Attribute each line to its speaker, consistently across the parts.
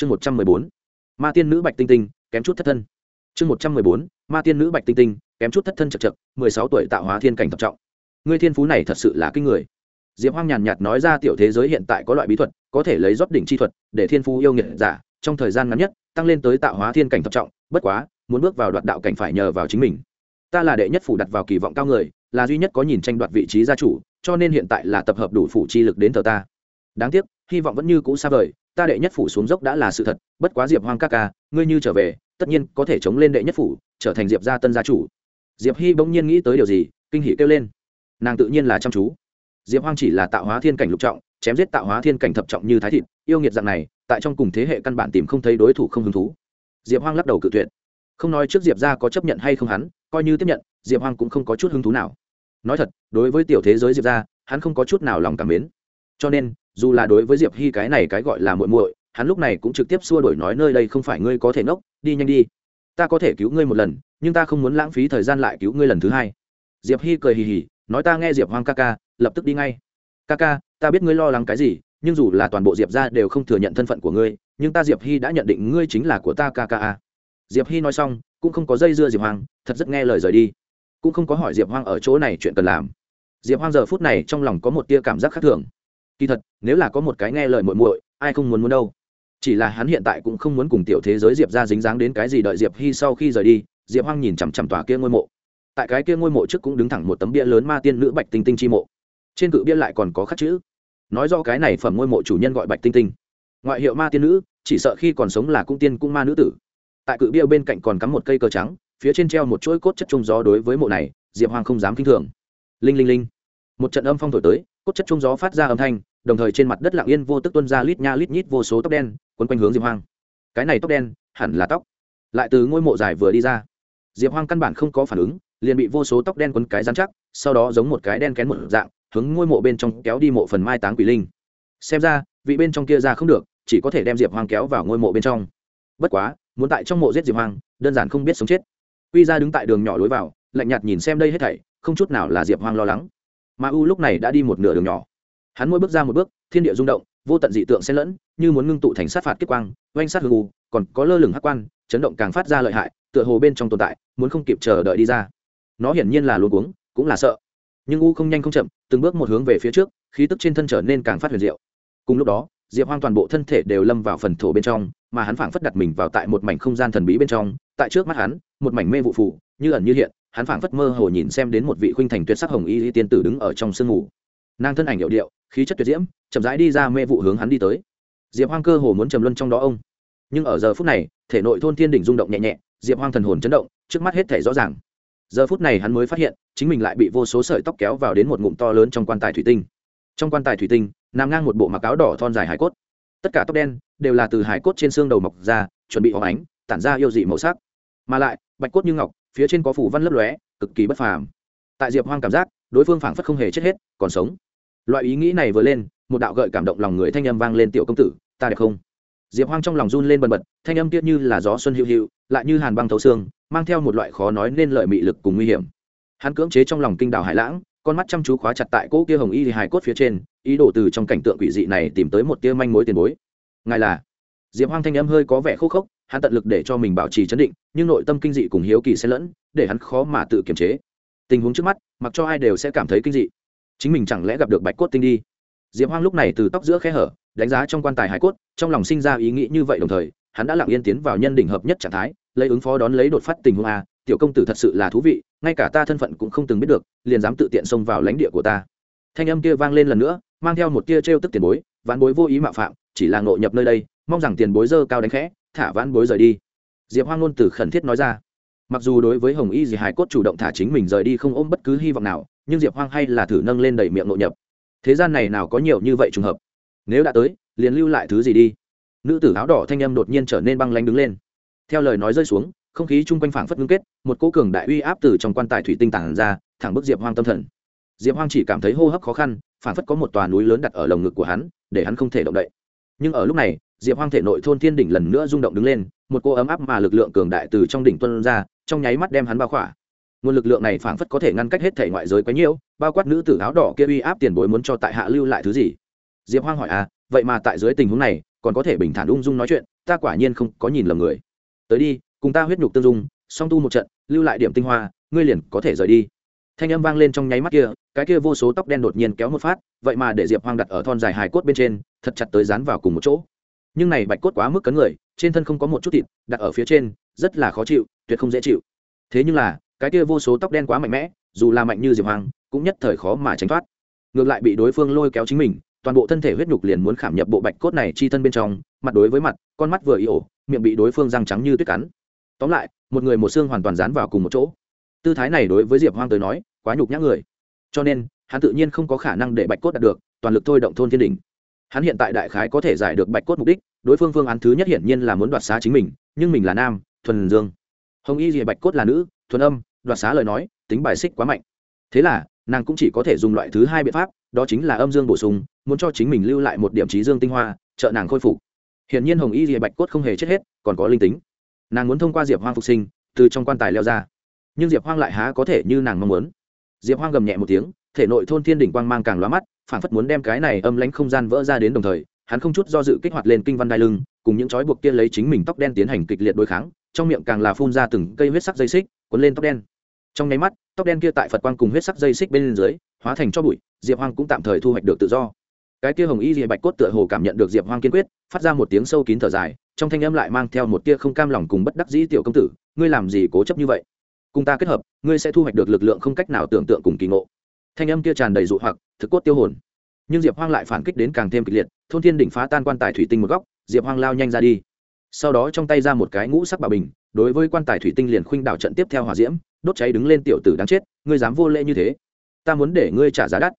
Speaker 1: chương một trăm mười bốn, ma tiên nữ bạch tinh tinh, kém chút thất thân. Chương một trăm mười bốn, ma tiên nữ bạch tinh tinh, kém chút thất thân chật chật mười sáu tuổi tạo hóa thiên cảnh thập trọng. Ngươi thiên phú này thật sự là kinh người. Diệp hoang nhàn nhạt nói ra tiểu thế giới hiện tại có loại bí thuật, có thể lấy rót đỉnh chi thuật để thiên phú yêu nghiệt giả, trong thời gian ngắn nhất, tăng lên tới tạo hóa thiên cảnh thập trọng, bất quá, muốn bước vào đoạt đạo cảnh phải nhờ vào chính mình. Ta là đệ nhất phủ đặt vào kỳ vọng cao người, là duy nhất có nhìn tranh đoạt vị trí gia chủ, cho nên hiện tại là tập hợp đủ phủ chi lực đến thờ ta. Đáng tiếc hy vọng vẫn như cũ xa vời, ta đệ nhất phủ xuống dốc đã là sự thật, bất quá diệp hoang ca ca, ngươi như trở về, tất nhiên có thể chống lên đệ nhất phủ, trở thành diệp gia tân gia chủ. Diệp hy bỗng nhiên nghĩ tới điều gì, kinh hỷ kêu lên. Nàng tự nhiên là chăm chú. Diệp hoang chỉ là tạo hóa thiên cảnh lục trọng, chém giết tạo hóa thiên cảnh thập trọng như thái thịt, yêu nghiệt dạng này, tại trong cùng thế hệ căn bản tìm không thấy đối thủ không hứng thú. Diệp hoang lắc đầu cự tuyệt. Không nói trước diệp ra có chấp nhận hay không hắn, coi như tiếp nhận, diệp hoang cũng không có chút hứng thú nào. Nói thật, đối với tiểu thế giới diệp ra hắn không có chút nào lòng cảm mến cho nên dù là đối với diệp hy cái này cái gọi là muội muội hắn lúc này cũng trực tiếp xua đổi nói nơi đây không phải ngươi có thể nốc, đi nhanh đi. Ta có thể cứu ngươi một lần nhưng ta không muốn lãng phí thời gian lại cứu ngươi lần thứ hai. Diệp hy cười hì hì nói ta nghe diệp hoang ca ca lập tức đi ngay. Ca ca ta biết ngươi lo lắng cái gì nhưng dù là toàn bộ diệp ra đều không thừa nhận thân phận của ngươi nhưng ta diệp hy đã nhận định ngươi chính là của ta ca ca a. Diệp hy nói xong cũng không có dây dưa diệp hoang thật rất nghe lời rời đi. Cũng không có hỏi diệp hoang ở chỗ này chuyện cần làm. Diệp hoang giờ phút này trong lòng có một tia cảm giác khác thường kỳ thật, nếu là có một cái nghe lời muội muội, ai không muốn muốn đâu. Chỉ là hắn hiện tại cũng không muốn cùng tiểu thế giới diệp ra dính dáng đến cái gì đợi diệp hy sau khi rời đi, diệp hoang nhìn chằm chằm tòa kia ngôi mộ. Tại cái kia ngôi mộ trước cũng đứng thẳng một tấm bia lớn ma tiên nữ bạch tinh tinh chi mộ. Trên cự bia lại còn có khắc chữ. Nói do cái này phẩm ngôi mộ chủ nhân gọi bạch tinh tinh. Ngoại hiệu ma tiên nữ, chỉ sợ khi còn sống là cung tiên cung ma nữ tử. Tại cự bia bên cạnh còn cắm một cây cờ trắng, phía trên treo một chuỗi cốt chất trung gió đối với mộ này, diệp Hoang không dám k i n h thường. Linh linh linh. Một trận âm phong thổi tới cốt chất trung gió phát ra âm thanh đồng thời trên mặt đất lạng yên vô tức tuân ra lít nha lít nhít vô số tóc đen quấn quanh hướng diệp Hoang. cái này tóc đen hẳn là tóc. Lại từ ngôi mộ dài vừa đi ra diệp Hoang căn bản không có phản ứng liền bị vô số tóc đen quấn cái dán chắc sau đó giống một cái đen kén một dạng hướng ngôi mộ bên trong kéo đi mộ phần mai táng quỷ linh. Xem ra vị bên trong kia ra không được chỉ có thể đem diệp Hoang kéo vào ngôi mộ bên trong. Bất quá muốn tại trong mộ giết diệp Hoang, đơn giản không biết sống chết. Quy ra đứng tại đường nhỏ lối vào lạnh nhạt nhìn xem đây hết thảy không chút nào là diệp Hoang lo lắng mà u lúc này đã đi một nửa đường nhỏ. Hắn mỗi bước ra một bước, thiên địa rung động, vô tận dị tượng xen lẫn, như muốn ngưng tụ thành sát phạt kiếp quang, oanh sát hư u, còn có lơ lửng hắc quan, chấn động càng phát ra lợi hại, tựa hồ bên trong tồn tại, muốn không kịp chờ đợi đi ra. Nó hiển nhiên là luôn cuống, cũng là sợ. Nhưng u không nhanh không chậm, từng bước một hướng về phía trước, khí tức trên thân trở nên càng phát huyền diệu. Cùng lúc đó, diệp hoang toàn bộ thân thể đều lâm vào phần thổ bên trong, mà hắn phảng phất đặt mình vào tại một mảnh không gian thần bí bên trong, tại trước mắt hắn, một mảnh mê vụ phủ như ẩn như hiện hắn phảng phất mơ hồ nhìn xem đến một vị khuynh thành tuyệt sắc hồng y tiên tử đứng ở trong sương mù. Nàng thân ảnh hiệu điệu, khí chất tuyệt diễm, chậm rãi đi ra mê vụ hướng hắn đi tới. Diệp hoang cơ hồ muốn trầm luân trong đó ông. Nhưng ở giờ phút này, thể nội thôn thiên đỉnh rung động nhẹ nhẹ, diệp hoang thần hồn chấn động, trước mắt hết thể rõ ràng. Giờ phút này hắn mới phát hiện, chính mình lại bị vô số sợi tóc kéo vào đến một ngụm to lớn trong quan tài thủy tinh. Trong quan tài thủy tinh, nằm ngang một bộ mặc áo đỏ thon dài hải cốt. Tất cả tóc đen đều là từ hải cốt trên xương đầu mọc ra, chuẩn bị hóng ánh, tản ra yêu dị màu sắc. Mà lại, bạch cốt như ngọc phía trên có phủ văn lấp lóe, cực kỳ bất phàm. Tại diệp hoang cảm giác, đối phương phảng phất không hề chết hết, còn sống. Loại ý nghĩ này vừa lên, một đạo gợi cảm động lòng người thanh âm vang lên tiểu công tử, ta đẹp không? Diệp hoang trong lòng run lên bần bật, thanh âm tiết như là gió xuân hữu hữu lại như hàn băng thấu xương, mang theo một loại khó nói nên lợi mị lực cùng nguy hiểm. Hắn cưỡng chế trong lòng kinh đảo hải lãng, con mắt chăm chú khóa chặt tại cỗ kia hồng y hài cốt phía trên, ý đồ từ trong cảnh tượng quỷ dị này tìm tới một tia manh mối tiền bối. Ngài là? Diệp hoang thanh âm hơi có vẻ khô khốc hắn tận lực để cho mình bảo trì chấn định, nhưng nội tâm kinh dị cùng hiếu kỳ xen lẫn, để hắn khó mà tự kiềm chế. Tình huống trước mắt, mặc cho ai đều sẽ cảm thấy kinh dị. Chính mình chẳng lẽ gặp được bạch cốt tinh đi? Diệp hoang lúc này từ tóc giữa khe hở, đánh giá trong quan tài hải cốt, trong lòng sinh ra ý nghĩ như vậy đồng thời, hắn đã lặng yên tiến vào nhân đỉnh hợp nhất trạng thái, lấy ứng phó đón lấy đột phát tình huống a, tiểu công tử thật sự là thú vị, ngay cả ta thân phận cũng không từng biết được, liền dám tự tiện xông vào lãnh địa của ta. Thanh âm kia vang lên lần nữa, mang theo một tia trêu tức tiền bối ván bối vô ý mạo phạm, chỉ là ngộ nhập nơi đây mong rằng tiền bối dơ cao đánh khẽ, thả vãn bối rời đi. Diệp hoang ngôn từ khẩn thiết nói ra. Mặc dù đối với hồng y dì hải cốt chủ động thả chính mình rời đi không ôm bất cứ hy vọng nào, nhưng diệp hoang hay là thử nâng lên đầy miệng nội nhập. Thế gian này nào có nhiều như vậy trùng hợp? Nếu đã tới, liền lưu lại thứ gì đi? Nữ tử áo đỏ thanh âm đột nhiên trở nên băng lanh đứng lên. Theo lời nói rơi xuống, không khí chung quanh phảng phất ngưng kết, một cỗ cường đại uy áp từ trong quan tài thủy tinh tản ra, thẳng bức diệp hoang tâm thần. Diệp hoang chỉ cảm thấy hô hấp khó khăn, phảng phất có một tòa núi lớn đặt ở lồng ngực của hắn, để hắn không thể động đậy. Nhưng ở lúc này diệp hoang thể nội thôn thiên đỉnh lần nữa rung động đứng lên, một cô ấm áp mà lực lượng cường đại từ trong đỉnh tuân ra, trong nháy mắt đem hắn bao khỏa. Nguồn lực lượng này phảng phất có thể ngăn cách hết thể ngoại giới quấy nhiễu bao quát nữ tử áo đỏ kia uy áp tiền bối muốn cho tại hạ lưu lại thứ gì? Diệp hoang hỏi à vậy mà tại dưới tình huống này, còn có thể bình thản ung dung nói chuyện, ta quả nhiên không có nhìn lầm người. Tới đi, cùng ta huyết nhục tương dung, song tu một trận, lưu lại điểm tinh hoa, ngươi liền có thể rời đi. Thanh âm vang lên trong nháy mắt kia, cái kia vô số tóc đen đột nhiên kéo một phát, vậy mà để diệp hoang đặt ở thon dài hài cốt bên trên, thật chặt tới dán vào cùng một chỗ nhưng này bạch cốt quá mức cấn người, trên thân không có một chút thịt, đặt ở phía trên, rất là khó chịu, tuyệt không dễ chịu. Thế nhưng là, cái kia vô số tóc đen quá mạnh mẽ, dù là mạnh như diệp hoang cũng nhất thời khó mà tránh thoát. Ngược lại bị đối phương lôi kéo chính mình, toàn bộ thân thể huyết nhục liền muốn khảm nhập bộ bạch cốt này chi thân bên trong, mặt đối với mặt, con mắt vừa ý ổ, miệng bị đối phương răng trắng như tuyết cắn. Tóm lại, một người một xương hoàn toàn dán vào cùng một chỗ. Tư thái này đối với diệp hoang tới nói, quá nhục nhã người. Cho nên, hắn tự nhiên không có khả năng để bạch cốt đạt được, toàn lực thôi động thôn thiên đình hắn hiện tại đại khái có thể giải được bạch cốt mục đích đối phương phương án thứ nhất hiển nhiên là muốn đoạt xá chính mình, nhưng mình là nam, thuần dương. Hồng y gì bạch cốt là nữ, thuần âm, đoạt xá lời nói, tính bài xích quá mạnh. Thế là, nàng cũng chỉ có thể dùng loại thứ hai biện pháp, đó chính là âm dương bổ sung, muốn cho chính mình lưu lại một điểm trí dương tinh hoa, trợ nàng khôi phục. Hiển nhiên hồng y gì bạch cốt không hề chết hết, còn có linh tính. Nàng muốn thông qua diệp hoang phục sinh, từ trong quan tài leo ra. Nhưng diệp hoang lại há có thể như nàng mong muốn. Diệp hoang gầm nhẹ một tiếng, thể nội thôn thiên đỉnh quang mang càng lóa mắt phản phất muốn đem cái này âm lãnh không gian vỡ ra đến đồng thời hắn không chút do dự kích hoạt lên kinh văn đai lưng, cùng những trói buộc kia lấy chính mình tóc đen tiến hành kịch liệt đối kháng, trong miệng càng là phun ra từng cây huyết sắc dây xích, cuốn lên tóc đen. Trong nháy mắt, tóc đen kia tại phật quang cùng huyết sắc dây xích bên dưới, hóa thành cho bụi, diệp hoang cũng tạm thời thu hoạch được tự do. Cái kia hồng y Diệp bạch cốt tựa hồ cảm nhận được diệp hoang kiên quyết, phát ra một tiếng sâu kín thở dài, trong thanh âm lại mang theo một tia không cam lòng cùng bất đắc dĩ tiểu công tử, ngươi làm gì cố chấp như vậy? Cùng ta kết hợp, ngươi sẽ thu hoạch được lực lượng không cách nào tưởng tượng cùng kỳ ngộ. Thanh âm kia tràn đầy dụ hoặc, thực cốt tiêu hồn nhưng diệp hoang lại phản kích đến càng thêm kịch liệt thôn thiên đỉnh phá tan quan tài thủy tinh một góc diệp hoang lao nhanh ra đi sau đó trong tay ra một cái ngũ sắc bà bình đối với quan tài thủy tinh liền khuynh đảo trận tiếp theo hỏa diễm đốt cháy đứng lên tiểu tử đáng chết ngươi dám vô lễ như thế ta muốn để ngươi trả giá đắt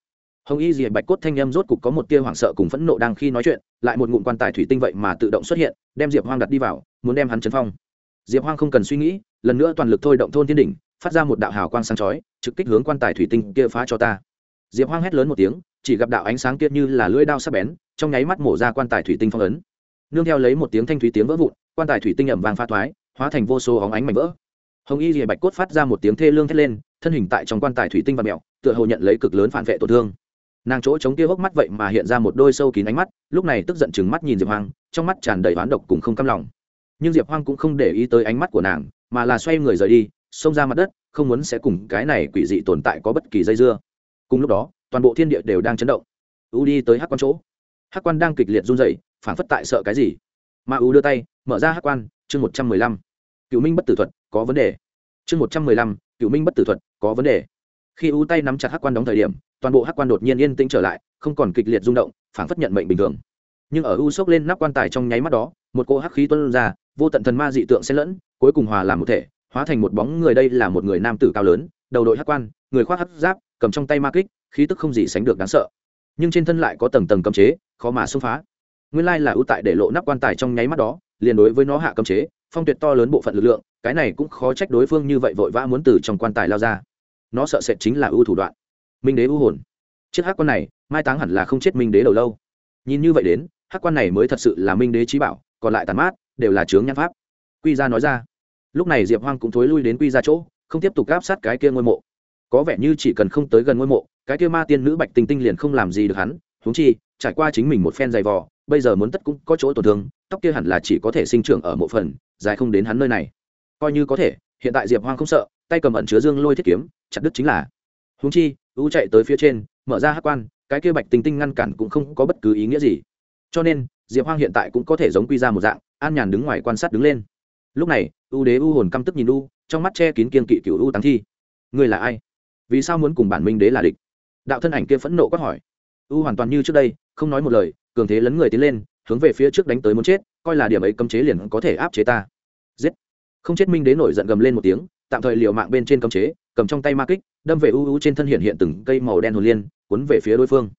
Speaker 1: hồng y Diệp bạch cốt thanh em rốt cục có một tia hoảng sợ cùng phẫn nộ đang khi nói chuyện lại một ngụm quan tài thủy tinh vậy mà tự động xuất hiện đem diệp hoang đặt đi vào muốn đem hắn chấn phong diệp hoang không cần suy nghĩ lần nữa toàn lực thôi động thôn thiên đỉnh phát ra một đạo hào quang sáng chói trực kích hướng quan tài thủy tinh kia phá cho ta diệp hoang hét lớn một tiếng, chỉ gặp đạo ánh sáng kia như là lưỡi dao sắc bén, trong nháy mắt mổ ra quan tài thủy tinh phong ấn. Nương theo lấy một tiếng thanh thủy tiếng vỡ vụn, quan tài thủy tinh ẩm vàng pha thoái, hóa thành vô số óng ánh mảnh vỡ. Hồng y rìa bạch cốt phát ra một tiếng thê lương thét lên, thân hình tại trong quan tài thủy tinh và mẹo, tựa hồ nhận lấy cực lớn phản vệ tổn thương. Nàng chỗ chống kia hốc mắt vậy mà hiện ra một đôi sâu kín ánh mắt, lúc này tức giận chừng mắt nhìn diệp hoang, trong mắt tràn đầy oán độc cùng không căm lòng. Nhưng diệp hoang cũng không để ý tới ánh mắt của nàng, mà là xoay người rời đi, xông ra mặt đất, không muốn sẽ cùng cái này quỷ dị tồn tại có bất kỳ dây dưa cùng lúc đó, toàn bộ thiên địa đều đang chấn động. U đi tới hắc quan chỗ. Hắc quan đang kịch liệt run rẩy phản phất tại sợ cái gì. Mà u đưa tay, mở ra hắc quan, chương một trăm mười lăm. Cựu minh bất tử thuật, có vấn đề. Chương một trăm mười lăm cựu minh bất tử thuật, có vấn đề. Khi u tay nắm chặt hắc quan đóng thời điểm, toàn bộ hắc quan đột nhiên yên tĩnh trở lại, không còn kịch liệt rung động phản phất nhận mệnh bình thường. Nhưng ở u sốc lên nắp quan tài trong nháy mắt đó, một cỗ hắc khí tuân ra, vô tận thần ma dị tượng xen lẫn, cuối cùng hòa làm một thể, hóa thành một bóng người đây là một người nam tử cao lớn, đầu đội hắc quan người khoác hắc giáp, cầm trong tay ma kích, khí tức không gì sánh được đáng sợ. Nhưng trên thân lại có tầng tầng cấm chế, khó mà xông phá. Nguyên lai là ưu tại để lộ nắp quan tài trong nháy mắt đó, liền đối với nó hạ cấm chế, phong tuyệt to lớn bộ phận lực lượng, cái này cũng khó trách đối phương như vậy vội vã muốn từ trong quan tài lao ra. Nó sợ sệt chính là ưu thủ đoạn. Minh đế ưu hồn. Chiếc hắc quan này, mai táng hẳn là không chết minh đế đầu lâu. Nhìn như vậy đến, hắc quan này mới thật sự là minh đế trí bảo, còn lại tàn mát, đều là chướng nhãn pháp. Quy ra nói ra. Lúc này diệp hoang cũng thối lui đến quy ra chỗ, không tiếp tục gáp sát cái kia ngôi mộ có vẻ như chỉ cần không tới gần ngôi mộ, cái kia ma tiên nữ bạch tinh tinh liền không làm gì được hắn, huống chi, trải qua chính mình một phen dày vò, bây giờ muốn tất cũng có chỗ tổn thương, tóc kia hẳn là chỉ có thể sinh trưởng ở mộ phần, dài không đến hắn nơi này. Coi như có thể, hiện tại diệp hoang không sợ, tay cầm ẩn chứa dương lôi thiết kiếm, chặt đứt chính là. Huống chi, u chạy tới phía trên, mở ra hát quan, cái kia bạch tinh tinh ngăn cản cũng không có bất cứ ý nghĩa gì. Cho nên, diệp hoang hiện tại cũng có thể giống quy ra một dạng, an nhàn đứng ngoài quan sát đứng lên. Lúc này, u đế u hồn căm tức nhìn u, trong mắt che kín kiên kỵ cựu u tăng thi. Ngươi là ai? Vì sao muốn cùng bản minh đế là địch? Đạo thân ảnh kia phẫn nộ quát hỏi. U hoàn toàn như trước đây, không nói một lời, cường thế lấn người tiến lên, hướng về phía trước đánh tới muốn chết, coi là điểm ấy cấm chế liền có thể áp chế ta. Giết. Không chết minh đế nổi giận gầm lên một tiếng, tạm thời liều mạng bên trên cấm chế, cầm trong tay ma kích, đâm về u u trên thân hiện hiện từng cây màu đen hồn liên, cuốn về phía đối phương.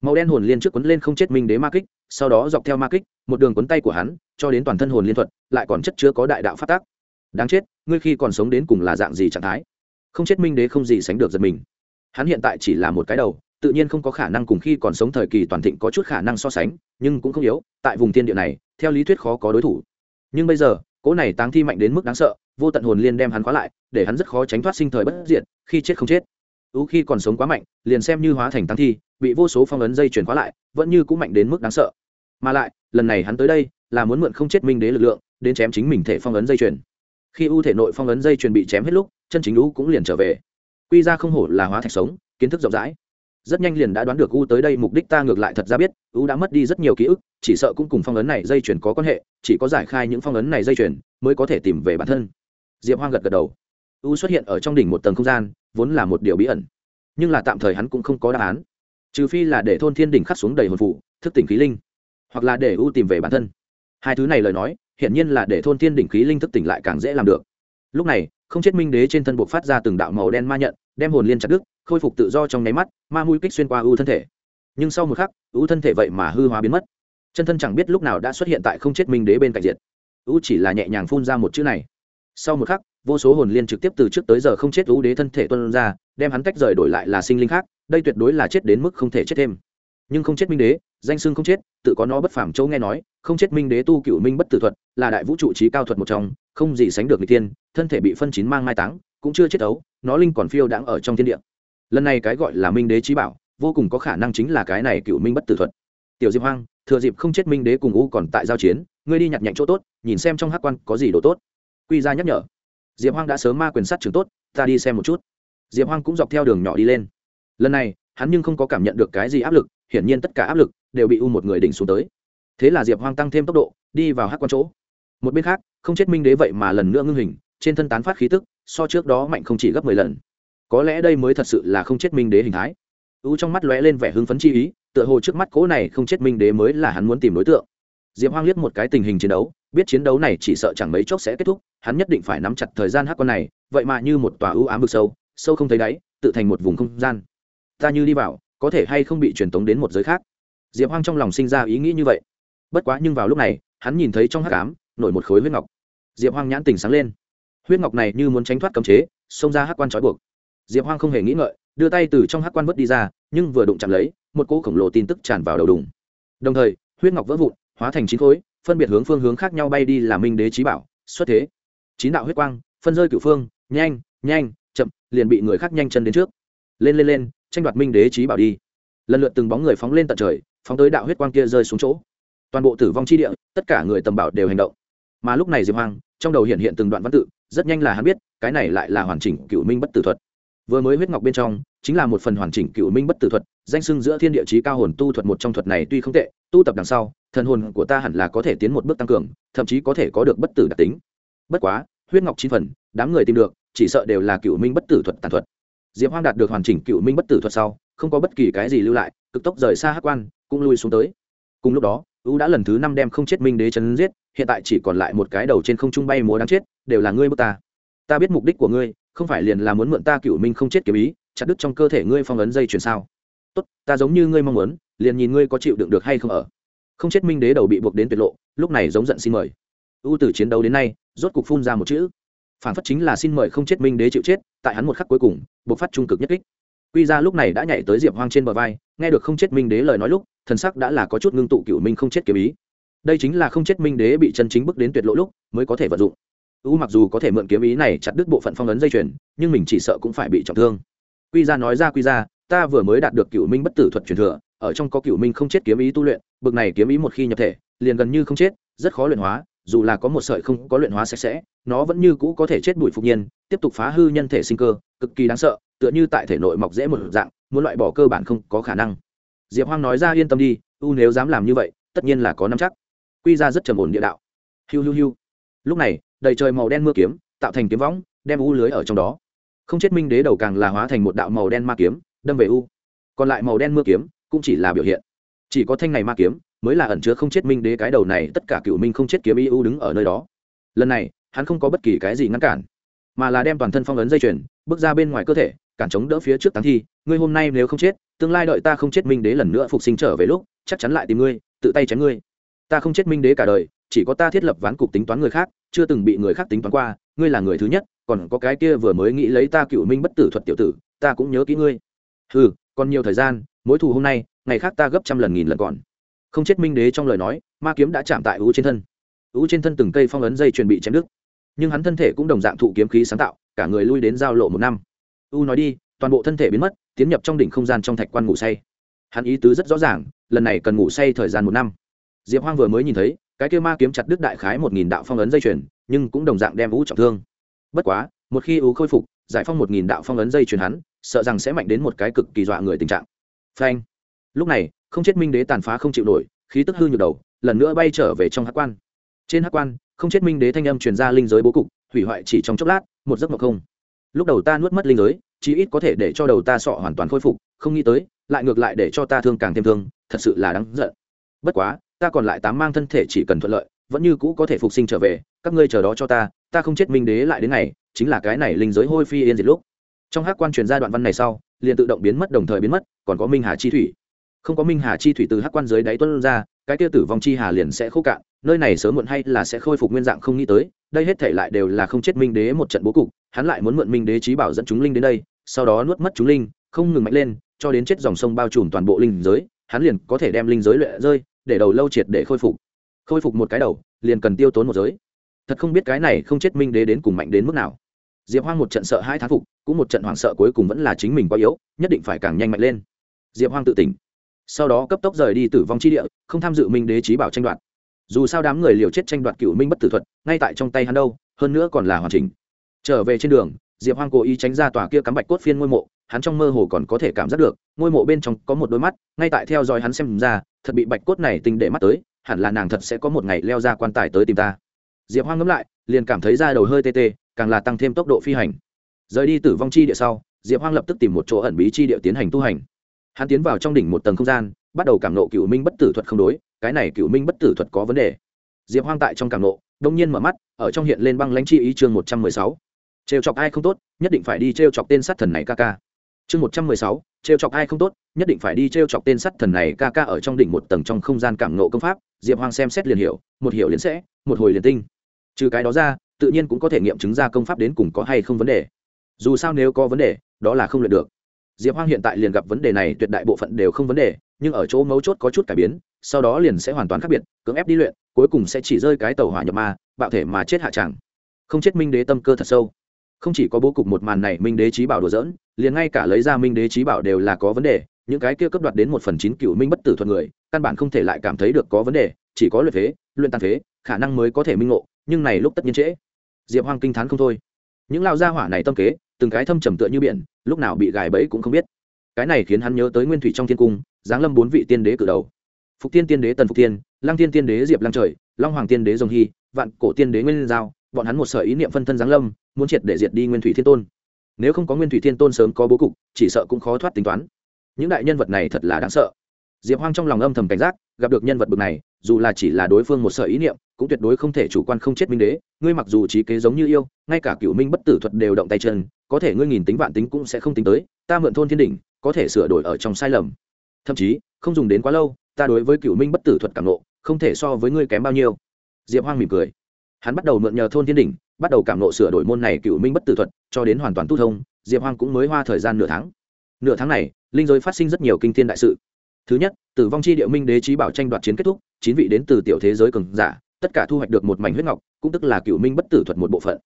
Speaker 1: Màu đen hồn liên trước cuốn lên không chết minh đế ma kích, sau đó dọc theo ma kích, một đường cuốn tay của hắn, cho đến toàn thân hồn liên thuật, lại còn chất chứa có đại đạo phát tác đáng chết, ngươi khi còn sống đến cùng là dạng gì trạng thái? Không chết minh đế không gì sánh được giật mình. Hắn hiện tại chỉ là một cái đầu, tự nhiên không có khả năng cùng khi còn sống thời kỳ toàn thịnh có chút khả năng so sánh, nhưng cũng không yếu, tại vùng thiên địa này, theo lý thuyết khó có đối thủ. Nhưng bây giờ, cỗ này táng thi mạnh đến mức đáng sợ, vô tận hồn liên đem hắn khóa lại, để hắn rất khó tránh thoát sinh thời bất diệt, khi chết không chết. Ú khi còn sống quá mạnh, liền xem như hóa thành táng thi, bị vô số phong ấn dây chuyển khóa lại, vẫn như cũng mạnh đến mức đáng sợ. Mà lại, lần này hắn tới đây, là muốn mượn không chết minh đế lực lượng, đến chém chính mình thể phong ấn dây chuyển khi u thể nội phong ấn dây chuyển bị chém hết lúc chân chính u cũng liền trở về. Quy ra không hổ là hóa thạch sống, kiến thức rộng rãi. Rất nhanh liền đã đoán được u tới đây mục đích ta ngược lại thật ra biết, u đã mất đi rất nhiều ký ức, chỉ sợ cũng cùng phong ấn này dây chuyển có quan hệ, chỉ có giải khai những phong ấn này dây chuyển mới có thể tìm về bản thân. Diệp hoang gật gật đầu. U xuất hiện ở trong đỉnh một tầng không gian, vốn là một điều bí ẩn. Nhưng là tạm thời hắn cũng không có đáp án. Trừ phi là để thôn thiên đỉnh khắc xuống đầy hồn phụ thức tỉnh khí linh, hoặc là để u tìm về bản thân. Hai thứ này lời nói, hiển nhiên là để thôn thiên đỉnh khí linh thức tỉnh lại càng dễ làm được lúc này, không chết minh đế trên thân buộc phát ra từng đạo màu đen ma nhận, đem hồn liên chặt đứt, khôi phục tự do trong nháy mắt, ma mũi kích xuyên qua ưu thân thể. Nhưng sau một khắc, ưu thân thể vậy mà hư hóa biến mất. Chân thân chẳng biết lúc nào đã xuất hiện tại không chết minh đế bên cạnh diệt ưu chỉ là nhẹ nhàng phun ra một chữ này. Sau một khắc, vô số hồn liên trực tiếp từ trước tới giờ không chết ưu đế thân thể tuân ra, đem hắn tách rời đổi lại là sinh linh khác, đây tuyệt đối là chết đến mức không thể chết thêm. Nhưng không chết minh đế danh xưng không chết, tự có nó bất phàm châu nghe nói, không chết minh đế tu cựu minh bất tử thuật, là đại vũ trụ trí cao thuật một trong, không gì sánh được người tiên thân thể bị phân chín mang mai táng, cũng chưa chết ấu, nó linh còn phiêu đãng ở trong thiên địa. Lần này cái gọi là minh đế trí bảo, vô cùng có khả năng chính là cái này cựu minh bất tử thuật. Tiểu diệp hoang, thừa dịp không chết minh đế cùng u còn tại giao chiến, ngươi đi nhặt nhạnh chỗ tốt, nhìn xem trong hát quan có gì đồ tốt. Quy ra nhắc nhở. Diệp hoang đã sớm ma quyền sát trường tốt, ta đi xem một chút. Diệp hoang cũng dọc theo đường nhỏ đi lên. Lần này, hắn nhưng không có cảm nhận được cái gì áp lực, hiển nhiên tất cả áp lực đều bị u một người đỉnh xuống tới. Thế là diệp hoang tăng thêm tốc độ, đi vào hát quan chỗ. Một bên khác, không chết minh đế vậy mà lần nữa ngưng hình, trên thân tán phát khí tức, so trước đó mạnh không chỉ gấp mười lần. Có lẽ đây mới thật sự là không chết minh đế hình thái. U trong mắt lóe lên vẻ hưng phấn chi ý, tựa hồ trước mắt cố này không chết minh đế mới là hắn muốn tìm đối tượng. Diệp hoang liếc một cái tình hình chiến đấu, biết chiến đấu này chỉ sợ chẳng mấy chốc sẽ kết thúc, hắn nhất định phải nắm chặt thời gian hắc con này, vậy mà như một tòa ưu ám vực sâu sâu không thấy đáy, tự thành một vùng không gian. Ta như đi vào, có thể hay không bị truyền tống đến một giới khác? Diệp hoang trong lòng sinh ra ý nghĩ như vậy. Bất quá nhưng vào lúc này, hắn nhìn thấy trong hắc ám, nổi một khối huyết ngọc. Diệp hoang nhãn tình sáng lên. Huyết ngọc này như muốn tránh thoát cấm chế, xông ra hắc quan trói buộc. Diệp hoang không hề nghĩ ngợi, đưa tay từ trong hắc quan vớt đi ra, nhưng vừa đụng chạm lấy, một cỗ khổng lồ tin tức tràn vào đầu đùng. Đồng thời, huyết ngọc vỡ vụn, hóa thành chín khối, phân biệt hướng phương hướng khác nhau bay đi là minh đế trí bảo, xuất thế. Chín đạo huyết quang, phân rơi cửu phương, nhanh nhanh, chậm, liền bị người khác nhanh chân đến trước. Lên lên lên, tranh đoạt minh đế trí bảo đi. Lần lượt từng bóng người phóng lên tận trời phóng tới đạo huyết quang kia rơi xuống chỗ. Toàn bộ tử vong chi địa, tất cả người tầm bảo đều hành động. Mà lúc này diệp hoang, trong đầu hiện hiện từng đoạn văn tự, rất nhanh là hắn biết, cái này lại là hoàn chỉnh cựu minh bất tử thuật. Vừa mới huyết ngọc bên trong, chính là một phần hoàn chỉnh cựu minh bất tử thuật, danh sưng giữa thiên địa chí cao hồn tu thuật một trong thuật này tuy không tệ, tu tập đằng sau, thần hồn của ta hẳn là có thể tiến một bước tăng cường, thậm chí có thể có được bất tử đặc tính. Bất quá, huyết ngọc chín phần, đám người tìm được, chỉ sợ đều là cựu minh bất tử thuật tàn thuật. Diệp hoang đạt được hoàn chỉnh cựu minh bất tử thuật sau, không có bất kỳ cái gì lưu lại, cực tốc rời xa hát quan cũng lui xuống tới. Cùng lúc đó, u đã lần thứ năm đem không chết minh đế chấn giết, hiện tại chỉ còn lại một cái đầu trên không trung bay múa đáng chết, đều là ngươi bước ta. Ta biết mục đích của ngươi, không phải liền là muốn mượn ta cựu minh không chết kiếm ý, chặt đứt trong cơ thể ngươi phong ấn dây chuyển sao? Tốt, ta giống như ngươi mong muốn, liền nhìn ngươi có chịu đựng được hay không ở. Không chết minh đế đầu bị buộc đến tuyệt lộ, lúc này giống giận xin mời. U từ chiến đấu đến nay, rốt cục phun ra một chữ. Phản phất chính là xin mời không chết minh đế chịu chết, tại hắn một khắc cuối cùng buộc phát trung cực nhất kích quy ra lúc này đã nhảy tới diệp hoang trên bờ vai, nghe được không chết minh đế lời nói lúc, thần sắc đã là có chút ngưng tụ cựu minh không chết kiếm ý. Đây chính là không chết minh đế bị chân chính bước đến tuyệt lộ lúc mới có thể vận dụng. U mặc dù có thể mượn kiếm ý này chặt đứt bộ phận phong ấn dây chuyền, nhưng mình chỉ sợ cũng phải bị trọng thương. Quy ra nói ra, quy ra ta vừa mới đạt được cựu minh bất tử thuật truyền thừa, ở trong có cựu minh không chết kiếm ý tu luyện, bực này kiếm ý một khi nhập thể, liền gần như không chết, rất khó luyện hóa, dù là có một sợi không có luyện hóa sạch sẽ, nó vẫn như cũ có thể chết bụi phục nhiên, tiếp tục phá hư nhân thể sinh cơ, cực kỳ đáng sợ tựa như tại thể nội mọc dễ một dạng, muốn loại bỏ cơ bản không có khả năng. Diệp hoang nói ra, yên tâm đi, u nếu dám làm như vậy, tất nhiên là có năm chắc. Quy ra rất trầm ổn địa đạo. Hiu hiu hiu. Lúc này, đầy trời màu đen mưa kiếm, tạo thành kiếm võng, đem u lưới ở trong đó. Không chết minh đế đầu càng là hóa thành một đạo màu đen ma kiếm, đâm về u. Còn lại màu đen mưa kiếm, cũng chỉ là biểu hiện. Chỉ có thanh này ma kiếm, mới là ẩn chứa không chết minh đế cái đầu này, tất cả cựu minh không chết kiếm y u đứng ở nơi đó. Lần này, hắn không có bất kỳ cái gì ngăn cản, mà là đem toàn thân phong ấn dây chuyền, bước ra bên ngoài cơ thể cản chống đỡ phía trước táng thi, ngươi hôm nay nếu không chết, tương lai đợi ta không chết minh đế lần nữa phục sinh trở về lúc, chắc chắn lại tìm ngươi, tự tay chém ngươi. Ta không chết minh đế cả đời, chỉ có ta thiết lập ván cục tính toán người khác, chưa từng bị người khác tính toán qua, ngươi là người thứ nhất, còn có cái kia vừa mới nghĩ lấy ta cựu minh bất tử thuật tiểu tử, ta cũng nhớ kỹ ngươi. Ừ còn nhiều thời gian, mối thù hôm nay, ngày khác ta gấp trăm lần nghìn lần còn. Không chết minh đế trong lời nói, ma kiếm đã chạm tại ú trên thân. Ú trên thân từng cây phong ấn dây chuẩn bị chém đứt. Nhưng hắn thân thể cũng đồng dạng thụ kiếm khí sáng tạo, cả người lui đến giao lộ một năm u nói đi, toàn bộ thân thể biến mất, tiến nhập trong đỉnh không gian trong thạch quan ngủ say. Hắn ý tứ rất rõ ràng, lần này cần ngủ say thời gian một năm. Diệp hoang vừa mới nhìn thấy, cái kia ma kiếm chặt đứt đại khái một nghìn đạo phong ấn dây chuyền, nhưng cũng đồng dạng đem u trọng thương. Bất quá, một khi U khôi phục, giải phong một nghìn đạo phong ấn dây chuyền hắn, sợ rằng sẽ mạnh đến một cái cực kỳ dọa người tình trạng. Phanh. Lúc này, không chết minh đế tàn phá không chịu nổi, khí tức hư nhược đầu, lần nữa bay trở về trong hát quan. Trên hát quan, không chết minh đế thanh âm truyền ra linh giới bố cục, hủy hoại chỉ trong chốc lát, một giấc mộng không lúc đầu ta nuốt mất linh giới, chí ít có thể để cho đầu ta sọ hoàn toàn khôi phục, không nghĩ tới, lại ngược lại để cho ta thương càng thêm thương, thật sự là đáng giận. Bất quá, ta còn lại tám mang thân thể chỉ cần thuận lợi, vẫn như cũ có thể phục sinh trở về, các ngươi chờ đó cho ta ta không chết minh đế lại đến ngày, chính là cái này linh giới hôi phi yên diệt lúc. Trong hát quan truyền ra đoạn văn này sau, liền tự động biến mất, đồng thời biến mất, còn có minh hà chi thủy. Không có minh hà chi thủy từ hát quan dưới đáy tuân ra, cái tiêu tử vong chi hà liền sẽ khô cạn, nơi này sớm muộn hay là sẽ khôi phục nguyên dạng không nghĩ tới, đây hết thể lại đều là không chết minh đế một trận bố cục hắn lại muốn mượn minh đế trí bảo dẫn chúng linh đến đây, sau đó nuốt mất chúng linh, không ngừng mạnh lên, cho đến chết dòng sông bao trùm toàn bộ linh giới, hắn liền có thể đem linh giới lệ rơi, để đầu lâu triệt để khôi phục. Khôi phục một cái đầu, liền cần tiêu tốn một giới. Thật không biết cái này không chết minh đế đến cùng mạnh đến mức nào. Diệp hoang một trận sợ hai thán phục, cũng một trận hoảng sợ cuối cùng vẫn là chính mình quá yếu, nhất định phải càng nhanh mạnh lên. Diệp hoang tự tỉnh. Sau đó cấp tốc rời đi tử vong chi địa, không tham dự minh đế trí bảo tranh đoạt. Dù sao đám người liều chết tranh đoạt cựu minh bất tử thuật, ngay tại trong tay hắn đâu, hơn nữa còn là hoàn chỉnh trở về trên đường, diệp hoang cố ý tránh ra tòa kia cắm bạch cốt phiên ngôi mộ, hắn trong mơ hồ còn có thể cảm giác được, ngôi mộ bên trong có một đôi mắt, ngay tại theo dõi hắn xem ra, thật bị bạch cốt này tinh để mắt tới, hẳn là nàng thật sẽ có một ngày leo ra quan tài tới tìm ta. Diệp hoang ngẫm lại, liền cảm thấy da đầu hơi tê tê, càng là tăng thêm tốc độ phi hành. Rời đi tử vong chi địa sau, diệp hoang lập tức tìm một chỗ ẩn bí chi địa tiến hành tu hành. Hắn tiến vào trong đỉnh một tầng không gian, bắt đầu cảm nộ cựu minh bất tử thuật không đối, cái này cựu minh bất tử thuật có vấn đề. Diệp hoang tại trong cảm nộ, đông nhiên mở mắt, ở trong hiện lên băng lãnh chi ý chương một trăm mười sáu trêu chọc ai không tốt, nhất định phải đi trêu chọc tên sát thần này ca ca. Chương một trăm mười sáu, trêu chọc ai không tốt, nhất định phải đi trêu chọc tên sát thần này ca ca ở trong đỉnh một tầng trong không gian cảm nộ công pháp. Diệp hoang xem xét liền hiểu, một hiểu liền sẽ, một hồi liền tinh. Trừ cái đó ra, tự nhiên cũng có thể nghiệm chứng ra công pháp đến cùng có hay không vấn đề. Dù sao nếu có vấn đề, đó là không luyện được. Diệp hoang hiện tại liền gặp vấn đề này tuyệt đại bộ phận đều không vấn đề, nhưng ở chỗ mấu chốt có chút cải biến, sau đó liền sẽ hoàn toàn khác biệt, cưỡng ép đi luyện, cuối cùng sẽ chỉ rơi cái tàu hỏa nhập ma, bạo thể mà chết hạ chẳng. Không chết minh đế tâm cơ thật sâu không chỉ có bố cục một màn này minh đế trí bảo đùa dỡn liền ngay cả lấy ra minh đế trí bảo đều là có vấn đề, những cái kia cấp đoạt đến một phần chín cựu minh bất tử thuật người, căn bản không thể lại cảm thấy được có vấn đề, chỉ có luyện phế, luyện tàn phế, khả năng mới có thể minh ngộ, nhưng này lúc tất nhiên trễ. Diệp hoang kinh t h á n không thôi. Những lao gia hỏa này tâm kế, từng cái thâm trầm tựa như biển, lúc nào bị gài bẫy cũng không biết. Cái này khiến hắn nhớ tới nguyên thủy trong thiên cung, giáng lâm bốn vị tiên đế cử đầu. Phục tiên tiên đế tần phục tiên lăng tiên tiên đế diệp lăng trời, long hoàng tiên đế dòng hy, vạn cổ tiên đế nguyên giao, bọn hắn một sở ý niệm phân thân giáng lâm muốn triệt để diệt đi nguyên thủy thiên tôn. Nếu không có nguyên thủy thiên tôn sớm có bố cục, chỉ sợ cũng khó thoát tính toán. Những đại nhân vật này thật là đáng sợ. Diệp hoang trong lòng âm thầm cảnh giác, gặp được nhân vật bực này, dù là chỉ là đối phương một sở ý niệm, cũng tuyệt đối không thể chủ quan không chết minh đế. Ngươi mặc dù trí kế giống như yêu, ngay cả cựu minh bất tử thuật đều động tay chân, có thể ngươi nghìn tính vạn tính cũng sẽ không tính tới, ta mượn thôn thiên đỉnh, có thể sửa đổi ở trong sai lầm. Thậm chí, không dùng đến quá lâu, ta đối với cựu minh bất tử thuật cảm nộ, không thể so với ngươi kém bao nhiêu. Diệp hoang mỉm cười. Hắn bắt đầu mượn nhờ thôn thiên đỉnh bắt đầu cảm nộ sửa đổi môn này cựu minh bất tử thuật, cho đến hoàn toàn tu thông, diệp hoang cũng mới hoa thời gian nửa tháng. Nửa tháng này, linh giới phát sinh rất nhiều kinh thiên đại sự. Thứ nhất, tử vong chi địa minh đế trí bảo tranh đoạt chiến kết thúc, chín vị đến từ tiểu thế giới cường giả, tất cả thu hoạch được một mảnh huyết ngọc, cũng tức là cựu minh bất tử thuật một bộ phận.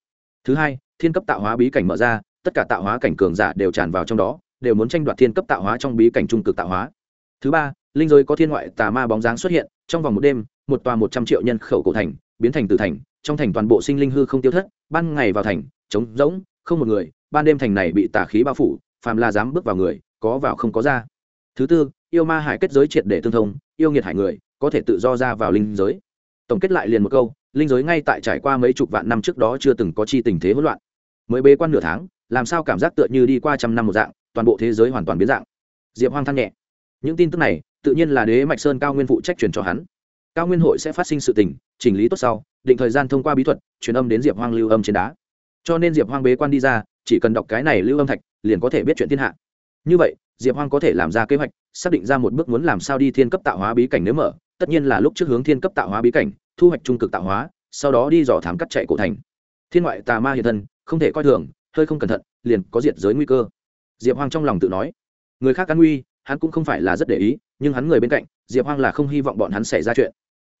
Speaker 1: Thứ hai, thiên cấp tạo hóa bí cảnh mở ra, tất cả tạo hóa cảnh cường giả đều tràn vào trong đó, đều muốn tranh đoạt thiên cấp tạo hóa trong bí cảnh trung cực tạo hóa. Thứ ba, linh giới có thiên ngoại tà ma bóng dáng xuất hiện, trong vòng một đêm, một tòa một trăm triệu nhân khẩu cổ thành, biến thành tử thành trong thành toàn bộ sinh linh hư không tiêu thất, ban ngày vào thành, trống rỗng, không một người, ban đêm thành này bị tà khí bao phủ, phàm là dám bước vào người, có vào không có ra. Thứ tư, yêu ma hải kết giới triệt để tương thông, yêu nghiệt hải người, có thể tự do ra vào linh giới. Tổng kết lại liền một câu, linh giới ngay tại trải qua mấy chục vạn năm trước đó chưa từng có chi tình thế hỗn loạn. Mới bế quan nửa tháng, làm sao cảm giác tựa như đi qua trăm năm một dạng, toàn bộ thế giới hoàn toàn biến dạng. Diệp hoang than nhẹ. Những tin tức này, tự nhiên là đế mạch sơn cao nguyên phụ trách truyền cho hắn cao nguyên hội sẽ phát sinh sự tình, chỉnh lý tốt sau, định thời gian thông qua bí thuật, truyền âm đến diệp hoang lưu âm trên đá. Cho nên diệp hoang bế quan đi ra, chỉ cần đọc cái này lưu âm thạch, liền có thể biết chuyện thiên hạ. Như vậy, diệp hoang có thể làm ra kế hoạch, xác định ra một bước muốn làm sao đi thiên cấp tạo hóa bí cảnh nếu mở, tất nhiên là lúc trước hướng thiên cấp tạo hóa bí cảnh, thu hoạch trung cực tạo hóa, sau đó đi dò thám cắt chạy cổ thành. Thiên ngoại tà ma hiện thân, không thể coi thường, hơi không cẩn thận, liền có diệt giới nguy cơ. Diệp hoang trong lòng tự nói, người khác cắn nguy hắn cũng không phải là rất để ý, nhưng hắn người bên cạnh diệp hoang là không hy vọng bọn hắn xảy ra chuyện.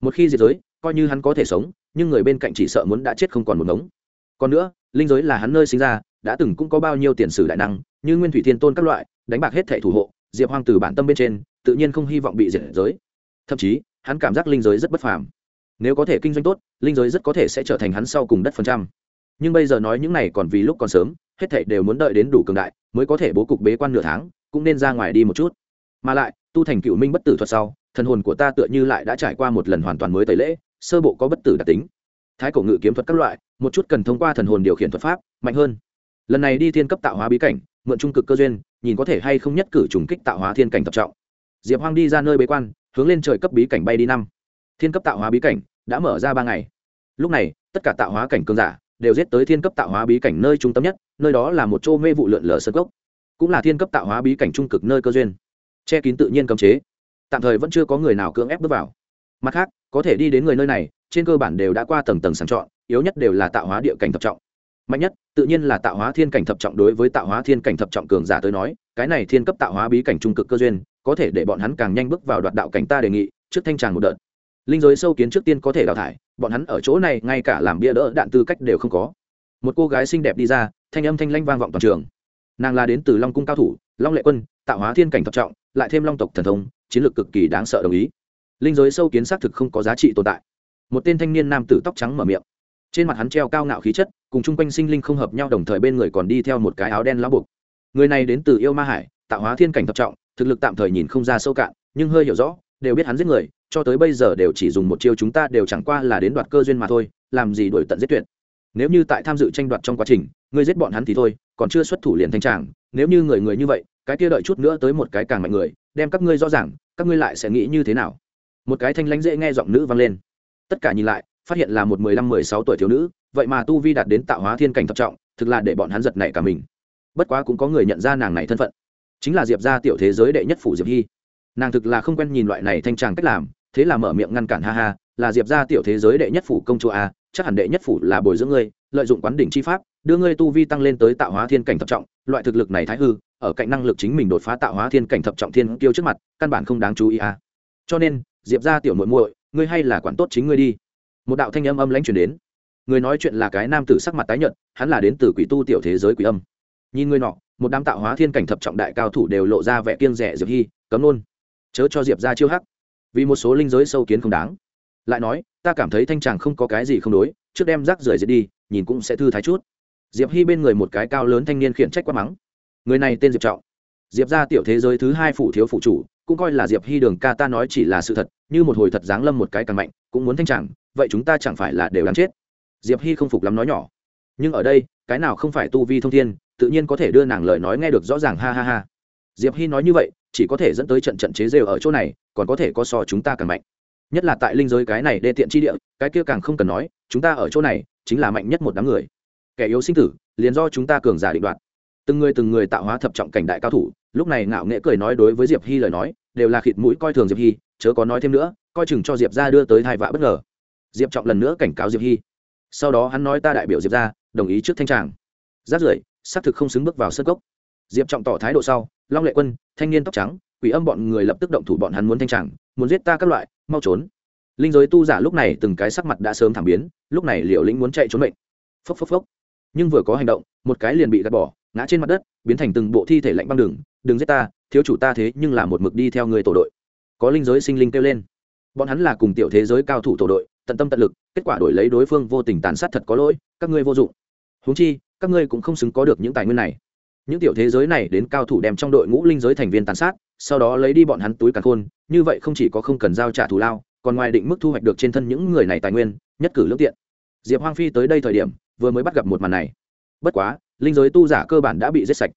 Speaker 1: Một khi diệt giới, coi như hắn có thể sống, nhưng người bên cạnh chỉ sợ muốn đã chết không còn một ngống. Còn nữa, linh giới là hắn nơi sinh ra, đã từng cũng có bao nhiêu tiền sử đại năng, như nguyên thủy thiên tôn các loại, đánh bạc hết thẻ thủ hộ, diệp hoang từ bản tâm bên trên, tự nhiên không hy vọng bị diệt giới. Thậm chí, hắn cảm giác linh giới rất bất phàm. Nếu có thể kinh doanh tốt, linh giới rất có thể sẽ trở thành hắn sau cùng đất phần trăm. Nhưng bây giờ nói những này còn vì lúc còn sớm, hết thảy đều muốn đợi đến đủ cường đại, mới có thể bố cục bế quan nửa tháng, cũng nên ra ngoài đi một chút. Mà lại, tu thành cựu minh bất tử thuật sau thần hồn của ta tựa như lại đã trải qua một lần hoàn toàn mới tẩy lễ, sơ bộ có bất tử đặc tính. Thái cổ ngự kiếm thuật các loại, một chút cần thông qua thần hồn điều khiển thuật pháp, mạnh hơn. Lần này đi thiên cấp tạo hóa bí cảnh, mượn trung cực cơ duyên, nhìn có thể hay không nhất cử trùng kích tạo hóa thiên cảnh tập trọng. Diệp hoang đi ra nơi bế quan, hướng lên trời cấp bí cảnh bay đi năm. Thiên cấp tạo hóa bí cảnh đã mở ra ba ngày. Lúc này, tất cả tạo hóa cảnh cường giả đều giết tới thiên cấp tạo hóa bí cảnh nơi trung tâm nhất, nơi đó là một chỗ mê vụ lượn lờ sơ gốc cũng là thiên cấp tạo hóa bí cảnh trung cực nơi cơ duyên. Che kín tự nhiên cấm chế tạm thời vẫn chưa có người nào cưỡng ép bước vào. Mặt khác, có thể đi đến người nơi này, trên cơ bản đều đã qua tầng tầng sàng chọn, yếu nhất đều là tạo hóa địa cảnh thập trọng. Mạnh nhất, tự nhiên là tạo hóa thiên cảnh thập trọng đối với tạo hóa thiên cảnh thập trọng cường giả tới nói, cái này thiên cấp tạo hóa bí cảnh trung cực cơ duyên, có thể để bọn hắn càng nhanh bước vào đoạt đạo cảnh ta đề nghị, trước thanh tràng một đợt. Linh giới sâu kiến trước tiên có thể đào thải, bọn hắn ở chỗ này ngay cả làm bia đỡ đạn tư cách đều không có. Một cô gái xinh đẹp đi ra, thanh âm thanh lanh vang vọng toàn trường. Nàng là đến từ long cung cao thủ, long lệ quân, tạo hóa thiên cảnh thập trọng, lại thêm long tộc thần thông chiến lược cực kỳ đáng sợ đồng ý. Linh giới sâu kiến xác thực không có giá trị tồn tại. Một tên thanh niên nam tử tóc trắng mở miệng. Trên mặt hắn treo cao ngạo khí chất, cùng chung quanh sinh linh không hợp nhau đồng thời bên người còn đi theo một cái áo đen lão buộc. Người này đến từ yêu ma hải, tạo hóa thiên cảnh thập trọng, thực lực tạm thời nhìn không ra sâu cạn, nhưng hơi hiểu rõ, đều biết hắn giết người, cho tới bây giờ đều chỉ dùng một chiêu chúng ta đều chẳng qua là đến đoạt cơ duyên mà thôi, làm gì đuổi tận giết tuyệt. Nếu như tại tham dự tranh đoạt trong quá trình, ngươi giết bọn hắn thì thôi, còn chưa xuất thủ liền thanh tràng nếu như người người như vậy, cái kia đợi chút nữa tới một cái càng mạnh người, đem các ngươi rõ ràng, các ngươi lại sẽ nghĩ như thế nào? Một cái thanh lãnh dễ nghe giọng nữ vang lên. Tất cả nhìn lại, phát hiện là một mười lăm, mười sáu tuổi thiếu nữ, vậy mà tu vi đạt đến tạo hóa thiên cảnh thập trọng, thực là để bọn hắn giật nảy cả mình. Bất quá cũng có người nhận ra nàng này thân phận. Chính là diệp gia tiểu thế giới đệ nhất phủ diệp hy nàng thực là không quen nhìn loại này thanh tràng cách làm, thế là mở miệng ngăn cản ha ha, là diệp gia tiểu thế giới đệ nhất phủ công chúa a, chắc hẳn đệ nhất phủ là bồi dưỡng ngươi, lợi dụng quán đỉnh chi pháp đưa ngươi tu vi tăng lên tới tạo hóa thiên cảnh thập trọng, loại thực lực này thái hư, ở cạnh năng lực chính mình đột phá tạo hóa thiên cảnh thập trọng thiên tiêu trước mặt, căn bản không đáng chú ý a cho nên, diệp gia tiểu muội muội, ngươi hay là quản tốt chính ngươi đi. Một đạo thanh âm âm lãnh truyền đến. Người nói chuyện là cái nam tử sắc mặt tái nhợt, hắn là đến từ quỷ tu tiểu thế giới quỷ âm. Nhìn ngươi nọ, một đám tạo hóa thiên cảnh thập trọng đại cao thủ đều lộ ra vẻ kiêng rẻ diệp hy, cấm luôn. Chớ cho diệp ra chiêu hắc. Vì một số linh giới sâu kiến không đáng. Lại nói, ta cảm thấy thanh tràng không có cái gì không đối, trước đem rác rưởi diệt đi, nhìn cũng sẽ thư thái chút diệp hy bên người một cái cao lớn thanh niên khiển trách quát mắng. Người này tên diệp trọng. Diệp ra tiểu thế giới thứ hai phụ thiếu phụ chủ cũng coi là diệp hy đường ca ta nói chỉ là sự thật như một hồi thật giáng lâm một cái càng mạnh cũng muốn thanh trạng, vậy chúng ta chẳng phải là đều đáng chết? Diệp hy không phục lắm nói nhỏ. Nhưng ở đây cái nào không phải tu vi thông thiên tự nhiên có thể đưa nàng lời nói nghe được rõ ràng ha ha ha. Diệp hy nói như vậy chỉ có thể dẫn tới trận trận chế rêu ở chỗ này còn có thể có so chúng ta càng mạnh. Nhất là tại linh giới cái này đê tiện chi địa cái kia càng không cần nói chúng ta ở chỗ này chính là mạnh nhất một đám người kẻ yếu sinh tử, liền do chúng ta cường giả định đoạt. Từng người từng người tạo hóa thập trọng cảnh đại cao thủ, lúc này ngạo nghễ cười nói đối với diệp hy lời nói, đều là khịt mũi coi thường diệp hy chớ có nói thêm nữa, coi chừng cho diệp ra đưa tới thai vạ bất ngờ. Diệp trọng lần nữa cảnh cáo diệp hy sau đó hắn nói ta đại biểu diệp ra đồng ý trước thanh tràng. Giáp rưỡi xác thực không xứng bước vào sân cốc. Diệp trọng tỏ thái độ sau, long lệ quân, thanh niên tóc trắng, quỷ âm bọn người lập tức động thủ bọn hắn muốn thanh tràng, muốn giết ta các loại, mau trốn. Linh giới tu giả lúc này từng cái sắc mặt đã sớm thảm biến, lúc này liệu lĩnh muốn chạy trốn mệnh. Phốc phốc phốc nhưng vừa có hành động, một cái liền bị gạt bỏ, ngã trên mặt đất, biến thành từng bộ thi thể lạnh băng đường, đừng giết ta, thiếu chủ ta thế nhưng là một mực đi theo người tổ đội. Có linh giới sinh linh kêu lên. Bọn hắn là cùng tiểu thế giới cao thủ tổ đội, tận tâm tận lực, kết quả đổi lấy đối phương vô tình tàn sát thật có lỗi, các ngươi vô dụng. Huống chi, các ngươi cũng không xứng có được những tài nguyên này. Những tiểu thế giới này đến cao thủ đem trong đội ngũ linh giới thành viên tàn sát, sau đó lấy đi bọn hắn túi càn khôn, như vậy không chỉ có không cần giao trả thù lao, còn ngoài định mức thu hoạch được trên thân những người này tài nguyên, nhất cử lương tiện. Diệp hoang phi tới đây thời điểm vừa mới bắt gặp một màn này. Bất quá, linh giới tu giả cơ bản đã bị giết sạch.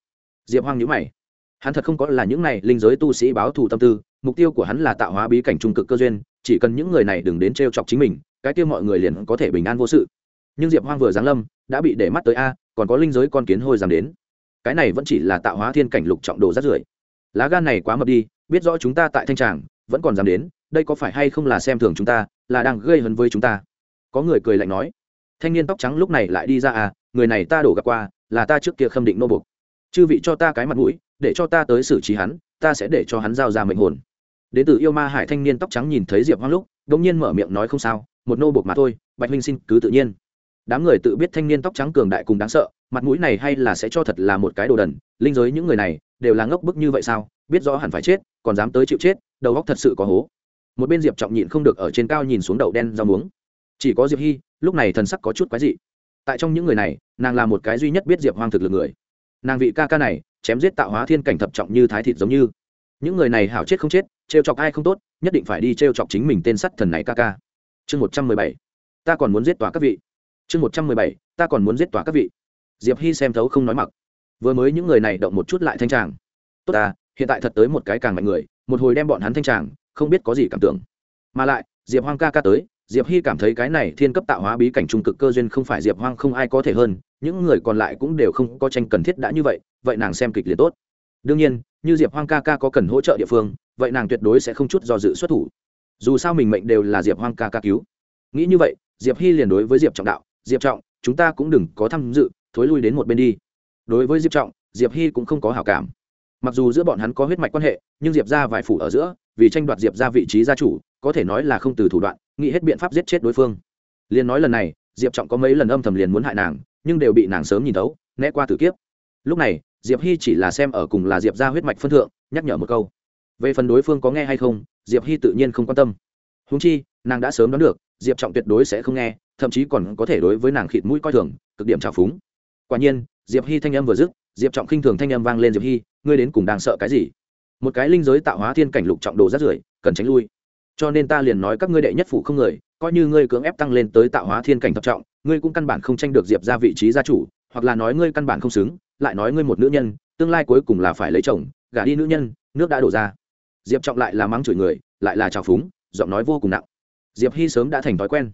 Speaker 1: Diệp hoang nhữ mày. Hắn thật không có là những này linh giới tu sĩ báo thù tâm tư, mục tiêu của hắn là tạo hóa bí cảnh trung cực cơ duyên, chỉ cần những người này đừng đến t chọc chính mình, cái kia mọi người liền có thể bình an vô sự. Nhưng diệp hoang vừa giáng lâm, đã bị để mắt tới a, còn có linh giới con kiến hôi dám đến. Cái này vẫn chỉ là tạo hóa thiên cảnh lục trọng đồ rát rưởi. Lá gan này quá mập đi, biết rõ chúng ta tại thanh tràng, vẫn còn dám đến, đây có phải hay không là xem thường chúng ta, là đang gây hấn với chúng ta. Có người cười lạnh nói thanh niên tóc trắng lúc này lại đi ra à người này ta đổ gặp qua, là ta trước kia khâm định nô bục chư vị cho ta cái mặt mũi, để cho ta tới xử trí hắn, ta sẽ để cho hắn giao ra mệnh hồn. Đến từ yêu ma hải thanh niên tóc trắng nhìn thấy diệp hoang lúc đông nhiên mở miệng nói không sao, một nô bộc mà thôi, bạch huynh xin cứ tự nhiên. Đám người tự biết thanh niên tóc trắng cường đại cùng đáng sợ, mặt mũi này hay là sẽ cho thật là một cái đồ đần, linh giới những người này, đều là ngốc bức như vậy sao, biết rõ hẳn phải chết, còn dám tới chịu chết, đầu óc thật sự có hố. Một bên diệp trọng nhịn không được ở trên cao nhìn xuống đậu đen rau muống chỉ có diệp hy lúc này thần sắc có chút quái dị. Tại trong những người này, nàng là một cái duy nhất biết diệp hoang thực lực người. Nàng vị ca ca này, chém giết tạo hóa thiên cảnh thập trọng như thái thịt giống như. Những người này hảo chết không chết, trêu chọc ai không tốt, nhất định phải đi trêu chọc chính mình tên sắt thần này ca ca. Chương một trăm mười bảy. Ta còn muốn giết tòa các vị. Chương một trăm mười bảy. Ta còn muốn giết tòa các vị. Diệp hy xem thấu không nói mặc. Vừa mới những người này động một chút lại thanh tràng. Tốt ta, hiện tại thật tới một cái càng mạnh người, một hồi đem bọn hắn thanh tràng, không biết có gì cảm tưởng. Mà lại, diệp hoang ca ca tới diệp hy cảm thấy cái này thiên cấp tạo hóa bí cảnh trung cực cơ duyên không phải diệp hoang không ai có thể hơn, những người còn lại cũng đều không có tranh cần thiết đã như vậy vậy nàng xem kịch liệt tốt. Đương nhiên, như diệp hoang ca ca có cần hỗ trợ địa phương, vậy nàng tuyệt đối sẽ không chút do dự xuất thủ. Dù sao mình mệnh đều là diệp hoang ca ca cứu. Nghĩ như vậy, diệp hy liền đối với diệp trọng đạo, diệp trọng, chúng ta cũng đừng có tham dự, thối lui đến một bên đi. Đối với diệp trọng, diệp hy cũng không có hảo cảm. Mặc dù giữa bọn hắn có huyết mạch quan hệ, nhưng diệp ra vài phủ ở giữa vì tranh đoạt diệp ra vị trí gia chủ, có thể nói là không từ thủ đoạn, nghĩ hết biện pháp giết chết đối phương. Liền nói lần này, diệp trọng có mấy lần âm thầm liền muốn hại nàng, nhưng đều bị nàng sớm nhìn thấu, né qua tử kiếp. Lúc này, diệp hy chỉ là xem ở cùng là diệp ra huyết mạch phân thượng, nhắc nhở một câu. Về phần đối phương có nghe hay không, diệp hy tự nhiên không quan tâm. Húng chi, nàng đã sớm đoán được, diệp trọng tuyệt đối sẽ không nghe, thậm chí còn có thể đối với nàng khịt mũi coi thường, cực điểm trào phúng. Quả nhiên, diệp hy thanh âm vừa dứt, diệp trọng khinh thường thanh âm vang lên diệp hy ngươi đến cùng đang sợ cái gì? Một cái linh giới tạo hóa thiên cảnh lục trọng đồ rất rưởi cần tránh lui. Cho nên ta liền nói các ngươi đệ nhất phủ không người coi như ngươi cưỡng ép tăng lên tới tạo hóa thiên cảnh thập trọng ngươi cũng căn bản không tranh được diệp ra vị trí gia chủ hoặc là nói ngươi căn bản không xứng lại nói ngươi một nữ nhân tương lai cuối cùng là phải lấy chồng gả đi nữ nhân nước đã đổ ra. Diệp trọng lại là mắng chửi người lại là trào phúng giọng nói vô cùng nặng. Diệp hy sớm đã thành thói quen.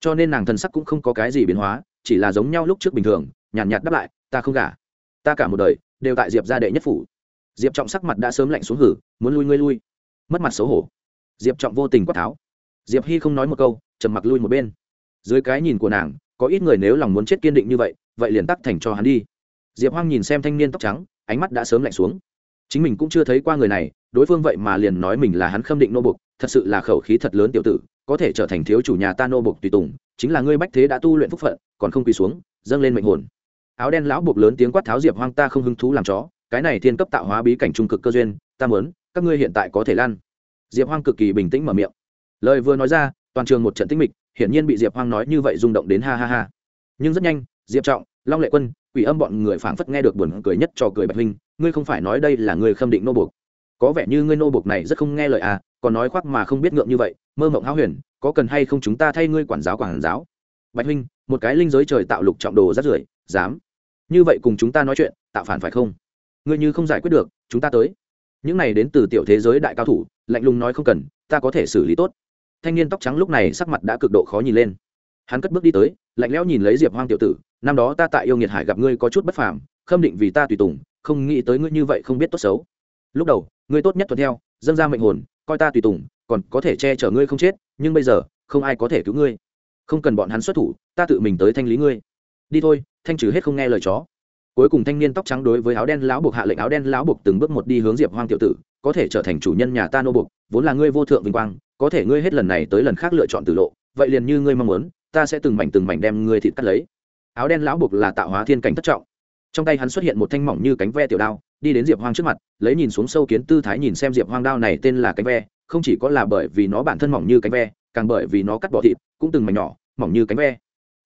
Speaker 1: Cho nên nàng thần sắc cũng không có cái gì biến hóa chỉ là giống nhau lúc trước bình thường nhàn nhạt, nhạt đáp lại ta không gả. Ta cả một đời đều tại diệp gia đệ nhất phủ diệp trọng sắc mặt đã sớm lạnh xuống hử, muốn lui ngươi lui. Mất mặt xấu hổ. Diệp trọng vô tình quát tháo. Diệp hy không nói một câu, trầm mặc lui một bên. Dưới cái nhìn của nàng, có ít người nếu lòng muốn chết kiên định như vậy vậy liền tắc thành cho hắn đi. Diệp hoang nhìn xem thanh niên tóc trắng, ánh mắt đã sớm lạnh xuống. Chính mình cũng chưa thấy qua người này, đối phương vậy mà liền nói mình là hắn khâm định nô bục thật sự là khẩu khí thật lớn tiểu tử, có thể trở thành thiếu chủ nhà ta nô bục tùy tùng, chính là ngươi bách thế đã tu luyện phúc phận, còn không quỳ xuống, dâng lên mệnh hồn. Áo đen lão buộc lớn tiếng quát tháo diệp hoang, ta không hứng thú làm chó cái này thiên cấp tạo hóa bí cảnh trung cực cơ duyên, ta mớn các ngươi hiện tại có thể lan diệp hoang cực kỳ bình tĩnh mở miệng. Lời vừa nói ra, toàn trường một trận tinh mịch, hiển nhiên bị diệp hoang nói như vậy rung động đến ha ha ha. Nhưng rất nhanh, diệp trọng, long lệ quân, quỷ âm bọn người phảng phất nghe được buồn cười nhất cho cười bạch huynh, ngươi không phải nói đây là người khâm định nô buộc. Có vẻ như ngươi nô buộc này rất không nghe lời à còn nói khoác mà không biết ngượng như vậy, mơ mộng háo huyền, có cần hay không chúng ta thay ngươi quản giáo quản giáo? Bạch huynh, một cái linh giới trời tạo lục trọng đồ rất rưởi, dám. Như vậy cùng chúng ta nói chuyện, tạo phản phải không? Ngươi như không giải quyết được, chúng ta tới. Những này đến từ tiểu thế giới đại cao thủ, lạnh lùng nói không cần, ta có thể xử lý tốt. Thanh niên tóc trắng lúc này sắc mặt đã cực độ khó nhìn lên. Hắn cất bước đi tới, lạnh lẽo nhìn lấy diệp hoang tiểu tử, năm đó ta tại yêu nghiệt hải gặp ngươi có chút bất phàm, khâm định vì ta tùy tùng, không nghĩ tới ngươi như vậy không biết tốt xấu. Lúc đầu, ngươi tốt nhất thuận theo, dâng ra mệnh hồn, coi ta tùy tùng, còn có thể che chở ngươi không chết, nhưng bây giờ, không ai có thể cứu ngươi. Không cần bọn hắn xuất thủ, ta tự mình tới thanh lý ngươi. Đi thôi, thanh trừ hết không nghe lời chó cuối cùng thanh niên tóc trắng đối với áo đen lão buộc hạ lệnh áo đen lão buộc từng bước một đi hướng diệp hoang tiểu tử, có thể trở thành chủ nhân nhà ta nô buộc, vốn là ngươi vô thượng vinh quang, có thể ngươi hết lần này tới lần khác lựa chọn tử lộ, vậy liền như ngươi mong muốn, ta sẽ từng mảnh từng mảnh đem ngươi thịt cắt lấy. Áo đen lão buộc là tạo hóa thiên cảnh thất trọng. Trong tay hắn xuất hiện một thanh mỏng như cánh ve tiểu đao, đi đến diệp hoang trước mặt, lấy nhìn xuống sâu kiến tư thái nhìn xem diệp hoang đao này tên là cánh ve, không chỉ có là bởi vì nó bản thân mỏng như cánh ve, càng bởi vì nó cắt bỏ thịt, cũng từng mảnh nhỏ, mỏng như cánh ve.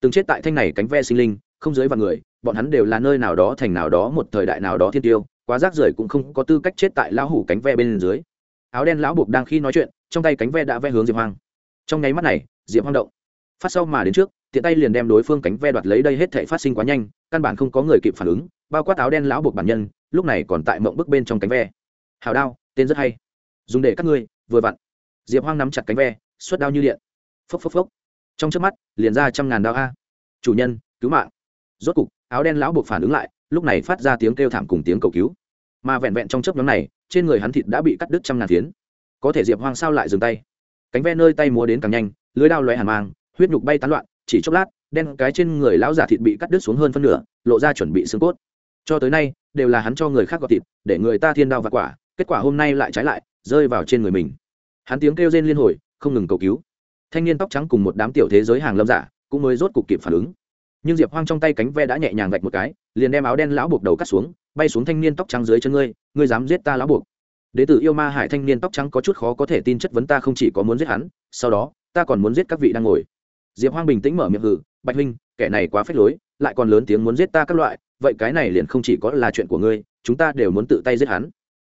Speaker 1: Từng chết tại thanh này cánh ve sinh linh, không dưới vạn người bọn hắn đều là nơi nào đó thành nào đó một thời đại nào đó thiên tiêu, quá rác rưởi cũng không có tư cách chết tại lão hủ cánh ve bên dưới. Áo đen lão buộc đang khi nói chuyện, trong tay cánh ve đã ve hướng diệp hoang. Trong nháy mắt này, diệp hoang động. Phát sau mà đến trước, tiện tay liền đem đối phương cánh ve đoạt lấy đây hết thể phát sinh quá nhanh, căn bản không có người kịp phản ứng, bao quát áo đen lão buộc bản nhân, lúc này còn tại mộng bức bên trong cánh ve. Hào đao, tên rất hay. Dùng để các ngươi, vừa vặn. Diệp hoang nắm chặt cánh ve xuất đao như điện. Phốc phốc phốc. Trong trước mắt, liền ra trăm ngàn đao a. Chủ nhân, cứu mạng. Rốt cục áo đen lão buộc phản ứng lại, lúc này phát ra tiếng kêu thảm cùng tiếng cầu cứu. Mà vẹn vẹn trong chớp nhóm này, trên người hắn thịt đã bị cắt đứt trăm ngàn phiến. Có thể diệp hoang sao lại dừng tay? Cánh ve nơi tay múa đến càng nhanh, lưới đao lóe hàn mang, huyết nhục bay tán loạn, chỉ chốc lát, đen cái trên người lão giả thịt bị cắt đứt xuống hơn phân nửa, lộ ra chuẩn bị xương cốt. Cho tới nay, đều là hắn cho người khác gọt thịt, để người ta thiên đao và quả, kết quả hôm nay lại trái lại, rơi vào trên người mình. Hắn tiếng kêu rên liên hồi, không ngừng cầu cứu. Thanh niên tóc trắng cùng một đám tiểu thế giới hàng lâm giả, cũng mới rốt cục kịp phản ứng nhưng diệp hoang trong tay cánh ve đã nhẹ nhàng gạch một cái, liền đem áo đen lão buộc đầu cắt xuống, bay xuống thanh niên tóc trắng dưới chân ngươi ngươi dám giết ta lão buộc. Đế tử yêu ma hải thanh niên tóc trắng có chút khó có thể tin chất vấn ta không chỉ có muốn giết hắn, sau đó, ta còn muốn giết các vị đang ngồi. Diệp hoang bình tĩnh mở miệng hử bạch huynh, kẻ này quá phết lối, lại còn lớn tiếng muốn giết ta các loại, vậy cái này liền không chỉ có là chuyện của ngươi, chúng ta đều muốn tự tay giết hắn.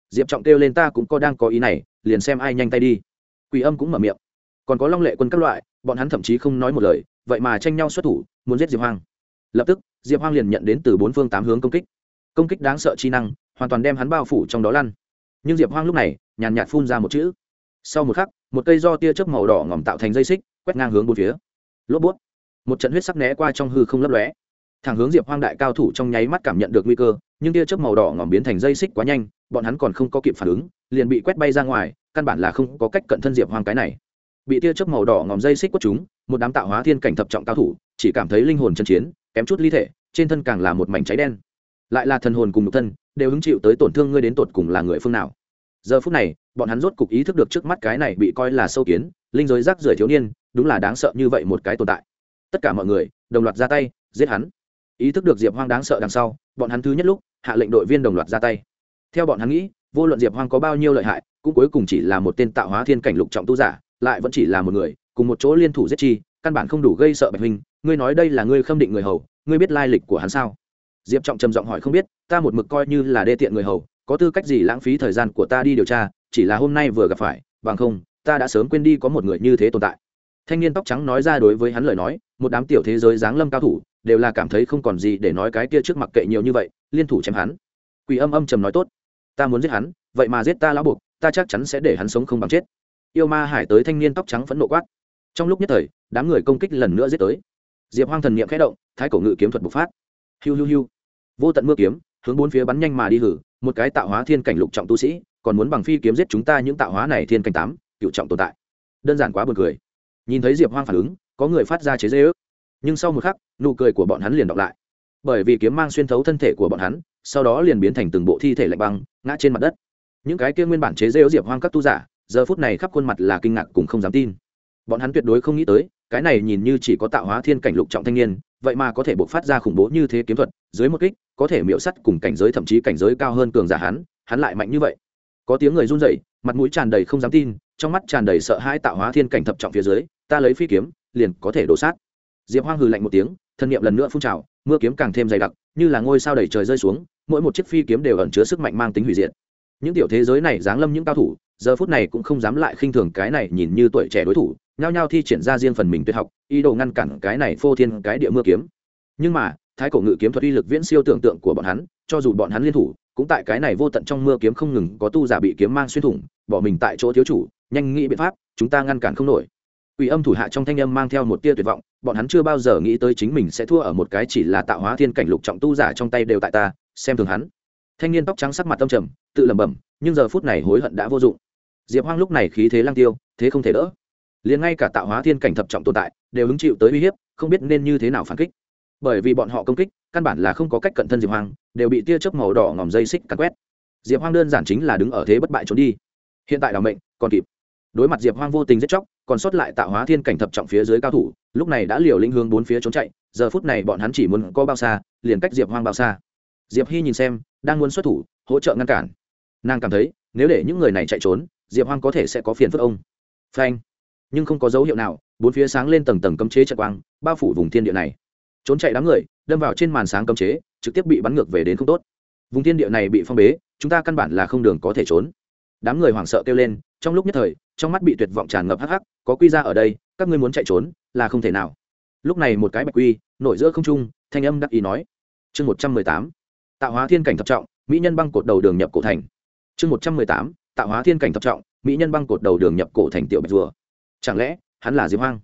Speaker 1: Diệp trọng kêu lên ta cũng có đang có ý này, liền xem ai nhanh tay đi. Quỷ âm cũng mở miệng. Còn có long lệ quân các loại, bọn hắn thậm chí không nói một lời, vậy mà tranh nhau xuất thủ muốn giết diệp hoang. Lập tức, diệp hoang liền nhận đến từ bốn phương tám hướng công kích. Công kích đáng sợ chi năng, hoàn toàn đem hắn bao phủ trong đó lăn. Nhưng diệp hoang lúc này, nhàn nhạt phun ra một chữ. Sau một khắc, một cây do tia chớp màu đỏ ngỏm tạo thành dây xích, quét ngang hướng bốn phía. Lốp bút. Một trận huyết sắc né qua trong hư không lấp lóe. Thẳng hướng diệp hoang đại cao thủ trong nháy mắt cảm nhận được nguy cơ, nhưng tia chớp màu đỏ ngỏm biến thành dây xích quá nhanh, bọn hắn còn không có kịp phản ứng, liền bị quét bay ra ngoài, căn bản là không có cách cận thân diệp hoang cái này. Bị tia chớp màu đỏ ngòm dây xích quất chúng một đám tạo hóa thiên cảnh thập trọng cao thủ chỉ cảm thấy linh hồn chân chiến, kém chút ly thể, trên thân càng là một mảnh cháy đen. Lại là thần hồn cùng nhục thân, đều hứng chịu tới tổn thương ngươi đến tột cùng là người phương nào. Giờ phút này, bọn hắn rốt cục ý thức được trước mắt cái này bị coi là sâu kiến, linh giới rác rưởi thiếu niên, đúng là đáng sợ như vậy một cái tồn tại. Tất cả mọi người, đồng loạt ra tay, giết hắn. Ý thức được diệp hoang đáng sợ đằng sau, bọn hắn thứ nhất lúc, hạ lệnh đội viên đồng loạt ra tay. Theo bọn hắn nghĩ, vô luận diệp hoang có bao nhiêu lợi hại, cũng cuối cùng chỉ là một tên tạo hóa thiên cảnh lục trọng tu giả, lại vẫn chỉ là một người, cùng một chỗ liên thủ giết chi căn bản không đủ gây sợ bạch huynh, ngươi nói đây là ngươi khâm định người hầu, ngươi biết lai lịch của hắn sao? Diệp trọng trầm giọng hỏi không biết, ta một mực coi như là đê tiện người hầu, có tư cách gì lãng phí thời gian của ta đi điều tra, chỉ là hôm nay vừa gặp phải, bằng không, ta đã sớm quên đi có một người như thế tồn tại. Thanh niên tóc trắng nói ra đối với hắn lời nói, một đám tiểu thế giới giáng lâm cao thủ, đều là cảm thấy không còn gì để nói cái kia trước mặt kệ nhiều như vậy, liên thủ chém hắn. Quỷ âm âm trầm nói tốt, ta muốn giết hắn, vậy mà giết ta lão buộc, ta chắc chắn sẽ để hắn sống không bằng chết. Yêu ma hải tới thanh niên tóc trắng phẫn nộ quát. Trong lúc nhất thời đám người công kích lần nữa giết tới. Diệp hoang thần n i ệ m khẽ động, thái cổ ngự kiếm thuật bộc phát. Hiu hiu hiu. Vô tận mưa kiếm, hướng bốn phía bắn nhanh mà đi hử, một cái tạo hóa thiên cảnh lục trọng tu sĩ, còn muốn bằng phi kiếm giết chúng ta những tạo hóa này thiên cảnh tám, cựu trọng tồn tại. Đơn giản quá b u ồ n cười. Nhìn thấy diệp hoang phản ứng, có người phát ra chế dễ ước nhưng sau một khắc, nụ cười của bọn hắn liền đọc lại. Bởi vì kiếm mang xuyên thấu thân thể của bọn hắn, sau đó liền biến thành từng bộ thi thể lạnh băng, ngã trên mặt đất. Những cái kia nguyên bản chế rêu diệp hoang các tu giả, giờ phút này khắp khuôn mặt là kinh ngạc cùng không dám tin. Bọn hắn tuyệt đối không nghĩ tới cái này nhìn như chỉ có tạo hóa thiên cảnh lục trọng thanh niên, vậy mà có thể buộc phát ra khủng bố như thế kiếm thuật, dưới một kích, có thể miễu sắt cùng cảnh giới thậm chí cảnh giới cao hơn cường giả hắn hắn lại mạnh như vậy. Có tiếng người run rẩy, mặt mũi tràn đầy không dám tin, trong mắt tràn đầy sợ hãi tạo hóa thiên cảnh thập trọng phía dưới, ta lấy phi kiếm, liền có thể đổ sát. Diệp hoang hừ lạnh một tiếng, thân nhiệm lần nữa phun trào, mưa kiếm càng thêm dày đặc, như là ngôi sao đầy trời rơi xuống, mỗi một chiếc phi kiếm đều ẩn chứa sức mạnh mang tính hủy diệt. Những tiểu thế giới này giáng lâm những cao thủ giờ phút này cũng không dám lại khinh thường cái này nhìn như tuổi trẻ đối thủ nhao nhao thi triển ra riêng phần mình tuyệt học ý đồ ngăn cản cái này phô thiên cái địa mưa kiếm nhưng mà thái cổ ngự kiếm thuật uy lực viễn siêu tưởng tượng của bọn hắn cho dù bọn hắn liên thủ cũng tại cái này vô tận trong mưa kiếm không ngừng có tu giả bị kiếm mang xuyên thủng bỏ mình tại chỗ thiếu chủ nhanh nghĩ biện pháp chúng ta ngăn cản không nổi Quỷ âm thủ hạ trong thanh âm mang theo một tia tuyệt vọng, bọn hắn chưa bao giờ nghĩ tới chính mình sẽ thua ở một cái chỉ là tạo hóa thiên cảnh lục trọng tu giả trong tay đều tại ta, xem thường hắn. Thanh niên tóc trắng sắc mặt tâm trầm, tự lẩm bẩm, nhưng giờ phút này hối hận đã vô dụng. Diệp Hoang lúc này khí thế lang tiêu, thế không thể đỡ. Liền ngay cả tạo hóa thiên cảnh thập trọng tồn tại, đều hứng chịu tới uy hiếp, không biết nên như thế nào phản kích. Bởi vì bọn họ công kích, căn bản là không có cách cận thân Diệp Hoang, đều bị tia chớp màu đỏ ngòm dây xích cắt quét. Diệp Hoang đơn giản chính là đứng ở thế bất bại trốn đi. Hiện tại đào mệnh, còn kịp đối mặt diệp hoang vô tình giết chóc còn sót lại tạo hóa thiên cảnh thập trọng phía dưới cao thủ lúc này đã liều lĩnh hướng bốn phía trốn chạy giờ phút này bọn hắn chỉ muốn có bao xa liền cách diệp hoang bao xa diệp hy nhìn xem đang muốn xuất thủ hỗ trợ ngăn cản nàng cảm thấy nếu để những người này chạy trốn diệp hoang có thể sẽ có phiền phức ông. Phanh. Nhưng không có dấu hiệu nào, bốn phía sáng lên tầng tầng cấm chế trận quang, bao phủ vùng thiên địa này. Trốn chạy đám người, đâm vào trên màn sáng cấm chế, trực tiếp bị bắn ngược về đến không tốt. Vùng thiên địa này bị phong bế, chúng ta căn bản là không đường có thể trốn. Đám người hoảng sợ kêu lên, trong lúc nhất thời, trong mắt bị tuyệt vọng tràn ngập hắc hắc, có quy ra ở đây, các ngươi muốn chạy trốn, là không thể nào. Lúc này một cái bạch quy, nổi giữa không trung, thanh âm đắc ý nói. Chương một trăm mười tám, tạo hóa thiên cảnh thập trọng, mỹ nhân băng cột đầu đường nhập cổ thành. Chương một trăm mười tám tạo hóa thiên cảnh thập trọng, mỹ nhân băng cột đầu đường nhập cổ thành tiểu bạch rùa. Chẳng lẽ, hắn là diệp hoang?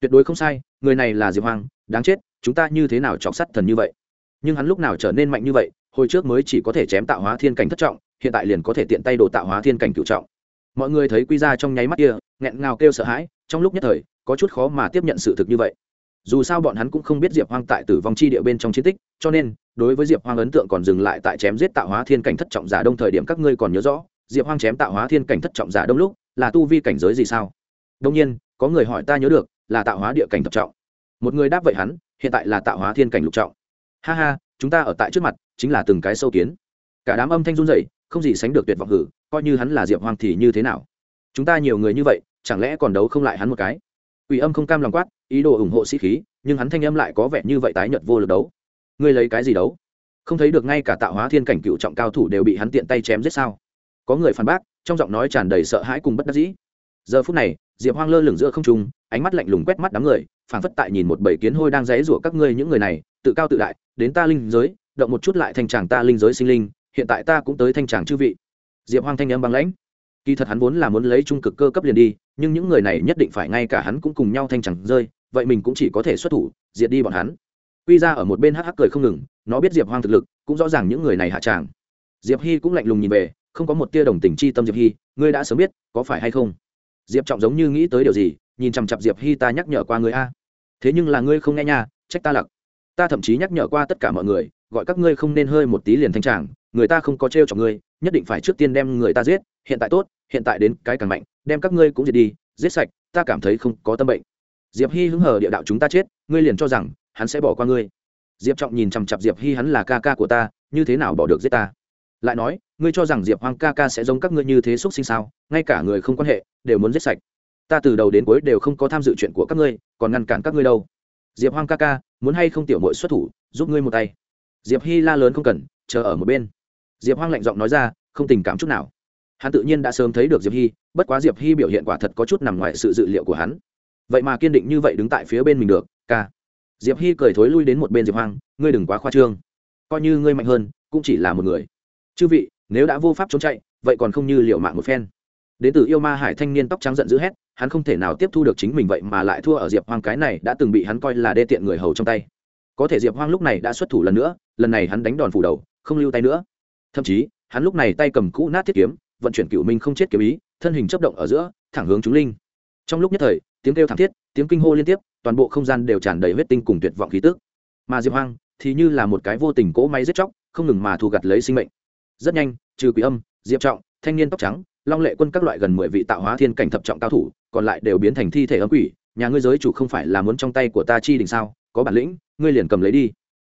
Speaker 1: Tuyệt đối không sai, người này là diệp hoang, đáng chết, chúng ta như thế nào chọc sắt thần như vậy? Nhưng hắn lúc nào trở nên mạnh như vậy, hồi trước mới chỉ có thể chém tạo hóa thiên cảnh thất trọng, hiện tại liền có thể tiện tay đồ tạo hóa thiên cảnh cựu trọng. Mọi người thấy quy ra trong nháy mắt kia, nghẹn ngào kêu sợ hãi, trong lúc nhất thời, có chút khó mà tiếp nhận sự thực như vậy. Dù sao bọn hắn cũng không biết diệp hoang tại tử vong chi địa bên trong chiến tích, cho nên, đối với diệp hoang ấn tượng còn dừng lại tại chém giết tạo hóa thiên cảnh thất trọng giả đông thời điểm các ngươi còn nhớ rõ diệp hoang chém tạo hóa thiên cảnh thất trọng giả đông lúc, là tu vi cảnh giới gì sao? Đông nhiên, có người hỏi ta nhớ được, là tạo hóa địa cảnh thập trọng. Một người đáp vậy hắn, hiện tại là tạo hóa thiên cảnh lục trọng. Ha ha, chúng ta ở tại trước mặt, chính là từng cái sâu kiến. Cả đám âm thanh run rẩy, không gì sánh được tuyệt vọng hử, coi như hắn là diệp hoang thì như thế nào? Chúng ta nhiều người như vậy, chẳng lẽ còn đấu không lại hắn một cái? Ủy âm không cam lòng quát, ý đồ ủng hộ sĩ khí, nhưng hắn thanh âm lại có vẻ như vậy tái nhợt vô lực đấu. Ngươi lấy cái gì đấu? Không thấy được ngay cả tạo hóa thiên cảnh cựu trọng cao thủ đều bị hắn tiện tay chém giết sao? Có người phản bác, trong giọng nói tràn đầy sợ hãi cùng bất đắc dĩ. Giờ phút này, diệp hoang lơ lửng giữa không trung, ánh mắt lạnh lùng quét mắt đám người, phảng phất tại nhìn một bầy kiến hôi đang rẽ rủa các ngươi những người này, tự cao tự đại, đến ta linh giới, động một chút lại thành tràng ta linh giới sinh linh, hiện tại ta cũng tới thanh tràng chư vị. Diệp hoang thanh âm băng lãnh. Kỳ thật hắn vốn là muốn lấy trung cực cơ cấp liền đi, nhưng những người này nhất định phải ngay cả hắn cũng cùng nhau thanh tràng rơi, vậy mình cũng chỉ có thể xuất thủ, diệt đi bọn hắn. Quy ra ở một bên hắc hắc cười không ngừng, nó biết diệp hoang thực lực, cũng rõ ràng những người này hạ tràng. Diệp hy cũng lạnh lùng nhìn về không có một tia đồng tình chi tâm diệp hy, ngươi đã sớm biết, có phải hay không? Diệp trọng giống như nghĩ tới điều gì, nhìn chằm chặp diệp hy, ta nhắc nhở qua người a. Thế nhưng là ngươi không nghe nha, trách ta lặc. Ta thậm chí nhắc nhở qua tất cả mọi người, gọi các ngươi không nên hơi một tí liền thanh tràng, người ta không có t r cho ngươi, nhất định phải trước tiên đem người ta giết, hiện tại tốt, hiện tại đến cái càng mạnh, đem các ngươi cũng diệt đi, giết sạch, ta cảm thấy không có tâm bệnh. Diệp hy hứng hờ địa đạo chúng ta chết, ngươi liền cho rằng, hắn sẽ bỏ qua ngươi. Diệp trọng nhìn chằm chặp diệp hy, hắn là ca ca của ta, như thế nào bỏ được giết ta? Lại nói, ngươi cho rằng diệp hoang ca ca sẽ giống các ngươi như thế x u ấ t sinh sao? Ngay cả người không quan hệ, đều muốn giết sạch. Ta từ đầu đến cuối đều không có tham dự chuyện của các ngươi, còn ngăn cản các ngươi đâu. Diệp hoang ca ca, muốn hay không tiểu mội xuất thủ, giúp ngươi một tay. Diệp hy la lớn không cần, chờ ở một bên. Diệp hoang lạnh giọng nói ra, không tình cảm chút nào. Hắn tự nhiên đã sớm thấy được diệp hy bất quá diệp hy biểu hiện quả thật có chút nằm ngoài sự dự liệu của hắn. Vậy mà kiên định như vậy đứng tại phía bên mình được, ca. Diệp hy cười thối lui đến một bên diệp hoang, ngươi đừng quá khoa trương. Coi như ngươi mạnh hơn, cũng chỉ là một người chư vị, nếu đã vô pháp trốn chạy, vậy còn không như liệu mạng một phen. Đến từ yêu ma hải thanh niên tóc trắng giận dữ hét, hắn không thể nào tiếp thu được chính mình vậy mà lại thua ở diệp hoang cái này đã từng bị hắn coi là đê tiện người hầu trong tay. Có thể diệp hoang lúc này đã xuất thủ lần nữa, lần này hắn đánh đòn phủ đầu, không lưu tay nữa. Thậm chí, hắn lúc này tay cầm cũ nát thiết kiếm, vận chuyển cựu minh không chết kiếm ý, thân hình chấp động ở giữa, thẳng hướng chúng linh. Trong lúc nhất thời, tiếng kêu thảm thiết, tiếng kinh hô liên tiếp, toàn bộ không gian đều tràn đầy huyết tinh cùng tuyệt vọng khí tức. Mà diệp hoang thì như là một cái vô tình cỗ máy giết chóc, không ngừng mà thu gặt lấy sinh mệnh rất nhanh, trừ quỷ âm, diệp trọng, thanh niên tóc trắng, long lệ quân các loại gần mười vị tạo hóa thiên cảnh thập trọng cao thủ, còn lại đều biến thành thi thể âm quỷ. Nhà ngươi giới chủ không phải là muốn trong tay của ta chi đình sao? Có bản lĩnh, ngươi liền cầm lấy đi.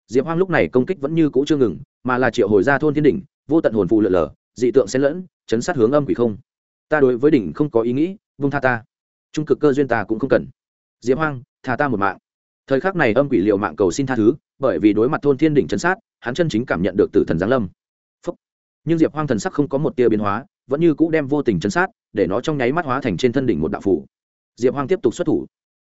Speaker 1: Diệp hoang lúc này công kích vẫn như cũ chưa ngừng, mà là triệu hồi ra thôn thiên đỉnh, vô tận hồn phù lượn lờ, dị tượng xen lẫn, chấn sát hướng âm quỷ không. Ta đối với đỉnh không có ý nghĩ, vung tha ta. Trung cực cơ duyên ta cũng không cần. Diệp hoang, tha ta một mạng. Thời khắc này âm quỷ liệu mạng cầu xin tha thứ, bởi vì đối mặt thôn thiên đỉnh chấn sát, hắn chân chính cảm nhận được tử thần giáng lâm nhưng diệp hoang thần sắc không có một tia biến hóa, vẫn như cũ đem vô tình chấn sát, để nó trong nháy mắt hóa thành trên thân đỉnh một đạo phủ. Diệp hoang tiếp tục xuất thủ.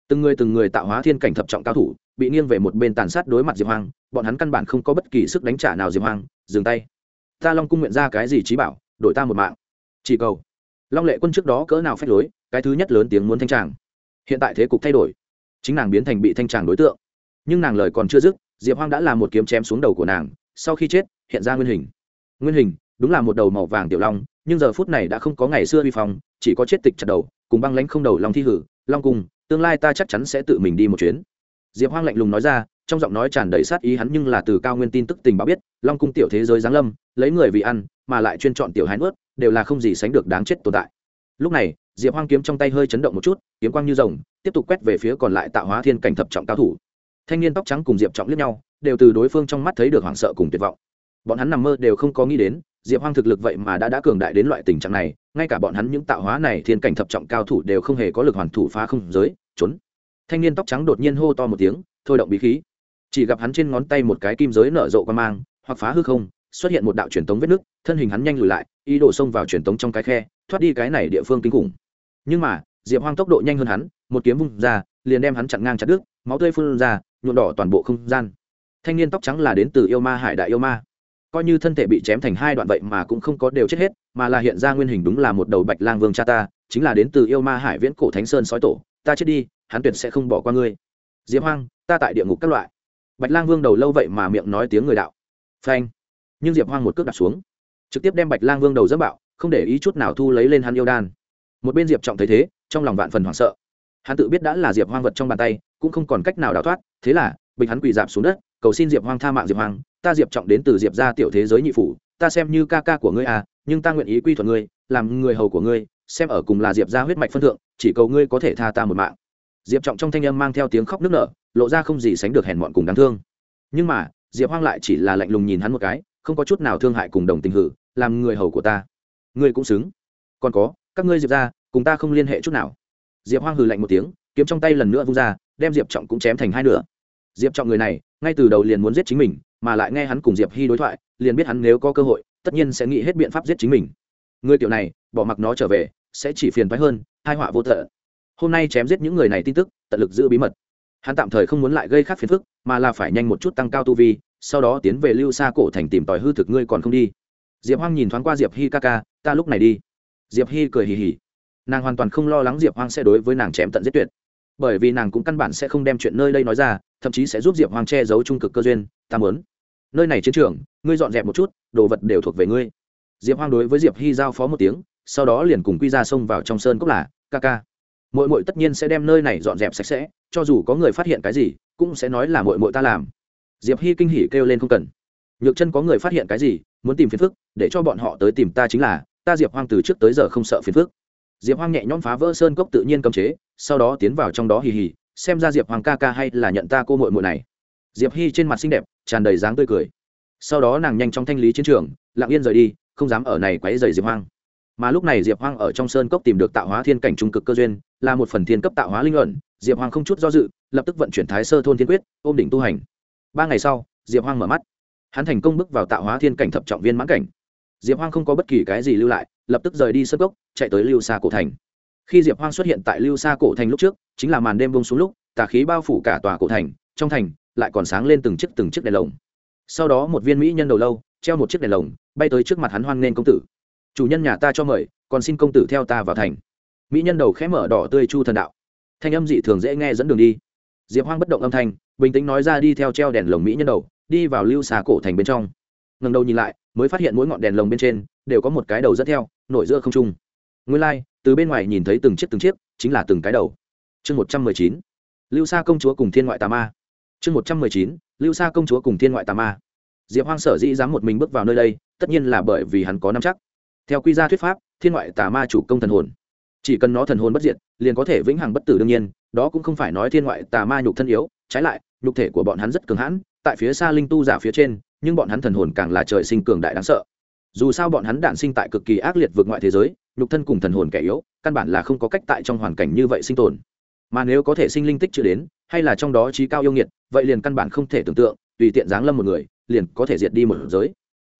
Speaker 1: Từng người từng người tạo hóa thiên cảnh thập trọng cao thủ, bị nghiêng về một bên tàn sát đối mặt diệp hoang, bọn hắn căn bản không có bất kỳ sức đánh trả nào diệp hoang, dừng tay. Ta long cung nguyện ra cái gì trí bảo, đổi ta một mạng. Chỉ cầu. Long lệ quân trước đó cỡ nào phép lối, cái thứ nhất lớn tiếng muốn thanh tràng. Hiện tại thế cục thay đổi. Chính nàng biến thành bị thanh tràng đối tượng. Nhưng nàng lời còn chưa dứt, diệp hoang đã làm một kiếm chém xuống đầu của nàng, sau khi chết, hiện ra nguyên hình. Nguyên hình đúng là một đầu màu vàng tiểu long, nhưng giờ phút này đã không có ngày xưa vi phong, chỉ có chết tịch chặt đầu, cùng băng lánh không đầu long thi hử, long cung, tương lai ta chắc chắn sẽ tự mình đi một chuyến. Diệp hoang lạnh lùng nói ra, trong giọng nói tràn đầy sát ý hắn nhưng là từ cao nguyên tin tức tình báo biết, long cung tiểu thế giới giáng lâm, lấy người vì ăn, mà lại chuyên chọn tiểu hái nuốt đều là không gì sánh được đáng chết tồn tại. Lúc này, diệp hoang kiếm trong tay hơi chấn động một chút, kiếm quang như rồng, tiếp tục quét về phía còn lại tạo hóa thiên cảnh thập trọng cao thủ. Thanh niên tóc trắng cùng diệp trọng liếc nhau, đều từ đối phương trong mắt thấy được hoảng sợ cùng tuyệt vọng. Bọn hắn nằm mơ đều không có nghĩ đến diệp hoang thực lực vậy mà đã đã cường đại đến loại tình trạng này, ngay cả bọn hắn những tạo hóa này thiên cảnh thập trọng cao thủ đều không hề có lực hoàn thủ phá không giới, trốn. Thanh niên tóc trắng đột nhiên hô to một tiếng, thôi động bí khí. Chỉ gặp hắn trên ngón tay một cái kim giới nở rộ qua mang, hoặc phá hư không, xuất hiện một đạo truyền tống vết nứt, thân hình hắn nhanh lùi lại, ý đổ xông vào truyền tống trong cái khe, thoát đi cái này địa phương kinh khủng. Nhưng mà, diệp hoang tốc độ nhanh hơn hắn, một kiếm vung ra, liền đem hắn chặn ngang chặt đứt, máu tươi phun ra, nhuộm đỏ toàn bộ không gian. Thanh niên tóc trắng là đến từ yêu ma, hải đại yêu ma coi như thân thể bị chém thành hai đoạn vậy mà cũng không có đều chết hết, mà là hiện ra nguyên hình đúng là một đầu bạch lang vương cha ta, chính là đến từ yêu ma hải viễn cổ thánh sơn sói tổ, ta chết đi, hắn tuyệt sẽ không bỏ qua ngươi. Diệp hoang, ta tại địa ngục các loại. Bạch lang vương đầu lâu vậy mà miệng nói tiếng người đạo. Phanh. Nhưng diệp hoang một cước đặt xuống. Trực tiếp đem bạch lang vương đầu dẫm bạo, không để ý chút nào thu lấy lên hắn yêu đan. Một bên diệp trọng thấy thế, trong lòng vạn phần hoảng sợ. Hắn tự biết đã là diệp hoang vật trong bàn tay, cũng không còn cách nào đào thoát, thế là, bình hắn quỳ dạp xuống đất cầu xin diệp hoang tha mạng diệp hoang, ta diệp trọng đến từ diệp gia tiểu thế giới nhị phủ, ta xem như ca ca của ngươi à nhưng ta nguyện ý quy thuận ngươi, làm người hầu của ngươi, xem ở cùng là diệp gia huyết mạch phân thượng, chỉ cầu ngươi có thể tha ta một mạng. Diệp trọng trong thanh âm mang theo tiếng khóc nức nở, lộ ra không gì sánh được hèn mọn cùng đáng thương. Nhưng mà, diệp hoang lại chỉ là lạnh lùng nhìn hắn một cái, không có chút nào thương hại cùng đồng tình hử, làm người hầu của ta. Ngươi cũng xứng. Còn có, các ngươi diệp ra cùng ta không liên hệ chút nào. Diệp hoang hừ lạnh một tiếng, kiếm trong tay lần nữa vung ra, đem diệp trọng cũng chém thành hai nửa. Diệp trọng người này ngay từ đầu liền muốn giết chính mình, mà lại nghe hắn cùng diệp hy đối thoại, liền biết hắn nếu có cơ hội, tất nhiên sẽ nghĩ hết biện pháp giết chính mình. Người tiểu này, bỏ mặc nó trở về, sẽ chỉ phiền thoái hơn, hai họa vô thợ hôm nay chém giết những người này tin tức, tận lực giữ bí mật. Hắn tạm thời không muốn lại gây khác phiền phức, mà là phải nhanh một chút tăng cao tu vi, sau đó tiến về lưu xa cổ thành tìm tòi hư thực ngươi còn không đi. Diệp hoang nhìn thoáng qua diệp hi ca ca, ta lúc này đi. Diệp hi cười hì hì. Nàng hoàn toàn không lo lắng diệp hoang sẽ đối với nàng chém tận giết tuyệt. Bởi vì nàng cũng căn bản sẽ không đem chuyện nơi đây nói ra thậm chí sẽ giúp diệp hoang che giấu trung cực cơ duyên, ta muốn. Nơi này chiến trường, ngươi dọn dẹp một chút, đồ vật đều thuộc về ngươi. Diệp hoang đối với diệp hy giao phó một tiếng, sau đó liền cùng quy ra xông vào trong sơn cốc là, ca ca. Mội mội tất nhiên sẽ đem nơi này dọn dẹp sạch sẽ, cho dù có người phát hiện cái gì, cũng sẽ nói là mội mội ta làm. Diệp hy kinh hỉ kêu lên không cần. Nhược chân có người phát hiện cái gì, muốn tìm phiền phức, để cho bọn họ tới tìm ta chính là, ta diệp hoang từ trước tới giờ không sợ phiền phức. Diệp hoang nhẹ nhõm phá vỡ sơn cốc tự nhiên cầm chế, sau đó tiến vào trong đó hì hì xem ra diệp hoàng ca ca hay là nhận ta cô mội mội này. Diệp hy trên mặt xinh đẹp, tràn đầy dáng tươi cười. Sau đó nàng nhanh chóng thanh lý chiến trường, lặng yên rời đi, không dám ở này quấy dày diệp hoang. Mà lúc này diệp hoang ở trong sơn cốc tìm được tạo hóa thiên cảnh trung cực cơ duyên, là một phần thiên cấp tạo hóa linh luận. Diệp hoang không chút do dự, lập tức vận chuyển thái sơ thôn thiên quyết, ôm đỉnh tu hành. Ba ngày sau, diệp hoang mở mắt. Hắn thành công bước vào tạo hóa thiên cảnh thập trọng viên mãn cảnh. Diệp hoang không có bất kỳ cái gì lưu lại, lập tức rời đi sơn cốc, chạy tới lưu xa cổ thành khi diệp hoang xuất hiện tại lưu xa cổ thành lúc trước chính là màn đêm bông xuống lúc tà khí bao phủ cả tòa cổ thành trong thành lại còn sáng lên từng chiếc từng chiếc đèn lồng. Sau đó một viên mỹ nhân đầu lâu treo một chiếc đèn lồng bay tới trước mặt hắn hoan nghênh công tử. Chủ nhân nhà ta cho mời còn xin công tử theo ta vào thành. Mỹ nhân đầu khẽ mở đỏ tươi chu thần đạo. Thanh âm dị thường dễ nghe dẫn đường đi. Diệp hoang bất động âm thanh bình tĩnh nói ra đi theo treo đèn lồng mỹ nhân đầu đi vào lưu xà cổ thành bên trong. Ngần đầu nhìn lại mới phát hiện mỗi ngọn đèn lồng bên trên đều có một cái đầu dẫn theo nổi giữa không trung. Nguyên lai、like, từ bên ngoài nhìn thấy từng chiếc từng chiếc, chính là từng cái đầu. Chương một trăm mười chín, lưu sa công chúa cùng thiên ngoại tà ma. Chương một trăm mười chín, lưu sa công chúa cùng thiên ngoại tà ma. Diệp hoang sở dĩ dám một mình bước vào nơi đây, tất nhiên là bởi vì hắn có năm chắc. Theo quy gia thuyết pháp, thiên ngoại tà ma chủ công thần hồn. Chỉ cần nó thần hồn bất diệt, liền có thể vĩnh hằng bất tử đương nhiên, đó cũng không phải nói thiên ngoại tà ma nhục thân yếu, trái lại, nhục thể của bọn hắn rất cường hãn, tại phía xa linh tu giả phía trên, nhưng bọn hắn thần hồn càng là trời sinh cường đại đáng sợ. Dù sao bọn hắn đản sinh tại cực kỳ ác liệt vượt ngoại thế giới nhục thân cùng thần hồn kẻ yếu, căn bản là không có cách tại trong hoàn cảnh như vậy sinh tồn. Mà nếu có thể sinh linh tích chưa đến, hay là trong đó trí cao yêu nghiệt, vậy liền căn bản không thể tưởng tượng, tùy tiện giáng lâm một người, liền có thể diệt đi một giới.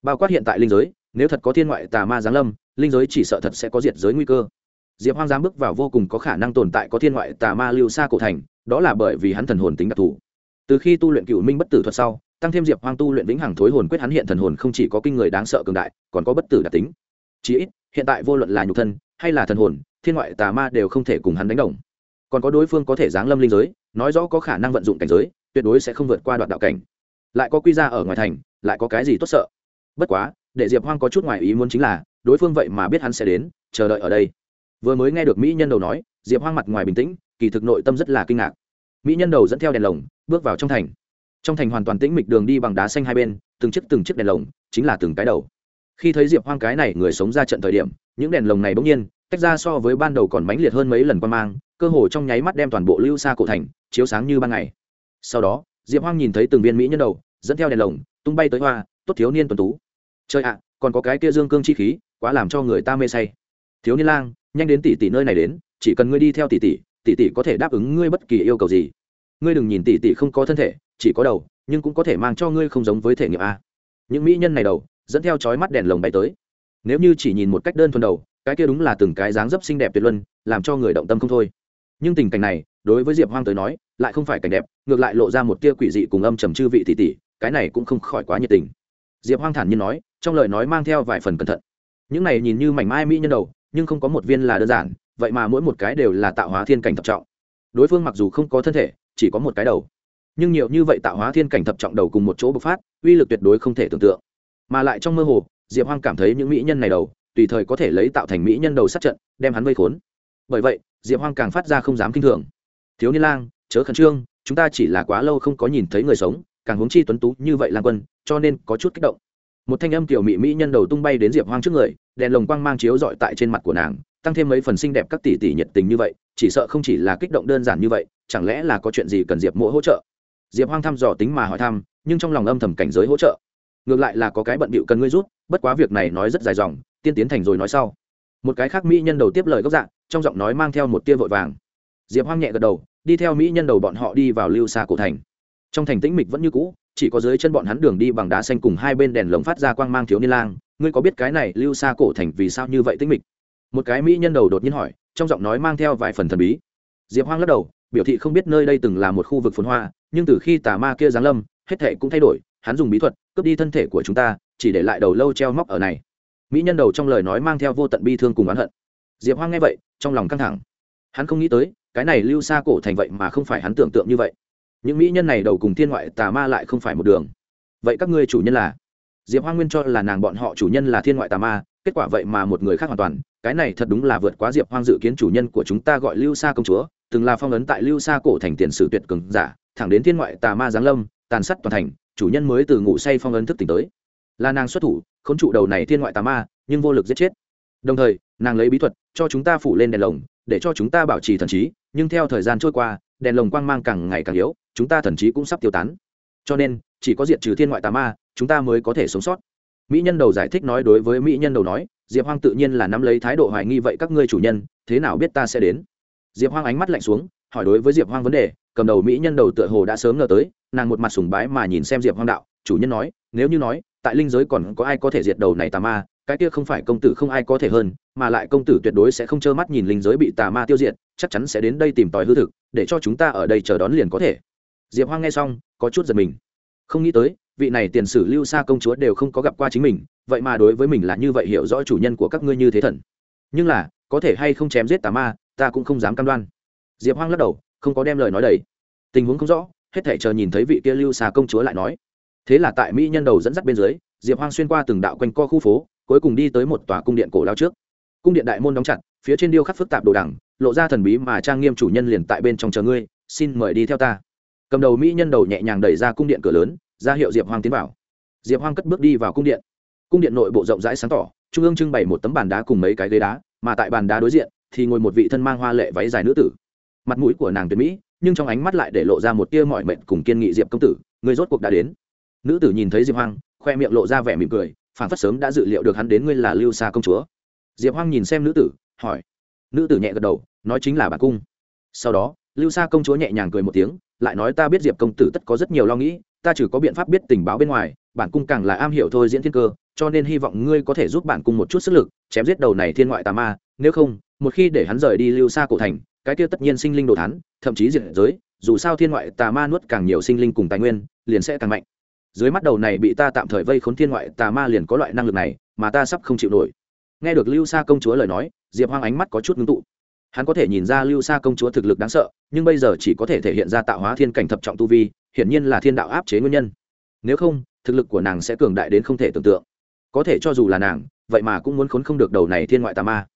Speaker 1: Bao quát hiện tại linh giới, nếu thật có thiên ngoại tà ma giáng lâm, linh giới chỉ sợ thật sẽ có diệt giới nguy cơ. Diệp hoang giáng bước vào vô cùng có khả năng tồn tại có thiên ngoại tà ma lưu xa cổ thành, đó là bởi vì hắn thần hồn tính đặc thù. Từ khi tu luyện cựu minh bất tử thuật sau, tăng thêm diệp hoang tu luyện vĩnh hằng thối hồn quyết hắn hiện thần hồn không chỉ có kinh người đáng sợ cường đại, còn có bất tử đặc tính. Chí ít hiện tại vô luận là nhục thân hay là thần hồn, thiên ngoại tà ma đều không thể cùng hắn đánh đồng. Còn có đối phương có thể giáng lâm linh giới, nói rõ có khả năng vận dụng cảnh giới, tuyệt đối sẽ không vượt qua đoạn đạo cảnh. Lại có quy ra ở ngoài thành, lại có cái gì tốt sợ? Bất quá, để diệp hoang có chút ngoài ý muốn chính là, đối phương vậy mà biết hắn sẽ đến, chờ đợi ở đây. Vừa mới nghe được mỹ nhân đầu nói, diệp hoang mặt ngoài bình tĩnh, kỳ thực nội tâm rất là kinh ngạc. Mỹ nhân đầu dẫn theo đèn lồng, bước vào trong thành. Trong thành hoàn toàn tĩnh mịch đường đi bằng đá xanh hai bên, từng chiếc từng chiếc đèn lồng, chính là từng cái đầu khi thấy diệp hoang cái này người sống ra trận thời điểm, những đèn lồng này bỗng nhiên tách ra so với ban đầu còn mãnh liệt hơn mấy lần quan mang, cơ hồ trong nháy mắt đem toàn bộ lưu xa cổ thành chiếu sáng như ban ngày. Sau đó, diệp hoang nhìn thấy từng viên mỹ nhân đầu, dẫn theo đèn lồng, tung bay tới hoa, tốt thiếu niên tuần tú. Trời ạ, còn có cái kia dương cương chi khí, quá làm cho người ta mê say. Thiếu niên lang, nhanh đến tỷ tỷ nơi này đến, chỉ cần ngươi đi theo tỷ tỷ tỷ tỷ có thể đáp ứng ngươi bất kỳ yêu cầu gì. Ngươi đừng nhìn tỷ tỷ không có thân thể, chỉ có đầu, nhưng cũng có thể mang cho ngươi không giống với thể nghiệm a. Những mỹ nhân này đầu dẫn theo chói mắt đèn lồng bay tới. Nếu như chỉ nhìn một cách đơn thuần đầu, cái kia đúng là từng cái dáng dấp xinh đẹp tuyệt luân, làm cho người động tâm không thôi. Nhưng tình cảnh này, đối với diệp hoang tới nói, lại không phải cảnh đẹp, ngược lại lộ ra một tia quỷ dị cùng âm trầm chư vị tỷ tỷ cái này cũng không khỏi quá nhiệt tình. Diệp hoang thản nhiên nói, trong lời nói mang theo vài phần cẩn thận. Những này nhìn như mảnh mai mỹ nhân đầu, nhưng không có một viên là đơn giản, vậy mà mỗi một cái đều là tạo hóa thiên cảnh thập trọng. Đối phương mặc dù không có thân thể, chỉ có một cái đầu. Nhưng nhiều như vậy tạo hóa thiên cảnh thập trọng đầu cùng một chỗ bộc phát, uy lực tuyệt đối không thể tưởng tượng mà lại trong mơ hồ, diệp hoang cảm thấy những mỹ nhân này đầu, tùy thời có thể lấy tạo thành mỹ nhân đầu sát trận, đem hắn vây khốn. Bởi vậy, diệp hoang càng phát ra không dám kinh thường. Thiếu niên lang, chớ khẩn trương, chúng ta chỉ là quá lâu không có nhìn thấy người sống, càng huống chi tuấn tú như vậy lang quân, cho nên có chút kích động. Một thanh âm tiểu mỹ mỹ nhân đầu tung bay đến diệp hoang trước người, đèn lồng quang mang chiếu dọi tại trên mặt của nàng, tăng thêm mấy phần xinh đẹp các tỷ tỷ nhiệt tình như vậy, chỉ sợ không chỉ là kích động đơn giản như vậy, chẳng lẽ là có chuyện gì cần diệp mỗ hỗ trợ? Diệp hoang thăm dò tính mà hỏi thăm, nhưng trong lòng âm thầm cảnh giới hỗ trợ ngược lại là có cái bận bịu cần ngươi rút, bất quá việc này nói rất dài dòng, tiên tiến thành rồi nói sau. Một cái khác mỹ nhân đầu tiếp lời gốc dạng, trong giọng nói mang theo một tia vội vàng. Diệp hoang nhẹ gật đầu, đi theo mỹ nhân đầu bọn họ đi vào lưu xa cổ thành. Trong thành tĩnh mịch vẫn như cũ, chỉ có dưới chân bọn hắn đường đi bằng đá xanh cùng hai bên đèn lồng phát ra quang mang thiếu niên lang. Ngươi có biết cái này lưu xa cổ thành vì sao như vậy tĩnh mịch? Một cái mỹ nhân đầu đột nhiên hỏi, trong giọng nói mang theo vài phần thần bí. Diệp hoang lắc đầu, biểu thị không biết nơi đây từng là một khu vực phồn hoa, nhưng từ khi tà ma kia giáng lâm, hết thệ cũng thay đổi, hắn dùng bí thuật cướp đi thân thể của chúng ta, chỉ để lại đầu lâu treo móc ở này. Mỹ nhân đầu trong lời nói mang theo vô tận bi thương cùng oán hận. Diệp hoang nghe vậy, trong lòng căng thẳng. Hắn không nghĩ tới, cái này lưu xa cổ thành vậy mà không phải hắn tưởng tượng như vậy. Những mỹ nhân này đầu cùng thiên ngoại tà ma lại không phải một đường. Vậy các ngươi chủ nhân là? Diệp hoang nguyên cho là nàng bọn họ chủ nhân là thiên ngoại tà ma, kết quả vậy mà một người khác hoàn toàn. Cái này thật đúng là vượt quá diệp hoang dự kiến chủ nhân của chúng ta gọi lưu sa công chúa, từng là phong ấn tại lưu sa cổ thành tiền sử tuyệt cường giả, thẳng đến thiên ngoại tà ma giáng lâm, tàn sát toàn thành chủ nhân mới từ ngủ say phong ấn thức tỉnh tới. Là nàng xuất thủ k h ố n trụ đầu này thiên ngoại tà ma, nhưng vô lực giết chết. Đồng thời, nàng lấy bí thuật, cho chúng ta phủ lên đèn lồng, để cho chúng ta bảo trì thần trí, nhưng theo thời gian trôi qua, đèn lồng quang mang càng ngày càng yếu, chúng ta thần trí cũng sắp tiêu tán. Cho nên, chỉ có diệt trừ thiên ngoại tà ma, chúng ta mới có thể sống sót. Mỹ nhân đầu giải thích nói đối với mỹ nhân đầu nói, diệp hoang tự nhiên là nắm lấy thái độ hoài nghi vậy các ngươi chủ nhân, thế nào biết ta sẽ đến? Diệp hoang ánh mắt lạnh xuống, hỏi đối với diệp hoang vấn đề cầm đầu mỹ nhân đầu tựa hồ đã sớm ngờ tới, nàng một mặt sùng bái mà nhìn xem diệp hoang đạo, chủ nhân nói, nếu như nói, tại linh giới còn có ai có thể diệt đầu này tà ma, cái kia không phải công tử không ai có thể hơn, mà lại công tử tuyệt đối sẽ không trơ mắt nhìn linh giới bị tà ma tiêu diệt, chắc chắn sẽ đến đây tìm tòi hư thực, để cho chúng ta ở đây chờ đón liền có thể. Diệp hoang nghe xong, có chút giật mình. Không nghĩ tới, vị này tiền sử lưu xa công chúa đều không có gặp qua chính mình, vậy mà đối với mình là như vậy hiểu rõ chủ nhân của các ngươi như thế thần. Nhưng là, có thể hay không chém giết tà ma, ta cũng không dám cam đoan. Diệp hoang lắc đầu không có đem lời nói đầy. Tình huống không rõ, hết thể chờ nhìn thấy vị kia lưu xà công chúa lại nói. Thế là tại mỹ nhân đầu dẫn dắt bên dưới, diệp hoang xuyên qua từng đạo quanh co khu phố, cuối cùng đi tới một tòa cung điện cổ lao trước. Cung điện đại môn đóng chặt, phía trên điêu khắc phức tạp đồ đẳng lộ ra thần bí mà trang nghiêm chủ nhân liền tại bên trong chờ ngươi, xin mời đi theo ta. Cầm đầu mỹ nhân đầu nhẹ nhàng đẩy ra cung điện cửa lớn, ra hiệu diệp hoang tiến vào. Diệp hoang cất bước đi vào cung điện. Cung điện nội bộ rộng rãi sáng tỏ, trung ương trưng bày một tấm bàn đá cùng mấy cái ghế đá, mà tại bàn đá đối diện thì ngồi một vị thân mang hoa lệ váy dài nữ tử mặt mũi của nàng tuyệt mỹ, nhưng trong ánh mắt lại để lộ ra một tia mọi mệnh cùng kiên nghị diệp công tử, người rốt cuộc đã đến. Nữ tử nhìn thấy diệp hoang, khoe miệng lộ ra vẻ mỉm cười phản phất sớm đã dự liệu được hắn đến ngươi là lưu xa công chúa. Diệp hoang nhìn xem nữ tử, hỏi. Nữ tử nhẹ gật đầu, nói chính là bà cung. Sau đó, lưu xa công chúa nhẹ nhàng cười một tiếng, lại nói ta biết diệp công tử tất có rất nhiều lo nghĩ, ta chỉ có biện pháp biết tình báo bên ngoài, bản cung càng là am hiểu thôi diễn thiên cơ, cho nên hy vọng ngươi có thể giúp bản cung một chút sức lực, chém giết đầu này thiên ngoại tà ma, nếu không, một khi để hắn rời đi lưu xa cổ thành cái kia tất nhiên sinh linh đồ thán, thậm chí diệt giới, dù sao thiên ngoại tà ma nuốt càng nhiều sinh linh cùng tài nguyên, liền sẽ càng mạnh. Dưới mắt đầu này bị ta tạm thời vây khốn thiên ngoại tà ma liền có loại năng lực này, mà ta sắp không chịu nổi. Nghe được lưu sa công chúa lời nói, diệp hoang ánh mắt có chút ngưng tụ. Hắn có thể nhìn ra lưu sa công chúa thực lực đáng sợ, nhưng bây giờ chỉ có thể thể hiện ra tạo hóa thiên cảnh thập trọng tu vi, hiển nhiên là thiên đạo áp chế nguyên nhân. Nếu không, thực lực của nàng sẽ cường đại đến không thể tưởng tượng. Có thể cho dù là nàng, vậy mà cũng muốn khốn không được đầu này thiên ngoại tà ma.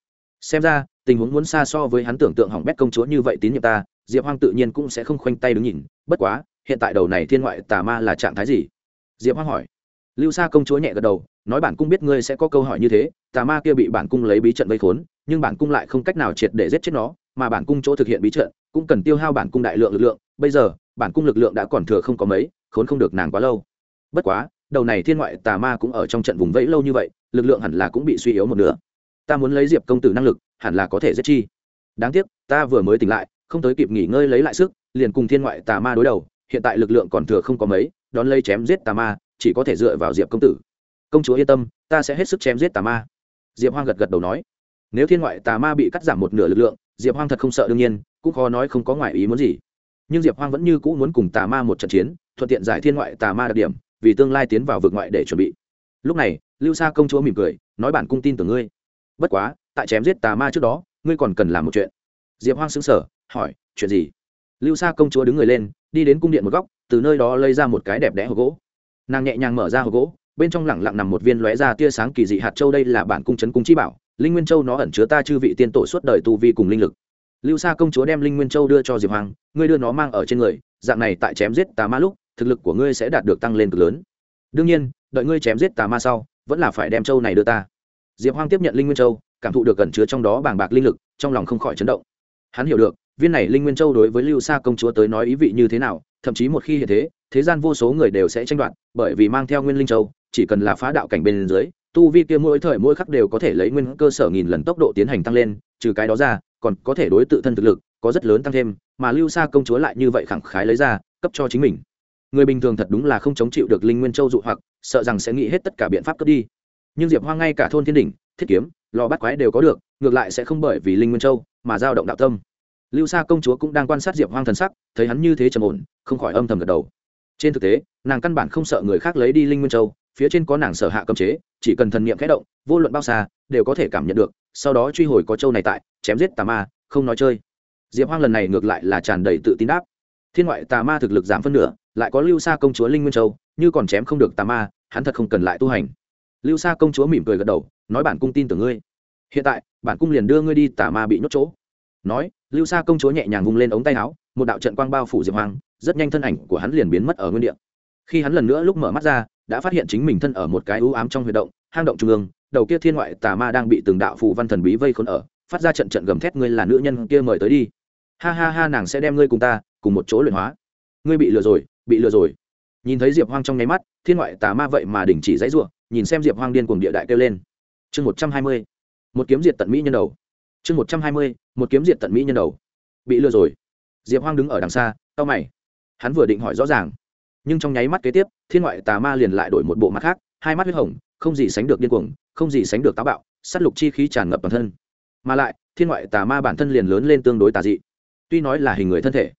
Speaker 1: Xem ra tình huống muốn xa so với hắn tưởng tượng hỏng bét công chúa như vậy tín nhiệm ta, diệp hoang tự nhiên cũng sẽ không khoanh tay đứng nhìn, bất quá, hiện tại đầu này thiên ngoại tà ma là trạng thái gì? Diệp hoang hỏi. Lưu sa công chúa nhẹ gật đầu, nói bản cung biết ngươi sẽ có câu hỏi như thế, tà ma kia bị bản cung lấy bí trận vây khốn, nhưng bản cung lại không cách nào triệt để giết chết nó, mà bản cung chỗ thực hiện bí trận, cũng cần tiêu hao bản cung đại lượng lực lượng, bây giờ, bản cung lực lượng đã còn thừa không có mấy, khốn không được nàng quá lâu. Bất quá, đầu này thiên ngoại tà ma cũng ở trong trận vùng vẫy lâu như vậy, lực lượng hẳn là cũng bị suy yếu một nửa. Ta muốn lấy diệp công tử năng lực hẳn là có thể giết chi. Đáng tiếc, ta vừa mới tỉnh lại, không tới kịp nghỉ ngơi lấy lại sức, liền cùng thiên ngoại tà ma đối đầu, hiện tại lực lượng còn thừa không có mấy, đón lấy chém giết tà ma, chỉ có thể dựa vào diệp công tử. Công chúa yên tâm, ta sẽ hết sức chém giết tà ma. Diệp hoang gật gật đầu nói. Nếu thiên ngoại tà ma bị cắt giảm một nửa lực lượng, diệp hoang thật không sợ đương nhiên, cũng khó nói không có ngoại ý muốn gì. Nhưng diệp hoang vẫn như cũ muốn cùng tà ma một trận chiến, thuận tiện giải thiên ngoại tà ma đặc điểm, vì tương lai tiến vào vực ngoại để chuẩn bị. Lúc này, lưu sa công chúa mỉm cười, nói bản cung tin tưởng ngươi. Bất quá tại chém giết tà ma trước đó, ngươi còn cần làm một chuyện. Diệp hoang xứng sở hỏi, chuyện gì? Lưu sa công chúa đứng người lên, đi đến cung điện một góc, từ nơi đó lấy ra một cái đẹp đẽ hộp gỗ. Nàng nhẹ nhàng mở ra hộp gỗ, bên trong lẳng lặng nằm một viên lóe ra tia sáng kỳ dị hạt châu đây là bản cung trấn cung chi bảo, linh nguyên châu nó ẩn chứa ta chư vị tiên tổ suốt đời tu vi cùng linh lực. Lưu sa công chúa đem linh nguyên châu đưa cho diệp hoàng ngươi đưa nó mang ở trên người, dạng này tại chém giết tà ma lúc, thực lực của ngươi sẽ đạt được tăng lên cực lớn. Đương nhiên, đợi ngươi chém giết tà ma sau, vẫn là phải đem châu này đưa ta. Diệp hoang tiếp nhận linh nguyên châu cảm thụ được gần chứa trong đó bàng bạc linh lực, trong lòng không khỏi chấn động. Hắn hiểu được, viên này linh nguyên châu đối với lưu sa công chúa tới nói ý vị như thế nào, thậm chí một khi hiện thế thế gian vô số người đều sẽ tranh đoạt, bởi vì mang theo nguyên linh châu, chỉ cần là phá đạo cảnh bên dưới, tu vi kia mỗi thời mỗi khắc đều có thể lấy nguyên cơ sở nghìn lần tốc độ tiến hành tăng lên, trừ cái đó ra, còn có thể đối tự thân thực lực, có rất lớn tăng thêm, mà lưu sa công chúa lại như vậy khẳng khái lấy ra, cấp cho chính mình. Người bình thường thật đúng là không chống chịu được linh nguyên châu dụ hoặc, sợ rằng sẽ nghĩ hết tất cả biện pháp cướp đi. Nhưng diệp hoang ngay cả thôn thiên đỉnh, thiết kiếm lò bắt quái đều có được, ngược lại sẽ không bởi vì linh nguyên châu mà giao động đạo tâm. Lưu sa công chúa cũng đang quan sát diệp hoang thần sắc, thấy hắn như thế trầm ổn, không khỏi âm thầm gật đầu. Trên thực tế, nàng căn bản không sợ người khác lấy đi linh nguyên châu, phía trên có nàng sở hạ cấm chế, chỉ cần thần niệm khẽ động, vô luận bao xa, đều có thể cảm nhận được, sau đó truy hồi có châu này tại, chém giết tà ma, không nói chơi. Diệp hoang lần này ngược lại là tràn đầy tự tin đáp. Thiên ngoại tà ma thực lực giảm phân nửa, lại có lưu sa công chúa linh nguyên châu, như còn chém không được tà ma, hắn thật không cần lại tu hành. Lưu sa công chúa mỉm cười gật đầu nói bản cung tin tưởng ngươi. Hiện tại, bản cung liền đưa ngươi đi tà ma bị nhốt chỗ. Nói, lưu sa công chúa nhẹ nhàng vung lên ống tay áo, một đạo trận quang bao phủ diệp hoang rất nhanh thân ảnh của hắn liền biến mất ở nguyên địa. Khi hắn lần nữa lúc mở mắt ra, đã phát hiện chính mình thân ở một cái ưu ám trong huy động, hang động trung ương, đầu kia thiên ngoại tà ma đang bị từng đạo phù văn thần bí vây khốn ở, phát ra trận trận gầm thét ngươi là nữ nhân kia mời tới đi. Ha ha ha, nàng sẽ đem ngươi cùng ta cùng một chỗ luyện hóa. Ngươi bị lừa rồi, bị lừa rồi. Nhìn thấy diệp hoang trong nháy mắt, thiên ngoại tà ma vậy mà đình chỉ dãy ruộng nhìn xem diệp hoang điên cuồng địa đại kêu lên chương một trăm hai mươi, một kiếm diệt tận mỹ nhân đầu. Chương một trăm hai mươi, một kiếm diệt tận mỹ nhân đầu. Bị lừa rồi. Diệp hoang đứng ở đằng xa tao mày. Hắn vừa định hỏi rõ ràng, nhưng trong nháy mắt kế tiếp, thiên ngoại tà ma liền lại đổi một bộ mặt khác, hai mắt huyết hồng, không gì sánh được điên cuồng, không gì sánh được táo bạo s á t lục chi khí tràn ngập toàn thân. Mà lại, thiên ngoại tà ma bản thân liền lớn lên tương đối tà dị. Tuy nói là hình người thân thể,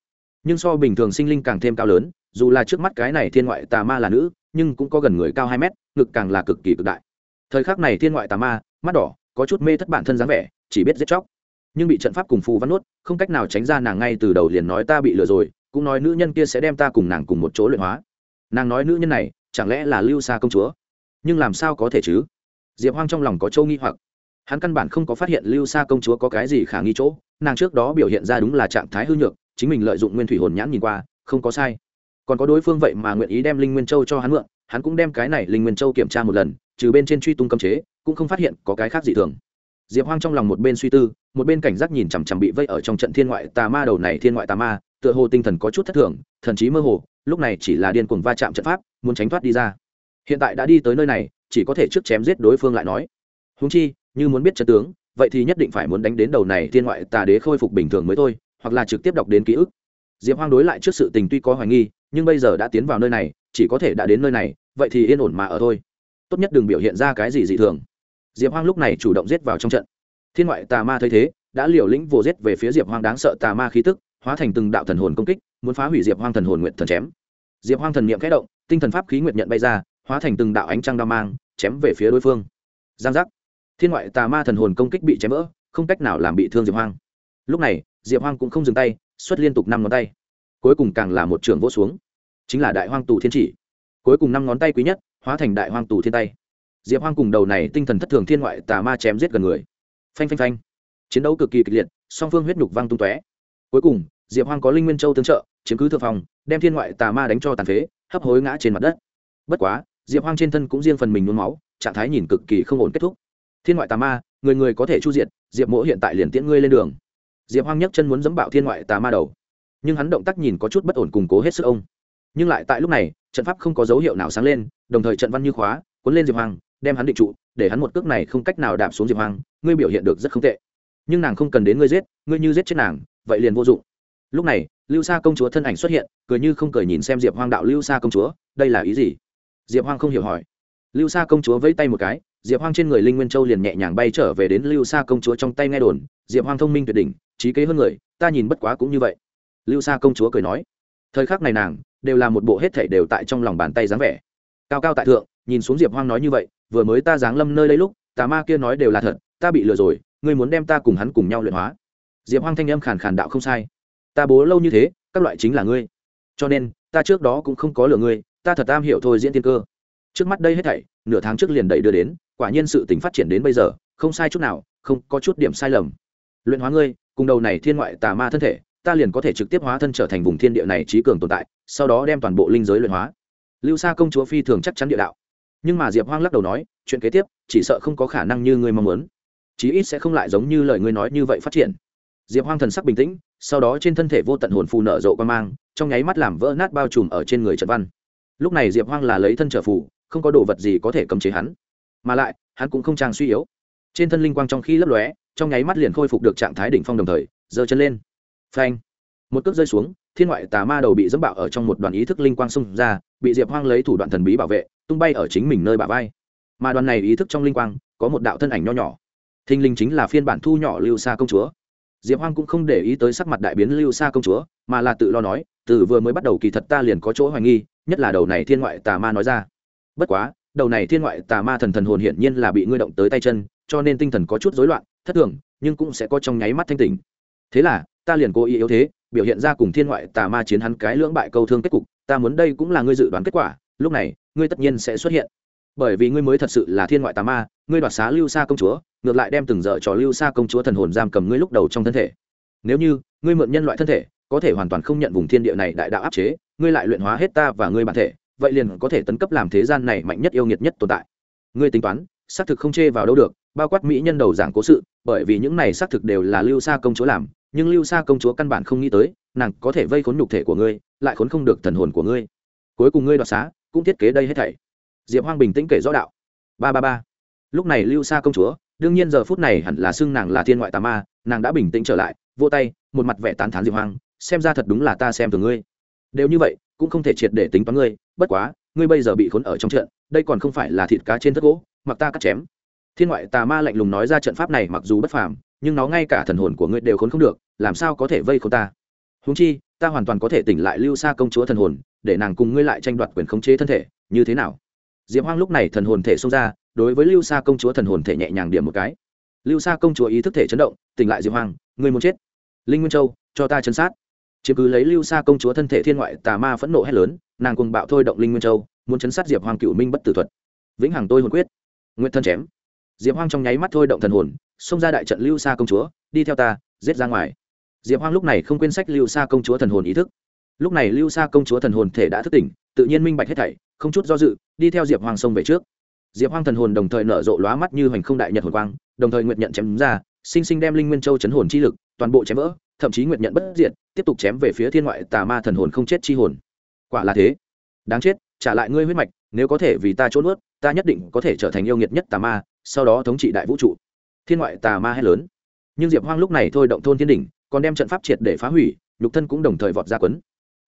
Speaker 1: nhưng so bình thường sinh linh càng thêm cao lớn, dù là trước mắt cái này thiên ngoại tà ma là nữ, nhưng cũng có gần người cao hai mét, ngực càng là cực kỳ cực đại thời khắc này thiên ngoại tà ma, mắt đỏ, có chút mê thất bản thân dáng vẻ, chỉ biết giết chóc. Nhưng bị trận pháp cùng phù văn nuốt, không cách nào tránh ra nàng ngay từ đầu liền nói ta bị lừa rồi, cũng nói nữ nhân kia sẽ đem ta cùng nàng cùng một chỗ luyện hóa. Nàng nói nữ nhân này, chẳng lẽ là lưu xa công chúa? Nhưng làm sao có thể chứ? Diệp hoang trong lòng có châu nghi hoặc. Hắn căn bản không có phát hiện lưu xa công chúa có cái gì khả nghi chỗ, nàng trước đó biểu hiện ra đúng là trạng thái hư nhược, chính mình lợi dụng nguyên thủy hồn nhãn nhìn qua, không có sai. Còn có đối phương vậy mà nguyện ý đem linh nguyên châu cho hắn mượn, hắn cũng đem cái này linh nguyên châu kiểm tra một lần trừ bên trên truy tung cấm chế, cũng không phát hiện có cái khác gì thường. Diệp hoang trong lòng một bên suy tư, một bên cảnh giác nhìn chằm chằm bị vây ở trong trận thiên ngoại tà ma đầu này thiên ngoại tà ma, tựa hồ tinh thần có chút thất thường, thần trí mơ hồ, lúc này chỉ là điên cuồng va chạm trận pháp, muốn tránh thoát đi ra. Hiện tại đã đi tới nơi này, chỉ có thể trước chém giết đối phương lại nói. Húng chi, như muốn biết trận tướng, vậy thì nhất định phải muốn đánh đến đầu này thiên ngoại tà đế khôi phục bình thường mới thôi, hoặc là trực tiếp đọc đến ký ức. Diệp hoang đối lại trước sự tình tuy có hoài nghi, nhưng bây giờ đã tiến vào nơi này, chỉ có thể đã đến nơi này, vậy thì yên ổn mà ở thôi tốt nhất đừng biểu hiện ra cái gì dị thường. Diệp hoang lúc này chủ động giết vào trong trận. Thiên ngoại tà ma thấy thế, đã liều lĩnh vồ giết về phía diệp hoang đáng sợ tà ma khí tức, hóa thành từng đạo thần hồn công kích, muốn phá hủy diệp hoang thần hồn nguyện thần chém. Diệp hoang thần niệm kẽ động, tinh thần pháp khí nguyện nhận bay ra, hóa thành từng đạo ánh trăng đao mang, chém về phía đối phương. Giang giác. Thiên ngoại tà ma thần hồn công kích bị chém vỡ, không cách nào làm bị thương diệp hoang. Lúc này, diệp hoang cũng không dừng tay, xuất liên tục năm ngón tay. Cuối cùng càng là một trường vỗ xuống. Chính là đại hoang tù thiên chỉ. Cuối cùng năm ngón tay quý nhất hóa thành đại hoang tù thiên tay. Diệp hoang cùng đầu này tinh thần thất thường thiên ngoại tà ma chém giết gần người. Phanh phanh phanh. Chiến đấu cực kỳ kịch liệt, song phương huyết nhục văng tung tóe. Cuối cùng, diệp hoang có linh nguyên châu tương trợ, chiếm cứ thượng phòng đem thiên ngoại tà ma đánh cho tàn phế, hấp hối ngã trên mặt đất. Bất quá, diệp hoang trên thân cũng riêng phần mình nôn máu, trạng thái nhìn cực kỳ không ổn kết thúc. Thiên ngoại tà ma, người người có thể chu diệt, diệp mỗ hiện tại liền tiễn ngươi lên đường. Diệp hoang nhấc chân muốn dẫm bạo thiên ngoại tà ma đầu. Nhưng hắn động tác nhìn có chút bất ổn củng cố hết sức ông nhưng lại tại lúc này, trận pháp không có dấu hiệu nào sáng lên, đồng thời trận văn như khóa, cuốn lên diệp Hoàng, đem hắn định trụ, để hắn một cước này không cách nào đạp xuống diệp Hoàng, ngươi biểu hiện được rất không tệ. Nhưng nàng không cần đến ngươi giết, ngươi như giết chết nàng, vậy liền vô dụng. Lúc này, lưu sa công chúa thân ảnh xuất hiện, cười như không cười nhìn xem diệp hoang đạo lưu sa công chúa, đây là ý gì? Diệp hoang không hiểu hỏi. Lưu sa công chúa vẫy tay một cái, diệp hoang trên người linh nguyên châu liền nhẹ nhàng bay trở về đến lưu sa công chúa trong tay nghe đồn, diệp hoang thông minh tuyệt đỉnh, trí kế hơn người, ta nhìn bất quá cũng như vậy. Lưu sa công chúa cười nói. Thời khắc này nàng đều là một bộ hết thảy đều tại trong lòng bàn tay dáng vẻ. Cao cao tại thượng, nhìn xuống diệp hoang nói như vậy, vừa mới ta giáng lâm nơi đây lúc, tà ma kia nói đều là thật, ta bị lừa rồi, ngươi muốn đem ta cùng hắn cùng nhau luyện hóa. Diệp hoang thanh âm khàn khàn đạo không sai. Ta bố lâu như thế, các loại chính là ngươi. Cho nên, ta trước đó cũng không có lừa ngươi, ta thật am hiểu thôi diễn tiên cơ. Trước mắt đây hết thảy, nửa tháng trước liền đẩy đưa đến, quả nhiên sự tình phát triển đến bây giờ, không sai chút nào, không có chút điểm sai lầm. Luyện hóa ngươi, cùng đầu này thiên ngoại tà ma thân thể ta liền có thể trực tiếp hóa thân trở thành vùng thiên địa này trí cường tồn tại, sau đó đem toàn bộ linh giới luyện hóa. Lưu sa công chúa phi thường chắc chắn địa đạo. Nhưng mà diệp hoang lắc đầu nói, chuyện kế tiếp, chỉ sợ không có khả năng như ngươi mong muốn. Chí ít sẽ không lại giống như lời ngươi nói như vậy phát triển. Diệp hoang thần sắc bình tĩnh, sau đó trên thân thể vô tận hồn phù nở rộ quan mang, trong nháy mắt làm vỡ nát bao trùm ở trên người trận văn. Lúc này diệp hoang là lấy thân trở phù, không có đồ vật gì có thể cấm chế hắn. Mà lại, hắn cũng không trang suy yếu. Trên thân linh quang trong khi lấp lóe, trong nháy mắt liền khôi phục được trạng thái đỉnh phong đồng thời, giơ chân lên phanh. Một cước rơi xuống, thiên ngoại tà ma đầu bị dẫm bạo ở trong một đoàn ý thức linh quang xung ra, bị diệp hoang lấy thủ đoạn thần bí bảo vệ, tung bay ở chính mình nơi bà vai. Mà đoàn này ý thức trong linh quang, có một đạo thân ảnh nho nhỏ. Thinh linh chính là phiên bản thu nhỏ lưu xa công chúa. Diệp hoang cũng không để ý tới sắc mặt đại biến lưu xa công chúa, mà là tự lo nói, từ vừa mới bắt đầu kỳ thật ta liền có chỗ hoài nghi, nhất là đầu này thiên ngoại tà ma nói ra. Bất quá, đầu này thiên ngoại tà ma thần thần hồn hiển nhiên là bị ngươi động tới tay chân, cho nên tinh thần có chút rối loạn, thất thường, nhưng cũng sẽ có trong nháy mắt thanh tỉnh. Thế là ta liền cố ý yếu thế, biểu hiện ra cùng thiên ngoại tà ma chiến hắn cái lưỡng bại câu thương kết cục, ta muốn đây cũng là ngươi dự đoán kết quả, lúc này, ngươi tất nhiên sẽ xuất hiện. Bởi vì ngươi mới thật sự là thiên ngoại tà ma, ngươi đoạt xá lưu xa công chúa, ngược lại đem từng giờ trò lưu xa công chúa thần hồn giam cầm ngươi lúc đầu trong thân thể. Nếu như, ngươi mượn nhân loại thân thể, có thể hoàn toàn không nhận vùng thiên địa này đại đạo áp chế, ngươi lại luyện hóa hết ta và ngươi bản thể, vậy liền có thể tấn cấp làm thế gian này mạnh nhất yêu nghiệt nhất tồn tại. Ngươi tính toán, xác thực không chê vào đâu được, bao quát mỹ nhân đầu giảng cố sự, bởi vì những này xác thực đều là lưu xa công chúa làm nhưng lưu xa công chúa căn bản không nghĩ tới, nàng có thể vây khốn nhục thể của ngươi, lại khốn không được thần hồn của ngươi. Cuối cùng ngươi đoạt xá, cũng thiết kế đây hết thảy. Diệp hoang bình tĩnh kể rõ đạo. Ba ba ba. Lúc này lưu xa công chúa, đương nhiên giờ phút này hẳn là xưng nàng là thiên ngoại tà ma, nàng đã bình tĩnh trở lại vô tay, một mặt vẻ tán thán diệp hoang, xem ra thật đúng là ta xem từ ngươi. Đều như vậy, cũng không thể triệt để tính toán ngươi, bất quá, ngươi bây giờ bị khốn ở trong trận, đây còn không phải là thịt cá trên thất gỗ, mặc ta cắt chém. Thiên ngoại tà ma lạnh lùng nói ra trận pháp này mặc dù bất phàm nhưng nó ngay cả thần hồn của ngươi đều khốn không được, làm sao có thể vây khốn ta? Húng chi, ta hoàn toàn có thể tỉnh lại lưu xa công chúa thần hồn, để nàng cùng ngươi lại tranh đoạt quyền khống chế thân thể, như thế nào? Diệp hoang lúc này thần hồn thể xông ra, đối với lưu xa công chúa thần hồn thể nhẹ nhàng điểm một cái. Lưu xa công chúa ý thức thể chấn động, tỉnh lại diệp hoang, ngươi muốn chết. Linh nguyên châu, cho ta chấn sát. Chiếm cứ lấy lưu xa công chúa thân thể thiên ngoại, tà ma phẫn nộ hét lớn, nàng cùng bạo thôi động linh nguyên châu, muốn chấn sát diệp hoàng cựu minh bất tử thuật. Vĩnh hằng tôi hồn quyết. Nguyện thân chém. Diệp hoang trong nháy mắt thôi động thần hồn xông ra đại trận lưu xa công chúa, đi theo ta, giết ra ngoài. Diệp hoang lúc này không quên sách lưu xa công chúa thần hồn ý thức. Lúc này lưu xa công chúa thần hồn thể đã thức tỉnh, tự nhiên minh bạch hết thảy, không chút do dự, đi theo diệp hoang xông về trước. Diệp hoang thần hồn đồng thời nở rộ lóa mắt như hoành không đại nhật hồn quang, đồng thời nguyện nhận chém ra, sinh sinh đem linh nguyên châu chấn hồn chi lực, toàn bộ chém vỡ, thậm chí nguyện nhận bất diệt, tiếp tục chém về phía thiên ngoại tà ma thần hồn không chết chi hồn. Quả là thế. Đáng chết, trả lại ngươi huyết mạch, nếu có thể vì ta trốn ướt ta nhất định có thể trở thành yêu nghiệt nhất tà ma, sau đó thống trị đại vũ trụ thiên ngoại tà ma hét lớn. Nhưng diệp hoang lúc này thôi động thôn thiên đỉnh, còn đem trận pháp triệt để phá hủy, nhục thân cũng đồng thời vọt ra quấn.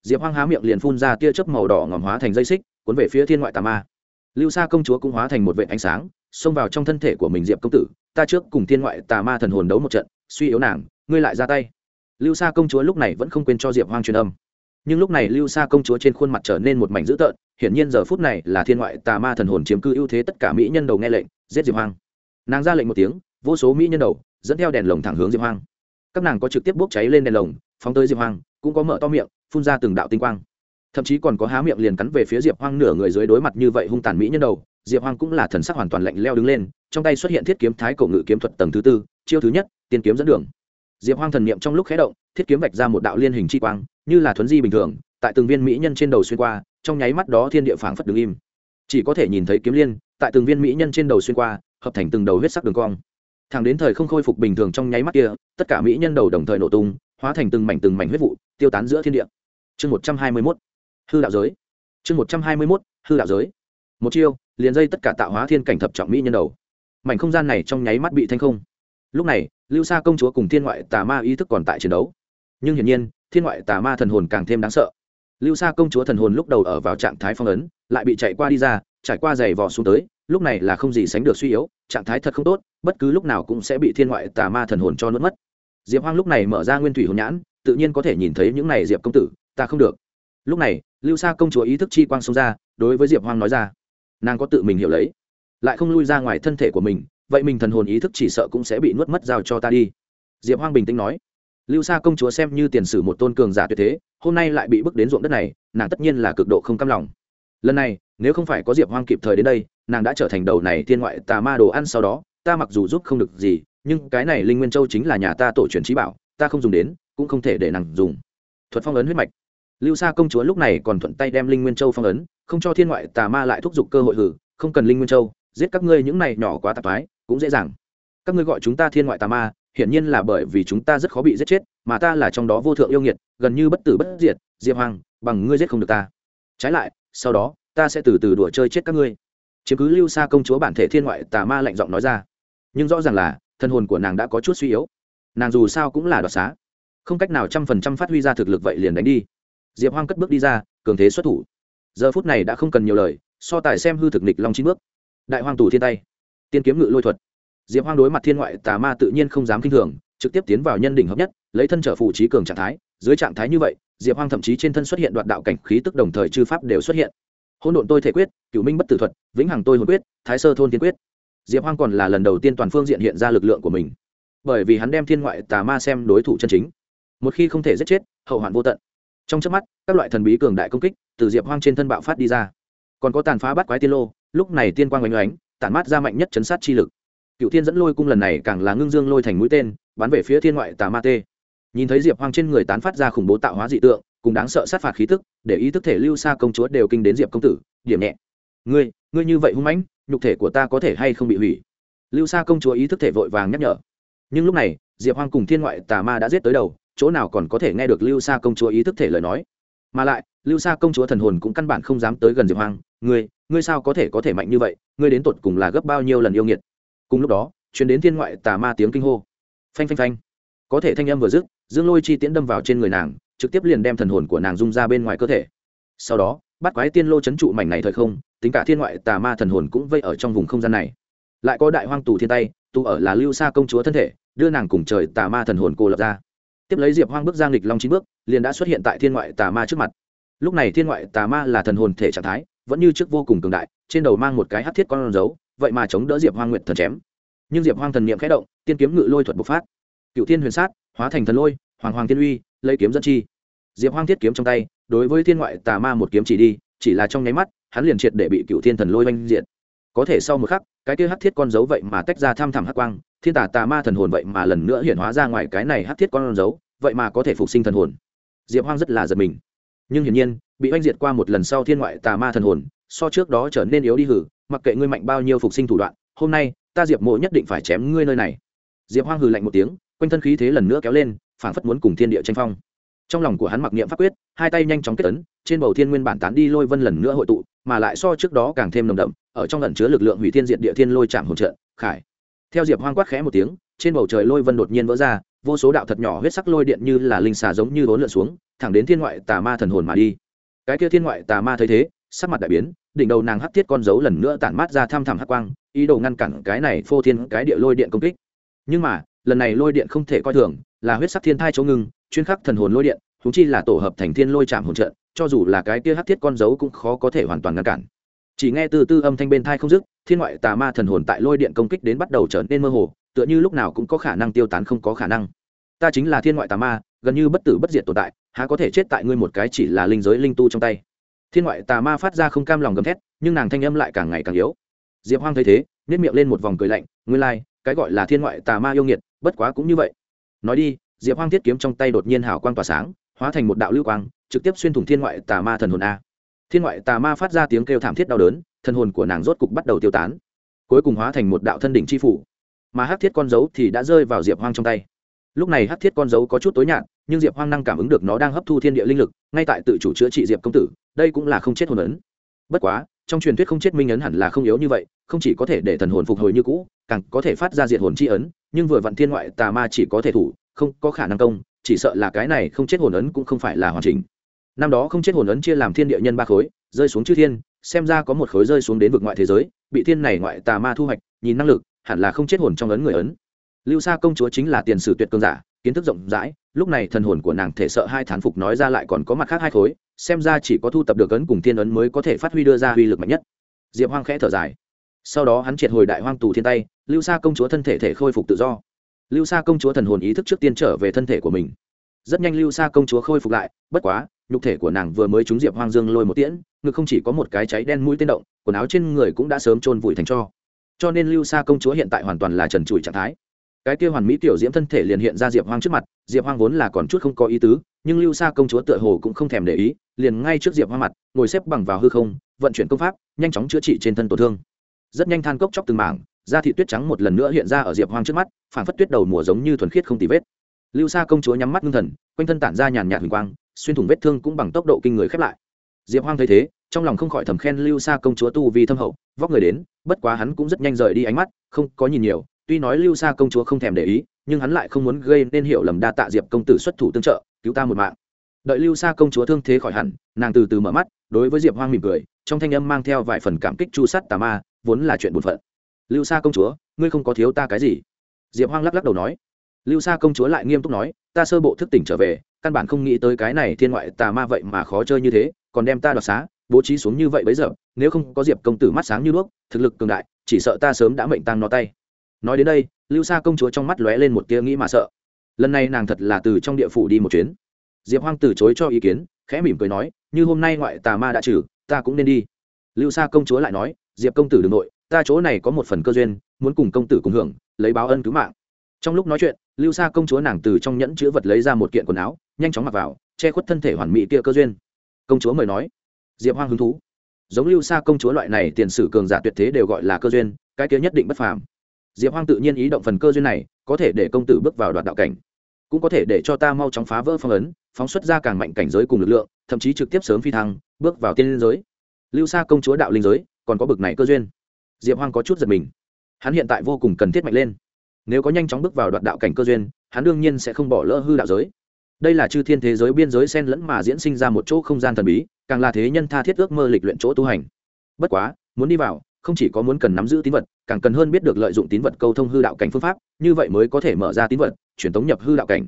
Speaker 1: Diệp hoang há miệng liền phun ra tia chớp màu đỏ ngòm hóa thành dây xích, cuốn về phía thiên ngoại tà ma. Lưu sa công chúa cũng hóa thành một vệ ánh sáng, xông vào trong thân thể của mình diệp công tử, ta trước cùng thiên ngoại tà ma thần hồn đấu một trận, suy yếu nàng, ngươi lại ra tay. Lưu sa công chúa lúc này vẫn không quên cho diệp hoang truyền âm. Nhưng lúc này lưu sa công chúa trên khuôn mặt trở nên một mảnh dữ tợn, hiển nhiên giờ phút này là thiên ngoại tà ma thần hồn chiếm cư ưu thế tất cả mỹ nhân đầu nghe lệnh, giết diệp hoang. Nàng ra lệnh một tiếng vô số mỹ nhân đầu, dẫn theo đèn lồng thẳng hướng diệp hoang. Các nàng có trực tiếp bốc cháy lên đèn lồng, phóng tới diệp hoang, cũng có mở to miệng, phun ra từng đạo tinh quang. Thậm chí còn có há miệng liền cắn về phía diệp hoang nửa người dưới đối mặt như vậy hung tàn mỹ nhân đầu, diệp hoang cũng là thần sắc hoàn toàn lạnh leo đứng lên, trong tay xuất hiện thiết kiếm thái cổ ngự kiếm thuật tầng thứ tư, chiêu thứ nhất, tiên kiếm dẫn đường. Diệp hoang thần niệm trong lúc khé động, thiết kiếm vạch ra một đạo liên hình chi quang, như là thuấn di bình thường, tại từng viên mỹ nhân trên đầu xuyên qua, trong nháy mắt đó thiên địa phảng phất đứng im. Chỉ có thể nhìn thấy kiếm liên, tại từng viên mỹ nhân trên đầu xuyên qua, hợp thành từng đầu huyết sắc đường cong thẳng đến thời không khôi phục bình thường trong nháy mắt kia, tất cả mỹ nhân đầu đồng thời nổ tung, hóa thành từng mảnh từng mảnh huyết vụ, tiêu tán giữa thiên địa. Chương một trăm hai mươi mốt, hư đạo giới. Chương một trăm hai mươi mốt, hư đạo giới. Một chiêu, liền dây tất cả tạo hóa thiên cảnh thập trọng mỹ nhân đầu. Mảnh không gian này trong nháy mắt bị thanh không. Lúc này, lưu sa công chúa cùng thiên ngoại tà ma ý thức còn tại chiến đấu. Nhưng hiển nhiên, thiên ngoại tà ma thần hồn càng thêm đáng sợ. Lưu sa công chúa thần hồn lúc đầu ở vào trạng thái phong ấn, lại bị chạy qua đi ra, trải qua giày vò xuống tới, lúc này là không gì sánh được suy yếu, trạng thái thật không tốt bất cứ lúc nào cũng sẽ bị thiên ngoại tà ma thần hồn cho nuốt mất. Diệp hoang lúc này mở ra nguyên thủy hồn nhãn, tự nhiên có thể nhìn thấy những này diệp công tử, ta không được. Lúc này, lưu sa công chúa ý thức chi quang xông ra, đối với diệp hoang nói ra, nàng có tự mình hiểu lấy, lại không lui ra ngoài thân thể của mình, vậy mình thần hồn ý thức chỉ sợ cũng sẽ bị nuốt mất giao cho ta đi. Diệp hoang bình tĩnh nói, lưu sa công chúa xem như tiền sử một tôn cường giả tuyệt thế, hôm nay lại bị bước đến ruộng đất này, nàng tất nhiên là cực độ không cam lòng. Lần này, nếu không phải có diệp hoang kịp thời đến đây, nàng đã trở thành đầu này thiên ngoại tà ma đồ ăn sau đó ta mặc dù giúp không được gì, nhưng cái này linh nguyên châu chính là nhà ta tổ truyền trí bảo, ta không dùng đến, cũng không thể để nàng dùng. Thuật phong ấn huyết mạch. Lưu sa công chúa lúc này còn thuận tay đem linh nguyên châu phong ấn, không cho thiên ngoại tà ma lại thúc giục cơ hội hử, không cần linh nguyên châu, giết các ngươi những này nhỏ quá tạp thái, cũng dễ dàng. Các ngươi gọi chúng ta thiên ngoại tà ma, hiển nhiên là bởi vì chúng ta rất khó bị giết chết, mà ta là trong đó vô thượng yêu nghiệt, gần như bất tử bất diệt, diệp hoàng, bằng ngươi giết không được ta. Trái lại, sau đó, ta sẽ từ từ đùa chơi chết các ngươi. Chiếm cứ lưu sa công chúa bản thể thiên ngoại tà ma lạnh giọng nói ra nhưng rõ ràng là thân hồn của nàng đã có chút suy yếu. Nàng dù sao cũng là đoạt xá. Không cách nào trăm phần trăm phát huy ra thực lực vậy liền đánh đi. Diệp hoang cất bước đi ra, cường thế xuất thủ. Giờ phút này đã không cần nhiều lời, so tài xem hư thực nịch long chín bước. Đại hoang tù thiên tay. Tiên kiếm ngự lôi thuật. Diệp hoang đối mặt thiên ngoại tà ma tự nhiên không dám kinh thường, trực tiếp tiến vào nhân đỉnh hợp nhất, lấy thân trở phụ trí cường trạng thái. Dưới trạng thái như vậy, diệp hoang thậm chí trên thân xuất hiện đoạn đạo cảnh khí tức đồng thời chư pháp đều xuất hiện. Hôn độn tôi thể quyết cựu minh bất tử thuật, vĩnh hằng tôi hồn quyết, thái sơ thôn tiên quyết diệp hoang còn là lần đầu tiên toàn phương diện hiện ra lực lượng của mình, bởi vì hắn đem thiên ngoại tà ma xem đối thủ chân chính. Một khi không thể giết chết, hậu hoạn vô tận. Trong trước mắt, các loại thần bí cường đại công kích từ diệp hoang trên thân bạo phát đi ra. Còn có tàn phá bắt quái tiên lô, lúc này tiên quang oanh oánh tản mát ra mạnh nhất chấn sát chi lực. Cựu thiên dẫn lôi cung lần này càng là ngưng dương lôi thành mũi tên, bắn về phía thiên ngoại tà ma tê. Nhìn thấy diệp hoang trên người tán phát ra khủng bố tạo hóa dị tượng, cùng đáng sợ sát phạt khí tức, để ý thức thể lưu xa công chúa đều kinh đến diệp công tử, điểm nhẹ. Ngươi ngươi như vậy hung mãnh nhục thể của ta có thể hay không bị hủy. Lưu Sa công chúa ý thức thể vội vàng nhắc nhở. Nhưng lúc này, diệp hoang cùng thiên ngoại tà ma đã giết tới đầu, chỗ nào còn có thể nghe được lưu Sa công chúa ý thức thể lời nói. Mà lại, lưu Sa công chúa thần hồn cũng căn bản không dám tới gần diệp hoang, ngươi ngươi sao có thể có thể mạnh như vậy? Ngươi đến tột cùng là gấp bao nhiêu lần yêu nghiệt? Cùng lúc đó chuyến đến thiên ngoại tà ma tiếng kinh hô. Phanh phanh phanh. Có thể thanh âm vừa dứt, dương lôi chi tiễn đâm vào trên người nàng, trực tiếp liền đem thần hồn của nàng rung ra bên ngoài cơ thể. Sau đó bắt quái tiên lô chấn trụ mảnh này thời không, tính cả thiên ngoại tà ma thần hồn cũng vây ở trong vùng không gian này. Lại có đại hoang tù thiên tay, tù ở là lưu xa công chúa thân thể, đưa nàng cùng trời tà ma thần hồn cô lập ra. Tiếp lấy diệp hoang bước giang lịch long chín bước, liền đã xuất hiện tại thiên ngoại tà ma trước mặt. Lúc này thiên ngoại tà ma là thần hồn thể trạng thái, vẫn như trước vô cùng cường đại, trên đầu mang một cái hát thiết con dấu, vậy mà chống đỡ diệp hoang nguyện thần chém. Nhưng diệp hoang thần niệm khẽ động, tiên kiếm ngự lôi thuật bộc phát. Cựu thiên huyền sát, hóa thành thần lôi, hoàng hoàng tiên uy, lấy kiếm dân chi. Diệp hoang thiết kiếm trong tay đối với thiên ngoại tà ma một kiếm chỉ đi, chỉ là trong nháy mắt, hắn liền triệt để bị cựu thiên thần lôi oanh diện có thể sau một khắc, cái kia hắc thiết con dấu vậy mà tách ra tham thẳm hắc quang, thiên tà tà ma thần hồn vậy mà lần nữa hiện hóa ra ngoài cái này hắc thiết con dấu, vậy mà có thể phục sinh thần hồn. Diệp hoang rất là giật mình. Nhưng hiển nhiên, bị oanh diệt qua một lần sau thiên ngoại tà ma thần hồn, so trước đó trở nên yếu đi hử mặc kệ ngươi mạnh bao nhiêu phục sinh thủ đoạn, hôm nay, ta diệp mộ nhất định phải chém ngươi nơi này. Diệp hoang hừ lạnh một tiếng, quanh thân khí thế lần nữa kéo lên, phảng phất muốn cùng thiên địa tranh phong trong lòng của hắn mặc niệm pháp quyết hai tay nhanh chóng kết tấn, trên bầu thiên nguyên bản tán đi lôi vân lần nữa hội tụ mà lại so trước đó càng thêm nồng đậm ở trong lần chứa lực lượng hủy thiên diệt địa thiên lôi chạm hồn trận khải. Theo diệp hoang quát khẽ một tiếng trên bầu trời lôi vân đột nhiên vỡ ra vô số đạo thật nhỏ huyết sắc lôi điện như là linh xà giống như vốn lượn xuống thẳng đến thiên ngoại tà ma thần hồn mà đi. Cái kia thiên ngoại tà ma thấy thế sắc mặt đại biến đỉnh đầu nàng hắc thiết con dấu lần nữa tản mát ra tham thẳm hắc quang ý đồ ngăn cản cái này phô thiên cái địa lôi điện công kích. Nhưng mà lần này lôi điện không thể coi thường là huyết sắc thiên thai chỗ ngưng chuyên khắc thần hồn lôi điện thúng chi là tổ hợp thành thiên lôi chạm hồn trận cho dù là cái kia hắc thiết con dấu cũng khó có thể hoàn toàn ngăn cản. Chỉ nghe từ tư âm thanh bên thai không dứt thiên ngoại tà ma thần hồn tại lôi điện công kích đến bắt đầu trở nên mơ hồ tựa như lúc nào cũng có khả năng tiêu tán không có khả năng. Ta chính là thiên ngoại tà ma gần như bất tử bất diệt tồn tại há có thể chết tại ngươi một cái chỉ là linh giới linh tu trong tay. Thiên ngoại tà ma phát ra không cam lòng gầm thét nhưng nàng thanh âm lại càng ngày càng yếu. Diệp hoang thấy thế nhét miệng lên một vòng cười lạnh nguyên lai、like, cái gọi là thiên ngoại tà ma yêu nghiệt bất quá cũng như vậy. Nói đi diệp hoang thiết kiếm trong tay đột nhiên hào quang tỏa sáng, hóa thành một đạo lưu quang, trực tiếp xuyên thủng thiên ngoại tà ma thần hồn a. Thiên ngoại tà ma phát ra tiếng kêu thảm thiết đau đớn, thần hồn của nàng rốt cục bắt đầu tiêu tán, cuối cùng hóa thành một đạo thân đỉnh c h i phủ. Mà hát thiết con dấu thì đã rơi vào diệp hoang trong tay. Lúc này hát thiết con dấu có chút tối nhạt, nhưng diệp hoang năng cảm ứng được nó đang hấp thu thiên địa linh lực, ngay tại tự chủ chữa trị diệp công tử, đây cũng là không chết hồn ấn. Bất quá, trong truyền thuyết không chết minh ấn hẳn là không yếu như vậy, không chỉ có thể để thần hồn phục hồi như cũ, càng có thể phát ra diệt hồn c h i ấn, nhưng vừa vặn thiên ngoại tà ma chỉ có thể thủ không có khả năng công, chỉ sợ là cái này không chết hồn ấn cũng không phải là hoàn chỉnh. Năm đó không chết hồn ấn chia làm thiên địa nhân ba khối, rơi xuống chư thiên, xem ra có một khối rơi xuống đến vực ngoại thế giới, bị thiên này ngoại tà ma thu hoạch, nhìn năng lực, hẳn là không chết hồn trong ấn người ấn. Lưu sa công chúa chính là tiền sử tuyệt cơn giả, kiến thức rộng rãi, lúc này thần hồn của nàng thể sợ hai thán phục nói ra lại còn có mặt khác hai khối, xem ra chỉ có thu tập được ấn cùng thiên ấn mới có thể phát huy đưa ra uy lực mạnh nhất. Diệp hoang khẽ thở dài. Sau đó hắn triệt hồi đại hoang tù thiên tay, lưu sa công chúa thân thể thể khôi phục tự do lưu sa công chúa thần hồn ý thức trước tiên trở về thân thể của mình. Rất nhanh lưu sa công chúa khôi phục lại, bất quá, nhục thể của nàng vừa mới trúng diệp hoang dương lôi một tiễn, ngực không chỉ có một cái cháy đen mũi tên động, quần áo trên người cũng đã sớm trôn vùi thành cho. Cho nên lưu sa công chúa hiện tại hoàn toàn là trần trụi trạng thái. Cái kia hoàn mỹ tiểu diễm thân thể liền hiện ra diệp hoang trước mặt, diệp hoang vốn là còn chút không có ý tứ, nhưng lưu sa công chúa tựa hồ cũng không thèm để ý, liền ngay trước diệp hoang mặt, ngồi xếp bằng vào hư không, vận chuyển công pháp, nhanh chóng chữa trị trên thân tổn thương. Rất nhanh than cốc chóc từng mảng da thị tuyết trắng một lần nữa hiện ra ở diệp hoang trước mắt phản phất tuyết đầu mùa giống như thuần khiết không tì vết. Lưu sa công chúa nhắm mắt ngưng thần, quanh thân tản ra nhàn nhạt huỳnh quang, xuyên thủng vết thương cũng bằng tốc độ kinh người khép lại. Diệp hoang thấy thế, trong lòng không khỏi thầm khen lưu sa công chúa tu vì thâm hậu, vóc người đến, bất quá hắn cũng rất nhanh rời đi ánh mắt, không có nhìn nhiều, tuy nói lưu Sa công chúa không thèm để ý, nhưng hắn lại không muốn gây nên hiểu lầm đa tạ diệp công tử xuất thủ tương trợ, cứu ta một mạng. Đợi lưu Sa công chúa thương thế khỏi hẳn, nàng từ từ mở mắt, đối với diệp hoang mỉm cười, trong thanh âm mang theo vài phần cảm kích chu sắt tà ma, vốn là chuyện buồn phận lưu Sa công chúa, ngươi không có thiếu ta cái gì? Diệp hoang lắc lắc đầu nói. Lưu Sa công chúa lại nghiêm túc nói, ta sơ bộ thức tỉnh trở về, căn bản không nghĩ tới cái này thiên ngoại tà ma vậy mà khó chơi như thế, còn đem ta đoạt xá, bố trí xuống như vậy bấy giờ, nếu không có diệp công tử mắt sáng như đuốc, thực lực cường đại, chỉ sợ ta sớm đã mệnh tăng nó tay. Nói đến đây, lưu Sa công chúa trong mắt lóe lên một tia nghĩ mà sợ. Lần này nàng thật là từ trong địa phủ đi một chuyến. Diệp hoang từ chối cho ý kiến, khẽ mỉm cười nói, như hôm nay ngoại tà ma đã trừ, ta cũng nên đi. Lưu Sa công chúa lại nói, diệp công tử đ ừ n g nội ta chỗ này có một phần cơ duyên, muốn cùng công tử cùng hưởng, lấy báo ân cứu mạng. Trong lúc nói chuyện, lưu Sa công chúa nàng từ trong nhẫn chữ vật lấy ra một kiện quần áo, nhanh chóng mặc vào, che khuất thân thể hoàn mỹ kia cơ duyên. Công chúa mời nói, diệp hoang hứng thú. Giống lưu Sa công chúa loại này tiền sử cường giả tuyệt thế đều gọi là cơ duyên, cái kia nhất định bất phàm. Diệp hoang tự nhiên ý động phần cơ duyên này, có thể để công tử bước vào đoạt đạo cảnh, cũng có thể để cho ta mau chóng phá vỡ phong ấn, phóng xuất ra càng mạnh cảnh giới cùng lực lượng, thậm chí trực tiếp sớm phi thăng, bước vào tiên linh giới. Lưu Sa công chúa đạo linh giới, còn có bực này cơ duyên diệp hoang có chút giật mình. Hắn hiện tại vô cùng cần thiết mạnh lên. Nếu có nhanh chóng bước vào đoạn đạo cảnh cơ duyên, hắn đương nhiên sẽ không bỏ lỡ hư đạo giới. Đây là chư thiên thế giới biên giới sen lẫn mà diễn sinh ra một chỗ không gian thần bí, càng là thế nhân tha thiết ước mơ lịch luyện chỗ tu hành. Bất quá, muốn đi vào, không chỉ có muốn cần nắm giữ tín vật, càng cần hơn biết được lợi dụng tín vật câu thông hư đạo cảnh phương pháp, như vậy mới có thể mở ra tín vật, truyền tống nhập hư đạo cảnh.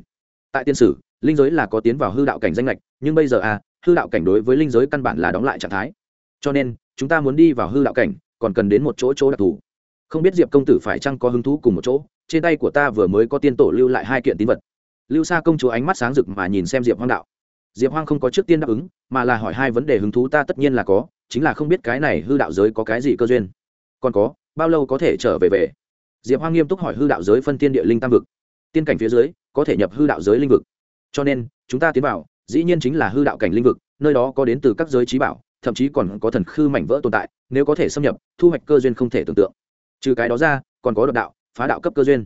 Speaker 1: Tại tiên sử, linh giới là có tiến vào hư đạo cảnh danh lệch nhưng bây giờ à hư đạo cảnh đối với linh giới căn bản là đóng lại trạng thái. Cho nên, chúng ta muốn đi vào hư đạo cảnh còn cần đến một chỗ chỗ đặc thù. Không biết diệp công tử phải chăng có hứng thú cùng một chỗ, trên tay của ta vừa mới có tiên tổ lưu lại hai kiện tín vật. Lưu xa công chúa ánh mắt sáng rực mà nhìn xem diệp hoang đạo. Diệp hoang không có trước tiên đáp ứng, mà là hỏi hai vấn đề hứng thú ta tất nhiên là có, chính là không biết cái này hư đạo giới có cái gì cơ duyên. Còn có, bao lâu có thể trở về về? Diệp hoang nghiêm túc hỏi hư đạo giới phân tiên địa linh tam vực. Tiên cảnh phía dưới, có thể nhập hư đạo giới linh vực. Cho nên, chúng ta tiến vào, dĩ nhiên chính là hư đạo cảnh linh vực, nơi đó có đến từ các giới trí bảo thậm chí còn có thần khư mảnh vỡ tồn tại, nếu có thể xâm nhập, thu hoạch cơ duyên không thể tưởng tượng. Trừ cái đó ra, còn có độc đạo, phá đạo cấp cơ duyên.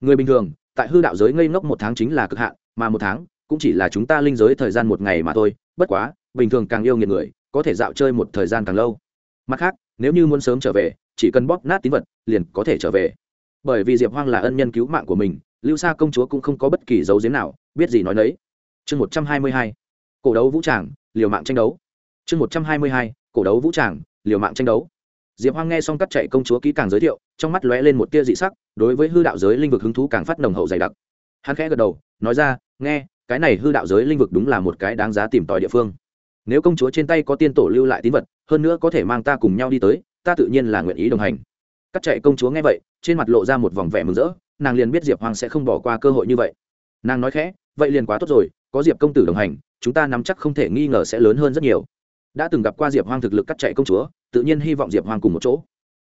Speaker 1: Người bình thường, tại hư đạo giới ngây ngốc một tháng chính là cực hạn, mà một tháng, cũng chỉ là chúng ta linh giới thời gian một ngày mà thôi. Bất quá, bình thường càng yêu nghiệt người, có thể dạo chơi một thời gian càng lâu. Mặt khác, nếu như muốn sớm trở về, chỉ cần bóp nát tín vật, liền có thể trở về. Bởi vì diệp hoang là ân nhân cứu mạng của mình, lưu sa công chúa cũng không có bất kỳ dấu diếm nào, biết gì nói nấy. Chương một trăm hai mươi hai, cổ đấu vũ tràng, liều mạng tranh đấu chương một trăm hai mươi hai, cổ đấu vũ tràng, liều mạng tranh đấu. Diệp hoang nghe xong cắt chạy công chúa kỹ càng giới thiệu, trong mắt lóe lên một tia dị sắc, đối với hư đạo giới linh vực hứng thú càng phát nồng hậu dày đặc. Hắn khẽ gật đầu, nói ra, nghe, cái này hư đạo giới linh vực đúng là một cái đáng giá tìm tòi địa phương. Nếu công chúa trên tay có tiên tổ lưu lại tín vật, hơn nữa có thể mang ta cùng nhau đi tới, ta tự nhiên là nguyện ý đồng hành. Cắt chạy công chúa nghe vậy, trên mặt lộ ra một vòng vẻ mừng rỡ, nàng liền biết diệp hoàng sẽ không bỏ qua cơ hội như vậy. Nàng nói khẽ, vậy liền quá tốt rồi, có diệp công tử đồng hành, chúng ta nắm chắc không thể nghi ngờ sẽ lớn hơn rất nhiều đã từng gặp qua diệp Hoang thực lực cắt chạy công chúa, tự nhiên hy vọng diệp Hoang cùng một chỗ.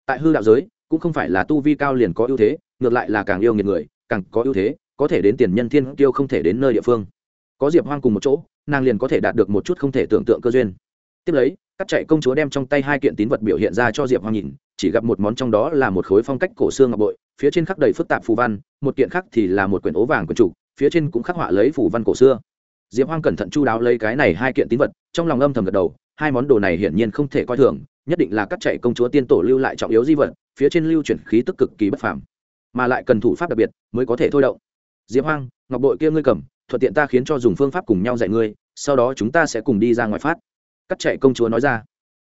Speaker 1: Tại hư đạo giới, cũng không phải là tu vi cao liền có ưu thế, ngược lại là càng yêu nghiệt người, càng có ưu thế, có thể đến tiền nhân thiên kiêu không thể đến nơi địa phương. Có diệp hoang cùng một chỗ, nàng liền có thể đạt được một chút không thể tưởng tượng cơ duyên. Tiếp lấy, cắt chạy công chúa đem trong tay hai kiện tín vật biểu hiện ra cho diệp hoang nhìn, chỉ gặp một món trong đó là một khối phong cách cổ xương ngọc bội, phía trên khắc đầy phức tạp phù văn, một kiện khác thì là một quyển ố vàng quyển trục phía trên cũng khắc họa lấy phù văn cổ xưa. Diệp hoang cẩn thận chu đáo lấy cái này hai kiện tín vật, trong lòng âm thầm gật đầu hai món đồ này hiển nhiên không thể coi thường, nhất định là cắt chạy công chúa tiên tổ lưu lại trọng yếu di vật, phía trên lưu chuyển khí tức cực kỳ bất phàm. Mà lại cần thủ pháp đặc biệt, mới có thể thôi động. Diệp hoang, ngọc bội kia ngươi cầm, thuận tiện ta khiến cho dùng phương pháp cùng nhau dạy ngươi, sau đó chúng ta sẽ cùng đi ra ngoài phát. Cắt chạy công chúa nói ra.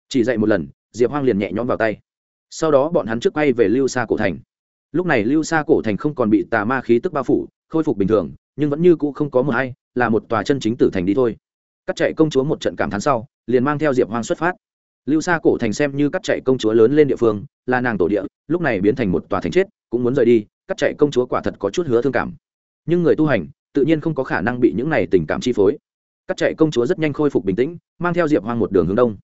Speaker 1: Chỉ dạy một lần, diệp hoang liền nhẹ nhõm vào tay. Sau đó bọn hắn trước quay về lưu xa cổ thành. Lúc này lưu xa cổ thành không còn bị tà ma khí tức bao phủ, khôi phục bình thường, nhưng vẫn như cũ không có một hay, là một tòa chân chính tử thành đi thôi. Cắt chạy công chúa một trận cảm thán sau liền mang theo diệp hoang xuất phát. Lưu xa cổ thành xem như cắt chạy công chúa lớn lên địa phương, là nàng tổ địa, lúc này biến thành một tòa thành chết, cũng muốn rời đi, cắt chạy công chúa quả thật có chút hứa thương cảm. Nhưng người tu hành, tự nhiên không có khả năng bị những này tình cảm chi phối. Cắt chạy công chúa rất nhanh khôi phục bình tĩnh, mang theo diệp hoang một đường hướng đông.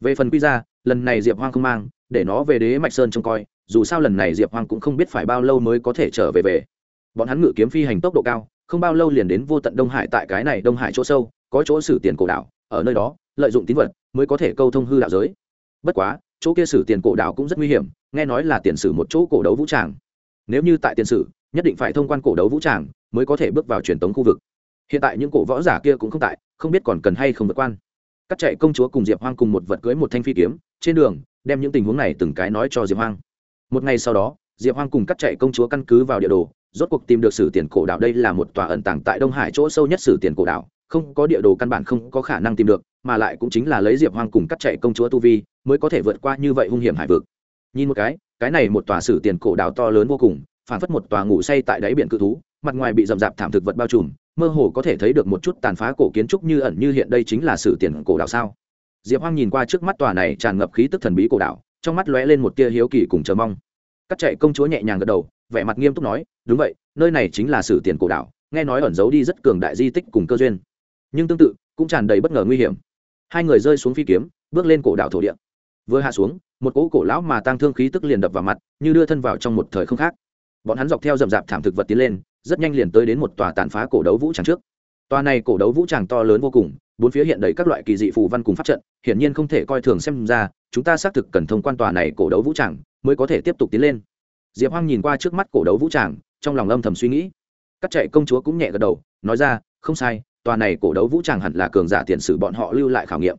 Speaker 1: Về phần quy ra lần này diệp hoang không mang, để nó về đế mạch sơn trông coi, dù sao lần này diệp hoang cũng không biết phải bao lâu mới có thể trở về về. Bọn hắn ngự kiếm phi hành tốc độ cao, không bao lâu liền đến vô tận đông hải tại cái này đông hải chỗ sâu, có chỗ sử tiền cổ đảo, ở nơi đó lợi dụng tín vật mới có thể câu thông hư đạo giới. Bất quá, chỗ kia sử tiền cổ đảo cũng rất nguy hiểm, nghe nói là tiền sử một chỗ cổ đấu vũ tràng. Nếu như tại tiền sử, nhất định phải thông quan cổ đấu vũ tràng mới có thể bước vào truyền tống khu vực. Hiện tại những cổ võ giả kia cũng không tại, không biết còn cần hay không vượt quan. Cắt chạy công chúa cùng diệp hoang cùng một vật cưới một thanh phi kiếm, trên đường, đem những tình huống này từng cái nói cho diệp hoang. Một ngày sau đó, diệp hoang cùng cắt chạy công chúa căn cứ vào địa đồ, rốt cuộc tìm được sử tiền cổ đảo đây là một tòa ẩn tàng tại đông hải chỗ sâu nhất sử tiền cổ đảo không có địa đồ căn bản không có khả năng tìm được, mà lại cũng chính là lấy diệp hoang cùng cắt chạy công chúa tu vi, mới có thể vượt qua như vậy hung hiểm hải vực. Nhìn một cái cái này một tòa sử tiền cổ đảo to lớn vô cùng, phản phất một tòa ngủ say tại đáy biển cự thú, mặt ngoài bị rậm rạp thảm thực vật bao trùm, mơ hồ có thể thấy được một chút tàn phá cổ kiến trúc như ẩn như hiện đây chính là sử tiền cổ đảo sao? Diệp hoang nhìn qua trước mắt tòa này tràn ngập khí tức thần bí cổ đảo, trong mắt lóe lên một tia hiếu kỳ cùng chờ mong. Cắt chạy công chúa nhẹ nhàng gật đầu, vẻ mặt nghiêm túc nói, đúng vậy, nơi này chính là sử tiền cổ đảo, nghe nói ẩn giấu đi rất cường đại di tích cùng cơ duyên nhưng tương tự, cũng tràn đầy bất ngờ nguy hiểm. Hai người rơi xuống phi kiếm, bước lên cổ đảo thổ địa. Vừa hạ xuống, một cỗ cổ lão mà tăng thương khí tức liền đập vào mặt, như đưa thân vào trong một thời không khác. Bọn hắn dọc theo rậm rạp thảm thực vật tiến lên, rất nhanh liền tới đến một tòa tàn phá cổ đấu vũ tràng trước. Tòa này cổ đấu vũ tràng to lớn vô cùng, bốn phía hiện đầy các loại kỳ dị phù văn cùng pháp trận, hiển nhiên không thể coi thường xem ra, chúng ta xác thực cần thông quan tòa này cổ đấu vũ tràng, mới có thể tiếp tục tiến lên. Diệp hoang nhìn qua trước mắt cổ đấu vũ tràng, trong lòng âm thầm suy nghĩ. Các chạy công chúa cũng nhẹ gật đầu, nói ra, không sai tòa này cổ đấu vũ tràng hẳn là cường giả tiền sử bọn họ lưu lại khảo nghiệm.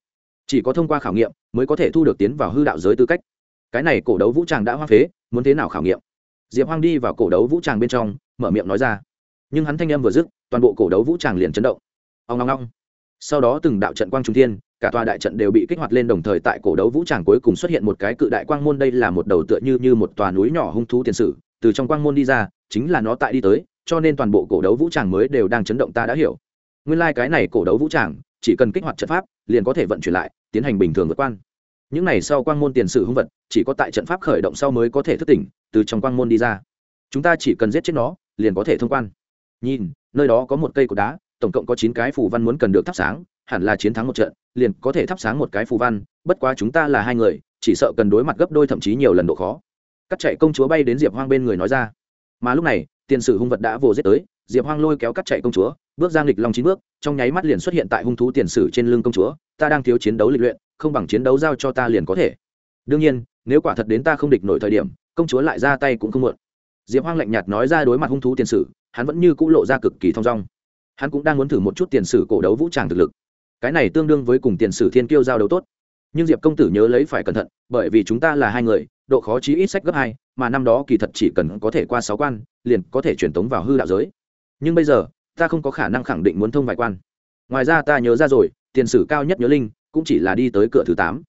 Speaker 1: Chỉ có thông qua khảo nghiệm mới có thể thu được tiến vào hư đạo giới tư cách. Cái này cổ đấu vũ tràng đã hoa phế, muốn thế nào khảo nghiệm? Diệp hoang đi vào cổ đấu vũ tràng bên trong, mở miệng nói ra. Nhưng hắn thanh âm vừa dứt, toàn bộ cổ đấu vũ tràng liền chấn động. Ông long long sau đó từng đạo trận quang trung thiên, cả tòa đại trận đều bị kích hoạt lên đồng thời tại cổ đấu vũ tràng cuối cùng xuất hiện một cái cự đại quang môn đây là một đầu tựa như như một tòa núi nhỏ hung thú tiền sử, từ trong quang môn đi ra, chính là nó tại đi tới, cho nên toàn bộ cổ đấu vũ tràng mới đều đang chấn động ta đã hiểu nguyên lai、like、cái này cổ đấu vũ tràng, chỉ cần kích hoạt trận pháp, liền có thể vận chuyển lại, tiến hành bình thường vượt quan. Những này sau quang môn tiền sử hung vật, chỉ có tại trận pháp khởi động sau mới có thể thức tỉnh, từ trong quang môn đi ra. Chúng ta chỉ cần giết chết nó, liền có thể thông quan. Nhìn, nơi đó có một cây cột đá, tổng cộng có chín cái phù văn muốn cần được thắp sáng, hẳn là chiến thắng một trận, liền có thể thắp sáng một cái phù văn, bất quá chúng ta là hai người, chỉ sợ cần đối mặt gấp đôi thậm chí nhiều lần độ khó. Cắt chạy công chúa bay đến diệp hoang bên người nói ra. Mà lúc này, tiền sử hung vật đã vồ giết tới, diệp hoang lôi kéo cắt chạy công chúa bước ra nghịch long chín bước, trong nháy mắt liền xuất hiện tại hung thú tiền sử trên lưng công chúa, ta đang thiếu chiến đấu lịch luyện, không bằng chiến đấu giao cho ta liền có thể. Đương nhiên, nếu quả thật đến ta không địch nổi thời điểm, công chúa lại ra tay cũng không muộn. Diệp hoang lạnh nhạt nói ra đối mặt hung thú tiền sử, hắn vẫn như c ũ lộ ra cực kỳ thong dong. Hắn cũng đang muốn thử một chút tiền sử cổ đấu vũ tràng thực lực. Cái này tương đương với cùng tiền sử thiên kiêu giao đấu tốt. Nhưng diệp công tử nhớ lấy phải cẩn thận, bởi vì chúng ta là hai người, độ khó chí ít sách gấp hai, mà năm đó kỳ thật chỉ cần có thể qua sáu quan, liền có thể truyền tống vào hư đạo giới. Nhưng bây giờ ta không có khả năng khẳng định muốn thông vài quan. Ngoài ra ta nhớ ra rồi, tiền sử cao nhất nhớ linh, cũng chỉ là đi tới cửa thứ tám.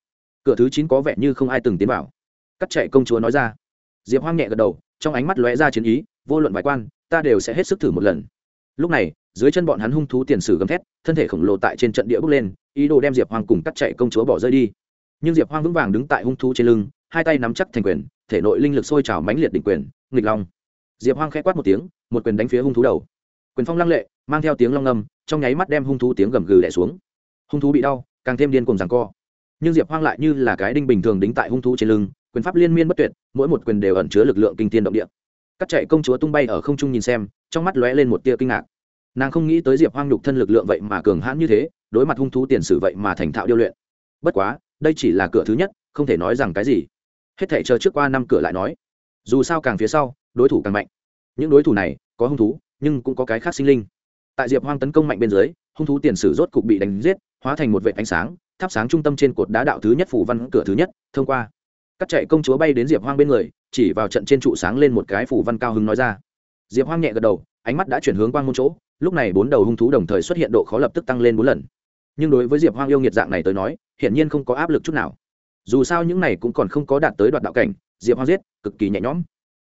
Speaker 1: Cửa thứ chín có vẻ như không ai từng tiến vào. Cắt chạy công chúa nói ra. Diệp hoang nhẹ gật đầu, trong ánh mắt lóe ra chiến ý, vô luận vài quan, ta đều sẽ hết sức thử một lần. Lúc này, dưới chân bọn hắn hung thú tiền sử gầm thét, thân thể khổng lồ tại trên trận địa bước lên, ý đồ đem diệp hoang cùng cắt chạy công chúa bỏ rơi đi. Nhưng diệp hoang vững vàng đứng tại hung thú trên lưng, hai tay nắm chắc thành quyền, thể nội linh lực sôi trào mãnh liệt đỉnh quyền, nghịch long. Diệp hoang khẽ quát một tiếng, một quyền đánh phía hung thú đầu quyền phong lăng lệ, mang theo tiếng long ngâm, trong nháy mắt đem hung thú tiếng gầm gừ đẻ xuống. Hung thú bị đau, càng thêm điên cùng rằng co. Nhưng diệp hoang lại như là cái đinh bình thường đính tại hung thú trên lưng, quyền pháp liên miên bất tuyệt, mỗi một quyền đều ẩn chứa lực lượng kinh tiên động địa. Cắt chạy công chúa tung bay ở không trung nhìn xem, trong mắt lóe lên một tia kinh ngạc. Nàng không nghĩ tới diệp hoang nhục thân lực lượng vậy mà cường hãn như thế, đối mặt hung thú tiền sử vậy mà thành thạo điêu luyện. Bất quá, đây chỉ là cửa thứ nhất, không thể nói rằng cái gì. Hết thể chờ trước qua năm cửa lại nói. Dù sao càng phía sau, đối thủ càng mạnh. Những đối thủ này, có hung thú nhưng cũng có cái khác sinh linh. Tại diệp hoang tấn công mạnh bên dưới, hung thú tiền sử rốt cục bị đánh giết, hóa thành một vệ ánh sáng, thắp sáng trung tâm trên cột đá đạo thứ nhất phủ văn cửa thứ nhất, thông qua. Cắt chạy công chúa bay đến diệp hoang bên người, chỉ vào trận trên trụ sáng lên một cái phủ văn cao hứng nói ra. Diệp hoang nhẹ gật đầu, ánh mắt đã chuyển hướng quang môn chỗ, lúc này bốn đầu hung thú đồng thời xuất hiện độ khó lập tức tăng lên bốn lần. Nhưng đối với diệp hoang yêu nghiệt dạng này tới nói, hiển nhiên không có áp lực chút nào. Dù sao những này cũng còn không có đạt tới đoạt đạo cảnh, diệp hoang giết, cực kỳ nhẹ nhõm.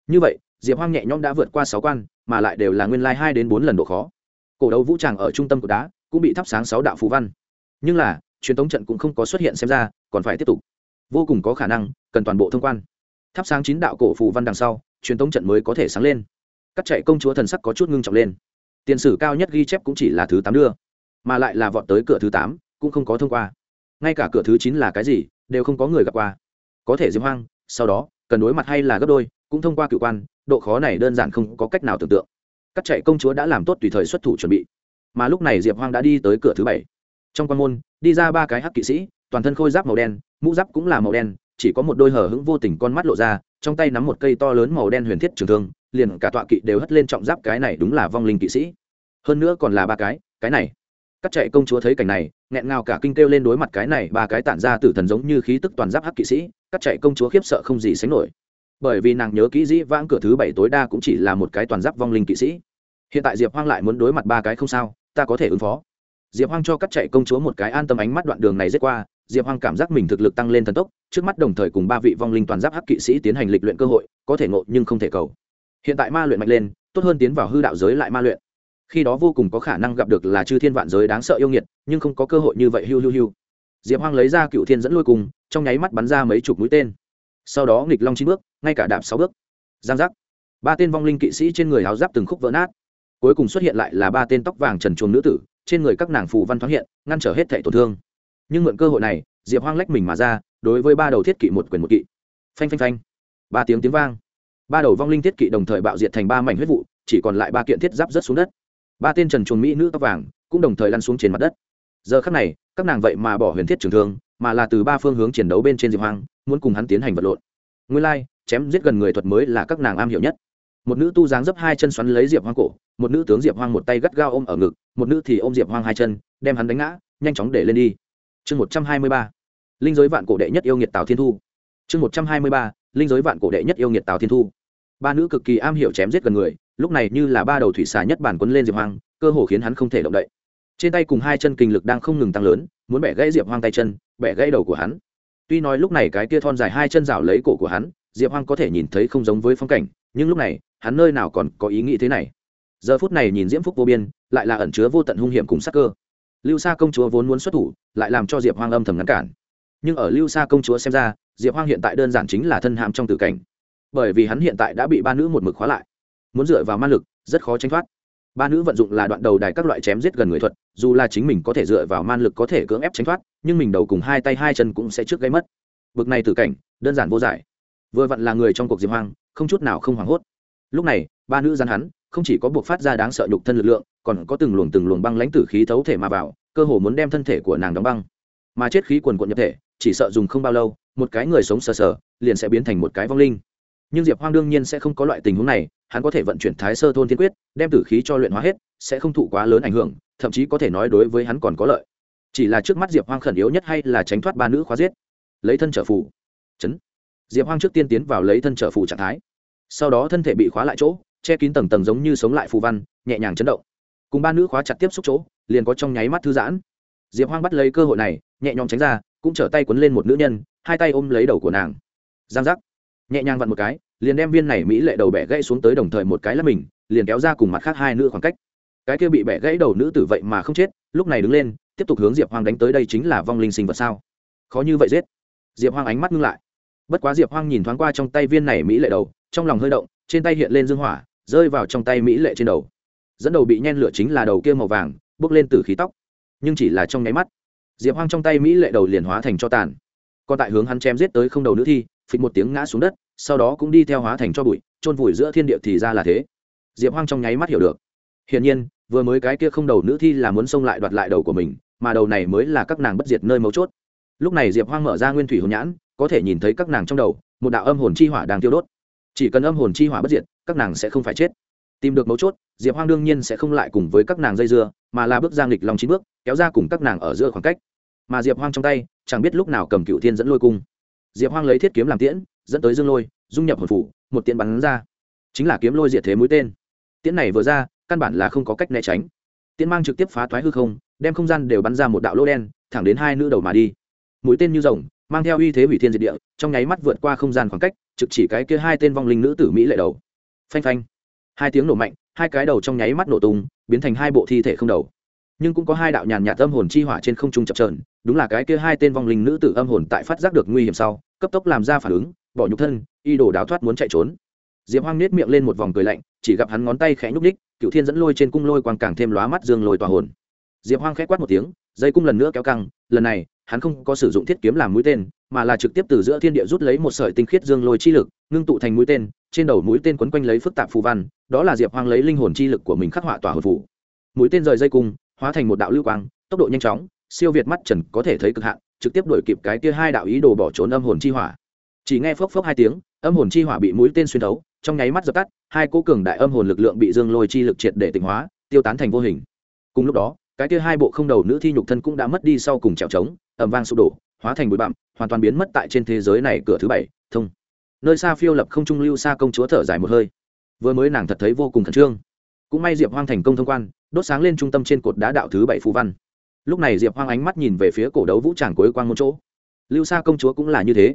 Speaker 1: Như vậy, diệp hoang nhẹ nhõm đã vượt qua sáu quan mà lại đều là nguyên lai hai đến bốn lần độ khó. Cổ đấu vũ tràng ở trung tâm của đá cũng bị thắp sáng sáu đạo phú văn. Nhưng là, truyền thống trận cũng không có xuất hiện xem ra, còn phải tiếp tục. Vô cùng có khả năng, cần toàn bộ thông quan. Thắp sáng chín đạo cổ phù văn đằng sau, truyền thống trận mới có thể sáng lên. Cắt chạy công chúa thần sắc có chút ngưng trọng lên. Tiền sử cao nhất ghi chép cũng chỉ là thứ tám đưa, mà lại là vọt tới cửa thứ tám, cũng không có thông qua. Ngay cả cửa thứ chín là cái gì, đều không có người gặp qua. Có thể diêm hoang, sau đó, cần đối mặt hay là gấp đôi cũng thông qua cựu quan, độ khó này đơn giản không có cách nào tưởng tượng. Các chạy công chúa đã làm tốt tùy thời xuất thủ chuẩn bị. Mà lúc này diệp hoang đã đi tới cửa thứ bảy. Trong quan môn, đi ra ba cái hắc kỵ sĩ, toàn thân khôi giáp màu đen, mũ giáp cũng là màu đen, chỉ có một đôi hở hững vô tình con mắt lộ ra, trong tay nắm một cây to lớn màu đen huyền thiết trường thương, liền cả tọa kỵ đều hất lên trọng giáp cái này đúng là vong linh kỵ sĩ. Hơn nữa còn là ba cái cái này. Các chạy công chúa thấy cảnh này, nghẹn ngào cả kinh kêu lên đối mặt cái này, ba cái tản ra tử thần giống như khí tức toàn giáp hắc kỵ sĩ cắt chạy công chúa khiếp sợ không gì sánh nổi bởi vì nàng nhớ kỹ dĩ vãng cửa thứ bảy tối đa cũng chỉ là một cái toàn giáp vong linh kỵ sĩ. Hiện tại diệp hoang lại muốn đối mặt ba cái không sao, ta có thể ứng phó. Diệp hoang cho cắt chạy công chúa một cái an tâm ánh mắt đoạn đường này dết qua, diệp hoang cảm giác mình thực lực tăng lên thần tốc, trước mắt đồng thời cùng ba vị vong linh toàn giáp hắc kỵ sĩ tiến hành lịch luyện cơ hội, có thể ngộ nhưng không thể cầu. Hiện tại ma luyện mạnh lên, tốt hơn tiến vào hư đạo giới lại ma luyện. Khi đó vô cùng có khả năng gặp được là chư thiên vạn giới đáng sợ yêu nghiệt, nhưng không có cơ hội như vậy hiu hiu hiu. Diệp hoang lấy ra cựu thiên dẫn lôi cùng, trong nháy mắt bắn ra mấy chục mũi tên sau đó nghịch long chín bước, ngay cả đạp sáu bước. Giang giác. Ba tên vong linh kỵ sĩ trên người áo giáp từng khúc vỡ nát. Cuối cùng xuất hiện lại là ba tên tóc vàng trần chuồng nữ tử, trên người các nàng phù văn thoáng hiện, ngăn trở hết thẻ tổn thương. Nhưng mượn cơ hội này, diệp hoang lách mình mà ra, đối với ba đầu thiết kỵ một quyền một kỵ. Phanh phanh phanh. Ba tiếng tiếng vang. Ba đầu vong linh thiết kỵ đồng thời bạo diệt thành ba mảnh huyết vụ, chỉ còn lại ba kiện thiết giáp rớt xuống đất. Ba tên trần chuồng mỹ nữ tóc vàng cũng đồng thời lăn xuống trên mặt đất. Giờ khắc này, các nàng vậy mà bỏ huyền thiết trường thương mà là từ ba phương hướng chiến đấu bên trên diệp hoang, muốn cùng hắn tiến hành vật lộn. Nguyên lai, chém giết gần người thuật mới là các nàng am hiểu nhất. Một nữ tu dáng dấp hai chân xoắn lấy diệp hoang cổ, một nữ tướng diệp hoang một tay gắt gao ôm ở ngực, một nữ thì ôm diệp hoang hai chân, đem hắn đánh ngã, nhanh chóng để lên đi. Chương một trăm hai mươi ba, linh giới vạn cổ đệ nhất yêu nghiệt tào thiên thu. Chương một trăm hai mươi ba, linh giới vạn cổ đệ nhất yêu nghiệt tào thiên thu. Ba nữ cực kỳ am hiểu chém giết gần người, lúc này như là ba đầu thủy xà nhất bản quấn lên diệp hoang, cơ hồ khiến hắn không thể động đậy. Trên tay cùng hai chân kinh lực đang không ngừng tăng lớn, muốn bẻ gãy diệp hoang tay chân bẻ gãy đầu của hắn. Tuy nói lúc này cái kia thon dài hai chân rào lấy cổ của hắn, diệp hoang có thể nhìn thấy không giống với phong cảnh, nhưng lúc này, hắn nơi nào còn có ý nghĩ thế này? Giờ phút này nhìn diễm phúc vô biên, lại là ẩn chứa vô tận hung hiểm cùng sắc cơ. Lưu sa công chúa vốn muốn xuất thủ, lại làm cho diệp hoang âm thầm ngăn cản. Nhưng ở lưu sa công chúa xem ra, diệp hoang hiện tại đơn giản chính là thân hàm trong tử cảnh. Bởi vì hắn hiện tại đã bị ba nữ một mực khóa lại. Muốn dựa vào ma lực, rất khó tránh thoát ba nữ vận dụng là đoạn đầu đài các loại chém giết gần người thuật, dù là chính mình có thể dựa vào man lực có thể cưỡng ép tránh thoát, nhưng mình đầu cùng hai tay hai chân cũng sẽ trước gây mất. Bực này tử cảnh, đơn giản vô giải. Vừa vặn là người trong cuộc diệp hoang, không chút nào không hoảng hốt. Lúc này, ba nữ gian hắn, không chỉ có buộc phát ra đáng sợ nhục thân lực lượng, còn có từng luồng từng luồng băng lãnh tử khí thấu thể mà vào, cơ hồ muốn đem thân thể của nàng đóng băng. Mà chết khí quần quận nhập thể, chỉ sợ dùng không bao lâu, một cái người sống sờ sờ, liền sẽ biến thành một cái vong linh nhưng diệp hoang đương nhiên sẽ không có loại tình huống này, hắn có thể vận chuyển thái sơ thôn thiên quyết, đem tử khí cho luyện hóa hết, sẽ không thụ quá lớn ảnh hưởng, thậm chí có thể nói đối với hắn còn có lợi. Chỉ là trước mắt diệp hoang khẩn yếu nhất hay là tránh thoát ba nữ khóa giết. Lấy thân trở phủ chấn. Diệp hoang trước tiên tiến vào lấy thân trở phủ trạng thái. Sau đó thân thể bị khóa lại chỗ, che kín tầng tầng giống như sống lại phù văn, nhẹ nhàng chấn động. Cùng ba nữ khóa chặt tiếp xúc chỗ, liền có trong nháy mắt thư giãn. Diệp hoang bắt lấy cơ hội này, nhẹ nhõm tránh ra, cũng trở tay quấn lên một nữ nhân, hai tay ôm lấy đầu của nàng. Giang giác nhẹ nhàng vặn một cái, liền đem viên này mỹ lệ đầu bẻ gãy xuống tới đồng thời một cái là mình, liền kéo ra cùng mặt khác hai nữ khoảng cách. Cái kia bị bẻ gãy đầu nữ tử vậy mà không chết, lúc này đứng lên, tiếp tục hướng diệp hoang đánh tới đây chính là vong linh sinh vật sao? Khó như vậy giết. Diệp hoang ánh mắt ngưng lại. Bất quá diệp hoang nhìn thoáng qua trong tay viên này mỹ lệ đầu, trong lòng hơi động, trên tay hiện lên dương hỏa, rơi vào trong tay mỹ lệ trên đầu. Dẫn đầu bị nhen lửa chính là đầu kia màu vàng bước lên từ khí tóc. Nhưng chỉ là trong nháy mắt, diệp hoang trong tay mỹ lệ đầu liền hóa thành cho tàn còn tại hướng hắn chém giết tới không đầu nữ thi, phịch một tiếng ngã xuống đất, sau đó cũng đi theo hóa thành cho bụi trôn vùi giữa thiên địa thì ra là thế. Diệp hoang trong nháy mắt hiểu được. Hiển nhiên, vừa mới cái kia không đầu nữ thi là muốn xông lại đoạt lại đầu của mình, mà đầu này mới là các nàng bất diệt nơi mấu chốt. Lúc này diệp hoang mở ra nguyên thủy hồn nhãn, có thể nhìn thấy các nàng trong đầu, một đạo âm hồn chi hỏa đang tiêu đốt. Chỉ cần âm hồn chi hỏa bất diệt, các nàng sẽ không phải chết. Tìm được mấu chốt, diệp hoang đương nhiên sẽ không lại cùng với các nàng dây dưa, mà là bước giang lịch lòng chín bước, kéo ra cùng các nàng ở giữa khoảng cách. Mà diệp hoang trong tay chẳng biết lúc nào cầm cựu thiên dẫn lôi cung. Diệp hoang lấy thiết kiếm làm tiễn, dẫn tới dương lôi, dung nhập hồn phủ, một tiễn bắn ra. Chính là kiếm lôi diệt thế mũi tên. Tiễn này vừa ra, căn bản là không có cách né tránh. Tiễn mang trực tiếp phá thoái hư không, đem không gian đều bắn ra một đạo lỗ đen, thẳng đến hai nữ đầu mà đi. Mũi tên như rồng, mang theo uy thế hủy thiên diệt địa, trong nháy mắt vượt qua không gian khoảng cách, trực chỉ cái kia hai tên vong linh nữ tử mỹ lệ đầu. Phanh phanh. Hai tiếng nổ mạnh, hai cái đầu trong nháy mắt nổ tung, biến thành hai bộ thi thể không đầu nhưng cũng có hai đạo nhàn nhạt âm hồn chi hỏa trên không trung chập trờn đúng là cái kia hai tên vong linh nữ tử âm hồn tại phát giác được nguy hiểm sau, cấp tốc làm ra phản ứng, bỏ nhục thân, y đổ đáo thoát muốn chạy trốn. Diệp hoang nết miệng lên một vòng cười lạnh, chỉ gặp hắn ngón tay khẽ nhúc ních cựu thiên dẫn lôi trên cung lôi quang càng thêm lóa mắt dương lôi tòa hồn. Diệp hoang khẽ quát một tiếng, dây cung lần nữa kéo căng, lần này, hắn không có sử dụng thiết kiếm làm mũi tên, mà là trực tiếp từ giữa thiên địa rút lấy một sợi tinh khiết dương lôi chi lực, ngưng tụ thành mũi tên, trên đầu mũi tên quấn quanh lấy phức tạp phù văn, đó là diệp hoang lấy linh hồn chi lực của mình khắc họa tỏa hồn phủ mũi tên rời dây cung hóa thành một đạo lưu quang, tốc độ nhanh chóng, siêu việt mắt trần có thể thấy cực hạn, trực tiếp đuổi kịp cái kia hai đạo ý đồ bỏ trốn âm hồn chi hỏa. Chỉ nghe phốc phốc hai tiếng, âm hồn chi hỏa bị mũi tên xuyên thấu, trong nháy mắt dập tắt, hai cố cường đại âm hồn lực lượng bị dương lôi chi lực triệt để tịnh hóa, tiêu tán thành vô hình. Cùng lúc đó, cái kia hai bộ không đầu nữ thi nhục thân cũng đã mất đi sau cùng trèo trống ẩm vang sụp đổ, hóa thành bụi bặm, hoàn toàn biến mất tại trên thế giới này cửa thứ bảy, thông. Nơi xa phiêu lập không trung lưu xa công chúa thở dài một hơi. Vừa mới nàng thật thấy vô cùng khẩn trương cũng may diệp hoang thành công thông quan, đốt sáng lên trung tâm trên cột đá đạo thứ bảy phú văn. Lúc này diệp hoang ánh mắt nhìn về phía cổ đấu vũ tràng cuối quang một chỗ. Lưu xa công chúa cũng là như thế.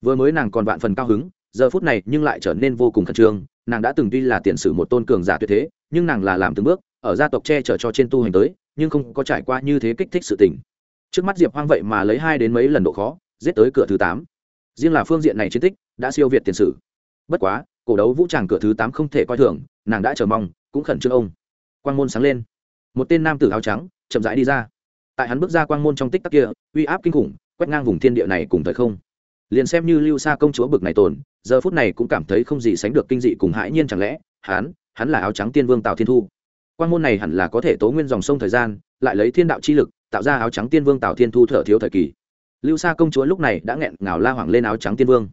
Speaker 1: Vừa mới nàng còn vạn phần cao hứng, giờ phút này nhưng lại trở nên vô cùng khẩn trương. Nàng đã từng tuy là tiền sử một tôn cường giả tuyệt thế, nhưng nàng là làm từng bước, ở gia tộc che chở cho trên tu hành tới, nhưng không có trải qua như thế kích thích sự tình. Trước mắt diệp hoang vậy mà lấy hai đến mấy lần độ khó, giết tới cửa thứ tám. Riêng là phương diện này chiến tích, đã siêu việt tiền sử. Bất quá, cổ đấu vũ tràng cửa thứ tám không thể coi thường, nàng đã chờ mong cũng khẩn trương ông. Quang môn sáng lên. Một tên nam tử áo trắng, chậm rãi đi ra. Tại hắn bước ra quang môn trong tích tắc kia, uy áp kinh khủng, quét ngang vùng thiên địa này cùng thời không. Liền xem như lưu xa công chúa bực này tồn, giờ phút này cũng cảm thấy không gì sánh được kinh dị cùng hãi nhiên chẳng lẽ, hắn hắn là áo trắng tiên vương tào thiên thu. Quan môn này hẳn là có thể tố nguyên dòng sông thời gian, lại lấy thiên đạo chi lực, tạo ra áo trắng tiên vương tào thiên thu thở thiếu thời kỳ. Lưu xa công chúa lúc này đã nghẹn ngào la hoảng lên áo trắng tiên vương.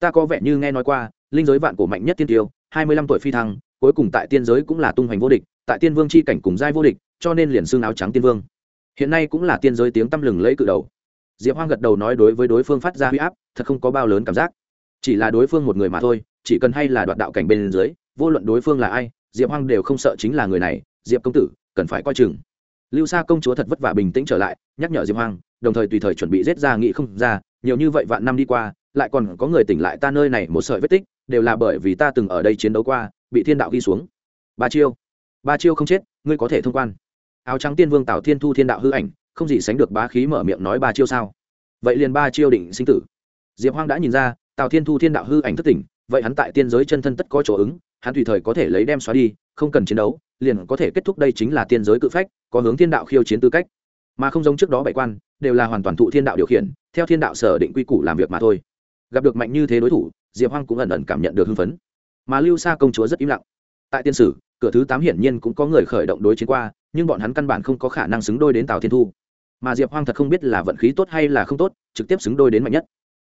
Speaker 1: Ta có vẻ như nghe nói qua, linh giới vạn cổ mạnh nhất tiên tiêu, hai mươi lăm tuổi phi thăng cuối cùng tại tiên giới cũng là tung hoành vô địch, tại tiên vương c h i cảnh cùng giai vô địch, cho nên liền xương áo trắng tiên vương. Hiện nay cũng là tiên giới tiếng tăm lừng lẫy cự đầu. Diệp hoang gật đầu nói đối với đối phương phát ra huy áp, thật không có bao lớn cảm giác. Chỉ là đối phương một người mà thôi, chỉ cần hay là đoạt đạo cảnh bên dưới, vô luận đối phương là ai, diệp hoang đều không sợ chính là người này, diệp công tử, cần phải coi chừng. Lưu sa công chúa thật vất vả bình tĩnh trở lại, nhắc nhở diệp hoang, đồng thời tùy thời chuẩn bị giết ra nghị không ra, nhiều như vậy vạn năm đi qua, lại còn có người tỉnh lại ta nơi này một sợi vết tích, đều là bởi vì ta từng ở đây chiến đấu qua bị thiên đạo ghi xuống. Ba chiêu. Ba chiêu không chết, ngươi có thể thông quan. Áo trắng tiên vương tào thiên thu thiên đạo hư ảnh, không gì sánh được bá khí mở miệng nói ba chiêu sao? Vậy liền ba chiêu định sinh tử. Diệp hoang đã nhìn ra, tào thiên thu thiên đạo hư ảnh thất tỉnh, vậy hắn tại tiên giới chân thân tất có chỗ ứng, hắn tùy thời có thể lấy đem xóa đi, không cần chiến đấu, liền có thể kết thúc đây chính là tiên giới cự phách, có hướng thiên đạo khiêu chiến tư cách. Mà không giống trước đó bảy quan, đều là hoàn toàn thụ thiên đạo điều khiển, theo thiên đạo sở định quy củ làm việc mà thôi. Gặp được mạnh như thế đối thủ, diệp hoang cũng ẩn ẩn cảm nhận được hưng phấn mà lưu sa công chúa rất im lặng. Tại tiên sử, cửa thứ tám hiển nhiên cũng có người khởi động đối chiến qua, nhưng bọn hắn căn bản không có khả năng xứng đôi đến tào thiên thu. Mà diệp hoang thật không biết là vận khí tốt hay là không tốt, trực tiếp xứng đôi đến mạnh nhất.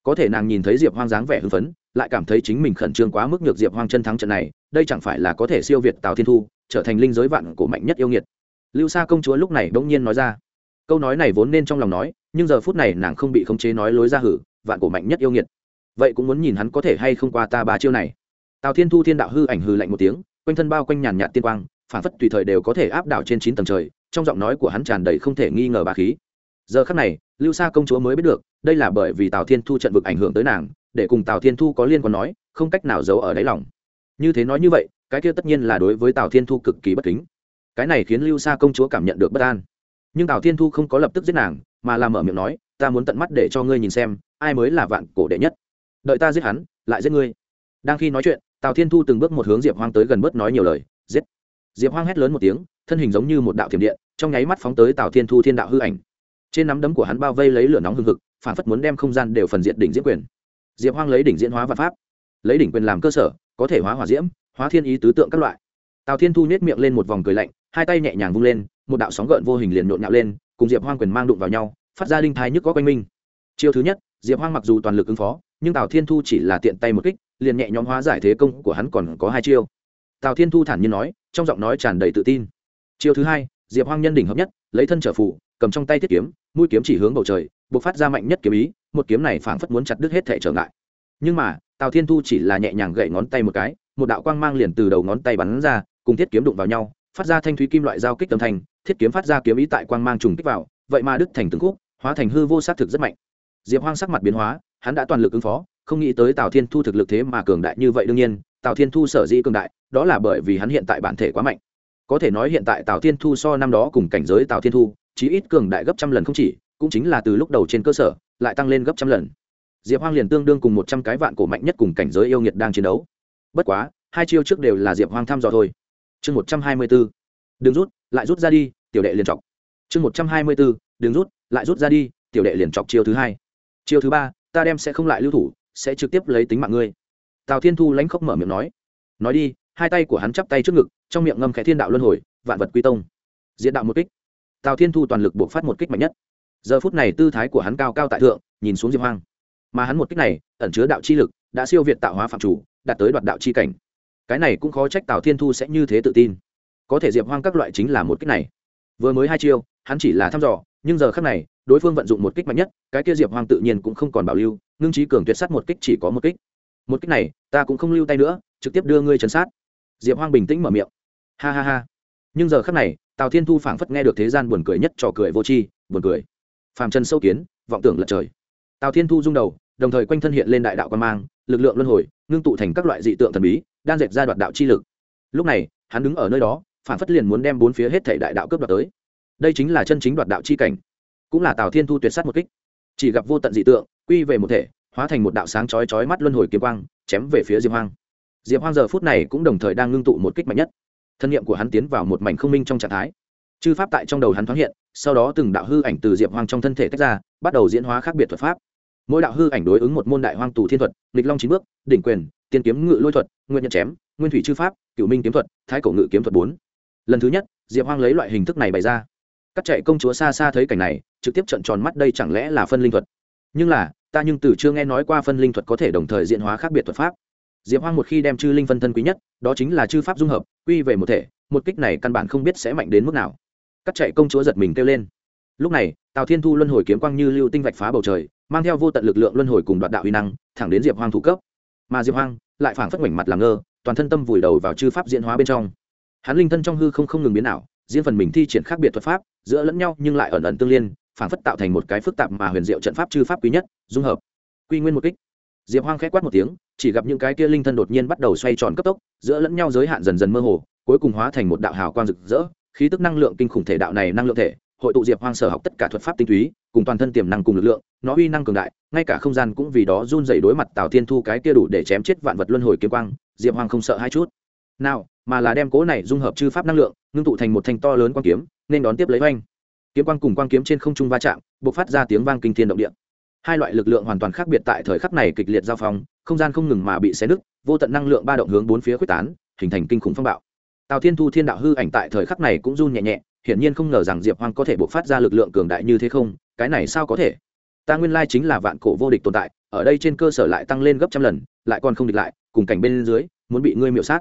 Speaker 1: Có thể nàng nhìn thấy diệp hoang dáng vẻ hưng phấn, lại cảm thấy chính mình khẩn trương quá mức nhược diệp hoang chân thắng trận này, đây chẳng phải là có thể siêu việt tào thiên thu, trở thành linh giới vạn cổ mạnh nhất yêu nghiệt. Lưu sa công chúa lúc này bỗng nhiên nói ra. Câu nói này vốn nên trong lòng nói, nhưng giờ phút này nàng không bị khống chế nói lối ra hử, vạn cổ mạnh nhất yêu nghiệt. Vậy cũng muốn nhìn hắn có thể hay không qua ta ba chiêu này tào thiên thu thiên đạo hư ảnh hư lạnh một tiếng, quanh thân bao quanh nhàn nhạt tiên quang, phản phất tùy thời đều có thể áp đảo trên chín tầng trời, trong giọng nói của hắn tràn đầy không thể nghi ngờ bà khí. Giờ khắc này, lưu sa công chúa mới biết được, đây là bởi vì tào thiên thu trận vực ảnh hưởng tới nàng, để cùng tào thiên thu có liên quan nói, không cách nào giấu ở đáy lòng. Như thế nói như vậy, cái kia tất nhiên là đối với tào thiên thu cực kỳ bất kính. Cái này khiến lưu sa công chúa cảm nhận được bất an. Nhưng tào thiên thu không có lập tức giết nàng, mà làm mở miệng nói, ta muốn tận mắt để cho ngươi nhìn xem, ai mới là vạn cổ đệ nhất. Đợi ta giết hắn, lại giết ngươi. Đang khi nói chuyện tào thiên thu từng bước một hướng diệp hoang tới gần bớt nói nhiều lời, giết. Diệp hoang hét lớn một tiếng, thân hình giống như một đạo thiểm điện, trong nháy mắt phóng tới tào thiên thu thiên đạo hư ảnh. Trên nắm đấm của hắn bao vây lấy lửa nóng hừng hực, phản phất muốn đem không gian đều phần diện đỉnh diễn quyền. Diệp hoang lấy đỉnh diễn hóa và pháp, lấy đỉnh quyền làm cơ sở, có thể hóa hỏa diễm, hóa thiên ý tứ tượng các loại. Tào thiên thu nhét miệng lên một vòng cười lạnh, hai tay nhẹ nhàng vung lên, một đạo sóng gợn vô hình liền nhộn nhạo lên, cùng diệp hoang quyền mang đụng vào nhau, phát ra đinh thai nhức có quanh minh chiêu thứ nhất, diệp hoang mặc dù toàn lực ứng phó, nhưng tào thiên thu chỉ là tiện tay một kích liền nhẹ nhõm hóa giải thế công của hắn còn có hai chiêu. Tào thiên thu thản nhiên nói, trong giọng nói tràn đầy tự tin. Chiêu thứ hai, diệp hoang nhân đỉnh hợp nhất, lấy thân trở phụ cầm trong tay thiết kiếm, mũi kiếm chỉ hướng bầu trời, buộc phát ra mạnh nhất kiếm ý, một kiếm này phảng phất muốn chặt đứt hết thể trở ngại. Nhưng mà, tào thiên thu chỉ là nhẹ nhàng gậy ngón tay một cái, một đạo quang mang liền từ đầu ngón tay bắn ra, cùng thiết kiếm đụng vào nhau, phát ra thanh thúy kim loại giao kích âm thành. thiết kiếm phát ra kiếm ý tại quang mang trùng kích vào, vậy mà đứt thành từng khúc, hóa thành hư vô sát thực rất mạnh. Diệp hoang sắc mặt biến hóa, hắn đã toàn lực ứng phó không nghĩ tới tào thiên thu thực lực thế mà cường đại như vậy đương nhiên, tào thiên thu sở dĩ cường đại, đó là bởi vì hắn hiện tại bản thể quá mạnh. Có thể nói hiện tại tào thiên thu so năm đó cùng cảnh giới tào thiên thu, chí ít cường đại gấp trăm lần không chỉ, cũng chính là từ lúc đầu trên cơ sở, lại tăng lên gấp trăm lần. Diệp hoang liền tương đương cùng một trăm cái vạn cổ mạnh nhất cùng cảnh giới yêu nghiệt đang chiến đấu. Bất quá, hai chiêu trước đều là diệp hoang thăm dò thôi. Chương một trăm hai mươi b ố đừng rút, lại rút ra đi, tiểu đệ liền chọc. Chương một trăm hai mươi b ố đừng rút, lại rút ra đi, tiểu đệ liền chọc chiêu thứ hai. Chiêu thứ ba, ta đem sẽ không lại lưu thủ sẽ trực tiếp lấy tính mạng ngươi. Tào thiên thu lãnh khóc mở miệng nói. Nói đi, hai tay của hắn chắp tay trước ngực, trong miệng ngâm khẽ thiên đạo luân hồi, vạn vật quy tông. Diện đạo một kích. Tào thiên thu toàn lực buộc phát một kích mạnh nhất. Giờ phút này tư thái của hắn cao cao tại thượng, nhìn xuống diệp hoang. Mà hắn một kích này, ẩn chứa đạo chi lực, đã siêu việt tạo hóa phạm chủ, đạt tới đoạt đạo chi cảnh. Cái này cũng khó trách tào thiên thu sẽ như thế tự tin. Có thể diệp hoang các loại chính là một kích này. Vừa mới hai chiêu, hắn chỉ là thăm dò, nhưng giờ khác này đối phương vận dụng một kích mạnh nhất, cái kia diệp hoang tự nhiên cũng không còn bảo lưu, ngưng trí cường tuyệt s á t một kích chỉ có một kích. Một kích này, ta cũng không lưu tay nữa, trực tiếp đưa ngươi chấn sát. Diệp hoang bình tĩnh mở miệng. Ha ha ha. Nhưng giờ khắc này, tào thiên thu phảng phất nghe được thế gian buồn cười nhất trò cười vô tri, buồn cười. Phàm trần sâu kiến, vọng tưởng lật trời. Tào thiên thu rung đầu, đồng thời quanh thân hiện lên đại đạo quan mang, lực lượng luân hồi, ngưng tụ thành các loại dị tượng thần bí đang dệt ra đoạt đạo chi lực. Lúc này, hắn đứng ở nơi đó phản phất liền muốn đem bốn phía hết thể đại đạo cướp đoạt tới. Đây chính là chân chính đoạt đạo chi cảnh cũng là tào thiên thu tuyệt s á t một kích. Chỉ gặp vô tận dị tượng, quy về một thể, hóa thành một đạo sáng chói chói mắt luân hồi kiếm quang, chém về phía diệp hoang. Diệp hoang giờ phút này cũng đồng thời đang ngưng tụ một kích mạnh nhất. Thân nhiệm của hắn tiến vào một mảnh không minh trong trạng thái. Chư pháp tại trong đầu hắn thoáng hiện, sau đó từng đạo hư ảnh từ diệp hoang trong thân thể tách ra, bắt đầu diễn hóa khác biệt thuật pháp. Mỗi đạo hư ảnh đối ứng một môn đại hoang tù thiên thuật, nghịch long chín bước, đỉnh quyền, tiên kiếm ngự lôi thuật, nguyên nhận chém, nguyên thủy chư pháp cựu minh kiếm thuật, thái cổ ngự kiếm thuật bốn. Lần thứ nhất, diệp hoang lấy loại hình thức này bày ra. Các chạy công chúa xa xa thấy cảnh này trực tiếp trận tròn mắt đây chẳng lẽ là phân linh thuật? Nhưng là, ta nhưng từ chưa nghe nói qua phân linh thuật có thể đồng thời diễn hóa khác biệt thuật pháp. Diệp hoang một khi đem chư linh phân thân quý nhất, đó chính là chư pháp dung hợp, quy về một thể, một kích này căn bản không biết sẽ mạnh đến mức nào. Cắt chạy công chúa giật mình kêu lên. Lúc này, tào thiên thu luân hồi kiếm quang như lưu tinh vạch phá bầu trời, mang theo vô tận lực lượng luân hồi cùng đoạt đạo uy năng, thẳng đến diệp hoang thủ cấp. Mà diệp hoang lại phảng phất mảnh mặt làm ngơ, toàn thân tâm vùi đầu vào chư pháp diễn hóa bên trong. Hắn linh thân trong hư không không ngừng biến ảo riêng phần mình thi triển khác biệt thuật pháp, giữa lẫn nhau nhưng lại ẩn ẩn tương liên phản phất tạo thành một cái phức tạp mà huyền diệu trận pháp chư pháp quý nhất, dung hợp. Quy nguyên một kích. Diệp hoang khẽ quát một tiếng, chỉ gặp những cái kia linh thân đột nhiên bắt đầu xoay tròn cấp tốc, giữa lẫn nhau giới hạn dần dần mơ hồ, cuối cùng hóa thành một đạo hào quang rực rỡ, khí tức năng lượng kinh khủng thể đạo này năng lượng thể, hội tụ diệp hoang sở học tất cả thuật pháp tinh túy, cùng toàn thân tiềm năng cùng lực lượng, nó uy năng cường đại, ngay cả không gian cũng vì đó run dày đối mặt tào thiên thu cái kia đủ để chém chết vạn vật luân hồi kiếm quang, diệp hoang không sợ hai chút. Nào, mà là đem cố này dung hợp chư pháp năng lượng, ngưng tụ thành một thanh to lớn quang kiếm, nên đón tiếp lấy oanh kiếm quang cùng quang kiếm trên không trung va chạm b ộ c phát ra tiếng vang kinh thiên động địa. Hai loại lực lượng hoàn toàn khác biệt tại thời khắc này kịch liệt giao phong, không gian không ngừng mà bị xé nứt, vô tận năng lượng ba động hướng bốn phía quyết tán, hình thành kinh khủng phong bạo. Tào thiên thu thiên đạo hư ảnh tại thời khắc này cũng run nhẹ nhẹ, hiển nhiên không ngờ rằng diệp hoang có thể bộc phát ra lực lượng cường đại như thế không, cái này sao có thể? Ta nguyên lai chính là vạn cổ vô địch tồn tại, ở đây trên cơ sở lại tăng lên gấp trăm lần, lại còn không địch lại, cùng cảnh bên dưới, muốn bị ngươi miệu sát.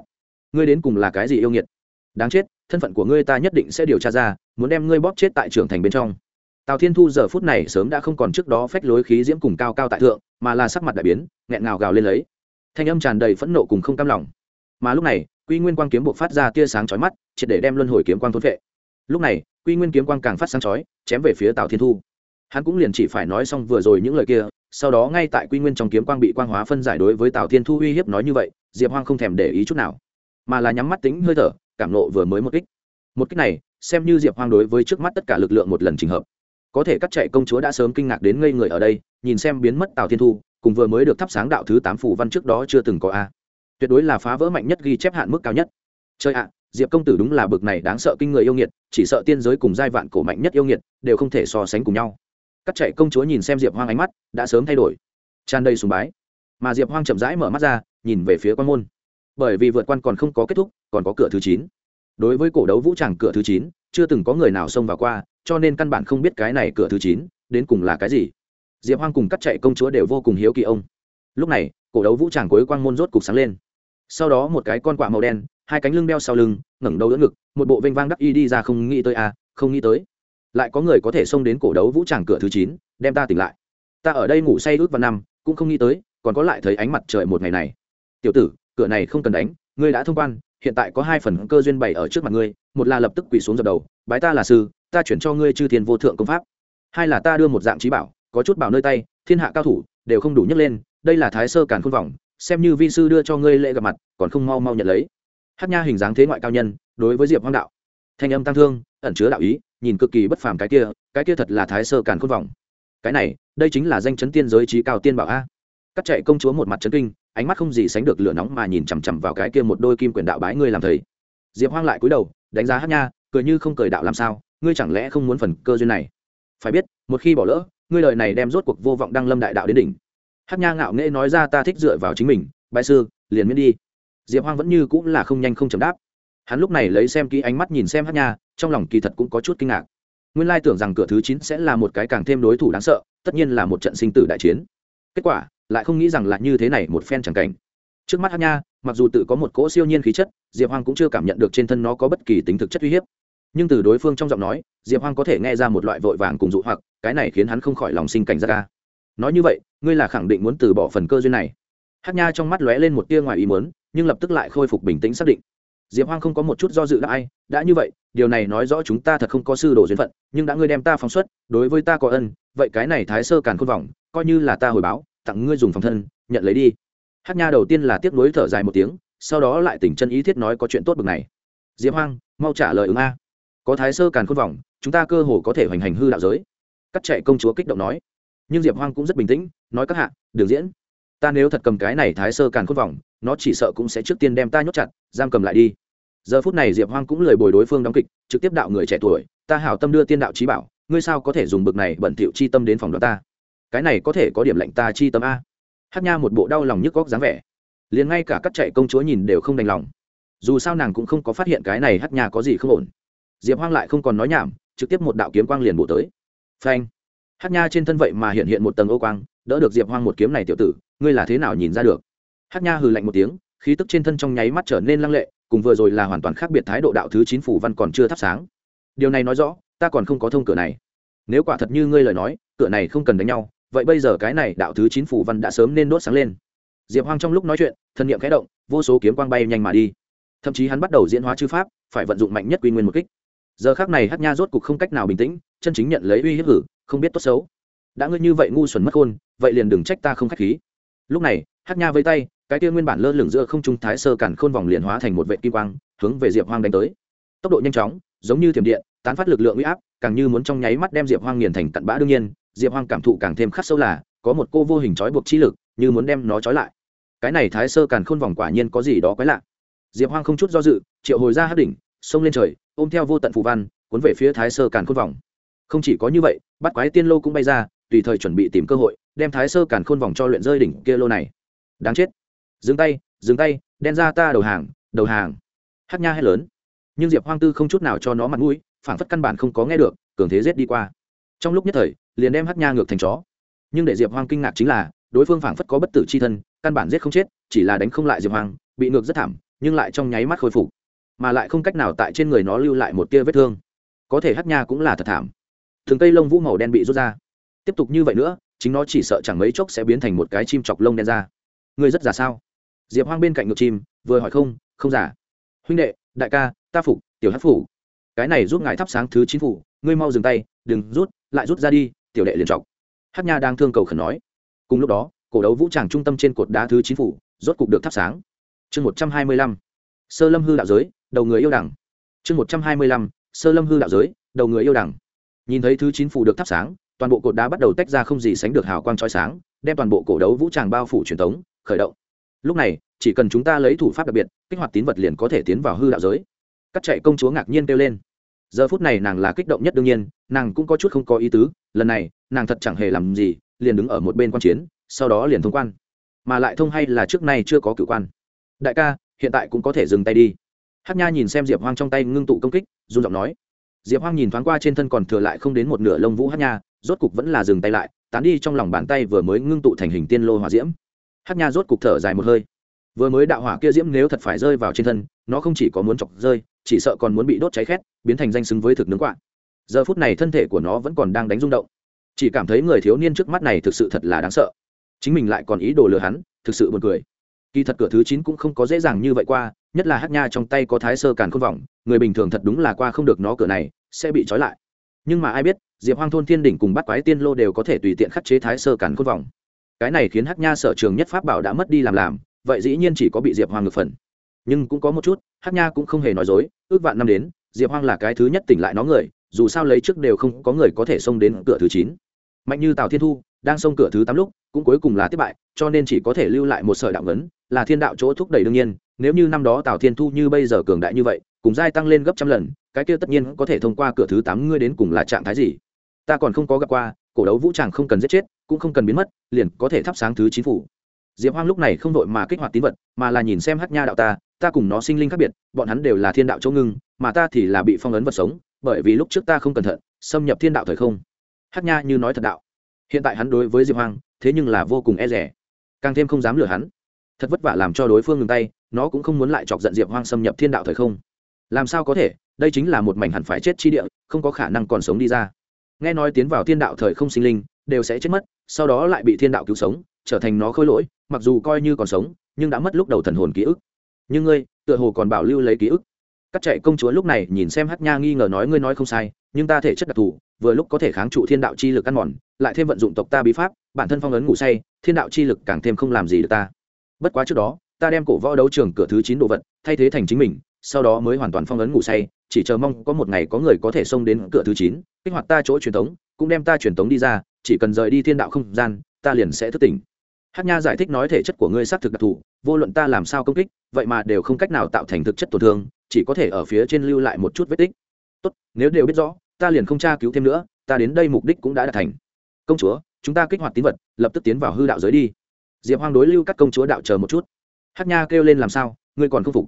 Speaker 1: Ngươi đến cùng là cái gì yêu nghiệt? Đáng chết thân phận của ngươi ta nhất định sẽ điều tra ra, muốn đem ngươi bóp chết tại trưởng thành bên trong. Tào thiên thu giờ phút này sớm đã không còn trước đó phách lối khí diễm cùng cao cao tại thượng, mà là sắc mặt đại biến, nghẹn ngào gào lên lấy. Thanh âm tràn đầy phẫn nộ cùng không cam lòng. Mà lúc này, quy nguyên quang kiếm buộc phát ra tia sáng chói mắt, triệt để đem luân hồi kiếm quang thốn vệ lúc này, quy nguyên kiếm quang càng phát sáng chói, chém về phía tào thiên thu. Hắn cũng liền chỉ phải nói xong vừa rồi những lời kia, sau đó ngay tại quy nguyên trong kiếm quang bị quang hóa phân giải đối với tào thiên thu uy hiếp nói như vậy, diệp hoang không thèm để ý chút nào, mà là nhắm mắt tính hơi thở cảm nộ vừa mới một kích. Một kích này, xem như diệp hoang đối với trước mắt tất cả lực lượng một lần trình hợp. Có thể cắt chạy công chúa đã sớm kinh ngạc đến ngây người ở đây, nhìn xem biến mất tào thiên thu, cùng vừa mới được thắp sáng đạo thứ tám phủ văn trước đó chưa từng có a. Tuyệt đối là phá vỡ mạnh nhất ghi chép hạn mức cao nhất. Chơi ạ, diệp công tử đúng là bực này đáng sợ kinh người yêu nghiệt, chỉ sợ tiên giới cùng giai vạn cổ mạnh nhất yêu nghiệt đều không thể so sánh cùng nhau. Cắt chạy công chúa nhìn xem diệp hoang ánh mắt, đã sớm thay đổi. Tràn đầy sùng bái. Mà diệp hoang chậm rãi mở mắt ra, nhìn về phía quan môn bởi vì vượt quan còn không có kết thúc, còn có cửa thứ chín. Đối với cổ đấu vũ tràng cửa thứ chín, chưa từng có người nào xông vào qua, cho nên căn bản không biết cái này cửa thứ chín đến cùng là cái gì. Diệp hoang cùng cắt chạy công chúa đều vô cùng hiếu kỳ ông. Lúc này, cổ đấu vũ tràng cuối quang môn rốt cục sáng lên. Sau đó một cái con quạ màu đen, hai cánh lưng đeo sau lưng, ngẩng đầu đỡ ngực, một bộ vênh vang đắc y đi ra không nghĩ tới à không nghĩ tới. Lại có người có thể xông đến cổ đấu vũ tràng cửa thứ chín, đem ta tỉnh lại. Ta ở đây ngủ say ước vào năm, cũng không nghĩ tới, còn có lại thấy ánh mặt trời một ngày này. Tiểu tử cửa này không cần đánh, ngươi đã thông quan, hiện tại có hai phần cơ duyên bày ở trước mặt ngươi, một là lập tức quỳ xuống dập đầu, bái ta là sư, ta chuyển cho ngươi chư thiên vô thượng công pháp. Hai là ta đưa một dạng trí bảo, có chút bảo nơi tay, thiên hạ cao thủ, đều không đủ nhấc lên, đây là thái sơ càn khôn vọng, xem như vi sư đưa cho ngươi lễ gặp mặt, còn không mau mau nhận lấy. Hát nha hình dáng thế ngoại cao nhân, đối với diệp hoang đạo. Thanh âm tăng thương, ẩn chứa đạo ý, nhìn cực kỳ bất phàm cái kia cái kia thật là thái sơ càn khôn vọng. Cái này, đây chính là danh chấn tiên giới trí cao tiên bảo a. Cắt chạy công chúa một mặt chấn kinh ánh mắt không gì sánh được lửa nóng mà nhìn chằm chằm vào cái kia một đôi kim quyền đạo bái ngươi làm thầy. Diệp hoang lại cúi đầu, đánh giá hát nha, cười như không cười đạo làm sao, ngươi chẳng lẽ không muốn phần cơ duyên này? Phải biết, một khi bỏ lỡ, ngươi lời này đem rốt cuộc vô vọng đăng lâm đại đạo đến đỉnh. Hát nha ngạo nghễ nói ra ta thích dựa vào chính mình, Bái sư, liền miễn đi. Diệp hoang vẫn như cũng là không nhanh không chậm đáp. Hắn lúc này lấy xem kỹ ánh mắt nhìn xem hát nha, trong lòng kỳ thật cũng có chút kinh ngạc. Nguyên lai tưởng rằng cửa thứ chín sẽ là một cái càng thêm đối thủ đáng sợ, tất nhiên là một trận sinh tử đại chiến. Kết quả lại không nghĩ rằng là như thế này một phen chẳng cảnh. Trước mắt hát nha, mặc dù tự có một cỗ siêu nhiên khí chất, diệp hoang cũng chưa cảm nhận được trên thân nó có bất kỳ tính thực chất uy hiếp. Nhưng từ đối phương trong giọng nói, diệp hoang có thể nghe ra một loại vội vàng cùng dụ hoặc, cái này khiến hắn không khỏi lòng sinh cảnh giác ca nói như vậy, ngươi là khẳng định muốn từ bỏ phần cơ duyên này. Hát nha trong mắt lóe lên một tia ngoài ý muốn, nhưng lập tức lại khôi phục bình tĩnh xác định. Diệp hoang không có một chút do dự đã ai, đã như vậy, điều này nói rõ chúng ta thật không có sư đồ duyên phận, nhưng đã ngươi đem ta phóng xuất, đối với ta có ân, vậy cái này thái sơ càn khôn vọng, coi như là ta hồi báo tặng ngươi dùng phòng thân, nhận lấy đi. Hát nha đầu tiên là tiếc nuối thở dài một tiếng, sau đó lại tỉnh chân ý thiết nói có chuyện tốt bực này. Diệp hoang, mau trả lời ứng a. Có thái sơ càn khôn vọng, chúng ta cơ hồ có thể hoành hành hư đạo giới. Cắt chạy công chúa kích động nói. Nhưng diệp hoang cũng rất bình tĩnh, nói các hạ, đường diễn, ta nếu thật cầm cái này thái sơ càn khôn vọng, nó chỉ sợ cũng sẽ trước tiên đem ta nhốt chặt, giam cầm lại đi. Giờ phút này diệp hoang cũng lời bồi đối phương đóng kịch, trực tiếp đạo người trẻ tuổi, ta hảo tâm đưa tiên đạo trí bảo, ngươi sao có thể dùng bực này bẩn thỉu chi tâm đến phòng đó ta? Cái này có thể có điểm lạnh ta chi tâm a. Hát nha một bộ đau lòng nhức góc dáng vẻ. Liền ngay cả các chạy công chúa nhìn đều không đành lòng. Dù sao nàng cũng không có phát hiện cái này hát nha có gì không ổn. Diệp hoang lại không còn nói nhảm, trực tiếp một đạo kiếm quang liền bổ tới. Phanh. Hát nha trên thân vậy mà hiện hiện một tầng ô quang, đỡ được diệp hoang một kiếm này tiểu tử, ngươi là thế nào nhìn ra được? Hát nha hừ lạnh một tiếng, khí tức trên thân trong nháy mắt trở nên lăng lệ, cùng vừa rồi là hoàn toàn khác biệt thái độ đạo thứ chín phủ văn còn chưa thắp sáng. Điều này nói rõ, ta còn không có thông cửa này. Nếu quả thật như ngươi lời nói, cửa này không cần đánh nhau vậy bây giờ cái này đạo thứ chín phủ văn đã sớm nên đốt sáng lên. Diệp hoang trong lúc nói chuyện, thân nhiệm khẽ động, vô số kiếm quang bay nhanh mà đi. Thậm chí hắn bắt đầu diễn hóa chư pháp, phải vận dụng mạnh nhất quy nguyên một kích. Giờ khác này hát nha rốt cục không cách nào bình tĩnh, chân chính nhận lấy uy hiếp hử, không biết tốt xấu. Đã ngươi như vậy ngu xuẩn mất khôn, vậy liền đừng trách ta không k h á c h khí. Lúc này hát nha với tay, cái kia nguyên bản lơ lửng giữa không trung thái sơ cản khôn vòng liền hóa thành một vệ kim quang, hướng về diệp hoang đánh tới. Tốc độ nhanh chóng, giống như thiểm điện, tán phát lực lượng uy áp, càng như muốn trong nháy mắt đem diệp hoang nghiền thành cặn bã đương nhiên diệp hoang cảm thụ càng thêm khắc sâu là, có một cô vô hình trói buộc chi lực, như muốn đem nó trói lại. Cái này thái sơ càn khôn vòng quả nhiên có gì đó quái lạ. Diệp hoang không chút do dự, triệu hồi ra hát đỉnh, xông lên trời, ôm theo vô tận phù văn, cuốn về phía thái sơ càn khôn vòng. Không chỉ có như vậy, bắt quái tiên lô cũng bay ra, tùy thời chuẩn bị tìm cơ hội, đem thái sơ càn khôn vòng cho luyện rơi đỉnh kia lô này. Đáng chết. Dừng tay dừng tay, đen ra ta đầu hàng đầu hàng. Hát nha hét lớn. Nhưng diệp hoang tư không chút nào cho nó mặt mũi phản phất căn bản không có nghe được, cường thế giết đi qua. Trong lúc nhất thời liền đem hắc nha ngược thành chó. Nhưng để diệp hoang kinh ngạc chính là, đối phương phảng phất có bất tử c h i thân, căn bản giết không chết, chỉ là đánh không lại diệp hoang, bị ngược rất thảm, nhưng lại trong nháy mắt khôi phục. Mà lại không cách nào tại trên người nó lưu lại một tia vết thương. Có thể hắc nha cũng là thật thảm. Thường cây lông vũ màu đen bị rút ra. Tiếp tục như vậy nữa, chính nó chỉ sợ chẳng mấy chốc sẽ biến thành một cái chim chọc lông đen ra. Ngươi rất già sao? Diệp hoang bên cạnh ngược chim, vừa hỏi không không giả huynh đệ, đại ca, ta phục, tiểu hát phủ. Cái này giúp ngài thắp sáng thứ chín phủ, ngươi mau dừng tay, đừng rút, lại rút ra đi tiểu đệ liền trọc hát nha đang thương cầu khẩn nói. Cùng lúc đó, cổ đấu vũ tràng trung tâm trên cột đá thứ chín phủ, rốt cục được thắp sáng. Chương một trăm hai mươi lăm. Sơ lâm hư đạo giới, đầu người yêu đẳng. Chương một trăm hai mươi lăm. Sơ lâm hư đạo giới, đầu người yêu đẳng. Nhìn thấy thứ chín phủ được thắp sáng, toàn bộ cột đá bắt đầu tách ra không gì sánh được hào quang trói sáng, đem toàn bộ cổ đấu vũ tràng bao phủ truyền thống khởi động. Lúc này, chỉ cần chúng ta lấy thủ pháp đặc biệt, kích hoạt tín vật liền có thể tiến vào hư đạo giới. Cắt chạy công chúa ngạc nhiên kêu lên. Giờ phút này nàng là kích động nhất đương nhiên, nàng cũng có chút không có ý tứ lần này, nàng thật chẳng hề làm gì, liền đứng ở một bên quan chiến, sau đó liền thông quan. Mà lại thông hay là trước nay chưa có cựu quan. Đại ca, hiện tại cũng có thể dừng tay đi. Hát nha nhìn xem diệp hoang trong tay ngưng tụ công kích, run giọng nói. Diệp hoang nhìn thoáng qua trên thân còn thừa lại không đến một nửa lông vũ hát nha, rốt cục vẫn là dừng tay lại, tán đi trong lòng bàn tay vừa mới ngưng tụ thành hình tiên lô hòa diễm. Hát nha rốt cục thở dài một hơi. Vừa mới đạo hỏa kia diễm nếu thật phải rơi vào trên thân, nó không chỉ có muốn chọc rơi, chỉ sợ còn muốn bị đốt cháy khét, biến thành danh xứng với thực nướng quạ giờ phút này thân thể của nó vẫn còn đang đánh rung động. Chỉ cảm thấy người thiếu niên trước mắt này thực sự thật là đáng sợ. Chính mình lại còn ý đồ lừa hắn, thực sự buồn cười. Kỳ thật cửa thứ chín cũng không có dễ dàng như vậy qua, nhất là hát nha trong tay có thái sơ càn khôn vọng, người bình thường thật đúng là qua không được nó cửa này, sẽ bị trói lại. Nhưng mà ai biết, diệp hoang thôn thiên đỉnh cùng bắt quái tiên lô đều có thể tùy tiện khắc chế thái sơ càn khôn vọng. Cái này khiến hắc nha sở trường nhất pháp bảo đã mất đi làm làm, vậy dĩ nhiên chỉ có bị diệp hoang ngược phần. Nhưng cũng có một chút, hắc nha cũng không hề nói dối, ước vạn năm đến, diệp hoang là cái thứ nhất tỉnh lại nó người dù sao lấy trước đều không có người có thể xông đến cửa thứ chín. Mạnh như tào thiên thu, đang xông cửa thứ tám lúc, cũng cuối cùng là thất bại, cho nên chỉ có thể lưu lại một sợi đạo ngấn, là thiên đạo chỗ thúc đẩy đương nhiên, nếu như năm đó tào thiên thu như bây giờ cường đại như vậy, cùng giai tăng lên gấp trăm lần, cái kia tất nhiên có thể thông qua cửa thứ tám ngươi đến cùng là trạng thái gì? Ta còn không có gặp qua, cổ đấu vũ tràng không cần giết chết, cũng không cần biến mất, liền có thể thắp sáng thứ chín phủ. Diệp hoang lúc này không đội mà kích hoạt tín vật, mà là nhìn xem hát nha đạo ta ta cùng nó sinh linh khác biệt, bọn hắn đều là thiên đạo chỗ ngưng, mà ta thì là bị phong ấn vật sống bởi vì lúc trước ta không cẩn thận, xâm nhập thiên đạo thời không. Hát nha như nói thật đạo. Hiện tại hắn đối với diệp hoang, thế nhưng là vô cùng e rẻ càng thêm không dám lừa hắn. Thật vất vả làm cho đối phương ngừng tay, nó cũng không muốn lại chọc giận diệp hoang xâm nhập thiên đạo thời không. Làm sao có thể? Đây chính là một mảnh hẳn phải chết chi địa, không có khả năng còn sống đi ra. Nghe nói tiến vào thiên đạo thời không sinh linh, đều sẽ chết mất, sau đó lại bị thiên đạo cứu sống, trở thành nó khôi lỗi, mặc dù coi như còn sống, nhưng đã mất lúc đầu thần hồn ký ức. Nhưng ngươi, tựa hồ còn bảo lưu lấy ký ức cắt chạy công chúa lúc này nhìn xem hát nha nghi ngờ nói, ngươi nói không sai, nhưng ta thể chất đặc thù, vừa lúc có thể kháng trụ thiên đạo chi lực ăn mòn, lại thêm vận dụng tộc ta bí pháp, bản thân phong ấn ngủ say, thiên đạo chi lực càng thêm không làm gì được ta. Bất quá trước đó, ta đem cổ võ đấu trường cửa thứ chín đồ vật thay thế thành chính mình, sau đó mới hoàn toàn phong ấn ngủ say, chỉ chờ mong có một ngày có người có thể xông đến cửa thứ chín, kích hoạt ta chỗ truyền thống, cũng đem ta truyền thống đi ra, chỉ cần rời đi thiên đạo không gian, ta liền sẽ thức tỉnh. Hát nha giải thích nói, thể chất của ngươi xác thực đặc thù, vô luận ta làm sao công kích, vậy mà đều không cách nào tạo thành thực chất tổn thương chỉ có thể ở phía trên lưu lại một chút vết tích. Tốt, nếu đều biết rõ, ta liền không tra cứu thêm nữa, ta đến đây mục đích cũng đã đạt thành. Công chúa, chúng ta kích hoạt tín vật, lập tức tiến vào hư đạo giới đi. Diệp hoang đối lưu các công chúa đạo chờ một chút. Hát nha kêu lên làm sao, ngươi còn không phục?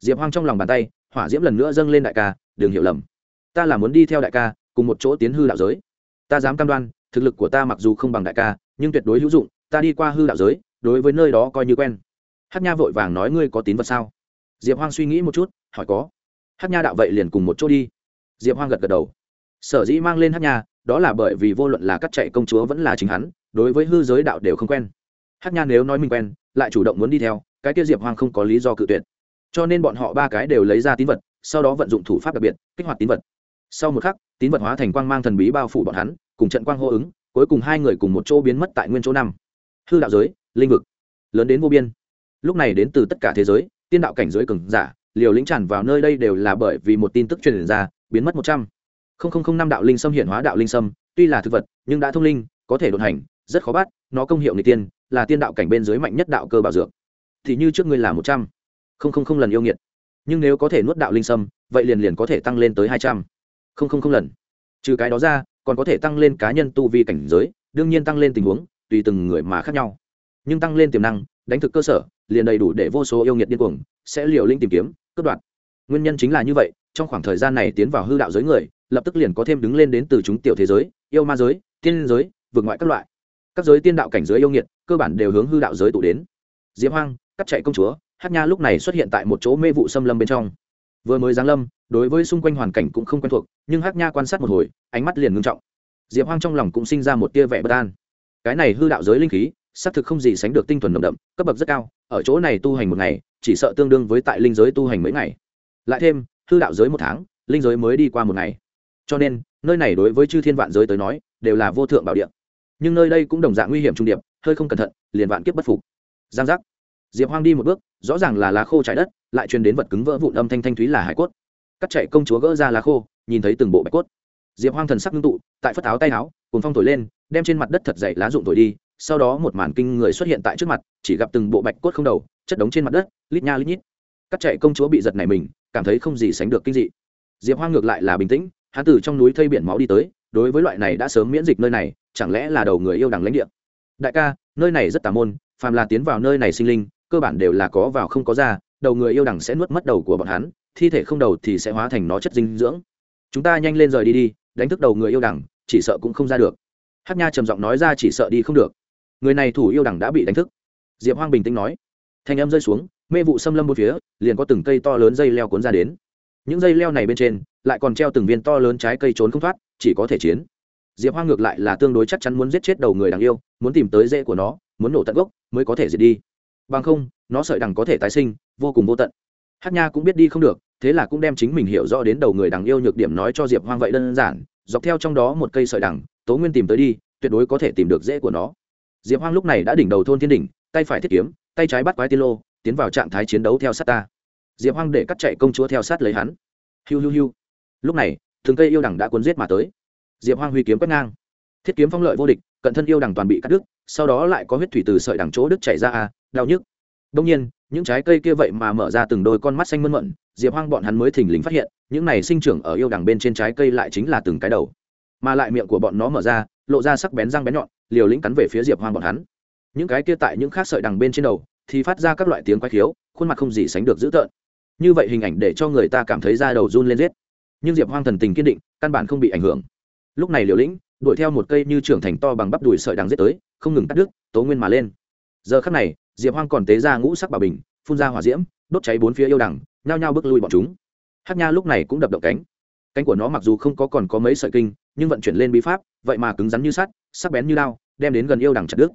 Speaker 1: Diệp hoang trong lòng bàn tay, hỏa diễm lần nữa dâng lên đại ca, đừng hiểu lầm. Ta là muốn đi theo đại ca, cùng một chỗ tiến hư đạo giới. Ta dám cam đoan, thực lực của ta mặc dù không bằng đại ca, nhưng tuyệt đối hữu dụng, ta đi qua hư đạo giới, đối với nơi đó coi như quen. Hát nha vội vàng nói, ngươi có tín vật sao? Diệp hoang suy nghĩ một chút hỏi có. Hát nha đạo vậy liền cùng một chỗ đi. Diệp hoang gật gật đầu. Sở dĩ mang lên hát nha, đó là bởi vì vô luận là cắt chạy công chúa vẫn là chính hắn, đối với hư giới đạo đều không quen. Hát nha nếu nói mình quen, lại chủ động muốn đi theo, cái kia diệp hoang không có lý do cự tuyệt. Cho nên bọn họ ba cái đều lấy ra tín vật, sau đó vận dụng thủ pháp đặc biệt, kích hoạt tín vật. Sau một khắc, tín vật hóa thành quang mang thần bí bao phủ bọn hắn, cùng trận quang hô ứng, cuối cùng hai người cùng một chỗ biến mất tại nguyên chỗ năm. Hư đạo giới, linh vực, lớn đến vô biên. Lúc này đến từ tất cả thế giới, tiên đạo cảnh giới cường giả liều lĩnh tràn vào nơi đây đều là bởi vì một tin tức truyền ra, biến mất một trăm. Linh năm đạo linh sâm hiện hóa đạo linh sâm tuy là thực vật, nhưng đã thông linh, có thể đột hành, rất khó bắt, nó công hiệu người tiên, là tiên đạo cảnh bên dưới mạnh nhất đạo cơ bảo dược. Thì như trước ngươi là một trăm. Linh lần yêu nghiệt. Nhưng nếu có thể nuốt đạo linh sâm vậy liền liền có thể tăng lên tới hai trăm. Linh lần. Trừ cái đó ra, còn có thể tăng lên cá nhân tu vi cảnh giới, đương nhiên tăng lên tình huống, tùy từng người mà khác nhau. Nhưng tăng lên tiềm năng, đánh thực cơ sở, liền đầy đủ để vô số yêu nghiệt điên cuồng, sẽ liều linh tìm kiếm cướp đoạt. Nguyên nhân chính là như vậy, trong khoảng thời gian này tiến vào hư đạo giới người, lập tức liền có thêm đứng lên đến từ chúng tiểu thế giới, yêu ma giới, tiên giới vượt ngoại các loại. Các giới tiên đạo cảnh giới yêu nghiệt, cơ bản đều hướng hư đạo giới tụ đến. Diệp hoang, cắt chạy công chúa, hát nha lúc này xuất hiện tại một chỗ mê vụ xâm lâm bên trong. Vừa mới giáng lâm, đối với xung quanh hoàn cảnh cũng không quen thuộc, nhưng hát nha quan sát một hồi, ánh mắt liền ngưng trọng. Diệp hoang trong lòng cũng sinh ra một tia vẻ bất an. Cái này hư đạo giới linh khí, xác thực không gì sánh được tinh thuần nồng đậm, cấp bậc rất cao ở chỗ này tu hành một ngày, chỉ sợ tương đương với tại linh giới tu hành mấy ngày. Lại thêm, hư đạo giới một tháng, linh giới mới đi qua một ngày. Cho nên, nơi này đối với chư thiên vạn giới tới nói, đều là vô thượng bảo địa. Nhưng nơi đây cũng đồng dạng nguy hiểm trung điệp, hơi không cẩn thận, liền vạn kiếp bất phục. Giang giác. Diệp hoang đi một bước, rõ ràng là lá khô trái đất, lại truyền đến vật cứng vỡ vụn âm thanh thanh thúy là hải cốt. Cắt chạy công chúa gỡ ra lá khô, nhìn thấy từng bộ bạch cốt. Diệp hoang thần sắc ngưng tụ, tại phất áo tay áo cùng phong thổi lên, đem trên mặt đất thật dày lá rụng thổi đi sau đó một màn kinh người xuất hiện tại trước mặt, chỉ gặp từng bộ bạch cốt không đầu, chất đống trên mặt đất, lít nha lít nhít. Cắt chạy công chúa bị giật này mình, cảm thấy không gì sánh được kinh dị. Diệp hoang ngược lại là bình tĩnh, hắn từ trong núi thây biển máu đi tới, đối với loại này đã sớm miễn dịch nơi này, chẳng lẽ là đầu người yêu đằng lãnh địa? Đại ca, nơi này rất tà môn, phàm là tiến vào nơi này sinh linh, cơ bản đều là có vào không có ra, đầu người yêu đằng sẽ nuốt mất đầu của bọn hắn, thi thể không đầu thì sẽ hóa thành nó chất dinh dưỡng. Chúng ta nhanh lên rời đi đi, đánh thức đầu người yêu đằng chỉ sợ cũng không ra được. Hát nha trầm giọng nói ra chỉ sợ đi không được người này thủ yêu đẳng đã bị đánh thức. Diệp hoang bình tĩnh nói. Thanh âm rơi xuống, mê vụ xâm lâm một phía, liền có từng cây to lớn dây leo cuốn ra đến. Những dây leo này bên trên, lại còn treo từng viên to lớn trái cây trốn không thoát, chỉ có thể chiến. Diệp hoang ngược lại là tương đối chắc chắn muốn giết chết đầu người đằng yêu, muốn tìm tới rễ của nó, muốn nổ tận gốc, mới có thể diệt đi. Bằng không, nó sợi đằng có thể tái sinh, vô cùng vô tận. Hát nha cũng biết đi không được, thế là cũng đem chính mình hiểu rõ đến đầu người đằng yêu nhược điểm nói cho diệp hoang vậy đơn giản, dọc theo trong đó một cây sợi đằng, tố nguyên tìm tới đi, tuyệt đối có thể tìm được rễ của nó diệp hoang lúc này đã đỉnh đầu thôn thiên đỉnh, tay phải thiết kiếm, tay trái bắt quái tiên lô, tiến vào trạng thái chiến đấu theo sát ta. Diệp hoang để cắt chạy công chúa theo sát lấy hắn. Hiu hiu hiu. Lúc này, thường cây yêu đằng đã cuốn giết mà tới. Diệp hoang huy kiếm quét ngang. Thiết kiếm phong lợi vô địch, cận thân yêu đằng toàn bị cắt đứt, sau đó lại có huyết thủy từ sợi đằng chỗ đứt chảy ra à đau nhức. Đông nhiên, những trái cây kia vậy mà mở ra từng đôi con mắt xanh mơn mận, diệp hoang bọn hắn mới thình lình phát hiện, những này sinh trưởng ở yêu đằng bên trên trái cây lại chính là từng cái đầu. Mà lại miệng của bọn nó mở ra, lộ ra sắc bén răng bén nhọn liều lĩnh cắn về phía diệp hoang bọn hắn. Những cái kia tại những khác sợi đằng bên trên đầu, thì phát ra các loại tiếng quái khiếu, khuôn mặt không gì sánh được dữ tợn. Như vậy hình ảnh để cho người ta cảm thấy da đầu run lên giết. Nhưng diệp hoang thần tình kiên định, căn bản không bị ảnh hưởng. Lúc này liều lĩnh, đuổi theo một cây như trưởng thành to bằng bắp đùi sợi đằng giết tới, không ngừng cắt đứt, tố nguyên mà lên. Giờ khắc này, diệp hoang còn tế ra ngũ sắc bảo bình, phun ra hỏa diễm, đốt cháy bốn phía yêu đằng, nhao nhao bước lui bọn chúng. Hát nha lúc này cũng đập động cánh. Cánh của nó mặc dù không có còn có mấy sợi kinh, nhưng vận chuyển lên bí pháp vậy mà cứng rắn như sắt, sắc bén như lao đem đến gần yêu đằng chặt đứt.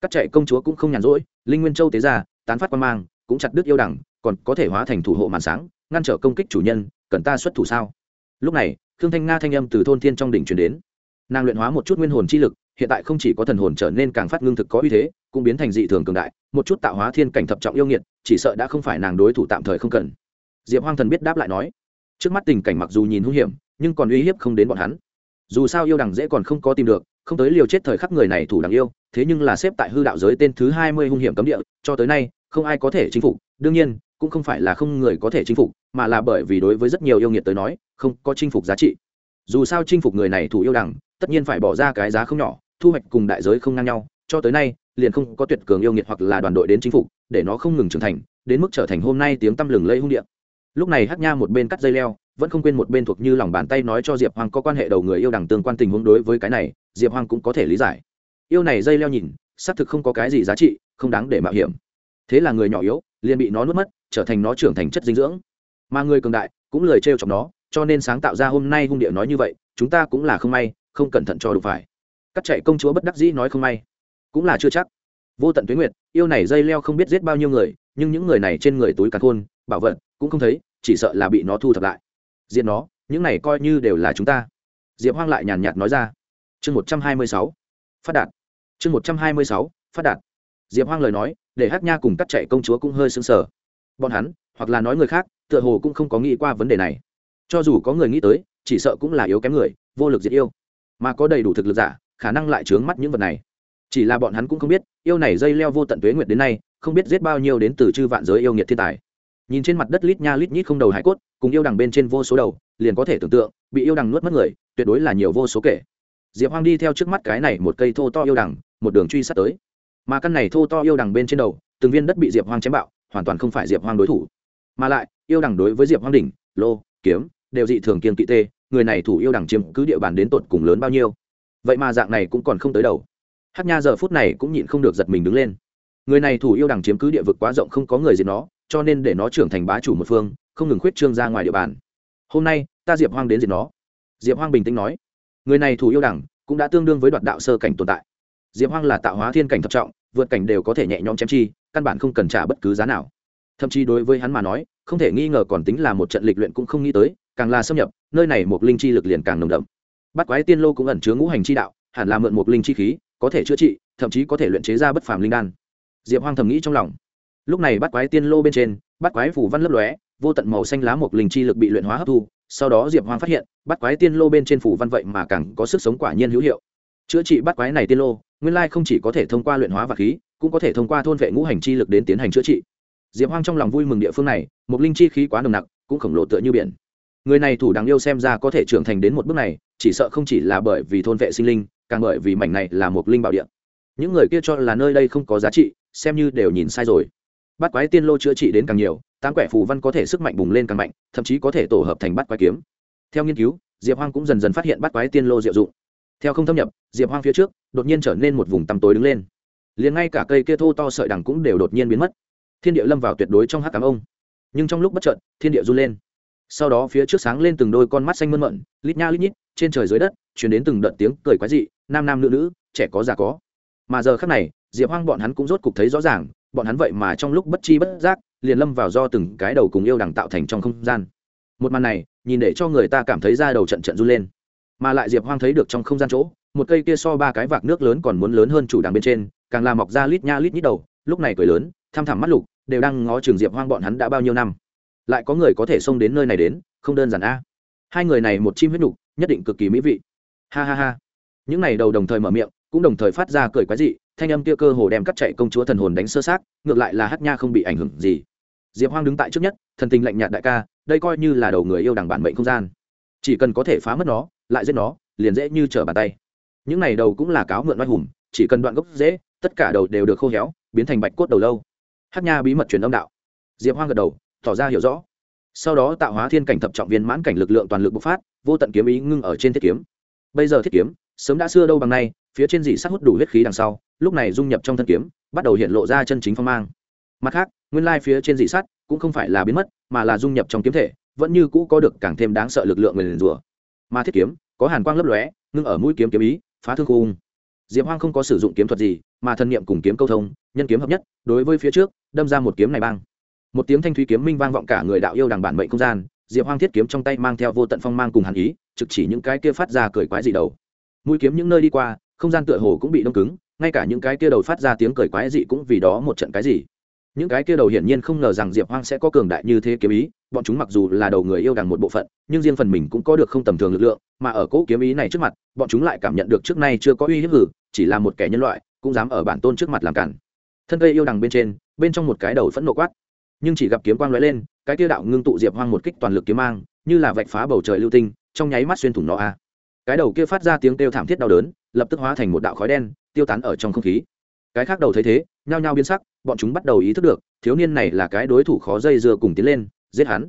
Speaker 1: Cắt chạy công chúa cũng không nhàn rỗi, linh nguyên châu tế ra tán phát quan mang, cũng chặt đứt yêu đằng còn có thể hóa thành thủ hộ màn sáng, ngăn trở công kích chủ nhân, cần ta xuất thủ sao? Lúc này, khương thanh nga thanh âm từ thôn thiên trong đỉnh truyền đến. Nàng luyện hóa một chút nguyên hồn chi lực, hiện tại không chỉ có thần hồn trở nên càng phát ngưng thực có uy thế, cũng biến thành dị thường cường đại, một chút tạo hóa thiên cảnh thập trọng yêu nghiệt, chỉ sợ đã không phải nàng đối thủ tạm thời không cần. Diệp hoang thần biết đáp lại nói, trước mắt tình cảnh mặc dù nhìn hung hiểm, nhưng còn uy hiếp không đến bọn hắn dù sao yêu đằng dễ còn không có tìm được, không tới liều chết thời khắc người này thủ đằng yêu, thế nhưng là xếp tại hư đạo giới tên thứ hai mươi hung hiểm cấm địa, cho tới nay, không ai có thể chinh phục, đương nhiên, cũng không phải là không người có thể chinh phục, mà là bởi vì đối với rất nhiều yêu nghiệt tới nói, không có chinh phục giá trị. Dù sao chinh phục người này thủ yêu đằng, tất nhiên phải bỏ ra cái giá không nhỏ, thu hoạch cùng đại giới không ngang nhau, cho tới nay, liền không có tuyệt cường yêu nghiệt hoặc là đoàn đội đến chinh phục, để nó không ngừng trưởng thành, đến mức trở thành hôm nay tiếng tăm lừng lây hung địa lúc này hát nha một bên cắt dây leo, vẫn không quên một bên thuộc như lòng bàn tay nói cho diệp hoàng có quan hệ đầu người yêu đằng tương quan tình huống đối với cái này, diệp hoàng cũng có thể lý giải. Yêu này dây leo nhìn, xác thực không có cái gì giá trị, không đáng để mạo hiểm. Thế là người nhỏ yếu, liền bị nó nuốt mất, trở thành nó trưởng thành chất dinh dưỡng. Mà người cường đại cũng lời trêu chọc nó, cho nên sáng tạo ra hôm nay hung địa nói như vậy, chúng ta cũng là không may, không cẩn thận cho đủ phải. Cắt chạy công chúa bất đắc dĩ nói không may, cũng là chưa chắc. Vô tận tuyến nguyệt, yêu này dây leo không biết giết bao nhiêu người, nhưng những người này trên người túi cả khôn, bảo vật, cũng không thấy chỉ sợ là bị nó thu thập lại. Diệt nó, những này coi như đều là chúng ta. Diệp hoang lại nhàn nhạt nói ra. Chương một trăm hai mươi sáu, phát đạt. Chương một trăm hai mươi sáu, phát đạt. Diệp hoang lời nói, để hát nha cùng cắt chạy công chúa cũng hơi xứng sờ. Bọn hắn, hoặc là nói người khác, tựa hồ cũng không có nghĩ qua vấn đề này. Cho dù có người nghĩ tới, chỉ sợ cũng là yếu kém người, vô lực diệt yêu. Mà có đầy đủ thực lực giả, khả năng lại trướng mắt những vật này. Chỉ là bọn hắn cũng không biết, yêu này dây leo vô tận tuế nguyệt đến nay, không biết giết bao nhiêu đến từ chư vạn giới yêu nghiệt thiên tài nhìn trên mặt đất lít nha lít nhít không đầu hải cốt, cùng yêu đằng bên trên vô số đầu, liền có thể tưởng tượng, bị yêu đằng nuốt mất người, tuyệt đối là nhiều vô số kể. Diệp hoang đi theo trước mắt cái này một cây thô to yêu đằng, một đường truy sát tới. Mà căn này thô to yêu đằng bên trên đầu, từng viên đất bị diệp hoang chém bạo, hoàn toàn không phải diệp hoang đối thủ. Mà lại, yêu đằng đối với diệp hoang đỉnh, lô, kiếm, đều dị thường kiên kỵ tê, người này thủ yêu đằng chiếm cứ địa bàn đến tột cùng lớn bao nhiêu. Vậy mà dạng này cũng còn không tới đầu. Hát nha giờ phút này cũng nhịn không được giật mình đứng lên. Người này thủ yêu đằng chiếm cứ địa vực quá rộng không có người gì nó cho nên để nó trưởng thành bá chủ một phương không ngừng khuyết trương ra ngoài địa bàn. Hôm nay ta diệp hoang đến diệt nó. Diệp hoang bình tĩnh nói người này thủ yêu đẳng, cũng đã tương đương với đoạt đạo sơ cảnh tồn tại. Diệp hoang là tạo hóa thiên cảnh thập trọng vượt cảnh đều có thể nhẹ nhõm chém chi căn bản không cần trả bất cứ giá nào. Thậm chí đối với hắn mà nói không thể nghi ngờ còn tính là một trận lịch luyện cũng không nghĩ tới càng là xâm nhập nơi này một linh chi lực liền càng nồng đậm. Bắt quái tiên lô cũng ẩn chứa ngũ hành chi đạo hẳn là mượn một linh chi khí có thể chữa trị thậm chí có thể luyện chế ra bất phàm linh đan. Diệp hoang thầm nghĩ trong lòng lúc này bắt quái tiên lô bên trên bắt quái phủ văn lấp lóe, vô tận màu xanh lá một linh chi lực bị luyện hóa hấp thu, sau đó diệp hoang phát hiện bắt quái tiên lô bên trên phủ văn vậy mà càng có sức sống quả nhiên hữu hiệu. Chữa trị bắt quái này tiên lô, nguyên lai không chỉ có thể thông qua luyện hóa và khí, cũng có thể thông qua thôn vệ ngũ hành chi lực đến tiến hành chữa trị. Diệp hoang trong lòng vui mừng địa phương này một linh chi khí quá nồng nặc, cũng khổng lồ tựa như biển. Người này thủ đáng yêu xem ra có thể trưởng thành đến một bước này, chỉ sợ không chỉ là bởi vì thôn vệ sinh linh, càng bởi vì mảnh này là một linh bảo địa. Những người kia cho là nơi đây không có giá trị, xem như đều nhìn sai rồi bắt quái tiên lô chữa trị đến càng nhiều, tám quẻ phù văn có thể sức mạnh bùng lên càng mạnh, thậm chí có thể tổ hợp thành bắt quái kiếm. Theo nghiên cứu, diệp hoang cũng dần dần phát hiện bắt quái tiên lô diệu dụng. Theo không thâm nhập, diệp hoang phía trước đột nhiên trở nên một vùng tăm tối đứng lên. Liền ngay cả cây kia thô to sợi đằng cũng đều đột nhiên biến mất. Thiên địa lâm vào tuyệt đối trong hát cám ông. Nhưng trong lúc bất trợn thiên địa run lên. Sau đó phía trước sáng lên từng đôi con mắt xanh mơn mận lít nha lít nhít, trên trời dưới đất chuyển đến từng đợt tiếng cười quái dị, nam nam nữ nữ, trẻ có già có. Mà giờ khác này, diệp hoang bọn hắn cũng rốt cục thấy rõ ràng bọn hắn vậy mà trong lúc bất chi bất giác, liền lâm vào do từng cái đầu cùng yêu đằng tạo thành trong không gian. Một màn này, nhìn để cho người ta cảm thấy da đầu trận trận run lên. Mà lại diệp hoang thấy được trong không gian chỗ, một cây kia so ba cái vạc nước lớn còn muốn lớn hơn chủ đằng bên trên, càng làm mọc ra lít nha lít nhít đầu, lúc này cười lớn, thăm thẳm mắt lục, đều đang ngó trường diệp hoang bọn hắn đã bao nhiêu năm. Lại có người có thể xông đến nơi này đến, không đơn giản a. Hai người này một chim huyết nục nhất định cực kỳ mỹ vị. Ha ha ha. Những này đầu đồng thời mở miệng, cũng đồng thời phát ra cười quái dị thanh âm kia cơ hồ đem cắt chạy công chúa thần hồn đánh sơ sát ngược lại là hát nha không bị ảnh hưởng gì. Diệp hoang đứng tại trước nhất, thần tình lạnh nhạt đại ca, đây coi như là đầu người yêu đằng bản mệnh không gian. Chỉ cần có thể phá mất nó, lại giết nó, liền dễ như trở bàn tay. Những này đầu cũng là cáo mượn oai hùng, chỉ cần đoạn gốc dễ, tất cả đầu đều được khô héo, biến thành bạch cốt đầu lâu. Hát nha bí mật truyền âm đạo. Diệp hoang gật đầu, tỏ ra hiểu rõ. Sau đó tạo hóa thiên cảnh thập trọng viên mãn cảnh lực lượng toàn lực bộc phát, vô tận kiếm ý ngưng ở trên thiết kiếm. Bây giờ thiết kiếm, sớm đã xưa đâu bằng nay, phía trên dị sắc hút đủ huyết khí đằng sau lúc này dung nhập trong thân kiếm, bắt đầu hiện lộ ra chân chính phong mang. Mặt khác, nguyên lai phía trên dị sắt cũng không phải là biến mất, mà là dung nhập trong kiếm thể, vẫn như cũ có được càng thêm đáng sợ lực lượng nguyền rủa. Mà thiết kiếm, có hàn quang lấp lóe, ngưng ở mũi kiếm kiếm ý, phá thương khung. Diệp hoang không có sử dụng kiếm thuật gì, mà thân niệm cùng kiếm câu thông, nhân kiếm hợp nhất, đối với phía trước, đâm ra một kiếm này bang. Một tiếng thanh thúy kiếm minh vang vọng cả người đạo yêu đằng bản mệnh không gian, diệp hoang thiết kiếm trong tay mang theo vô tận phong mang cùng hàn ý, trực chỉ những cái kia phát ra cười quái dị đầu. Mũi kiếm những nơi đi qua, không gian tựa hồ cũng bị đông cứng ngay cả những cái kia đầu phát ra tiếng cười quái dị cũng vì đó một trận cái gì. Những cái kia đầu hiển nhiên không ngờ rằng diệp hoang sẽ có cường đại như thế kiếm ý, bọn chúng mặc dù là đầu người yêu đằng một bộ phận, nhưng riêng phần mình cũng có được không tầm thường lực lượng, mà ở cỗ kiếm ý này trước mặt, bọn chúng lại cảm nhận được trước nay chưa có uy hiếp hử, chỉ là một kẻ nhân loại, cũng dám ở bản tôn trước mặt làm cản. Thân cây yêu đằng bên trên, bên trong một cái đầu phẫn nộ quát. Nhưng chỉ gặp kiếm quang lóe lên, cái kia đạo ngưng tụ diệp hoang một kích toàn lực kiếm mang, như là vạch phá bầu trời lưu tinh, trong nháy mắt xuyên thủng nó a. Cái đầu kia phát ra tiếng kêu thảm thiết đau đớn, lập tức hóa thành một đạo khói đen tiêu tán ở trong không khí. Cái khác đầu thấy thế, nhao nhao biến sắc, bọn chúng bắt đầu ý thức được, thiếu niên này là cái đối thủ khó dây dưa cùng tiến lên, giết hắn.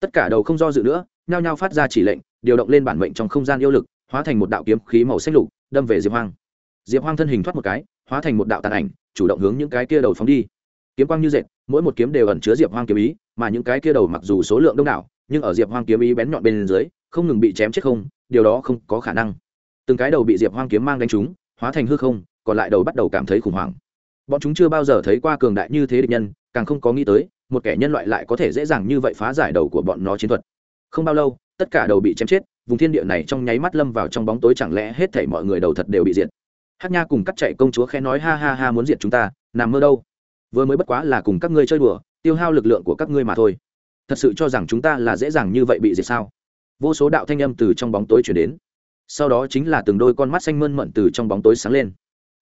Speaker 1: Tất cả đầu không do dự nữa, nhao nhao phát ra chỉ lệnh, điều động lên bản mệnh trong không gian yêu lực, hóa thành một đạo kiếm khí màu xanh lục, đâm về diệp hoang. Diệp hoang thân hình thoát một cái, hóa thành một đạo tàn ảnh, chủ động hướng những cái kia đầu phóng đi. Kiếm quang như dệt, mỗi một kiếm đều ẩn chứa diệp hoang kiếm ý, mà những cái kia đầu mặc dù số lượng đông đảo, nhưng ở diệp hoang kiếm ý bén nhọn bên dưới, không ngừng bị chém chết không, điều đó không có khả năng. Từng cái đầu bị diệp hoang kiếm mang đánh trúng hóa thành hư không, còn lại đầu bắt đầu cảm thấy khủng hoảng. Bọn chúng chưa bao giờ thấy qua cường đại như thế địch nhân, càng không có nghĩ tới, một kẻ nhân loại lại có thể dễ dàng như vậy phá giải đầu của bọn nó chiến thuật. Không bao lâu, tất cả đầu bị chém chết, vùng thiên địa này trong nháy mắt lâm vào trong bóng tối chẳng lẽ hết thảy mọi người đầu thật đều bị diệt. Hát nha cùng cắt chạy công chúa khẽ nói ha ha ha muốn diệt chúng ta, nằm mơ đâu. Vừa mới bất quá là cùng các ngươi chơi đùa, tiêu hao lực lượng của các ngươi mà thôi. Thật sự cho rằng chúng ta là dễ dàng như vậy bị diệt sao? Vô số đạo thanh âm từ trong bóng tối chuyển đến sau đó chính là từng đôi con mắt xanh mơn mận từ trong bóng tối sáng lên.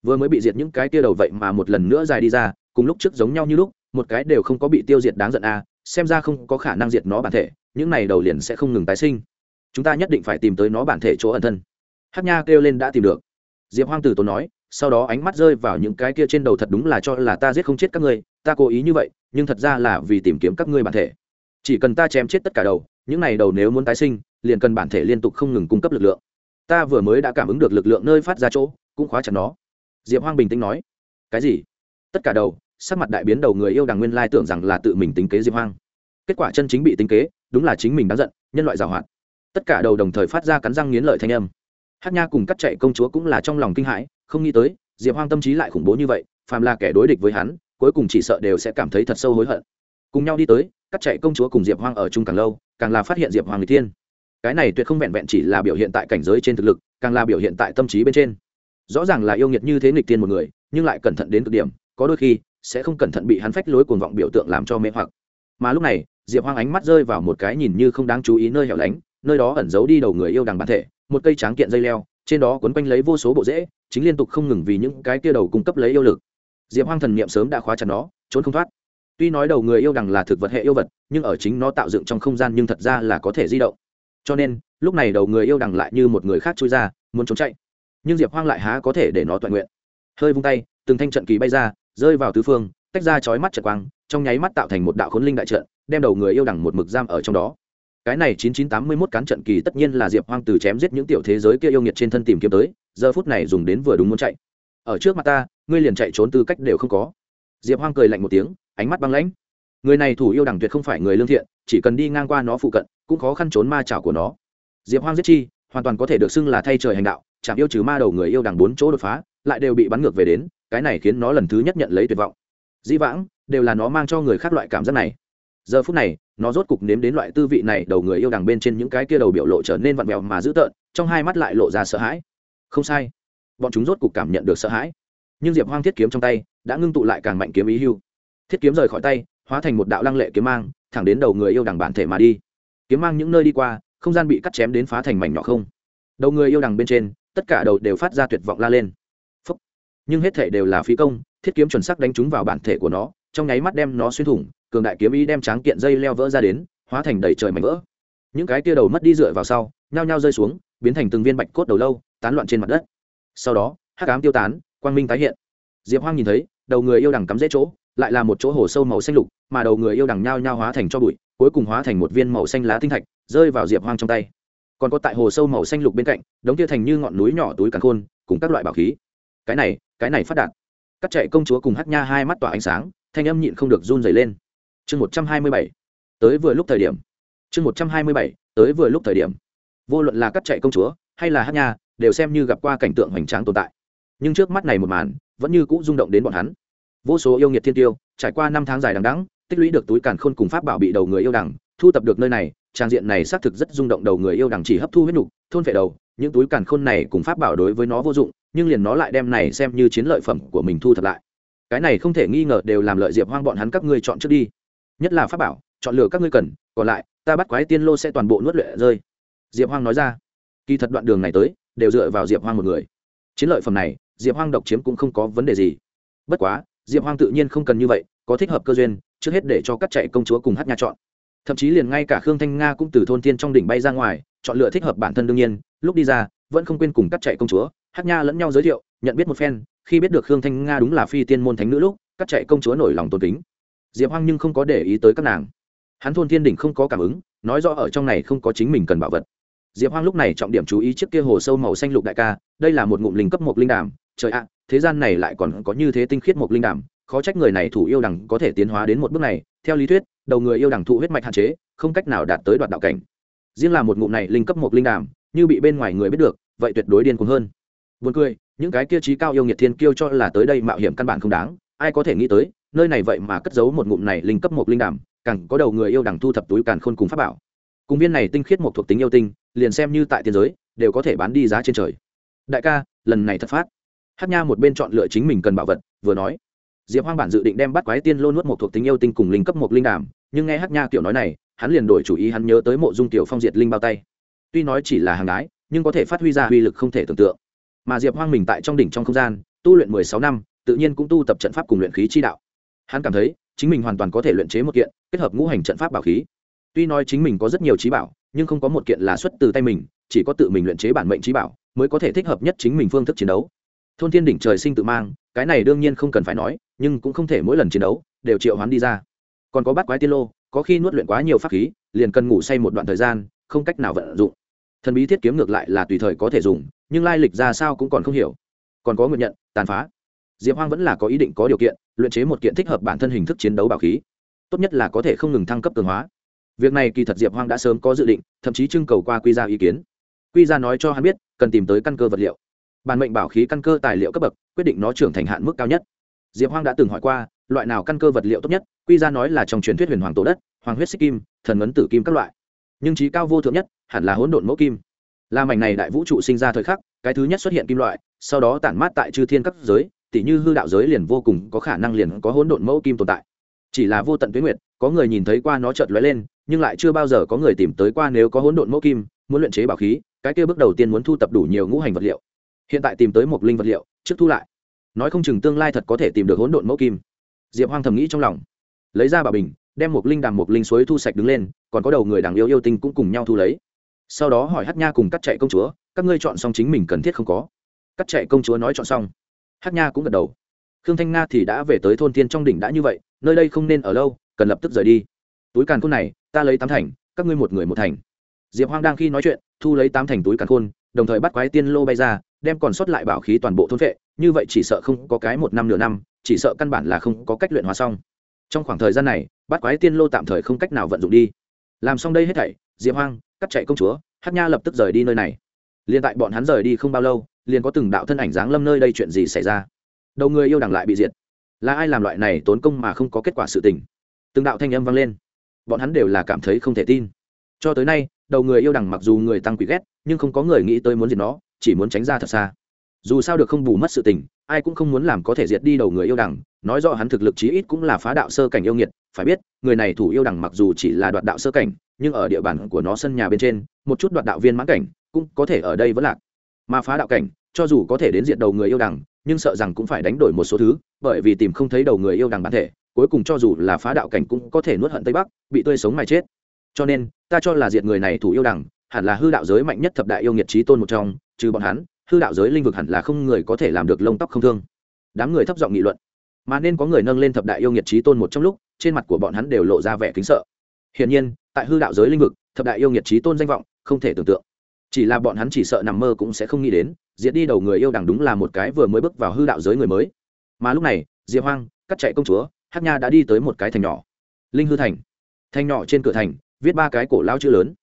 Speaker 1: Vừa mới bị diệt những cái tia đầu vậy mà một lần nữa dài đi ra cùng lúc trước giống nhau như lúc một cái đều không có bị tiêu diệt đáng giận a à, xem ra không có khả năng diệt nó bản thể những này đầu liền sẽ không ngừng tái sinh. Chúng ta nhất định phải tìm tới nó bản thể chỗ ẩn thân. Hát nha kêu lên đã tìm được. Diệp hoang tử tốn nói sau đó ánh mắt rơi vào những cái kia trên đầu thật đúng là cho là ta giết không chết các ngươi ta cố ý như vậy nhưng thật ra là vì tìm kiếm các ngươi bản thể. Chỉ cần ta chém chết tất cả đầu những này đầu nếu muốn tái sinh liền cần bản thể liên tục không ngừng cung cấp lực lượng ta vừa mới đã cảm ứng được lực lượng nơi phát ra chỗ, cũng khóa chặt nó. Diệp hoang bình tĩnh nói. Cái gì? Tất cả đầu, sắc mặt đại biến đầu người yêu đằng nguyên lai tưởng rằng là tự mình tính kế diệp hoang. Kết quả chân chính bị tính kế, đúng là chính mình đáng giận, nhân loại giảo hoạt. Tất cả đầu đồng thời phát ra cắn răng nghiến lợi thanh âm. Hát nha cùng cắt chạy công chúa cũng là trong lòng kinh hãi, không nghĩ tới, diệp hoang tâm trí lại khủng bố như vậy, phàm là kẻ đối địch với hắn, cuối cùng chỉ sợ đều sẽ cảm thấy thật sâu hối hận. Cùng nhau đi tới, cắt chạy công chúa cùng diệp hoang ở chung càng lâu, càng là phát hiện diệp hoàng người thiên cái này tuyệt không vẹn vẹn chỉ là biểu hiện tại cảnh giới trên thực lực, càng là biểu hiện tại tâm trí bên trên. Rõ ràng là yêu nghiệt như thế nghịch tiên một người, nhưng lại cẩn thận đến cực điểm, có đôi khi sẽ không cẩn thận bị hắn phách lối cuồng vọng biểu tượng làm cho mê hoặc. Mà lúc này, diệp hoang ánh mắt rơi vào một cái nhìn như không đáng chú ý nơi hẻo lánh, nơi đó ẩn giấu đi đầu người yêu đằng bản thể, một cây tráng kiện dây leo, trên đó quấn quanh lấy vô số bộ rễ, chính liên tục không ngừng vì những cái kia đầu cung cấp lấy yêu lực. Diệp hoang thần niệm sớm đã khóa chặt nó, trốn không thoát. Tuy nói đầu người yêu đằng là thực vật hệ yêu vật, nhưng ở chính nó tạo dựng trong không gian nhưng thật ra là có thể di động cho nên, lúc này đầu người yêu đằng lại như một người khác trôi ra, muốn trốn chạy. Nhưng diệp hoang lại há có thể để nó toàn nguyện. Hơi vung tay, từng thanh trận kỳ bay ra, rơi vào tứ phương, tách ra chói mắt trận quang, trong nháy mắt tạo thành một đạo khốn linh đại trận, đem đầu người yêu đằng một mực giam ở trong đó. Cái này chín chín tám mươi mốt cán trận kỳ tất nhiên là diệp hoang từ chém giết những tiểu thế giới kia yêu nghiệt trên thân tìm kiếm tới, giờ phút này dùng đến vừa đúng muốn chạy. Ở trước mặt ta, ngươi liền chạy trốn tư cách đều không có. Diệp hoang cười lạnh một tiếng, ánh mắt băng lãnh. Người này thủ yêu đằng tuyệt không phải người lương thiện, chỉ cần đi ngang qua nó phụ cận cũng khó khăn trốn ma trảo của nó. Diệp hoang giết chi, hoàn toàn có thể được xưng là thay trời hành đạo, chạm yêu trừ ma đầu người yêu đằng bốn chỗ đột phá, lại đều bị bắn ngược về đến, cái này khiến nó lần thứ nhất nhận lấy tuyệt vọng. Dĩ vãng, đều là nó mang cho người khác loại cảm giác này. Giờ phút này, nó rốt cục nếm đến loại tư vị này, đầu người yêu đằng bên trên những cái kia đầu biểu lộ trở nên vặn vẹo mà dữ tợn, trong hai mắt lại lộ ra sợ hãi. Không sai, bọn chúng rốt cục cảm nhận được sợ hãi. Nhưng diệp hoang thiết kiếm trong tay, đã ngưng tụ lại càng mạnh kiếm ý hưu. Thiết kiếm rời khỏi tay, hóa thành một đạo lăng lệ kiếm mang, thẳng đến đầu người yêu đằng bản thể mà đi kiếm mang những nơi đi qua, không gian bị cắt chém đến phá thành mảnh nhỏ không. Đầu người yêu đằng bên trên, tất cả đầu đều phát ra tuyệt vọng la lên. Phúc. nhưng hết thể đều là phí công, thiết kiếm chuẩn sắc đánh trúng vào bản thể của nó, trong nháy mắt đem nó xuyên thủng, cường đại kiếm ý đem tráng kiện dây leo vỡ ra đến, hóa thành đầy trời mảnh vỡ. Những cái tia đầu mất đi dựa vào sau, nhao nhao rơi xuống, biến thành từng viên bạch cốt đầu lâu, tán loạn trên mặt đất. Sau đó, hắc ám tiêu tán, quang minh tái hiện. Diệp hoang nhìn thấy, đầu người yêu đằng cắm dễ chỗ, lại là một chỗ hồ sâu màu xanh lục, mà đầu người yêu đằng nhao nhao hóa thành cho bụi cuối cùng hóa thành một viên màu xanh lá tinh thạch, rơi vào diệp hoang trong tay. Còn có tại hồ sâu màu xanh lục bên cạnh, đống kia thành như ngọn núi nhỏ túi càn khôn, cùng các loại bảo khí. Cái này cái này phát đạt. Cắt chạy công chúa cùng hát nha hai mắt tỏa ánh sáng, thanh âm nhịn không được run dày lên. Chương một trăm hai mươi bảy. Tới vừa lúc thời điểm. Chương một trăm hai mươi bảy, tới vừa lúc thời điểm. Vô luận là cắt chạy công chúa, hay là hát nha, đều xem như gặp qua cảnh tượng hoành tráng tồn tại. Nhưng trước mắt này một màn, vẫn như cũ rung động đến bọn hắn. Vô số yêu nghiệt thiên tiêu, trải qua năm tháng dài đằng đẵng tích lũy được túi càn khôn cùng pháp bảo bị đầu người yêu đằng, thu tập được nơi này, trang diện này xác thực rất rung động đầu người yêu đằng chỉ hấp thu huyết nục, thôn vệ đầu, những túi càn khôn này cùng pháp bảo đối với nó vô dụng, nhưng liền nó lại đem này xem như chiến lợi phẩm của mình thu thập lại. Cái này không thể nghi ngờ đều làm lợi diệp hoang bọn hắn các ngươi chọn trước đi. Nhất là pháp bảo, chọn lựa các ngươi cần, còn lại, ta bắt quái tiên lô sẽ toàn bộ nuốt lệ rơi. Diệp hoang nói ra. Kỳ thật đoạn đường này tới, đều dựa vào diệp hoang một người. Chiến lợi phẩm này, diệp hoang độc chiếm cũng không có vấn đề gì. Bất quá, diệp hoang tự nhiên không cần như vậy, có thích hợp cơ duyên trước hết để cho các chạy công chúa cùng hát nha chọn. Thậm chí liền ngay cả khương thanh nga cũng từ thôn thiên trong đỉnh bay ra ngoài, chọn lựa thích hợp bản thân đương nhiên. Lúc đi ra, vẫn không quên cùng các chạy công chúa, hát nha lẫn nhau giới thiệu, nhận biết một phen. Khi biết được khương thanh nga đúng là phi tiên môn thánh nữ lúc, các chạy công chúa nổi lòng tôn kính. Diệp hoang nhưng không có để ý tới các nàng. Hắn thôn thiên đỉnh không có cảm ứng, nói rõ ở trong này không có chính mình cần bảo vật. Diệp hoang lúc này trọng điểm chú ý chiếc kia hồ sâu màu xanh lục đại ca, đây là một ngụm linh cấp một linh đàm. Trời ạ, thế gian này lại còn có như thế tinh khiết một linh đàm khó trách người này thủ yêu đằng có thể tiến hóa đến một bước này, theo lý thuyết, đầu người yêu đằng thụ huyết mạch hạn chế, không cách nào đạt tới đoạn đạo cảnh. Riêng là một ngụm này linh cấp một linh đàm, như bị bên ngoài người biết được, vậy tuyệt đối điên cuồng hơn. Buồn cười, những cái kia trí cao yêu nghiệt thiên kiêu cho là tới đây mạo hiểm căn bản không đáng, ai có thể nghĩ tới, nơi này vậy mà cất giấu một ngụm này linh cấp một linh đàm, càng có đầu người yêu đằng thu thập túi càn khôn cùng pháp bảo. Cùng viên này tinh khiết một thuộc tính yêu tinh, liền xem như tại tiên giới, đều có thể bán đi giá trên trời. Đại ca, lần này thật phát. Hát nha một bên chọn lựa chính mình cần bảo vật, vừa nói diệp hoang bản dự định đem bắt quái tiên lô nuốt một thuộc tính yêu tinh cùng linh cấp một linh đàm, nhưng nghe hát nha kiểu nói này, hắn liền đổi chủ ý, hắn nhớ tới mộ dung tiểu phong diệt linh bao tay. Tuy nói chỉ là hàng gái, nhưng có thể phát huy ra uy lực không thể tưởng tượng. Mà diệp hoang mình tại trong đỉnh trong không gian, tu luyện mười sáu năm, tự nhiên cũng tu tập trận pháp cùng luyện khí chi đạo. Hắn cảm thấy, chính mình hoàn toàn có thể luyện chế một kiện, kết hợp ngũ hành trận pháp bảo khí. Tuy nói chính mình có rất nhiều trí bảo, nhưng không có một kiện là xuất từ tay mình, chỉ có tự mình luyện chế bản mệnh trí bảo, mới có thể thích hợp nhất chính mình phương thức chiến đấu thôn thiên đỉnh trời sinh tự mang, cái này đương nhiên không cần phải nói, nhưng cũng không thể mỗi lần chiến đấu đều triệu hoán đi ra. Còn có bắt quái tiên lô, có khi nuốt luyện quá nhiều pháp khí, liền cần ngủ say một đoạn thời gian, không cách nào vận dụng. Thần bí thiết kiếm ngược lại là tùy thời có thể dùng, nhưng lai lịch ra sao cũng còn không hiểu. Còn có nguyện nhận, tàn phá. Diệp hoang vẫn là có ý định có điều kiện, luyện chế một kiện thích hợp bản thân hình thức chiến đấu bảo khí. Tốt nhất là có thể không ngừng thăng cấp cường hóa. Việc này kỳ thật diệp hoang đã sớm có dự định, thậm chí trưng cầu qua quy ra ý kiến. Quy ra nói cho hắn biết, cần tìm tới căn cơ vật liệu bản mệnh bảo khí căn cơ tài liệu cấp bậc, quyết định nó trưởng thành hạn mức cao nhất. Diệp hoang đã từng hỏi qua, loại nào căn cơ vật liệu tốt nhất, quy ra nói là trong truyền thuyết huyền hoàng tổ đất, hoàng huyết xích kim, thần ấn tử kim các loại. Nhưng trí cao vô thượng nhất, hẳn là hỗn độn mẫu kim. Là mảnh này đại vũ trụ sinh ra thời khắc, cái thứ nhất xuất hiện kim loại, sau đó tản mát tại chư thiên các giới tỷ như hư đạo giới liền vô cùng có khả năng liền có hỗn độn mẫu kim tồn tại. Chỉ là vô tận tuyến nguyệt, có người nhìn thấy qua nó chợt lóe lên, nhưng lại chưa bao giờ có người tìm tới qua nếu có hỗn độn mẫu kim, muốn luyện chế bảo khí, cái kia bước đầu tiên muốn thu tập đủ nhiều ngũ hành vật liệu hiện tại tìm tới một linh vật liệu, trước thu lại. Nói không chừng tương lai thật có thể tìm được hỗn độn mẫu kim. Diệp hoang thầm nghĩ trong lòng. Lấy ra bà bình, đem một linh đàm một linh suối thu sạch đứng lên, còn có đầu người đàng yêu yêu tinh cũng cùng nhau thu lấy. Sau đó hỏi hát nha cùng cắt chạy công chúa, các ngươi chọn xong chính mình cần thiết không có. Cắt chạy công chúa nói chọn xong. Hát nha cũng gật đầu. Khương thanh nga thì đã về tới thôn thiên trong đỉnh đã như vậy, nơi đây không nên ở lâu, cần lập tức rời đi. Túi càn khôn này, ta lấy tám thành, các ngươi một người một thành. Diệp hoang đang khi nói chuyện, thu lấy tám thành túi càn khôn, đồng thời bắt quái tiên lô bay ra đem còn sót lại bảo khí toàn bộ thôn vệ, như vậy chỉ sợ không có cái một năm nửa năm, chỉ sợ căn bản là không có cách luyện hóa xong. Trong khoảng thời gian này, bắt quái tiên lô tạm thời không cách nào vận dụng đi. Làm xong đây hết thảy, diệp hoang, cắt chạy công chúa hát nha lập tức rời đi nơi này. Liền tại bọn hắn rời đi không bao lâu, liền có từng đạo thân ảnh dáng lâm nơi đây chuyện gì xảy ra. Đầu người yêu đằng lại bị diệt. Là ai làm loại này tốn công mà không có kết quả sự tình? Từng đạo thanh âm vang lên. Bọn hắn đều là cảm thấy không thể tin. Cho tới nay, đầu người yêu đằng mặc dù người tăng quỷ ghét, nhưng không có người nghĩ tới muốn diệt nó chỉ muốn tránh ra thật xa. Dù sao được không bù mất sự tình, ai cũng không muốn làm có thể diệt đi đầu người yêu đằng nói rõ hắn thực lực chí ít cũng là phá đạo sơ cảnh yêu nghiệt, phải biết, người này thủ yêu đằng mặc dù chỉ là đoạt đạo sơ cảnh, nhưng ở địa bàn của nó sân nhà bên trên, một chút đoạt đạo viên mãn cảnh cũng có thể ở đây vẫn lạc. Mà phá đạo cảnh, cho dù có thể đến diện đầu người yêu đằng nhưng sợ rằng cũng phải đánh đổi một số thứ, bởi vì tìm không thấy đầu người yêu đằng bản thể, cuối cùng cho dù là phá đạo cảnh cũng có thể nuốt hận tây bắc, bị tươi sống mà chết. Cho nên, ta cho là diệt người này thủ yêu đằng hẳn là hư đạo giới mạnh nhất thập đại yêu nghiệt trí tôn một trong trừ bọn hắn, hư đạo giới linh vực hẳn là không người có thể làm được lông tóc không thương. Đám người thấp giọng nghị luận. Mà nên có người nâng lên thập đại yêu nghiệt trí tôn một trong lúc, trên mặt của bọn hắn đều lộ ra vẻ kính sợ. Hiển nhiên, tại hư đạo giới linh vực, thập đại yêu nghiệt trí tôn danh vọng không thể tưởng tượng. Chỉ là bọn hắn chỉ sợ nằm mơ cũng sẽ không nghĩ đến, diệt đi đầu người yêu đằng đúng là một cái vừa mới bước vào hư đạo giới người mới. Mà lúc này, diệp hoang, cắt chạy công chúa hát nha đã đi tới một cái thành nhỏ. Linh hư thành. Thành nhỏ trên cửa thành, viết ba cái cổ lao chữ lớn.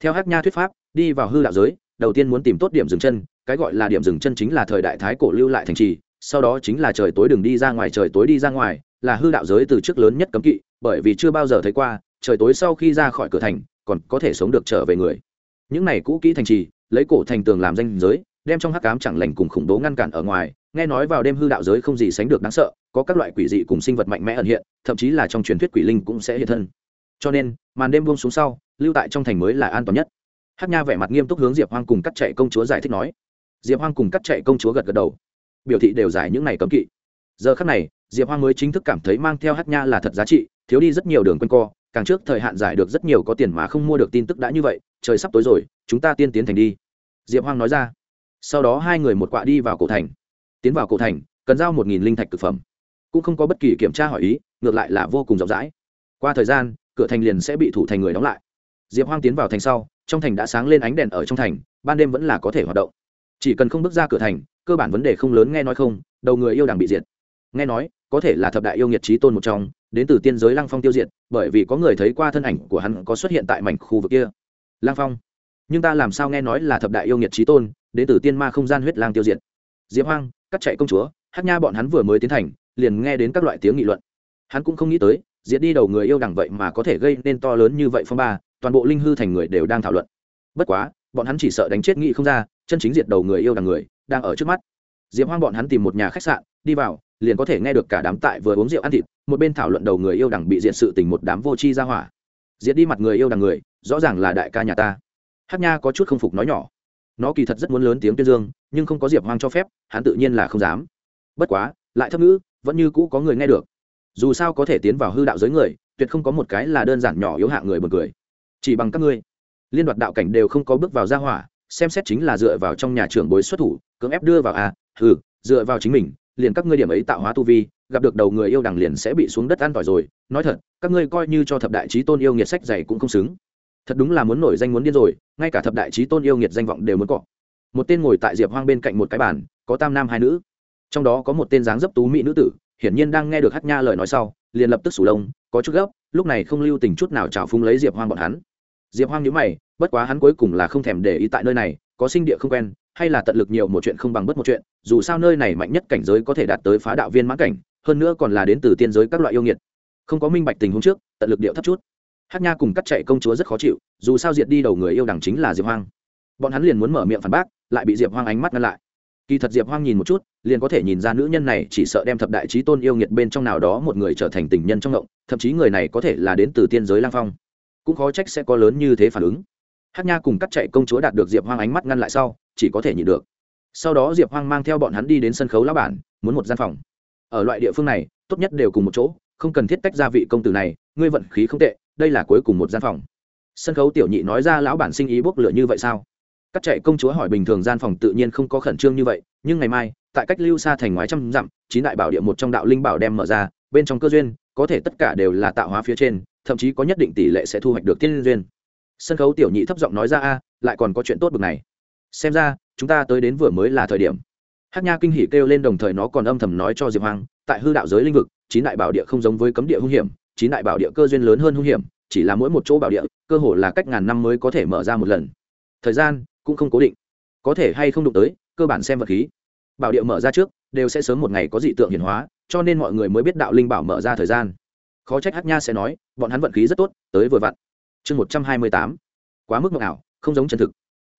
Speaker 1: Theo hát nha thuyết pháp, đi vào hư đạo giới đầu tiên muốn tìm tốt điểm dừng chân, cái gọi là điểm dừng chân chính là thời đại thái cổ lưu lại thành trì, sau đó chính là trời tối đừng đi ra ngoài, trời tối đi ra ngoài, là hư đạo giới từ trước lớn nhất cấm kỵ, bởi vì chưa bao giờ thấy qua, trời tối sau khi ra khỏi cửa thành, còn có thể sống được trở về người. Những này cũ kỹ thành trì, lấy cổ thành tường làm danh giới, đem trong hắc cám chẳng lành cùng khủng bố ngăn cản ở ngoài, nghe nói vào đêm hư đạo giới không gì sánh được đáng sợ, có các loại quỷ dị cùng sinh vật mạnh mẽ ẩn hiện, thậm chí là trong truyền thuyết quỷ linh cũng sẽ hiện thân. Cho nên, màn đêm buông xuống sau, lưu tại trong thành mới là an toàn nhất hát nha vẻ mặt nghiêm túc hướng diệp hoang cùng cắt chạy công chúa giải thích nói. Diệp hoang cùng cắt chạy công chúa gật gật đầu. Biểu thị đều giải những này cấm kỵ. Giờ khắc này, diệp hoang mới chính thức cảm thấy mang theo hát nha là thật giá trị, thiếu đi rất nhiều đường quanh co, càng trước thời hạn giải được rất nhiều có tiền mà không mua được tin tức đã như vậy, trời sắp tối rồi, chúng ta tiên tiến thành đi. Diệp hoang nói ra. Sau đó hai người một quạ đi vào cổ thành. Tiến vào cổ thành, cần giao một nghìn linh thạch thực phẩm. Cũng không có bất kỳ kiểm tra hỏi ý, ngược lại là vô cùng rộng rãi. Qua thời gian, cửa thành liền sẽ bị thủ thành người đóng lại. Diệp hoang tiến vào thành sau trong thành đã sáng lên ánh đèn ở trong thành, ban đêm vẫn là có thể hoạt động. Chỉ cần không bước ra cửa thành, cơ bản vấn đề không lớn nghe nói không, đầu người yêu đảng bị diệt. Nghe nói, có thể là thập đại yêu nghiệt trí tôn một trong, đến từ tiên giới lăng phong tiêu diệt, bởi vì có người thấy qua thân ảnh của hắn có xuất hiện tại mảnh khu vực kia. Lăng phong, nhưng ta làm sao nghe nói là thập đại yêu nghiệt trí tôn, đến từ tiên ma không gian huyết lang tiêu diệt? Diệp hoang, cắt chạy công chúa, hát nha bọn hắn vừa mới tiến thành, liền nghe đến các loại tiếng nghị luận. Hắn cũng không nghĩ tới diệt đi đầu người yêu đằng vậy mà có thể gây nên to lớn như vậy phong ba, toàn bộ linh hư thành người đều đang thảo luận. Bất quá, bọn hắn chỉ sợ đánh chết nghị không ra, chân chính diệt đầu người yêu đằng người, đang ở trước mắt. Diệp hoang bọn hắn tìm một nhà khách sạn, đi vào, liền có thể nghe được cả đám tại vừa uống rượu ăn thịt, một bên thảo luận đầu người yêu đằng bị diệt sự tình một đám vô tri ra hỏa. Diệt đi mặt người yêu đằng người, rõ ràng là đại ca nhà ta. Hát nha có chút không phục nói nhỏ. Nó kỳ thật rất muốn lớn tiếng tuyên dương, nhưng không có diệp hoang cho phép, hắn tự nhiên là không dám. Bất quá, lại thấp ngữ, vẫn như cũ có người nghe được dù sao có thể tiến vào hư đạo giới người, tuyệt không có một cái là đơn giản nhỏ yếu hạng người bật cười. Chỉ bằng các ngươi, liên đoạt đạo cảnh đều không có bước vào gia hỏa, xem xét chính là dựa vào trong nhà trưởng bối xuất thủ, cưỡng ép đưa vào à ừ dựa vào chính mình, liền các ngươi điểm ấy tạo hóa tu vi, gặp được đầu người yêu đằng liền sẽ bị xuống đất an tỏi rồi. Nói thật, các ngươi coi như cho thập đại trí tôn yêu nghiệt sách dày cũng không xứng. Thật đúng là muốn nổi danh muốn điên rồi, ngay cả thập đại trí tôn yêu nghiệt danh vọng đều muốn cọ. Một tên ngồi tại diệp hoang bên cạnh một cái bàn, có tam nam hai nữ. Trong đó có một tên dáng dấp tú mỹ nữ tử hiển nhiên đang nghe được hát nha lời nói sau, liền lập tức sủ lông, có chút gấp, lúc này không lưu tình chút nào trào phúng lấy diệp hoang bọn hắn. Diệp hoang nhíu mày, bất quá hắn cuối cùng là không thèm để ý tại nơi này, có sinh địa không quen, hay là tận lực nhiều một chuyện không bằng bất một chuyện, dù sao nơi này mạnh nhất cảnh giới có thể đạt tới phá đạo viên mãn cảnh, hơn nữa còn là đến từ tiên giới các loại yêu nghiệt. Không có minh bạch tình huống trước, tận lực điệu thấp chút. Hát nha cùng cắt chạy công chúa rất khó chịu, dù sao diệt đi đầu người yêu đằng chính là diệp hoang. Bọn hắn liền muốn mở miệng phản bác, lại bị diệp hoang ánh mắt ngăn lại kỳ thật diệp hoang nhìn một chút, liền có thể nhìn ra nữ nhân này chỉ sợ đem thập đại trí tôn yêu nghiệt bên trong nào đó một người trở thành tình nhân trong ngộng, thậm chí người này có thể là đến từ tiên giới lang phong. Cũng khó trách sẽ có lớn như thế phản ứng. Hát nha cùng cắt chạy công chúa đạt được diệp hoang ánh mắt ngăn lại sau, chỉ có thể nhịn được. Sau đó diệp hoang mang theo bọn hắn đi đến sân khấu lão bản, muốn một gian phòng. Ở loại địa phương này, tốt nhất đều cùng một chỗ, không cần thiết tách ra vị công tử này, ngươi vận khí không tệ, đây là cuối cùng một gian phòng. Sân khấu tiểu nhị nói ra lão bản sinh ý bốc lửa như vậy sao? Cắt chạy công chúa hỏi bình thường gian phòng tự nhiên không có khẩn trương như vậy, nhưng ngày mai, tại cách lưu xa thành ngoái trăm dặm, chín đại bảo địa một trong đạo linh bảo đem mở ra, bên trong cơ duyên, có thể tất cả đều là tạo hóa phía trên, thậm chí có nhất định tỷ lệ sẽ thu hoạch được tiên duyên. Sân khấu tiểu nhị thấp giọng nói ra, a, lại còn có chuyện tốt bực này. Xem ra, chúng ta tới đến vừa mới là thời điểm. Hát nha kinh hỉ kêu lên đồng thời nó còn âm thầm nói cho diệp hoàng tại hư đạo giới lĩnh vực, chín đại bảo địa không giống với cấm địa hung hiểm, chín đại bảo địa cơ duyên lớn hơn hung hiểm, chỉ là mỗi một chỗ bảo địa, cơ hồ là cách ngàn năm mới có thể mở ra một lần. Thời gian cũng không cố định. Có thể hay không đụng tới, cơ bản xem vật khí. Bảo địa mở ra trước, đều sẽ sớm một ngày có dị tượng hiển hóa, cho nên mọi người mới biết đạo linh bảo mở ra thời gian. Khó trách hát nha sẽ nói, bọn hắn vận khí rất tốt, tới vừa vặn. Chương một trăm hai mươi tám, quá mức mộng ảo, không giống chân thực.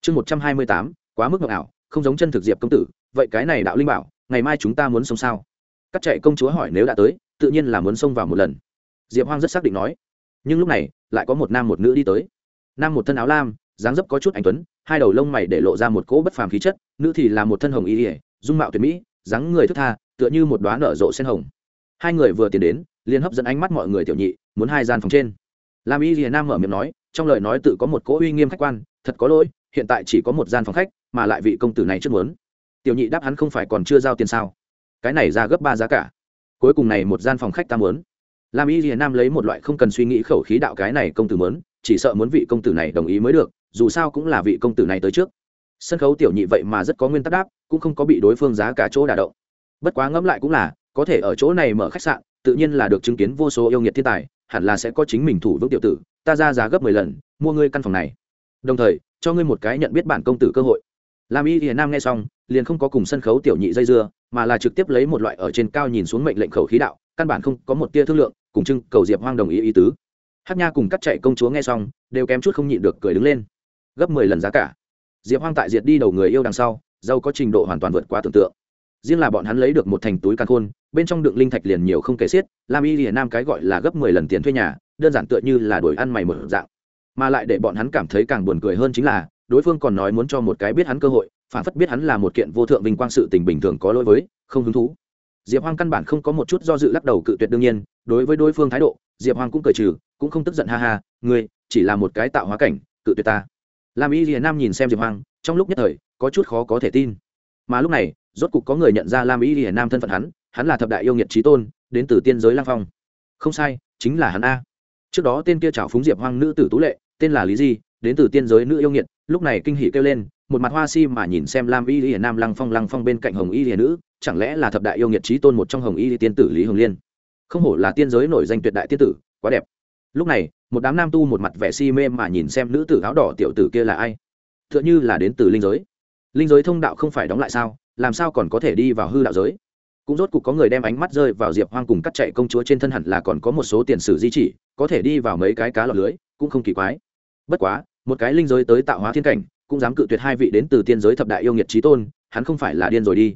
Speaker 1: Chương một trăm hai mươi tám, quá mức mộng ảo, không giống chân thực diệp công tử, vậy cái này đạo linh bảo, ngày mai chúng ta muốn sống sao? Cắt chạy công chúa hỏi nếu đã tới, tự nhiên là muốn xông vào một lần. Diệp hoang rất xác định nói. Nhưng lúc này, lại có một nam một nữ đi tới. Nam một thân áo lam dáng dấp có chút anh tuấn, hai đầu lông mày để lộ ra một cỗ bất phàm khí chất, nữ thì là một thân hồng y ỉa dung mạo tuyệt mỹ, dáng người thức tha, tựa như một đoá nở rộ sen hồng. Hai người vừa tiến đến, liền hấp dẫn ánh mắt mọi người tiểu nhị, muốn hai gian phòng trên. Làm y ỉa nam mở miệng nói, trong lời nói tự có một cỗ uy nghiêm khách quan, thật có lỗi, hiện tại chỉ có một gian phòng khách, mà lại vị công tử này trước muốn. Tiểu nhị đáp hắn không phải còn chưa giao tiền sao? Cái này ra gấp ba giá cả. Cuối cùng này một gian phòng khách ta muốn. Làm y hiền nam lấy một loại không cần suy nghĩ khẩu khí đạo cái này công tử muốn, chỉ sợ muốn vị công tử này đồng ý mới được dù sao cũng là vị công tử này tới trước. Sân khấu tiểu nhị vậy mà rất có nguyên tắc đáp, cũng không có bị đối phương giá cả chỗ đả động. Bất quá ngẫm lại cũng là, có thể ở chỗ này mở khách sạn, tự nhiên là được chứng kiến vô số yêu nghiệt thiên tài, hẳn là sẽ có chính mình thủ vững tiểu tử, ta ra giá gấp mười lần, mua ngươi căn phòng này. Đồng thời, cho ngươi một cái nhận biết bản công tử cơ hội. Làm y hiền nam nghe xong, liền không có cùng sân khấu tiểu nhị dây dưa, mà là trực tiếp lấy một loại ở trên cao nhìn xuống mệnh lệnh khẩu khí đạo, căn bản không có một tia thương lượng, cùng trưng cầu diệp hoang đồng ý ý tứ. Hát nha cùng cắt chạy công chúa nghe xong, đều kém chút không nhịn được cười đứng lên gấp mười lần giá cả. Diệp hoang tại diệt đi đầu người yêu đằng sau, giàu có trình độ hoàn toàn vượt quá tưởng tượng. Riêng là bọn hắn lấy được một thành túi căn khôn, bên trong đựng linh thạch liền nhiều không kể xiết, làm y hiền nam cái gọi là gấp mười lần tiền thuê nhà, đơn giản tựa như là đổi ăn mày mở dạng. Mà lại để bọn hắn cảm thấy càng buồn cười hơn chính là, đối phương còn nói muốn cho một cái biết hắn cơ hội, phản phất biết hắn là một kiện vô thượng vinh quang sự tình bình thường có lỗi với, không hứng thú. Diệp hoang căn bản không có một chút do dự lắc đầu cự tuyệt đương nhiên, đối với đối phương thái độ, diệp hoang cũng cười trừ, cũng không tức giận ha ha, ngươi, chỉ là một cái tạo hóa cảnh, cự tuyệt ta làm y hiền nam nhìn xem diệp hoang, trong lúc nhất thời, có chút khó có thể tin. Mà lúc này, rốt cục có người nhận ra lam y hiền nam thân phận hắn hắn là thập đại yêu nghiệt trí tôn, đến từ tiên giới lang phong. Không sai, chính là hắn a. Trước đó tên kia chảo phúng diệp hoang nữ tử tú lệ, tên là lý di, đến từ tiên giới nữ yêu nghiệt, lúc này kinh hỉ kêu lên, một mặt hoa si mà nhìn xem lam y hiền nam lăng phong lăng phong bên cạnh hồng y hiền nữ, chẳng lẽ là thập đại yêu nghiệt trí tôn một trong hồng y tiên tử lý hồng liên? Không hổ là tiên giới nổi danh tuyệt đại tiên tử, quá đẹp. Lúc này một đám nam tu một mặt vẻ si mê mà nhìn xem nữ tử áo đỏ tiểu tử kia là ai. T h ư ợ n h ư là đến từ linh giới. Linh giới thông đạo không phải đóng lại sao? Làm sao còn có thể đi vào hư đạo giới? Cũng rốt cục có người đem ánh mắt rơi vào diệp hoang cùng cắt chạy công chúa trên thân hẳn là còn có một số tiền sử di chỉ, có thể đi vào mấy cái cá lọc lưới, cũng không kỳ quái. Bất quá, một cái linh giới tới tạo hóa thiên cảnh, cũng dám cự tuyệt hai vị đến từ tiên giới thập đại yêu nghiệt trí tôn, hắn không phải là điên rồi đi.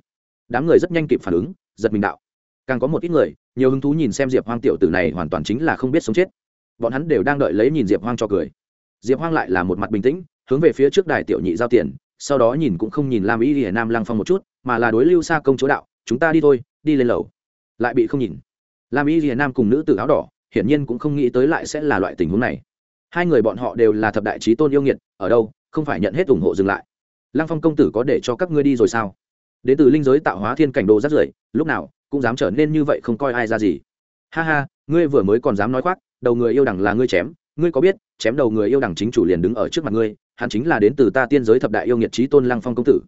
Speaker 1: Đám người rất nhanh kịp phản ứng, giật mình đạo. Càng có một ít người, nhiều hứng thú nhìn xem diệp hoang tiểu tử này hoàn toàn chính là không biết sống chết bọn hắn đều đang đợi lấy nhìn diệp hoang cho cười. Diệp hoang lại là một mặt bình tĩnh, hướng về phía trước đài tiểu nhị giao tiền, sau đó nhìn cũng không nhìn lam y hiển nam lăng phong một chút, mà là đối lưu xa công chúa đạo, chúng ta đi thôi, đi lên lầu. Lại bị không nhìn. Lam y hiển nam cùng nữ tử áo đỏ, hiển nhiên cũng không nghĩ tới lại sẽ là loại tình huống này. Hai người bọn họ đều là thập đại trí tôn yêu nghiệt, ở đâu, không phải nhận hết ủng hộ dừng lại. Lăng phong công tử có để cho các ngươi đi rồi sao? Đến từ linh giới tạo hóa thiên cảnh đồ rắt rưởi, lúc nào cũng dám trở nên như vậy không coi ai ra gì. Ha ha, ngươi vừa mới còn dám nói khoác đầu người yêu đằng là ngươi chém, ngươi có biết, chém đầu người yêu đằng chính chủ liền đứng ở trước mặt ngươi, hắn chính là đến từ ta tiên giới thập đại yêu nghiệt trí tôn lăng phong công tử.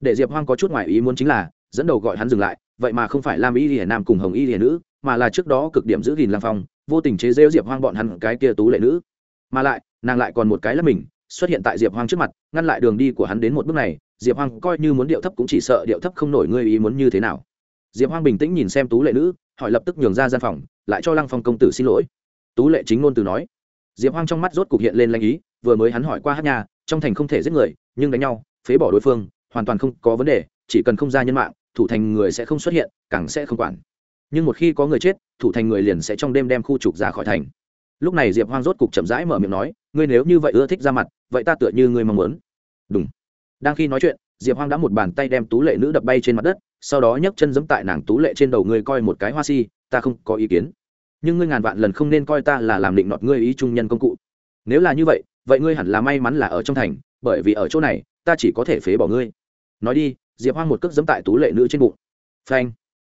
Speaker 1: Để diệp hoang có chút ngoại ý muốn chính là, dẫn đầu gọi hắn dừng lại, vậy mà không phải lam y hiền nam cùng hồng y hiền nữ, mà là trước đó cực điểm giữ gìn lăng phong, vô tình chế rêu diệp hoang bọn hắn cái kia tú lệ nữ. Mà lại, nàng lại còn một cái là mình, xuất hiện tại diệp hoang trước mặt, ngăn lại đường đi của hắn đến một bước này, diệp hoang coi như muốn điệu thấp cũng chỉ sợ điệu thấp không nổi ngươi ý muốn như thế nào. Diệp hoang bình tĩnh nhìn xem tú lệ nữ, hỏi lập tức nhường ra gian phòng, lại cho lăng phong công tử xin lỗi tú lệ chính ngôn từ nói. Diệp hoang trong mắt rốt cục hiện lên lanh ý, vừa mới hắn hỏi qua hát nhà trong thành không thể giết người, nhưng đánh nhau, phế bỏ đối phương, hoàn toàn không có vấn đề, chỉ cần không ra nhân mạng, thủ thành người sẽ không xuất hiện, càng sẽ không quản. Nhưng một khi có người chết, thủ thành người liền sẽ trong đêm đem khu trục ra khỏi thành. Lúc này diệp hoang rốt cục chậm rãi mở miệng nói, ngươi nếu như vậy ưa thích ra mặt, vậy ta tựa như ngươi mong muốn. Đúng đang khi nói chuyện, diệp hoang đã một bàn tay đem tú lệ nữ đập bay trên mặt đất, sau đó nhấc chân giẫm tại nàng tú lệ trên đầu, ngươi coi một cái hoa si, ta không có ý kiến nhưng ngươi ngàn vạn lần không nên coi ta là làm định nọt ngươi ý trung nhân công cụ. Nếu là như vậy vậy ngươi hẳn là may mắn là ở trong thành, bởi vì ở chỗ này, ta chỉ có thể phế bỏ ngươi. Nói đi, diệp hoang một cước dẫm tại tú lệ nữ trên bụng. Phanh.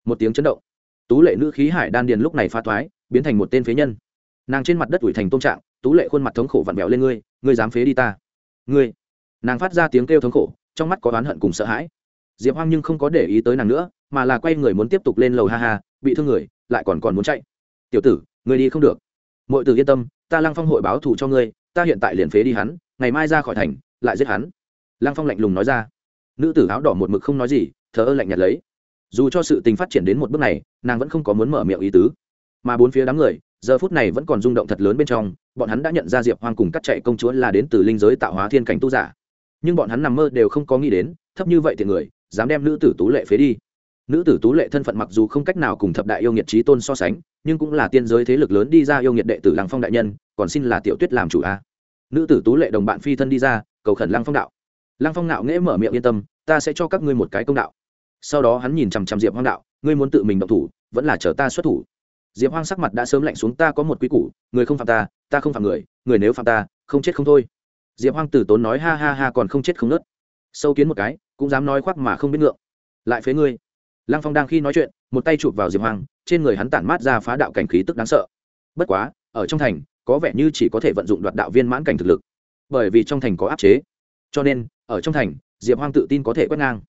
Speaker 1: Một tiếng chấn động. Tú lệ nữ khí hải đan điền lúc này pha thoái, biến thành một tên phế nhân. Nàng trên mặt đất ủi thành tôn trạng, tú lệ khuôn mặt thống khổ vặn vẹo lên ngươi ngươi dám phế đi ta. Ngươi. Nàng phát ra tiếng kêu thống khổ, trong mắt có oán hận cùng sợ hãi. Diệp hoang nhưng không có để ý tới nàng nữa, mà là quay người muốn tiếp tục lên lầu ha ha, bị thương người, lại còn còn muốn chạy tiểu tử người đi không được. Mọi tử yên tâm, ta lăng phong hội báo thù cho ngươi, ta hiện tại liền phế đi hắn, ngày mai ra khỏi thành, lại giết hắn. Lăng phong lạnh lùng nói ra. Nữ tử áo đỏ một mực không nói gì, thờ ơ lạnh nhạt lấy. Dù cho sự tình phát triển đến một bước này, nàng vẫn không có muốn mở miệng ý tứ. Mà bốn phía đám người, giờ phút này vẫn còn rung động thật lớn bên trong, bọn hắn đã nhận ra diệp hoang cùng cắt chạy công chúa là đến từ linh giới tạo hóa thiên cảnh tu giả. Nhưng bọn hắn nằm mơ đều không có nghĩ đến, thấp như vậy thì người, dám đem nữ tử tú lệ phế đi. Nữ tử tú lệ thân phận mặc dù không cách nào cùng thập đại yêu nghiệt trí tôn so sánh nhưng cũng là tiên giới thế lực lớn đi ra yêu nghiệt đệ tử lăng phong đại nhân, còn xin là tiểu tuyết làm chủ a. À. Nữ tử tú lệ đồng bạn phi thân đi ra, cầu khẩn lăng phong đạo. Lăng phong nạo nghễ mở miệng yên tâm, ta sẽ cho các ngươi một cái công đạo. Sau đó hắn nhìn chằm chằm diệp hoang đạo, ngươi muốn tự mình động thủ, vẫn là chờ ta xuất thủ. Diệp hoang sắc mặt đã sớm lạnh xuống, ta có một quy củ, người không phạm ta ta không phạm người người nếu phạm ta, không chết không thôi. Diệp hoang tử tốn nói ha ha ha còn không chết không nớt. Sâu kiến một cái, cũng dám nói khoác mà không biết ngượng. Lại phế ngươi. Lăng phong đang khi nói chuyện, một tay chụp vào diệp hoang trên người hắn tản mát ra phá đạo cảnh khí tức đáng sợ. Bất quá, ở trong thành, có vẻ như chỉ có thể vận dụng đoạt đạo viên mãn cảnh thực lực. Bởi vì trong thành có áp chế. Cho nên, ở trong thành, diệp hoang tự tin có thể quét ngang.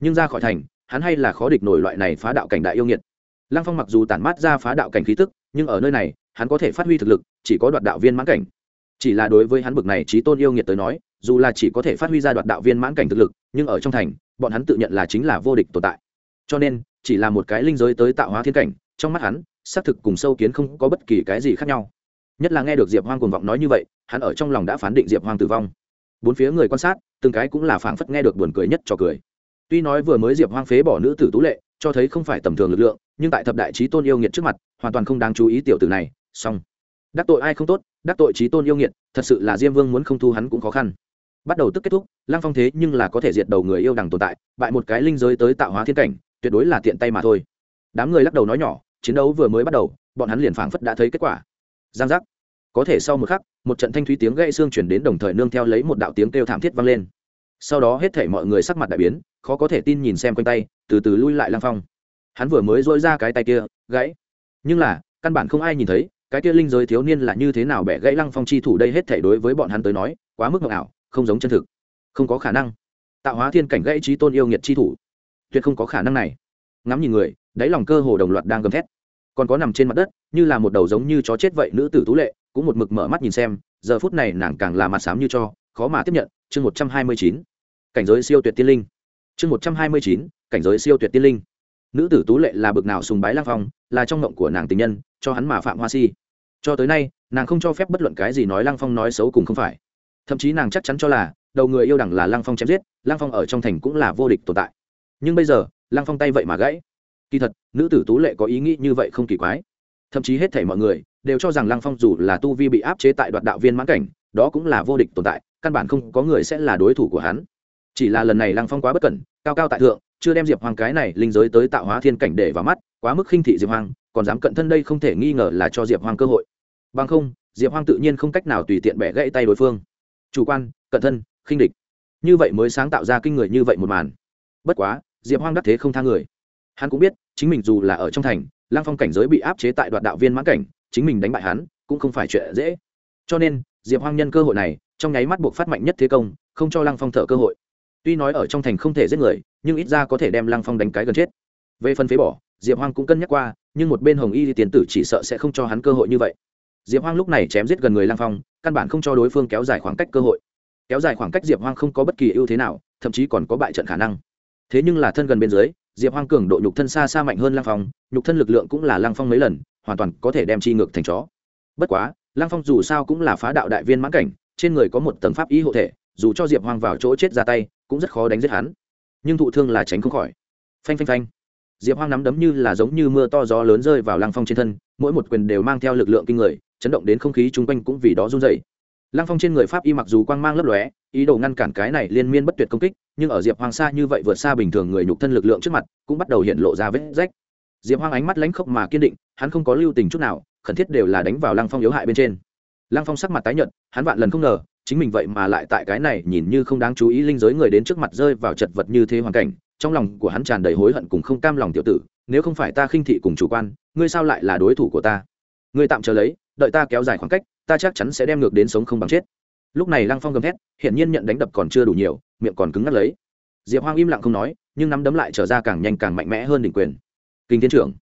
Speaker 1: Nhưng ra khỏi thành, hắn hay là khó địch nổi loại này phá đạo cảnh đại yêu nghiệt. Lăng phong mặc dù tản mát ra phá đạo cảnh khí tức, nhưng ở nơi này, hắn có thể phát huy thực lực, chỉ có đoạt đạo viên mãn cảnh. Chỉ là đối với hắn bực này trí tôn yêu nghiệt tới nói, dù là chỉ có thể phát huy ra đoạt đạo viên mãn cảnh thực lực, nhưng ở trong thành, bọn hắn tự nhận là chính là vô địch tồn tại. Cho nên chỉ là một cái linh giới tới tạo hóa thiên cảnh, trong mắt hắn, xác thực cùng sâu kiến không có bất kỳ cái gì khác nhau. Nhất là nghe được diệp hoang cuồng vọng nói như vậy, hắn ở trong lòng đã phán định diệp hoang tử vong. Bốn phía người quan sát, từng cái cũng là phảng phất nghe được buồn cười nhất cho cười. Tuy nói vừa mới diệp hoang phế bỏ nữ tử tú lệ, cho thấy không phải tầm thường lực lượng, nhưng tại thập đại trí tôn yêu nghiệt trước mặt, hoàn toàn không đáng chú ý tiểu tử này song đắc tội ai không tốt, đắc tội trí tôn yêu nghiệt, thật sự là diêm vương muốn không thu hắn cũng khó khăn. Bắt đầu tức kết thúc, lăng phong thế nhưng là có thể diệt đầu người yêu đằng tồn tại, bại một cái linh giới tới tạo hóa thiên cảnh tuyệt đối là tiện tay mà thôi. Đám người lắc đầu nói nhỏ, chiến đấu vừa mới bắt đầu, bọn hắn liền phảng phất đã thấy kết quả. Giang giác. Có thể sau một khắc, một trận thanh thúy tiếng gãy xương chuyển đến đồng thời nương theo lấy một đạo tiếng kêu thảm thiết vang lên. Sau đó hết thể mọi người sắc mặt đại biến, khó có thể tin nhìn xem quanh tay, từ từ lui lại lang phong. Hắn vừa mới dỗi ra cái tay kia, gãy. Nhưng là, căn bản không ai nhìn thấy, cái kia linh giới thiếu niên là như thế nào bẻ gãy lăng phong chi thủ đây hết thể đối với bọn hắn tới nói, quá mức mộng ảo, không giống chân thực. Không có khả năng. Tạo hóa thiên cảnh gãy trí tôn yêu nghiệt chi thủ tuyệt không có khả năng này. Ngắm nhìn người, đáy lòng cơ hồ đồng loạt đang gầm thét. Còn có nằm trên mặt đất, như là một đầu giống như chó chết vậy nữ tử tú lệ, cũng một mực mở mắt nhìn xem, giờ phút này nàng càng là mặt xám như cho, khó mà tiếp nhận, chương một trăm hai mươi chín. Cảnh giới siêu tuyệt tiên linh. Chương một trăm hai mươi chín, cảnh giới siêu tuyệt tiên linh. Nữ tử tú lệ là bực nào sùng bái lang phong, là trong ngộng của nàng tình nhân, cho hắn mà phạm hoa si. Cho tới nay, nàng không cho phép bất luận cái gì nói Lang phong nói xấu cùng không phải. Thậm chí nàng chắc chắn cho là, đầu người yêu đẳng là Lang phong chém giết, Lang phong ở trong thành cũng là vô địch tồn tại nhưng bây giờ, lăng phong tay vậy mà gãy. Kỳ thật, nữ tử tú lệ có ý nghĩ như vậy không kỳ quái. Thậm chí hết thể mọi người đều cho rằng lăng phong dù là tu vi bị áp chế tại đoạt đạo viên mãn cảnh, đó cũng là vô địch tồn tại, căn bản không có người sẽ là đối thủ của hắn. Chỉ là lần này lăng phong quá bất cẩn, cao cao tại thượng, chưa đem diệp hoàng cái này linh giới tới tạo hóa thiên cảnh để vào mắt, quá mức khinh thị diệp hoàng còn dám cận thân đây không thể nghi ngờ là cho diệp hoàng cơ hội. Bằng không, diệp hoàng tự nhiên không cách nào tùy tiện bẻ gãy tay đối phương. Chủ quan, cận thân, khinh địch. Như vậy mới sáng tạo ra kinh người như vậy một màn. Bất quá diệp Hoang đắc thế không tha người. Hắn cũng biết, chính mình dù là ở trong thành lang phong cảnh giới bị áp chế tại đoạt đạo viên mãn cảnh, chính mình đánh bại hắn cũng không phải chuyện dễ. Cho nên, diệp hoang nhân cơ hội này, trong nháy mắt buộc phát mạnh nhất thế công, không cho Lang phong thở cơ hội. Tuy nói ở trong thành không thể giết người, nhưng ít ra có thể đem Lang phong đánh cái gần chết. Về phần phế bỏ, diệp hoang cũng cân nhắc qua, nhưng một bên hồng y tiền tử chỉ sợ sẽ không cho hắn cơ hội như vậy. Diệp hoang lúc này chém giết gần người Lang phong, căn bản không cho đối phương kéo dài khoảng cách cơ hội. Kéo dài khoảng cách diệp hoang không có bất kỳ ưu thế nào, thậm chí còn có bại trận khả năng thế nhưng là thân gần bên dưới, diệp hoang cường độ nhục thân xa xa mạnh hơn lăng phong, nhục thân lực lượng cũng là lăng phong mấy lần, hoàn toàn có thể đem chi ngược thành chó. Bất quá, lăng phong dù sao cũng là phá đạo đại viên mãn cảnh, trên người có một tầng pháp ý hộ thể, dù cho diệp hoang vào chỗ chết ra tay, cũng rất khó đánh giết hắn. Nhưng thụ thương là tránh không khỏi. Phanh phanh phanh. Diệp hoang nắm đấm như là giống như mưa to gió lớn rơi vào lăng phong trên thân, mỗi một quyền đều mang theo lực lượng kinh người, chấn động đến không khí chung quanh cũng vì đó run dày lăng phong trên người pháp y mặc dù quang mang lấp lóe, ý đồ ngăn cản cái này liên miên bất tuyệt công kích, nhưng ở diệp hoang xa như vậy vượt xa bình thường người nhục thân lực lượng trước mặt, cũng bắt đầu hiện lộ ra vết rách. Diệp hoang ánh mắt lãnh khốc mà kiên định, hắn không có lưu tình chút nào, khẩn thiết đều là đánh vào lăng phong yếu hại bên trên. Lăng phong sắc mặt tái nhợt, hắn vạn lần không ngờ, chính mình vậy mà lại tại cái này nhìn như không đáng chú ý linh giới người đến trước mặt rơi vào chật vật như thế hoàn cảnh, trong lòng của hắn tràn đầy hối hận cùng không cam lòng tiểu tử, nếu không phải ta khinh thị cùng chủ quan, ngươi sao lại là đối thủ của ta? Ngươi tạm chờ lấy, đợi ta kéo dài khoảng cách ta chắc chắn sẽ đem ngược đến sống không bằng chết. Lúc này lăng phong gầm thét, hiển nhiên nhận đánh đập còn chưa đủ nhiều, miệng còn cứng ngắt lấy. Diệp hoang im lặng không nói, nhưng nắm đấm lại trở ra càng nhanh càng mạnh mẽ hơn đỉnh quyền. Kinh tiến trưởng,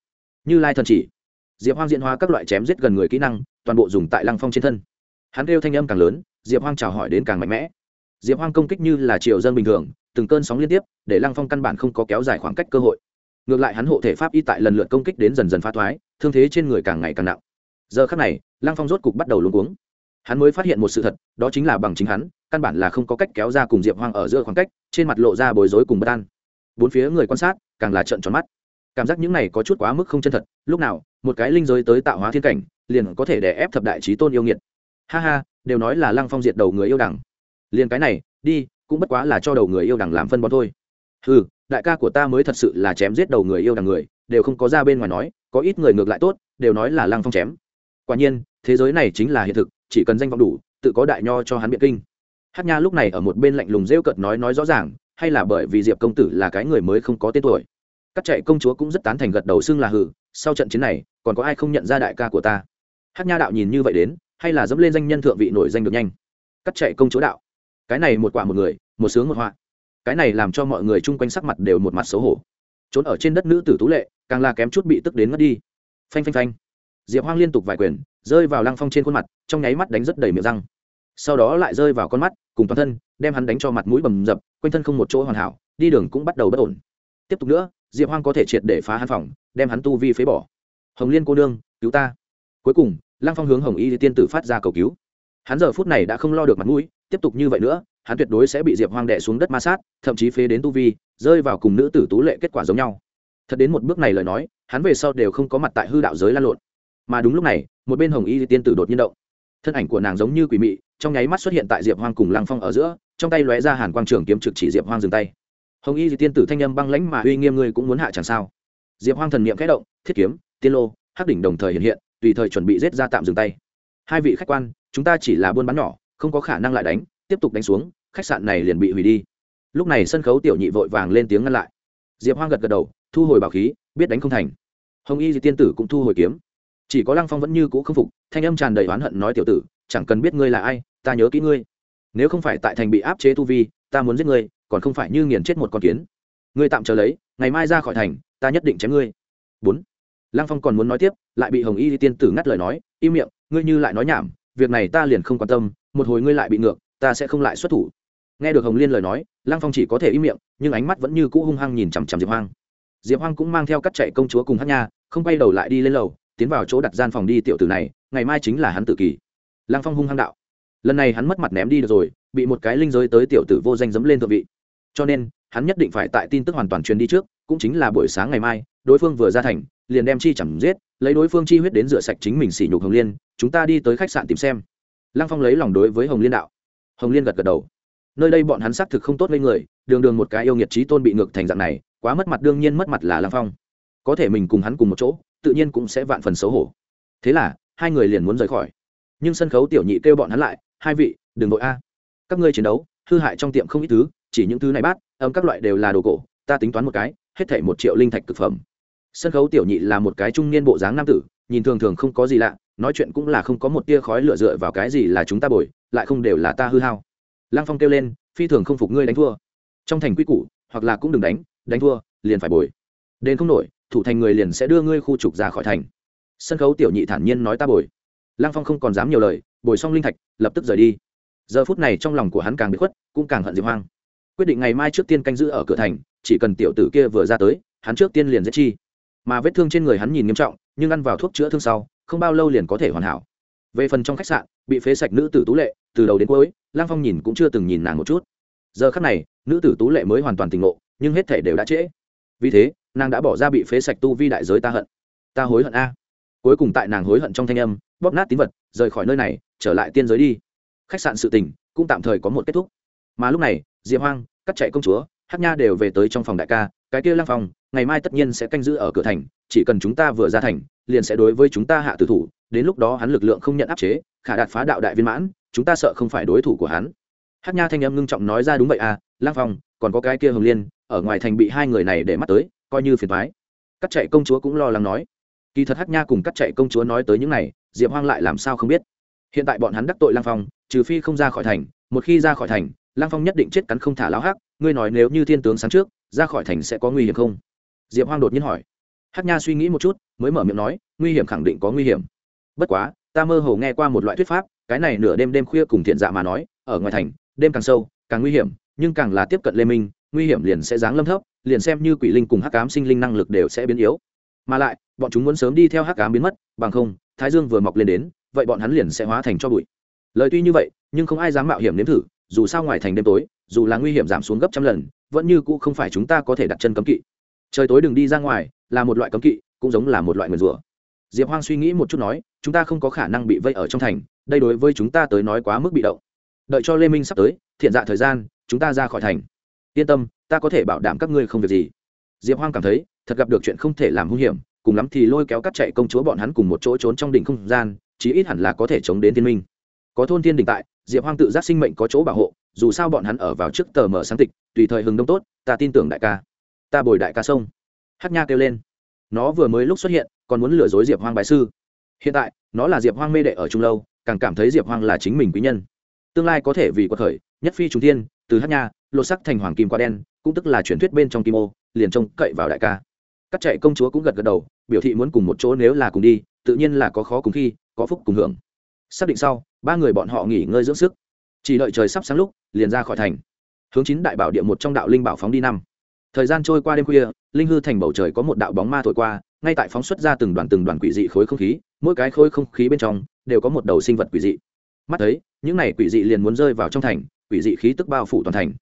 Speaker 1: như lai thần chỉ. Diệp hoang diễn hóa các loại chém giết gần người kỹ năng, toàn bộ dùng tại lăng phong trên thân. Hắn kêu thanh âm càng lớn, diệp hoang chào hỏi đến càng mạnh mẽ. Diệp hoang công kích như là triều dân bình thường, từng cơn sóng liên tiếp, để lăng phong căn bản không có kéo dài khoảng cách cơ hội. Ngược lại hắn hộ thể pháp y tại lần lượt công kích đến dần dần phá thoái, thương thế trên người càng ngày càng nặng. Giờ khắc này lăng phong rốt cục bắt đầu luống cuống. Hắn mới phát hiện một sự thật, đó chính là bằng chính hắn, căn bản là không có cách kéo ra cùng diệp hoang ở giữa khoảng cách, trên mặt lộ ra bối rối cùng bất an. Bốn phía người quan sát, càng là trận tròn mắt. Cảm giác những này có chút quá mức không chân thật, lúc nào, một cái linh giới tới tạo hóa thiên cảnh, liền có thể đè ép thập đại trí tôn yêu nghiệt. Ha ha, đều nói là lăng phong diệt đầu người yêu đẳng. Liền cái này, đi, cũng bất quá là cho đầu người yêu đẳng làm phân bón thôi. Ừ đại ca của ta mới thật sự là chém giết đầu người yêu đẳng người, đều không có ra bên ngoài nói, có ít người ngược lại tốt, đều nói là lăng phong chém quả nhiên, thế giới này chính là hiện thực, chỉ cần danh vọng đủ, tự có đại nho cho hắn biện kinh. Hát nha lúc này ở một bên lạnh lùng rêu cợt nói nói rõ ràng, hay là bởi vì diệp công tử là cái người mới không có tên tuổi. Các chạy công chúa cũng rất tán thành gật đầu xưng là hử, sau trận chiến này, còn có ai không nhận ra đại ca của ta? Hát nha đạo nhìn như vậy đến, hay là dẫm lên danh nhân thượng vị nổi danh được nhanh? Cắt chạy công chúa đạo. Cái này một quả một người, một sướng một họa. Cái này làm cho mọi người chung quanh sắc mặt đều một mặt xấu hổ. Trốn ở trên đất nữ tử tú lệ, càng là kém chút bị tức đến mất đi. Phanh phanh phanh diệp hoang liên tục vài quyền, rơi vào lăng phong trên khuôn mặt, trong nháy mắt đánh rất đầy miệng răng. Sau đó lại rơi vào con mắt, cùng toàn thân, đem hắn đánh cho mặt mũi bầm dập, quanh thân không một chỗ hoàn hảo, đi đường cũng bắt đầu bất ổn. Tiếp tục nữa, diệp hoang có thể triệt để phá hắn phòng, đem hắn tu vi phế bỏ. Hồng liên cô nương, cứu ta. Cuối cùng, lăng phong hướng hồng y tiên tử phát ra cầu cứu. Hắn giờ phút này đã không lo được mặt mũi, tiếp tục như vậy nữa, hắn tuyệt đối sẽ bị diệp hoang đẻ xuống đất ma sát, thậm chí phế đến tu vi, rơi vào cùng nữ tử tú lệ kết quả giống nhau. Thật đến một bước này lời nói, hắn về sau đều không có mặt tại hư đạo giới lan lộn mà đúng lúc này, một bên hồng y tiên tử đột nhiên động. Thân ảnh của nàng giống như quỷ mị, trong nháy mắt xuất hiện tại diệp hoang cùng lăng phong ở giữa, trong tay lóe ra hàn quang trường kiếm trực chỉ diệp hoang dừng tay. Hồng y tiên tử thanh âm băng lãnh mà uy nghiêm ngươi cũng muốn hạ chẳng sao. Diệp hoang thần niệm khẽ động, thiết kiếm, tiên lô, hắc đỉnh đồng thời hiện hiện, tùy thời chuẩn bị giết ra tạm dừng tay. Hai vị khách quan, chúng ta chỉ là buôn bán nhỏ, không có khả năng lại đánh, tiếp tục đánh xuống, khách sạn này liền bị hủy đi. Lúc này sân khấu tiểu nhị vội vàng lên tiếng ngăn lại. Diệp hoang gật gật đầu, thu hồi bảo khí, biết đánh không thành. Hồng y di tiên tử cũng thu hồi kiếm chỉ có lăng phong vẫn như cũ không phục, thanh âm tràn đầy oán hận nói, tiểu tử, chẳng cần biết ngươi là ai, ta nhớ kỹ ngươi. Nếu không phải tại thành bị áp chế tu vi, ta muốn giết ngươi, còn không phải như nghiền chết một con kiến. Ngươi tạm chờ lấy, ngày mai ra khỏi thành, ta nhất định chém ngươi. Bốn. Lăng phong còn muốn nói tiếp, lại bị hồng y tiên tử ngắt lời nói, im miệng, ngươi như lại nói nhảm, việc này ta liền không quan tâm, một hồi ngươi lại bị ngược, ta sẽ không lại xuất thủ. Nghe được hồng liên lời nói, lăng phong chỉ có thể im miệng, nhưng ánh mắt vẫn như cũ hung hăng nhìn chằm chằm diệp hoang. Diệp hoang cũng mang theo cắt chạy công chúa cùng hát nha, không quay đầu lại đi lên lầu tiến vào chỗ đặt gian phòng đi tiểu tử này, ngày mai chính là hắn tự kỷ. Lăng phong hung hăng đạo. Lần này hắn mất mặt ném đi được rồi, bị một cái linh giới tới tiểu tử vô danh dẫm lên thượng vị. Cho nên, hắn nhất định phải tại tin tức hoàn toàn truyền đi trước, cũng chính là buổi sáng ngày mai, đối phương vừa ra thành, liền đem chi chẳng giết, lấy đối phương chi huyết đến rửa sạch chính mình sỉ nhục hồng liên, chúng ta đi tới khách sạn tìm xem. Lăng phong lấy lòng đối với hồng liên đạo. Hồng liên gật gật đầu. Nơi đây bọn hắn xác thực không tốt với người, đường đường một cái yêu nghiệt trí tôn bị ngược thành dạng này, quá mất mặt đương nhiên mất mặt là lăng phong. Có thể mình cùng hắn cùng một chỗ tự nhiên cũng sẽ vạn phần xấu hổ. Thế là, hai người liền muốn rời khỏi. Nhưng sân khấu tiểu nhị kêu bọn hắn lại, hai vị, đừng đội a. Các ngươi chiến đấu, hư hại trong tiệm không ít thứ, chỉ những thứ này bát, âm các loại đều là đồ cổ, ta tính toán một cái, hết thảy một triệu linh thạch cực phẩm. Sân khấu tiểu nhị là một cái trung niên bộ dáng nam tử, nhìn thường thường không có gì lạ, nói chuyện cũng là không có một tia khói lửa dựa vào cái gì là chúng ta bồi, lại không đều là ta hư hao. Lăng phong kêu lên, phi thường không phục ngươi đánh thua. Trong thành quy củ, hoặc là cũng đừng đánh đánh thua, liền phải bồi. Đến không nổi thủ thành người liền sẽ đưa ngươi khu trục ra khỏi thành. Sân khấu tiểu nhị thản nhiên nói ta bồi. Lăng phong không còn dám nhiều lời, bồi xong linh thạch, lập tức rời đi. Giờ phút này trong lòng của hắn càng bị khuất, cũng càng hận diệp hoang. Quyết định ngày mai trước tiên canh giữ ở cửa thành, chỉ cần tiểu tử kia vừa ra tới, hắn trước tiên liền giết chi. Mà vết thương trên người hắn nhìn nghiêm trọng, nhưng ăn vào thuốc chữa thương sau, không bao lâu liền có thể hoàn hảo. Về phần trong khách sạn, bị phế sạch nữ tử tú lệ, từ đầu đến cuối lang phong nhìn cũng chưa từng nhìn nàng một chút. Giờ khắc này, nữ tử tú lệ mới hoàn toàn tỉnh ngộ, nhưng hết thể đều đã trễ. Vì thế nàng đã bỏ ra bị phế sạch tu vi đại giới ta hận. Ta hối hận a. Cuối cùng tại nàng hối hận trong thanh âm, bóp nát tín vật, rời khỏi nơi này, trở lại tiên giới đi. Khách sạn sự tình cũng tạm thời có một kết thúc. Mà lúc này, diệp hoang, cắt chạy công chúa hát nha đều về tới trong phòng đại ca, cái kia lang phòng, ngày mai tất nhiên sẽ canh giữ ở cửa thành, chỉ cần chúng ta vừa ra thành, liền sẽ đối với chúng ta hạ tử thủ, đến lúc đó hắn lực lượng không nhận áp chế, khả đạt phá đạo đại viên mãn, chúng ta sợ không phải đối thủ của hắn. Hát nha thanh âm ngưng trọng nói ra đúng vậy à lang phong còn có cái kia hồng liên, ở ngoài thành bị hai người này để mắt tới coi như phiền thoái. Cắt chạy công chúa cũng lo lắng nói. Kỳ thật hát nha cùng cắt chạy công chúa nói tới những này, diệp hoang lại làm sao không biết. Hiện tại bọn hắn đắc tội lang phong, trừ phi không ra khỏi thành, một khi ra khỏi thành lang phong nhất định chết cắn không thả lao hắc, ngươi nói nếu như thiên tướng sáng trước, ra khỏi thành sẽ có nguy hiểm không? Diệp hoang đột nhiên hỏi. Hát nha suy nghĩ một chút, mới mở miệng nói, nguy hiểm khẳng định có nguy hiểm. Bất quá, ta mơ hồ nghe qua một loại thuyết pháp, cái này nửa đêm đêm khuya cùng thiện dạ mà nói, ở ngoài thành, đêm càng sâu, càng nguy hiểm, nhưng càng là tiếp cận lê minh, nguy hiểm liền sẽ giáng lâm thấp liền xem như quỷ linh cùng hắc ám sinh linh năng lực đều sẽ biến yếu. Mà lại, bọn chúng muốn sớm đi theo hắc ám biến mất, bằng không, thái dương vừa mọc lên đến, vậy bọn hắn liền sẽ hóa thành cho bụi. Lời tuy như vậy, nhưng không ai dám mạo hiểm nếm thử, dù sao ngoài thành đêm tối, dù là nguy hiểm giảm xuống gấp trăm lần, vẫn như cũ không phải chúng ta có thể đặt chân cấm kỵ. Trời tối đừng đi ra ngoài, là một loại cấm kỵ, cũng giống là một loại nguyền rủa. Diệp hoang suy nghĩ một chút nói, chúng ta không có khả năng bị vây ở trong thành, đây đối với chúng ta tới nói quá mức bị động. Đợi cho lê minh sắp tới, thiện dạ thời gian, chúng ta ra khỏi thành. Yên tâm ta có thể bảo đảm các ngươi không việc gì. Diệp hoang cảm thấy, thật gặp được chuyện không thể làm hung hiểm, cùng lắm thì lôi kéo các chạy công chúa bọn hắn cùng một chỗ trốn trong đỉnh không gian, chí ít hẳn là có thể chống đến thiên minh. Có thôn thiên đình tại, diệp hoang tự giác sinh mệnh có chỗ bảo hộ, dù sao bọn hắn ở vào trước tờ mở sáng tịch, tùy thời hừng đông tốt, ta tin tưởng đại ca. Ta bồi đại ca sông. Hát nha kêu lên. Nó vừa mới lúc xuất hiện, còn muốn lừa dối diệp hoang bài sư. Hiện tại, nó là diệp hoang mê đệ ở trung lâu, càng cảm thấy diệp hoang là chính mình quý nhân. Tương lai có thể vì quật khởi, nhất phi trung thiên từ hát nha, lột sắc thành hoàng kim quá đen, cũng tức là truyền thuyết bên trong kim ô, liền trông cậy vào đại ca. Các chạy công chúa cũng gật gật đầu, biểu thị muốn cùng một chỗ nếu là cùng đi, tự nhiên là có khó cùng khi, có phúc cùng hưởng. Xác định sau, ba người bọn họ nghỉ ngơi dưỡng sức. Chỉ đợi trời sắp sáng lúc, liền ra khỏi thành. Hướng chín đại bảo địa một trong đạo linh bảo phóng đi năm. Thời gian trôi qua đêm khuya, linh hư thành bầu trời có một đạo bóng ma thổi qua, ngay tại phóng xuất ra từng đoàn từng đoàn quỷ dị khối không khí, mỗi cái khối không khí bên trong, đều có một đầu sinh vật quỷ dị. Mắt thấy, những này quỷ dị liền muốn rơi vào trong thành quỷ dị khí tức bao phủ toàn thành.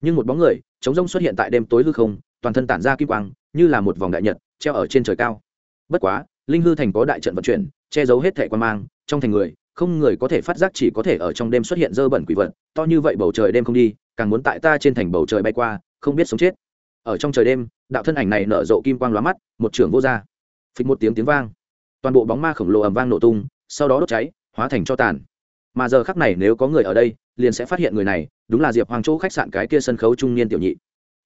Speaker 1: Nhưng một bóng người chống rông xuất hiện tại đêm tối hư không, toàn thân tản ra kim quang, như là một vòng đại nhật, treo ở trên trời cao. Bất quá, linh hư thành có đại trận vận chuyển, che giấu hết thẻ quan mang, trong thành người, không người có thể phát giác chỉ có thể ở trong đêm xuất hiện dơ bẩn quỷ vật, to như vậy bầu trời đêm không đi, càng muốn tại ta trên thành bầu trời bay qua, không biết sống chết. Ở trong trời đêm, đạo thân ảnh này nở rộ kim quang lóa mắt, một trưởng vô r phịch một tiếng tiếng vang. Toàn bộ bóng ma khổng lồ ầm vang nổ tung, sau đó đốt cháy, hóa thành cho tàn. Mà giờ khắc này nếu có người ở đây liền sẽ phát hiện người này đúng là diệp hoàng chỗ khách sạn cái kia sân khấu trung niên tiểu nhị.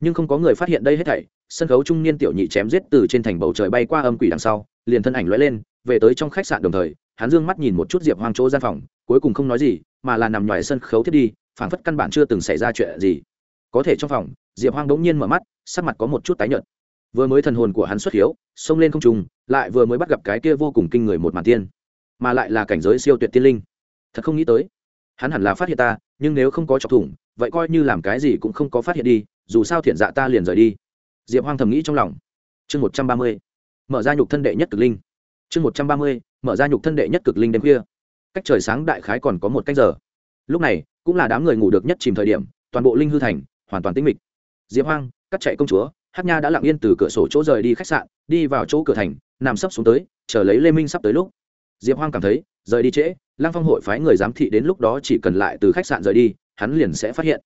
Speaker 1: Nhưng không có người phát hiện đây hết thảy, sân khấu trung niên tiểu nhị chém giết từ trên thành bầu trời bay qua âm quỷ đằng sau, liền thân ảnh lóe lên, về tới trong khách sạn đồng thời, hắn dương mắt nhìn một chút diệp hoàng chỗ gian phòng, cuối cùng không nói gì, mà là nằm ngoài sân khấu thiết đi, phảng phất căn bản chưa từng xảy ra chuyện gì. Có thể trong phòng, diệp hoàng đ nhiên mở mắt, sắc mặt có một chút tái nhợt. Vừa mới thần hồn của hắn xuất hiếu, xông lên không trùng lại vừa mới bắt gặp cái kia vô cùng kinh người một màn tiên, mà lại là cảnh giới siêu tuyệt tiên linh. Thật không nghĩ tới hắn hẳn là phát hiện ta, nhưng nếu không có chọc thủng, vậy coi như làm cái gì cũng không có phát hiện đi, dù sao thiện dạ ta liền rời đi. Diệp hoang thầm nghĩ trong lòng. Chương một trăm ba mươi, mở ra nhục thân đệ nhất cực linh. Chương một trăm ba mươi, mở ra nhục thân đệ nhất cực linh đêm khuya. Cách trời sáng đại khái còn có một cách giờ. Lúc này, cũng là đám người ngủ được nhất chìm thời điểm, toàn bộ linh hư thành hoàn toàn tĩnh mịch. Diệp hoang, cắt chạy công chúa, hát nha đã lặng yên từ cửa sổ chỗ rời đi khách sạn, đi vào chỗ cửa thành, nằm sấp xuống tới, chờ lấy lê minh sắp tới lúc. Diệp hoang cảm thấy, rời đi trễ lăng phong hội phái người giám thị đến lúc đó chỉ cần lại từ khách sạn rời đi, hắn liền sẽ phát hiện.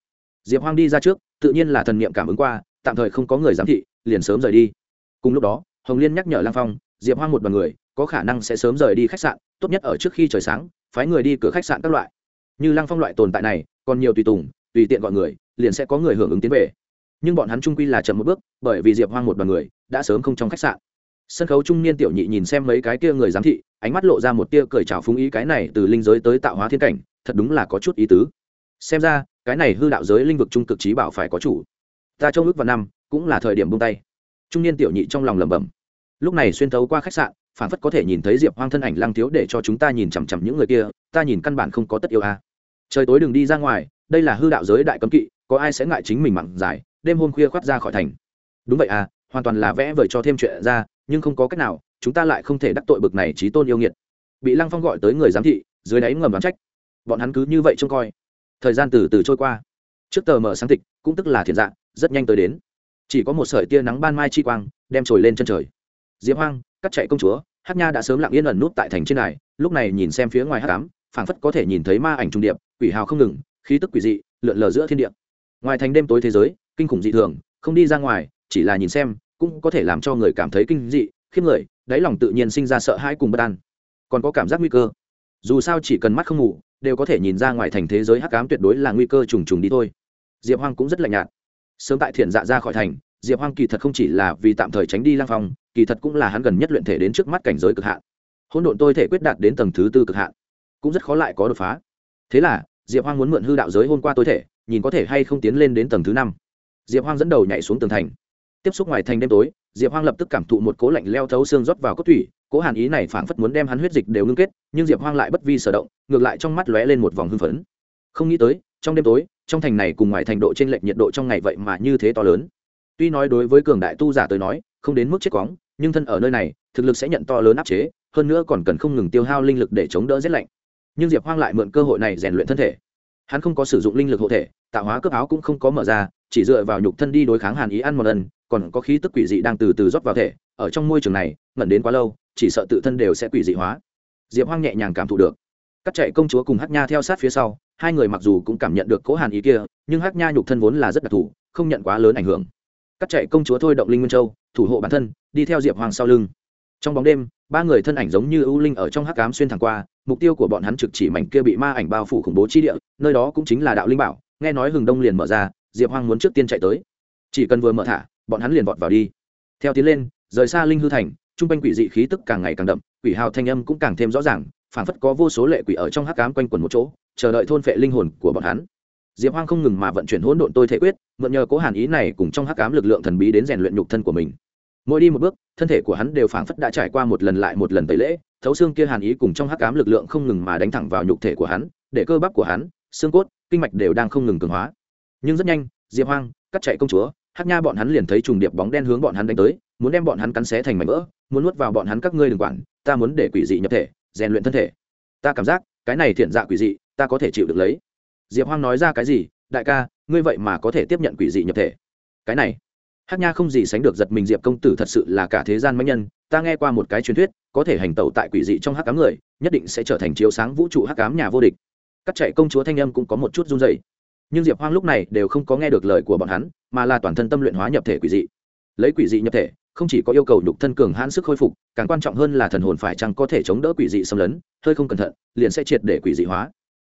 Speaker 1: Diệp hoang đi ra trước, tự nhiên là thần niệm cảm ứng qua, tạm thời không có người giám thị, liền sớm rời đi. Cùng lúc đó, hồng liên nhắc nhở lăng phong, diệp hoang một đoàn người, có khả năng sẽ sớm rời đi khách sạn, tốt nhất ở trước khi trời sáng, phái người đi cửa khách sạn các loại. Như lăng phong loại tồn tại này, còn nhiều tùy tùng, tùy tiện gọi người, liền sẽ có người hưởng ứng tiến về. Nhưng bọn hắn trung quy là chậm một bước, bởi vì diệp hoang một đoàn người, đã sớm không trong khách sạn. Sân khấu trung niên tiểu nhị nhìn xem mấy cái kia người giám thị ánh mắt lộ ra một tia cười trào phúng ý cái này từ linh giới tới tạo hóa thiên cảnh, thật đúng là có chút ý tứ. Xem ra, cái này hư đạo giới linh vực trung cực trí bảo phải có chủ. Ta trông ước vào năm, cũng là thời điểm buông tay. Trung niên tiểu nhị trong lòng lẩm bẩm. Lúc này xuyên thấu qua khách sạn, phản phất có thể nhìn thấy diệp hoang thân ảnh lăng thiếu để cho chúng ta nhìn chằm chằm những người kia, ta nhìn căn bản không có tất yêu a. Trời tối đừng đi ra ngoài, đây là hư đạo giới đại cấm kỵ, có ai sẽ ngại chính mình mặn dài, đêm hôm khuya khoát ra khỏi thành. Đúng vậy à hoàn toàn là vẽ vời cho thêm chuyện ra, nhưng không có cách nào chúng ta lại không thể đắc tội bực này trí tôn yêu nghiệt. Bị lăng phong gọi tới người giám thị, dưới đáy ngầm đoán trách. Bọn hắn cứ như vậy trông coi. Thời gian từ từ trôi qua. Trước tờ mở sáng tịch, cũng tức là thiện dạng, rất nhanh tới đến. Chỉ có một sợi tia nắng ban mai chi quang, đem trồi lên chân trời. Diễm hoang, cắt chạy công chúa hát nha đã sớm lặng yên ẩn nút tại thành trên này lúc này nhìn xem phía ngoài hát cám phảng phất có thể nhìn thấy ma ảnh trung điệp, quỷ hào không ngừng, khí tức quỷ dị, lượn lờ giữa thiên địa. Ngoài thành đêm tối thế giới, kinh khủng dị thường, không đi ra ngoài, chỉ là nhìn xem, cũng có thể làm cho người cảm thấy kinh dị, khiếp người đáy lòng tự nhiên sinh ra sợ hãi cùng bất an. Còn có cảm giác nguy cơ. Dù sao chỉ cần mắt không ngủ, đều có thể nhìn ra ngoài thành thế giới hắc ám tuyệt đối là nguy cơ trùng trùng đi thôi. Diệp hoang cũng rất lạnh nhạt. Sớm tại thiện dạ ra khỏi thành, diệp hoang kỳ thật không chỉ là vì tạm thời tránh đi lang phong, kỳ thật cũng là hắn gần nhất luyện thể đến trước mắt cảnh giới cực hạn. Hỗn độn tôi thể quyết đạt đến tầng thứ tư cực hạn, cũng rất khó lại có đột phá. Thế là, diệp hoang muốn mượn hư đạo giới hôm qua tôi thể, nhìn có thể hay không tiến lên đến tầng thứ năm. Diệp hoang dẫn đầu nhảy xuống tường thành. Tiếp xúc ngoài thành đêm tối diệp hoang lập tức cảm thụ một cố lạnh leo thấu xương rót vào cốt thủy cố hàn ý này phảng phất muốn đem hắn huyết dịch đều ngưng kết, nhưng diệp hoang lại bất vi sở động, ngược lại trong mắt lóe lên một vòng hưng phấn. Không nghĩ tới, trong đêm tối, trong thành này cùng ngoài thành độ trên lệch nhiệt độ trong ngày vậy mà như thế to lớn. Tuy nói đối với cường đại tu giả tới nói, không đến mức chết quóng nhưng thân ở nơi này, thực lực sẽ nhận to lớn áp chế, hơn nữa còn cần không ngừng tiêu hao linh lực để chống đỡ rét lạnh. Nhưng diệp hoang lại mượn cơ hội này rèn luyện thân thể. Hắn không có sử dụng linh lực hộ thể, tạo hóa cấp áo cũng không có mở ra, chỉ dựa vào nhục thân đi đối kháng hàn ý ăn một lần còn có khí tức quỷ dị đang từ từ rót vào thể, ở trong môi trường này, ngẩn đến quá lâu, chỉ sợ tự thân đều sẽ quỷ dị hóa. Diệp hoang nhẹ nhàng cảm thụ được. Cắt chạy công chúa cùng hát nha theo sát phía sau, hai người mặc dù cũng cảm nhận được cố hàn ý kia, nhưng hát nha nhục thân vốn là rất đặc thù, không nhận quá lớn ảnh hưởng. Cắt chạy công chúa thôi động linh nguyên châu, thủ hộ bản thân, đi theo diệp hoàng sau lưng. Trong bóng đêm, ba người thân ảnh giống như ưu linh ở trong hắc cám xuyên thẳng qua, mục tiêu của bọn hắn trực chỉ mảnh kia bị ma ảnh bao phủ khủng bố chi địa, nơi đó cũng chính là đạo linh bảo, nghe nói hừng đông liền mở ra, diệp hoang muốn trước tiên chạy tới. Chỉ cần vừa mở thả bọn hắn liền vọt vào đi. Theo tiến lên, rời xa linh hư thành, trung quanh quỷ dị khí tức càng ngày càng đậm, quỷ hào thanh âm cũng càng thêm rõ ràng, phảng phất có vô số lệ quỷ ở trong hắc ám quanh quần một chỗ, chờ đợi thôn phệ linh hồn của bọn hắn. Diệp hoang không ngừng mà vận chuyển hỗn độn tôi thể quyết, mượn nhờ cố hàn ý này cùng trong hắc ám lực lượng thần bí đến rèn luyện nhục thân của mình. Mỗi đi một bước, thân thể của hắn đều phảng phất đã trải qua một lần lại một lần tẩy lễ, thấu xương kia hàn ý cùng trong hắc cám lực lượng không ngừng mà đánh thẳng vào nhục thể của hắn, để cơ bắp của hắn, xương cốt, kinh mạch đều đang không ngừng cường hóa. Nhưng rất nhanh, diệp hoang cắt chạy công chúa. Hát nha bọn hắn liền thấy trùng điệp bóng đen hướng bọn hắn đánh tới, muốn đem bọn hắn cắn xé thành mảnh vỡ, muốn nuốt vào bọn hắn các ngươi đừng quản, ta muốn để quỷ dị nhập thể, rèn luyện thân thể. Ta cảm giác, cái này thiện dạ quỷ dị, ta có thể chịu được lấy. Diệp hoang nói ra cái gì, đại ca, ngươi vậy mà có thể tiếp nhận quỷ dị nhập thể. Cái này, hát nha không gì sánh được giật mình, diệp công tử thật sự là cả thế gian mãnh nhân, ta nghe qua một cái truyền thuyết, có thể hành tẩu tại quỷ dị trong hát cám người, nhất định sẽ trở thành chiếu sáng vũ trụ hát cám nhà vô địch. Các chạy công chúa thanh âm cũng có một chút run dày nhưng diệp hoang lúc này đều không có nghe được lời của bọn hắn, mà là toàn thân tâm luyện hóa nhập thể quỷ dị. Lấy quỷ dị nhập thể, không chỉ có yêu cầu nhục thân cường hãn sức khôi phục, càng quan trọng hơn là thần hồn phải chăng có thể chống đỡ quỷ dị xâm lấn, hơi không cẩn thận, liền sẽ triệt để quỷ dị hóa.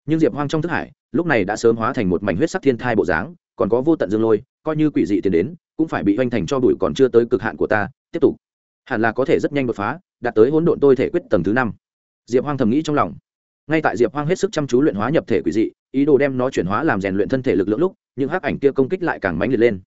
Speaker 1: Nhưng diệp hoang trong thức hải, lúc này đã sớm hóa thành một mảnh huyết sắc thiên thai bộ dáng, còn có vô tận dương lôi, coi như quỷ dị tiến đến, cũng phải bị hoành thành cho bụi còn chưa tới cực hạn của ta, tiếp tục. Hẳn là có thể rất nhanh đột phá, đạt tới hỗn độn tôi thể quyết tầng thứ năm. Diệp hoang thầm nghĩ trong lòng ngay tại diệp hoang hết sức chăm chú luyện hóa nhập thể quỷ dị, ý đồ đem nó chuyển hóa làm rèn luyện thân thể lực lượng lúc, những hắc ảnh kia công kích lại càng mãnh liệt lên.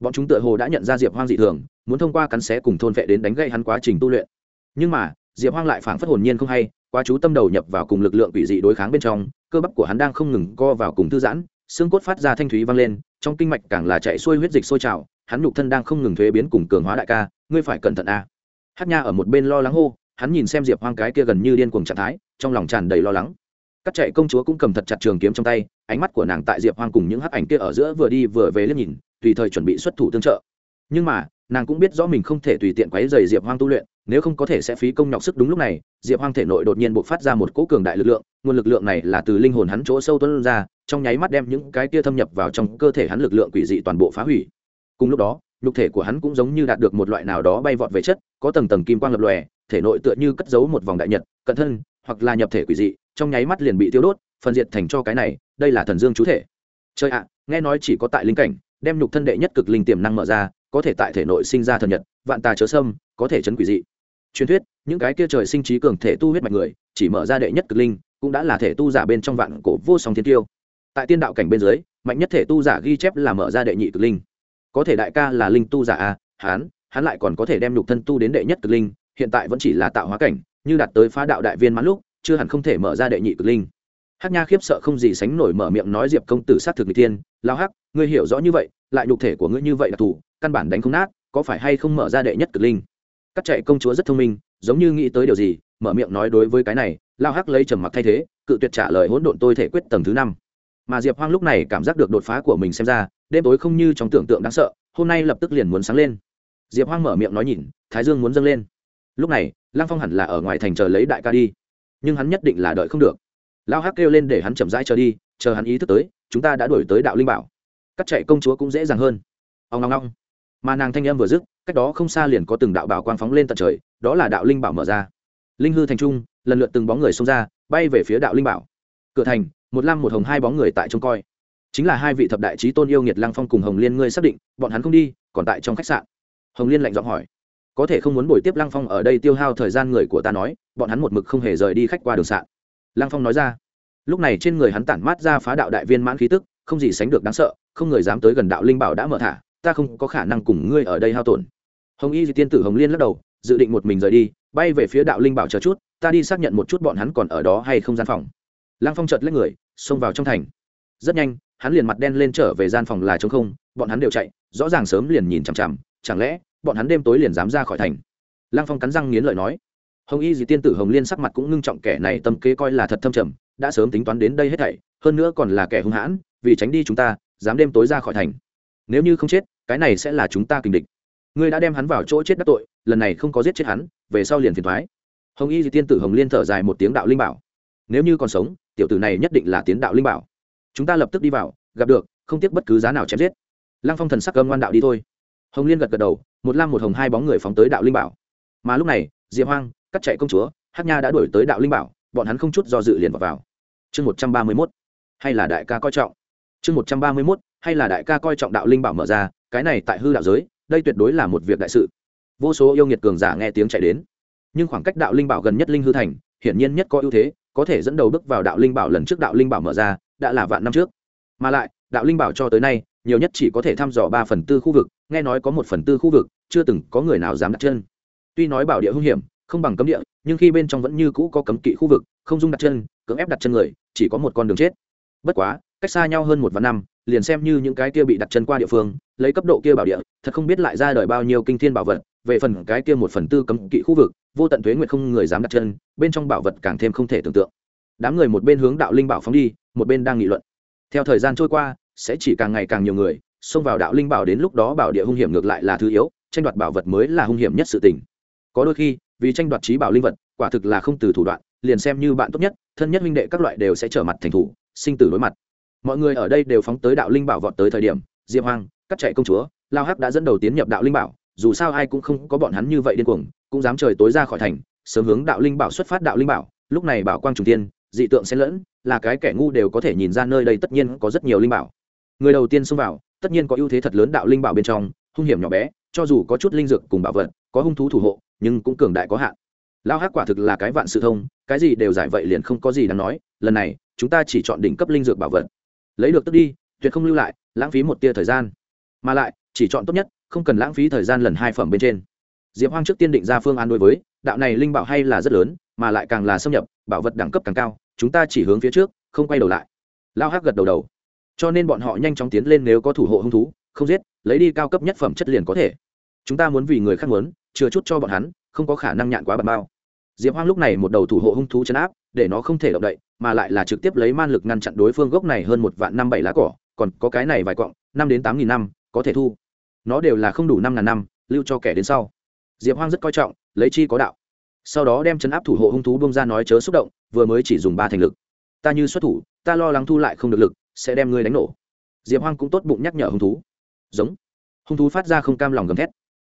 Speaker 1: Bọn chúng tựa hồ đã nhận ra diệp hoang dị thường, muốn thông qua cắn xé cùng thôn vệ đến đánh gây hắn quá trình tu luyện. Nhưng mà, diệp hoang lại phảng phất hồn nhiên không hay, quá chú tâm đầu nhập vào cùng lực lượng quỷ dị đối kháng bên trong, cơ bắp của hắn đang không ngừng co vào cùng thư giãn, xương cốt phát ra thanh thúy vang lên, trong kinh mạch càng là chạy xuôi huyết dịch sôi trào, hắn nhục thân đang không ngừng thuế biến cùng cường hóa đại ca, ngươi phải cẩn thận a. Hát nha ở một bên lo lắng hô hắn nhìn xem diệp hoang cái kia gần như điên cuồng trạng thái, trong lòng tràn đầy lo lắng. Các chạy công chúa cũng cầm thật chặt trường kiếm trong tay, ánh mắt của nàng tại diệp hoang cùng những hắc ảnh kia ở giữa vừa đi vừa về liếc nhìn, tùy thời chuẩn bị xuất thủ tương trợ. Nhưng mà, nàng cũng biết rõ mình không thể tùy tiện quấy dày diệp hoang tu luyện, nếu không có thể sẽ phí công nhọc sức đúng lúc này, diệp hoang thể nội đột nhiên buộc phát ra một cỗ cường đại lực lượng, nguồn lực lượng này là từ linh hồn hắn chỗ sâu tuân ra, trong nháy mắt đem những cái kia thâm nhập vào trong cơ thể hắn lực lượng quỷ dị toàn bộ phá hủy. Cùng lúc đó nhục thể của hắn cũng giống như đạt được một loại nào đó bay vọt về chất, có tầng tầng kim quang lập lòe, thể nội tựa như cất giấu một vòng đại nhật, cận thân, hoặc là nhập thể quỷ dị, trong nháy mắt liền bị tiêu đốt, phân diệt thành cho cái này, đây là thần dương chú thể. Chơi ạ, nghe nói chỉ có tại linh cảnh, đem nhục thân đệ nhất cực linh tiềm năng mở ra, có thể tại thể nội sinh ra thần nhật, vạn tà chớ sâm, có thể chấn quỷ dị. Truyền thuyết, những cái kia trời sinh trí cường thể tu huyết mạch người, chỉ mở ra đệ nhất cực linh, cũng đã là thể tu giả bên trong vạn cổ vô song thiên tiêu. Tại tiên đạo cảnh bên dưới, mạnh nhất thể tu giả ghi chép là mở ra đệ nhị cực linh có thể đại ca là linh tu giả a, hán hắn lại còn có thể đem nhục thân tu đến đệ nhất cực linh, hiện tại vẫn chỉ là tạo hóa cảnh, như đạt tới phá đạo đại viên mãn lúc, chưa hẳn không thể mở ra đệ nhị cực linh. Hát nha khiếp sợ không gì sánh nổi mở miệng nói diệp công tử sát thực người thiên lao hắc, ngươi hiểu rõ như vậy, lại nhục thể của ngươi như vậy là thủ căn bản đánh không nát, có phải hay không mở ra đệ nhất cực linh? Các chạy công chúa rất thông minh, giống như nghĩ tới điều gì, mở miệng nói đối với cái này lao hắc lấy trầm mặc thay thế, cự tuyệt trả lời hỗn độn tôi thể quyết tầng thứ năm. Mà diệp hoang lúc này cảm giác được đột phá của mình xem ra đêm tối không như trong tưởng tượng đáng sợ, hôm nay lập tức liền muốn sáng lên. Diệp hoang mở miệng nói nhìn, thái dương muốn dâng lên. Lúc này, lăng phong hẳn là ở ngoài thành chờ lấy đại ca đi. Nhưng hắn nhất định là đợi không được. Lao hắc kêu lên để hắn chậm rãi chờ đi, chờ hắn ý thức tới, chúng ta đã đổi tới đạo linh bảo. Cắt chạy công chúa cũng dễ dàng hơn. Ông ngong ngong mà nàng thanh em vừa dứt, cách đó không xa liền có từng đạo bảo quang phóng lên tận trời, đó là đạo linh bảo mở ra. Linh hư thành trung, lần lượt từng bóng người xông ra, bay về phía đạo linh bảo. Cửa thành, một lam một hồng hai bóng người tại trông coi chính là hai vị thập đại trí tôn yêu nghiệt lăng phong cùng hồng liên ngươi xác định, bọn hắn không đi, còn tại trong khách sạn. Hồng liên lạnh giọng hỏi. Có thể không muốn buổi tiếp lăng phong ở đây tiêu hao thời gian người của ta nói, bọn hắn một mực không hề rời đi khách qua đường sạn. Lăng phong nói ra. Lúc này trên người hắn tản mát ra phá đạo đại viên mãn khí tức, không gì sánh được đáng sợ, không người dám tới gần đạo linh bảo đã mở thả, ta không có khả năng cùng ngươi ở đây hao tổn. Hồng y di tiên tử hồng liên lắc đầu, dự định một mình rời đi, bay về phía đạo linh bảo chờ chút, ta đi xác nhận một chút bọn hắn còn ở đó hay không gian phòng. Lăng phong chợt lấy người, xông vào trong thành. Rất nhanh hắn liền mặt đen lên trở về gian phòng là trống không, bọn hắn đều chạy, rõ ràng sớm liền nhìn chằm chằm, chẳng lẽ, bọn hắn đêm tối liền dám ra khỏi thành? Lăng phong cắn răng nghiến lợi nói. Hồng y dì tiên tử hồng liên sắc mặt cũng ngưng trọng, kẻ này tâm kế coi là thật thâm trầm, đã sớm tính toán đến đây hết thảy, hơn nữa còn là kẻ hung hãn, vì tránh đi chúng ta, dám đêm tối ra khỏi thành. Nếu như không chết, cái này sẽ là chúng ta kình địch. Ngươi đã đem hắn vào chỗ chết đắc tội, lần này không có giết chết hắn, về sau liền phiền thoái hồng y Dị tiên tử hồng liên thở dài một tiếng đạo linh bảo. Nếu như còn sống, tiểu tử này nhất định là tiến đạo linh bảo chúng ta lập tức đi vào gặp được không tiếc bất cứ giá nào chém giết. Lăng phong thần sắc cơm ngoan đạo đi thôi. Hồng liên gật gật đầu một lam một hồng hai bóng người phóng tới đạo linh bảo. Mà lúc này diệp hoang cắt chạy công chúa hát nha đã đuổi tới đạo linh bảo bọn hắn không chút do dự liền vào, vào. chương một trăm ba mươi mốt hay là đại ca coi trọng? Chương một trăm ba mươi mốt hay là đại ca coi trọng đạo linh bảo mở ra cái này tại hư đạo giới đây tuyệt đối là một việc đại sự. Vô số yêu nghiệt cường giả nghe tiếng chạy đến. Nhưng khoảng cách đạo linh bảo gần nhất linh hư thành hiển nhiên nhất có ưu thế có thể dẫn đầu bước vào đạo linh bảo lần trước đạo linh bảo mở ra đã là vạn năm trước. Mà lại, đạo linh bảo cho tới nay, nhiều nhất chỉ có thể thăm dò ba phần tư khu vực, nghe nói có một phần tư khu vực, chưa từng có người nào dám đặt chân. Tuy nói bảo địa hung hiểm, không bằng cấm địa, nhưng khi bên trong vẫn như cũ có cấm kỵ khu vực, không dung đặt chân, cưỡng ép đặt chân người, chỉ có một con đường chết. Bất quá, cách xa nhau hơn một vạn năm, liền xem như những cái kia bị đặt chân qua địa phương, lấy cấp độ kia bảo địa, thật không biết lại ra đời bao nhiêu kinh thiên bảo vật, về phần cái kia một phần tư cấm kỵ khu vực, vô tận thuế nguyệt không người dám đặt chân, bên trong bảo vật càng thêm không thể tưởng tượng đám người một bên hướng đạo linh bảo phóng đi, một bên đang nghị luận. Theo thời gian trôi qua, sẽ chỉ càng ngày càng nhiều người, xông vào đạo linh bảo đến lúc đó bảo địa hung hiểm ngược lại là thứ yếu, tranh đoạt bảo vật mới là hung hiểm nhất sự tình. Có đôi khi, vì tranh đoạt trí bảo linh vật, quả thực là không từ thủ đoạn, liền xem như bạn tốt nhất, thân nhất minh đệ các loại đều sẽ trở mặt thành thủ, sinh tử đối mặt. Mọi người ở đây đều phóng tới đạo linh bảo vọt tới thời điểm, diệp hoang, cắt chạy công chúa, lao hắc đã dẫn đầu tiến nhập đạo linh bảo, dù sao ai cũng không có bọn hắn như vậy điên cuồng, cũng dám trời tối ra khỏi thành, sớm hướng đạo linh bảo xuất phát đạo linh bảo, lúc này bảo quang trùng tiên dị tượng xen lẫn, là cái kẻ ngu đều có thể nhìn ra nơi đây tất nhiên có rất nhiều linh bảo. Người đầu tiên xông vào, tất nhiên có ưu thế thật lớn đạo linh bảo bên trong, hung hiểm nhỏ bé, cho dù có chút linh dược cùng bảo vật, có hung thú thủ hộ, nhưng cũng cường đại có hạn. Lao hắc quả thực là cái vạn sự thông, cái gì đều giải vậy liền không có gì đáng nói, lần này, chúng ta chỉ chọn đỉnh cấp linh dược bảo vật. Lấy được tức đi, tuyệt không lưu lại, lãng phí một tia thời gian. Mà lại, chỉ chọn tốt nhất, không cần lãng phí thời gian lần hai phẩm bên trên. Diệp hoang trước tiên định ra phương án đối với, đạo này linh bảo hay là rất lớn, mà lại càng là xâm nhập, bảo vật đẳng cấp càng cao chúng ta chỉ hướng phía trước, không quay đầu lại. Lao hắc gật đầu đầu. Cho nên bọn họ nhanh chóng tiến lên nếu có thủ hộ hung thú, không giết, lấy đi cao cấp nhất phẩm chất liền có thể. Chúng ta muốn vì người khác muốn, chừa chút cho bọn hắn, không có khả năng nhạn quá bật bao. Diệp hoang lúc này một đầu thủ hộ hung thú chấn áp, để nó không thể động đậy, mà lại là trực tiếp lấy man lực ngăn chặn đối phương gốc này hơn một vạn năm bảy lá cỏ, còn có cái này vài cọng năm đến tám nghìn năm, có thể thu. Nó đều là không đủ năm ngàn năm, lưu cho kẻ đến sau. Diệp hoang rất coi trọng, lấy chi có đạo sau đó đem chấn áp thủ hộ hung thú bông ra nói chớ xúc động, vừa mới chỉ dùng ba thành lực. Ta như xuất thủ, ta lo lắng thu lại không được lực, sẽ đem ngươi đánh nổ. Diệp hoang cũng tốt bụng nhắc nhở hung thú. Giống. Hung thú phát ra không cam lòng gầm thét.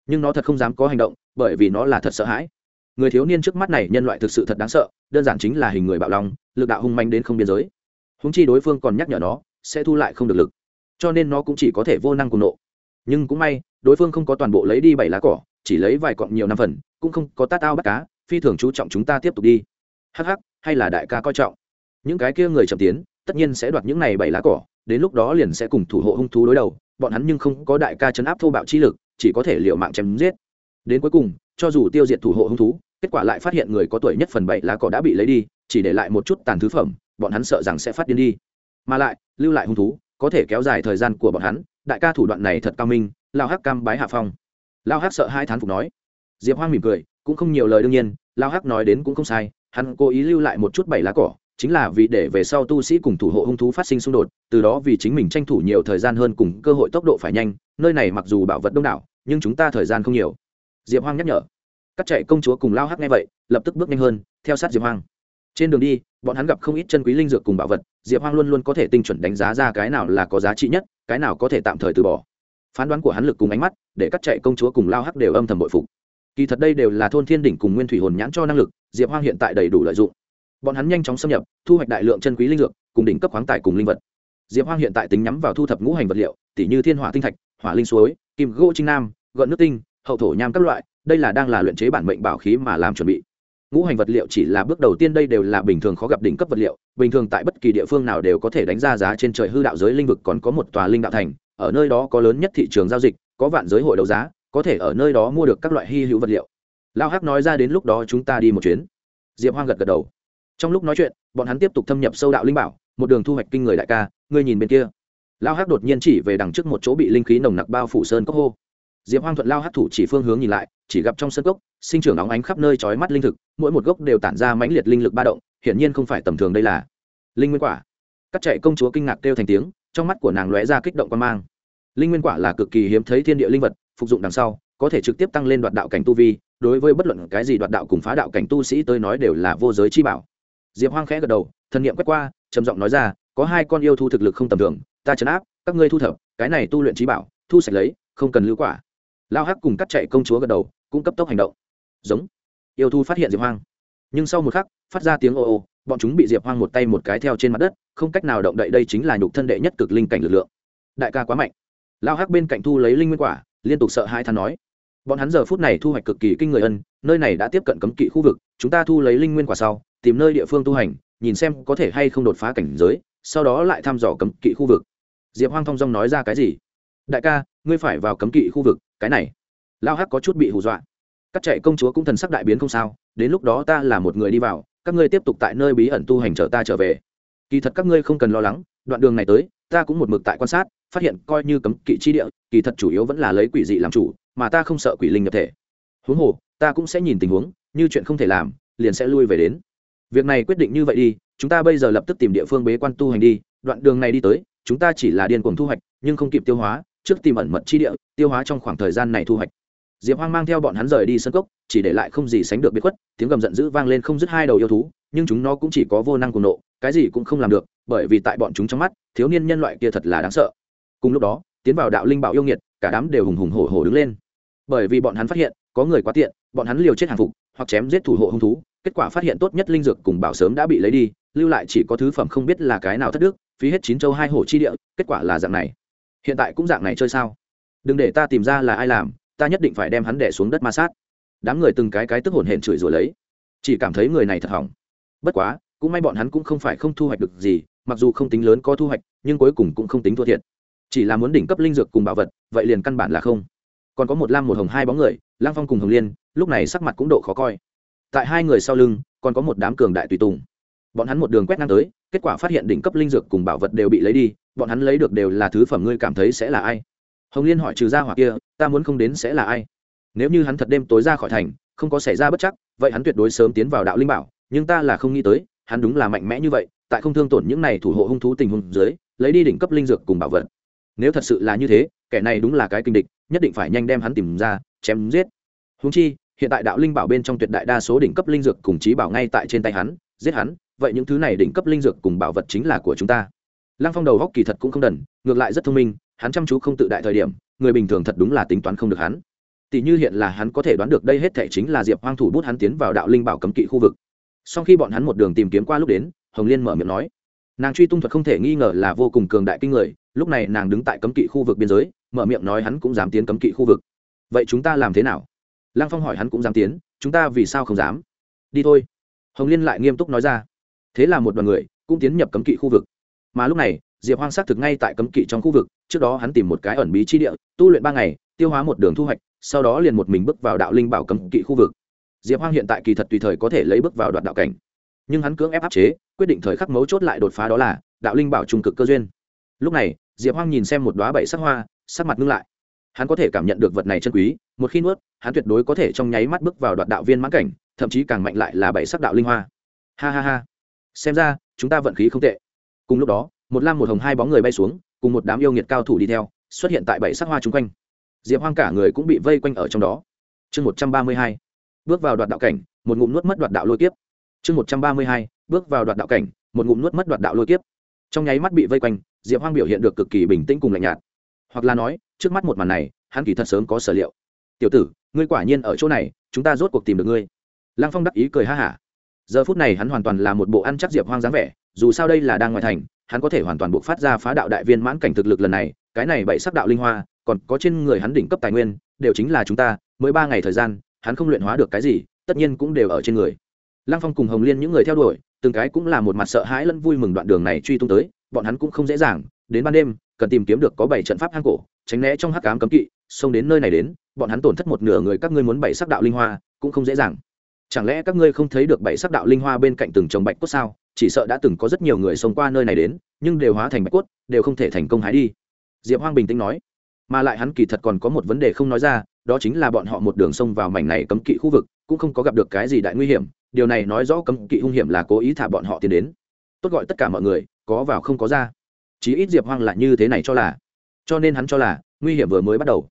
Speaker 1: Nhưng nó thật không dám có hành động, bởi vì nó là thật sợ hãi. Người thiếu niên trước mắt này nhân loại thực sự thật đáng sợ, đơn giản chính là hình người bạo lòng, lực đạo hung manh đến không biên giới. Húng chi đối phương còn nhắc nhở nó, sẽ thu lại không được lực. Cho nên nó cũng chỉ có thể vô năng cùng nộ. Nhưng cũng may, đối phương không có toàn bộ lấy đi bảy lá cỏ, chỉ lấy vài cọng nhiều năm phần, cũng không có tát ao bắt cá phi thường chú trọng chúng ta tiếp tục đi. Hắc hắc, hay là đại ca coi trọng. Những cái kia người chậm tiến, tất nhiên sẽ đoạt những này bảy lá cỏ, đến lúc đó liền sẽ cùng thủ hộ hung thú đối đầu, bọn hắn nhưng không có đại ca chấn áp thô bạo chi lực, chỉ có thể liệu mạng chém giết. Đến cuối cùng, cho dù tiêu diệt thủ hộ hung thú, kết quả lại phát hiện người có tuổi nhất phần bảy lá cỏ đã bị lấy đi, chỉ để lại một chút tàn thứ phẩm, bọn hắn sợ rằng sẽ phát điên đi. Mà lại, lưu lại hung thú, có thể kéo dài thời gian của bọn hắn, đại ca thủ đoạn này thật cao minh, lao hắc cam bái hạ phong. Lao hắc sợ hai thán phục nói. Diệp hoang mỉm cười cũng không nhiều lời đương nhiên, lao hắc nói đến cũng không sai, hắn cố ý lưu lại một chút bảy lá cỏ, chính là vì để về sau tu sĩ cùng thủ hộ hung thú phát sinh xung đột, từ đó vì chính mình tranh thủ nhiều thời gian hơn cùng cơ hội tốc độ phải nhanh, nơi này mặc dù bảo vật đông đảo, nhưng chúng ta thời gian không nhiều. Diệp hoang nhắc nhở. Các chạy công chúa cùng lao hắc nghe vậy, lập tức bước nhanh hơn, theo sát diệp hoang. Trên đường đi, bọn hắn gặp không ít chân quý linh dược cùng bảo vật, diệp hoang luôn luôn có thể tinh chuẩn đánh giá ra cái nào là có giá trị nhất, cái nào có thể tạm thời từ bỏ. Phán đoán của hắn lực cùng ánh mắt, để các chạy công chúa cùng lao hắc đều âm thầm bội phục kỳ thật đây đều là thôn thiên đỉnh cùng nguyên thủy hồn nhãn cho năng lực, diệp hoang hiện tại đầy đủ lợi dụng. Bọn hắn nhanh chóng xâm nhập, thu hoạch đại lượng chân quý linh dược, cùng đỉnh cấp khoáng tài cùng linh vật. Diệp hoang hiện tại tính nhắm vào thu thập ngũ hành vật liệu tỷ như thiên hỏa tinh thạch, hỏa linh suối, kim gỗ trinh nam, gợn nước tinh, hậu thổ nham các loại, đây là đang là luyện chế bản mệnh bảo khí mà làm chuẩn bị. Ngũ hành vật liệu chỉ là bước đầu tiên đây đều là bình thường khó gặp đỉnh cấp vật liệu, bình thường tại bất kỳ địa phương nào đều có thể đánh ra giá trên trời hư đạo giới linh vực còn có một tòa linh đạo thành, ở nơi đó có lớn nhất thị trường giao dịch, có vạn giới hội đấu giá có thể ở nơi đó mua được các loại hy hữu vật liệu. Lao hắc nói ra đến lúc đó chúng ta đi một chuyến. Diệp hoang gật gật đầu. Trong lúc nói chuyện, bọn hắn tiếp tục thâm nhập sâu đạo linh bảo, một đường thu hoạch kinh người đại ca, ngươi nhìn bên kia. Lao hắc đột nhiên chỉ về đằng trước một chỗ bị linh khí nồng nặc bao phủ sơn cốc hô. Diệp hoang thuận lao hắc thủ chỉ phương hướng nhìn lại, chỉ gặp trong sân cốc, sinh trưởng óng ánh khắp nơi trói mắt linh thực, mỗi một gốc đều tản ra mãnh liệt linh lực ba động, hiển nhiên không phải tầm thường đây là linh nguyên quả. Cắt chạy công chúa kinh ngạc kêu thành tiếng, trong mắt của nàng lóe ra kích động quan mang. Linh nguyên quả là cực kỳ hiếm thấy thiên địa linh vật phục dụng đằng sau, có thể trực tiếp tăng lên đoạt đạo cảnh tu vi, đối với bất luận cái gì đoạt đạo cùng phá đạo cảnh tu sĩ tôi nói đều là vô giới chi bảo. Diệp hoang khẽ gật đầu, thần niệm quét qua, trầm giọng nói ra, có hai con yêu thu thực lực không tầm thường, ta chấn áp, các ngươi thu thập, cái này tu luyện trí bảo, thu sạch lấy, không cần lưu quả. Lao hắc cùng cắt chạy công chúa gật đầu, cũng cấp tốc hành động. Giống. Yêu thu phát hiện diệp hoang. Nhưng sau một khắc, phát ra tiếng ô ô, bọn chúng bị diệp hoang một tay một cái theo trên mặt đất, không cách nào động đậy đây chính là nhục thân đệ nhất cực linh cảnh lực lượng. Đại ca quá mạnh. Lao hắc bên cạnh thu lấy linh nguyên quả liên tục sợ hai than nói. Bọn hắn giờ phút này thu hoạch cực kỳ kinh người ân, nơi này đã tiếp cận cấm kỵ khu vực, chúng ta thu lấy linh nguyên quả sau, tìm nơi địa phương tu hành, nhìn xem có thể hay không đột phá cảnh giới, sau đó lại thăm dò cấm kỵ khu vực. Diệp hoang thong dong nói ra cái gì? Đại ca, ngươi phải vào cấm kỵ khu vực, cái này. Lao hắc có chút bị hù dọa. Các chạy công chúa cũng thần sắc đại biến không sao, đến lúc đó ta là một người đi vào, các ngươi tiếp tục tại nơi bí ẩn tu hành chờ ta trở về. Kỳ thật các ngươi không cần lo lắng, đoạn đường này tới, ta cũng một mực tại quan sát phát hiện coi như cấm kỵ chi địa, kỳ thật chủ yếu vẫn là lấy quỷ dị làm chủ, mà ta không sợ quỷ linh nhập thể. Huống hồ, ta cũng sẽ nhìn tình huống, như chuyện không thể làm, liền sẽ lui về đến. Việc này quyết định như vậy đi, chúng ta bây giờ lập tức tìm địa phương bế quan tu hành đi, đoạn đường này đi tới, chúng ta chỉ là điên cuồng thu hoạch, nhưng không kịp tiêu hóa, trước tìm ẩn mật chi địa, tiêu hóa trong khoảng thời gian này thu hoạch. Diệp hoang mang theo bọn hắn rời đi sân cốc, chỉ để lại không gì sánh được biệt khuất, tiếng gầm giận dữ vang lên không dứt hai đầu yêu thú, nhưng chúng nó cũng chỉ có vô năng cùng nộ, cái gì cũng không làm được, bởi vì tại bọn chúng trong mắt, thiếu niên nhân loại kia thật là đáng sợ cùng lúc đó, tiến vào đạo linh bảo yêu nghiệt, cả đám đều hùng hùng hổ hổ đứng lên. Bởi vì bọn hắn phát hiện, có người quá tiện, bọn hắn liều chết hàng phục, hoặc chém giết thủ hộ hung thú, kết quả phát hiện tốt nhất linh dược cùng bảo sớm đã bị lấy đi, lưu lại chỉ có thứ phẩm không biết là cái nào thất đức, phí hết chín châu hai hổ chi địa, kết quả là dạng này. Hiện tại cũng dạng này chơi sao? Đừng để ta tìm ra là ai làm, ta nhất định phải đem hắn đẻ xuống đất ma sát. Đám người từng cái cái tức hồn hển chửi rồi lấy. Chỉ cảm thấy người này thật hỏng. Bất quá, cũng may bọn hắn cũng không phải không thu hoạch được gì, mặc dù không tính lớn có thu hoạch, nhưng cuối cùng cũng không tính thua thiệt chỉ là muốn đỉnh cấp linh dược cùng bảo vật, vậy liền căn bản là không. Còn có một lam một hồng hai bóng người lang phong cùng hồng liên, lúc này sắc mặt cũng độ khó coi. Tại hai người sau lưng, còn có một đám cường đại tùy tùng. Bọn hắn một đường quét ngang tới, kết quả phát hiện đỉnh cấp linh dược cùng bảo vật đều bị lấy đi, bọn hắn lấy được đều là thứ phẩm ngươi cảm thấy sẽ là ai? Hồng liên hỏi trừ ra hoặc kia, ta muốn không đến sẽ là ai? Nếu như hắn thật đêm tối ra khỏi thành, không có xảy ra bất chắc, vậy hắn tuyệt đối sớm tiến vào đạo linh bảo, nhưng ta là không nghĩ tới, hắn đúng là mạnh mẽ như vậy, tại không thương tổn những này thủ hộ hung thú tình huống dưới, lấy đi đỉnh cấp linh dược cùng bảo vật nếu thật sự là như thế, kẻ này đúng là cái kinh địch, nhất định phải nhanh đem hắn tìm ra, chém giết. Húng chi, hiện tại đạo linh bảo bên trong tuyệt đại đa số đỉnh cấp linh dược cùng trí bảo ngay tại trên tay hắn, giết hắn, vậy những thứ này đỉnh cấp linh dược cùng bảo vật chính là của chúng ta. Lăng phong đầu góc kỳ thật cũng không đần, ngược lại rất thông minh, hắn chăm chú không tự đại thời điểm, người bình thường thật đúng là tính toán không được hắn. Tỷ như hiện là hắn có thể đoán được đây hết thể chính là diệp hoang thủ bút hắn tiến vào đạo linh bảo cấm kỵ khu vực. Sau khi bọn hắn một đường tìm kiếm qua lúc đến, hồng liên mở miệng nói, nàng truy tung thuật không thể nghi ngờ là vô cùng cường đại kinh người lúc này nàng đứng tại cấm kỵ khu vực biên giới, mở miệng nói hắn cũng dám tiến cấm kỵ khu vực. Vậy chúng ta làm thế nào? Lăng phong hỏi hắn cũng dám tiến, chúng ta vì sao không dám? Đi thôi. Hồng liên lại nghiêm túc nói ra. Thế là một đoàn người cũng tiến nhập cấm kỵ khu vực. Mà lúc này, diệp hoang xác thực ngay tại cấm kỵ trong khu vực, trước đó hắn tìm một cái ẩn bí chi địa, tu luyện ba ngày, tiêu hóa một đường thu hoạch, sau đó liền một mình bước vào đạo linh bảo cấm kỵ khu vực. Diệp hoang hiện tại kỳ thật tùy thời có thể lấy bước vào đoạn đạo cảnh. Nhưng hắn cưỡng ép áp chế, quyết định thời khắc mấu chốt lại đột phá đó là đạo linh bảo trung cực cơ duyên. Lúc này diệp hoang nhìn xem một đoá bảy sắc hoa, sắc mặt ngưng lại. Hắn có thể cảm nhận được vật này chân quý, một khi nuốt, hắn tuyệt đối có thể trong nháy mắt bước vào đoạn đạo viên mãn cảnh, thậm chí càng mạnh lại là bảy sắc đạo linh hoa. Ha ha ha. Xem ra, chúng ta vận khí không tệ. Cùng lúc đó, một lam một hồng hai bóng người bay xuống, cùng một đám yêu nghiệt cao thủ đi theo, xuất hiện tại bảy sắc hoa chung quanh. Diệp hoang cả người cũng bị vây quanh ở trong đó. Chương một trăm ba mươi hai. Bước vào đoạt đạo cảnh, một ngụm nuốt mất đoạt đạo lôi kiếp. Chương một trăm ba mươi hai. Bước vào đoạt đạo cảnh, một ngụm nuốt mất đoạt đạo lôi kiếp trong nháy mắt bị vây quanh, diệp hoang biểu hiện được cực kỳ bình tĩnh cùng lạnh nhạt. Hoặc là nói, trước mắt một màn này, hắn kỳ thật sớm có sở liệu. Tiểu tử, ngươi quả nhiên ở chỗ này, chúng ta rốt cuộc tìm được ngươi. Lăng phong đắc ý cười ha hả. Giờ phút này hắn hoàn toàn là một bộ ăn chắc diệp hoang dáng vẻ, dù sao đây là đang ngoài thành, hắn có thể hoàn toàn buộc phát ra phá đạo đại viên mãn cảnh thực lực lần này, cái này bảy sắc đạo linh hoa, còn có trên người hắn đỉnh cấp tài nguyên, đều chính là chúng ta, mới ba ngày thời gian, hắn không luyện hóa được cái gì, tất nhiên cũng đều ở trên người lăng phong cùng hồng liên những người theo đuổi, từng cái cũng là một mặt sợ hãi lẫn vui mừng đoạn đường này truy tung tới, bọn hắn cũng không dễ dàng, đến ban đêm, cần tìm kiếm được có bảy trận pháp hang cổ, tránh né trong hắc cám cấm kỵ, xông đến nơi này đến, bọn hắn tổn thất một nửa người các ngươi muốn bảy sắc đạo linh hoa, cũng không dễ dàng. Chẳng lẽ các ngươi không thấy được bảy sắc đạo linh hoa bên cạnh từng trồng bạch cốt sao? Chỉ sợ đã từng có rất nhiều người xông qua nơi này đến, nhưng đều hóa thành bạch cốt, đều không thể thành công hái đi. Diệp hoang bình tĩnh nói. Mà lại hắn kỳ thật còn có một vấn đề không nói ra, đó chính là bọn họ một đường xông vào mảnh này cấm kỵ khu vực, cũng không có gặp được cái gì đại nguy hiểm điều này nói rõ cấm kỵ hung hiểm là cố ý thả bọn họ tiến đến. Tốt gọi tất cả mọi người, có vào không có ra. Chí ít diệp hoang là như thế này cho là. Cho nên hắn cho là, nguy hiểm vừa mới bắt đầu.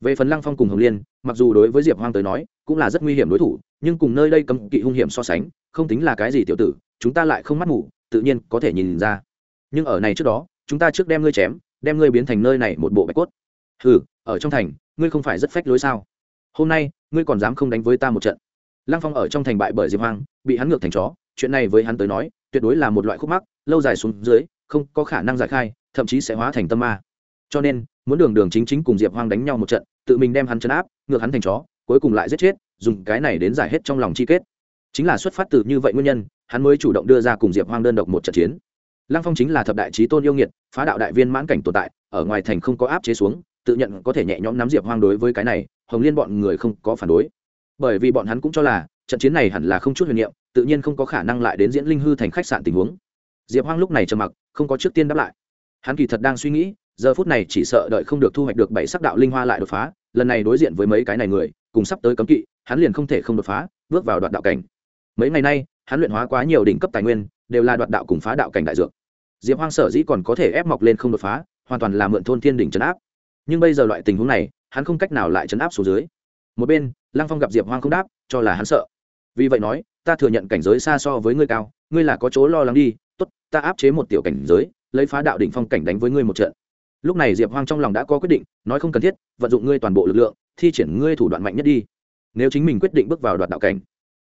Speaker 1: Về phần lăng phong cùng hồng liên, mặc dù đối với diệp hoang tới nói, cũng là rất nguy hiểm đối thủ, nhưng cùng nơi đây cấm kỵ hung hiểm so sánh, không tính là cái gì tiểu tử, chúng ta lại không mắt ngủ tự nhiên có thể nhìn ra. Nhưng ở này trước đó, chúng ta trước đem ngươi chém, đem ngươi biến thành nơi này một bộ bạch cốt. Hừ, ở trong thành, ngươi không phải rất phách lối sao? Hôm nay, ngươi còn dám không đánh với ta một trận lăng phong ở trong thành bại bởi diệp hoang, bị hắn ngược thành chó. Chuyện này với hắn tới nói, tuyệt đối là một loại khúc mắc, lâu dài xuống dưới, không có khả năng giải khai, thậm chí sẽ hóa thành tâm ma. Cho nên, muốn đường đường chính chính cùng diệp hoang đánh nhau một trận, tự mình đem hắn chấn áp, ngược hắn thành chó, cuối cùng lại giết chết, dùng cái này đến giải hết trong lòng chi kết. Chính là xuất phát từ như vậy nguyên nhân, hắn mới chủ động đưa ra cùng diệp hoang đơn độc một trận chiến. Lăng phong chính là thập đại trí tôn yêu nghiệt, phá đạo đại viên mãn cảnh tồn tại, ở ngoài thành không có áp chế xuống, tự nhận có thể nhẹ nhõm nắm diệp hoang đối với cái này, hồng liên bọn người không có phản đối bởi vì bọn hắn cũng cho là, trận chiến này hẳn là không chút huyền niệm, tự nhiên không có khả năng lại đến diễn linh hư thành khách sạn tình huống. Diệp hoang lúc này trầm mặc, không có trước tiên đáp lại. Hắn kỳ thật đang suy nghĩ, giờ phút này chỉ sợ đợi không được thu hoạch được bảy sắc đạo linh hoa lại đột phá, lần này đối diện với mấy cái này người, cùng sắp tới cấm kỵ, hắn liền không thể không đột phá, bước vào đoạn đạo cảnh. Mấy ngày nay, hắn luyện hóa quá nhiều đỉnh cấp tài nguyên, đều là đoạn đạo cùng phá đạo cảnh đại dược. Diệp hoang sở dĩ còn có thể ép mọc lên không đột phá, hoàn toàn là mượn thôn thiên đỉnh trấn áp. Nhưng bây giờ loại tình huống này, hắn không cách nào lại trấn áp xuống dưới. Một bên lăng phong gặp diệp hoang không đáp, cho là hắn sợ. Vì vậy nói, ta thừa nhận cảnh giới xa so với ngươi cao, ngươi là có chỗ lo lắng đi, tốt, ta áp chế một tiểu cảnh giới, lấy phá đạo đỉnh phong cảnh đánh với ngươi một trận. Lúc này diệp hoang trong lòng đã có quyết định, nói không cần thiết, vận dụng ngươi toàn bộ lực lượng, thi triển ngươi thủ đoạn mạnh nhất đi. Nếu chính mình quyết định bước vào đoạt đạo cảnh,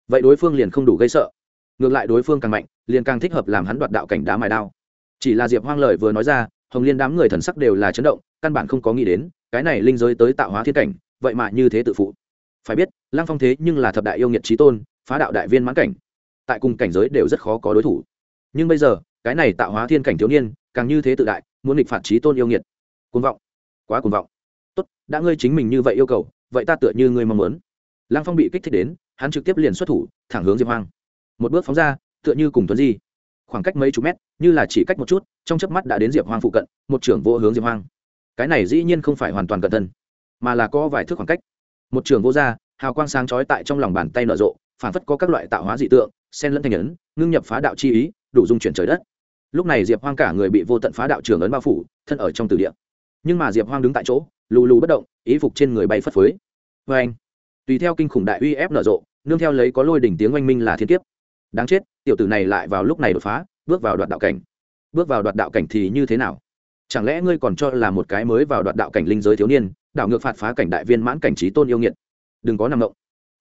Speaker 1: vậy đối phương liền không đủ gây sợ. Ngược lại đối phương càng mạnh, liền càng thích hợp làm hắn đoạt đạo cảnh đá mài đao. Chỉ là diệp hoang lời vừa nói ra, hồng liên đám người thần sắc đều là chấn động, căn bản không có nghĩ đến, cái này linh giới tới tạo hóa thiên cảnh, vậy mà như thế tự phụ phải biết, lăng phong thế nhưng là thập đại yêu nghiệt trí tôn, phá đạo đại viên mãn cảnh. Tại cùng cảnh giới đều rất khó có đối thủ. Nhưng bây giờ, cái này tạo hóa thiên cảnh thiếu niên, càng như thế tự đại, muốn nghịch phạt trí tôn yêu nghiệt. Cuồng vọng. Quá cuồng vọng. Tốt, đã ngươi chính mình như vậy yêu cầu, vậy ta tựa như ngươi mong muốn. Lăng phong bị kích thích đến, hắn trực tiếp liền xuất thủ, thẳng hướng diệp hoang. Một bước phóng ra, tựa như cùng tuấn di. Khoảng cách mấy chục mét, như là chỉ cách một chút, trong chớp mắt đã đến diệp hoang phụ cận, một trưởng vô hướng diệp hoang. Cái này dĩ nhiên không phải hoàn toàn cẩn thân mà là có vài thước khoảng cách một trường vô gia, hào quang sáng chói tại trong lòng bàn tay nở rộ phản phất có các loại tạo hóa dị tượng sen lẫn thành ấn ngưng nhập phá đạo chi ý đủ dung chuyển trời đất. Lúc này diệp hoang cả người bị vô tận phá đạo trường ấn bao phủ thân ở trong tử địa. Nhưng mà diệp hoang đứng tại chỗ lù lù bất động ý phục trên người bay phất phới. Vê anh tùy theo kinh khủng đại uy ép nở rộ nương theo lấy có lôi đỉnh tiếng oanh minh là thiên kiếp. Đáng chết tiểu tử này lại vào lúc này đột phá bước vào đoạt đạo cảnh. Bước vào đoạt đạo cảnh thì như thế nào? Chẳng lẽ ngươi còn cho là một cái mới vào đoạt đạo cảnh linh giới thiếu niên đảo ngược phạt phá cảnh đại viên mãn cảnh trí tôn yêu nghiệt. Đừng có nằm động.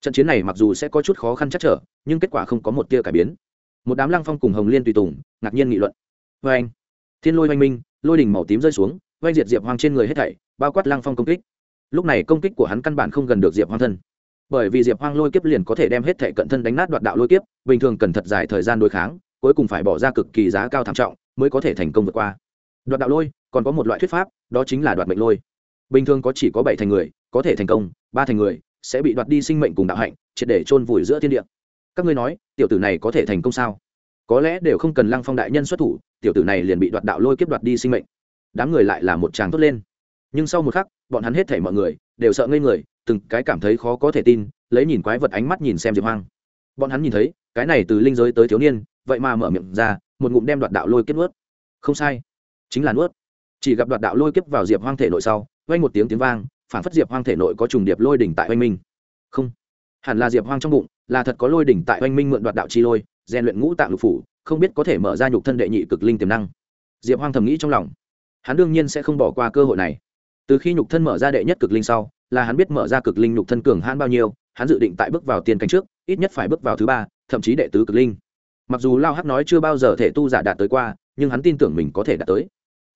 Speaker 1: Trận chiến này mặc dù sẽ có chút khó khăn chắc trở, nhưng kết quả không có một tia cải biến. Một đám lăng phong cùng hồng liên tùy tùng, ngạc nhiên nghị luận. Vê anh. Thiên lôi oanh minh, lôi đỉnh màu tím rơi xuống, oanh diệt diệp hoang trên người hết thảy, bao quát lăng phong công kích. Lúc này công kích của hắn căn bản không gần được diệp hoang thân. Bởi vì diệp hoang lôi kiếp liền có thể đem hết thảy cận thân đánh nát đoạt đạo lôi kiếp, bình thường cần thật dài thời gian đối kháng, cuối cùng phải bỏ ra cực kỳ giá cao thảm trọng, mới có thể thành công vượt qua. Đoạt đạo lôi, còn có một loại thuyết pháp, đó chính là đoạt mệnh lôi bình thường có chỉ có bảy thành người, có thể thành công, ba thành người sẽ bị đoạt đi sinh mệnh cùng đạo hạnh, triệt để chôn vùi giữa thiên địa. Các ngươi nói, tiểu tử này có thể thành công sao? Có lẽ đều không cần lăng phong đại nhân xuất thủ, tiểu tử này liền bị đoạt đạo lôi kiếp đoạt đi sinh mệnh. Đám người lại là một tràng tốt lên. Nhưng sau một khắc, bọn hắn hết thảy mọi người đều sợ ngây người, từng cái cảm thấy khó có thể tin, lấy nhìn quái vật ánh mắt nhìn xem diệp hoang. Bọn hắn nhìn thấy, cái này từ linh giới tới thiếu niên, vậy mà mở miệng ra, một ngụm đem đoạt đạo lôi kiếp nuốt. Không sai, chính là nuốt. Chỉ gặp đoạt đạo lôi kiếp vào diệp hoang thể nội sau vang một tiếng tiếng vang phản phất diệp hoang thể nội có trùng điệp lôi đỉnh tại oanh minh. Không, hẳn là diệp hoang trong bụng, là thật có lôi đỉnh tại oanh minh mượn đoạt đạo chi lôi, rèn luyện ngũ tạng lục phủ, không biết có thể mở ra nhục thân đệ nhị cực linh tiềm năng. Diệp hoang thầm nghĩ trong lòng. Hắn đương nhiên sẽ không bỏ qua cơ hội này. Từ khi nhục thân mở ra đệ nhất cực linh sau, là hắn biết mở ra cực linh nhục thân cường hãn bao nhiêu, hắn dự định tại bước vào tiền cảnh trước, ít nhất phải bước vào thứ ba, thậm chí đệ tứ cực linh. Mặc dù lao hắc nói chưa bao giờ thể tu giả đạt tới qua, nhưng hắn tin tưởng mình có thể đạt tới.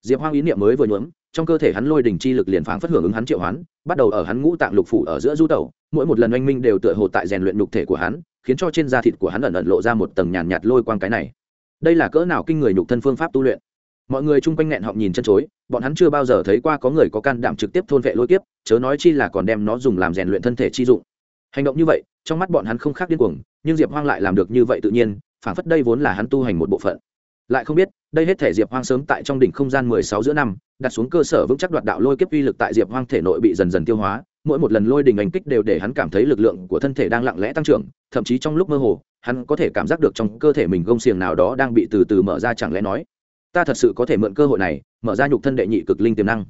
Speaker 1: Diệp hoang ý niệm mới vừa nhuốm trong cơ thể hắn lôi đỉnh chi lực liền phảng phất hưởng ứng hắn triệu hoán bắt đầu ở hắn ngũ tạng lục phủ ở giữa du tẩu mỗi một lần oanh minh đều tựa hồ tại rèn luyện nhục thể của hắn khiến cho trên da thịt của hắn ẩn ẩn lộ ra một tầng nhàn nhạt, nhạt lôi quang cái này. Đây là cỡ nào kinh người nhục thân phương pháp tu luyện? Mọi người chung quanh nghẹn họng nhìn chân chối bọn hắn chưa bao giờ thấy qua có người có can đảm trực tiếp thôn vệ lôi kiếp chớ nói chi là còn đem nó dùng làm rèn luyện thân thể chi dụng. Hành động như vậy trong mắt bọn hắn không khác điên cuồng nhưng diệp hoang lại làm được như vậy tự nhiên phảng phất đây vốn là hắn tu hành một bộ phận. Lại không biết đây hết thể diệp hoang sớm tại trong đỉnh không gian mười sáu giữa năm đặt xuống cơ sở vững chắc đoạt đạo lôi kiếp uy lực tại diệp hoang thể nội bị dần dần tiêu hóa, mỗi một lần lôi đình ảnh kích đều để hắn cảm thấy lực lượng của thân thể đang lặng lẽ tăng trưởng, thậm chí trong lúc mơ hồ, hắn có thể cảm giác được trong cơ thể mình gông xiềng nào đó đang bị từ từ mở ra chẳng lẽ nói, ta thật sự có thể mượn cơ hội này, mở ra nhục thân đệ nhị cực linh tiềm năng.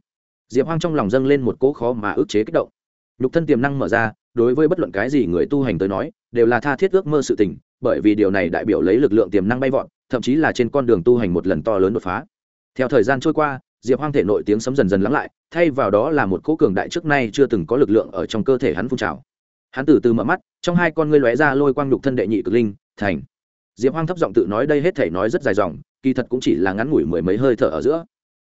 Speaker 1: Diệp hoang trong lòng dâng lên một cỗ khó mà ức chế kích động. Nhục thân tiềm năng mở ra, đối với bất luận cái gì người tu hành tới nói, đều là tha thiết ước mơ sự tình, bởi vì điều này đại biểu lấy lực lượng tiềm năng bay vọt, thậm chí là trên con đường tu hành một lần to lớn đột phá. Theo thời gian trôi qua diệp hoang thể nội tiếng sấm dần dần lắng lại, thay vào đó là một cỗ cường đại trước nay chưa từng có lực lượng ở trong cơ thể hắn phun trào. Hắn từ từ mở mắt, trong hai con ngươi lóe ra lôi quang nhục thân đệ nhị cực linh, thành. Diệp hoang thấp giọng tự nói đây hết thể nói rất dài dòng, kỳ thật cũng chỉ là ngắn ngủi mười mấy hơi thở ở giữa.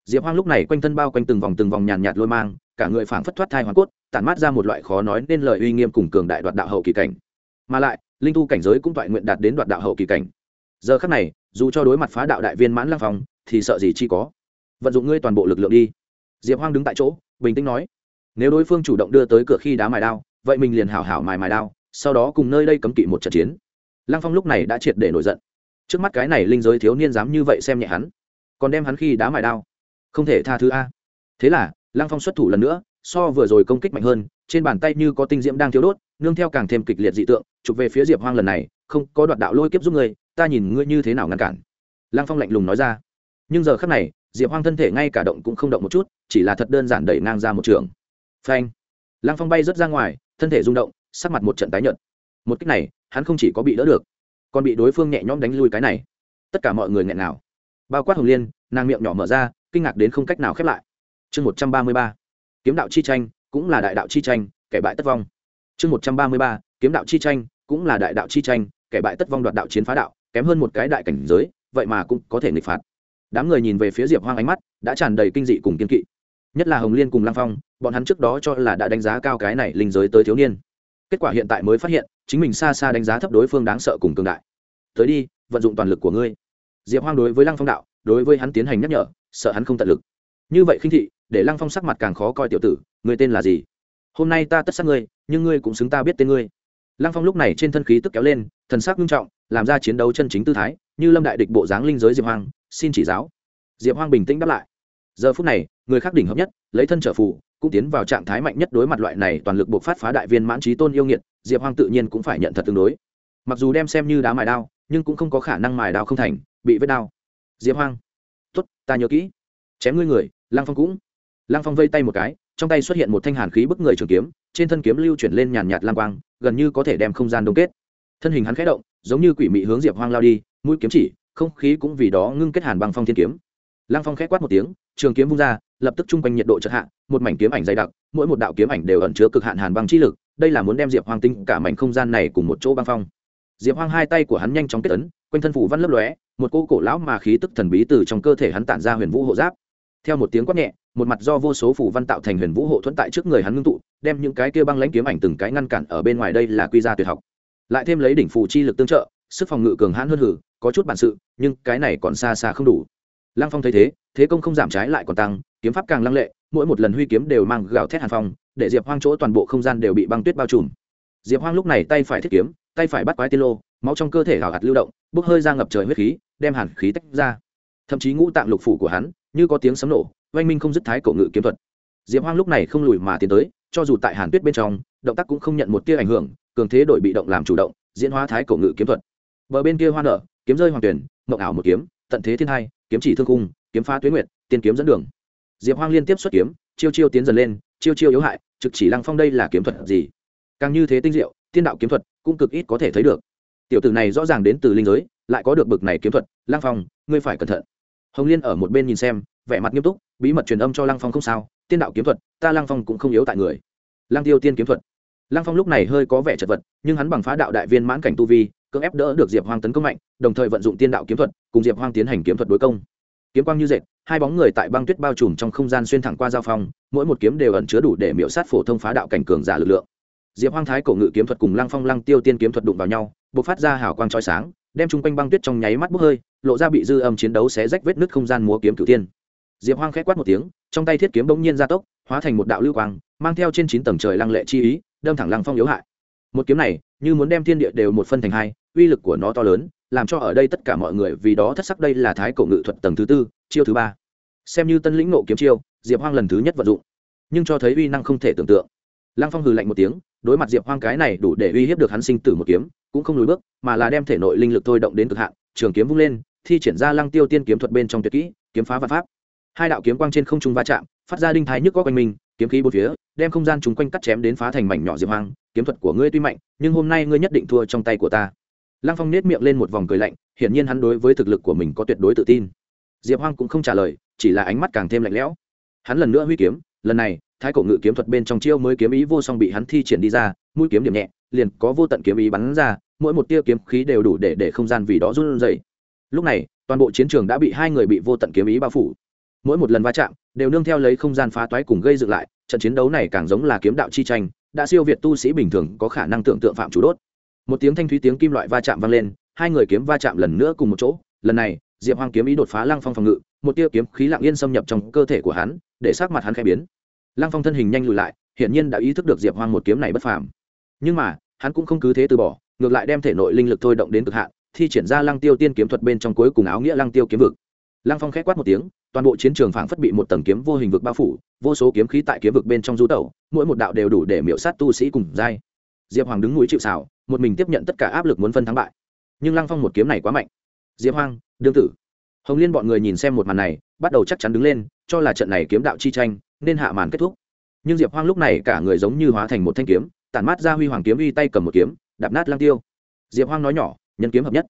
Speaker 1: Diệp hoang lúc này quanh thân bao quanh từng vòng từng vòng nhàn nhạt lôi mang, cả người phảng phất thoát thai hoàn cốt, tản mát ra một loại khó nói nên lời uy nghiêm cùng cường đại đoạt đạo hậu kỳ cảnh. Mà lại, linh tu cảnh giới cũng toại nguyện đạt đến đoạt đạo hậu kỳ cảnh. Giờ khắc này, dù cho đối mặt phá đạo đại viên mãn lăng phong, thì sợ gì chi có? Vận dụng ngươi toàn bộ lực lượng đi. Diệp hoang đứng tại chỗ, bình tĩnh nói, nếu đối phương chủ động đưa tới cửa khi đá mài đao, vậy mình liền hảo hảo mài mài đao, sau đó cùng nơi đây cấm kỵ một trận chiến. Lăng phong lúc này đã triệt để nổi giận. Trước mắt cái này linh giới thiếu niên dám như vậy xem nhẹ hắn, còn đem hắn khi đá mài đao, không thể tha thứ a. Thế là, lăng phong xuất thủ lần nữa, so vừa rồi công kích mạnh hơn, trên bàn tay như có tinh diễm đang thiếu đốt, nương theo càng thêm kịch liệt dị tượng, chụp về phía diệp hoang lần này, không, có đoạt đạo lôi kiếp giúp ngươi, ta nhìn ngươi như thế nào ngăn cản. Lăng phong lạnh lùng nói ra. Nhưng giờ khắc này diệp hoang thân thể ngay cả động cũng không động một chút, chỉ là thật đơn giản đẩy ngang ra một trường. Phanh. Lăng phong bay rớt ra ngoài, thân thể rung động, sắc mặt một trận tái nhợt. Một cách này, hắn không chỉ có bị đỡ được, còn bị đối phương nhẹ nhõm đánh lui cái này. Tất cả mọi người nghẹn nào bao quát hồng liên, nàng miệng nhỏ mở ra, kinh ngạc đến không cách nào khép lại. Chương một trăm ba mươi ba, kiếm đạo chi tranh cũng là đại đạo chi tranh, kẻ bại tất vong. Chương một trăm ba mươi ba, kiếm đạo chi tranh cũng là đại đạo chi tranh, kẻ bại tất vong đoạt đạo chiến phá đạo, kém hơn một cái đại cảnh giới, vậy mà cũng có thể nghịch phạt đám người nhìn về phía diệp hoang ánh mắt đã tràn đầy kinh dị cùng kiên kỵ. Nhất là hồng liên cùng lang phong, bọn hắn trước đó cho là đã đánh giá cao cái này linh giới tới thiếu niên. Kết quả hiện tại mới phát hiện, chính mình xa xa đánh giá thấp đối phương đáng sợ cùng cường đại. Tới đi, vận dụng toàn lực của ngươi. Diệp hoang đối với lăng phong đạo, đối với hắn tiến hành nhắc nhở, sợ hắn không tận lực. Như vậy khinh thị, để lăng phong sắc mặt càng khó coi tiểu tử người tên là gì? Hôm nay ta tất sát ngươi, nhưng ngươi cũng xứng ta biết tên ngươi. Lăng phong lúc này trên thân khí tức kéo lên, thần sắc nghiêm trọng, làm ra chiến đấu chân chính tư thái như lâm đại địch bộ dáng linh giới diệp hoang, xin chỉ giáo. Diệp hoang bình tĩnh đáp lại. Giờ phút này, người khác đỉnh hợp nhất, lấy thân trở phù, cũng tiến vào trạng thái mạnh nhất đối mặt loại này toàn lực buộc phát phá đại viên mãn trí tôn yêu nghiệt, diệp hoang tự nhiên cũng phải nhận thật tương đối. Mặc dù đem xem như đá mài đao, nhưng cũng không có khả năng mài đao không thành, bị vết đao. Diệp hoang. Tuất ta nhớ kỹ. Chém ngươi người, lăng phong cũng. Lăng phong vây tay một cái, trong tay xuất hiện một thanh hàn khí bức người trường kiếm, trên thân kiếm lưu chuyển lên nhàn nhạt lang quang, gần như có thể đem không gian đông kết. Thân hình hắn khẽ động, giống như quỷ mị hướng diệp hoang lao đi mũi kiếm chỉ, không khí cũng vì đó ngưng kết hàn băng phong thiên kiếm. Lăng phong khẽ quát một tiếng, trường kiếm vung ra, lập tức trung quanh nhiệt độ chợt hạ, một mảnh kiếm ảnh dày đặc, mỗi một đạo kiếm ảnh đều ẩn chứa cực hạn hàn băng chi lực, đây là muốn đem diệp hoang tinh cả mảnh không gian này cùng một chỗ băng phong. Diệp hoang hai tay của hắn nhanh chóng kết ấn, quanh thân phủ văn lấp lóe, một cô cổ lão mà khí tức thần bí từ trong cơ thể hắn tản ra huyền vũ hộ giáp. Theo một tiếng quát nhẹ, một mặt do vô số phủ văn tạo thành huyền vũ hộ thuẫn tại trước người hắn ngưng tụ, đem những cái kia băng lãnh kiếm ảnh từng cái ngăn cản ở bên ngoài đây là quy gia tuyệt học. Lại thêm lấy đỉnh phù chi lực tương trợ, sức phòng ngự cường hãn hơn hử có chút bản sự, nhưng cái này còn xa xa không đủ. Lăng phong thấy thế thế công không giảm trái lại còn tăng, kiếm pháp càng lăng lệ, mỗi một lần huy kiếm đều mang gào thét hàn phong, để diệp hoang chỗ toàn bộ không gian đều bị băng tuyết bao trùm. Diệp hoang lúc này tay phải thiết kiếm, tay phải bắt quái tiên lô, máu trong cơ thể hào hạt lưu động, bốc hơi ra ngập trời huyết khí, đem hàn khí tách ra. Thậm chí ngũ tạng lục phủ của hắn, như có tiếng sấm nổ, oanh minh không dứt thái cổ ngự kiếm thuật. Diệp hoang lúc này không lùi mà tiến tới, cho dù tại hàn tuyết bên trong, động tác cũng không nhận một tia ảnh hưởng, cường thế đổi bị động làm chủ động, diễn hóa thái cổ ngự kiếm thuật. Bờ bên kia hoa nở kiếm rơi hoàng tuyển, mộng ảo một kiếm, tận thế thiên hai, kiếm chỉ thương cung kiếm phá tuyến nguyệt, tiên kiếm dẫn đường. Diệp hoang liên tiếp xuất kiếm, chiêu chiêu tiến dần lên, chiêu chiêu yếu hại, trực chỉ lăng phong đây là kiếm thuật gì? Càng như thế tinh diệu, tiên đạo kiếm thuật cũng cực ít có thể thấy được. Tiểu tử này rõ ràng đến từ linh giới, lại có được bực này kiếm thuật, lăng phong, ngươi phải cẩn thận. Hồng liên ở một bên nhìn xem, vẻ mặt nghiêm túc, bí mật truyền âm cho lăng phong không sao, tiên đạo kiếm thuật, ta lăng phong cũng không yếu tại người. Lăng tiêu tiên kiếm thuật. Lăng phong lúc này hơi có vẻ chật vật, nhưng hắn bằng phá đạo đại viên mãn cảnh tu vi cưỡng ép đỡ được diệp hoang tấn công mạnh, đồng thời vận dụng tiên đạo kiếm thuật, cùng diệp hoang tiến hành kiếm thuật đối công. Kiếm quang như dệt, hai bóng người tại băng tuyết bao trùm trong không gian xuyên thẳng qua giao phong, mỗi một kiếm đều ẩn chứa đủ để miễu sát phổ thông phá đạo cảnh cường giả lực lượng. Diệp hoang thái cổ ngự kiếm thuật cùng lăng phong lăng tiêu tiên kiếm thuật đụng vào nhau b ộ c phát ra hào quang trói sáng, đem chung quanh băng tuyết trong nháy mắt bốc hơi, lộ ra bị dư âm chiến đấu xé rách vết nứt không gian múa kiếm cửu tiên. Diệp hoang k h ẽ quát một tiếng, trong tay thiết kiếm bỗng nhiên gia tốc, hóa thành một đạo lưu quang, mang theo trên chín tầng trời lăng lệ chi ý, đâm thẳng lăng phong yếu hại một kiếm này, như muốn đem thiên địa đều một phân thành hai, uy lực của nó to lớn, làm cho ở đây tất cả mọi người vì đó thất sắc. Đây là thái cổ ngự thuật tầng thứ tư, chiêu thứ ba. Xem như tân lĩnh nộ kiếm chiêu, diệp hoang lần thứ nhất vận dụng. Nhưng cho thấy uy năng không thể tưởng tượng. Lăng phong hừ lạnh một tiếng, đối mặt diệp hoang cái này đủ để uy hiếp được hắn sinh tử một kiếm, cũng không lùi bước, mà là đem thể nội linh lực thôi động đến cực hạn, trường kiếm vung lên, thi triển ra lăng tiêu tiên kiếm thuật bên trong tuyệt kỹ, kiếm phá văn pháp. Hai đạo kiếm quang trên không trung va chạm, phát ra đinh thái nhức có quanh mình, kiếm khí bốn phía đem không gian chúng quanh cắt chém đến phá thành mảnh nhỏ diệp hoang, kiếm thuật của ngươi tuy mạnh, nhưng hôm nay ngươi nhất định thua trong tay của ta. Lăng phong nết miệng lên một vòng cười lạnh, hiển nhiên hắn đối với thực lực của mình có tuyệt đối tự tin. Diệp hoang cũng không trả lời, chỉ là ánh mắt càng thêm lạnh lẽo. Hắn lần nữa huy kiếm, lần này, thái cổ ngự kiếm thuật bên trong chiêu mới kiếm ý vô song bị hắn thi triển đi ra, mũi kiếm điểm nhẹ, liền có vô tận kiếm ý bắn ra, mỗi một tia kiếm khí đều đủ để để không gian vì đó run rẩy. Lúc này, toàn bộ chiến trường đã bị hai người bị vô tận kiếm ý bao phủ. Mỗi một lần va chạm, đều nương theo lấy không gian phá toái cùng gây dựng lại trận chiến đấu này càng giống là kiếm đạo chi tranh, đã siêu việt tu sĩ bình thường có khả năng tưởng tượng phạm chủ đốt. Một tiếng thanh thúy tiếng kim loại va chạm vang lên, hai người kiếm va chạm lần nữa cùng một chỗ, lần này, diệp hoang kiếm ý đột phá lăng phong phòng ngự, một tia kiếm khí lặng yên xâm nhập trong cơ thể của hắn, để sát mặt hắn khẽ biến. Lăng phong thân hình nhanh lùi lại, hiển nhiên đã ý thức được diệp hoang một kiếm này bất phàm. Nhưng mà, hắn cũng không cứ thế từ bỏ, ngược lại đem thể nội linh lực thôi động đến cực hạn, thi triển ra lăng tiêu tiên kiếm thuật bên trong cuối cùng áo nghĩa lăng tiêu kiếm vực lăng phong khẽ quát một tiếng toàn bộ chiến trường phảng phất bị một tầng kiếm vô hình vực bao phủ vô số kiếm khí tại kiếm vực bên trong du tẩu mỗi một đạo đều đủ để miểu sát tu sĩ cùng giai. Diệp hoàng đứng núi chịu sào, một mình tiếp nhận tất cả áp lực muốn phân thắng bại. Nhưng lăng phong một kiếm này quá mạnh. Diệp hoàng đương tử. Hồng liên bọn người nhìn xem một màn này bắt đầu chắc chắn đứng lên cho là trận này kiếm đạo chi tranh nên hạ màn kết thúc. Nhưng diệp Hoàng lúc này cả người giống như hóa thành một thanh kiếm tản mát ra huy hoàng kiếm uy tay cầm một kiếm đạp nát lăng tiêu. Diệp Hoàng nói nhỏ nhân kiếm hợp nhất.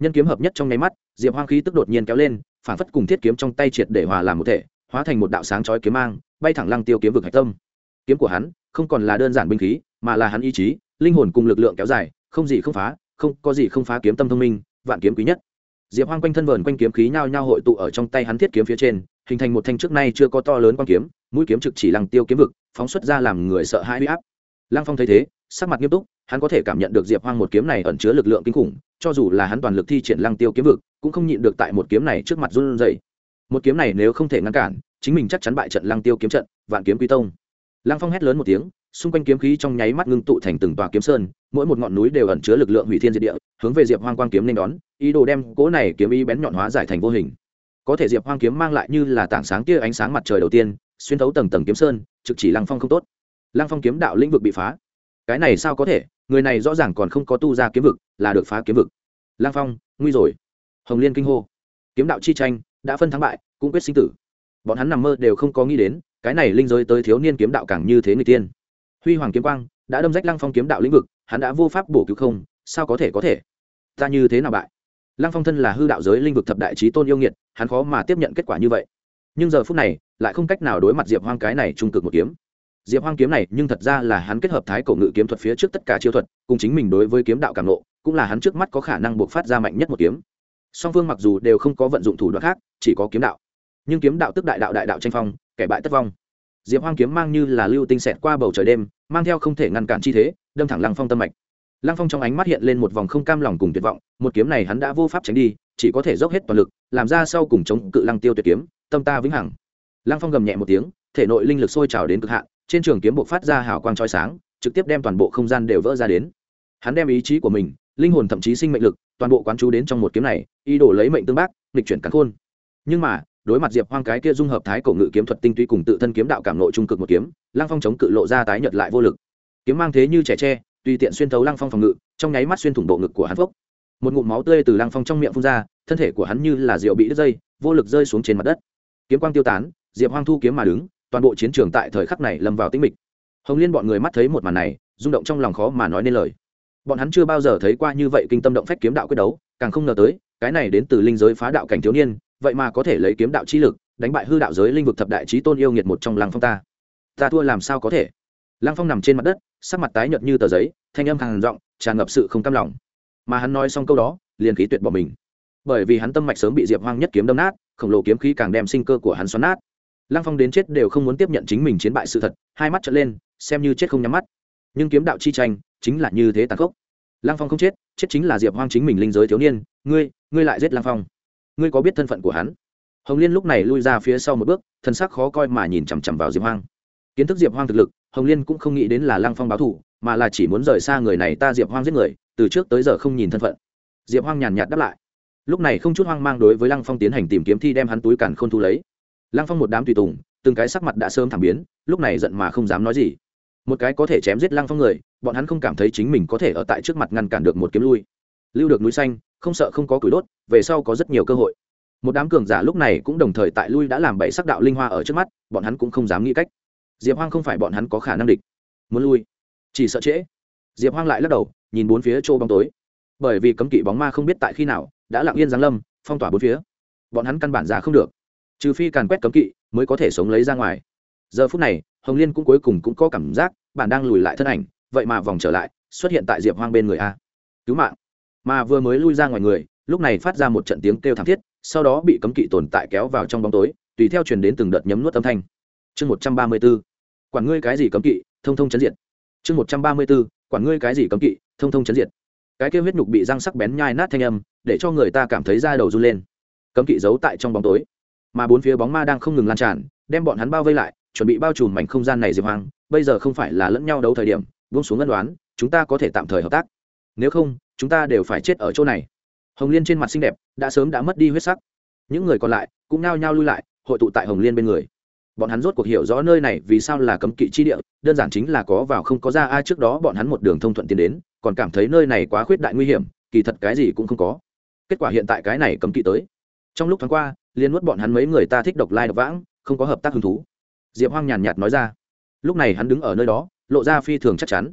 Speaker 1: Nhân kiếm hợp nhất trong nháy mắt diệp hoang khí tức đột nhiên kéo lên phản phất cùng thiết kiếm trong tay triệt để hòa làm một thể, hóa thành một đạo sáng chói kiếm mang, bay thẳng lăng tiêu kiếm vực hạch tâm. Kiếm của hắn không còn là đơn giản binh khí, mà là hắn ý chí, linh hồn cùng lực lượng kéo dài, không gì không phá, không có gì không phá kiếm tâm thông minh, vạn kiếm quý nhất. Diệp hoang quanh thân vờn quanh kiếm khí nhao nhao hội tụ ở trong tay hắn thiết kiếm phía trên, hình thành một thanh trước nay chưa có to lớn quan kiếm, mũi kiếm trực chỉ lăng tiêu kiếm vực, phóng xuất ra làm người sợ hãi huy áp. Lăng phong thấy thế, sắc mặt nghiêm túc, hắn có thể cảm nhận được diệp hoang một kiếm này ẩn chứa lực lượng kinh khủng cho dù là hắn toàn lực thi triển lăng tiêu kiếm vực, cũng không nhịn được tại một kiếm này trước mặt run rẩy. Một kiếm này nếu không thể ngăn cản, chính mình chắc chắn bại trận lăng tiêu kiếm trận, vạn kiếm quy tông. Lăng phong hét lớn một tiếng, xung quanh kiếm khí trong nháy mắt ngưng tụ thành từng tòa kiếm sơn, mỗi một ngọn núi đều ẩn chứa lực lượng hủy thiên diệt địa, hướng về diệp hoang quang kiếm nên đón, ý đồ đem cỗ này kiếm ý bén nhọn hóa giải thành vô hình. Có thể diệp hoang kiếm mang lại như là tảng sáng tia ánh sáng mặt trời đầu tiên, xuyên thấu tầng tầng kiếm sơn, trực chỉ lăng phong không tốt. Lăng phong kiếm đạo lĩnh vực bị phá cái này sao có thể, người này rõ ràng còn không có tu ra kiếm vực, là được phá kiếm vực. Lang phong, nguy rồi. Hồng liên kinh hô. Kiếm đạo chi tranh, đã phân thắng bại, cũng quyết sinh tử. Bọn hắn nằm mơ đều không có nghĩ đến, cái này linh giới tới thiếu niên kiếm đạo càng như thế người tiên. Huy hoàng kiếm quang, đã đâm rách lăng phong kiếm đạo lĩnh vực, hắn đã vô pháp bổ cứu không, sao có thể có thể? Ta như thế nào bại? Lăng phong thân là hư đạo giới linh vực thập đại trí tôn yêu nghiệt, hắn khó mà tiếp nhận kết quả như vậy. Nhưng giờ phút này, lại không cách nào đối mặt diệp hoang cái này trung cực một kiếm diệp hoang kiếm này nhưng thật ra là hắn kết hợp thái cổ ngự kiếm thuật phía trước tất cả chiêu thuật, cùng chính mình đối với kiếm đạo cảm nộ cũng là hắn trước mắt có khả năng buộc phát ra mạnh nhất một kiếm. Song phương mặc dù đều không có vận dụng thủ đoạn khác, chỉ có kiếm đạo. Nhưng kiếm đạo tức đại đạo đại đạo tranh phong, kẻ bại tất vong. Diệp hoang kiếm mang như là lưu tinh xẹt qua bầu trời đêm, mang theo không thể ngăn cản chi thế, đâm thẳng lăng phong tâm mạch. Lăng phong trong ánh mắt hiện lên một vòng không cam lòng cùng tuyệt vọng, một kiếm này hắn đã vô pháp tránh đi, chỉ có thể dốc hết toàn lực, làm ra sau cùng chống cự lăng tiêu tuyệt kiếm, tâm ta vĩnh hằng. Lăng phong gầm nhẹ một tiếng, thể nội linh lực sôi trào đến cực hạn trên trường kiếm bộ phát ra hào quang trói sáng, trực tiếp đem toàn bộ không gian đều vỡ ra đến. Hắn đem ý chí của mình, linh hồn thậm chí sinh mệnh lực, toàn bộ quán chú đến trong một kiếm này, ý đồ lấy mệnh tương bác, nghịch chuyển cắn khôn. Nhưng mà, đối mặt diệp hoang cái kia dung hợp thái cổ ngự kiếm thuật tinh túy cùng tự thân kiếm đạo cảm nội trung cực một kiếm, lăng phong chống cự lộ ra tái nhật lại vô lực. Kiếm mang thế như trẻ tre, tùy tiện xuyên thấu lăng phong phòng ngự, trong nháy mắt xuyên thủng bộ ngực của hắn phốc. Một ngụm máu tươi từ lăng phong trong miệng phun ra, thân thể của hắn như là rượu bị đứt dây, vô lực rơi xuống trên mặt đất. Kiếm quang tiêu tán, diệp hoang thu kiếm mà đứng toàn bộ chiến trường tại thời khắc này lâm vào tĩnh mịch. Hồng liên bọn người mắt thấy một màn này, rung động trong lòng khó mà nói nên lời. Bọn hắn chưa bao giờ thấy qua như vậy kinh tâm động phách kiếm đạo quyết đấu, càng không ngờ tới, cái này đến từ linh giới phá đạo cảnh thiếu niên, vậy mà có thể lấy kiếm đạo chi lực, đánh bại hư đạo giới linh vực thập đại trí tôn yêu nghiệt một trong lăng phong ta. Ta thua làm sao có thể? Lăng phong nằm trên mặt đất, sắc mặt tái nhợt như tờ giấy, thanh âm hàng giọng, tràn ngập sự không cam lòng. Mà hắn nói xong câu đó, liền khí tuyệt bỏ mình. Bởi vì hắn tâm mạch sớm bị diệp hoang nhất kiếm đâm nát, khổng lồ kiếm khí càng đem sinh cơ của hắn xoắn nát lăng phong đến chết đều không muốn tiếp nhận chính mình chiến bại sự thật, hai mắt trở lên, xem như chết không nhắm mắt. Nhưng kiếm đạo chi tranh, chính là như thế tàn khốc. Lăng phong không chết chết chính là diệp hoang chính mình linh giới thiếu niên, ngươi ngươi lại giết lăng phong. Ngươi có biết thân phận của hắn? Hồng liên lúc này lui ra phía sau một bước thân sắc khó coi mà nhìn chằm chằm vào diệp hoang. Kiến thức diệp hoang thực lực, hồng liên cũng không nghĩ đến là lăng phong báo thủ mà là chỉ muốn rời xa người này ta diệp hoang giết người, từ trước tới giờ không nhìn thân phận. Diệp hoang nhàn nhạt đáp lại. Lúc này không chút hoang mang đối với lăng phong tiến hành tìm kiếm thi đem hắn túi càn k h ô n thu lấy lăng phong một đám tùy tùng, từng cái sắc mặt đã sớm thảm biến, lúc này giận mà không dám nói gì. Một cái có thể chém giết lăng phong người, bọn hắn không cảm thấy chính mình có thể ở tại trước mặt ngăn cản được một kiếm lui. Lưu được núi xanh, không sợ không có củi đốt, về sau có rất nhiều cơ hội. Một đám cường giả lúc này cũng đồng thời tại lui đã làm bảy sắc đạo linh hoa ở trước mắt, bọn hắn cũng không dám nghĩ cách. Diệp hoang không phải bọn hắn có khả năng địch. Muốn lui? Chỉ sợ trễ. Diệp hoang lại lắc đầu, nhìn bốn phía chỗ bóng tối. Bởi vì cấm kỵ bóng ma không biết tại khi nào, đã lặng yên giáng lâm, phong tỏa bốn phía. Bọn hắn căn bản ra không được trừ phi càn quét cấm kỵ mới có thể sống lấy ra ngoài. Giờ phút này, hồng liên cũng cuối cùng cũng có cảm giác bạn đang lùi lại thân ảnh, vậy mà vòng trở lại, xuất hiện tại diệp hoang bên người a. Cứu mạng. Mà vừa mới lui ra ngoài người, lúc này phát ra một trận tiếng kêu thảm thiết, sau đó bị cấm kỵ tồn tại kéo vào trong bóng tối, tùy theo truyền đến từng đợt nhấm nuốt âm thanh. Chương một trăm ba mươi b ố quản ngươi cái gì cấm kỵ, thông thông chấn diệt. Chương một trăm ba mươi b ố quản ngươi cái gì cấm kỵ, thông thông chấn diệt. Cái kêu huyết nhục bị răng sắc bén nhai nát thanh âm, để cho người ta cảm thấy da đầu run lên. Cấm kỵ giấu tại trong bóng tối mà bốn phía bóng ma đang không ngừng lan tràn, đem bọn hắn bao vây lại, chuẩn bị bao trùm mảnh không gian này diệp hoang, bây giờ không phải là lẫn nhau đấu thời điểm, buông xuống ngân đoán, chúng ta có thể tạm thời hợp tác. Nếu không, chúng ta đều phải chết ở chỗ này. Hồng liên trên mặt xinh đẹp, đã sớm đã mất đi huyết sắc. Những người còn lại cũng nao nhao lui lại, hội tụ tại hồng liên bên người. Bọn hắn rốt cuộc hiểu rõ nơi này vì sao là cấm kỵ chi địa, đơn giản chính là có vào không có ra ai trước đó bọn hắn một đường thông thuận tiến đến, còn cảm thấy nơi này quá khuyết đại nguy hiểm, kỳ thật cái gì cũng không có. Kết quả hiện tại cái này cấm kỵ tới. Trong lúc tháng qua liên nuốt bọn hắn mấy người ta thích độc lai độc vãng, không có hợp tác hứng thú. Diệp hoang nhàn nhạt nói ra. Lúc này hắn đứng ở nơi đó, lộ ra phi thường chắc chắn.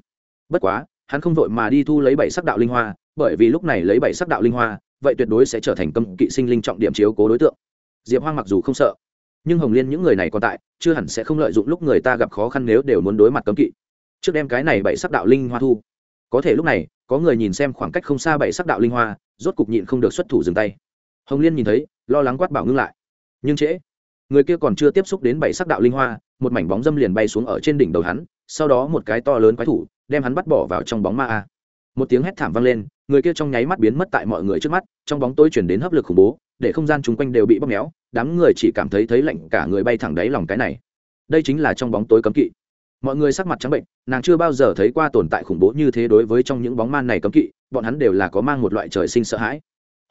Speaker 1: Bất quá, hắn không vội mà đi thu lấy bảy sắc đạo linh hoa, bởi vì lúc này lấy bảy sắc đạo linh hoa, vậy tuyệt đối sẽ trở thành cấm kỵ sinh linh trọng điểm chiếu cố đối tượng. Diệp hoang mặc dù không sợ, nhưng hồng liên những người này còn tại, chưa hẳn sẽ không lợi dụng lúc người ta gặp khó khăn nếu đều muốn đối mặt cấm kỵ. Trước đem cái này bảy sắc đạo linh hoa thu. Có thể lúc này, có người nhìn xem khoảng cách không xa bảy sắc đạo linh hoa, rốt cục nhịn không được xuất thủ dừng tay hồng liên nhìn thấy, lo lắng quát bảo ngưng lại. Nhưng trễ. Người kia còn chưa tiếp xúc đến bảy sắc đạo linh hoa, một mảnh bóng dâm liền bay xuống ở trên đỉnh đầu hắn, sau đó một cái to lớn quái thủ, đem hắn bắt bỏ vào trong bóng ma a. Một tiếng hét thảm vang lên, người kia trong nháy mắt biến mất tại mọi người trước mắt, trong bóng tối chuyển đến hấp lực khủng bố, để không gian chung quanh đều bị bóp méo, đám người chỉ cảm thấy thấy lạnh cả người bay thẳng đáy lòng cái này. Đây chính là trong bóng tối cấm kỵ. Mọi người sắc mặt trắng bệnh, nàng chưa bao giờ thấy qua tồn tại khủng bố như thế đối với trong những bóng man này cấm kỵ, bọn hắn đều là có mang một loại trời sinh sợ hãi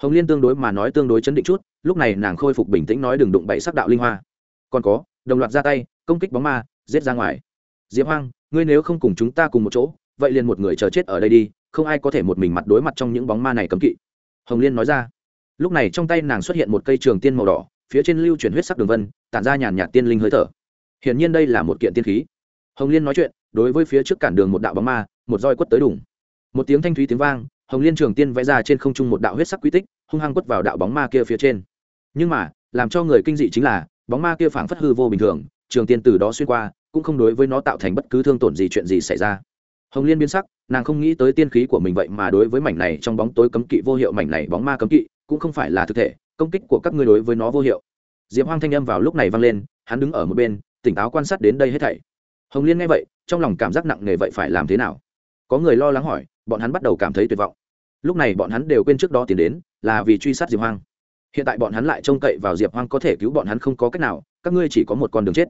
Speaker 1: hồng liên tương đối mà nói tương đối chấn định chút, lúc này nàng khôi phục bình tĩnh nói đừng đụng bậy sắc đạo linh hoa. Còn có, đồng loạt ra tay, công kích bóng ma, giết ra ngoài. Diệp hoang, ngươi nếu không cùng chúng ta cùng một chỗ, vậy liền một người chờ chết ở đây đi, không ai có thể một mình mặt đối mặt trong những bóng ma này cấm kỵ. Hồng liên nói ra. Lúc này trong tay nàng xuất hiện một cây trường tiên màu đỏ, phía trên lưu chuyển huyết sắc đường vân, tản ra nhàn nhạt tiên linh hơi thở. Hiển nhiên đây là một kiện tiên khí. Hồng liên nói chuyện, đối với phía trước cản đường một đạo bóng ma, một roi quất tới đủng một tiếng thanh thúy tiếng vang hồng liên trường tiên vẽ ra trên không trung một đạo huyết sắc quy tích, hung hăng quất vào đạo bóng ma kia phía trên. Nhưng mà, làm cho người kinh dị chính là, bóng ma kia phảng phất hư vô bình thường, trường tiên từ đó xuyên qua, cũng không đối với nó tạo thành bất cứ thương tổn gì chuyện gì xảy ra. Hồng liên biến sắc, nàng không nghĩ tới tiên khí của mình vậy mà đối với mảnh này trong bóng tối cấm kỵ vô hiệu mảnh này bóng ma cấm kỵ, cũng không phải là thực thể, công kích của các ngươi đối với nó vô hiệu. Diệp hoang thanh âm vào lúc này vang lên, hắn đứng ở một bên, tỉnh táo quan sát đến đây hết thảy. Hồng liên nghe vậy, trong lòng cảm giác nặng nề vậy phải làm thế nào? Có người lo lắng hỏi, bọn hắn bắt đầu cảm thấy tuyệt vọng lúc này bọn hắn đều quên trước đó tiến đến, là vì truy sát diệp hoang. Hiện tại bọn hắn lại trông cậy vào diệp hoang có thể cứu bọn hắn không có cách nào, các ngươi chỉ có một con đường chết.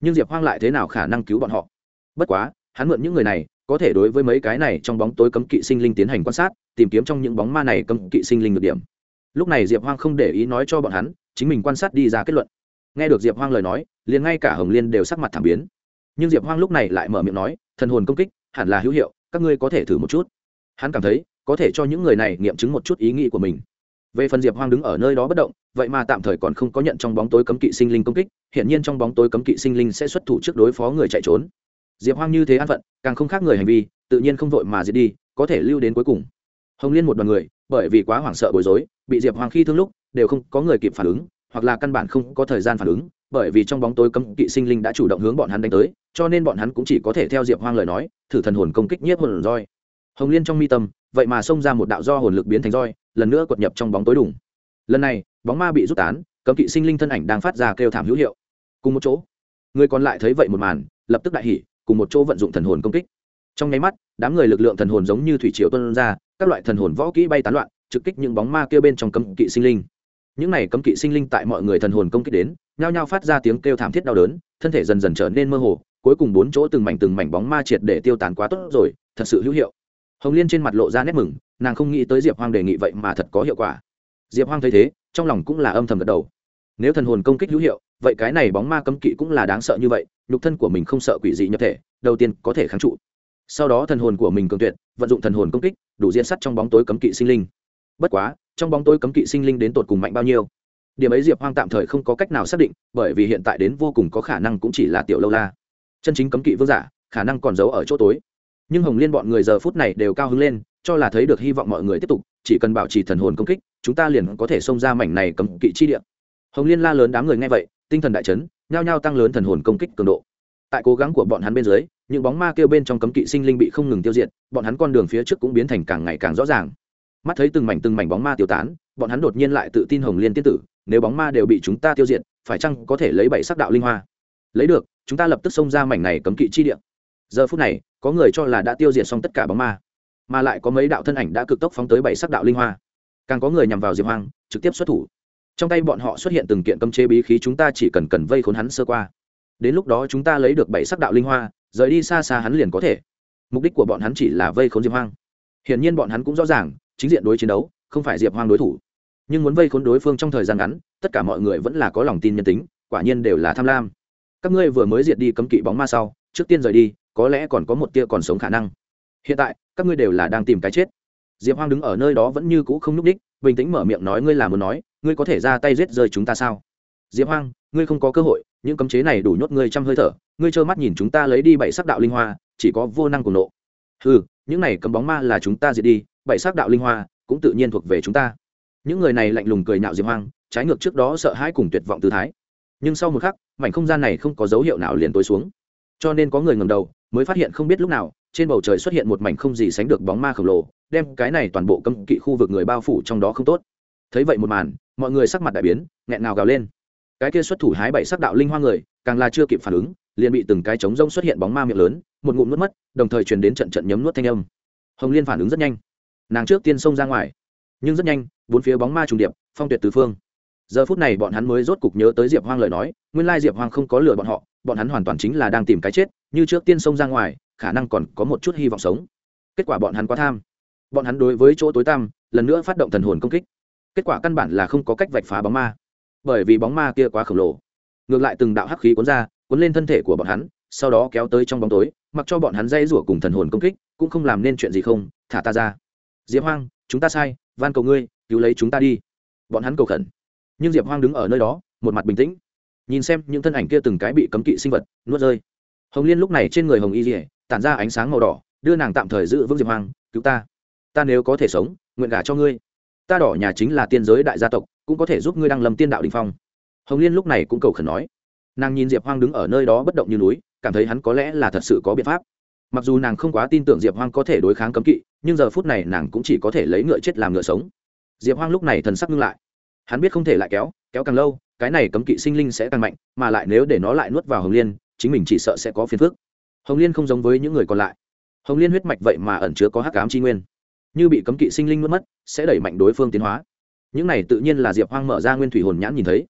Speaker 1: Nhưng diệp hoang lại thế nào khả năng cứu bọn họ? Bất quá, hắn mượn những người này, có thể đối với mấy cái này trong bóng tối cấm kỵ sinh linh tiến hành quan sát, tìm kiếm trong những bóng ma này cấm kỵ sinh linh được điểm. Lúc này diệp hoang không để ý nói cho bọn hắn, chính mình quan sát đi ra kết luận. Nghe được diệp hoang lời nói, liền ngay cả hồng liên đều sắc mặt thảm biến. Nhưng diệp hoang lúc này lại mở miệng nói, thần hồn công kích, hẳn là hữu hiệu, các ngươi có thể thử một chút. Hắn cảm thấy có thể cho những người này nghiệm chứng một chút ý nghĩ của mình. Về phần diệp hoang đứng ở nơi đó bất động, vậy mà tạm thời còn không có nhận trong bóng tối cấm kỵ sinh linh công kích hiện nhiên trong bóng tối cấm kỵ sinh linh sẽ xuất thủ trước đối phó người chạy trốn. Diệp hoang như thế an phận, càng không khác người hành vi, tự nhiên không vội mà diệt đi, có thể lưu đến cuối cùng. Hồng liên một đoàn người, bởi vì quá hoảng sợ bối rối, bị diệp Hoang khi thương lúc, đều không có người kịp phản ứng, hoặc là căn bản không có thời gian phản ứng, bởi vì trong bóng tối cấm kỵ sinh linh đã chủ động hướng bọn hắn đánh tới, cho nên bọn hắn cũng chỉ có thể theo diệp hoang lời nói, thử thần hồn công kích nhiếp hồn roi hồng liên trong mi tâm vậy mà xông ra một đạo do hồn lực biến thành roi, lần nữa quật nhập trong bóng tối đủng lần này, bóng ma bị rút tán, cấm kỵ sinh linh thân ảnh đang phát ra kêu thảm hữu hiệu. Cùng một chỗ, người còn lại thấy vậy một màn, lập tức đại hỉ, cùng một chỗ vận dụng thần hồn công kích. Trong nháy mắt, đám người lực lượng thần hồn giống như thủy triều tuân ra, các loại thần hồn võ kỹ bay tán loạn, trực kích những bóng ma kia bên trong cấm kỵ sinh linh. Những này cấm kỵ sinh linh tại mọi người thần hồn công kích đến, nhao nhao phát ra tiếng kêu thảm thiết đau đớn, thân thể dần dần trở nên mơ hồ, cuối cùng bốn chỗ từng mảnh từng mảnh bóng ma triệt để tiêu tán quá tốt rồi, thật sự hữu hiệu hồng liên trên mặt lộ ra nét mừng, nàng không nghĩ tới diệp hoang đề nghị vậy mà thật có hiệu quả. Diệp hoang thấy thế, trong lòng cũng là âm thầm gật đầu. Nếu thần hồn công kích hữu hiệu, vậy cái này bóng ma cấm kỵ cũng là đáng sợ như vậy, nhục thân của mình không sợ quỷ dị nhập thể, đầu tiên có thể kháng trụ. Sau đó thần hồn của mình cường tuyệt, vận dụng thần hồn công kích, đủ diễn sắt trong bóng tối cấm kỵ sinh linh. Bất quá, trong bóng tối cấm kỵ sinh linh đến tột cùng mạnh bao nhiêu? Điểm ấy diệp hoang tạm thời không có cách nào xác định, bởi vì hiện tại đến vô cùng có khả năng cũng chỉ là tiểu lâu la. Chân chính cấm kỵ vương giả, khả năng còn giấu ở chỗ tối nhưng hồng liên bọn người giờ phút này đều cao hứng lên, cho là thấy được hy vọng mọi người tiếp tục, chỉ cần bảo trì thần hồn công kích, chúng ta liền có thể xông ra mảnh này cấm kỵ chi địa. Hồng liên la lớn đám người nghe vậy, tinh thần đại chấn, nhao nhao tăng lớn thần hồn công kích cường độ. Tại cố gắng của bọn hắn bên dưới, những bóng ma kêu bên trong cấm kỵ sinh linh bị không ngừng tiêu diệt, bọn hắn con đường phía trước cũng biến thành càng ngày càng rõ ràng. Mắt thấy từng mảnh từng mảnh bóng ma tiêu tán, bọn hắn đột nhiên lại tự tin hồng liên tiên tử, nếu bóng ma đều bị chúng ta tiêu diệt, phải chăng có thể lấy bảy sắc đạo linh hoa? Lấy được, chúng ta lập tức xông ra mảnh này cấm kỵ chi địa giờ phút này, có người cho là đã tiêu diệt xong tất cả bóng ma, mà lại có mấy đạo thân ảnh đã cực tốc phóng tới bảy sắc đạo linh hoa. Càng có người nhằm vào diệp hoang, trực tiếp xuất thủ. Trong tay bọn họ xuất hiện từng kiện cấm chế bí khí chúng ta chỉ cần cần vây khốn hắn sơ qua. Đến lúc đó chúng ta lấy được bảy sắc đạo linh hoa, rời đi xa xa hắn liền có thể. Mục đích của bọn hắn chỉ là vây khốn diệp hoang. Hiển nhiên bọn hắn cũng rõ ràng, chính diện đối chiến đấu, không phải diệp hoang đối thủ. Nhưng muốn vây khốn đối phương trong thời gian ngắn, tất cả mọi người vẫn là có lòng tin nhân tính, quả nhiên đều là tham lam. Các ngươi vừa mới diệt đi cấm kỵ bóng ma sau, trước tiên rời đi có lẽ còn có một tia còn sống khả năng. Hiện tại, các ngươi đều là đang tìm cái chết. Diệp hoang đứng ở nơi đó vẫn như cũ không n ú c đ í c h bình tĩnh mở miệng nói ngươi là muốn nói, ngươi có thể ra tay giết rơi chúng ta sao? Diệp hoang, ngươi không có cơ hội, những cấm chế này đủ nhốt ngươi trăm hơi thở, ngươi trơ mắt nhìn chúng ta lấy đi bảy sắc đạo linh hoa, chỉ có vô năng cùng nộ. Ừ những này cấm bóng ma là chúng ta diệt đi, bảy sắc đạo linh hoa cũng tự nhiên thuộc về chúng ta. Những người này lạnh lùng cười nhạo diệp hoang, trái ngược trước đó sợ hãi cùng tuyệt vọng tư thái. Nhưng sau một khắc, mảnh không gian này không có dấu hiệu nào liền tối xuống. Cho nên có người ngầm đầu mới phát hiện không biết lúc nào, trên bầu trời xuất hiện một mảnh không gì sánh được bóng ma khổng lồ, đem cái này toàn bộ cấm kỵ khu vực người bao phủ trong đó không tốt. Thấy vậy một màn, mọi người sắc mặt đại biến, nghẹn nào gào lên. Cái kia xuất thủ hái bảy sắc đạo linh hoa người, càng là chưa kịp phản ứng, liền bị từng cái trống rông xuất hiện bóng ma miệng lớn, một ngụm nuốt mất, đồng thời truyền đến trận trận nhấm nuốt thanh âm. Hồng liên phản ứng rất nhanh. Nàng trước tiên xông ra ngoài, nhưng rất nhanh, bốn phía bóng ma trùng điệp, phong tuyệt tứ phương. Giờ phút này bọn hắn mới rốt cục nhớ tới diệp hoang lời nói, nguyên lai diệp hoang không có lừa bọn họ bọn hắn hoàn toàn chính là đang tìm cái chết, như trước tiên xông ra ngoài, khả năng còn có một chút hy vọng sống. Kết quả bọn hắn quá tham. Bọn hắn đối với chỗ tối tăm, lần nữa phát động thần hồn công kích. Kết quả căn bản là không có cách vạch phá bóng ma. Bởi vì bóng ma kia quá khổng lồ. Ngược lại từng đạo hắc khí cuốn ra, cuốn lên thân thể của bọn hắn, sau đó kéo tới trong bóng tối, mặc cho bọn hắn dây rủa cùng thần hồn công kích, cũng không làm nên chuyện gì không, thả ta ra. Diệp hoang, chúng ta sai, van cầu ngươi, cứu lấy chúng ta đi. Bọn hắn cầu khẩn. Nhưng diệp hoang đứng ở nơi đó, một mặt bình tĩnh nhìn xem những thân ảnh kia từng cái bị cấm kỵ sinh vật, nuốt rơi. Hồng liên lúc này trên người hồng y dỉa tản ra ánh sáng màu đỏ, đưa nàng tạm thời giữ vững diệp hoang, cứu ta. Ta nếu có thể sống, nguyện gả cho ngươi. Ta đỏ nhà chính là tiên giới đại gia tộc, cũng có thể giúp ngươi đăng lầm tiên đạo đình phong. Hồng liên lúc này cũng cầu khẩn nói. Nàng nhìn diệp hoang đứng ở nơi đó bất động như núi, cảm thấy hắn có lẽ là thật sự có biện pháp. Mặc dù nàng không quá tin tưởng diệp hoang có thể đối kháng cấm kỵ, nhưng giờ phút này nàng cũng chỉ có thể lấy ngựa chết làm ngựa sống. Diệp hoang lúc này thần sắc ngưng lại. Hắn biết không thể lại kéo kéo càng lâu cái này cấm kỵ sinh linh sẽ càng mạnh, mà lại nếu để nó lại nuốt vào hồng liên, chính mình chỉ sợ sẽ có phiền phức. Hồng liên không giống với những người còn lại. Hồng liên huyết mạch vậy mà ẩn chứa có hắc ám chi nguyên. Như bị cấm kỵ sinh linh nuốt mất, sẽ đẩy mạnh đối phương tiến hóa. Những này tự nhiên là diệp hoang mở ra nguyên thủy hồn nhãn nhìn thấy.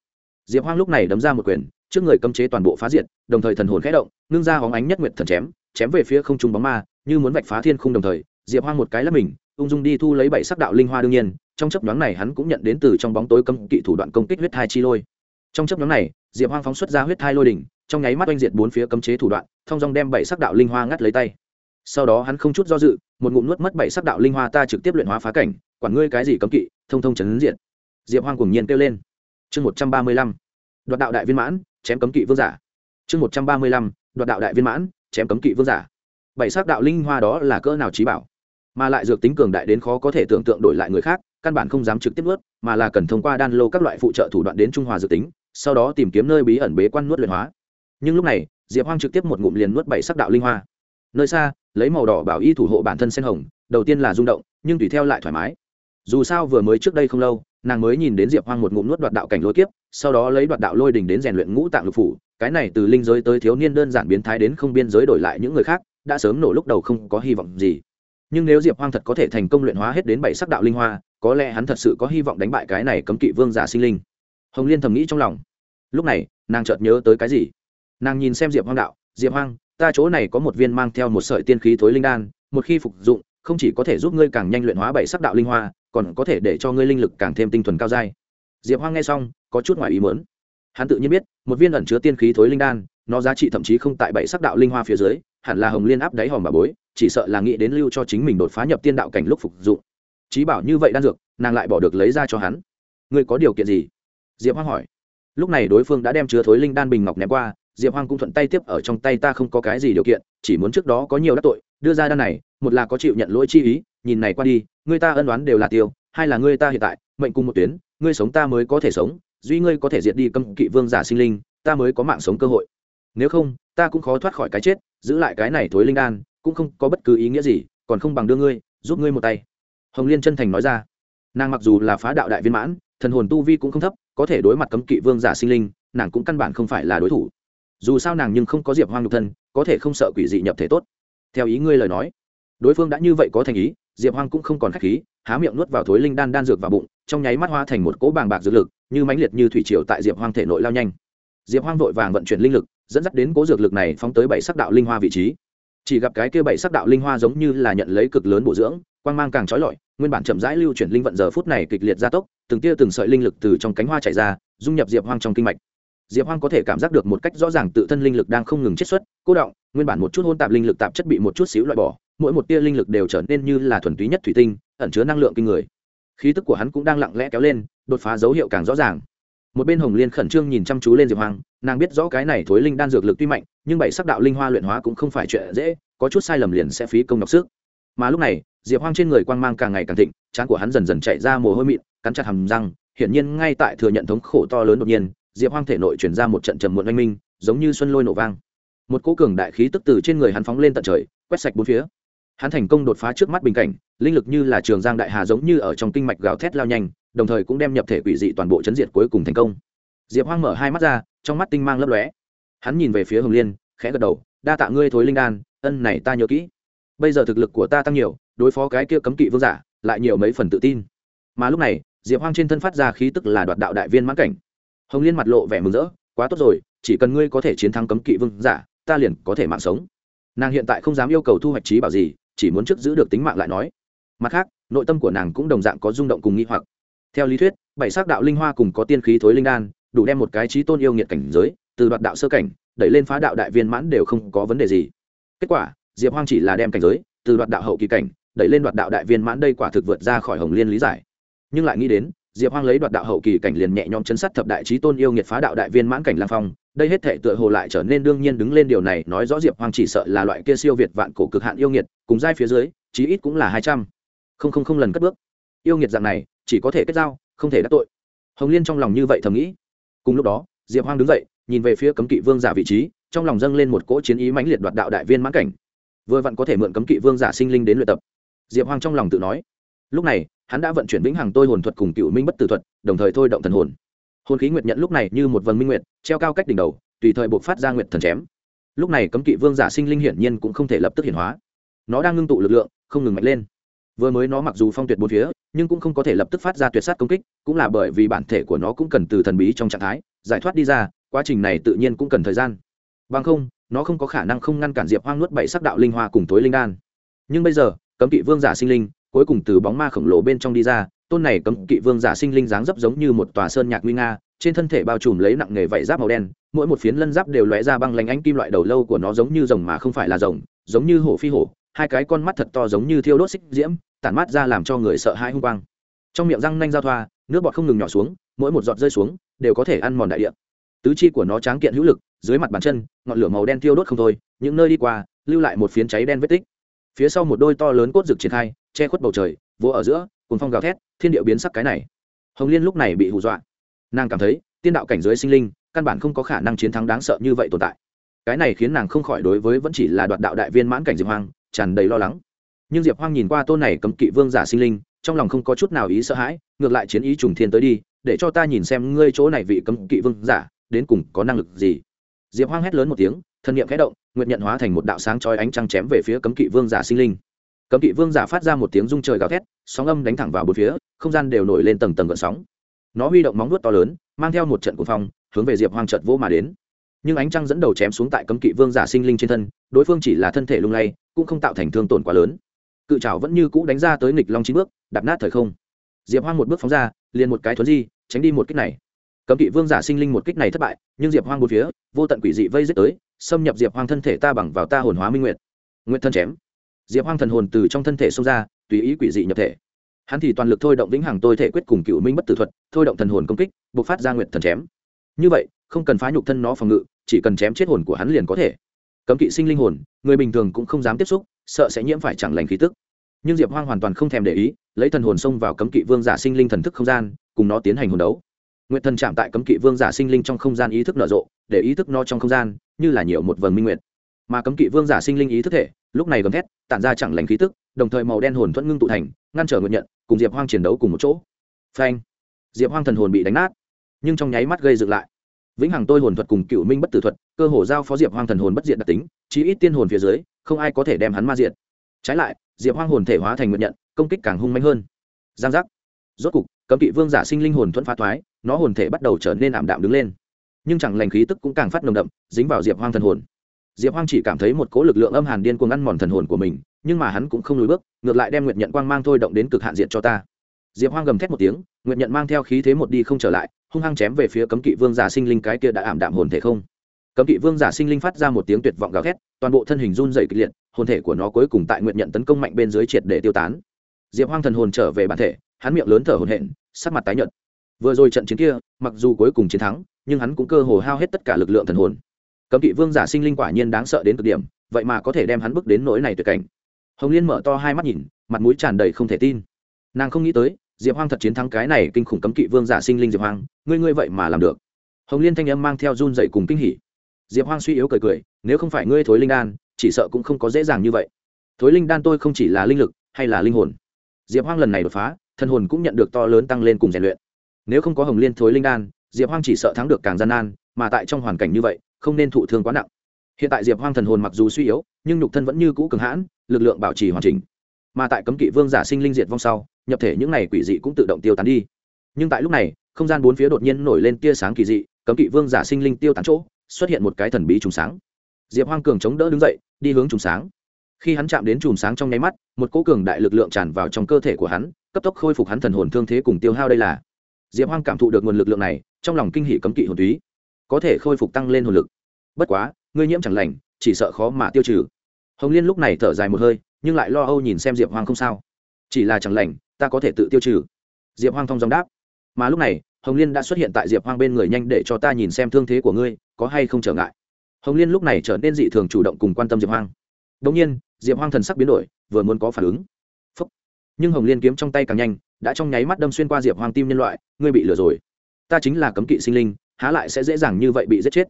Speaker 1: Diệp hoang lúc này đấm ra một quyền, trước người cấm chế toàn bộ phá diệt, đồng thời thần hồn khẽ động nương ra hóng ánh nhất nguyệt thần chém chém về phía không trung bóng ma, như muốn vạch phá thiên khung đồng thời, diệp hoang một cái lắp mình, ung dung đi thu lấy bảy sắc đạo linh hoa đương nhiên, trong chấp nhoáng này hắn cũng nhận đến từ trong bóng tối cấm kỵ thủ đoạn công kích huyết hai chi lôi trong chấp nhoáng này, diệp hoang phóng xuất ra huyết thai lôi đỉnh, trong nháy mắt oanh diệt bốn phía cấm chế thủ đoạn, thông dong đem bảy sắc đạo linh hoa ngắt lấy tay. Sau đó hắn không chút do dự, một ngụm nuốt mất bảy sắc đạo linh hoa ta trực tiếp luyện hóa phá cảnh, quản ngươi cái gì cấm kỵ, thông thông chấn diện diệp hoang cùng nhiên kêu lên. Chương một trăm ba mươi lăm, đoạt đạo đại viên mãn, chém cấm kỵ vương giả. Chương một trăm ba mươi lăm, đoạt đạo đại viên mãn, chém cấm kỵ vương giả. Bảy sắc đạo linh hoa đó là cỡ nào trí bảo? Mà lại dược tính cường đại đến khó có thể tưởng tượng đổi lại người khác, căn bản không dám trực tiếp nuốt, mà là cần thông qua đan lô các loại phụ trợ thủ đoạn đến trung hòa dược tính sau đó tìm kiếm nơi bí ẩn bế quan nuốt luyện hóa. Nhưng lúc này, diệp hoang trực tiếp một ngụm liền nuốt bảy sắc đạo linh hoa. Nơi xa, lấy màu đỏ bảo y thủ hộ bản thân sen hồng, đầu tiên là rung động, nhưng tùy theo lại thoải mái. Dù sao vừa mới trước đây không lâu, nàng mới nhìn đến diệp hoang một ngụm nuốt đoạt đạo cảnh lôi kiếp, sau đó lấy đoạt đạo lôi đình đến rèn luyện ngũ tạng lục phủ, cái này từ linh giới tới thiếu niên đơn giản biến thái đến không biên giới đổi lại những người khác, đã sớm nổ lúc đầu không có hy vọng gì. Nhưng nếu diệp hoang thật có thể thành công luyện hóa hết đến bảy sắc đạo linh hoa, có lẽ hắn thật sự có hy vọng đánh bại cái này cấm kỵ vương giả sinh linh hồng liên thầm nghĩ trong lòng. Lúc này, nàng chợt nhớ tới cái gì? Nàng nhìn xem diệp hoang đạo, diệp hoang, ta chỗ này có một viên mang theo một sợi tiên khí thối linh đan, một khi phục dụng, không chỉ có thể giúp ngươi càng nhanh luyện hóa bảy sắc đạo linh hoa, còn có thể để cho ngươi linh lực càng thêm tinh thuần cao dai diệp hoang nghe xong, có chút ngoài ý mớn hắn tự nhiên biết, một viên ẩn chứa tiên khí thối linh đan, nó giá trị thậm chí không tại bảy sắc đạo linh hoa phía dưới, hẳn là hồng liên áp đáy hòm bà bối, chỉ sợ là nghĩ đến lưu cho chính mình đột phá nhập tiên đạo cảnh lúc phục dụng. Trí bảo như vậy đan dược, nàng lại bỏ được lấy ra cho hắn. Ngươi có điều kiện gì? Diệp hoang hỏi. Lúc này đối phương đã đem chứa thối linh đan bình ngọc ném qua, diệp hoang cũng thuận tay tiếp ở trong tay ta không có cái gì điều kiện, chỉ muốn trước đó có nhiều đắc tội, đưa ra đan này, một là có chịu nhận lỗi chi ý, nhìn này qua đi, người ta ân đoán đều là tiêu, hai là người ta hiện tại, mệnh cùng một tuyến ngươi sống ta mới có thể sống, duy ngươi có thể diệt đi cấm kỵ vương giả sinh linh, ta mới có mạng sống cơ hội. Nếu không, ta cũng khó thoát khỏi cái chết, giữ lại cái này thối linh đan, cũng không có bất cứ ý nghĩa gì, còn không bằng đưa ngươi, giúp ngươi một tay. Hồng liên chân thành nói ra. Nàng mặc dù là phá đạo đại viên mãn thần hồn tu vi cũng không thấp, có thể đối mặt cấm kỵ vương giả sinh linh, nàng cũng căn bản không phải là đối thủ. Dù sao nàng nhưng không có diệp hoang nhục thân, có thể không sợ quỷ dị nhập thể tốt. Theo ý ngươi lời nói, đối phương đã như vậy có thành ý, diệp hoang cũng không còn k h á c h khí, há miệng nuốt vào thối linh đan đan dược vào bụng, trong nháy mắt hoa thành một cỗ bàng bạc dược lực, như mãnh liệt như thủy triều tại diệp hoang thể nội lao nhanh. Diệp hoang vội vàng vận chuyển linh lực, dẫn dắt đến cỗ dược lực này phóng tới bảy sắc đạo linh hoa vị trí. Chỉ gặp cái kia bảy sắc đạo linh hoa giống như là nhận lấy cực lớn bổ dưỡng quang mang càng trói lọi, nguyên bản chậm rãi lưu chuyển linh vận giờ phút này kịch liệt gia tốc, từng tia từng sợi linh lực từ trong cánh hoa chạy ra, dung nhập diệp hoang trong kinh mạch. Diệp hoang có thể cảm giác được một cách rõ ràng tự thân linh lực đang không ngừng chiết xuất, cô động, nguyên bản một chút hôn tạp linh lực tạp chất bị một chút xíu loại bỏ, mỗi một tia linh lực đều trở nên như là thuần túy nhất thủy tinh, ẩn chứa năng lượng kinh người. Khí tức của hắn cũng đang lặng lẽ kéo lên, đột phá dấu hiệu càng rõ ràng. Một bên hồng liên khẩn trương nhìn chăm chú lên diệp hoang, nàng biết rõ cái này thối linh đan dược lực tuy mạnh, nhưng bảy sắc đạo linh hoa luyện hóa cũng không phải chuyện dễ, có chút sai lầm liền sẽ phí công đọc sức. Mà lúc này diệp hoang trên người quang mang càng ngày càng thịnh, trán của hắn dần dần chạy ra mồ hôi mịn, cắn chặt hầm răng, hiển nhiên ngay tại thừa nhận thống khổ to lớn đột nhiên, diệp hoang thể nội chuyển ra một trận trầm muộn oanh minh, giống như xuân lôi nổ vang. Một cỗ cường đại khí tức từ trên người hắn phóng lên tận trời, quét sạch bốn phía. Hắn thành công đột phá trước mắt bình cảnh, linh lực như là trường giang đại hà giống như ở trong kinh mạch gào thét lao nhanh, đồng thời cũng đem nhập thể quỷ dị toàn bộ chấn diệt cuối cùng thành công. Diệp hoang mở hai mắt ra, trong mắt tinh mang lấp lóe. Hắn nhìn về phía hồng liên, khẽ gật đầu, đa tạ ngươi thối linh đan, ân này ta nhớ kỹ. Bây giờ thực lực của ta tăng nhiều đối phó cái kia cấm kỵ vương giả, lại nhiều mấy phần tự tin. Mà lúc này, diệp hoang trên thân phát ra khí tức là đoạt đạo đại viên mãn cảnh. Hồng liên mặt lộ vẻ mừng rỡ, quá tốt rồi, chỉ cần ngươi có thể chiến thắng cấm kỵ vương giả, ta liền có thể mạng sống. Nàng hiện tại không dám yêu cầu thu hoạch trí bảo gì, chỉ muốn trước giữ được tính mạng lại nói. Mặt khác, nội tâm của nàng cũng đồng dạng có rung động cùng nghi hoặc. Theo lý thuyết, bảy sắc đạo linh hoa cùng có tiên khí thối linh đan, đủ đem một cái trí tôn yêu nghiệt cảnh giới, từ đoạt đạo sơ cảnh, đẩy lên phá đạo đại viên mãn đều không có vấn đề gì. Kết quả, diệp hoang chỉ là đem cảnh giới, từ đoạt đạo hậu kỳ cảnh đẩy lên đoạt đạo đại viên mãn đây quả thực vượt ra khỏi hồng liên lý giải. Nhưng lại nghĩ đến, diệp hoang lấy đoạt đạo hậu kỳ cảnh liền nhẹ nhõm chấn sát thập đại trí tôn yêu nghiệt phá đạo đại viên mãn cảnh lang phong, đây hết thể tựa hồ lại trở nên đương nhiên đứng lên điều này nói rõ diệp hoang chỉ sợ là loại kia siêu việt vạn cổ cực hạn yêu nghiệt, cùng giai phía dưới, chí ít cũng là hai trăm. Không không không lần cất bước. Yêu nghiệt dạng này, chỉ có thể kết giao, không thể đắc tội. Hồng liên trong lòng như vậy thầm nghĩ. Cùng lúc đó, diệp hoang đứng dậy, nhìn về phía cấm kỵ vương giả vị trí, trong lòng dâng lên một cỗ chiến ý mãnh liệt đoạt đạo đại viên mãn cảnh. Vừa vặn có thể mượn cấm kỵ vương giả sinh linh đến luyện tập diệp hoang trong lòng tự nói. Lúc này, hắn đã vận chuyển vĩnh hằng tôi hồn thuật cùng cựu minh bất tử thuật, đồng thời thôi động thần hồn. Hồn khí nguyệt nhận lúc này như một vần minh nguyệt, treo cao cách đỉnh đầu, tùy thời buộc phát ra nguyệt thần chém. Lúc này cấm kỵ vương giả sinh linh hiển nhiên cũng không thể lập tức hiển hóa. Nó đang ngưng tụ lực lượng, không ngừng mạnh lên. Vừa mới nó mặc dù phong tuyệt bốn phía, nhưng cũng không có thể lập tức phát ra tuyệt sát công kích, cũng là bởi vì bản thể của nó cũng cần từ thần bí trong trạng thái, giải thoát đi ra, quá trình này tự nhiên cũng cần thời gian. Bằng không, nó không có khả năng không ngăn cản diệp hoang nuốt bảy sắc đạo linh hoa cùng tối linh đan. Nhưng bây giờ cấm kỵ vương giả sinh linh, cuối cùng từ bóng ma khổng lồ bên trong đi ra, tôn này cấm kỵ vương giả sinh linh dáng dấp giống như một tòa sơn nhạc nguy nga, trên thân thể bao trùm lấy nặng nghề vảy giáp màu đen, mỗi một phiến lân giáp đều lóe ra băng lánh ánh kim loại đầu lâu của nó giống như rồng mà không phải là rồng, giống như hổ phi hổ, hai cái con mắt thật to giống như thiêu đốt xích diễm, tản mát ra làm cho người sợ hãi hung quang. Trong miệng răng nanh giao thoa, nước bọt không ngừng nhỏ xuống, mỗi một giọt rơi xuống, đều có thể ăn mòn đại địa. Tứ chi của nó tráng kiện hữu lực, dưới mặt bàn chân, ngọn lửa màu đen thiêu đốt không thôi, những nơi đi qua, lưu lại một phiến cháy đen vết tích phía sau một đôi to lớn cốt rực triển khai, che khuất bầu trời, vỗ ở giữa cùng phong gào thét, thiên điệu biến sắc cái này. Hồng liên lúc này bị hù dọa. Nàng cảm thấy, tiên đạo cảnh giới sinh linh, căn bản không có khả năng chiến thắng đáng sợ như vậy tồn tại. Cái này khiến nàng không khỏi đối với vẫn chỉ là đoạt đạo đại viên mãn cảnh diệp hoang, tràn đầy lo lắng. Nhưng diệp hoang nhìn qua tôn này cấm kỵ vương giả sinh linh, trong lòng không có chút nào ý sợ hãi, ngược lại chiến ý trùng thiên tới đi, để cho ta nhìn xem ngươi chỗ này vị cấm kỵ vương giả, đến cùng có năng lực gì. Diệp hoang hét lớn một tiếng thân nhiệm khẽ động, nguyện nhận hóa thành một đạo sáng chói ánh trăng chém về phía cấm kỵ vương giả sinh linh. Cấm kỵ vương giả phát ra một tiếng rung trời gào thét, sóng âm đánh thẳng vào bốn phía, không gian đều nổi lên tầng tầng gợn sóng. Nó huy động móng nuốt to lớn, mang theo một trận cuồng phong, hướng về diệp hoang trợt vỗ mà đến. Nhưng ánh trăng dẫn đầu chém xuống tại cấm kỵ vương giả sinh linh trên thân, đối phương chỉ là thân thể lung lay, cũng không tạo thành thương tổn quá lớn. Cự trào vẫn như cũ đánh ra tới nghịch long chín bước, đạp nát thời không. Diệp hoang một bước phóng ra, liền một cái thuấn di, tránh đi một kích này cấm kỵ vương giả sinh linh một kích này thất bại, nhưng diệp hoang một phía, vô tận quỷ dị vây giết tới, xâm nhập diệp hoang thân thể ta bằng vào ta hồn hóa minh nguyệt. Nguyệt thân chém. Diệp hoang thần hồn từ trong thân thể xông ra, tùy ý quỷ dị nhập thể. Hắn thì toàn lực thôi động vĩnh hằng tôi thể quyết cùng cựu minh bất tử thuật, thôi động thần hồn công kích buộc phát ra nguyệt thần chém. Như vậy, không cần phá nhục thân nó phòng ngự, chỉ cần chém chết hồn của hắn liền có thể. Cấm kỵ sinh linh hồn, người bình thường cũng không dám tiếp xúc, sợ sẽ nhiễm phải chẳng lành khí tức. Nhưng diệp hoang hoàn toàn không thèm để ý, lấy thần hồn xông vào cấm kỵ vương giả sinh linh thần thức không gian, cùng nó tiến hành hồn đấu nguyện thần chạm tại cấm kỵ vương giả sinh linh trong không gian ý thức nở rộ, để ý thức nó trong không gian, như là nhiều một vầng minh nguyện mà cấm kỵ vương giả sinh linh ý thức thể, lúc này gầm thét, tản ra chẳng lành khí tức, đồng thời màu đen hồn thuẫn ngưng tụ thành, ngăn trở nguyện nhận, cùng diệp hoang chiến đấu cùng một chỗ. Phanh! Diệp hoang thần hồn bị đánh nát, nhưng trong nháy mắt gây dựng lại. Vĩnh hằng tôi hồn thuật cùng cựu minh bất tử thuật, cơ hồ giao phó diệp hoang thần hồn bất diện đặc tính, chí ít tiên hồn phía dưới, không ai có thể đem hắn ma diện trái lại, diệp hoang hồn thể hóa thành nguyện nhận, công kích càng hung mạnh hơn. Giang giác. Rốt cục cấm kỵ vương giả sinh linh hồn thuẫn phá thoái, nó hồn thể bắt đầu trở nên ảm đạm đứng lên. Nhưng chẳng lành khí tức cũng càng phát nồng đậm, dính vào diệp hoang thần hồn. Diệp hoang chỉ cảm thấy một cỗ lực lượng âm hàn điên cuồng ăn mòn thần hồn của mình, nhưng mà hắn cũng không lùi bước, ngược lại đem nguyệt nhận quang mang thôi động đến cực hạn diện cho ta. Diệp hoang gầm thét một tiếng, nguyệt nhận mang theo khí thế một đi không trở lại, hung hăng chém về phía cấm kỵ vương giả sinh linh cái kia đã ảm đạm hồn thể không. Cấm kỵ vương giả sinh linh phát ra một tiếng tuyệt vọng gào thét, toàn bộ thân hình run dày kịch liệt, hồn thể của nó cuối cùng tại nguyện nhận tấn công mạnh bên dưới triệt để tiêu tán. Diệp hoang thần hồn trở về bản thể hắn miệng lớn thở hổn hển, sắc mặt tái nhợt. Vừa rồi trận chiến kia mặc dù cuối cùng chiến thắng nhưng hắn cũng cơ hồ hao hết tất cả lực lượng thần hồn. Cấm kỵ vương giả sinh linh quả nhiên đáng sợ đến cực điểm vậy mà có thể đem hắn bước đến nỗi này tuyệt cảnh. Hồng liên mở to hai mắt nhìn mặt mũi tràn đầy không thể tin. Nàng không nghĩ tới diệp hoang thật chiến thắng cái này kinh khủng cấm kỵ vương giả sinh linh diệp hoang ngươi ngươi vậy mà làm được. Hồng liên thanh âm mang theo run dậy cùng kinh hỉ. Diệp hoang suy yếu cười cười nếu không phải ngươi thối linh đan chỉ sợ cũng không có dễ dàng như vậy. Thối linh đan tôi không chỉ là linh lực hay là linh hồn. Diệp hoang lần này đột phá thân hồn cũng nhận được to lớn tăng lên cùng rèn luyện. Nếu không có hồng liên thối linh đan, diệp hoang chỉ sợ thắng được càng gian nan, mà tại trong hoàn cảnh như vậy, không nên thụ thương quá nặng. Hiện tại diệp hoang thần hồn mặc dù suy yếu, nhưng nhục thân vẫn như cũ cường hãn, lực lượng bảo trì hoàn chỉnh. Mà tại cấm kỵ vương giả sinh linh diệt vong sau, nhập thể những này quỷ dị cũng tự động tiêu tán đi. Nhưng tại lúc này, không gian bốn phía đột nhiên nổi lên tia sáng kỳ dị, cấm kỵ vương giả sinh linh tiêu tán chỗ, xuất hiện một cái thần bí trùng sáng. Diệp hoang cường chống đỡ đứng dậy, đi hướng trùng sáng khi hắn chạm đến chùm sáng trong nháy mắt, một cỗ cường đại lực lượng tràn vào trong cơ thể của hắn, cấp tốc khôi phục hắn thần hồn thương thế cùng tiêu hao đây là. Diệp hoang cảm thụ được nguồn lực lượng này, trong lòng kinh hỷ cấm kỵ hồn túy, có thể khôi phục tăng lên hồn lực. Bất quá, ngươi nhiễm chẳng lành, chỉ sợ khó mà tiêu trừ. Hồng liên lúc này thở dài một hơi, nhưng lại lo âu nhìn xem diệp hoang không sao. Chỉ là chẳng lành, ta có thể tự tiêu trừ. Diệp hoang thông dòng đáp. Mà lúc này, hồng liên đã xuất hiện tại diệp hoang bên người nhanh để cho ta nhìn xem thương thế của ngươi, có hay không trở ngại. Hồng liên lúc này trở nên dị thường chủ động cùng quan tâm diệp hoang. Đông nhiên diệp hoang thần sắc biến đổi, vừa muốn có phản ứng. Phúc. nhưng hồng liên kiếm trong tay càng nhanh, đã trong nháy mắt đâm xuyên qua diệp hoang tim nhân loại, ngươi bị lừa rồi. Ta chính là cấm kỵ sinh linh, há lại sẽ dễ dàng như vậy bị giết chết.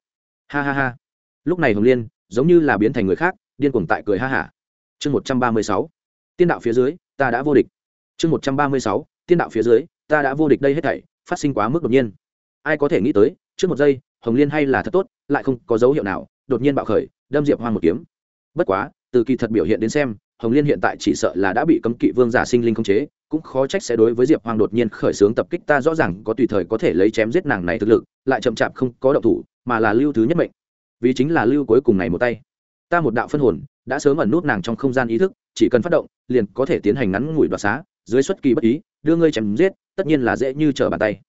Speaker 1: Ha ha ha. Lúc này hồng liên, giống như là biến thành người khác, điên cuồng tại cười ha hả. Chương một trăm ba mươi sáu. Tiên đạo phía dưới, ta đã vô địch. Chương một trăm ba mươi sáu. Tiên đạo phía dưới, ta đã vô địch đây hết thảy, phát sinh quá mức đột nhiên. Ai có thể nghĩ tới, trước một giây, hồng liên hay là thật tốt, lại không có dấu hiệu nào, đột nhiên bạo khởi, đâm diệp hoang một kiếm bất quá, từ kỳ thật biểu hiện đến xem, hồng liên hiện tại chỉ sợ là đã bị cấm kỵ vương giả sinh linh khống chế, cũng khó trách sẽ đối với diệp hoang đột nhiên khởi xướng tập kích ta rõ ràng có tùy thời có thể lấy chém giết nàng này thực lực, lại chậm chạp không có động thủ, mà là lưu thứ nhất mệnh. Vì chính là lưu cuối cùng này một tay. Ta một đạo phân hồn, đã sớm ẩn nút nàng trong không gian ý thức, chỉ cần phát động, liền có thể tiến hành ngắn ngủi đoạt xá, dưới xuất kỳ bất ý, đưa ngươi chém giết, tất nhiên là dễ như trở bàn tay.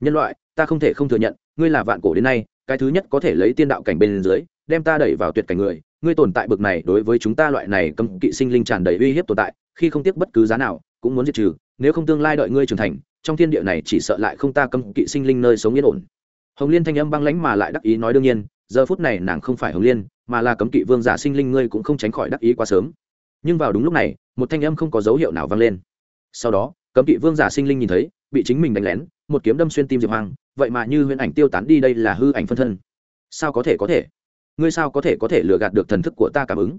Speaker 1: Nhân loại, ta không thể không thừa nhận, ngươi là vạn cổ đến nay, cái thứ nhất có thể lấy tiên đạo cảnh bên dưới, đem ta đẩy vào tuyệt cảnh người ngươi tồn tại bực này đối với chúng ta loại này cấm kỵ sinh linh tràn đầy uy hiếp tồn tại, khi không tiếc bất cứ giá nào, cũng muốn diệt trừ, nếu không tương lai đợi ngươi trưởng thành, trong thiên địa này chỉ sợ lại không ta cấm kỵ sinh linh nơi sống yên ổn. Hồng liên thanh âm băng lãnh mà lại đắc ý nói đương nhiên, giờ phút này nàng không phải hồng liên, mà là cấm kỵ vương giả sinh linh ngươi cũng không tránh khỏi đắc ý quá sớm. Nhưng vào đúng lúc này, một thanh âm không có dấu hiệu nào vang lên. Sau đó, cấm kỵ vương giả sinh linh nhìn thấy, bị chính mình đánh lén, một kiếm đâm xuyên tim diệp hoàng vậy mà như huyễn ảnh tiêu tán đi đây là hư ảnh phân thân. Sao có thể có thể? Ngươi sao có thể có thể lừa gạt được thần thức của ta cảm ứng?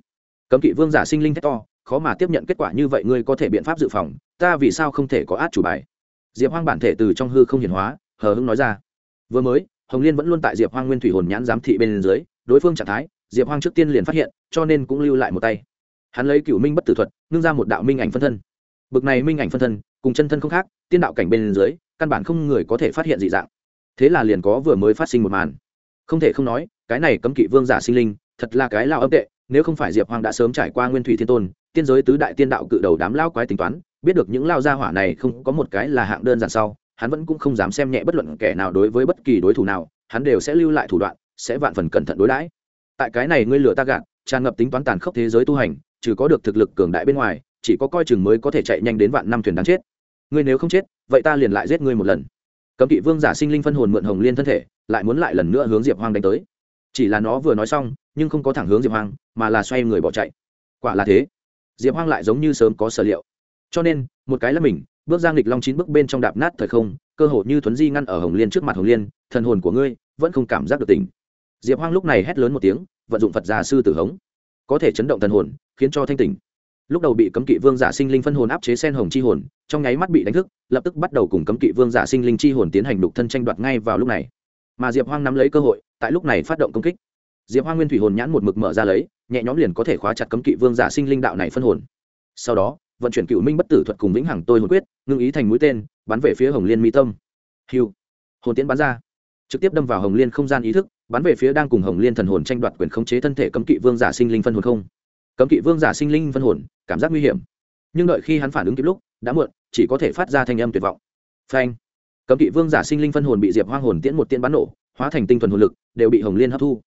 Speaker 1: Cấm kỵ vương giả sinh linh thét to, khó mà tiếp nhận kết quả như vậy ngươi có thể biện pháp dự phòng, ta vì sao không thể có át chủ bài? Diệp hoang bản thể từ trong hư không hiển hóa, hờ hưng nói ra. Vừa mới, hồng liên vẫn luôn tại diệp hoang nguyên thủy hồn nhãn giám thị bên dưới, đối phương trạng thái, diệp hoang trước tiên liền phát hiện, cho nên cũng lưu lại một tay. Hắn lấy cựu minh bất tử thuật, ngưng ra một đạo minh ảnh phân thân. Bực này minh ảnh phân thân, cùng chân thân không khác, tiên đạo cảnh bên dưới, căn bản không người có thể phát hiện dị dạng. Thế là liền có vừa mới phát sinh một màn. Không thể không nói cái này cấm kỵ vương giả sinh linh, thật là cái lao âm tệ, nếu không phải diệp hoàng đã sớm trải qua nguyên thủy thiên tôn, tiên giới tứ đại tiên đạo cự đầu đám lao quái tính toán, biết được những lao gia hỏa này không có một cái là hạng đơn giản sau, hắn vẫn cũng không dám xem nhẹ bất luận kẻ nào đối với bất kỳ đối thủ nào, hắn đều sẽ lưu lại thủ đoạn, sẽ vạn phần cẩn thận đối đãi. Tại cái này ngươi lừa ta gạt, tràn ngập tính toán tàn khốc thế giới tu hành, trừ có được thực lực cường đại bên ngoài, chỉ có coi chừng mới có thể chạy nhanh đến vạn năm thuyền đáng chết. Ngươi nếu không chết, vậy ta liền lại giết ngươi một lần. Cấm kỵ vương giả sinh linh phân hồn mượn hồng liên thân thể, lại muốn lại lần nữa hướng diệp hoang đánh tới chỉ là nó vừa nói xong, nhưng không có thẳng hướng diệp hoang, mà là xoay người bỏ chạy. Quả là thế. Diệp hoang lại giống như sớm có sở liệu. Cho nên, một cái là mình, bước ra nghịch long chín bước bên trong đạp nát thời không, cơ hồ như thuấn di ngăn ở hồng liên trước mặt hồng liên, thần hồn của ngươi vẫn không cảm giác được tỉnh. Diệp hoang lúc này hét lớn một tiếng, vận dụng phật già sư tử hống. Có thể chấn động thần hồn, khiến cho thanh tỉnh. Lúc đầu bị cấm kỵ vương giả sinh linh phân hồn áp chế sen hồng chi hồn, trong nháy mắt bị đánh thức, lập tức bắt đầu cùng cấm kỵ vương giả sinh linh chi hồn tiến hành đục thân tranh đoạt ngay vào lúc này mà diệp hoang nắm lấy cơ hội, tại lúc này phát động công kích. Diệp hoang nguyên thủy hồn nhãn một mực mở ra lấy, nhẹ nhõm liền có thể khóa chặt cấm kỵ vương giả sinh linh đạo này phân hồn. Sau đó, vận chuyển cựu minh bất tử thuật cùng vĩnh hằng tôi hồn quyết, ngưng ý thành mũi tên, bắn về phía hồng liên mỹ tâm. Hiu hồn tiễn bắn ra. Trực tiếp đâm vào hồng liên không gian ý thức, bắn về phía đang cùng hồng liên thần hồn tranh đoạt quyền khống chế thân thể cấm kỵ vương giả sinh linh phân hồn không. Cấm kỵ vương giả sinh linh phân hồn, cảm giác nguy hiểm. Nhưng đợi khi hắn phản ứng kịp lúc, đã muộn, chỉ có thể phát ra thanh âm tuyệt vọng. Phanh cấm kỵ vương giả sinh linh phân hồn bị diệp hoang hồn tiễn một tiễn bắn nổ, hóa thành tinh thuần hồn lực, đều bị hồng liên hấp thu.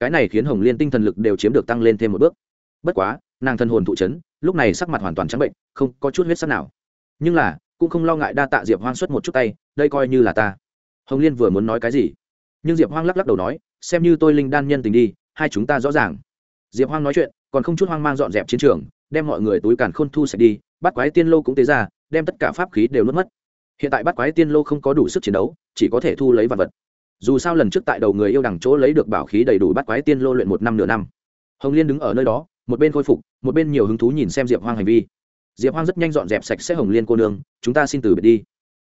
Speaker 1: Cái này khiến hồng liên tinh thần lực đều chiếm được tăng lên thêm một bước. Bất quá, nàng thân hồn thụ chấn, lúc này sắc mặt hoàn toàn trắng bệnh, không có chút huyết sắc nào. Nhưng là, cũng không lo ngại đa tạ diệp hoang xuất một chút tay, đây coi như là ta. Hồng liên vừa muốn nói cái gì? Nhưng diệp hoang lắc lắc đầu nói, xem như tôi linh đan nhân tình đi, hai chúng ta rõ ràng. Diệp hoang nói chuyện, còn không chút hoang mang dọn dẹp chiến trường, đem mọi người túi càn khôn thu sạch đi, bắt quái tiên lô cũng tế ra, đem tất cả pháp khí đều nuốt mất hiện tại bắt quái tiên lô không có đủ sức chiến đấu, chỉ có thể thu lấy vật vật. Dù sao lần trước tại đầu người yêu đằng chỗ lấy được bảo khí đầy đủ bắt quái tiên lô luyện một năm nửa năm. Hồng liên đứng ở nơi đó, một bên khôi phục, một bên nhiều hứng thú nhìn xem diệp hoang hành vi. Diệp hoang rất nhanh dọn dẹp sạch sẽ hồng liên cô nương, chúng ta xin từ biệt đi.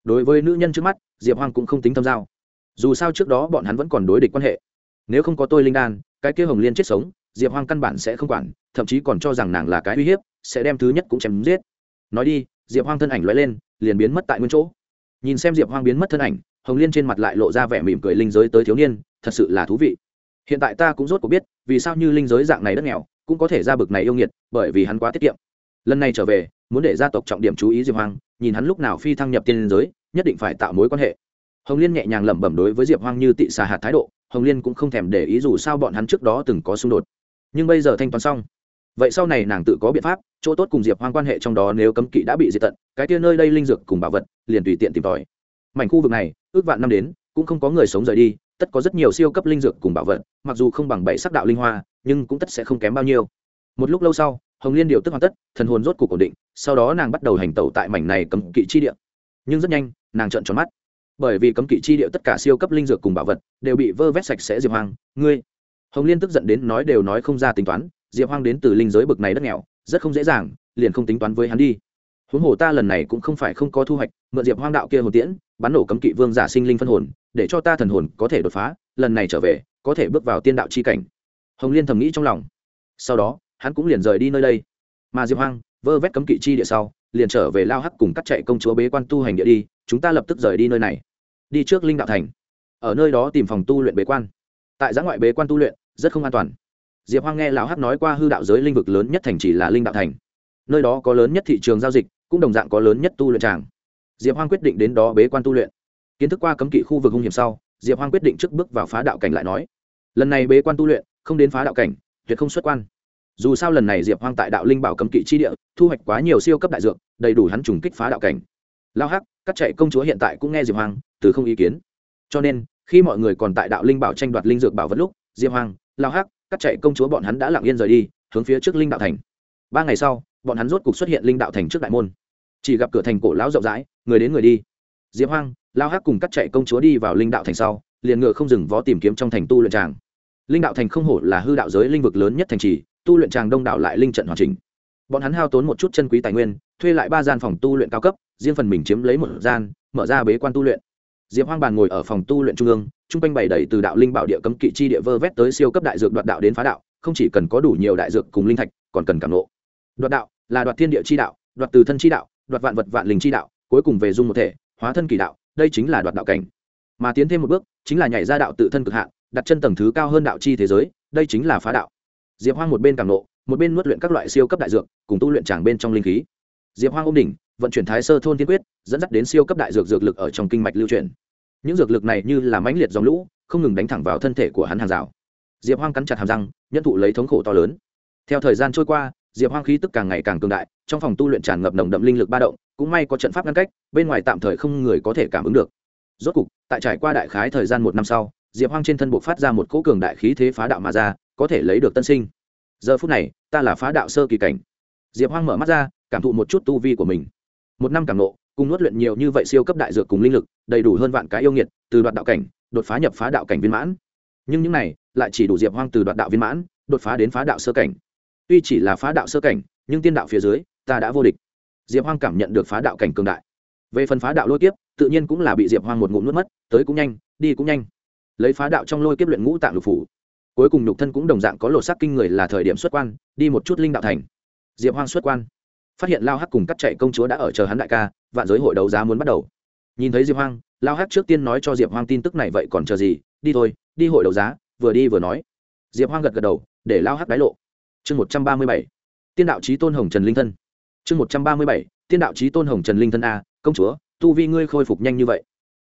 Speaker 1: Đối với nữ nhân trước mắt, diệp hoang cũng không tính tâm giao. Dù sao trước đó bọn hắn vẫn còn đối địch quan hệ. Nếu không có tôi linh đan, cái kia hồng liên chết sống, diệp hoang căn bản sẽ không quản, thậm chí còn cho rằng nàng là cái uy hiếp, sẽ đem thứ nhất cũng chém giết. Nói đi, diệp hoang thân ảnh lóe lên, liền biến mất tại nguyên chỗ nhìn xem diệp hoang biến mất thân ảnh hồng liên trên mặt lại lộ ra vẻ mỉm cười linh giới tới thiếu niên thật sự là thú vị hiện tại ta cũng rốt cuộc biết vì sao như linh giới dạng này đất nghèo cũng có thể ra bực này yêu nghiệt bởi vì hắn quá tiết kiệm lần này trở về muốn để gia tộc trọng điểm chú ý diệp hoang nhìn hắn lúc nào phi thăng nhập tiên giới nhất định phải tạo mối quan hệ hồng liên nhẹ nhàng lẩm bẩm đối với diệp hoang như tị xà hạt thái độ hồng liên cũng không thèm để ý dù sao bọn hắn trước đó từng có xung đột nhưng bây giờ thanh toán xong vậy sau này nàng tự có biện pháp chỗ tốt cùng diệp hoang quan hệ trong đó nếu cấm kỵ đã bị diệt tận, cái tia nơi đây linh dược cùng bảo vật liền tùy tiện tìm tòi. Mảnh khu vực này, ước vạn năm đến, cũng không có người sống rời đi, tất có rất nhiều siêu cấp linh dược cùng bảo vật, mặc dù không bằng bảy sắc đạo linh hoa, nhưng cũng tất sẽ không kém bao nhiêu. Một lúc lâu sau, hồng liên điều tức hoàn tất, thần hồn rốt cuộc ổn định, sau đó nàng bắt đầu hành tẩu tại mảnh này cấm kỵ chi địa. Nhưng rất nhanh, nàng trợn tròn mắt. Bởi vì cấm kỵ chi địa tất cả siêu cấp linh dược cùng bảo vật đều bị vơ vét sạch sẽ diệp hoang, ngươi. Hồng liên tức giận đến nói đều nói không ra tính toán, diệp hoang đến từ linh giới bực này đất nghèo rất không dễ dàng, liền không tính toán với hắn đi. Huống hồ ta lần này cũng không phải không có thu hoạch, mượn diệp hoang đạo kia hồn tiễn, bắn nổ cấm kỵ vương giả sinh linh phân hồn, để cho ta thần hồn có thể đột phá, lần này trở về, có thể bước vào tiên đạo c h i cảnh. Hồng liên thầm nghĩ trong lòng. Sau đó, hắn cũng liền rời đi nơi đây. Mà diệp hoang, vơ vét cấm kỵ chi địa sau, liền trở về lao hắc cùng cắt chạy công chúa bế quan tu hành địa đi, chúng ta lập tức rời đi nơi này. Đi trước linh đạo thành. Ở nơi đó tìm phòng tu luyện bế quan. Tại giã ngoại bế quan tu luyện, rất không an toàn diệp hoang nghe lão hắc nói qua hư đạo giới linh vực lớn nhất thành chỉ là linh đạo thành. Nơi đó có lớn nhất thị trường giao dịch, cũng đồng dạng có lớn nhất tu luyện tràng. Diệp hoang quyết định đến đó bế quan tu luyện. Kiến thức qua cấm kỵ khu vực hung hiểm sau, diệp hoang quyết định trước bước vào phá đạo cảnh lại nói, lần này bế quan tu luyện, không đến phá đạo cảnh, tuyệt không xuất quan. Dù sao lần này diệp hoang tại đạo linh bảo cấm kỵ chi địa, thu hoạch quá nhiều siêu cấp đại dược, đầy đủ hắn trùng kích phá đạo cảnh. Lao hắc, các chạy công chúa hiện tại cũng nghe diệp hoang, từ không ý kiến. Cho nên, khi mọi người còn tại đạo linh bảo tranh đoạt linh dược bảo vật lúc, diệp hoang lao hắc cắt chạy công chúa bọn hắn đã lặng yên rời đi, hướng phía trước linh đạo thành. Ba ngày sau, bọn hắn rốt cục xuất hiện linh đạo thành trước đại môn. Chỉ gặp cửa thành cổ lão rộng rãi, người đến người đi. Diệp hoang, lao hắc cùng cắt chạy công chúa đi vào linh đạo thành sau, liền ngựa không dừng vó tìm kiếm trong thành tu luyện tràng. Linh đạo thành không hổ là hư đạo giới linh vực lớn nhất thành trì, tu luyện tràng đông đạo lại linh trận hoàn chỉnh. Bọn hắn hao tốn một chút chân quý tài nguyên, thuê lại ba gian phòng tu luyện cao cấp, riêng phần mình chiếm lấy một gian, mở ra bế quan tu luyện diệp hoang bàn ngồi ở phòng tu luyện trung ương t r u n g quanh bày đầy từ đạo linh bảo địa cấm kỵ chi địa vơ vét tới siêu cấp đại dược đoạt đạo đến phá đạo, không chỉ cần có đủ nhiều đại dược cùng linh thạch, còn cần cảm nộ. Đoạt đạo là đoạt thiên địa chi đạo, đoạt từ thân chi đạo, đoạt vạn vật vạn linh chi đạo, cuối cùng về dung một thể, hóa thân kỳ đạo, đây chính là đoạt đạo cảnh. Mà tiến thêm một bước, chính là nhảy ra đạo tự thân cực hạn, đặt chân tầng thứ cao hơn đạo chi thế giới, đây chính là phá đạo. Diệp hoang một bên cảm nộ, một bên nuốt luyện các loại siêu cấp đại dược, cùng tu luyện tràng bên trong linh khí. Diệp hoang ôm đỉnh vận chuyển thái sơ thôn tiên quyết, dẫn dắt đến siêu cấp đại dược dược lực ở trong kinh mạch lưu truyền. Những dược lực này như là mãnh liệt dòng lũ, không ngừng đánh thẳng vào thân thể của hắn hàng rào. Diệp hoang cắn chặt hàm răng nhận thụ lấy thống khổ to lớn. Theo thời gian trôi qua, diệp hoang khí tức càng ngày càng cường đại, trong phòng tu luyện tràn ngập nồng đậm linh lực ba động, cũng may có trận pháp ngăn cách, bên ngoài tạm thời không người có thể cảm ứng được. Rốt cục, tại trải qua đại khái thời gian một năm sau, diệp hoang trên thân buộc phát ra một cỗ cường đại khí thế phá đạo mà ra, có thể lấy được tân sinh. Giờ phút này, ta là phá đạo sơ kỳ cảnh. Diệp hoang mở mắt ra, cảm thụ một chút tu vi của mình một năm càng nộ, cùng nuốt luyện nhiều như vậy siêu cấp đại dược cùng linh lực, đầy đủ hơn vạn cái yêu nghiệt, từ đoạn đạo cảnh, đột phá nhập phá đạo cảnh viên mãn. Nhưng những này lại chỉ đủ diệp hoang từ đoạn đạo viên mãn, đột phá đến phá đạo sơ cảnh. Tuy chỉ là phá đạo sơ cảnh, nhưng tiên đạo phía dưới, ta đã vô địch. Diệp hoang cảm nhận được phá đạo cảnh cường đại. Về phần phá đạo lôi kiếp, tự nhiên cũng là bị diệp hoang một ngụm nuốt mất, tới cũng nhanh, đi cũng nhanh. Lấy phá đạo trong lôi kiếp luyện ngũ tạng lục phủ. Cuối cùng nhục thân cũng đồng dạng có lộ sắc kinh người là thời điểm xuất quan, đi một chút linh đạo thành. Diệp hoang xuất quan phát hiện lao hắc cùng cắt chạy công chúa đã ở chờ hắn đại ca, vạn giới hội đấu giá muốn bắt đầu. Nhìn thấy diệp hoang, lao hát trước tiên nói cho diệp hoang tin tức này vậy còn chờ gì, đi thôi, đi hội đấu giá, vừa đi vừa nói. Diệp hoang gật gật đầu, để lao hát đái lộ. Chương một trăm ba mươi bảy, tiên đạo trí tôn hồng trần linh thân. Chương một trăm ba mươi bảy, tiên đạo trí tôn hồng trần linh thân a, công chúa, tu vi ngươi khôi phục nhanh như vậy.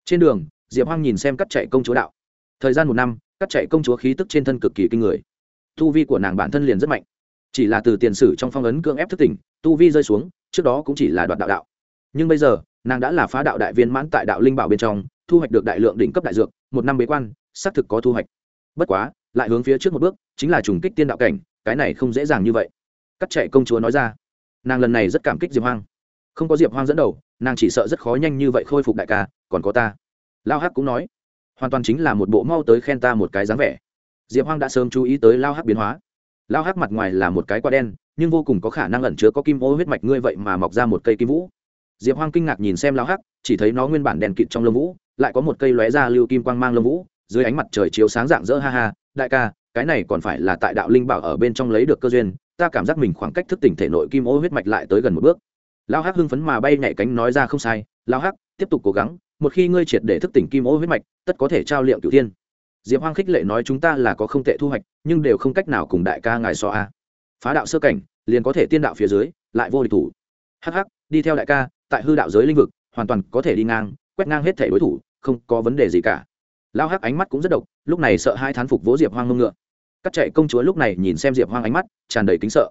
Speaker 1: Trên đường, diệp hoang nhìn xem cắt chạy công chúa đạo. Thời gian một năm, cắt chạy công chúa khí tức trên thân cực kỳ kinh người. Tu vi của nàng bản thân liền rất mạnh chỉ là từ tiền sử trong phong ấn cưỡng ép thức tỉnh, tu vi rơi xuống, trước đó cũng chỉ là đoạt đạo đạo. Nhưng bây giờ, nàng đã là phá đạo đại viên mãn tại đạo linh bảo bên trong, thu hoạch được đại lượng đỉnh cấp đại dược, một năm bế quan, xác thực có thu hoạch. Bất quá, lại hướng phía trước một bước, chính là trùng kích tiên đạo cảnh, cái này không dễ dàng như vậy. Cắt chạy công chúa nói ra. Nàng lần này rất cảm kích diệp hoang. Không có diệp hoang dẫn đầu, nàng chỉ sợ rất khó nhanh như vậy khôi phục đại ca, còn có ta. Lao hắc cũng nói. Hoàn toàn chính là một bộ mau tới khen ta một cái dáng vẻ. Diệp hoang đã sớm chú ý tới lao hắc biến hóa lao hắc mặt ngoài là một cái quả đen, nhưng vô cùng có khả năng ẩn chứa có kim ô huyết mạch ngươi vậy mà mọc ra một cây kim vũ. Diệp hoang kinh ngạc nhìn xem lao hắc, chỉ thấy nó nguyên bản đèn kịt trong lông vũ, lại có một cây lóe ra lưu kim quang mang lông vũ, dưới ánh mặt trời chiếu sáng dạng dỡ ha ha, đại ca, cái này còn phải là tại đạo linh bảo ở bên trong lấy được cơ duyên, ta cảm giác mình khoảng cách thức tỉnh thể nội kim ô huyết mạch lại tới gần một bước. Lao hắc hưng phấn mà bay nhảy cánh nói ra không sai, lao hắc, tiếp tục cố gắng, một khi ngươi triệt để thức tỉnh kim ô huyết mạch, tất có thể trao liệm cửu thiên diệp hoang khích lệ nói chúng ta là có không tệ thu hoạch, nhưng đều không cách nào cùng đại ca ngài so a. Phá đạo sơ cảnh, liền có thể tiên đạo phía dưới, lại vô địch thủ. Hh đi theo đại ca, tại hư đạo giới lĩnh vực, hoàn toàn có thể đi ngang, quét ngang hết thể đối thủ, không có vấn đề gì cả. Lao hắc ánh mắt cũng rất độc, lúc này sợ hai thán phục vỗ diệp hoang ngông ngựa. Các chạy công chúa lúc này nhìn xem diệp hoang ánh mắt, tràn đầy kính sợ.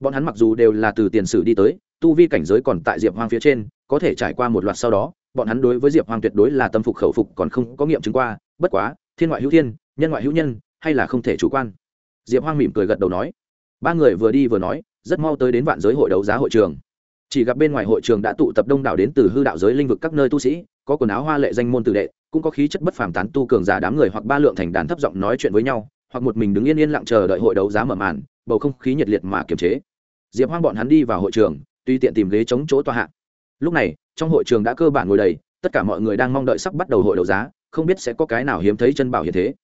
Speaker 1: Bọn hắn mặc dù đều là từ tiền sử đi tới, tu vi cảnh giới còn tại diệp hoang phía trên, có thể trải qua một loạt sau đó, bọn hắn đối với diệp hoang tuyệt đối là tâm phục khẩu phục còn không có nghiệm chứng qua, bất quá thiên ngoại hữu thiên, nhân ngoại hữu nhân, hay là không thể chủ quan? Diệp hoang mỉm cười gật đầu nói. Ba người vừa đi vừa nói, rất mau tới đến vạn giới hội đấu giá hội trường. Chỉ gặp bên ngoài hội trường đã tụ tập đông đảo đến từ hư đạo giới linh vực các nơi tu sĩ, có quần áo hoa lệ danh môn tử đệ, cũng có khí chất bất phàm tán tu cường giả đám người hoặc ba lượng thành đàn thấp giọng nói chuyện với nhau, hoặc một mình đứng yên yên lặng chờ đợi hội đấu giá mở màn, bầu không khí nhiệt liệt mà kiềm chế. Diệp hoang bọn hắn đi vào hội trường, tuy tiện tìm ghế chống chỗ tòa hạ. Lúc này, trong hội trường đã cơ bản ngồi đầy, tất cả mọi người đang mong đợi sắp bắt đầu hội đấu giá không biết sẽ có cái nào hiếm thấy chân bảo hiện thế.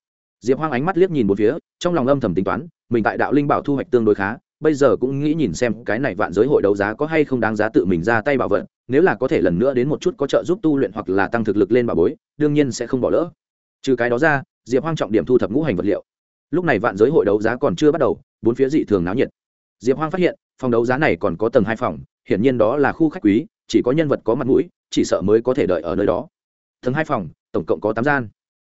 Speaker 1: Diệp hoang ánh mắt liếc nhìn một phía, trong lòng âm thầm tính toán, mình tại đạo linh bảo thu hoạch tương đối khá, bây giờ cũng nghĩ nhìn xem cái này vạn giới hội đấu giá có hay không đáng giá tự mình ra tay bảo vận, nếu là có thể lần nữa đến một chút có trợ giúp tu luyện hoặc là tăng thực lực lên bảo bối, đương nhiên sẽ không bỏ lỡ. Trừ cái đó ra, diệp hoang trọng điểm thu thập ngũ hành vật liệu. Lúc này vạn giới hội đấu giá còn chưa bắt đầu, bốn phía dị thường náo nhiệt. Diệp hoang phát hiện, phòng đấu giá này còn có tầng hai phòng, hiển nhiên đó là khu khách quý, chỉ có nhân vật có mặt mũi, chỉ sợ mới có thể đợi ở nơi đó. Tầng hai phòng tổng cộng có tám gian.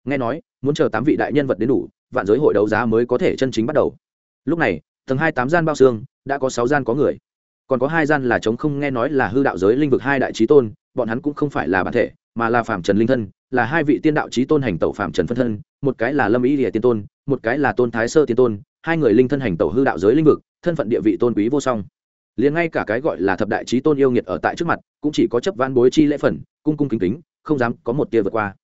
Speaker 1: Nghe nói, muốn chờ tám vị đại nhân vật đến đủ, vạn giới hội đấu giá mới có thể chân chính bắt đầu. Lúc này, tầng hai tám gian bao xương, đã có sáu gian có người. Còn có hai gian là chống không nghe nói là hư đạo giới linh vực hai đại trí tôn, bọn hắn cũng không phải là bản thể, mà là phạm trần linh thân, là hai vị tiên đạo trí tôn hành tẩu phạm trần phân thân, một cái là lâm ý địa tiên tôn, một cái là tôn thái sơ tiên tôn, hai người linh thân hành tẩu hư đạo giới linh vực, thân phận địa vị tôn quý vô song. Liền ngay cả cái gọi là thập đại trí tôn yêu nghiệt ở tại trước mặt, cũng chỉ có chấp van bối chi lễ phần, cung cung kính kính, không dám có một tia vượt qua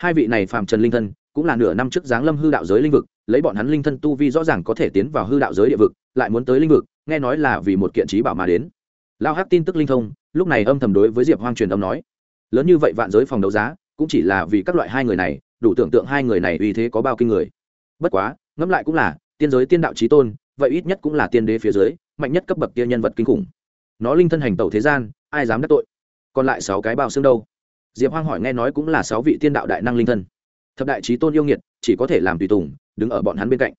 Speaker 1: hai vị này phạm trần linh thân, cũng là nửa năm trước giáng lâm hư đạo giới linh vực, lấy bọn hắn linh thân tu vi rõ ràng có thể tiến vào hư đạo giới địa vực, lại muốn tới linh vực, nghe nói là vì một kiện trí bảo mà đến. Lao hắc tin tức linh thông, lúc này âm thầm đối với diệp hoang truyền âm nói, lớn như vậy vạn giới phòng đấu giá, cũng chỉ là vì các loại hai người này, đủ tưởng tượng hai người này uy thế có bao kinh người. Bất quá, ngẫm lại cũng là, tiên giới tiên đạo trí tôn, vậy ít nhất cũng là tiên đế phía dưới, mạnh nhất cấp bậc kia nhân vật kinh khủng. Nó linh thân hành tẩu thế gian, ai dám đắc tội? Còn lại sáu cái bao xương đâu? Diệp hoang hỏi nghe nói cũng là sáu vị tiên đạo đại năng linh thân. Thập đại trí tôn yêu nghiệt, chỉ có thể làm tùy tùng, đứng ở bọn hắn bên cạnh.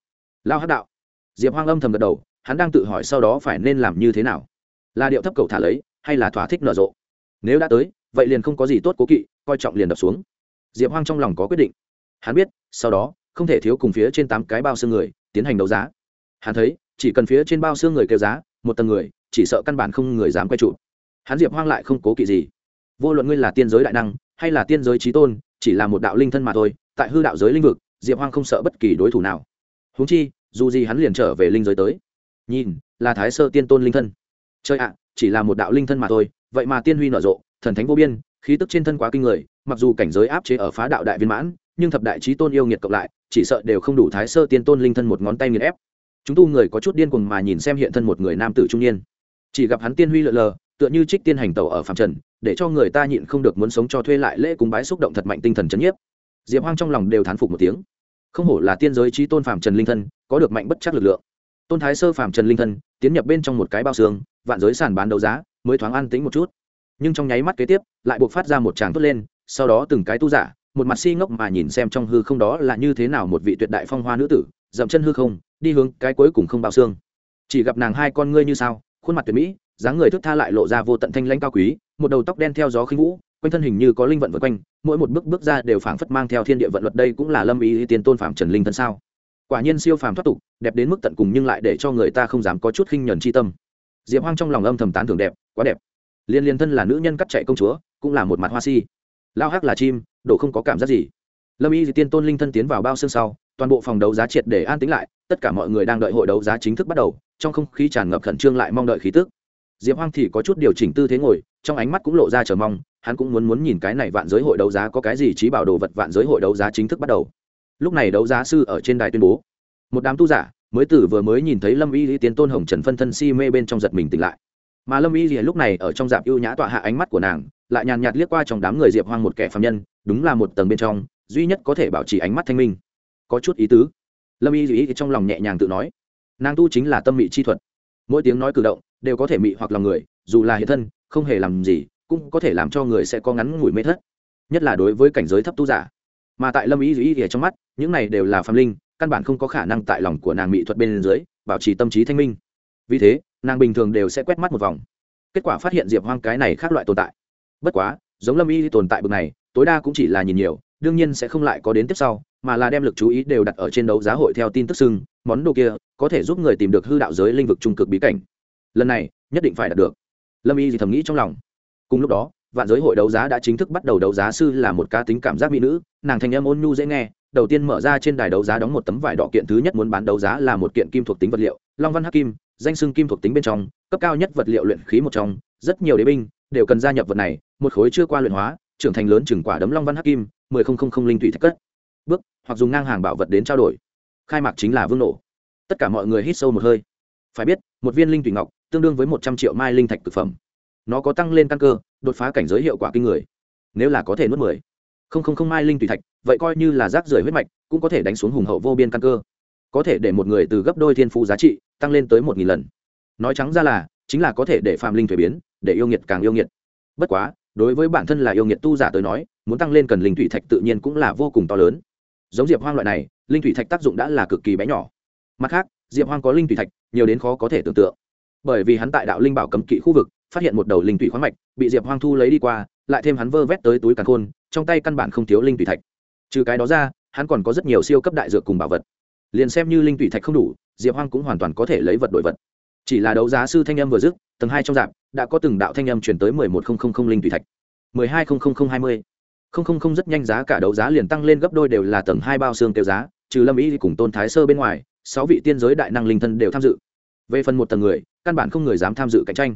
Speaker 1: Lao hát đạo. Diệp hoang âm thầm gật đầu, hắn đang tự hỏi sau đó phải nên làm như thế nào. Là điệu thấp cầu thả lấy, hay là thỏa thích nở rộ? Nếu đã tới, vậy liền không có gì tốt cố kỵ, coi trọng liền đập xuống. Diệp hoang trong lòng có quyết định. Hắn biết, sau đó, không thể thiếu cùng phía trên tám cái bao xương người, tiến hành đấu giá. Hắn thấy, chỉ cần phía trên bao xương người kêu giá, một tầng người, chỉ sợ căn bản không người dám quay trụ. Hắn diệp hoang lại không cố kỵ gì vô luận ngươi là tiên giới đại năng, hay là tiên giới trí tôn, chỉ là một đạo linh thân mà thôi, tại hư đạo giới lĩnh vực, diệp hoang không sợ bất kỳ đối thủ nào. Húng chi, dù gì hắn liền trở về linh giới tới. Nhìn, là thái sơ tiên tôn linh thân. Chơi ạ, chỉ là một đạo linh thân mà thôi, vậy mà tiên huy nở rộ, thần thánh vô biên, khí tức trên thân quá kinh người, mặc dù cảnh giới áp chế ở phá đạo đại viên mãn, nhưng thập đại trí tôn yêu nghiệt cộng lại, chỉ sợ đều không đủ thái sơ tiên tôn linh thân một ngón tay nghiền ép. Chúng tu người có chút điên cuồng mà nhìn xem hiện thân một người nam tử trung niên. Chỉ gặp hắn tiên huy lợ lờ, tựa như trích tiên hành tẩu ở phạm trần để cho người ta nhịn không được muốn sống cho thuê lại lễ cúng bái xúc động thật mạnh tinh thần chấn nhiếp. Diệp hoang trong lòng đều thán phục một tiếng. Không hổ là tiên giới trí tôn phạm trần linh thân, có được mạnh bất chắc lực lượng. Tôn thái sơ phạm trần linh thân, tiến nhập bên trong một cái bao xương, vạn giới sàn bán đấu giá, mới thoáng an tính một chút. Nhưng trong nháy mắt kế tiếp, lại buộc phát ra một tràng tốt lên, sau đó từng cái tu giả, một mặt si ngốc mà nhìn xem trong hư không đó là như thế nào một vị tuyệt đại phong hoa nữ tử, dậm chân hư không, đi hướng cái cuối cùng không bao xương. Chỉ gặp nàng hai con ngươi như sao, khuôn mặt tuyệt mỹ, dáng người thức tha lại lộ ra vô tận thanh lãnh cao quý một đầu tóc đen theo gió khinh vũ, quanh thân hình như có linh vận vượt quanh, mỗi một bước bước ra đều phảng phất mang theo thiên địa vận luật đây cũng là lâm ý tiên tôn phạm trần linh thân sao. Quả nhiên siêu phàm thoát tục, đẹp đến mức tận cùng nhưng lại để cho người ta không dám có chút khinh nhuần chi tâm. Diệp hoang trong lòng âm thầm tán thưởng đẹp, quá đẹp. Liên liên thân là nữ nhân cắt chạy công chúa, cũng là một mặt hoa si. Lao hắc là chim độ không có cảm giác gì. Lâm y thì tiên tôn linh thân tiến vào bao xương sau, toàn bộ phòng đấu giá triệt để an tĩnh lại, tất cả mọi người đang đợi hội đấu giá chính thức bắt đầu, trong không khí tràn ngập khẩn trương lại mong đợi khí tức diệp hoang thì có chút điều chỉnh tư thế ngồi, trong ánh mắt cũng lộ ra chờ mong, hắn cũng muốn muốn nhìn cái này vạn giới hội đấu giá có cái gì trí bảo đồ vật vạn giới hội đấu giá chính thức bắt đầu. Lúc này đấu giá sư ở trên đài tuyên bố, một đám tu giả mới tử vừa mới nhìn thấy lâm y lý tiến tôn hồng trần phân thân si mê bên trong giật mình tỉnh lại. Mà lâm y lý lúc này ở trong dạp ưu nhã tọa hạ ánh mắt của nàng, lại nhàn nhạt liếc qua trong đám người diệp hoang một kẻ phạm nhân, đúng là một tầng bên trong, duy nhất có thể bảo trì ánh mắt thanh minh. Có chút ý tứ. Lâm y lý trong lòng nhẹ nhàng tự nói, nàng tu chính là tâm mị chi thuật. Mỗi tiếng nói cử động đều có thể mị hoặc lòng người, dù là hiện thân, không hề làm gì, cũng có thể làm cho người sẽ có ngắn ngủi mê thất, nhất là đối với cảnh giới thấp tu giả. Mà tại lâm y dù y trong mắt, những này đều là phạm linh, căn bản không có khả năng tại lòng của nàng mỹ thuật bên dưới, bảo trì tâm trí thanh minh. Vì thế, nàng bình thường đều sẽ quét mắt một vòng. Kết quả phát hiện diệp hoang cái này khác loại tồn tại. Bất quá, giống lâm y tồn tại bực này, tối đa cũng chỉ là nhìn nhiều, đương nhiên sẽ không lại có đến tiếp sau, mà là đem lực chú ý đều đặt ở trên đấu giá hội theo tin tức xưng, món đồ kia có thể giúp người tìm được hư đạo giới linh vực trung cực bí cảnh lần này nhất định phải đạt được. Lâm y thì thầm nghĩ trong lòng. Cùng lúc đó, vạn giới hội đấu giá đã chính thức bắt đầu đấu giá sư là một cá tính cảm giác mỹ nữ, nàng thành em ôn nhu dễ nghe, đầu tiên mở ra trên đài đấu giá đóng một tấm vải đỏ kiện thứ nhất muốn bán đấu giá là một kiện kim thuộc tính vật liệu, long văn hắc kim, danh xưng kim thuộc tính bên trong, cấp cao nhất vật liệu luyện khí một trong, rất nhiều đế binh đều cần gia nhập vật này, một khối chưa qua luyện hóa, trưởng thành lớn chừng quả đấm long văn hắc kim, mười không không không linh thủy thạch cất. Bước, hoặc dùng ngang hàng bảo vật đến trao đổi. Khai mạc chính là vương nổ. Tất cả mọi người hít sâu một hơi phải biết, một viên linh thủy ngọc tương đương với một trăm triệu mai linh thạch thực phẩm. Nó có tăng lên căn cơ, đột phá cảnh giới hiệu quả kinh người. Nếu là có thể nuốt mười không không không mai linh thủy thạch, vậy coi như là rác rưởi huyết mạch, cũng có thể đánh xuống hùng hậu vô biên căn cơ. Có thể để một người từ gấp đôi thiên phú giá trị, tăng lên tới một nghìn lần. Nói trắng ra là, chính là có thể để phạm linh thuế biến, để yêu nghiệt càng yêu nghiệt. Bất quá, đối với bản thân là yêu nghiệt tu giả tới nói, muốn tăng lên cần linh thủy thạch tự nhiên cũng là vô cùng to lớn. Giống diệp hoang loại này, linh thủy thạch tác dụng đã là cực kỳ bé nhỏ. Mặt khác diệp hoang có linh thủy thạch, nhiều đến khó có thể tưởng tượng. Bởi vì hắn tại đạo linh bảo cấm kỵ khu vực, phát hiện một đầu linh thủy khoáng mạch, bị diệp hoang thu lấy đi qua, lại thêm hắn vơ vét tới túi càn khôn, trong tay căn bản không thiếu linh thủy thạch. Trừ cái đó ra, hắn còn có rất nhiều siêu cấp đại dược cùng bảo vật. Liền xem như linh thủy thạch không đủ, diệp hoang cũng hoàn toàn có thể lấy vật đổi vật. Chỉ là đấu giá sư thanh âm vừa dứt, tầng hai trong dạp, đã có từng đạo thanh âm chuyển tới mười một nghìn linh thủy thạch. mười hai nghìn hai mươi. Không không không rất nhanh giá cả đấu giá liền tăng lên gấp đôi đều là tầng hai bao xương tiêu giá, trừ lâm ý cùng tôn thái sơ bên ngoài sáu vị tiên giới đại năng linh thân đều tham dự. Về phần một tầng người, căn bản không người dám tham dự cạnh tranh.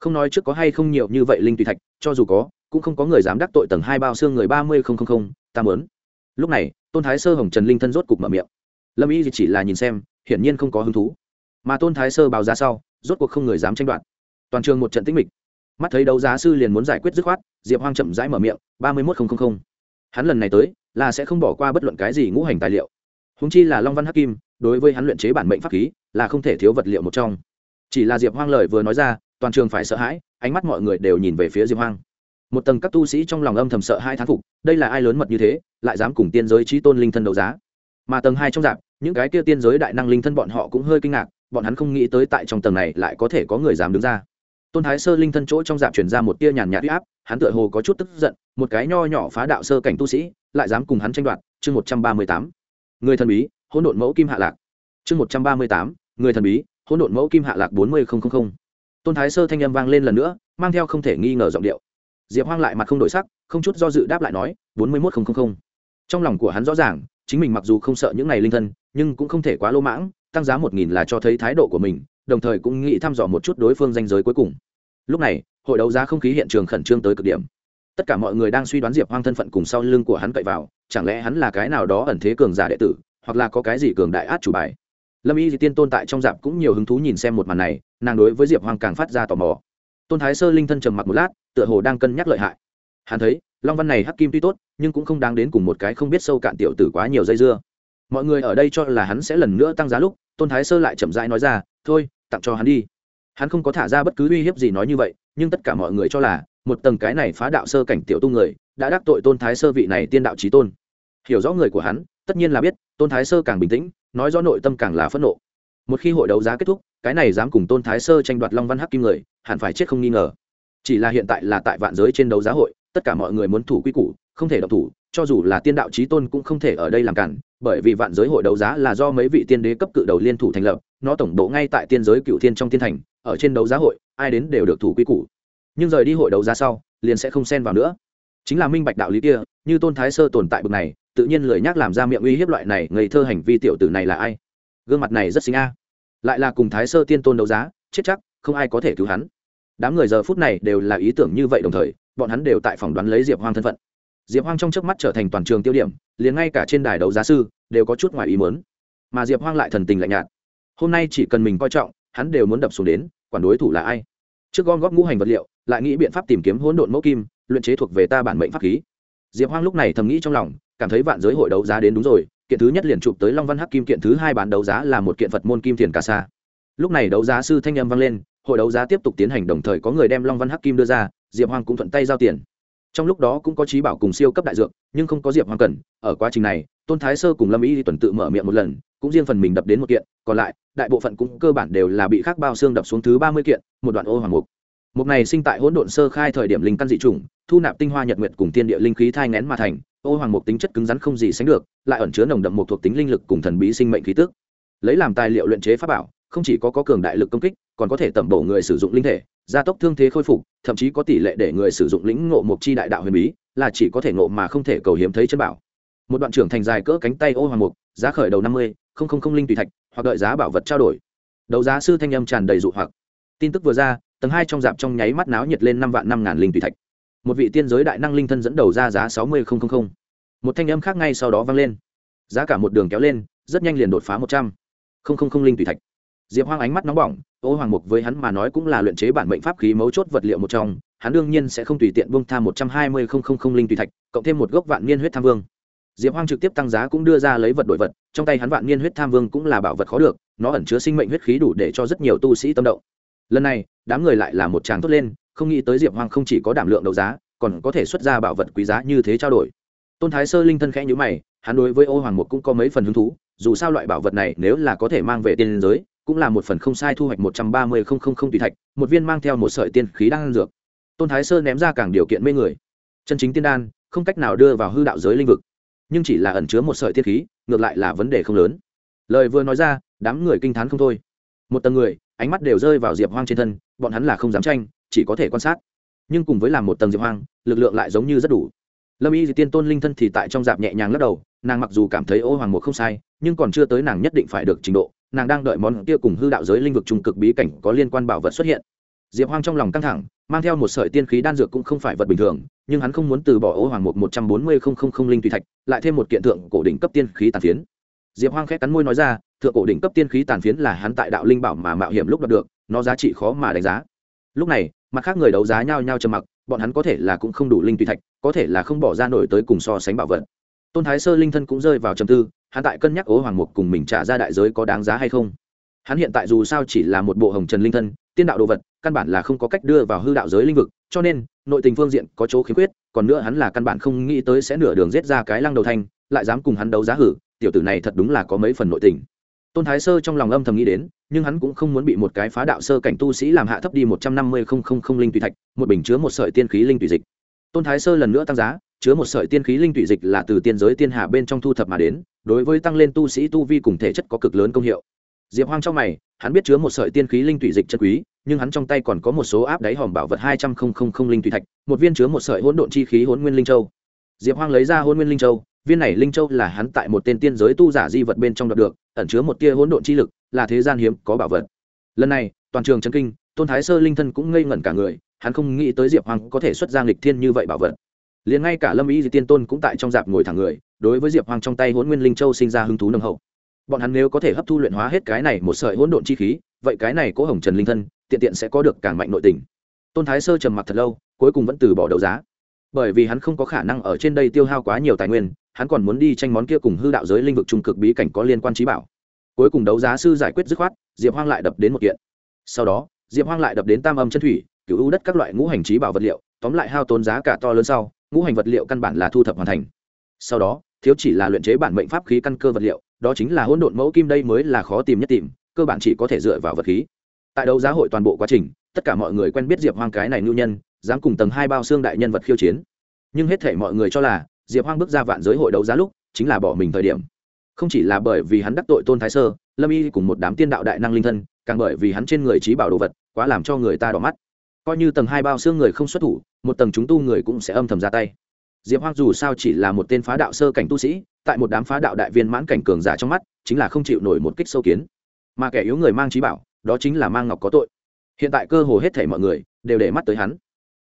Speaker 1: Không nói trước có hay không nhiều như vậy linh tùy thạch, cho dù có, cũng không có người dám đắc tội tầng hai bao xương người ba mươi không không không, ta mớn lúc này, tôn thái sơ hồng trần linh thân rốt cục mở miệng. Lâm y chỉ là nhìn xem, hiển nhiên không có hứng thú. Mà tôn thái sơ báo giá sau, rốt cuộc không người dám tranh đoạt. Toàn trường một trận tĩnh mịch. Mắt thấy đấu giá sư liền muốn giải quyết dứt khoát, diệp hoang chậm rãi mở miệng, ba mươi một không hắn lần này tới, là sẽ không bỏ qua bất luận cái gì ngũ hành tài liệu. Húng chi là long văn hắc kim đối với hắn luyện chế bản mệnh pháp khí là không thể thiếu vật liệu một trong. Chỉ là diệp hoang lời vừa nói ra, toàn trường phải sợ hãi, ánh mắt mọi người đều nhìn về phía diệp hoang. Một tầng các tu sĩ trong lòng âm thầm sợ hai thán phục, đây là ai lớn mật như thế, lại dám cùng tiên giới trí tôn linh thân đấu giá. Mà tầng hai trong dạp, những cái kia tiên giới đại năng linh thân bọn họ cũng hơi kinh ngạc, bọn hắn không nghĩ tới tại trong tầng này lại có thể có người dám đứng ra. Tôn thái sơ linh thân chỗ trong dạp chuyển ra một tia nhàn nhạt huy áp, hắn tựa hồ có chút tức giận, một cái nho nhỏ phá đạo sơ cảnh tu sĩ, lại dám cùng hắn tranh đoạt, chương một trăm ba mươi tám. Người thần bí hỗn độn mẫu kim hạ lạc. Chương một trăm ba mươi tám, người thần bí, hỗn độn mẫu kim hạ lạc bốn mươi tôn thái sơ thanh âm vang lên lần nữa, mang theo không thể nghi ngờ giọng điệu. Diệp hoang lại mặt không đổi sắc, không chút do dự đáp lại nói, bốn mươi một trong lòng của hắn rõ ràng, chính mình mặc dù không sợ những này linh thân, nhưng cũng không thể quá lô mãng, tăng giá một nghìn là cho thấy thái độ của mình, đồng thời cũng nghĩ thăm dò một chút đối phương danh giới cuối cùng. Lúc này, hội đấu giá không khí hiện trường khẩn trương tới cực điểm. Tất cả mọi người đang suy đoán diệp hoang thân phận cùng sau lưng của hắn cậy vào, chẳng lẽ hắn là cái nào đó ẩn thế cường giả đệ tử hoặc là có cái gì cường đại át chủ bài. Lâm y di tiên tôn tại trong dạp cũng nhiều hứng thú nhìn xem một màn này, nàng đối với diệp hoang càng phát ra tò mò. Tôn thái sơ linh thân trầm mặc một lát, tựa hồ đang cân nhắc lợi hại. Hắn thấy, long văn này hắc kim tuy tốt, nhưng cũng không đáng đến cùng một cái không biết sâu cạn tiểu tử quá nhiều dây dưa. Mọi người ở đây cho là hắn sẽ lần nữa tăng giá lúc, tôn thái sơ lại chậm rãi nói ra, thôi, tặng cho hắn đi. Hắn không có thả ra bất cứ uy hiếp gì nói như vậy, nhưng tất cả mọi người cho là, một tầng cái này phá đạo sơ cảnh tiểu tu người, đã đắc tội tôn thái sơ vị này tiên đạo trí tôn. Hiểu rõ người của hắn tất nhiên là biết, tôn thái sơ càng bình tĩnh, nói rõ nội tâm càng là phẫn nộ. Một khi hội đấu giá kết thúc, cái này dám cùng tôn thái sơ tranh đoạt long văn hắc kim người, hẳn phải chết không nghi ngờ. Chỉ là hiện tại là tại vạn giới trên đấu giá hội, tất cả mọi người muốn thủ quy củ, không thể độc thủ, cho dù là tiên đạo trí tôn cũng không thể ở đây làm cản, bởi vì vạn giới hội đấu giá là do mấy vị tiên đế cấp cự đầu liên thủ thành lập, nó tổng bộ ngay tại tiên giới cựu thiên trong thiên thành, ở trên đấu giá hội, ai đến đều được thủ quy củ. Nhưng rời đi hội đấu giá sau, liền sẽ không xen vào nữa. Chính là minh bạch đạo lý kia, như tôn thái sơ tồn tại bực này tự nhiên lười nhắc làm ra miệng uy hiếp loại này, ngây thơ hành vi tiểu tử này là ai? Gương mặt này rất xinh a. Lại là cùng thái sơ tiên tôn đấu giá, chết chắc, không ai có thể cứu hắn. Đám người giờ phút này đều là ý tưởng như vậy đồng thời, bọn hắn đều tại phỏng đoán lấy diệp hoang thân phận. Diệp hoang trong trước mắt trở thành toàn trường tiêu điểm, liền ngay cả trên đài đấu giá sư đều có chút ngoài ý mớn mà diệp hoang lại thần tình lạnh nhạt. Hôm nay chỉ cần mình coi trọng, hắn đều muốn đập xuống đến, quản đối thủ là ai? Trước gom góp ngũ hành vật liệu, lại nghĩ biện pháp tìm kiếm hỗn độn mẫu kim, luyện chế thuộc về ta bản mệnh pháp khí. Diệp hoang lúc này thầm nghĩ trong lòng cảm thấy vạn giới hội đấu giá đến đúng rồi, kiện thứ nhất liền chụp tới long văn hắc kim kiện thứ hai bán đấu giá là một kiện phật môn kim thiền ca sa. Lúc này đấu giá sư thanh âm vang lên, hội đấu giá tiếp tục tiến hành đồng thời có người đem long văn hắc kim đưa ra, diệp hoang cũng thuận tay giao tiền. Trong lúc đó cũng có trí bảo cùng siêu cấp đại dược, nhưng không có diệp hoang cần, ở quá trình này, tôn thái sơ cùng lâm y tuần tự mở miệng một lần, cũng riêng phần mình đập đến một kiện, còn lại, đại bộ phận cũng cơ bản đều là bị khắc bao xương đập xuống thứ ba mươi kiện, một đoạn ô hoàng mục. Mục này sinh tại hỗn độn sơ khai thời điểm linh căn dị chủng, thu nạp tinh hoa nhật nguyệt cùng tiên địa linh khí thai ngén mà thành ô hoàng mục tính chất cứng rắn không gì sánh được lại ẩn chứa nồng đậm một thuộc tính linh lực cùng thần bí sinh mệnh khí tức. Lấy làm tài liệu luyện chế pháp bảo không chỉ có, có cường đại lực công kích còn có thể tẩm bổ người sử dụng linh thể gia tốc thương thế khôi phục thậm chí có tỷ lệ để người sử dụng lĩnh ngộ mục chi đại đạo huyền bí là chỉ có thể ngộ mà không thể cầu hiếm thấy chân bảo. Một đoạn trưởng thành dài cỡ cánh tay ô hoàng mục giá khởi đầu năm mươi không không không linh tùy thạch hoặc đợi giá bảo vật trao đổi. Đấu giá sư thanh âm tràn đầy dụ hoặc. Tin tức vừa ra tầng hai trong dạp trong nháy mắt náo nhiệt lên năm vạn năm ngàn linh tùy thạch một vị tiên giới đại năng linh thân dẫn đầu ra giá sáu mươi một thanh âm khác ngay sau đó vang lên. Giá cả một đường kéo lên, rất nhanh liền đột phá một trăm. Linh linh tùy thạch. Diệp hoang ánh mắt nóng bỏng, ô hoàng mục với hắn mà nói cũng là luyện chế bản mệnh pháp khí mấu chốt vật liệu một trong, hắn đương nhiên sẽ không tùy tiện buông tha một trăm hai mươi linh tùy thạch, cộng thêm một gốc vạn niên huyết tham vương. Diệp hoang trực tiếp tăng giá cũng đưa ra lấy vật đổi vật, trong tay hắn vạn niên huyết tham vương cũng là bảo vật khó được, nó ẩn chứa sinh mệnh huyết khí đủ để cho rất nhiều tu sĩ tâm động. Lần này, đám người lại là một tràng tốt lên không nghĩ tới diệp hoang không chỉ có đảm lượng đấu giá, còn có thể xuất ra bảo vật quý giá như thế trao đổi. Tôn thái sơ linh thân khẽ nhữ mày, hắn đối với ô hoàng mục cũng có mấy phần hứng thú, dù sao loại bảo vật này nếu là có thể mang về tiên giới, cũng là một phần không sai thu hoạch một trăm ba mươi không không không tùy thạch, một viên mang theo một sợi tiên khí đang dược. Tôn thái sơ ném ra càng điều kiện mê người. Chân chính tiên đan, không cách nào đưa vào hư đạo giới linh vực. Nhưng chỉ là ẩn chứa một sợi tiên khí, ngược lại là vấn đề không lớn. Lời vừa nói ra, đám người kinh t h á n không thôi. Một tầng người, ánh mắt đều rơi vào diệp hoang trên thân, bọn hắn là không dám tranh chỉ có thể quan sát. Nhưng cùng với làm một tầng diệp hoang, lực lượng lại giống như rất đủ. Lâm y thì tiên tôn linh thân thì tại trong dạp nhẹ nhàng lắc đầu, nàng mặc dù cảm thấy ô hoàng mục không sai, nhưng còn chưa tới nàng nhất định phải được trình độ, nàng đang đợi món kia cùng hư đạo giới linh vực trung cực bí cảnh có liên quan bảo vật xuất hiện. Diệp hoang trong lòng căng thẳng, mang theo một sợi tiên khí đan dược cũng không phải vật bình thường, nhưng hắn không muốn từ bỏ ô hoàng mục một trăm bốn mươi không không không linh tùy thạch, lại thêm một kiện thượng cổ đỉnh cấp tiên khí tàn phiến. Diệp hoang khẽ cắn môi nói ra, thượng cổ đỉnh cấp tiên khí tàn phiến là hắn tại đạo linh bảo mà mạo hiểm lúc đoạt được, nó giá trị khó mà đánh giá. Lúc này mặt khác người đấu giá nhau nhau trầm mặc, bọn hắn có thể là cũng không đủ linh tùy thạch, có thể là không bỏ ra nổi tới cùng so sánh bảo vật. Tôn thái sơ linh thân cũng rơi vào trầm tư, hắn tại cân nhắc ố hoàng mục cùng mình trả ra đại giới có đáng giá hay không. Hắn hiện tại dù sao chỉ là một bộ hồng trần linh thân, tiên đạo đồ vật, căn bản là không có cách đưa vào hư đạo giới linh vực, cho nên, nội tình phương diện có chỗ khiếm khuyết, còn nữa hắn là căn bản không nghĩ tới sẽ nửa đường giết ra cái lăng đầu thanh, lại dám cùng hắn đấu giá hử, tiểu tử này thật đúng là có mấy phần nội tình tôn thái sơ trong lòng âm thầm nghĩ đến, nhưng hắn cũng không muốn bị một cái phá đạo sơ cảnh tu sĩ làm hạ thấp đi một trăm năm mươi không không không linh tùy thạch, một bình chứa một sợi tiên khí linh tùy dịch. Tôn thái sơ lần nữa tăng giá, chứa một sợi tiên khí linh tùy dịch là từ tiên giới tiên hạ bên trong thu thập mà đến, đối với tăng lên tu sĩ tu vi cùng thể chất có cực lớn công hiệu. Diệp hoang trong mày, hắn biết chứa một sợi tiên khí linh tụy dịch chân quý, nhưng hắn trong tay còn có một số áp đáy hòm bảo vật hai trăm linh linh tụy thạch, một viên chứa một sợi hỗn độn chi khí hỗn nguyên linh châu. Diệp hoang lấy ra hỗn nguyên linh châu viên này linh châu là hắn tại một tên tiên giới tu giả di vật bên trong đọc được, ẩn chứa một tia hỗn độn chi lực, là thế gian hiếm có bảo vật. Lần này, toàn trường chấn kinh, tôn thái sơ linh thân cũng ngây ngẩn cả người, hắn không nghĩ tới diệp hoàng có thể xuất ra nghịch thiên như vậy bảo vật. Liền ngay cả lâm ý di tiên tôn cũng tại trong dạp ngồi thẳng người, đối với diệp hoàng trong tay hỗn nguyên linh châu sinh ra hứng thú nồng hậu. Bọn hắn nếu có thể hấp thu luyện hóa hết cái này một sợi hỗn độn chi khí, vậy cái này có hồng trần linh thân, tiện tiện sẽ có được càng mạnh nội tình. Tôn thái sơ trầm mặc thật lâu, cuối cùng vẫn từ bỏ đấu giá. Bởi vì hắn không có khả năng ở trên đây tiêu hao quá nhiều tài nguyên hắn còn muốn đi tranh món kia cùng hư đạo giới linh vực trung cực bí cảnh có liên quan trí bảo. Cuối cùng đấu giá sư giải quyết dứt khoát, diệp hoang lại đập đến một kiện. Sau đó, diệp hoang lại đập đến tam âm chân thủy cựu ưu đất các loại ngũ hành trí bảo vật liệu, tóm lại hao tốn giá cả to lớn sau, ngũ hành vật liệu căn bản là thu thập hoàn thành. Sau đó, thiếu chỉ là luyện chế bản mệnh pháp khí căn cơ vật liệu, đó chính là hỗn độn mẫu kim đây mới là khó tìm nhất tìm, cơ bản chỉ có thể dựa vào vật khí. Tại đấu giá hội toàn bộ quá trình, tất cả mọi người quen biết diệp hoang cái này nhu nhân, dám cùng tầng hai bao xương đại nhân vật khiêu chiến. Nhưng hết thể mọi người cho là diệp hoang bước ra vạn giới hội đấu giá lúc, chính là bỏ mình thời điểm. Không chỉ là bởi vì hắn đắc tội tôn thái sơ, lâm y cùng một đám tiên đạo đại năng linh thân, càng bởi vì hắn trên người trí bảo đồ vật, quá làm cho người ta đỏ mắt. Coi như tầng hai bao xương người không xuất thủ, một tầng chúng tu người cũng sẽ âm thầm ra tay. Diệp hoang dù sao chỉ là một tên phá đạo sơ cảnh tu sĩ, tại một đám phá đạo đại viên mãn cảnh cường giả trong mắt, chính là không chịu nổi một kích sâu kiến. Mà kẻ yếu người mang trí bảo, đó chính là mang ngọc có tội. Hiện tại cơ hồ hết thể mọi người, đều để mắt tới hắn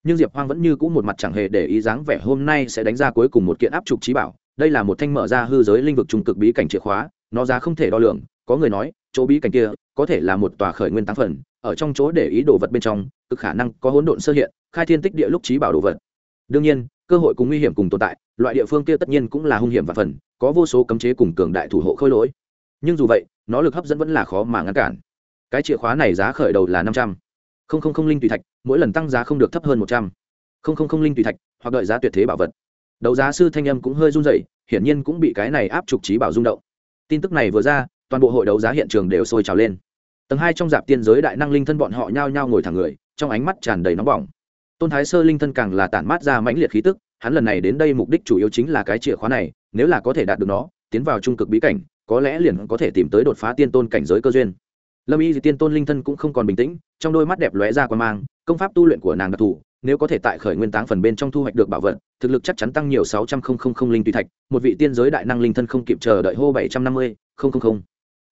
Speaker 1: nhưng diệp hoang vẫn như c ũ một mặt chẳng hề để ý dáng vẻ hôm nay sẽ đánh ra cuối cùng một kiện áp trục trí bảo. Đây là một thanh mở ra hư giới linh vực trung cực bí cảnh chìa khóa, nó giá không thể đo lường. Có người nói, chỗ bí cảnh kia có thể là một tòa khởi nguyên tám phần, ở trong chỗ để ý đồ vật bên trong, cực khả năng có hỗn độn sơ hiện, khai thiên tích địa lúc trí bảo đồ vật. Đương nhiên, cơ hội cùng nguy hiểm cùng tồn tại, loại địa phương kia tất nhiên cũng là hung hiểm và phần, có vô số cấm chế cùng cường đại thủ hộ khôi lỗi. Nhưng dù vậy, nó lực hấp dẫn vẫn là khó mà ngăn cản. Cái chìa khóa này giá khởi đầu là năm trăm không không không linh tùy thạch, mỗi lần tăng giá không được thấp hơn một trăm. Không không không linh tùy thạch, hoặc đợi giá tuyệt thế bảo vật. Đấu giá sư thanh âm cũng hơi run dậy hiển nhiên cũng bị cái này áp trục trí bảo rung động. Tin tức này vừa ra, toàn bộ hội đấu giá hiện trường đều sôi trào lên. Tầng hai trong dạp tiên giới đại năng linh thân bọn họ nhao nhao ngồi thẳng người, trong ánh mắt tràn đầy nóng bỏng. Tôn thái sơ linh thân càng là tản mát ra mãnh liệt khí tức, hắn lần này đến đây mục đích chủ yếu chính là cái chìa khóa này, nếu là có thể đạt được nó, tiến vào trung cực bí cảnh, có lẽ liền có thể tìm tới đột phá tiên tôn cảnh giới cơ duyên lâm y Dị tiên tôn linh thân cũng không còn bình tĩnh, trong đôi mắt đẹp lóe ra quan mang, công pháp tu luyện của nàng đặc thù, nếu có thể tại khởi nguyên táng phần bên trong thu hoạch được bảo vật, thực lực chắc chắn tăng nhiều sáu trăm linh linh tùy thạch, một vị tiên giới đại năng linh thân không kịp chờ đợi hô bảy trăm năm mươi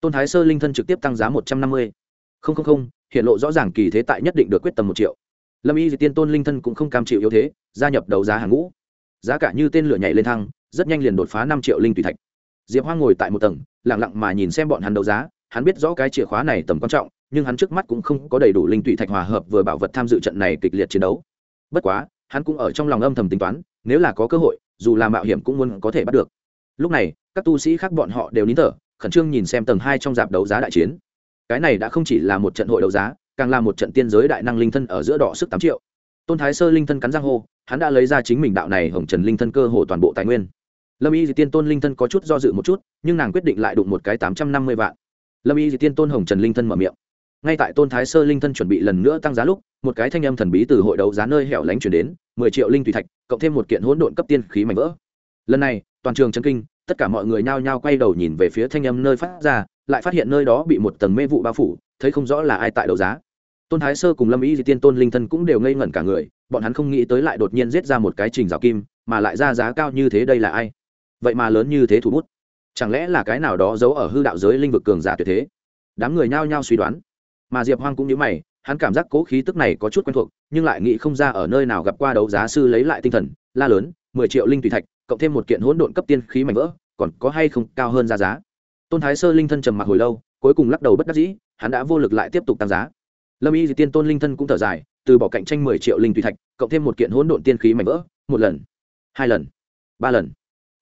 Speaker 1: tôn thái sơ linh thân trực tiếp tăng giá một trăm năm mươi. Hiện lộ rõ ràng kỳ thế tại nhất định được quyết tầm một triệu. Lâm y Dị tiên tôn linh thân cũng không cam chịu yếu thế, gia nhập đấu giá hàng ngũ. Giá cả như tên lửa nhảy lên thăng, rất nhanh liền đột phá năm triệu linh tùy thạch. Diệp hoang ngồi tại một tầng lẳng lặng mà nhìn xem bọn hắn đấu giá hắn biết rõ cái chìa khóa này tầm quan trọng, nhưng hắn trước mắt cũng không có đầy đủ linh tụy thạch hòa hợp vừa bảo vật tham dự trận này kịch liệt chiến đấu. Bất quá, hắn cũng ở trong lòng âm thầm tính toán, nếu là có cơ hội, dù là mạo hiểm cũng muốn có thể bắt được. Lúc này, các tu sĩ khác bọn họ đều nín thở, khẩn trương nhìn xem tầng hai trong dạp đấu giá đại chiến. Cái này đã không chỉ là một trận hội đấu giá, càng là một trận tiên giới đại năng linh thân ở giữa đỏ sức tám triệu. Tôn thái sơ linh thân cắn giang hô, hắn đã lấy ra chính mình đạo này hồng trần linh thân cơ hồ toàn bộ tài nguyên. Lâm y thì tiên tôn linh thân có chút do dự một chút, nhưng nàng quyết định lại đụng một cái tám trăm năm mươi vạn lâm y di tiên tôn hồng trần linh thân mở miệng. Ngay tại tôn thái sơ linh thân chuẩn bị lần nữa tăng giá lúc, một cái thanh âm thần bí từ hội đấu giá nơi hẻo lánh chuyển đến, mười triệu linh thủy thạch, cộng thêm một kiện hỗn độn cấp tiên khí mảnh vỡ. Lần này, toàn trường chân kinh, tất cả mọi người nhao nhao quay đầu nhìn về phía thanh âm nơi phát ra, lại phát hiện nơi đó bị một tầng mê vụ bao phủ, thấy không rõ là ai tại đấu giá. Tôn thái sơ cùng lâm y di tiên tôn linh thân cũng đều ngây ngẩn cả người, bọn hắn không nghĩ tới lại đột nhiên giết ra một cái trình rào kim, mà lại ra giá cao như thế đây là ai? Vậy mà lớn như thế thủ bút chẳng lẽ là cái nào đó giấu ở hư đạo giới linh vực cường giả tuyệt thế? Đám người nhao nhao suy đoán. Mà diệp hoang cũng nhớ mày, hắn cảm giác cố khí tức này có chút quen thuộc, nhưng lại nghĩ không ra ở nơi nào gặp qua đấu giá sư lấy lại tinh thần, la lớn, mười triệu linh tùy thạch, cộng thêm một kiện hỗn độn cấp tiên khí mảnh vỡ, còn có hay không cao hơn ra giá? Tôn thái sơ linh thân trầm mặc hồi lâu, cuối cùng lắc đầu bất đắc dĩ, hắn đã vô lực lại tiếp tục tăng giá. Lâm y di tiên tôn linh thân cũng thở dài, từ bỏ cạnh tranh mười triệu linh tùy thạch, cộng thêm một kiện hỗn độn tiên khí mảnh vỡ, một lần, hai lần, ba lần.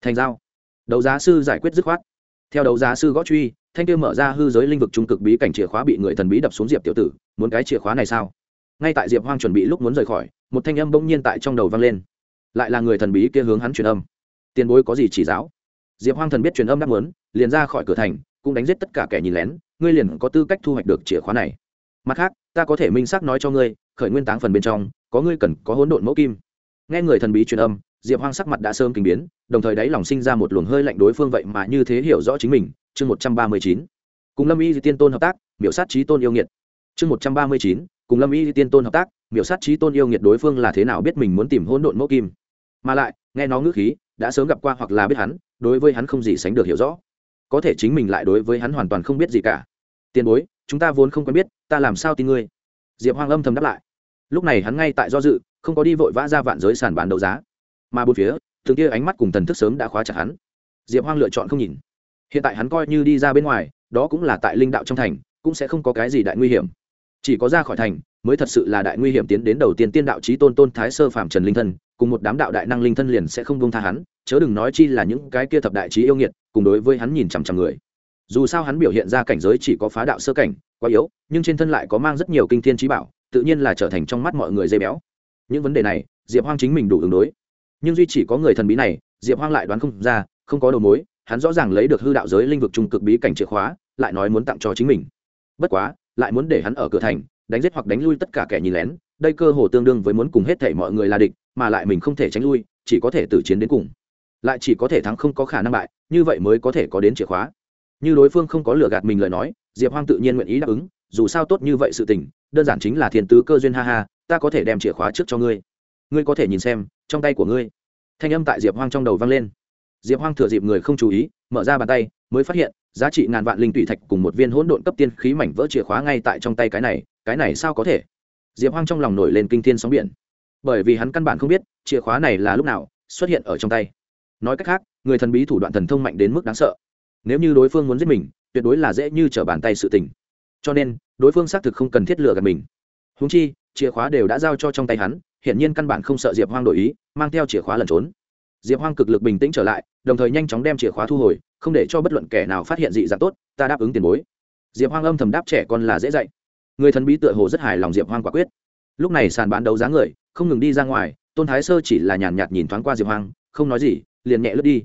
Speaker 1: Thành giao đấu giá sư giải quyết dứt khoát. Theo đấu giá sư gõ truy, thanh kia mở ra hư giới linh vực trung cực bí cảnh chìa khóa bị người thần bí đập xuống diệp tiểu tử, muốn cái chìa khóa này sao? Ngay tại diệp hoang chuẩn bị lúc muốn rời khỏi, một thanh âm bỗng nhiên tại trong đầu vang lên. Lại là người thần bí kia hướng hắn truyền âm. Tiền bối có gì chỉ giáo? Diệp hoang thần biết truyền âm đáp muốn, liền ra khỏi cửa thành, cũng đánh giết tất cả kẻ nhìn lén, ngươi liền có tư cách thu hoạch được chìa khóa này. Mặt khác, ta có thể minh xác nói cho ngươi, khởi nguyên táng phần bên trong, có ngươi cần có hỗn độn mẫu kim. Nghe người thần bí truyền âm diệp hoang sắc mặt đã sớm kinh biến, đồng thời đáy lòng sinh ra một luồng hơi lạnh đối phương vậy mà như thế hiểu rõ chính mình. Chương một trăm ba mươi chín, cùng lâm y di tiên tôn hợp tác, miểu sát trí tôn yêu nghiệt. Chương một trăm ba mươi chín, cùng lâm y di tiên tôn hợp tác, miểu sát trí tôn yêu nghiệt đối phương là thế nào biết mình muốn tìm hỗn độn mẫu kim. Mà lại, nghe nó ngữ khí, đã sớm gặp qua hoặc là biết hắn, đối với hắn không gì sánh được hiểu rõ. Có thể chính mình lại đối với hắn hoàn toàn không biết gì cả. Tiền bối, chúng ta vốn không quen biết, ta làm sao tin ngươi? Diệp hoang âm thầm đáp lại. Lúc này hắn ngay tại do dự, không có đi vội vã ra vạn giới sàn bán đấu giá mà bốn phía thường kia ánh mắt cùng thần thức sớm đã khóa chặt hắn. Diệp hoang lựa chọn không nhìn. Hiện tại hắn coi như đi ra bên ngoài, đó cũng là tại linh đạo trong thành, cũng sẽ không có cái gì đại nguy hiểm. Chỉ có ra khỏi thành, mới thật sự là đại nguy hiểm tiến đến đầu tiên tiên đạo trí tôn tôn thái sơ phạm trần linh thân, cùng một đám đạo đại năng linh thân liền sẽ không bông tha hắn, chớ đừng nói chi là những cái kia thập đại trí yêu nghiệt, cùng đối với hắn nhìn chằm chằm người. Dù sao hắn biểu hiện ra cảnh giới chỉ có phá đạo sơ cảnh, quá yếu, nhưng trên thân lại có mang rất nhiều kinh thiên trí bảo, tự nhiên là trở thành trong mắt mọi người dây béo. Những vấn đề này, diệp hoang chính mình đủ ứng đối nhưng duy chỉ có người thần bí này, diệp hoang lại đoán không ra, không có đầu mối, hắn rõ ràng lấy được hư đạo giới linh vực trung cực bí cảnh chìa khóa, lại nói muốn tặng cho chính mình. Bất quá, lại muốn để hắn ở cửa thành, đánh giết hoặc đánh lui tất cả kẻ nhìn lén, đây cơ hồ tương đương với muốn cùng hết thể mọi người là địch, mà lại mình không thể tránh lui, chỉ có thể tử chiến đến cùng. Lại chỉ có thể thắng không có khả năng bại, như vậy mới có thể có đến chìa khóa. Như đối phương không có lừa gạt mình lời nói, diệp hoang tự nhiên nguyện ý đáp ứng, dù sao tốt như vậy sự tình, đơn giản chính là thiên tứ cơ duyên ha ha, ta có thể đem chìa khóa trước cho ngươi. Ngươi có thể nhìn xem trong tay của ngươi. Thanh âm tại diệp hoang trong đầu vang lên. Diệp hoang thừa dịp người không chú ý, mở ra bàn tay, mới phát hiện, giá trị ngàn vạn linh tủy thạch cùng một viên hỗn độn cấp tiên khí mảnh vỡ chìa khóa ngay tại trong tay cái này cái này sao có thể? Diệp hoang trong lòng nổi lên kinh thiên sóng biển. Bởi vì hắn căn bản không biết, chìa khóa này là lúc nào xuất hiện ở trong tay. Nói cách khác, người thần bí thủ đoạn thần thông mạnh đến mức đáng sợ. Nếu như đối phương muốn giết mình, tuyệt đối là dễ như trở bàn tay sự tình. Cho nên, đối phương xác thực không cần thiết lừa gạt mình. Húng chi, chìa khóa đều đã giao cho trong tay hắn hiện nhiên căn bản không sợ diệp hoang đổi ý, mang theo chìa khóa lẩn trốn. Diệp hoang cực lực bình tĩnh trở lại, đồng thời nhanh chóng đem chìa khóa thu hồi, không để cho bất luận kẻ nào phát hiện dị dạng tốt, ta đáp ứng tiền bối. Diệp hoang âm thầm đáp trẻ con là dễ dạy. Người thần bí tựa hồ rất hài lòng diệp hoang quả quyết. Lúc này sàn bán đấu giá người, không ngừng đi ra ngoài, tôn thái sơ chỉ là nhàn nhạt nhìn thoáng qua diệp hoang, không nói gì, liền nhẹ lướt đi.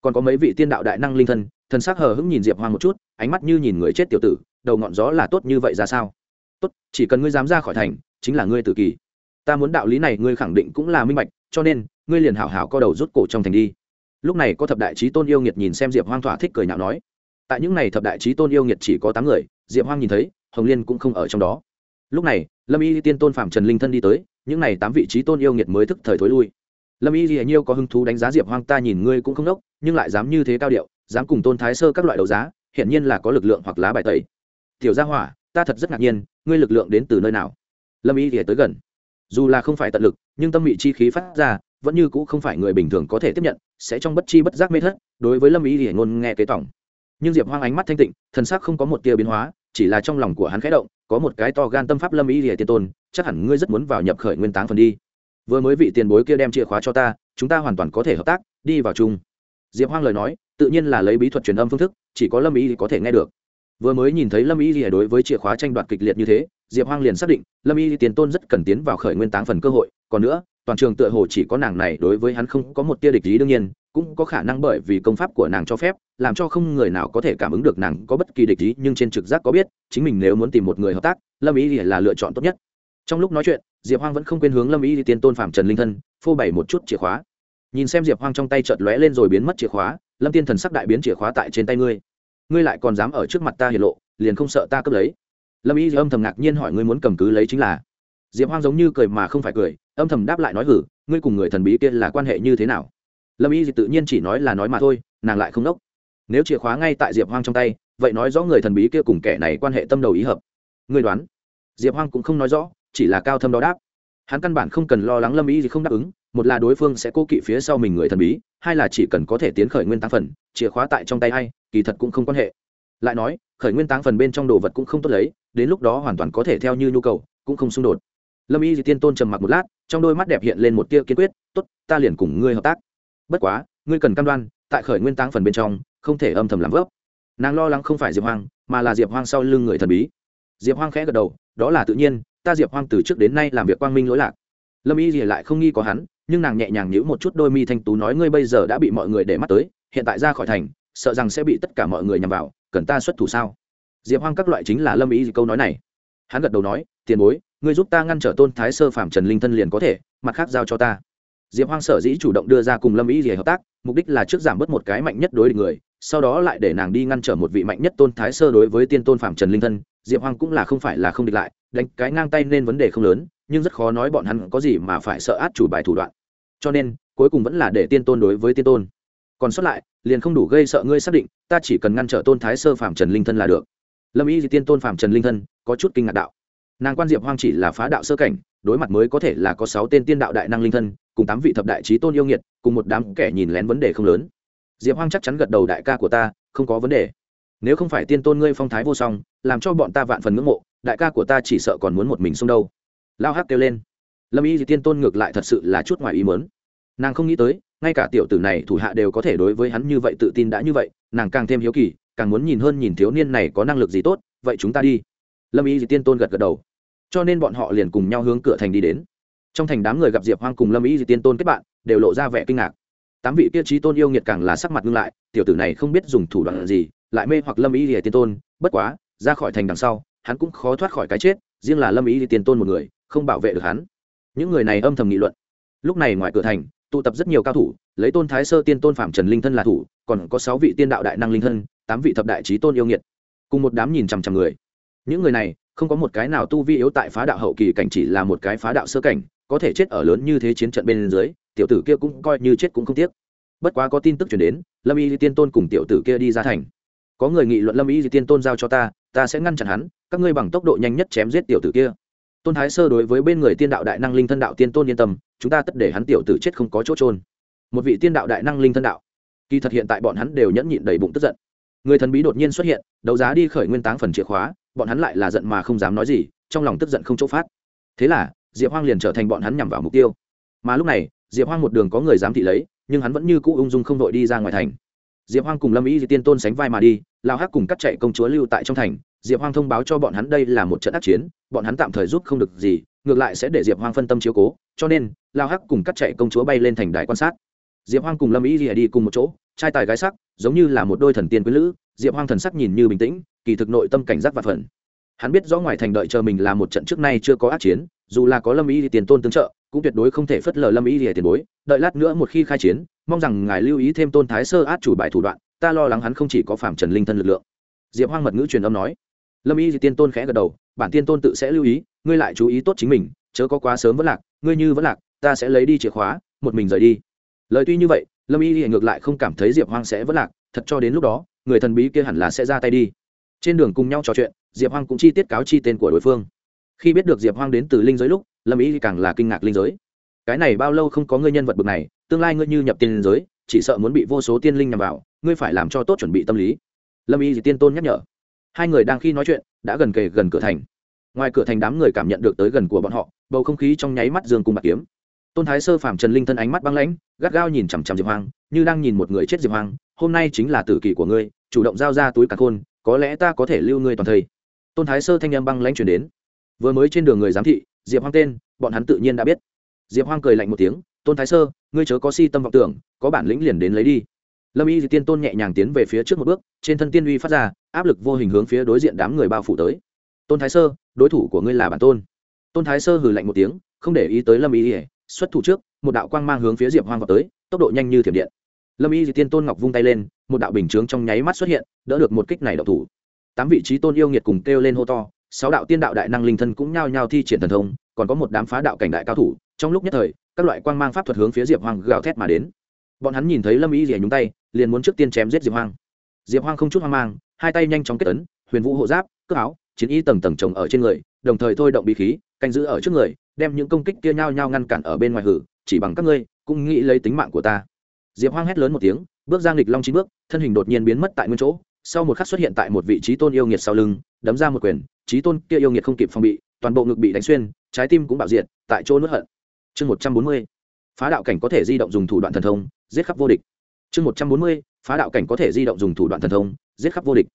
Speaker 1: Còn có mấy vị tiên đạo đại năng linh thân, thần s ắ c hờ hững nhìn diệp hoang một chút, ánh mắt như nhìn người chết tiểu tử, đầu ngọn gió là tốt như vậy ra sao? Tốt, chỉ cần ngươi dám ra khỏi thành, chính là ngươi tự kỳ ta muốn đạo lý này ngươi khẳng định cũng là minh bạch, cho nên, ngươi liền hảo hảo co đầu rút cổ trong thành đi. Lúc này có thập đại trí tôn yêu nghiệt nhìn xem diệp hoang thỏa thích cười nhạo nói, tại những n à y thập đại trí tôn yêu nghiệt chỉ có tám người, diệp hoang nhìn thấy, hồng liên cũng không ở trong đó. Lúc này, lâm y tiên tôn phạm trần linh thân đi tới, những n à y tám vị trí tôn yêu nghiệt mới thức thời thối lui. Lâm y gì nhiêu có hứng thú đánh giá diệp hoang, ta nhìn ngươi cũng không đốc, nhưng lại dám như thế cao điệu, dám cùng tôn thái sơ các loại đấu giá, hiển nhiên là có lực lượng hoặc lá bài tẩy. Tiểu gia hỏa, ta thật rất ngạc nhiên, ngươi lực lượng đến từ nơi nào? Lâm y thì tới gần dù là không phải tận lực, nhưng tâm bị chi khí phát ra, vẫn như cũ không phải người bình thường có thể tiếp nhận, sẽ trong bất chi bất giác mê thất, đối với lâm y thì ngôn nghe kế tỏng. Nhưng diệp hoang ánh mắt thanh tịnh, thần sắc không có một tia biến hóa, chỉ là trong lòng của hắn khẽ động, có một cái to gan tâm pháp lâm y thì tiên tôn, chắc hẳn ngươi rất muốn vào nhập khởi nguyên táng phần đi. Vừa mới vị tiền bối kia đem chìa khóa cho ta, chúng ta hoàn toàn có thể hợp tác, đi vào chung. Diệp hoang lời nói, tự nhiên là lấy bí thuật truyền âm phương thức, chỉ có lâm y có thể nghe được. Vừa mới nhìn thấy lâm y thì đối với chìa khóa tranh đoạt kịch liệt như thế diệp hoang liền xác định, lâm y tiền tôn rất cần tiến vào khởi nguyên táng phần cơ hội, còn nữa, toàn trường tựa hồ chỉ có nàng này đối với hắn không có một tia địch lý đương nhiên, cũng có khả năng bởi vì công pháp của nàng cho phép, làm cho không người nào có thể cảm ứng được nàng có bất kỳ địch lý nhưng trên trực giác có biết, chính mình nếu muốn tìm một người hợp tác, lâm y là lựa chọn tốt nhất. Trong lúc nói chuyện, diệp hoang vẫn không quên hướng lâm y tiên tôn phạm trần linh thân, phô bày một chút chìa khóa. Nhìn xem diệp hoang trong tay chợt lóe lên rồi biến mất chìa khóa, lâm tiên thần sắc đại biến chìa khóa tại trên tay ngươi. Ngươi lại còn dám ở trước mặt ta hiển lộ, liền không sợ ta cướp lấy lâm y âm thầm ngạc nhiên hỏi ngươi muốn cầm cứ lấy chính là. Diệp hoang giống như cười mà không phải cười, âm thầm đáp lại nói hử ngươi cùng người thần bí kia là quan hệ như thế nào? Lâm y tự nhiên chỉ nói là nói mà thôi, nàng lại không đốc. Nếu chìa khóa ngay tại diệp hoang trong tay, vậy nói rõ người thần bí kia cùng kẻ này quan hệ tâm đầu ý hợp. Ngươi đoán? Diệp hoang cũng không nói rõ, chỉ là cao thâm đó đáp. Hắn căn bản không cần lo lắng lâm y gì không đáp ứng, một là đối phương sẽ cố kỵ phía sau mình người thần bí, hai là chỉ cần có thể tiến khởi nguyên táng phần, chìa khóa tại trong tay hay kỳ thật cũng không quan hệ. Lại nói khởi nguyên táng phần bên trong đồ vật cũng không tốt lấy, đến lúc đó hoàn toàn có thể theo như nhu cầu, cũng không xung đột. Lâm y di tiên tôn trầm mặc một lát, trong đôi mắt đẹp hiện lên một tia kiên quyết, tốt, ta liền cùng ngươi hợp tác. Bất quá, ngươi cần cam đoan, tại khởi nguyên táng phần bên trong, không thể âm thầm làm vấp. Nàng lo lắng không phải diệp hoang, mà là diệp hoang sau lưng người thần bí. Diệp hoang khẽ gật đầu, đó là tự nhiên, ta diệp hoang từ trước đến nay làm việc quang minh lỗi lạc. Lâm y thì lại không nghi có hắn, nhưng nàng nhẹ nhàng nhữ một chút đôi mi thanh tú nói, ngươi bây giờ đã bị mọi người để mắt tới, hiện tại ra khỏi thành, sợ rằng sẽ bị tất cả mọi người nhằm vào cần ta xuất thủ sao? Diệp hoang các loại chính là lâm ý gì câu nói này. Hắn gật đầu nói, tiền bối, ngươi giúp ta ngăn trở tôn thái sơ phạm trần linh thân liền có thể, mặt khác giao cho ta. Diệp hoang sở dĩ chủ động đưa ra cùng lâm ý gì hợp tác, mục đích là trước giảm bớt một cái mạnh nhất đối địch người, sau đó lại để nàng đi ngăn trở một vị mạnh nhất tôn thái sơ đối với tiên tôn phạm trần linh thân. Diệp hoang cũng là không phải là không địch lại, đánh cái ngang tay nên vấn đề không lớn, nhưng rất khó nói bọn hắn có gì mà phải sợ át chủ bài thủ đoạn. Cho nên, cuối cùng vẫn là để tiên tôn đối với tiên tôn. Còn sót lại, liền không đủ gây sợ ngươi xác định ta chỉ cần ngăn trở tôn thái sơ phạm trần linh thân là được. Lâm y di tiên tôn phạm trần linh thân, có chút kinh ngạc đạo. Nàng quan diệp hoang chỉ là phá đạo sơ cảnh, đối mặt mới có thể là có sáu tên tiên đạo đại năng linh thân, cùng tám vị thập đại trí tôn yêu nghiệt, cùng một đám kẻ nhìn lén vấn đề không lớn. Diệp hoang chắc chắn gật đầu đại ca của ta, không có vấn đề. Nếu không phải tiên tôn ngươi phong thái vô song, làm cho bọn ta vạn phần ngưỡng mộ, đại ca của ta chỉ sợ còn muốn một mình xông đâu. Lao hát kêu lên. Lâm y di tiên tôn ngược lại thật sự là chút ngoài ý mớn nàng không nghĩ tới, ngay cả tiểu tử này thủ hạ đều có thể đối với hắn như vậy tự tin đã như vậy nàng càng thêm hiếu kỳ, càng muốn nhìn hơn nhìn thiếu niên này có năng lực gì tốt, vậy chúng ta đi. Lâm y di tiên tôn gật gật đầu. Cho nên bọn họ liền cùng nhau hướng cửa thành đi đến. Trong thành đám người gặp diệp hoang cùng lâm y di tiên tôn kết bạn, đều lộ ra vẻ kinh ngạc. Tám vị kia trí tôn yêu nghiệt càng là sắc mặt ngưng lại, tiểu tử này không biết dùng thủ đoạn gì, lại mê hoặc lâm y di tiên tôn, bất quá, ra khỏi thành đằng sau, hắn cũng khó thoát khỏi cái chết, riêng là lâm y di tiên tôn một người, không bảo vệ được hắn. Những người này âm thầm nghị luận. Lúc này ngoài cửa thành tụ tập rất nhiều cao thủ, lấy tôn thái sơ tiên tôn phạm trần linh thân là thủ, còn có sáu vị tiên đạo đại năng linh thân, tám vị thập đại trí tôn yêu nghiệt. Cùng một đám nhìn chằm chằm người. Những người này, không có một cái nào tu vi yếu tại phá đạo hậu kỳ cảnh chỉ là một cái phá đạo sơ cảnh, có thể chết ở lớn như thế chiến trận bên dưới, tiểu tử kia cũng coi như chết cũng không tiếc. Bất quá có tin tức chuyển đến, lâm y tiên tôn cùng tiểu tử kia đi ra thành. Có người nghị luận lâm y tiên tôn giao cho ta ta sẽ ngăn chặn hắn, các ngươi bằng tốc độ nhanh nhất chém giết tiểu tử kia tôn thái sơ đối với bên người tiên đạo đại năng linh thân đạo tiên tôn yên tâm, chúng ta tất để hắn tiểu tử chết không có chỗ trôn một vị tiên đạo đại năng linh thân đạo. Kỳ thật hiện tại bọn hắn đều nhẫn nhịn đầy bụng tức giận. Người thần bí đột nhiên xuất hiện, đấu giá đi khởi nguyên táng phần chìa khóa, bọn hắn lại là giận mà không dám nói gì, trong lòng tức giận không chỗ phát. Thế là, diệp hoang liền trở thành bọn hắn nhằm vào mục tiêu. Mà lúc này, diệp hoang một đường có người dám thị lấy, nhưng hắn vẫn như cũ ung dung không đội đi ra ngoài thành. Diệp hoang cùng lâm ý di tiên tôn sánh vai mà đi lao hắc cùng cắt chạy công chúa lưu tại trong thành diệp hoang thông báo cho bọn hắn đây là một trận ác chiến, bọn hắn tạm thời giúp không được gì, ngược lại sẽ để diệp hoang phân tâm chiếu cố, cho nên, lao hắc cùng cắt chạy công chúa bay lên thành đài quan sát. Diệp hoang cùng lâm ý di đi cùng một chỗ, trai tài gái sắc, giống như là một đôi thần tiên quý lữ, diệp hoang thần sắc nhìn như bình tĩnh, kỳ thực nội tâm cảnh giác và phần hắn biết rõ ngoài thành đợi chờ mình là một trận trước nay chưa có ác chiến, dù là có lâm ý thì tiền tôn tương trợ, cũng tuyệt đối không thể phất lờ lâm ý thì tiền bối, đợi lát nữa một khi khai chiến, mong rằng ngài lưu ý thêm tôn thái sơ át chủ bài thủ đoạn, ta lo lắng hắn không chỉ có phạm trần linh thân lực lượng. Diệp hoang mật ngữ truyền âm nói lâm Y thì tiên tôn khẽ gật đầu, bản tiên tôn tự sẽ lưu ý, ngươi lại chú ý tốt chính mình, chớ có quá sớm vẫn lạc, ngươi như vẫn lạc, ta sẽ lấy đi chìa khóa, một mình rời đi. Lời tuy như vậy, lâm y thì ngược lại không cảm thấy diệp hoang sẽ vẫn lạc, thật cho đến lúc đó, người thần bí kia hẳn là sẽ ra tay đi. Trên đường cùng nhau trò chuyện, diệp hoang cũng chi tiết cáo chi tên của đối phương. Khi biết được diệp hoang đến từ linh giới lúc, lâm Y càng là kinh ngạc linh giới. Cái này bao lâu không có ngươi nhân vật bực này, tương lai ngươi như nhập tiên linh giới, chỉ sợ muốn bị vô số tiên linh nhằm vào, ngươi phải làm cho tốt chuẩn bị tâm lý. Lâm Y thì tiên tôn nhắc nhở hai người đang khi nói chuyện, đã gần kề gần cửa thành. Ngoài cửa thành đám người cảm nhận được tới gần của bọn họ, bầu không khí trong nháy mắt dương cùng bạc kiếm. Tôn thái sơ phàm trần linh thân ánh mắt băng lãnh, gắt gao nhìn chằm chằm diệp hoang, như đang nhìn một người chết diệp hoang, hôm nay chính là tử kỳ của ngươi, chủ động giao ra túi cả khôn, có lẽ ta có thể lưu ngươi toàn thây. Tôn thái sơ thanh âm băng lãnh chuyển đến. Vừa mới trên đường người giám thị, diệp hoang tên, bọn hắn tự nhiên đã biết. Diệp hoang cười lạnh một tiếng, tôn thái sơ, ngươi chớ có si tâm vọng tưởng, có bản lĩnh liền đến lấy đi lâm y thì tiên tôn nhẹ nhàng tiến về phía trước một bước, trên thân tiên uy phát ra, áp lực vô hình hướng phía đối diện đám người bao phủ tới. Tôn thái sơ, đối thủ của ngươi là bản tôn. Tôn thái sơ hừ lạnh một tiếng, không để ý tới lâm y xuất thủ trước, một đạo quang mang hướng phía diệp hoang vào tới, tốc độ nhanh như thiểm điện. Lâm y di tiên tôn ngọc vung tay lên, một đạo bình chướng trong nháy mắt xuất hiện, đỡ được một kích này đậu thủ. Tám vị trí tôn yêu nghiệt cùng kêu lên hô to, sáu đạo tiên đạo đại năng linh thân cũng nhao nhao thi triển thần thông, còn có một đám phá đạo cảnh đại cao thủ, trong lúc nhất thời, các loại quang mang pháp thuật hướng phía diệp hoang gào thét mà đến. Bọn hắn nhìn thấy lâm y rỉa nhúng tay liền muốn trước tiên chém giết diệp hoang. Diệp hoang không chút hoang mang, hai tay nhanh chóng kết ấn, huyền vũ hộ giáp, cước áo, chiến y tầng tầng trồng ở trên người, đồng thời thôi động bí khí, canh giữ ở trước người, đem những công kích kia nhao nhao ngăn cản ở bên ngoài hử, chỉ bằng các ngươi, cũng nghĩ lấy tính mạng của ta. Diệp hoang hét lớn một tiếng, bước ra nghịch long chín bước, thân hình đột nhiên biến mất tại nguyên chỗ, sau một khắc xuất hiện tại một vị trí tôn yêu nghiệt sau lưng, đấm ra một quyền, trí tôn kia yêu nghiệt không kịp phòng bị, toàn bộ ngực bị đánh xuyên, trái tim cũng bạo diệt, tại chỗ nuốt hận. Chương một trăm bốn mươi, phá đạo cảnh có thể di động dùng thủ đoạn thần thông, giết khắp vô địch chương một trăm bốn mươi, phá đạo cảnh có thể di động dùng thủ đoạn thần thông, giết khắp vô địch.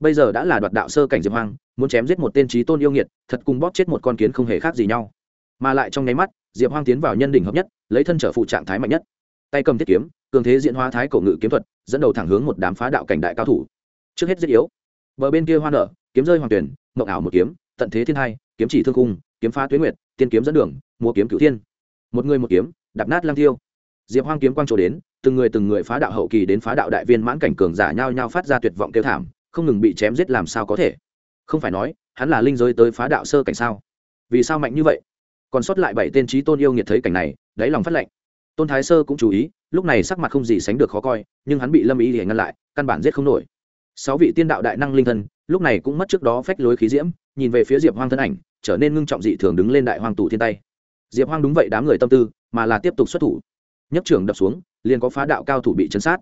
Speaker 1: Bây giờ đã là đoạt đạo sơ cảnh diệp hoang, muốn chém giết một tên trí tôn yêu nghiệt, thật cùng bóp chết một con kiến không hề khác gì nhau. Mà lại trong nháy mắt, diệp hoang tiến vào nhân đỉnh hợp nhất, lấy thân trở phụ trạng thái mạnh nhất. Tay cầm thiết kiếm, cường thế diễn hóa thái cổ ngự kiếm thuật, dẫn đầu thẳng hướng một đám phá đạo cảnh đại cao thủ. Trước hết giết yếu. Bờ bên kia hoa nở, kiếm rơi hoàng tuyển, mộng ảo một kiếm, tận thế thiên hai, kiếm chỉ thương cung kiếm phá tuyến nguyệt, tiên kiếm dẫn đường mua kiếm cửu thiên. Một người một kiếm, đạp nát lang tiêu diệp hoang kiếm quang trổ đến từng người từng người phá đạo hậu kỳ đến phá đạo đại viên mãn cảnh cường giả nhau nhau phát ra tuyệt vọng kêu thảm, không ngừng bị chém giết làm sao có thể? Không phải nói, hắn là linh giới tới phá đạo sơ cảnh sao? Vì sao mạnh như vậy? Còn sót lại bảy tên trí tôn yêu nghiệt thấy cảnh này, đáy lòng phát lệnh tôn thái sơ cũng chú ý, lúc này sắc mặt không gì sánh được khó coi, nhưng hắn bị lâm ý để ngăn lại, căn bản giết không nổi. Sáu vị tiên đạo đại năng linh thân, lúc này cũng mất trước đó phách lối khí diễm, nhìn về phía diệp hoang thân ảnh, trở nên ngưng trọng dị thường đứng lên đại hoang tủ thiên tay. Diệp hoang đúng vậy đám người tâm tư, mà là tiếp tục xuất thủ nhất trưởng đập xuống, liền có phá đạo cao thủ bị chấn sát.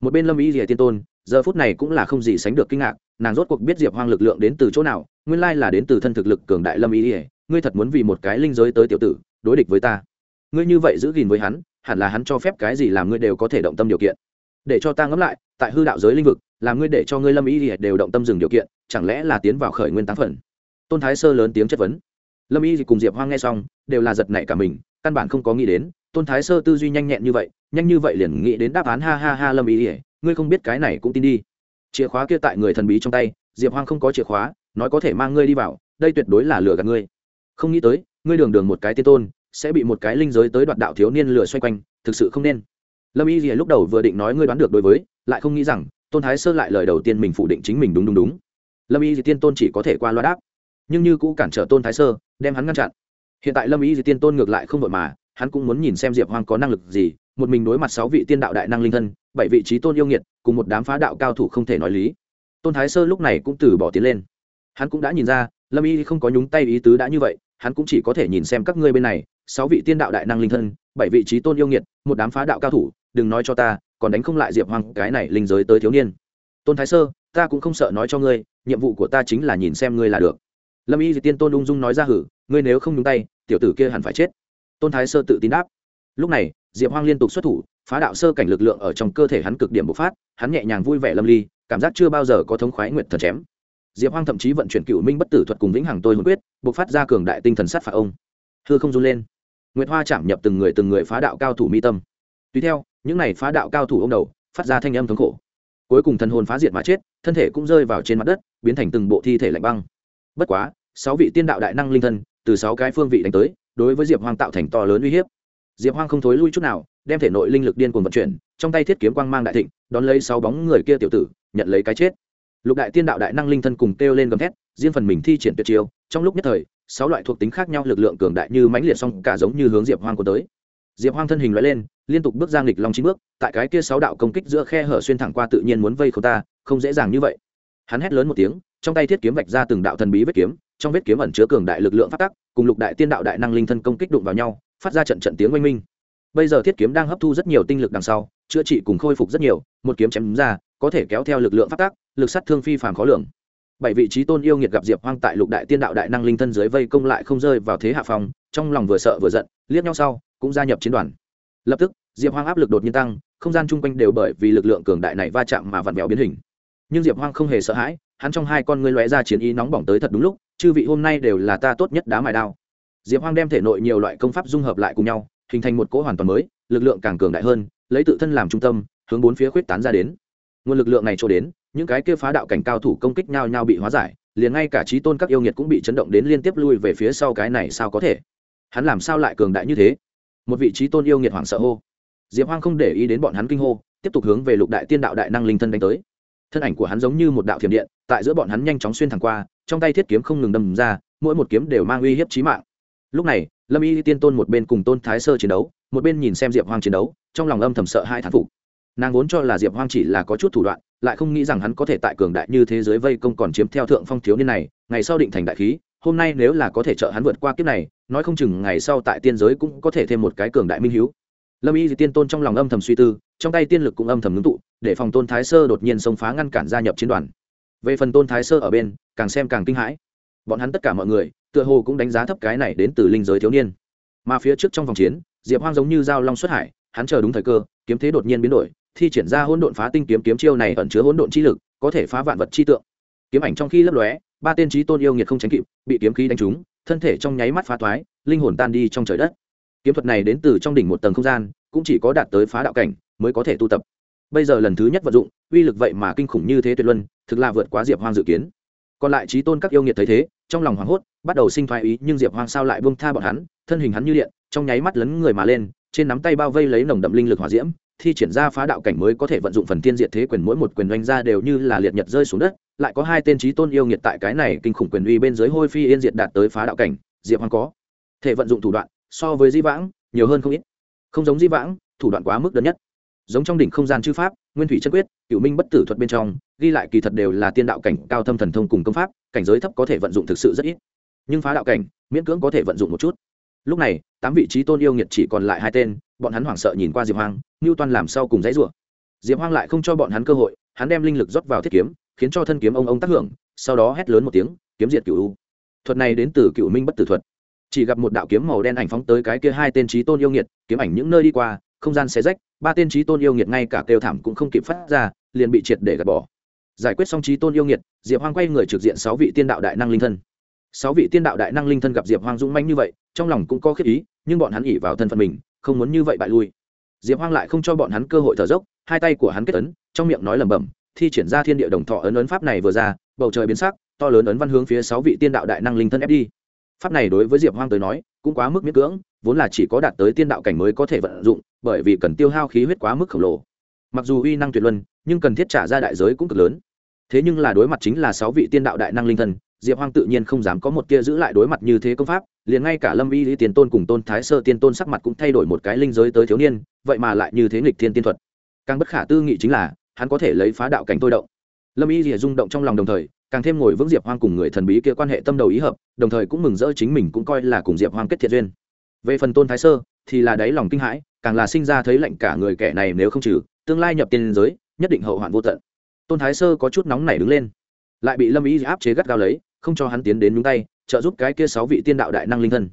Speaker 1: Một bên lâm Y rìa tiên tôn, giờ phút này cũng là không gì sánh được kinh ngạc, nàng rốt cuộc biết diệp hoang lực lượng đến từ chỗ nào, nguyên lai là đến từ thân thực lực cường đại lâm y rìa ngươi thật muốn vì một cái linh giới tới tiểu tử, đối địch với ta. Ngươi như vậy giữ gìn với hắn, hẳn là hắn cho phép cái gì làm ngươi đều có thể động tâm điều kiện. Để cho ta ngẫm lại, tại hư đạo giới lĩnh vực, làm ngươi để cho ngươi lâm y rìa đều động tâm dừng điều kiện, chẳng lẽ là tiến vào khởi nguyên tám phần? Tôn thái sơ lớn tiếng chất vấn. Lâm y cùng diệp hoang nghe xong, đều là giật nảy cả mình, căn bản không có nghĩ đến tôn thái sơ tư duy nhanh nhẹn như vậy, nhanh như vậy liền nghĩ đến đáp án ha ha ha lâm ý ỉa ngươi không biết cái này cũng tin đi. Chìa khóa kia tại người thần bí trong tay, diệp hoang không có chìa khóa, nói có thể mang ngươi đi vào, đây tuyệt đối là lừa gạt ngươi. Không nghĩ tới, ngươi đường đường một cái tiên tôn, sẽ bị một cái linh giới tới đoạt đạo thiếu niên lừa xoay quanh, thực sự không nên. Lâm y lúc đầu vừa định nói ngươi đoán được đối với, lại không nghĩ rằng, tôn thái sơ lại lời đầu tiên mình phủ định chính mình đúng đúng đúng. Lâm y tiên tôn chỉ có thể qua loa đáp. Nhưng như cũ cản trở tôn thái sơ, đem hắn ngăn chặn. Hiện tại lâm y tiên tôn ngược lại không vội mà hắn cũng muốn nhìn xem diệp hoang có năng lực gì, một mình đối mặt sáu vị tiên đạo đại năng linh thân, bảy vị trí tôn yêu nghiệt, cùng một đám phá đạo cao thủ không thể nói lý. Tôn thái sơ lúc này cũng từ bỏ tiến lên. Hắn cũng đã nhìn ra, lâm y không có nhúng tay ý tứ đã như vậy, hắn cũng chỉ có thể nhìn xem các ngươi bên này, sáu vị tiên đạo đại năng linh thân, bảy vị trí tôn yêu nghiệt, một đám phá đạo cao thủ, đừng nói cho ta, còn đánh không lại diệp hoang cái này linh giới tới thiếu niên. Tôn thái sơ, ta cũng không sợ nói cho ngươi, nhiệm vụ của ta chính là nhìn xem ngươi là được. Lâm y tiên tôn ung dung nói ra hử, ngươi nếu không nhúng tay, tiểu tử kia hẳn phải chết tôn thái sơ tự tin đáp. Lúc này, diệp hoang liên tục xuất thủ, phá đạo sơ cảnh lực lượng ở trong cơ thể hắn cực điểm bộc phát, hắn nhẹ nhàng vui vẻ lâm ly, cảm giác chưa bao giờ có thống khoái nguyệt thần chém. Diệp hoang thậm chí vận chuyển cựu minh bất tử thuật cùng vĩnh hằng tôi hồn quyết, bộc phát ra cường đại tinh thần sát phạt ông. Hư không run lên. Nguyệt hoa chạm nhập từng người từng người phá đạo cao thủ mi tâm. Tùy theo, những này phá đạo cao thủ ông đầu, phát ra thanh âm thống khổ. Cuối cùng thần hồn phá diệt mà chết, thân thể cũng rơi vào trên mặt đất, biến thành từng bộ thi thể lạnh băng. Bất quá, sáu vị tiên đạo đại năng linh thân, từ sáu cái phương vị đánh tới đối với diệp hoang tạo thành to lớn uy hiếp. Diệp hoang không thối lui chút nào, đem thể nội linh lực điên cuồng vận chuyển, trong tay thiết kiếm quang mang đại thịnh, đón lấy sáu bóng người kia tiểu tử, nhận lấy cái chết. Lục đại tiên đạo đại năng linh thân cùng kêu lên gầm thét, riêng phần mình thi triển tuyệt chiêu, trong lúc nhất thời, sáu loại thuộc tính khác nhau lực lượng cường đại như mãnh liệt song cả giống như hướng diệp hoang của tới. Diệp hoang thân hình loại lên, liên tục bước ra nghịch long chín bước, tại cái kia sáu đạo công kích giữa khe hở xuyên thẳng qua tự nhiên muốn vây khâu ta, không dễ dàng như vậy. Hắn hét lớn một tiếng, trong tay thiết kiếm vạch ra từng đạo thần bí vết kiếm trong vết kiếm ẩn chứa cường đại lực lượng phát tắc, cùng lục đại tiên đạo đại năng linh thân công kích đụng vào nhau, phát ra trận trận tiếng oanh minh. Bây giờ thiết kiếm đang hấp thu rất nhiều tinh lực đằng sau, chữa trị cùng khôi phục rất nhiều, một kiếm chém ra, có thể kéo theo lực lượng phát tác lực sát thương phi phàm khó lường. Bảy vị trí tôn yêu nghiệt gặp diệp hoang tại lục đại tiên đạo đại năng linh thân dưới vây công lại không rơi vào thế hạ phòng, trong lòng vừa sợ vừa giận, liếc nhau sau, cũng gia nhập chiến đoàn. Lập tức, diệp hoang áp lực đột nhiên tăng, không gian chung quanh đều bởi vì lực lượng cường đại này va chạm mà vặn vẹo biến hình. Nhưng diệp hoang không hề sợ hãi, hắn trong hai con ngươi lóe ra chiến ý nóng bỏng tới thật đúng lúc chư vị hôm nay đều là ta tốt nhất đá mài đao. Diệp hoang đem thể nội nhiều loại công pháp dung hợp lại cùng nhau, hình thành một cỗ hoàn toàn mới, lực lượng càng cường đại hơn, lấy tự thân làm trung tâm, hướng bốn phía khuyết tán ra đến. Nguồn lực lượng này cho đến, những cái kia phá đạo cảnh cao thủ công kích nhau nhau bị hóa giải, liền ngay cả trí tôn các yêu nghiệt cũng bị chấn động đến liên tiếp lui về phía sau cái này sao có thể? Hắn làm sao lại cường đại như thế? Một vị trí tôn yêu nghiệt hoảng sợ hô. Diệp hoang không để ý đến bọn hắn kinh hô, tiếp tục hướng về lục đại tiên đạo đại năng linh thân đánh tới thân ảnh của hắn giống như một đạo thiểm điện, tại giữa bọn hắn nhanh chóng xuyên thẳng qua, trong tay thiết kiếm không ngừng đâm ra, mỗi một kiếm đều mang uy hiếp chí mạng. Lúc này, lâm y tiên tôn một bên cùng tôn thái sơ chiến đấu, một bên nhìn xem diệp hoang chiến đấu, trong lòng âm thầm sợ hai thán phục. Nàng vốn cho là diệp hoang chỉ là có chút thủ đoạn, lại không nghĩ rằng hắn có thể tại cường đại như thế giới vây công còn chiếm theo thượng phong thiếu niên này, ngày sau định thành đại khí, hôm nay nếu là có thể trợ hắn vượt qua kiếp này, nói không chừng ngày sau tại tiên giới cũng có thể thêm một cái cường đại minh hiếu. Lâm y tiên tôn trong lòng âm thầm suy tư trong tay tiên lực cũng âm thầm ngưng tụ, để phòng tôn thái sơ đột nhiên xông phá ngăn cản gia nhập chiến đoàn. Về phần tôn thái sơ ở bên, càng xem càng kinh hãi. Bọn hắn tất cả mọi người, tựa hồ cũng đánh giá thấp cái này đến từ linh giới thiếu niên. Mà phía trước trong vòng chiến, diệp hoang giống như dao long xuất hải, hắn chờ đúng thời cơ, kiếm thế đột nhiên biến đổi, thi triển ra hỗn độn phá tinh kiếm kiếm chiêu này ẩn chứa hỗn độn chi lực, có thể phá vạn vật chi tượng. Kiếm ảnh trong khi lấp lóe, ba tên trí tôn yêu nghiệt không tránh kịp, bị kiếm khí đánh trúng, thân thể trong nháy mắt phá thoái linh hồn tan đi trong trời đất. Kiếm thuật này đến từ trong đỉnh một tầng không gian, cũng chỉ có đạt tới phá đạo cảnh mới có thể tu tập. Bây giờ lần thứ nhất vận dụng, uy lực vậy mà kinh khủng như thế tuyệt luân, thực là vượt quá diệp hoang dự kiến. Còn lại trí tôn các yêu nghiệt thấy thế, trong lòng hoảng hốt, bắt đầu sinh thoái ý, nhưng diệp hoang sao lại buông tha bọn hắn, thân hình hắn như điện, trong nháy mắt lấn người mà lên, trên nắm tay bao vây lấy nồng đậm linh lực hỏa diễm, thi triển ra phá đạo cảnh mới có thể vận dụng phần tiên diệt thế quyền mỗi một quyền doanh ra đều như là liệt nhật rơi xuống đất, lại có hai tên trí tôn yêu nghiệt tại cái này kinh khủng quyền uy bên dưới hôi phi yên diệt đạt tới phá đạo cảnh, diệp hoang có thể vận dụng thủ đoạn so với di vãng nhiều hơn không ít. Không giống di vãng, thủ đoạn quá mức đơn nhất giống trong đỉnh không gian chư pháp, nguyên thủy chân quyết cựu minh bất tử thuật bên trong, ghi lại kỳ thật đều là tiên đạo cảnh cao thâm thần thông cùng công pháp, cảnh giới thấp có thể vận dụng thực sự rất ít. Nhưng phá đạo cảnh, miễn cưỡng có thể vận dụng một chút. Lúc này, tám vị trí tôn yêu nghiệt chỉ còn lại hai tên, bọn hắn hoảng sợ nhìn qua diệp hoang ngưu toan làm sau cùng dãy rủa. Diệp hoang lại không cho bọn hắn cơ hội, hắn đem linh lực rót vào thiết kiếm, khiến cho thân kiếm ông ông tác hưởng, sau đó hét lớn một tiếng, kiếm diệt cựu u. Thuật này đến từ cựu minh bất tử thuật. Chỉ gặp một đạo kiếm màu đen ảnh phóng tới cái kia hai tên trí tôn yêu nghiệt, kiếm ảnh những nơi đi qua không gian xé rách, ba tên trí tôn yêu nghiệt ngay cả kêu thảm cũng không kịp phát ra, liền bị triệt để gạt bỏ. Giải quyết xong trí tôn yêu nghiệt, diệp hoang quay người trực diện sáu vị tiên đạo đại năng linh thân. Sáu vị tiên đạo đại năng linh thân gặp diệp hoang dũng manh như vậy, trong lòng cũng có khiếp ý, nhưng bọn hắn ỉ vào thân phận mình, không muốn như vậy bại lui. Diệp hoang lại không cho bọn hắn cơ hội thở dốc, hai tay của hắn kết ấn, trong miệng nói lẩm bẩm, thi triển ra thiên địa đồng thọ ấn ấn pháp này vừa ra, bầu trời biến sắc, to lớn ấn văn hướng phía sáu vị tiên đạo đại năng linh thân ép đi. Pháp này đối với diệp hoang tới nói cũng quá mức miễn cưỡng vốn là chỉ có đạt tới tiên đạo cảnh mới có thể vận dụng bởi vì cần tiêu hao khí huyết quá mức khổng lồ. Mặc dù uy năng tuyệt luân nhưng cần thiết trả ra đại giới cũng cực lớn. Thế nhưng là đối mặt chính là sáu vị tiên đạo đại năng linh thần, diệp hoang tự nhiên không dám có một tia giữ lại đối mặt như thế công pháp liền ngay cả lâm y lý tiền tôn cùng tôn thái sơ tiên tôn sắc mặt cũng thay đổi một cái linh giới tới thiếu niên vậy mà lại như thế nghịch thiên tiên thuật. Càng bất khả tư nghị chính là hắn có thể lấy phá đạo cảnh tôi động. Lâm y lìa rung động trong lòng đồng thời càng thêm ngồi vững diệp hoang cùng người thần bí kia quan hệ tâm đầu ý hợp, đồng thời cũng mừng rỡ chính mình cũng coi là cùng diệp hoang kết thiện duyên. Về phần tôn thái sơ, thì là đáy lòng kinh hãi, càng là sinh ra thấy lạnh cả người kẻ này nếu không trừ, tương lai nhập tiên giới, nhất định hậu hoạn vô tận. Tôn thái sơ có chút nóng nảy đứng lên, lại bị lâm ý áp chế gắt gao lấy, không cho hắn tiến đến nhúng tay, trợ giúp cái kia sáu vị tiên đạo đại năng linh thân.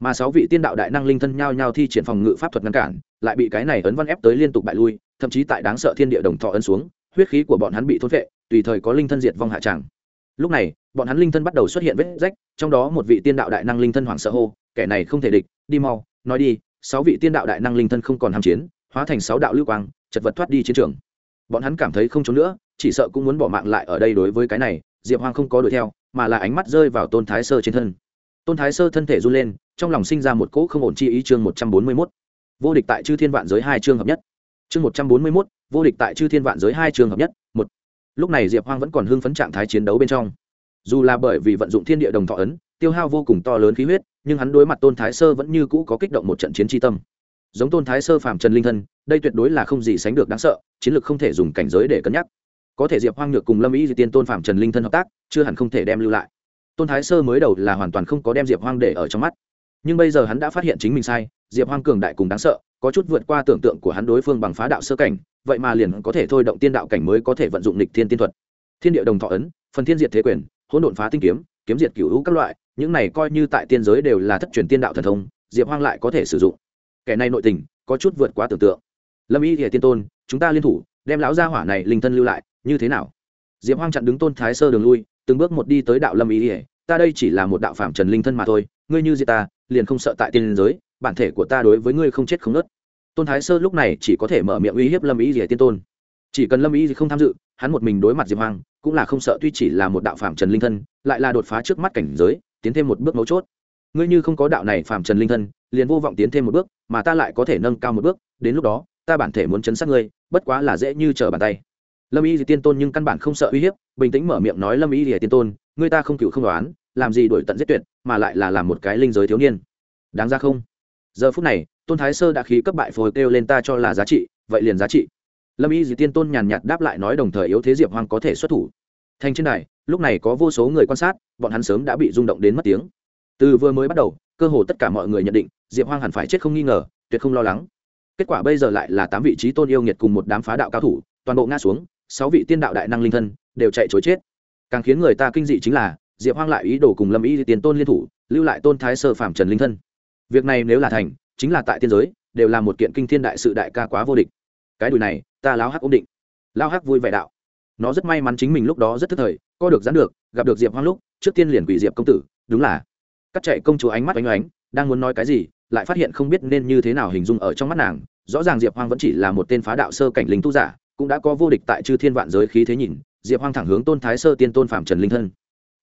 Speaker 1: Mà sáu vị tiên đạo đại năng linh thân nhao nhao thi triển phòng ngự pháp thuật ngăn cản, lại bị cái này ấn văn ép tới liên tục bại lui, thậm chí tại đáng sợ thiên địa đồng thọ ấn xuống, huyết khí của bọn hắn bị thôn vệ tùy thời có linh thân diệt vong hạ tràng. Lúc này, bọn hắn linh thân bắt đầu xuất hiện vết rách, trong đó một vị tiên đạo đại năng linh thân hoảng sợ hô, kẻ này không thể địch, đi mau, nói đi, sáu vị tiên đạo đại năng linh thân không còn ham chiến, hóa thành sáu đạo lưu quang, chật vật thoát đi chiến trường. Bọn hắn cảm thấy không trốn nữa, chỉ sợ cũng muốn bỏ mạng lại ở đây đối với cái này, diệp hoang không có đuổi theo, mà là ánh mắt rơi vào tôn thái sơ trên thân. Tôn thái sơ thân thể run lên, trong lòng sinh ra một cỗ không ổn chi ý chương một trăm bốn mươi mốt. Vô địch tại chư thiên vạn giới hai chương hợp nhất. Chương một trăm bốn mươi mốt, vô địch tại chư thiên vạn giới hai chương hợp nhất, một lúc này diệp hoang vẫn còn hưng phấn trạng thái chiến đấu bên trong. Dù là bởi vì vận dụng thiên địa đồng thọ ấn, tiêu hao vô cùng to lớn khí huyết, nhưng hắn đối mặt tôn thái sơ vẫn như cũ có kích động một trận chiến tri tâm. Giống tôn thái sơ phạm trần linh thân, đây tuyệt đối là không gì sánh được đáng sợ, chiến lược không thể dùng cảnh giới để cân nhắc. Có thể diệp hoang nhược cùng lâm ý di tiên tôn phạm trần linh thân hợp tác, chưa hẳn không thể đem lưu lại. Tôn thái sơ mới đầu là hoàn toàn không có đem diệp hoang để ở trong mắt nhưng bây giờ hắn đã phát hiện chính mình sai, diệp hoang cường đại cùng đáng sợ, có chút vượt qua tưởng tượng của hắn đối phương bằng phá đạo sơ cảnh, vậy mà liền có thể thôi động tiên đạo cảnh mới có thể vận dụng lịch thiên tiên thuật. Thiên địa đồng thọ ấn, phần thiên diệt thế quyền, hỗn độn phá tinh kiếm kiếm diệt cửu hữu các loại, những này coi như tại tiên giới đều là thất truyền tiên đạo thần thông, diệp hoang lại có thể sử dụng. Kẻ này nội tình, có chút vượt quá tưởng tượng. Lâm y thì tiên tôn, chúng ta liên thủ, đem lão gia hỏa này linh thân lưu lại, như thế nào? Diệp hoang chặn đứng tôn thái sơ đường lui, từng bước một đi tới đạo lâm y ỉa ta đây chỉ là một đạo phạm trần linh thân mà thôi, ngươi như diệt ta liền không sợ tại tiên giới, bản thể của ta đối với ngươi không chết không nớt. Tôn thái sơ lúc này chỉ có thể mở miệng uy hiếp lâm ý ỉa tiên tôn. Chỉ cần lâm y không tham dự, hắn một mình đối mặt diệp hoang, cũng là không sợ tuy chỉ là một đạo phạm trần linh thân, lại là đột phá trước mắt cảnh giới, tiến thêm một bước mấu chốt. Ngươi như không có đạo này phạm trần linh thân, liền vô vọng tiến thêm một bước, mà ta lại có thể nâng cao một bước, đến lúc đó, ta bản thể muốn chấn sát ngươi, bất quá là dễ như trở bàn tay. Lâm y thì tiên tôn nhưng căn bản không sợ uy hiếp, bình tĩnh mở miệng nói lâm y thì tiên tôn, ngươi ta không cựu không đoán làm gì đổi tận giết tuyệt, mà lại là làm một cái linh giới thiếu niên. Đáng ra không? Giờ phút này, tôn thái sơ đã khí cấp bại phôi kêu lên ta cho là giá trị, vậy liền giá trị. Lâm y dì tiên tôn nhàn nhạt đáp lại nói đồng thời yếu thế diệp hoang có thể xuất thủ. Thành trên này lúc này có vô số người quan sát, bọn hắn sớm đã bị rung động đến mất tiếng. Từ vừa mới bắt đầu, cơ hồ tất cả mọi người nhận định, diệp hoang hẳn phải chết không nghi ngờ, tuyệt không lo lắng. Kết quả bây giờ lại là tám vị trí tôn yêu nghiệt cùng một đám phá đạo cao thủ, toàn bộ ngã xuống, sáu vị tiên đạo đại năng linh thân, đều chạy chối chết. Càng khiến người ta kinh dị chính là diệp hoang lại ý đồ cùng lâm y tiền tôn liên thủ, lưu lại tôn thái sơ phạm trần linh thân. Việc này nếu là thành, chính là tại tiên giới, đều là một kiện kinh thiên đại sự đại ca quá vô địch. Cái đùi này, ta lao hắc ổn định. Lao hắc vui vẻ đạo. Nó rất may mắn chính mình lúc đó rất thức thời co được dán được, gặp được diệp hoang lúc, trước tiên liền quỷ diệp công tử, đúng là. Cắt chạy công chúa ánh mắt oanh oánh, đang muốn nói cái gì, lại phát hiện không biết nên như thế nào hình dung ở trong mắt nàng. Rõ ràng diệp hoang vẫn chỉ là một tên phá đạo sơ cảnh linh tu giả, cũng đã có vô địch tại chư thiên vạn giới khí thế nhìn. Diệp hoang thẳng hướng tôn thái sơ tiên tôn phạm trần linh thân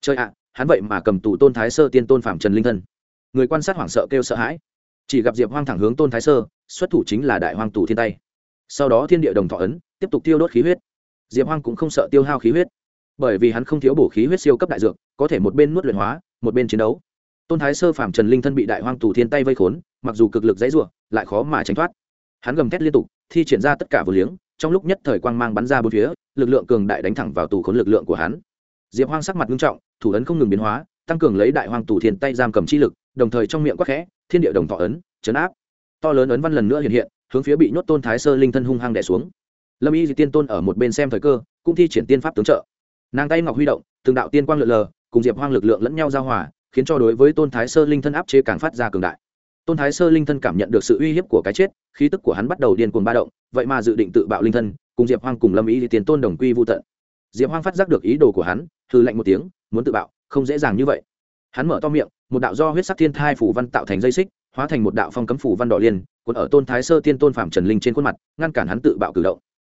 Speaker 1: trời ạ, hắn vậy mà cầm tù tôn thái sơ tiên tôn phạm trần linh thân. Người quan sát hoảng sợ kêu sợ hãi. Chỉ gặp diệp hoang thẳng hướng tôn thái sơ, xuất thủ chính là đại hoang tù thiên tay. Sau đó thiên địa đồng thọ ấn, tiếp tục tiêu đốt khí huyết. Diệp hoang cũng không sợ tiêu hao khí huyết. Bởi vì hắn không thiếu bổ khí huyết siêu cấp đại dược, có thể một bên nuốt luyện hóa, một bên chiến đấu. Tôn thái sơ, phạm trần linh thân bị đại hoang tù thiên tay vây khốn, mặc dù cực lực dãy ruộng lại khó mà tránh thoát. Hắn gầm thét liên tục, thi triển ra tất cả vừa liếng, trong lúc nhất thời quang mang bắn ra bốn phía, lực lượng cường đại đánh thẳng vào tù khốn lực lượng của hắn diệp hoang sắc mặt nghiêm trọng, thủ ấn không ngừng biến hóa, tăng cường lấy đại Hoàng tù thiên tay giam cầm chi lực, đồng thời trong miệng quắc khẽ, thiên địa đồng thọ ấn, chấn áp. To lớn ấn văn lần nữa hiện hiện, hướng phía bị nhốt tôn thái sơ linh thân hung hăng đẻ xuống. Lâm y di tiên tôn ở một bên xem thời cơ, cũng thi triển tiên pháp tướng trợ. Nàng tay ngọc huy động, từng đạo tiên quang lượn lờ, cùng diệp hoang lực lượng lẫn nhau giao hòa, khiến cho đối với tôn thái sơ linh thân áp chế càng phát ra cường đại. Tôn thái sơ linh thân cảm nhận được sự uy hiếp của cái chết, khí tức của hắn bắt đầu điên cuồng ba động, vậy mà dự định tự bạo linh thân, cùng diệp hoang cùng lâm ý thì tiền tôn đồng quy vô tận diệp hoang phát giác được ý đồ của hắn hư lạnh một tiếng, muốn tự bạo, không dễ dàng như vậy. Hắn mở to miệng, một đạo do huyết sắc thiên thai phủ văn tạo thành dây xích, hóa thành một đạo phong cấm phủ văn đỏ liên, cuốn ở tôn thái sơ tiên tôn phạm trần linh trên khuôn mặt, ngăn cản hắn tự bạo cử động.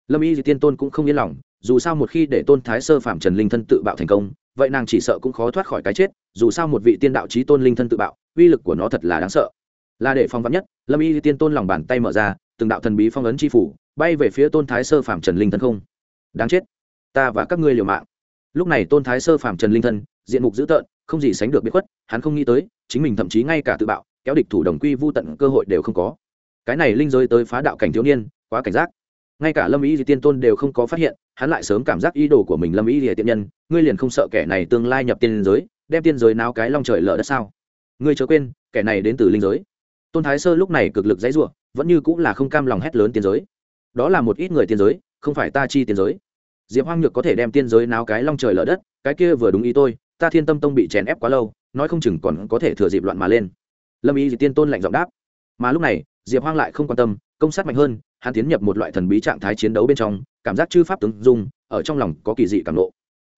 Speaker 1: Lâm y thì tiên tôn cũng không yên lòng, dù sao một khi để tôn thái sơ phạm trần linh thân tự bạo thành công, vậy nàng chỉ sợ cũng khó thoát khỏi cái chết, dù sao một vị tiên đạo trí tôn linh thân tự bạo, uy lực của nó thật là đáng sợ. Là để phong vắn nhất, lâm y tiên tôn lòng bàn tay mở ra, từng đạo thần bí phong ấn c h i phủ, bay về phía tôn thái sơ phạm trần linh thân không. Đáng chết ta và các ngươi liều mạng. Lúc này tôn thái sơ phạm trần linh thân, diện mục dữ tợn, không gì sánh được biết khuất, hắn không nghĩ tới, chính mình thậm chí ngay cả tự bạo, kéo địch thủ đồng quy vô tận cơ hội đều không có. Cái này linh giới tới phá đạo cảnh thiếu niên, quá cảnh giác. Ngay cả lâm ý gì tiên tôn đều không có phát hiện, hắn lại sớm cảm giác ý đồ của mình lâm ý gì tiện nhân, ngươi liền không sợ kẻ này tương lai nhập tiên giới, đem tiên giới náo cái long trời lở đất sao? Ngươi chớ quên, kẻ này đến từ linh giới. Tôn thái sơ lúc này cực lực dãy ruộng vẫn như cũng là không cam lòng hét lớn tiên giới. Đó là một ít người tiên giới, không phải ta chi tiên giới diệp hoang nhược có thể đem tiên giới náo cái long trời lở đất cái kia vừa đúng ý tôi ta thiên tâm tông bị chèn ép quá lâu nói không chừng còn có thể thừa dịp loạn mà lên. Lâm ý thì tiên tôn lạnh giọng đáp. Mà lúc này diệp hoang lại không quan tâm công sát mạnh hơn hắn tiến nhập một loại thần bí trạng thái chiến đấu bên trong cảm giác chư pháp tướng dung ở trong lòng có kỳ dị cảm lộ,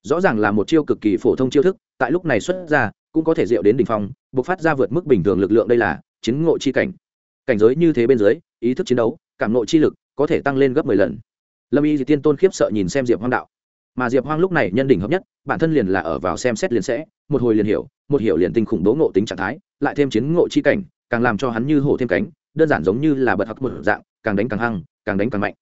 Speaker 1: rõ ràng là một chiêu cực kỳ phổ thông chiêu thức tại lúc này xuất ra cũng có thể diệu đến đ ỉ n h phong buộc phát ra vượt mức bình thường lực lượng đây là chiến ngộ chi cảnh. Cảnh giới như thế bên dưới ý thức chiến đấu cảm nộ chi lực có thể tăng lên gấp mười lần lâm y thì tiên tôn khiếp sợ nhìn xem diệp hoang đạo. Mà diệp hoang lúc này nhân đỉnh hợp nhất, bản thân liền là ở vào xem xét liền sẽ, một hồi liền hiểu, một hiểu liền tinh khủng bố ngộ tính trạng thái, lại thêm chiến ngộ chi cảnh, càng làm cho hắn như hổ thêm cánh, đơn giản giống như là bật hắc một dạng, càng đánh càng hăng, càng đánh càng mạnh.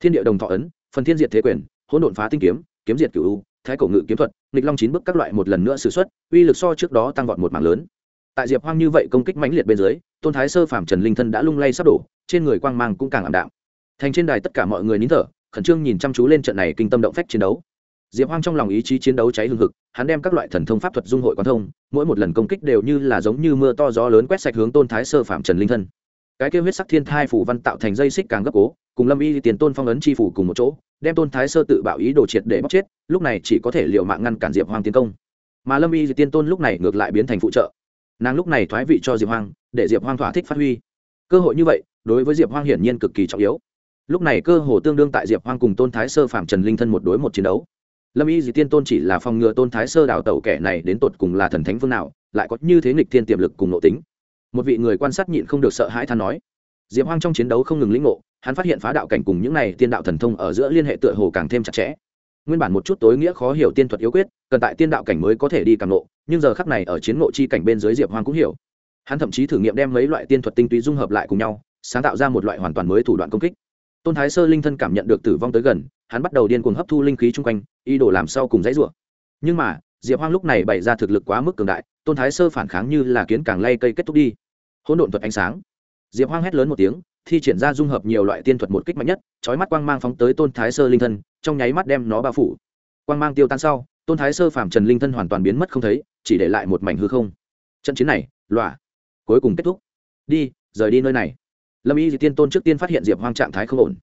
Speaker 1: Thiên địa đồng thọ ấn, phần thiên diệt thế quyền, hỗn độn phá tinh kiếm kiếm diệt cửu thái cổ ngự kiếm thuật, nghịch long chín bước các loại một lần nữa sử xuất, uy lực so trước đó tăng vọt một mảng lớn. Tại diệp hoang như vậy công kích mãnh liệt bên dưới, tôn thái sơ phàm trần linh thân đã lung lay sắp đổ, trên người quang mang cũng càng ảm đạm. Thành trên đài tất cả mọi người nín thở khẩn trương nhìn chăm chú lên trận này kinh tâm động phách chiến đấu. Diệp hoang trong lòng ý chí chiến đấu cháy hừng hực, hắn đem các loại thần thông pháp thuật dung hội quán thông, mỗi một lần công kích đều như là giống như mưa to gió lớn quét sạch hướng tôn thái sơ phạm trần linh thân. Cái kêu huyết sắc thiên thai phủ văn tạo thành dây xích càng gấp cố, cùng lâm y tiền tôn phong ấn chi phủ cùng một chỗ, đem tôn thái sơ tự bạo ý đồ triệt để bóc chết, lúc này chỉ có thể liều mạng ngăn cản diệp hoang tiến công. Mà lâm y tiên tôn lúc này ngược lại biến thành phụ trợ. Nàng lúc này thoái vị cho diệp hoang, để diệp hoang thỏa thích phát huy. Cơ hội như vậy, đối với diệp hoang hiển nhiên cực kỳ trọng yếu lúc này cơ hồ tương đương tại diệp hoang cùng tôn thái sơ phạm trần linh thân một đối một chiến đấu. Lâm y dì tiên tôn chỉ là phòng ngừa tôn thái sơ đào tẩu kẻ này đến tột cùng là thần thánh phương nào, lại có như thế nghịch thiên tiềm lực cùng nội tính. Một vị người quan sát nhịn không được sợ hãi than nói. Diệp hoang trong chiến đấu không ngừng lĩnh ngộ, hắn phát hiện phá đạo cảnh cùng những này tiên đạo thần thông ở giữa liên hệ tựa hồ càng thêm chặt chẽ. Nguyên bản một chút tối nghĩa khó hiểu tiên thuật yếu quyết, cần tại tiên đạo cảnh mới có thể đi càng ngộ nhưng giờ khắc này ở chiến ngộ chi cảnh bên dưới diệp hoang cũng hiểu. Hắn thậm chí thử nghiệm đem mấy loại tiên thuật tinh túy dung hợp lại cùng nhau, sáng tạo ra một loại hoàn toàn mới thủ đoạn công kích tôn thái sơ linh thân cảm nhận được tử vong tới gần, hắn bắt đầu điên cuồng hấp thu linh khí chung quanh, ý đồ làm sau cùng dãy rủa. Nhưng mà, diệp hoang lúc này bày ra thực lực quá mức cường đại, tôn thái sơ phản kháng như là kiến càng lay cây kết thúc đi. Hỗn độn thuật ánh sáng. Diệp hoang hét lớn một tiếng, thi triển ra dung hợp nhiều loại tiên thuật một kích mạnh nhất trói mắt quang mang phóng tới tôn thái sơ linh thân, trong nháy mắt đem nó bao phủ. Quang mang tiêu tan sau, tôn thái sơ phạm trần linh thân hoàn toàn biến mất không thấy, chỉ để lại một mảnh hư không. Trận chiến này loạ cuối cùng kết thúc. Đi, rời đi nơi này lâm y di tiên tôn trước tiên phát hiện diệp hoang trạng thái không ổn.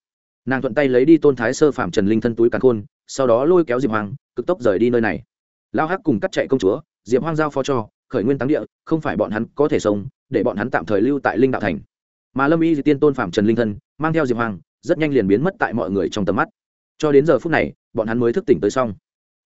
Speaker 1: Nàng thuận tay lấy đi tôn thái sơ phạm trần linh thân túi càn khôn, sau đó lôi kéo diệp hoang, cực tốc rời đi nơi này. Lao hắc cùng cắt chạy công chúa, diệp hoang giao phó cho, khởi nguyên táng địa, không phải bọn hắn có thể sống, để bọn hắn tạm thời lưu tại linh đạo thành. Mà lâm y di tiên tôn phạm trần linh thân, mang theo diệp hoang, rất nhanh liền biến mất tại mọi người trong tầm mắt. Cho đến giờ phút này, bọn hắn mới thức tỉnh tới xong.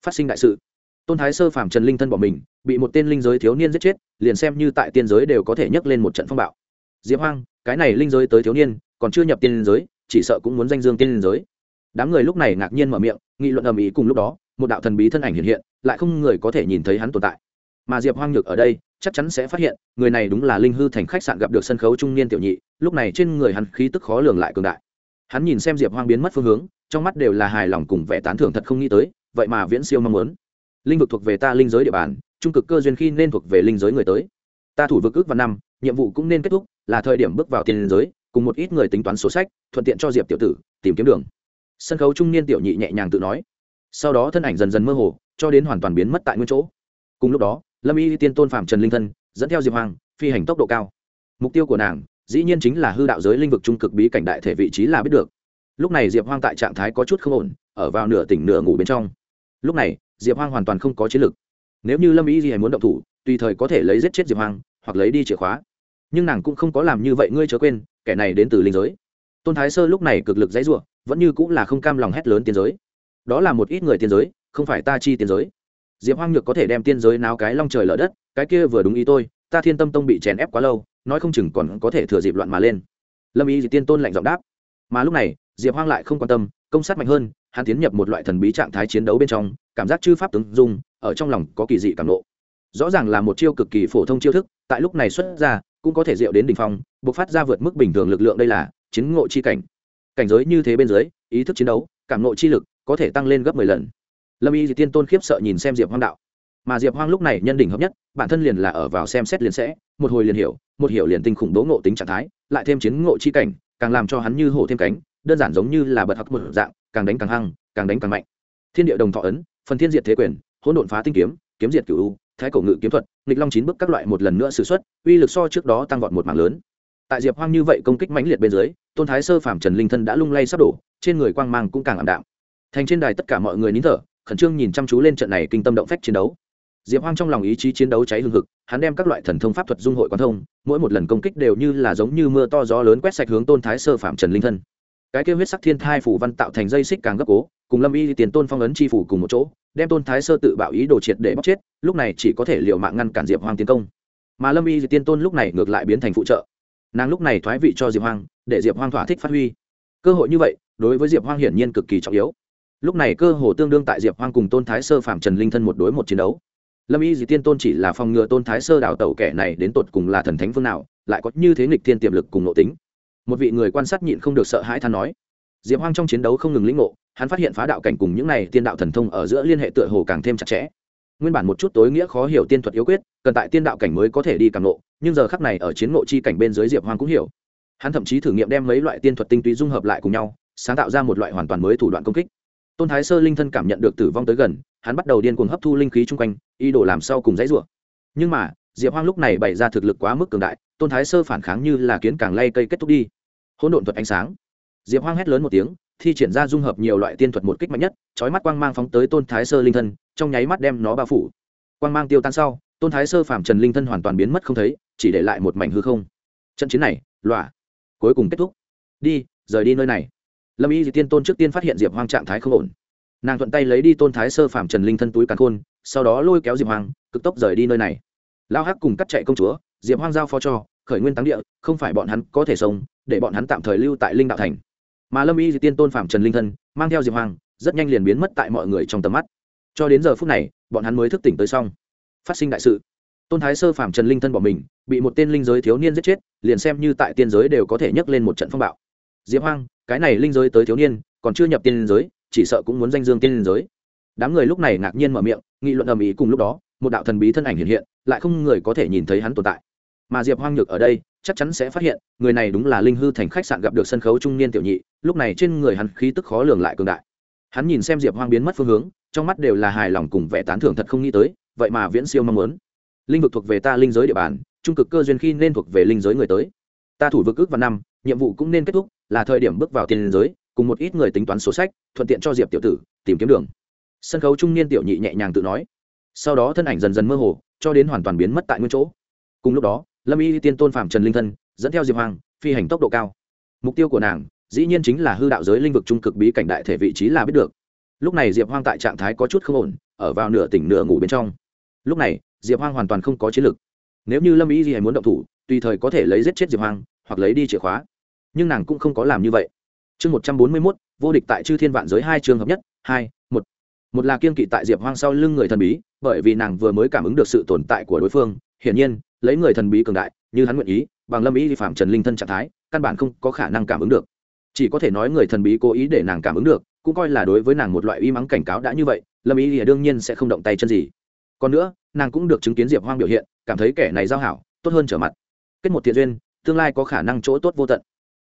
Speaker 1: Phát sinh đại sự. Tôn thái sơ phạm trần linh thân bỏ mình, bị một tên linh giới thiếu niên giết chết, liền xem như tại tiên giới đều có thể nhấc lên một trận phong bạo diệp hoang, cái này linh giới tới thiếu niên, còn chưa nhập tiên giới, chỉ sợ cũng muốn danh dương tiên giới. Đám người lúc này ngạc nhiên mở miệng, nghị luận ầm ĩ cùng lúc đó, một đạo thần bí thân ảnh hiện hiện, lại không người có thể nhìn thấy hắn tồn tại. Mà diệp hoang nhược ở đây, chắc chắn sẽ phát hiện, người này đúng là linh hư thành khách sạn gặp được sân khấu trung niên tiểu nhị, lúc này trên người hắn khí tức khó lường lại cường đại. Hắn nhìn xem diệp hoang biến mất phương hướng, trong mắt đều là hài lòng cùng vẻ tán thưởng thật không nghĩ tới, vậy mà viễn siêu mong muốn. Linh vực thuộc về ta linh giới địa bàn, trung cực cơ duyên khi nên thuộc về linh giới người tới. Ta thủ vực ước và năm, nhiệm vụ cũng nên kết thúc là thời điểm bước vào tiền giới, cùng một ít người tính toán sổ sách, thuận tiện cho diệp tiểu tử tìm kiếm đường. Sân khấu trung niên tiểu nhị nhẹ nhàng tự nói. Sau đó thân ảnh dần dần mơ hồ, cho đến hoàn toàn biến mất tại nguyên chỗ. Cùng lúc đó, lâm y tiên tôn phạm trần linh thân, dẫn theo diệp hoàng, phi hành tốc độ cao. Mục tiêu của nàng, dĩ nhiên chính là hư đạo giới linh vực trung cực bí cảnh đại thể vị trí là biết được. Lúc này diệp hoang tại trạng thái có chút không ổn, ở vào nửa tỉnh nửa ngủ bên trong. Lúc này, diệp hoang hoàn toàn không có chiến lực. Nếu như lâm y gì muốn động thủ, tùy thời có thể lấy giết chết diệp hoang hoặc lấy đi chìa khóa nhưng nàng cũng không có làm như vậy, ngươi chớ quên, kẻ này đến từ linh giới. Tôn thái sơ lúc này cực lực dãy ruộng vẫn như cũng là không cam lòng hét lớn tiên giới. Đó là một ít người tiên giới, không phải ta chi tiên giới. Diệp hoang nhược có thể đem tiên giới náo cái long trời lở đất, cái kia vừa đúng ý tôi, ta thiên tâm tông bị chèn ép quá lâu, nói không chừng còn có thể thừa dịp loạn mà lên. Lâm y tiên tôn lạnh giọng đáp. Mà lúc này, diệp hoang lại không quan tâm, công sát mạnh hơn, hắn tiến nhập một loại thần bí trạng thái chiến đấu bên trong, cảm giác chư pháp tướng dung, ở trong lòng có kỳ dị cảm nộ. Rõ ràng là một chiêu cực kỳ phổ thông chiêu thức, tại lúc này xuất ra cũng có thể diệu đến đỉnh phong, bộc phát ra vượt mức bình thường lực lượng đây là chiến ngộ chi cảnh. Cảnh giới như thế bên dưới, ý thức chiến đấu, cảm ngộ chi lực có thể tăng lên gấp mười lần. Lâm y tiên tôn khiếp sợ nhìn xem diệp hoang đạo. Mà diệp hoang lúc này nhân đỉnh hợp nhất, bản thân liền là ở vào xem xét liền sẽ, một hồi liền hiểu, một hiểu liền tinh khủng đố ngộ tính trạng thái, lại thêm chiến ngộ chi cảnh, càng làm cho hắn như hổ thêm cánh, đơn giản giống như là bật học một dạng, càng đánh càng hăng, càng đánh càng mạnh. Thiên địa đồng thọ ấn, phần thiên diệt thế quyền, hỗn độn phá tinh kiếm kiếm diệt cửu u thái cổ ngự kiếm thuật, nghịch long chín bước các loại một lần nữa xử suất uy lực so trước đó tăng vọt một mảng lớn. Tại diệp hoang như vậy công kích mãnh liệt bên dưới, tôn thái sơ phạm trần linh thân đã lung lay sắp đổ, trên người quang mang cũng càng ảm đạm. Thành trên đài tất cả mọi người nín thở, khẩn trương nhìn chăm chú lên trận này kinh tâm động phách chiến đấu. Diệp hoang trong lòng ý chí chiến đấu cháy hừng hực, hắn đem các loại thần thông pháp thuật dung hội quan thông, mỗi một lần công kích đều như là giống như mưa to gió lớn quét sạch hướng tôn thái sơ phạm trần linh thân. Cái kêu huyết sắc thiên thai phủ văn tạo thành dây xích càng gấp cố, cùng lâm y tiền tôn phong ấn chi phủ cùng một chỗ đem tôn thái sơ tự bạo ý đồ triệt để bóc chết, lúc này chỉ có thể liệu mạng ngăn cản diệp hoang tiến công. Mà lâm y tiên tôn lúc này ngược lại biến thành phụ trợ. Nàng lúc này thoái vị cho diệp hoang, để diệp hoang thỏa thích phát huy. Cơ hội như vậy, đối với diệp hoang hiển nhiên cực kỳ trọng yếu. Lúc này cơ hồ tương đương tại diệp hoang cùng tôn thái sơ phạm trần linh thân một đối một chiến đấu. Lâm y dì tiên tôn chỉ là phòng ngừa tôn thái sơ đào tẩu kẻ này đến tột cùng là thần thánh phương nào, lại có như thế nghịch thiên tiềm lực cùng nội tính. Một vị người quan sát nhịn không được sợ hãi than nói diệp hoang trong chiến đấu không ngừng lĩnh ngộ, hắn phát hiện phá đạo cảnh cùng những này tiên đạo thần thông ở giữa liên hệ tựa hồ càng thêm chặt chẽ. Nguyên bản một chút tối nghĩa khó hiểu tiên thuật yếu quyết, cần tại tiên đạo cảnh mới có thể đi càng ngộ, nhưng giờ khắc này ở chiến ngộ chi cảnh bên dưới diệp hoang cũng hiểu. Hắn thậm chí thử nghiệm đem mấy loại tiên thuật tinh túy dung hợp lại cùng nhau, sáng tạo ra một loại hoàn toàn mới thủ đoạn công kích. Tôn thái sơ linh thân cảm nhận được tử vong tới gần, hắn bắt đầu điên cuồng hấp thu linh khí chung quanh, ý đồ làm sau cùng dãy rủa. Nhưng mà, diệp hoang lúc này bày ra thực lực quá mức cường đại, tôn thái sơ phản kháng như là kiến càng lay cây kết thúc đi. Hỗn độn thuật ánh sáng diệp hoang hét lớn một tiếng, thi triển ra dung hợp nhiều loại tiên thuật một kích mạnh nhất, chói mắt quang mang phóng tới tôn thái sơ linh thân, trong nháy mắt đem nó bao phủ. Quang mang tiêu tan sau, tôn thái sơ phạm trần linh thân hoàn toàn biến mất không thấy, chỉ để lại một mảnh hư không. Trận chiến này, lọa. Cuối cùng kết thúc. Đi, rời đi nơi này. Lâm y di tiên tôn trước tiên phát hiện diệp hoang trạng thái không ổn. Nàng thuận tay lấy đi tôn thái sơ phạm trần linh thân túi càn khôn, sau đó lôi kéo diệp hoang, cực tốc rời đi nơi này. Lao hắc cùng cắt chạy công chúa, diệp hoang giao phó cho, khởi nguyên táng địa, không phải bọn hắn có thể sống, để bọn hắn tạm thời lưu tại linh đạo thành mà lâm y di tiên tôn phạm trần linh thân, mang theo diệp hoàng, rất nhanh liền biến mất tại mọi người trong tầm mắt. Cho đến giờ phút này, bọn hắn mới thức tỉnh tới xong. Phát sinh đại sự, tôn thái sơ phạm trần linh thân bỏ mình, bị một tên linh giới thiếu niên giết chết, liền xem như tại tiên giới đều có thể nhấc lên một trận phong bạo. Diệp hoang, cái này linh giới tới thiếu niên, còn chưa nhập tiên giới, chỉ sợ cũng muốn danh dương tiên giới. Đám người lúc này ngạc nhiên mở miệng, nghị luận ầm ĩ cùng lúc đó, một đạo thần bí thân ảnh hiện hiện, lại không người có thể nhìn thấy hắn tồn tại. Mà diệp hoang nhược ở đây chắc chắn sẽ phát hiện, người này đúng là linh hư thành khách sạn gặp được sân khấu trung niên tiểu nhị, lúc này trên người hắn khí tức khó lường lại cường đại. Hắn nhìn xem diệp hoang biến mất phương hướng, trong mắt đều là hài lòng cùng vẻ tán thưởng thật không nghĩ tới, vậy mà viễn siêu mong muốn. Linh vực thuộc về ta, linh giới địa bàn, trung cực cơ duyên khi nên thuộc về linh giới người tới. Ta thủ vực ước và năm, nhiệm vụ cũng nên kết thúc, là thời điểm bước vào tiền giới, cùng một ít người tính toán sổ sách, thuận tiện cho diệp tiểu tử, tìm kiếm đường. Sân khấu trung niên tiểu nhị nhẹ nhàng tự nói. Sau đó thân ảnh dần dần mơ hồ, cho đến hoàn toàn biến mất tại nguyên chỗ. Cùng lúc đó lâm y tiên tôn phạm trần linh thân, dẫn theo diệp hoàng, phi hành tốc độ cao. Mục tiêu của nàng, dĩ nhiên chính là hư đạo giới linh vực trung cực bí cảnh đại thể vị trí là biết được. Lúc này diệp hoang tại trạng thái có chút không ổn, ở vào nửa tỉnh nửa ngủ bên trong. Lúc này, diệp hoang hoàn toàn không có chiến lực. Nếu như lâm ý gì hay muốn động thủ, tùy thời có thể lấy giết chết diệp hoang hoặc lấy đi chìa khóa. Nhưng nàng cũng không có làm như vậy. Chương một trăm bốn mươi mốt, vô địch tại chư thiên vạn giới hai trường hợp nhất, hai, một. Một là kiên kỵ tại diệp hoang sau lưng người thần bí, bởi vì nàng vừa mới cảm ứng được sự tồn tại của đối phương, hiển nhiên lấy người thần bí cường đại, như hắn nguyện ý, bằng lâm ý vi phạm trần linh thân trạng thái, căn bản không có khả năng cảm ứng được. Chỉ có thể nói người thần bí cố ý để nàng cảm ứng được, cũng coi là đối với nàng một loại uy mắng cảnh cáo đã như vậy, lâm ý thì đương nhiên sẽ không động tay chân gì. Còn nữa, nàng cũng được chứng kiến diệp hoang biểu hiện, cảm thấy kẻ này giao hảo, tốt hơn trở mặt. Kết một thiện duyên, tương lai có khả năng chỗ tốt vô tận.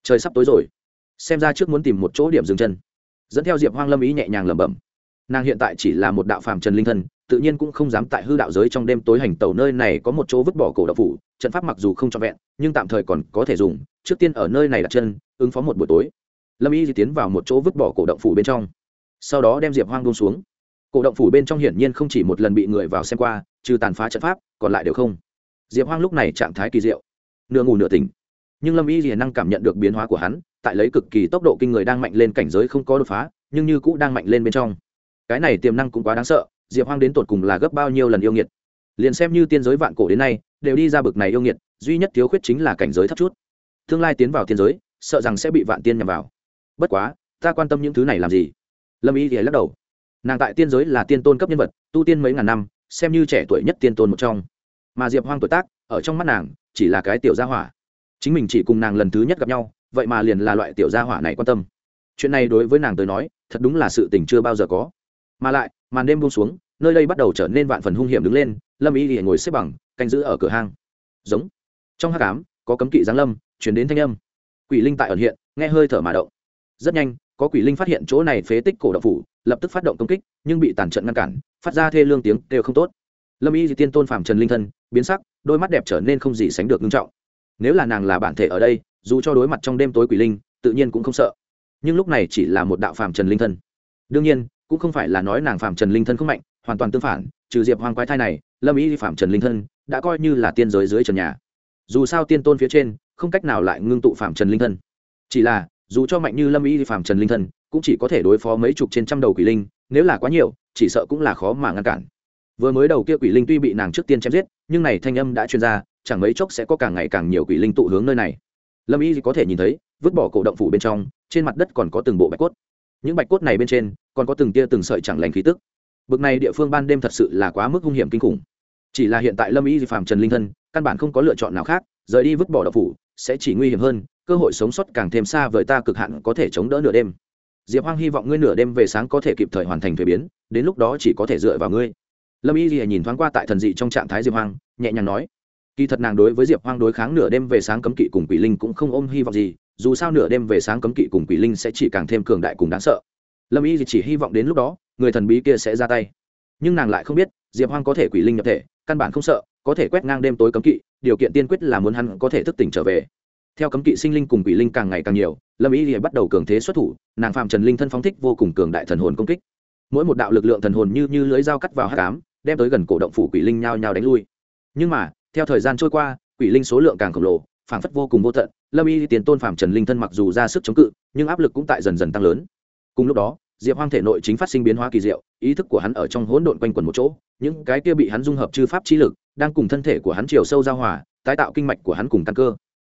Speaker 1: Trời sắp tối rồi. Xem ra trước muốn tìm một chỗ điểm dừng chân. Dẫn theo diệp hoang lâm ý nhẹ nhàng lẩm bẩm. Nàng hiện tại chỉ là một đạo phàm trần linh thân tự nhiên cũng không dám tại hư đạo giới trong đêm tối hành tàu nơi này có một chỗ vứt bỏ cổ đạo phủ, trận pháp mặc dù không trọn vẹn, nhưng tạm thời còn có thể dùng, trước tiên ở nơi này đặt chân, ứng phó một buổi tối. Lâm y di tiến vào một chỗ vứt bỏ cổ động phủ bên trong. Sau đó đem diệp hoang bông xuống. Cổ động phủ bên trong hiển nhiên không chỉ một lần bị người vào xem qua, trừ tàn phá trận pháp, còn lại đều không. Diệp hoang lúc này trạng thái kỳ diệu. Nửa ngủ nửa tỉnh. Nhưng lâm y di năng cảm nhận được biến hóa của hắn, tại lấy cực kỳ tốc độ kinh người đang mạnh lên cảnh giới không có đột phá, nhưng như cũ đang mạnh lên bên trong. Cái này tiềm năng cũng quá đáng sợ diệp hoang đến tột cùng là gấp bao nhiêu lần yêu nghiệt. Liền xem như tiên giới vạn cổ đến nay, đều đi ra bực này yêu nghiệt, duy nhất thiếu khuyết chính là cảnh giới thấp chút. Tương lai tiến vào tiên giới, sợ rằng sẽ bị vạn tiên nhằm vào. Bất quá, ta quan tâm những thứ này làm gì? Lâm y thì lắc đầu. Nàng tại tiên giới là tiên tôn cấp nhân vật, tu tiên mấy ngàn năm, xem như trẻ tuổi nhất tiên tôn một trong. Mà diệp hoang tuổi tác, ở trong mắt nàng, chỉ là cái tiểu gia hỏa. Chính mình chỉ cùng nàng lần thứ nhất gặp nhau, vậy mà liền là loại tiểu gia hỏa này quan tâm. Chuyện này đối với nàng tới nói, thật đúng là sự tình chưa bao giờ có mà lại, màn đêm buông xuống, nơi đây bắt đầu trở nên vạn phần hung hiểm đứng lên, lâm y thì ngồi xếp bằng, canh giữ ở cửa hang. Giống. Trong hát cám có cấm kỵ giáng lâm chuyển đến thanh âm. Quỷ linh tại ẩn hiện, nghe hơi thở mà động. Rất nhanh, có quỷ linh phát hiện chỗ này phế tích cổ độc phủ, lập tức phát động công kích, nhưng bị tàn trận ngăn cản, phát ra thê lương tiếng đều không tốt. Lâm y thì tiên tôn phạm trần linh thân, biến sắc, đôi mắt đẹp trở nên không gì sánh được nghiêm trọng. Nếu là nàng là bản thể ở đây, dù cho đối mặt trong đêm tối quỷ linh, tự nhiên cũng không sợ. Nhưng lúc này chỉ là một đạo phàm trần linh thân. Đương nhiên cũng không phải là nói nàng Phạm trần linh thân không mạnh, hoàn toàn tương phản, trừ diệp hoang quái thai này, lâm y phạm trần linh thân đã coi như là tiên giới dưới trần nhà. Dù sao tiên tôn phía trên, không cách nào lại ngưng tụ phạm trần linh thân. Chỉ là, dù cho mạnh như lâm y phạm trần linh thân, cũng chỉ có thể đối phó mấy chục trên trăm đầu quỷ linh, nếu là quá nhiều, chỉ sợ cũng là khó mà ngăn cản. Vừa mới đầu kia quỷ linh tuy bị nàng trước tiên chém giết, nhưng này thanh âm đã truyền ra, chẳng mấy chốc sẽ có càng ngày càng nhiều quỷ linh tụ hướng nơi này. Lâm y có thể nhìn thấy, vứt bỏ cổ động phủ bên trong, trên mặt đất còn có từng bộ bạch cốt những bạch cốt này bên trên còn có từng tia từng sợi chẳng lành khí tức. Bực này địa phương ban đêm thật sự là quá mức hung hiểm kinh khủng. Chỉ là hiện tại lâm y phạm trần linh thân, căn bản không có lựa chọn nào khác, rời đi vứt bỏ độc phủ, sẽ chỉ nguy hiểm hơn, cơ hội sống sót càng thêm xa với ta cực hạn có thể chống đỡ nửa đêm. Diệp hoang hy vọng ngươi nửa đêm về sáng có thể kịp thời hoàn thành thuế biến, đến lúc đó chỉ có thể dựa vào ngươi. Lâm y lìa nhìn thoáng qua tại thần dị trong trạng thái diệp hoang, nhẹ nhàng nói, kỳ thật nàng đối với diệp hoang đối kháng nửa đêm về sáng cấm kỵ cùng quỷ linh cũng không ôm hy vọng gì dù sao nửa đêm về sáng cấm kỵ cùng quỷ linh sẽ chỉ càng thêm cường đại cùng đáng sợ. Lâm y chỉ hy vọng đến lúc đó, người thần bí kia sẽ ra tay. Nhưng nàng lại không biết, diệp hoang có thể quỷ linh nhập thể, căn bản không sợ, có thể quét ngang đêm tối cấm kỵ, điều kiện tiên quyết là muốn hắn có thể thức tỉnh trở về. Theo cấm kỵ sinh linh cùng quỷ linh càng ngày càng nhiều, lâm Y thì bắt đầu cường thế xuất thủ, nàng phạm trần linh thân phóng thích vô cùng cường đại thần hồn công kích. Mỗi một đạo lực lượng thần hồn như như lưới dao cắt vào hát cám đem tới gần cổ động phủ quỷ linh nhao nhao đánh lui. Nhưng mà, theo thời gian trôi qua, quỷ linh số lượng càng khổng lồ phảng phất vô cùng vô tận, lâm y tiền tôn phạm trần linh thân mặc dù ra sức chống cự, nhưng áp lực cũng tại dần dần tăng lớn. Cùng lúc đó, diệp hoang thể nội chính phát sinh biến hóa kỳ diệu, ý thức của hắn ở trong hỗn độn quanh quẩn một chỗ, những cái kia bị hắn dung hợp chư pháp chi lực, đang cùng thân thể của hắn chiều sâu giao hòa, tái tạo kinh mạch của hắn cùng căn cơ.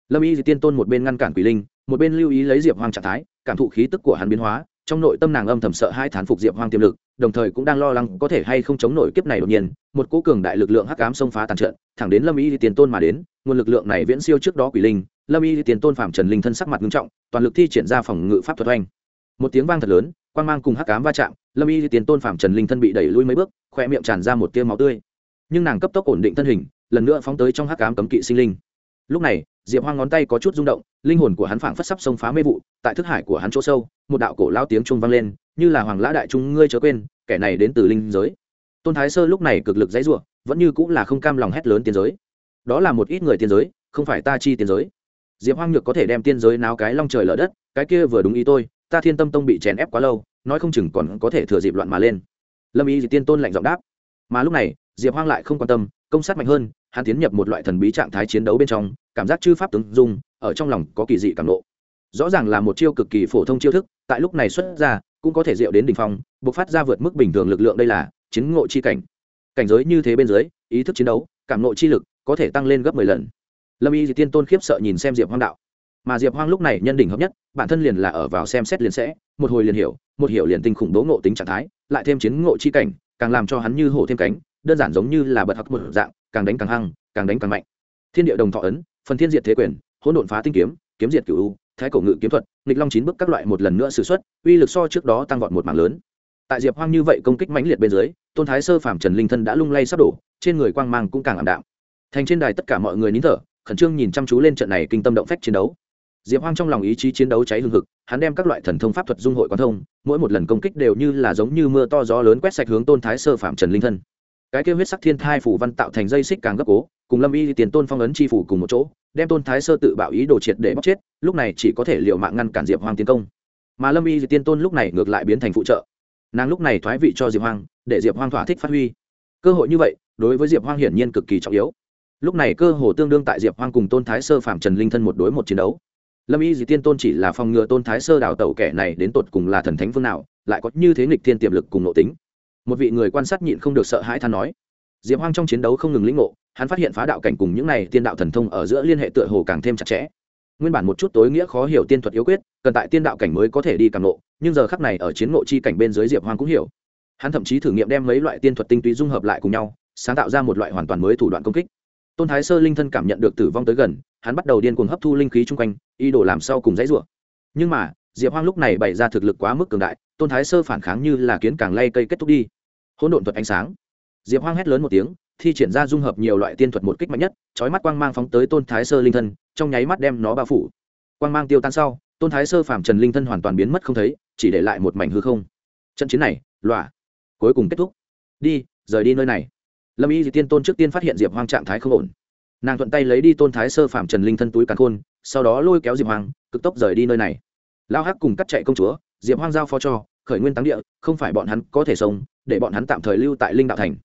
Speaker 1: Lâm y tiên tôn một bên ngăn cản quỷ linh, một bên lưu ý lấy diệp hoang trạng thái, cảm thụ khí tức của hắn biến hóa trong nội tâm nàng âm thầm sợ hai thán phục diệp hoang tiềm lực, đồng thời cũng đang lo lắng có thể hay không chống nổi kiếp này đột nhiên, một cố cường đại lực lượng hắc ám xông phá tàn trận, thẳng đến lâm y tiền tôn mà đến, nguồn lực lượng này viễn siêu trước đó quỷ linh, lâm y tiền tôn phạm trần linh thân sắc mặt nghiêm trọng, toàn lực thi triển ra phòng ngự pháp thuật oanh. Một tiếng vang thật lớn quan g mang cùng hắc cám va chạm, lâm y tiền tôn phạm trần linh thân bị đẩy lui mấy bước khoe miệng tràn ra một tiêu máu tươi. Nhưng nàng cấp tốc ổn định thân hình, lần nữa phóng tới trong hắc cám cấm kỵ sinh linh. Lúc này diệp hoang ngón tay có chút rung động, linh hồn của hắn phảng phất sắp xông phá mê vụ, tại thức hải của hắn chỗ sâu, một đạo cổ lao tiếng trung vang lên, như là hoàng lã đại trung ngươi chớ quên, kẻ này đến từ linh giới. Tôn thái sơ lúc này cực lực dãy r u ộ vẫn như cũng là không cam lòng hét lớn tiên giới. Đó là một ít người tiên giới, không phải ta chi tiên giới. Diệp hoang nhược có thể đem tiên giới náo cái long trời lở đất, cái kia vừa đúng ý tôi, ta thiên tâm tông bị chèn ép quá lâu, nói không chừng còn có thể thừa dịp loạn mà lên. Lâm y tiên tôn lạnh giọng đáp. Mà lúc này, diệp hoang lại không quan tâm, công sát mạnh hơn hắn tiến nhập một loại thần bí trạng thái chiến đấu bên trong, cảm giác chư pháp tướng dung, ở trong lòng có kỳ dị cảm lộ. rõ ràng là một chiêu cực kỳ phổ thông chiêu thức, tại lúc này xuất ra, cũng có thể diệu đến đ ỉ n h phong buộc phát ra vượt mức bình thường lực lượng đây là chiến ngộ chi cảnh. Cảnh giới như thế bên dưới, ý thức chiến đấu, cảm nộ chi lực có thể tăng lên gấp mười lần. Lâm y tiên tôn khiếp sợ nhìn xem diệp hoang đạo. Mà diệp hoang lúc này nhân đỉnh hợp nhất, bản thân liền là ở vào xem xét liền sẽ, một hồi liền hiểu, một hiểu liền tinh khủng bố ngộ tính trạng thái, lại thêm chiến ngộ chi cảnh, càng làm cho hắn như hổ thêm cánh, đơn giản giống như là bật hắc một dạng càng đánh càng hăng, càng đánh càng mạnh. Thiên địa đồng thọ ấn, phần thiên diệt thế quyền, hỗn độn phá tinh kiếm kiếm diệt cửu thái cổ ngự kiếm thuật, nghịch long chín bước các loại một lần nữa xử xuất, uy lực so trước đó tăng vọt một mảng lớn. Tại diệp hoang như vậy công kích mãnh liệt bên dưới, tôn thái sơ phạm trần linh thân đã lung lay sắp đổ, trên người quang mang cũng càng ảm đạm. Thành trên đài tất cả mọi người nín thở, khẩn trương nhìn chăm chú lên trận này kinh tâm động phách chiến đấu. Diệp hoang trong lòng ý chí chiến đấu cháy hương thực hắn đem các loại thần thông pháp thuật dung hội quán thông, mỗi một lần công kích đều như là giống như mưa to gió lớn quét sạch hướng tôn thái sơ phạm trần linh thân cái kêu huyết sắc thiên thai phủ văn tạo thành dây xích càng gấp cố, cùng lâm y tiền tôn phong ấn chi phủ cùng một chỗ, đem tôn thái sơ tự bạo ý đồ triệt để bóc chết, lúc này chỉ có thể liệu mạng ngăn cản diệp hoang tiến công. Mà lâm y tiên tôn lúc này ngược lại biến thành phụ trợ. Nàng lúc này thoái vị cho diệp hoang, để diệp hoang thỏa thích phát huy. Cơ hội như vậy, đối với diệp hoang hiển nhiên cực kỳ trọng yếu. Lúc này cơ hồ tương đương tại diệp hoang cùng tôn thái sơ phạm trần linh thân một đối một chiến đấu. Lâm y dì tiên tôn chỉ là phòng ngừa tôn thái sơ đào tẩu kẻ này đến tột cùng là thần thánh phương nào, lại có như thế nghịch thiên tiềm lực cùng nội tính một vị người quan sát nhịn không được sợ hãi than nói. Diệp hoang trong chiến đấu không ngừng lĩnh ngộ, hắn phát hiện phá đạo cảnh cùng những này tiên đạo thần thông ở giữa liên hệ tựa hồ càng thêm chặt chẽ. Nguyên bản một chút tối nghĩa khó hiểu tiên thuật yếu quyết, cần tại tiên đạo cảnh mới có thể đi càng nộ nhưng giờ khắc này ở chiến ngộ chi cảnh bên dưới diệp hoang cũng hiểu. Hắn thậm chí thử nghiệm đem mấy loại tiên thuật tinh túy dung hợp lại cùng nhau, sáng tạo ra một loại hoàn toàn mới thủ đoạn công kích. Tôn thái sơ linh thân cảm nhận được tử vong tới gần, hắn bắt đầu điên cuồng hấp thu linh khí chung quanh, ý đồ làm sau cùng dãy rủa. Nhưng mà, diệp hoang lúc này bày ra thực lực quá mức cường đại, tôn thái sơ phản kháng như là kiến càng lay cây kết thúc đi hỗn độn thuật ánh sáng. Diệp hoang hét lớn một tiếng, thi triển ra dung hợp nhiều loại tiên thuật một kích mạnh nhất trói mắt quang mang phóng tới tôn thái sơ linh thân, trong nháy mắt đem nó bao phủ. Quang mang tiêu tan sau, tôn thái sơ phạm trần linh thân hoàn toàn biến mất không thấy, chỉ để lại một mảnh hư không. Trận chiến này lọa cuối cùng kết thúc. Đi, rời đi nơi này. Lâm y di tiên tôn trước tiên phát hiện diệp hoang trạng thái không ổn. Nàng thuận tay lấy đi tôn thái sơ phạm trần linh thân túi càn khôn, sau đó lôi kéo diệp hoang, cực tốc rời đi nơi này. Lao hắc cùng cắt chạy công chúa, diệp hoang giao phó cho, khởi nguyên táng địa, không phải bọn hắn có thể sống để bọn hắn tạm thời lưu tại linh đạo thành.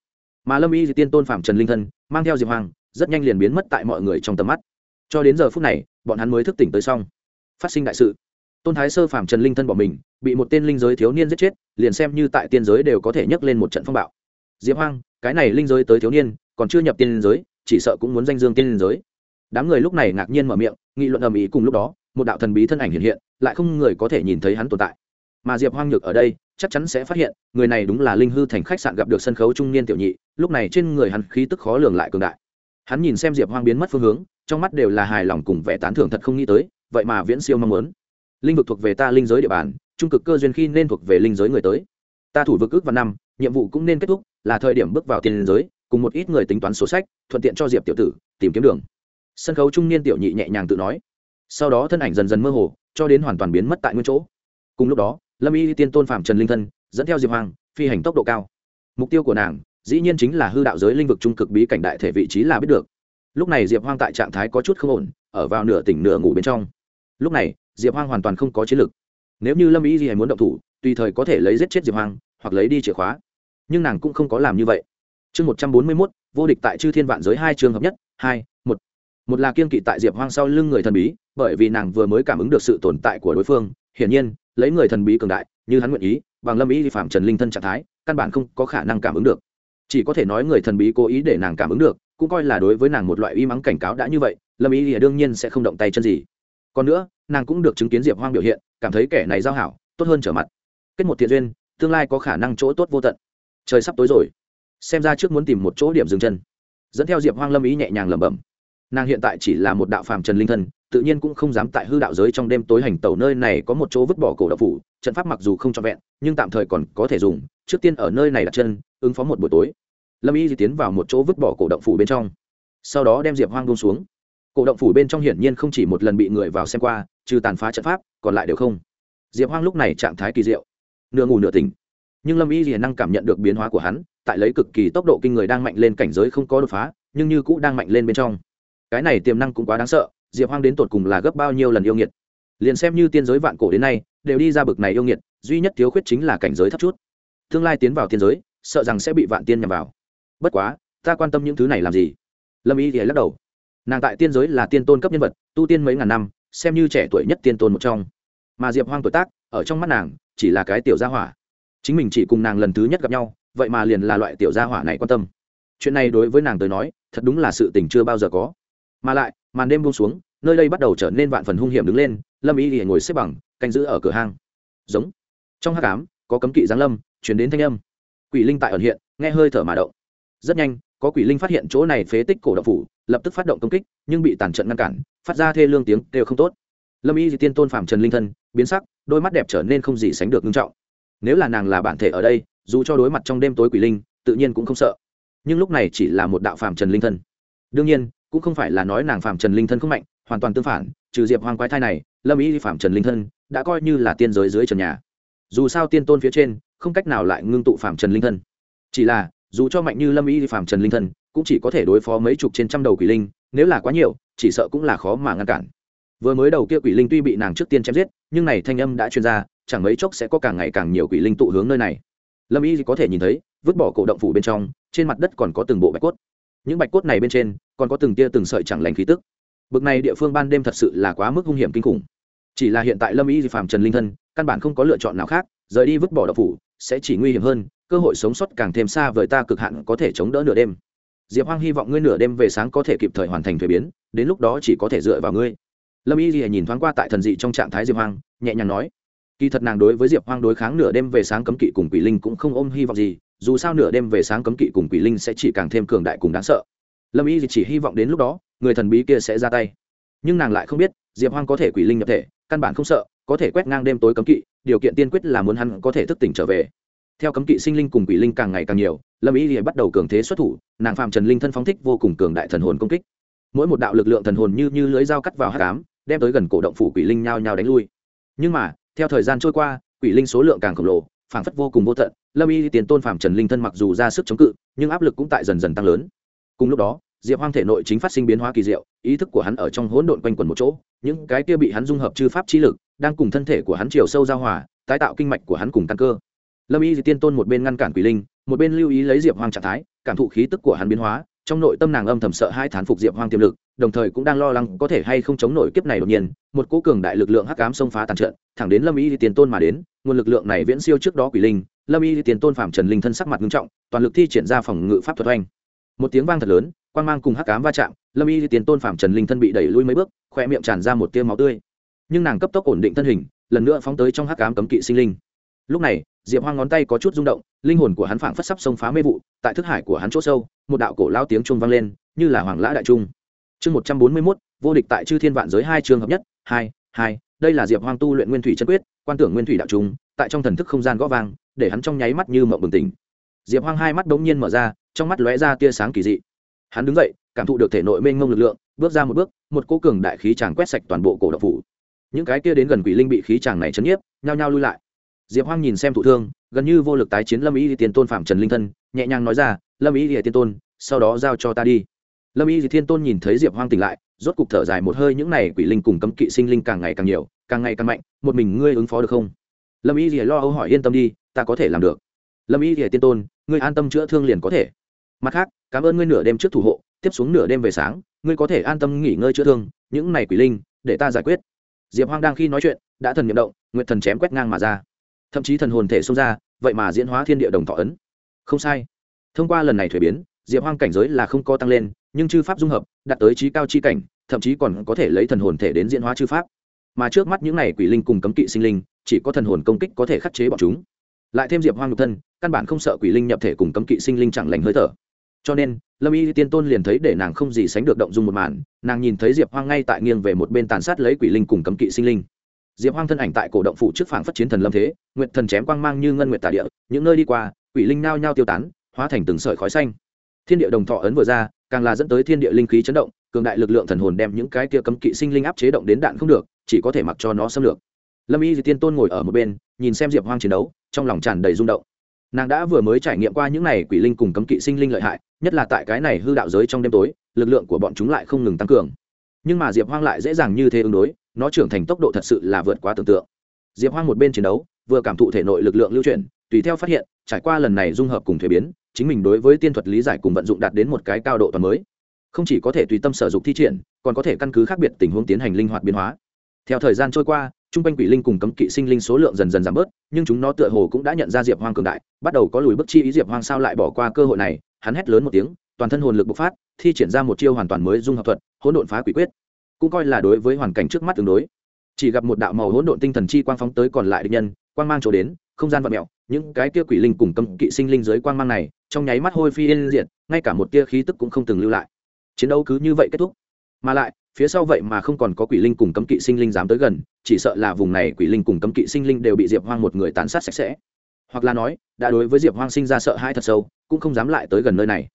Speaker 1: Mà lâm y di tiên tôn phạm trần linh thân, mang theo diệp hoang rất nhanh liền biến mất tại mọi người trong tầm mắt. Cho đến giờ phút này, bọn hắn mới thức tỉnh tới xong. Phát sinh đại sự. Tôn thái sơ phạm trần linh thân bỏ mình, bị một tên linh giới thiếu niên giết chết, liền xem như tại tiên giới đều có thể nhấc lên một trận phong bạo. Diệp hoang cái này linh giới tới thiếu niên, còn chưa nhập tiên giới, chỉ sợ cũng muốn danh dương tiên giới. Đám người lúc này ngạc nhiên mở miệng, nghị luận ầm ĩ cùng lúc đó, một đạo thần bí thân ảnh hiện hiện, lại không người có thể nhìn thấy hắn tồn tại. Mà diệp hoang nhược ở đây chắc chắn sẽ phát hiện, người này đúng là linh hư thành khách sạn gặp được sân khấu trung niên tiểu nhị, lúc này trên người hắn khí tức khó lường lại cường đại. Hắn nhìn xem diệp hoang biến mất phương hướng, trong mắt đều là hài lòng cùng vẻ tán thưởng thật không nghĩ tới, vậy mà viễn siêu mong muốn. Linh vực thuộc về ta linh giới địa bàn, trung cực cơ duyên khi nên thuộc về linh giới người tới. Ta thủ vực ước và năm, nhiệm vụ cũng nên kết thúc, là thời điểm bước vào tiền giới, cùng một ít người tính toán số sách, thuận tiện cho diệp tiểu tử, tìm kiếm đường. Sân khấu trung niên tiểu nhị nhẹ nhàng tự nói. Sau đó thân ảnh dần dần mơ hồ, cho đến hoàn toàn biến mất tại nguyên chỗ. Cùng lúc đó lâm y tiên tôn phạm trần linh thân, dẫn theo diệp hoàng, phi hành tốc độ cao. Mục tiêu của nàng, dĩ nhiên chính là hư đạo giới linh vực trung cực bí cảnh đại thể vị trí là biết được. Lúc này diệp hoang tại trạng thái có chút không ổn, ở vào nửa tỉnh nửa ngủ bên trong. Lúc này, diệp hoang hoàn toàn không có chiến lược nếu như lâm y gì muốn động thủ, tùy thời có thể lấy giết chết diệp hoang hoặc lấy đi chìa khóa. Nhưng nàng cũng không có làm như vậy. Chương một trăm bốn mươi mốt, vô địch tại chư thiên vạn giới hai trường hợp nhất, hai, một. Một là kiên kỵ tại diệp hoang sau lưng người thần bí, bởi vì nàng vừa mới cảm ứng được sự tồn tại của đối phương, hiển nhiên lấy người thần bí cường đại, như hắn nguyện ý, bằng lâm ý vi phạm trần linh thân trạng thái, căn bản không có khả năng cảm ứng được. Chỉ có thể nói người thần bí cố ý để nàng cảm ứng được, cũng coi là đối với nàng một loại uy mắng cảnh cáo đã như vậy, lâm ý thì đương nhiên sẽ không động tay chân gì. Còn nữa, nàng cũng được chứng kiến diệp hoang biểu hiện, cảm thấy kẻ này giao hảo, tốt hơn trở mặt. Kết một thiện duyên, tương lai có khả năng chỗ tốt vô tận. Trời sắp tối rồi. Xem ra trước muốn tìm một chỗ điểm dừng chân. Dẫn theo diệp hoang lâm ý nhẹ nhàng lẩm bẩm. Nàng hiện tại chỉ là một đạo phàm trần linh thân tự nhiên cũng không dám tại hư đạo giới trong đêm tối hành tẩu nơi này có một chỗ vứt bỏ cổ đạo phủ, trận pháp mặc dù không trọn vẹn, nhưng tạm thời còn có thể dùng, trước tiên ở nơi này đặt chân, ứng phó một buổi tối. Lâm y di tiến vào một chỗ vứt bỏ cổ động phủ bên trong. Sau đó đem diệp hoang buông xuống. Cổ động phủ bên trong hiển nhiên không chỉ một lần bị người vào xem qua, trừ tàn phá trận pháp, còn lại đều không. Diệp hoang lúc này trạng thái kỳ diệu. Nửa ngủ nửa tỉnh. Nhưng lâm y di năng cảm nhận được biến hóa của hắn, tại lấy cực kỳ tốc độ kinh người đang mạnh lên cảnh giới không có đột phá, nhưng như cũ đang mạnh lên bên trong. Cái này tiềm năng cũng quá đáng sợ diệp hoang đến tột cùng là gấp bao nhiêu lần yêu nghiệt? Liền xem như tiên giới vạn cổ đến nay, đều đi ra bực này yêu nghiệt, duy nhất thiếu khuyết chính là cảnh giới thấp chút. Tương lai tiến vào tiên giới, sợ rằng sẽ bị vạn tiên nhằm vào. Bất quá, ta quan tâm những thứ này làm gì? Lâm y thì lắc đầu. Nàng tại tiên giới là tiên tôn cấp nhân vật, tu tiên mấy ngàn năm, xem như trẻ tuổi nhất tiên tôn một trong. Mà diệp hoang tuổi tác, ở trong mắt nàng, chỉ là cái tiểu gia hỏa. Chính mình chỉ cùng nàng lần thứ nhất gặp nhau, vậy mà liền là loại tiểu gia hỏa này quan tâm. Chuyện này đối với nàng tới nói, thật đúng là sự tình chưa bao giờ có. Mà lại màn đêm buông xuống, nơi đây bắt đầu trở nên vạn phần hung hiểm đứng lên, lâm y thì ngồi xếp bằng, canh giữ ở cửa hang. Giống. Trong hát cám có cấm kỵ giáng lâm chuyển đến thanh âm. Quỷ linh tại ẩn hiện, nghe hơi thở mà động. Rất nhanh, có quỷ linh phát hiện chỗ này phế tích cổ động phủ, lập tức phát động công kích, nhưng bị tàn trận ngăn cản, phát ra thê lương tiếng đều không tốt. Lâm y tiên tôn phạm trần linh thân, biến sắc, đôi mắt đẹp trở nên không gì sánh được nghiêm trọng. Nếu là nàng là bản thể ở đây, dù cho đối mặt trong đêm tối quỷ linh, tự nhiên cũng không sợ. Nhưng lúc này chỉ là một đạo phạm trần linh thân. Đương nhiên cũng không phải là nói nàng phạm trần linh thân không mạnh, hoàn toàn tương phản, trừ diệp hoang quái thai này, lâm y phạm trần linh thân đã coi như là tiên giới dưới trần nhà. Dù sao tiên tôn phía trên, không cách nào lại ngưng tụ phạm trần linh thân. Chỉ là, dù cho mạnh như lâm y phạm trần linh thân, cũng chỉ có thể đối phó mấy chục trên trăm đầu quỷ linh, nếu là quá nhiều, chỉ sợ cũng là khó mà ngăn cản. Vừa mới đầu kia quỷ linh tuy bị nàng trước tiên chém giết, nhưng này thanh âm đã chuyên ra, chẳng mấy chốc sẽ có càng ngày càng nhiều quỷ linh tụ hướng nơi này. Lâm y có thể nhìn thấy, vứt bỏ cổ động phủ bên trong, trên mặt đất còn có từng bộ bạch cốt. Những bạch cốt này bên trên còn có từng tia từng sợi chẳng lành khí tức. Bực này địa phương ban đêm thật sự là quá mức hung hiểm kinh khủng. Chỉ là hiện tại lâm y phạm trần linh thân, căn bản không có lựa chọn nào khác, rời đi vứt bỏ đậu phủ, sẽ chỉ nguy hiểm hơn, cơ hội sống sót càng thêm xa vời ta cực hạn có thể chống đỡ nửa đêm. Diệp hoang hy vọng ngươi nửa đêm về sáng có thể kịp thời hoàn thành thuế biến, đến lúc đó chỉ có thể dựa vào ngươi. Lâm y thì nhìn thoáng qua tại thần dị trong trạng thái diệp hoang, nhẹ nhàng nói, kỳ thật nàng đối với diệp hoang đối kháng nửa đêm về sáng cấm kỵ cùng quỷ linh cũng không ôm hy vọng gì, dù sao nửa đêm về sáng cấm kỵ cùng quỷ linh sẽ chỉ càng thêm cường đại cùng đáng sợ lâm y chỉ hy vọng đến lúc đó, người thần bí kia sẽ ra tay. Nhưng nàng lại không biết, diệp hoang có thể quỷ linh nhập thể, căn bản không sợ, có thể quét ngang đêm tối cấm kỵ, điều kiện tiên quyết là muốn hắn có thể thức tỉnh trở về. Theo cấm kỵ sinh linh cùng quỷ linh càng ngày càng nhiều, lâm y thì bắt đầu cường thế xuất thủ, nàng phạm trần linh thân phóng thích vô cùng cường đại thần hồn công kích. Mỗi một đạo lực lượng thần hồn như như lưới dao cắt vào hát cám đem tới gần cổ động phủ quỷ linh nhao nhao đánh lui. Nhưng mà, theo thời gian trôi qua, quỷ linh số lượng càng khổng lồ, phảng phất vô cùng vô tận, lâm y tiến tôn phạm trần linh thân mặc dù ra sức chống cự, nhưng áp lực cũng tại dần dần tăng lớn cùng lúc đó, diệp hoang thể nội chính phát sinh biến hóa kỳ diệu, ý thức của hắn ở trong hỗn độn quanh quẩn một chỗ, những cái kia bị hắn dung hợp chư pháp chi lực, đang cùng thân thể của hắn chiều sâu giao hòa, tái tạo kinh mạch của hắn cùng căn cơ. Lâm y tiên tôn một bên ngăn cản quỷ linh, một bên lưu ý lấy diệp hoang trạng thái, cảm thụ khí tức của hắn biến hóa, trong nội tâm nàng âm thầm sợ hai thán phục diệp hoang tiềm lực, đồng thời cũng đang lo lắng có thể hay không chống nổi kiếp này đột nhiên, một cỗ cường đại lực lượng hắc ám xông phá tàn trận, thẳng đến lâm y tiền tôn mà đến, nguồn lực lượng này viễn siêu trước đó quỷ linh, lâm y tiền tôn phạm trần linh thân sắc mặt nghiêm trọng, toàn lực thi triển ra phòng ngự pháp thuật oanh một tiếng vang thật lớn quan mang cùng hắc ám va chạm, lâm y tiền tôn phạm trần linh thân bị đẩy lui mấy bước khoe miệng tràn ra một tiêu máu tươi. Nhưng nàng cấp tốc ổn định thân hình, lần nữa phóng tới trong hắc ám cấm kỵ sinh linh. Lúc này, diệp hoang ngón tay có chút rung động, linh hồn của hắn phảng phất sắp xông phá mê vụ, tại thức hải của hắn chỗ sâu, một đạo cổ lao tiếng trung vang lên, như là hoàng lã đại trung. Chương một trăm bốn mươi mốt, vô địch tại chư thiên vạn giới hai trường hợp nhất, hai hai, đây là diệp hoang tu luyện nguyên thủy chân quyết, quan tưởng nguyên thủy đạo trung, tại trong thần thức không gian gõ vang, để hắn trong nháy mắt như mộng bừng tỉnh. Diệp hoang hai mắt đ ố n g nhiên mở ra trong mắt lóe ra tia sáng kỳ dị. Hắn đứng dậy, cảm thụ được thể nội mênh ngông lực lượng, bước ra một bước, một cô cường đại khí chàng quét sạch toàn bộ cổ độc phủ. Những cái kia đến gần quỷ linh bị khí chàng này chấn nhiếp, nhao nhao lui lại. Diệp hoang nhìn xem thụ thương, gần như vô lực tái chiến lâm ý thì tiền tôn phạm trần linh thân, nhẹ nhàng nói ra, lâm ý thì tiên tôn, sau đó giao cho ta đi. Lâm ý thì thiên tôn nhìn thấy diệp hoang tỉnh lại, rốt cục thở dài một hơi, những này quỷ linh cùng cấm kỵ sinh linh càng ngày càng nhiều, càng ngày càng mạnh, một mình ngươi ứng phó được không? Lâm y thì lo âu hỏi, yên tâm đi, ta có thể làm được. Lâm y thì tiên tôn, ngươi an tâm chữa thương liền có thể mặt khác, cảm ơn ngươi nửa đêm trước thủ hộ, tiếp xuống nửa đêm về sáng, ngươi có thể an tâm nghỉ ngơi chữa thương, những này quỷ linh, để ta giải quyết. Diệp hoang đang khi nói chuyện, đã thần n động nguyện thần chém quét ngang mà ra. Thậm chí thần hồn thể xông ra, vậy mà diễn hóa thiên địa đồng thọ ấn. Không sai. Thông qua lần này thuế biến, diệp hoang cảnh giới là không có tăng lên, nhưng chư pháp dung hợp, đạt tới trí cao chi cảnh, thậm chí còn có thể lấy thần hồn thể đến diễn hóa chư pháp. Mà trước mắt những này quỷ linh cùng cấm kỵ sinh linh, chỉ có thần hồn công kích có thể khắc chế bọn chúng. Lại thêm diệp hoang nhục thân, căn bản không sợ quỷ linh nhập thể cùng cấm kỵ sinh linh chẳng lành hơi thở cho nên, lâm y tiên tôn liền thấy để nàng không gì sánh được động dung một màn, nàng nhìn thấy diệp hoang ngay tại nghiêng về một bên tàn sát lấy quỷ linh cùng cấm kỵ sinh linh. Diệp hoang thân ảnh tại cổ động phủ trước phảng phát chiến thần lâm thế nguyện thần chém quang mang như ngân nguyệt tả địa, những nơi đi qua, quỷ linh nao nhao tiêu tán, hóa thành từng sợi khói xanh. Thiên địa đồng thọ ấn vừa ra, càng là dẫn tới thiên địa linh khí chấn động, cường đại lực lượng thần hồn đem những cái kia cấm kỵ sinh linh áp chế động đến đạn không được, chỉ có thể mặc cho nó xâm lược. Lâm y tiên tôn ngồi ở một bên, nhìn xem diệp hoang chiến đấu, trong lòng tràn đầy rung động nàng đã vừa mới trải nghiệm qua những này quỷ linh cùng cấm kỵ sinh linh lợi hại, nhất là tại cái này hư đạo giới trong đêm tối, lực lượng của bọn chúng lại không ngừng tăng cường. Nhưng mà diệp hoang lại dễ dàng như thế ứng đối, nó trưởng thành tốc độ thật sự là vượt quá tưởng tượng. Diệp hoang một bên chiến đấu, vừa cảm thụ thể nội lực lượng lưu chuyển, tùy theo phát hiện, trải qua lần này dung hợp cùng thuế biến, chính mình đối với tiên thuật lý giải cùng vận dụng đạt đến một cái cao độ toàn mới. Không chỉ có thể tùy tâm sở dục thi triển, còn có thể căn cứ khác biệt tình huống tiến hành linh hoạt biến hóa. Theo thời gian trôi qua trung quanh quỷ linh cùng cấm kỵ sinh linh số lượng dần dần giảm bớt, nhưng chúng nó tựa hồ cũng đã nhận ra diệp hoang cường đại, bắt đầu có lùi bức chi ý diệp hoang sao lại bỏ qua cơ hội này, hắn hét lớn một tiếng, toàn thân hồn lực bộc phát, thi triển ra một chiêu hoàn toàn mới dung hợp thuật, hỗn độn phá quỷ quyết. Cũng coi là đối với hoàn cảnh trước mắt tương đối. Chỉ gặp một đạo màu hỗn độn tinh thần chi quang phóng tới còn lại địch nhân, quang mang chỗ đến, không gian vật mẹo những cái kia quỷ linh cùng cấm kỵ sinh linh dưới quang mang này, trong nháy mắt hôi phi yên diện ngay cả một tia khí tức cũng không từng lưu lại. Chiến đấu cứ như vậy kết thúc. Mà lại phía sau vậy mà không còn có quỷ linh cùng cấm kỵ sinh linh dám tới gần, chỉ sợ là vùng này quỷ linh cùng cấm kỵ sinh linh đều bị diệp hoang một người tàn sát sạch sẽ. Hoặc là nói, đã đối với diệp hoang sinh ra sợ hãi thật sâu, cũng không dám lại tới gần nơi này.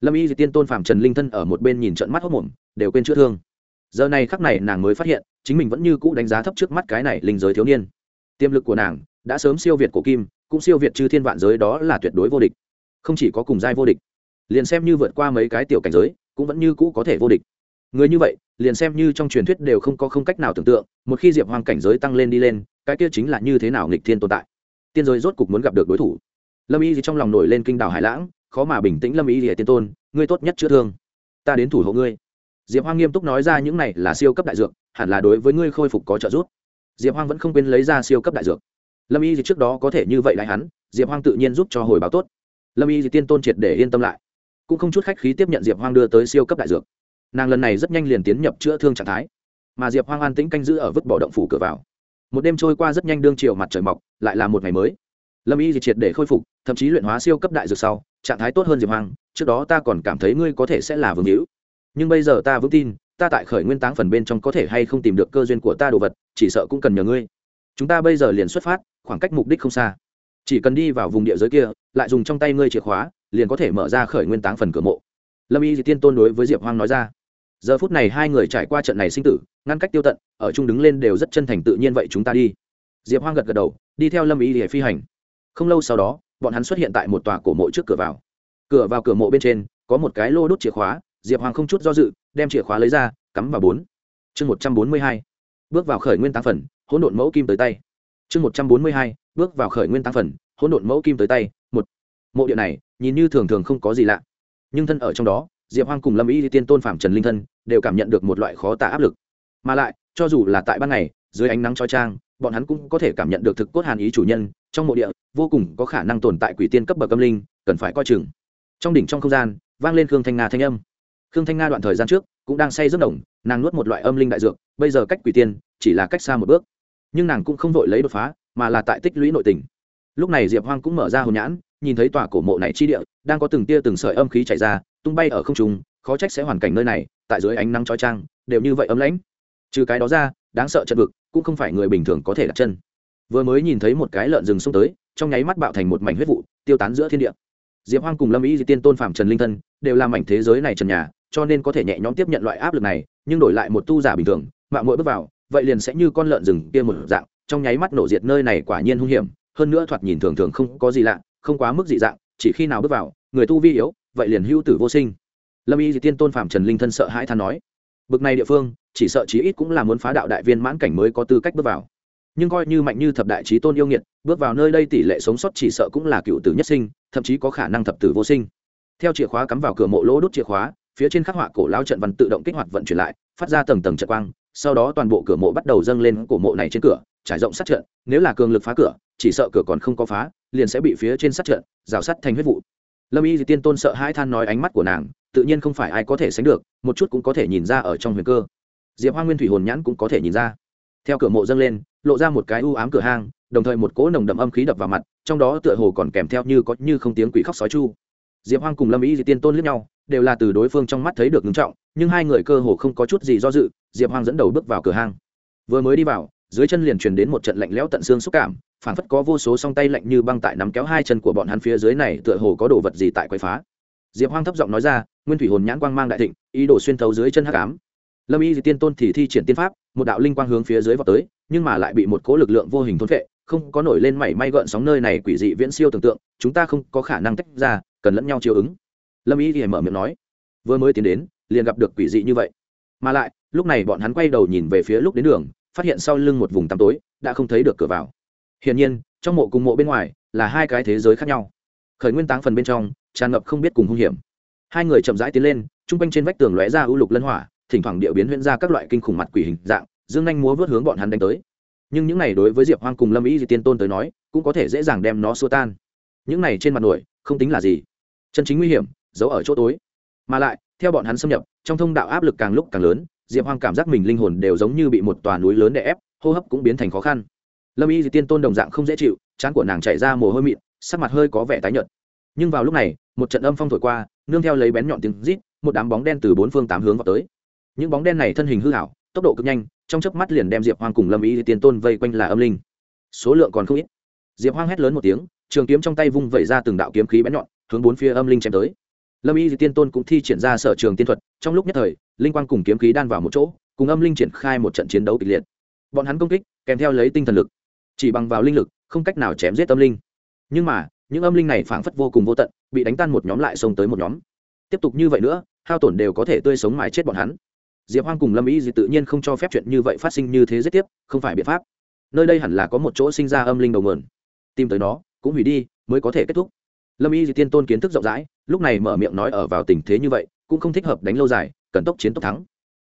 Speaker 1: Lâm y di tiên tôn phạm trần linh thân ở một bên nhìn trận mắt hốc mồm, đều quên chữa thương. Giờ này khắc này nàng mới phát hiện, chính mình vẫn như cũ đánh giá thấp trước mắt cái này linh giới thiếu niên. Tiềm lực của nàng đã sớm siêu việt cổ kim, cũng siêu việt chư thiên vạn giới, đó là tuyệt đối vô địch. Không chỉ có cùng giai vô địch, liền xem như vượt qua mấy cái tiểu cảnh giới, cũng vẫn như cũ có thể vô địch. Người như vậy liền xem như trong truyền thuyết đều không có không cách nào tưởng tượng, một khi diệp hoang cảnh giới tăng lên đi lên, cái kia chính là như thế nào nghịch thiên tồn tại. Tiên giới rốt cục muốn gặp được đối thủ. Lâm y thì trong lòng nổi lên kinh đảo hải lãng, khó mà bình tĩnh lâm y thì tiên tôn, ngươi tốt nhất chữa thương. Ta đến thủ hộ ngươi. Diệp hoang nghiêm túc nói ra những này là siêu cấp đại dược, hẳn là đối với ngươi khôi phục có trợ giúp. Diệp hoang vẫn không quên lấy ra siêu cấp đại dược. Lâm y thì trước đó có thể như vậy lại hắn, diệp hoang tự nhiên giúp cho hồi báo tốt. Lâm y thì tiên tôn triệt để yên tâm lại. Cũng không chút khách khí tiếp nhận diệp hoang đưa tới siêu cấp đại dược nàng lần này rất nhanh liền tiến nhập chữa thương trạng thái. Mà diệp hoang an tĩnh canh giữ ở vứt bỏ động phủ cửa vào. Một đêm trôi qua rất nhanh đương chiều mặt trời mọc, lại là một ngày mới. Lâm y triệt để khôi phục, thậm chí luyện hóa siêu cấp đại dược sau, trạng thái tốt hơn diệp hoang, trước đó ta còn cảm thấy ngươi có thể sẽ là vương hữu. Nhưng bây giờ ta vững tin, ta tại khởi nguyên táng phần bên trong có thể hay không tìm được cơ duyên của ta đồ vật, chỉ sợ cũng cần nhờ ngươi. Chúng ta bây giờ liền xuất phát, khoảng cách mục đích không xa. Chỉ cần đi vào vùng địa giới kia, lại dùng trong tay ngươi chìa khóa, liền có thể mở ra khởi nguyên táng phần cửa mộ. Lâm y tiên tôn đối với diệp hoang nói ra giờ phút này hai người trải qua trận này sinh tử, ngăn cách tiêu tận, ở chung đứng lên đều rất chân thành tự nhiên vậy chúng ta đi. Diệp hoang gật gật đầu, đi theo lâm y để phi hành. Không lâu sau đó, bọn hắn xuất hiện tại một tòa cổ mộ trước cửa vào. Cửa vào cửa mộ bên trên, có một cái lô đốt chìa khóa, diệp hoàng không chút do dự, đem chìa khóa lấy ra, cắm vào bốn. Chương một trăm bốn mươi hai, bước vào khởi nguyên tăng phần, hỗn độn mẫu kim tới tay. Chương một trăm bốn mươi hai, bước vào khởi nguyên tăng phần, hỗn độn mẫu kim tới tay, một. Mộ địa này, nhìn như thường thường không có gì lạ, nhưng thân ở trong đó diệp hoang cùng lâm y tiên tôn phạm trần linh thân, đều cảm nhận được một loại khó tả áp lực. Mà lại, cho dù là tại ban ngày, dưới ánh nắng trói trang bọn hắn cũng có thể cảm nhận được thực cốt hàn ý chủ nhân, trong mộ địa, vô cùng có khả năng tồn tại quỷ tiên cấp bậc âm linh, cần phải coi chừng. Trong đỉnh trong không gian, vang lên khương thanh nga thanh âm. Khương thanh nga đoạn thời gian trước, cũng đang say rất đồng nàng nuốt một loại âm linh đại dược, bây giờ cách quỷ tiên, chỉ là cách xa một bước. Nhưng nàng cũng không vội lấy đột phá, mà là tại tích lũy nội tình. Lúc này diệp hoang cũng mở ra hồn nhãn, nhìn thấy tòa cổ mộ này chi địa, đang có từng tia từng sợi âm khí chảy ra tung bay ở không trung, khó trách sẽ hoàn cảnh nơi này, tại dưới ánh nắng trói trang đều như vậy ấm lãnh. Trừ cái đó ra, đáng sợ trận vực cũng không phải người bình thường có thể đặt chân. Vừa mới nhìn thấy một cái lợn rừng xông tới, trong nháy mắt bạo thành một mảnh huyết vụ, tiêu tán giữa thiên địa. Diệp hoang cùng lâm ý di tiên tôn phạm trần linh thân đều làm mảnh thế giới này trần nhà, cho nên có thể nhẹ nhõm tiếp nhận loại áp lực này, nhưng đổi lại một tu giả bình thường, mạng mỗi bước vào, vậy liền sẽ như con lợn rừng kia một dạng, trong nháy mắt nổ diệt nơi này quả nhiên hung hiểm, hơn nữa thoạt nhìn thường thường không có gì lạ, không quá mức dị dạng, chỉ khi nào bước vào, người tu vi yếu vậy liền hưu tử vô sinh. Lâm y di tiên tôn phạm trần linh thân sợ hãi than nói, bực này địa phương, chỉ sợ chí ít cũng là muốn phá đạo đại viên mãn cảnh mới có tư cách bước vào. Nhưng coi như mạnh như thập đại trí tôn yêu nghiệt, bước vào nơi đây tỷ lệ sống sót chỉ sợ cũng là cựu tử nhất sinh, thậm chí có khả năng thập tử vô sinh. Theo chìa khóa cắm vào cửa mộ lỗ đốt chìa khóa, phía trên khắc họa cổ lao trận văn tự động kích hoạt vận chuyển lại, phát ra tầng tầng trận quang, sau đó toàn bộ cửa mộ bắt đầu dâng lên cổ mộ này trên cửa, trải rộng sát trận, nếu là cường lực phá cửa, chỉ sợ cửa còn không có phá, liền sẽ bị phía trên sát trận, rào sắt thành huyết vụ lâm y di tiên tôn sợ hai than nói ánh mắt của nàng, tự nhiên không phải ai có thể sánh được, một chút cũng có thể nhìn ra ở trong huyền cơ. Diệp hoa nguyên thủy hồn nhãn cũng có thể nhìn ra. Theo cửa mộ dâng lên, lộ ra một cái u ám cửa hang, đồng thời một cỗ nồng đậm âm khí đập vào mặt, trong đó tựa hồ còn kèm theo như có như không tiếng quỷ khóc sói chu. Diệp hoang cùng lâm ý di tiên tôn lướt nhau, đều là từ đối phương trong mắt thấy được ngưng trọng, nhưng hai người cơ hồ không có chút gì do dự, diệp hoang dẫn đầu bước vào cửa hang. Vừa mới đi vào, dưới chân liền truyền đến một trận lạnh lẽo tận xương xúc cảm phảng phất có vô số song tay lạnh như băng tại nắm kéo hai chân của bọn hắn phía dưới này, tựa hồ có đồ vật gì tại quậy phá. Diệp hoang thấp giọng nói ra, nguyên thủy hồn nhãn quang mang đại thịnh, ý đồ xuyên thấu dưới chân hắc ám. Lâm y Di tiên tôn thì thi triển tiên pháp, một đạo linh quang hướng phía dưới vào tới, nhưng mà lại bị một cố lực lượng vô hình thôn vệ không có nổi lên mảy may gợn sóng nơi này quỷ dị viễn siêu tưởng tượng, chúng ta không có khả năng tách ra, cần lẫn nhau chiều ứng. Lâm y thì mở miệng nói, vừa mới tiến đến, liền gặp được quỷ dị như vậy. Mà lại, lúc này bọn hắn quay đầu nhìn về phía lúc đến đường, phát hiện sau lưng một vùng tăm tối, đã không thấy được cửa vào hiển nhiên, trong mộ cùng mộ bên ngoài là hai cái thế giới khác nhau. Khởi nguyên táng phần bên trong, tràn ngập không biết cùng hung hiểm. Hai người chậm rãi tiến lên, chung quanh trên vách tường lóe ra ưu lục lân hỏa, thỉnh thoảng địa biến huyễn ra các loại kinh khủng mặt quỷ hình dạng, dương nhanh múa vớt hướng bọn hắn đánh tới. Nhưng những này đối với diệp hoang cùng lâm ý di tiên tôn tới nói, cũng có thể dễ dàng đem nó xua tan. Những này trên mặt nổi, không tính là gì. Chân chính nguy hiểm, giấu ở chỗ tối. Mà lại, theo bọn hắn xâm nhập, trong thông đạo áp lực càng lúc càng lớn, diệp hoang cảm giác mình linh hồn đều giống như bị một tòa núi lớn đè ép, hô hấp cũng biến thành khó khăn lâm y di tiên tôn đồng dạng không dễ chịu, chán của nàng chạy ra mồ hôi mịn, sắc mặt hơi có vẻ tái nhợt. Nhưng vào lúc này, một trận âm phong thổi qua, nương theo lấy bén nhọn tiếng rít, một đám bóng đen từ bốn phương tám hướng vào tới. Những bóng đen này thân hình hư hảo tốc độ cực nhanh, trong chớp mắt liền đem diệp hoang cùng lâm Y ý tiên tôn vây quanh là âm linh. Số lượng còn không ít. Diệp hoang hét lớn một tiếng, trường kiếm trong tay vung vẩy ra từng đạo kiếm khí bén nhọn, hướng bốn phía âm linh chém tới. Lâm y tiên tôn cũng thi triển ra sở trường tiên thuật, trong lúc nhất thời, linh quang cùng kiếm khí đan vào một chỗ, cùng âm linh triển khai một trận chiến đấu kịch liệt. Bọn hắn công kích, kèm theo lấy tinh thần lực chỉ bằng vào linh lực, không cách nào chém giết âm linh. Nhưng mà, những âm linh này phảng phất vô cùng vô tận, bị đánh tan một nhóm lại xông tới một nhóm. Tiếp tục như vậy nữa, hao tổn đều có thể tươi sống mãi chết bọn hắn. Diệp hoang cùng lâm ý gì tự nhiên không cho phép chuyện như vậy phát sinh như thế giết tiếp, không phải biện pháp. Nơi đây hẳn là có một chỗ sinh ra âm linh đầu mườn tìm tới nó, cũng hủy đi, mới có thể kết thúc. Lâm y gì tiên tôn kiến thức rộng rãi, lúc này mở miệng nói ở vào tình thế như vậy, cũng không thích hợp đánh lâu dài, cần tốc chiến tốc thắng.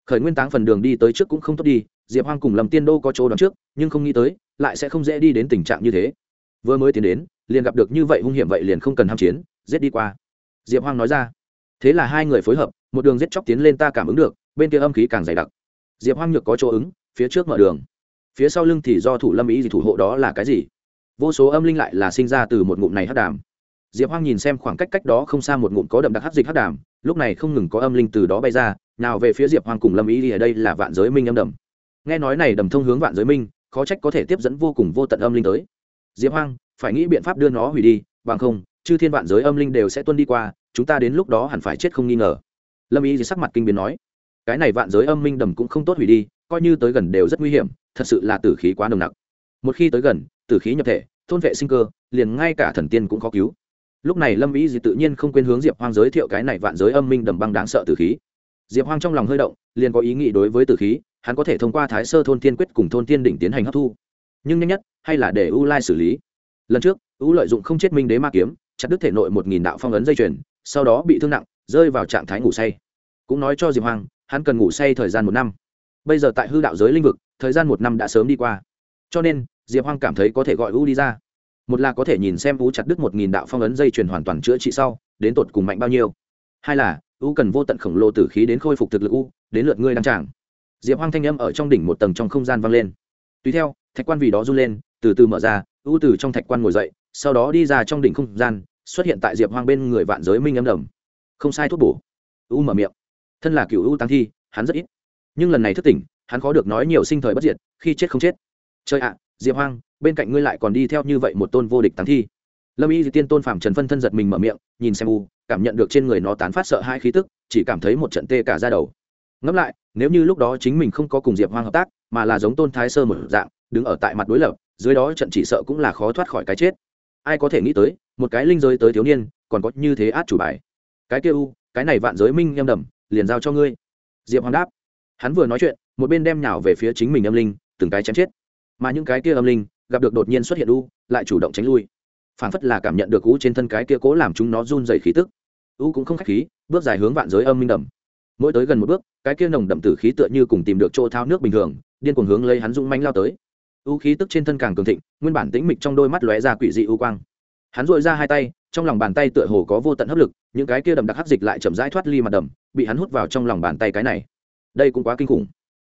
Speaker 1: Khởi nguyên táng phần đường đi tới trước cũng không tốt đi, diệp hoang cùng lâm tiên đô có chỗ đón trước, nhưng không nghĩ tới lại sẽ không dễ đi đến tình trạng như thế. Vừa mới tiến đến, liền gặp được như vậy hung hiểm vậy liền không cần ham chiến, giết đi qua. Diệp hoang nói ra. Thế là hai người phối hợp, một đường giết chóc tiến lên ta cảm ứng được, bên kia âm khí càng dày đặc. Diệp hoang nhược có chỗ ứng, phía trước mở đường. Phía sau lưng thì do thủ lâm ý gì thủ hộ đó là cái gì? Vô số âm linh lại là sinh ra từ một ngụm này hắc đàm. Diệp hoang nhìn xem khoảng cách cách đó không xa một ngụm có đậm đặc hắc dịch hắc đàm, lúc này không ngừng có âm linh từ đó bay ra, nào về phía diệp hoang cùng lâm ý thì ở đây là vạn giới minh âm đầm. Nghe nói này đầm thông hướng vạn giới minh khó trách có thể tiếp dẫn vô cùng vô tận âm linh tới. Diệp hoang, phải nghĩ biện pháp đưa nó hủy đi, bằng không, chư thiên vạn giới âm linh đều sẽ tuân đi qua, chúng ta đến lúc đó hẳn phải chết không nghi ngờ. Lâm ý thì sắc mặt kinh biến nói, cái này vạn giới âm minh đầm cũng không tốt hủy đi, coi như tới gần đều rất nguy hiểm, thật sự là tử khí quá nồng nặc. Một khi tới gần, tử khí nhập thể, thôn vệ sinh cơ, liền ngay cả thần tiên cũng khó cứu. Lúc này lâm ý gì tự nhiên không quên hướng diệp hoang giới thiệu cái này vạn giới âm minh đầm băng đáng sợ tử khí diệp hoang trong lòng hơi động liền có ý nghĩ đối với tử khí hắn có thể thông qua thái sơ thôn tiên quyết cùng thôn tiên đỉnh tiến hành hấp thu. Nhưng nhanh nhất hay là để u lai xử lý. Lần trước u lợi dụng không chết minh đế ma kiếm chặt đứt thể nội một nghìn đạo phong ấn dây chuyền sau đó bị thương nặng rơi vào trạng thái ngủ say. Cũng nói cho diệp Hoang, hắn cần ngủ say thời gian một năm. Bây giờ tại hư đạo giới lĩnh vực thời gian một năm đã sớm đi qua. Cho nên diệp Hoang cảm thấy có thể gọi u đi ra. Một là có thể nhìn xem u chặt đứt một nghìn đạo phong ấn dây chuyền hoàn toàn chữa trị sau đến tột cùng mạnh bao nhiêu. Hai là u cần vô tận khổng lồ tử khí đến khôi phục thực lực u, đến lượt ngươi đăng tràng. Diệp hoang thanh âm ở trong đỉnh một tầng trong không gian vang lên. Tùy theo, thạch quan vì đó run lên, từ từ mở ra, u từ trong thạch quan ngồi dậy, sau đó đi ra trong đỉnh không gian, xuất hiện tại diệp hoang bên người vạn giới minh âm đầm. Không sai thuốc bổ. U mở miệng. Thân là cựu u tăng thi, hắn rất ít. Nhưng lần này thức tỉnh, hắn khó được nói nhiều sinh thời bất diệt, khi chết không chết. Chơi ạ, diệp hoang, bên cạnh ngươi lại còn đi theo như vậy một tôn vô địch tăng thi. Lâm y tiên tôn phạm trần phân thân giật mình mở miệng, nhìn xem u cảm nhận được trên người nó tán phát sợ hai khí tức, chỉ cảm thấy một trận tê cả ra đầu. Ngẫm lại, nếu như lúc đó chính mình không có cùng diệp hoang hợp tác, mà là giống tôn thái sơ một dạng, đứng ở tại mặt đối lập, dưới đó trận chỉ sợ cũng là khó thoát khỏi cái chết. Ai có thể nghĩ tới, một cái linh giới tới thiếu niên, còn có như thế át chủ bài. Cái kia u, cái này vạn giới minh nhâm đầm, liền giao cho ngươi. Diệp hoang đáp. Hắn vừa nói chuyện, một bên đem nhào về phía chính mình âm linh, từng cái chém chết. Mà những cái kia âm linh, gặp được đột nhiên xuất hiện u, lại chủ động tránh lui phản phất là cảm nhận được u trên thân cái kia cố làm chúng nó run dày khí tức. U cũng không k h á c h khí, bước dài hướng vạn giới âm minh đầm. Mỗi tới gần một bước, cái kia nồng đậm tử khí tựa như cùng tìm được chỗ thao nước bình thường, điên cuồng hướng lấy hắn dũng manh lao tới. U khí tức trên thân càng cường thịnh, nguyên bản tĩnh mịch trong đôi mắt lóe ra quỷ dị u quang. Hắn dội ra hai tay, trong lòng bàn tay tựa hồ có vô tận hấp lực, những cái kia đậm đặc hấp dịch lại chậm rãi thoát ly mặt đầm, bị hắn hút vào trong lòng bàn tay cái này. Đây cũng quá kinh khủng.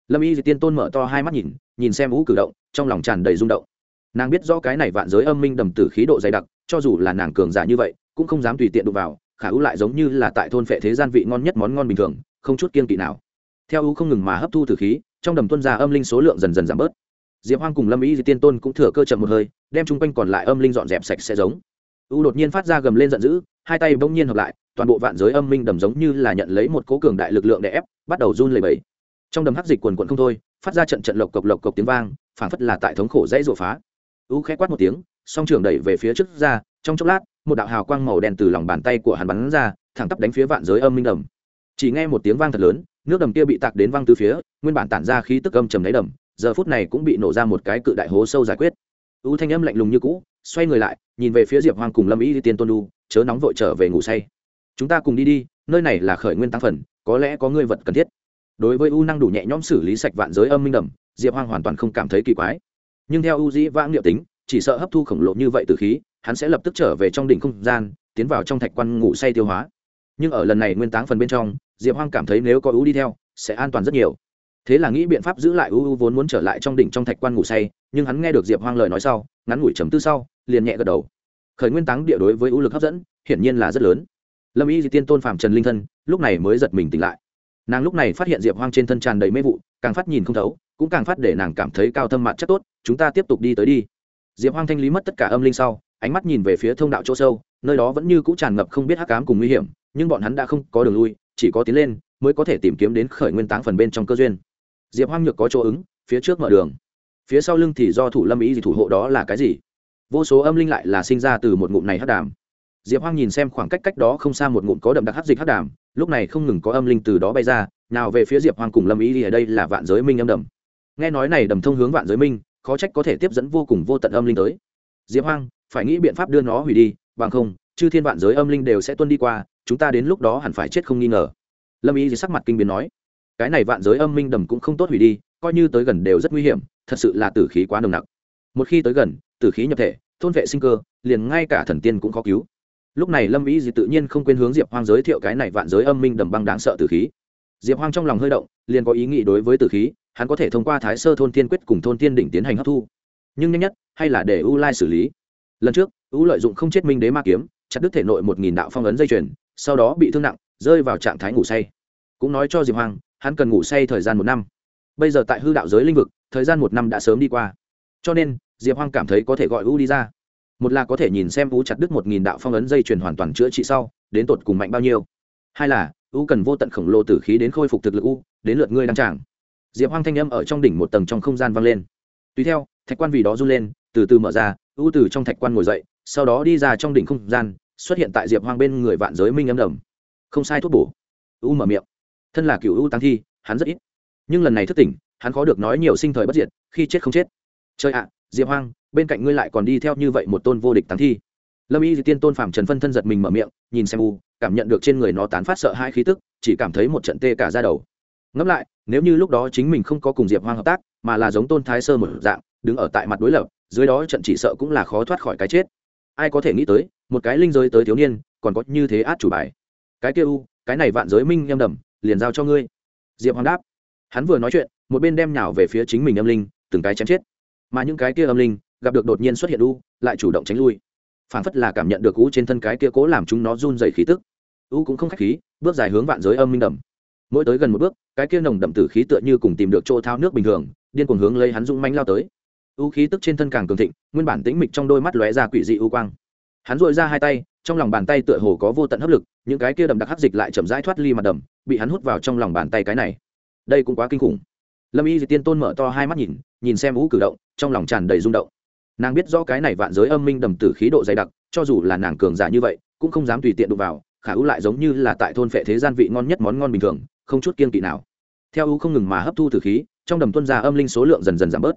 Speaker 1: Lâm y di tiên tôn mở to hai mắt nhìn nhìn xem u cử động, trong lòng tràn đầy rung động nàng biết rõ cái này vạn giới âm minh đầm tử khí độ dày đặc, cho dù là nàng cường giả như vậy, cũng không dám tùy tiện đụng vào, khả u lại giống như là tại thôn phệ thế gian vị ngon nhất món ngon bình thường, không chút kiên kỵ nào. Theo u không ngừng mà hấp thu tử khí, trong đầm tuân ra âm linh số lượng dần dần giảm bớt. Diệp hoang cùng lâm ý di tiên tôn cũng thừa cơ chậm một hơi, đem chung quanh còn lại âm linh dọn dẹp sạch sẽ giống. U đột nhiên phát ra gầm lên giận dữ, hai tay bỗng nhiên hợp lại, toàn bộ vạn giới âm minh đầm giống như là nhận lấy một cố cường đại lực lượng để ép, bắt đầu run lẩy bẩy. Trong đầm hắc dịch quần quần không thôi, phát ra trận trận lộc cộc lộc cộc tiếng vang, phảng phất là tại thống khổ dãy rộ phá u khẽ quát một tiếng, song trường đẩy về phía trước ra, trong chốc lát, một đạo hào quang màu đen từ lòng bàn tay của hắn bắn ra, thẳng tắp đánh phía vạn giới âm minh đầm. Chỉ nghe một tiếng vang thật lớn, nước đầm kia bị tạc đến văng từ phía, nguyên bản tản ra khí tức âm trầm đáy đầm, giờ phút này cũng bị nổ ra một cái cự đại hố sâu giải quyết. U thanh âm lạnh lùng như cũ, xoay người lại, nhìn về phía diệp hoàng cùng lâm ý tiên tôn đu, chớ nóng vội trở về ngủ say. Chúng ta cùng đi đi, nơi này là khởi nguyên tăng phần, có lẽ có người vật cần thiết. Đối với u năng đủ nhẹ nhõm xử lý sạch vạn giới âm minh đầm, diệp hoàng hoàn toàn không cảm thấy kỳ quái nhưng theo u dĩ vãng liệu tính, chỉ sợ hấp thu khổng lồ như vậy từ khí, hắn sẽ lập tức trở về trong đỉnh không gian, tiến vào trong thạch quan ngủ say tiêu hóa. Nhưng ở lần này nguyên táng phần bên trong, diệp hoang cảm thấy nếu có u đi theo, sẽ an toàn rất nhiều. Thế là nghĩ biện pháp giữ lại u vốn muốn trở lại trong đỉnh trong thạch quan ngủ say, nhưng hắn nghe được diệp hoang lời nói sau, ngắn ngủi chấm tư sau, liền nhẹ gật đầu. Khởi nguyên táng địa đối với u lực hấp dẫn, hiển nhiên là rất lớn. Lâm y di tiên tôn phạm trần linh thân, lúc này mới giật mình tỉnh lại. Nàng lúc này phát hiện diệp hoang trên thân tràn đầy mê vụ, càng phát nhìn không thấu cũng càng phát để nàng cảm thấy cao thâm mặt chắc tốt, chúng ta tiếp tục đi tới đi. Diệp hoang thanh lý mất tất cả âm linh sau, ánh mắt nhìn về phía thông đạo chỗ sâu, nơi đó vẫn như cũ tràn ngập không biết hắc cám cùng nguy hiểm, nhưng bọn hắn đã không có đường lui, chỉ có tiến lên, mới có thể tìm kiếm đến khởi nguyên táng phần bên trong cơ duyên. Diệp hoang nhược có chỗ ứng, phía trước mở đường. Phía sau lưng thì do thủ lâm ý gì thủ hộ đó là cái gì? Vô số âm linh lại là sinh ra từ một ngụm này hắc đàm. Diệp hoang nhìn xem khoảng cách cách đó không xa một ngụm có đậm đặc hắc dịch hắc đàm, lúc này không ngừng có âm linh từ đó bay ra, nào về phía diệp hoang cùng lâm ý thì ở đây là vạn giới minh âm đầm nghe nói này đầm thông hướng vạn giới minh, khó trách có thể tiếp dẫn vô cùng vô tận âm linh tới. Diệp hoang, phải nghĩ biện pháp đưa nó hủy đi, bằng không, chư thiên vạn giới âm linh đều sẽ tuân đi qua, chúng ta đến lúc đó hẳn phải chết không nghi ngờ. Lâm ý gì sắc mặt kinh biến nói, cái này vạn giới âm minh đầm cũng không tốt hủy đi, coi như tới gần đều rất nguy hiểm, thật sự là tử khí quá nồng nặc. Một khi tới gần, tử khí nhập thể, thôn vệ sinh cơ, liền ngay cả thần tiên cũng khó cứu. Lúc này lâm ý gì tự nhiên không quên hướng diệp hoang giới thiệu cái này vạn giới âm minh đầm băng đáng sợ tử khí. Diệp hoang trong lòng hơi động, liền có ý nghĩ đối với tử khí hắn có thể thông qua thái sơ thôn tiên quyết cùng thôn tiên đỉnh tiến hành hấp thu. Nhưng nhanh nhất, hay là để u lai xử lý. Lần trước, u lợi dụng không chết minh đế ma kiếm, chặt đứt thể nội một nghìn đạo phong ấn dây chuyền, sau đó bị thương nặng, rơi vào trạng thái ngủ say. Cũng nói cho diệp hoàng hắn cần ngủ say thời gian một năm. Bây giờ tại hư đạo giới lĩnh vực, thời gian một năm đã sớm đi qua. Cho nên, diệp hoàng cảm thấy có thể gọi u đi ra. Một là có thể nhìn xem u chặt đứt một nghìn đạo phong ấn dây chuyền hoàn toàn chữa trị sau, đến tột cùng mạnh bao nhiêu. Hai là, u cần vô tận khổng lồ tử khí đến khôi phục thực lực u, đến lượt ngươi đăng tràng diệp Hoang thanh âm ở trong đỉnh một tầng trong không gian vang lên. Tùy theo, thạch quan vì đó run lên, từ từ mở ra u từ trong thạch quan ngồi dậy, sau đó đi ra trong đỉnh không gian, xuất hiện tại diệp hoang bên người vạn giới minh âm đầm. Không sai thuốc bổ. U mở miệng. Thân là cựu u tăng thi, hắn rất ít. Nhưng lần này thức tỉnh, hắn khó được nói nhiều sinh thời bất diệt, khi chết không chết. Chơi ạ, diệp hoang, bên cạnh ngươi lại còn đi theo như vậy một tôn vô địch tăng thi. Lâm y Di tiên tôn phạm trần phân thân giật mình mở miệng, nhìn xem u, cảm nhận được trên người nó tán phát sợ hai khí tức, chỉ cảm thấy một trận tê cả ra đầu. Ngẫm lại nếu như lúc đó chính mình không có cùng diệp hoang hợp tác, mà là giống tôn thái sơ một dạng, đứng ở tại mặt đối lập, dưới đó trận chỉ sợ cũng là khó thoát khỏi cái chết. Ai có thể nghĩ tới, một cái linh giới tới thiếu niên, còn có như thế át chủ bài. Cái kia u, cái này vạn giới minh em đầm, liền giao cho ngươi. Diệp hoàng đáp. Hắn vừa nói chuyện, một bên đem nhào về phía chính mình âm linh, từng cái chém chết. Mà những cái kia âm linh, gặp được đột nhiên xuất hiện u, lại chủ động tránh lui. Phản phất là cảm nhận được u trên thân cái kia cố làm chúng nó run dày khí tức. U cũng không k h á c h khí, bước dài hướng vạn giới âm minh đầm mỗi tới gần một bước, cái kia nồng đậm tử khí tựa như cùng tìm được chỗ thao nước bình thường, điên cuồng hướng lấy hắn dũng manh lao tới. U khí tức trên thân càng cường thịnh, nguyên bản tĩnh mịch trong đôi mắt lóe ra quỷ dị u quang. Hắn dội ra hai tay, trong lòng bàn tay tựa hồ có vô tận hấp lực, những cái kia đậm đặc hấp dịch lại chậm rãi thoát ly mặt đầm, bị hắn hút vào trong lòng bàn tay cái này. Đây cũng quá kinh khủng. Lâm y di tiên tôn mở to hai mắt nhìn nhìn xem u cử động, trong lòng tràn đầy rung động. Nàng biết rõ cái này vạn giới âm minh đầm tử khí độ dày đặc, cho dù là nàng cường giả như vậy, cũng không dám tùy tiện đụng vào, khả u lại giống như là tại thôn phệ thế gian vị ngon nhất món ngon bình thường không chút kiên kỵ nào. Theo u không ngừng mà hấp thu tử khí, trong đầm tuân ra âm linh số lượng dần dần giảm bớt.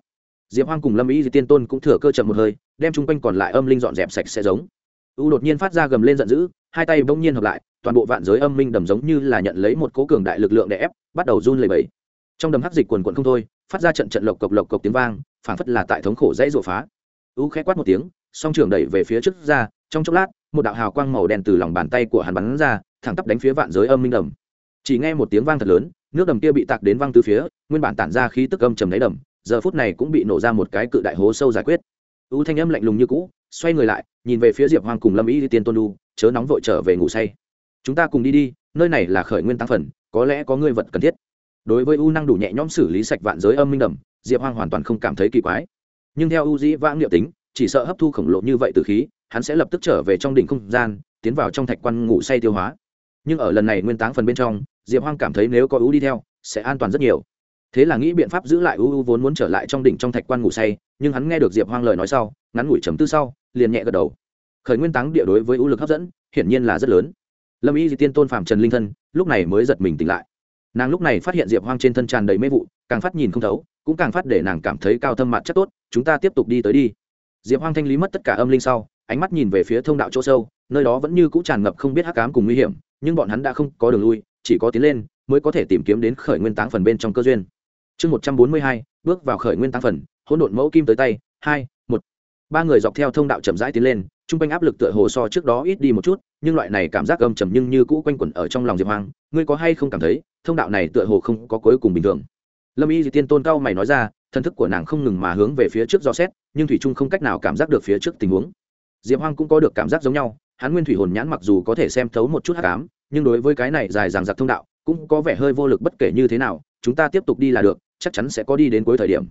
Speaker 1: Diệp hoang cùng lâm ý di tiên tôn cũng thừa cơ chậm một hơi, đem chung quanh còn lại âm linh dọn dẹp sạch sẽ giống. U đột nhiên phát ra gầm lên giận dữ, hai tay bỗng nhiên hợp lại, toàn bộ vạn giới âm minh đầm giống như là nhận lấy một cố cường đại lực lượng để ép, bắt đầu run lẩy bẩy. Trong đầm hắc dịch quần quận không thôi, phát ra trận trận lộc cộc lộc cộc tiếng vang, phảng phất là tại thống khổ dãy rộ phá. U khẽ quát một tiếng, song trường đẩy về phía trước ra, trong chốc lát, một đạo hào quang màu đen từ lòng bàn tay của hắn bắn ra, thẳng tắp đánh phía vạn giới âm minh đầm chỉ nghe một tiếng vang thật lớn, nước đầm kia bị tạc đến văng từ phía, nguyên bản tản ra khí tức âm trầm đáy đầm, giờ phút này cũng bị nổ ra một cái cự đại hố sâu giải quyết. U thanh âm lạnh lùng như cũ, xoay người lại, nhìn về phía diệp hoàng cùng lâm ý tiên tôn lu chớ nóng vội trở về ngủ say. Chúng ta cùng đi đi, nơi này là khởi nguyên tăng phần, có lẽ có người vật cần thiết. Đối với u năng đủ nhẹ nhõm xử lý sạch vạn giới âm minh đầm, diệp hoàng hoàn toàn không cảm thấy kỳ quái. Nhưng theo u dĩ vãng liệu tính, chỉ sợ hấp thu khổng lồ như vậy từ khí, hắn sẽ lập tức trở về trong đỉnh không gian, tiến vào trong thạch quan ngủ say tiêu hóa. Nhưng ở lần này nguyên táng phần bên trong diệp hoang cảm thấy nếu có ưu đi theo, sẽ an toàn rất nhiều. Thế là nghĩ biện pháp giữ lại ưu vốn muốn trở lại trong đỉnh trong thạch quan ngủ say, nhưng hắn nghe được diệp hoang lời nói sau, ngắn ngủi chấm tư sau, liền nhẹ gật đầu. Khởi nguyên táng địa đối với ưu lực hấp dẫn, hiển nhiên là rất lớn. Lâm y di tiên tôn phạm trần linh thân, lúc này mới giật mình tỉnh lại. Nàng lúc này phát hiện diệp hoang trên thân tràn đầy mê vụ, càng phát nhìn không thấu, cũng càng phát để nàng cảm thấy cao thâm mặt chắc tốt, chúng ta tiếp tục đi tới đi. Diệp hoang thanh lý mất tất cả âm linh sau, ánh mắt nhìn về phía thông đạo chỗ sâu, nơi đó vẫn như cũ tràn ngập không biết hắc cám cùng nguy hiểm, nhưng bọn hắn đã không có đường lui chỉ có tiến lên mới có thể tìm kiếm đến khởi nguyên táng phần bên trong cơ duyên. Chương một trăm bốn mươi hai, bước vào khởi nguyên táng phần, hỗn độn mẫu kim tới tay, hai, một. Ba người dọc theo thông đạo chậm rãi tiến lên chung quanh áp lực tựa hồ so trước đó ít đi một chút, nhưng loại này cảm giác âm trầm nhưng như cũ quanh quẩn ở trong lòng diệp hoang. ngươi có hay không cảm thấy, thông đạo này tựa hồ không có cuối cùng bình thường? Lâm y di tiên tôn cao mày nói ra thân thức của nàng không ngừng mà hướng về phía trước do xét, nhưng thủy trung không cách nào cảm giác được phía trước tình huống. Diệp hoang cũng có được cảm giác giống nhau, hắn nguyên thủy hồn nhãn mặc dù có thể xem thấu một chút hát cám nhưng đối với cái này dài dằng dặc thông đạo, cũng có vẻ hơi vô lực bất kể như thế nào, chúng ta tiếp tục đi là được, chắc chắn sẽ có đi đến cuối thời điểm.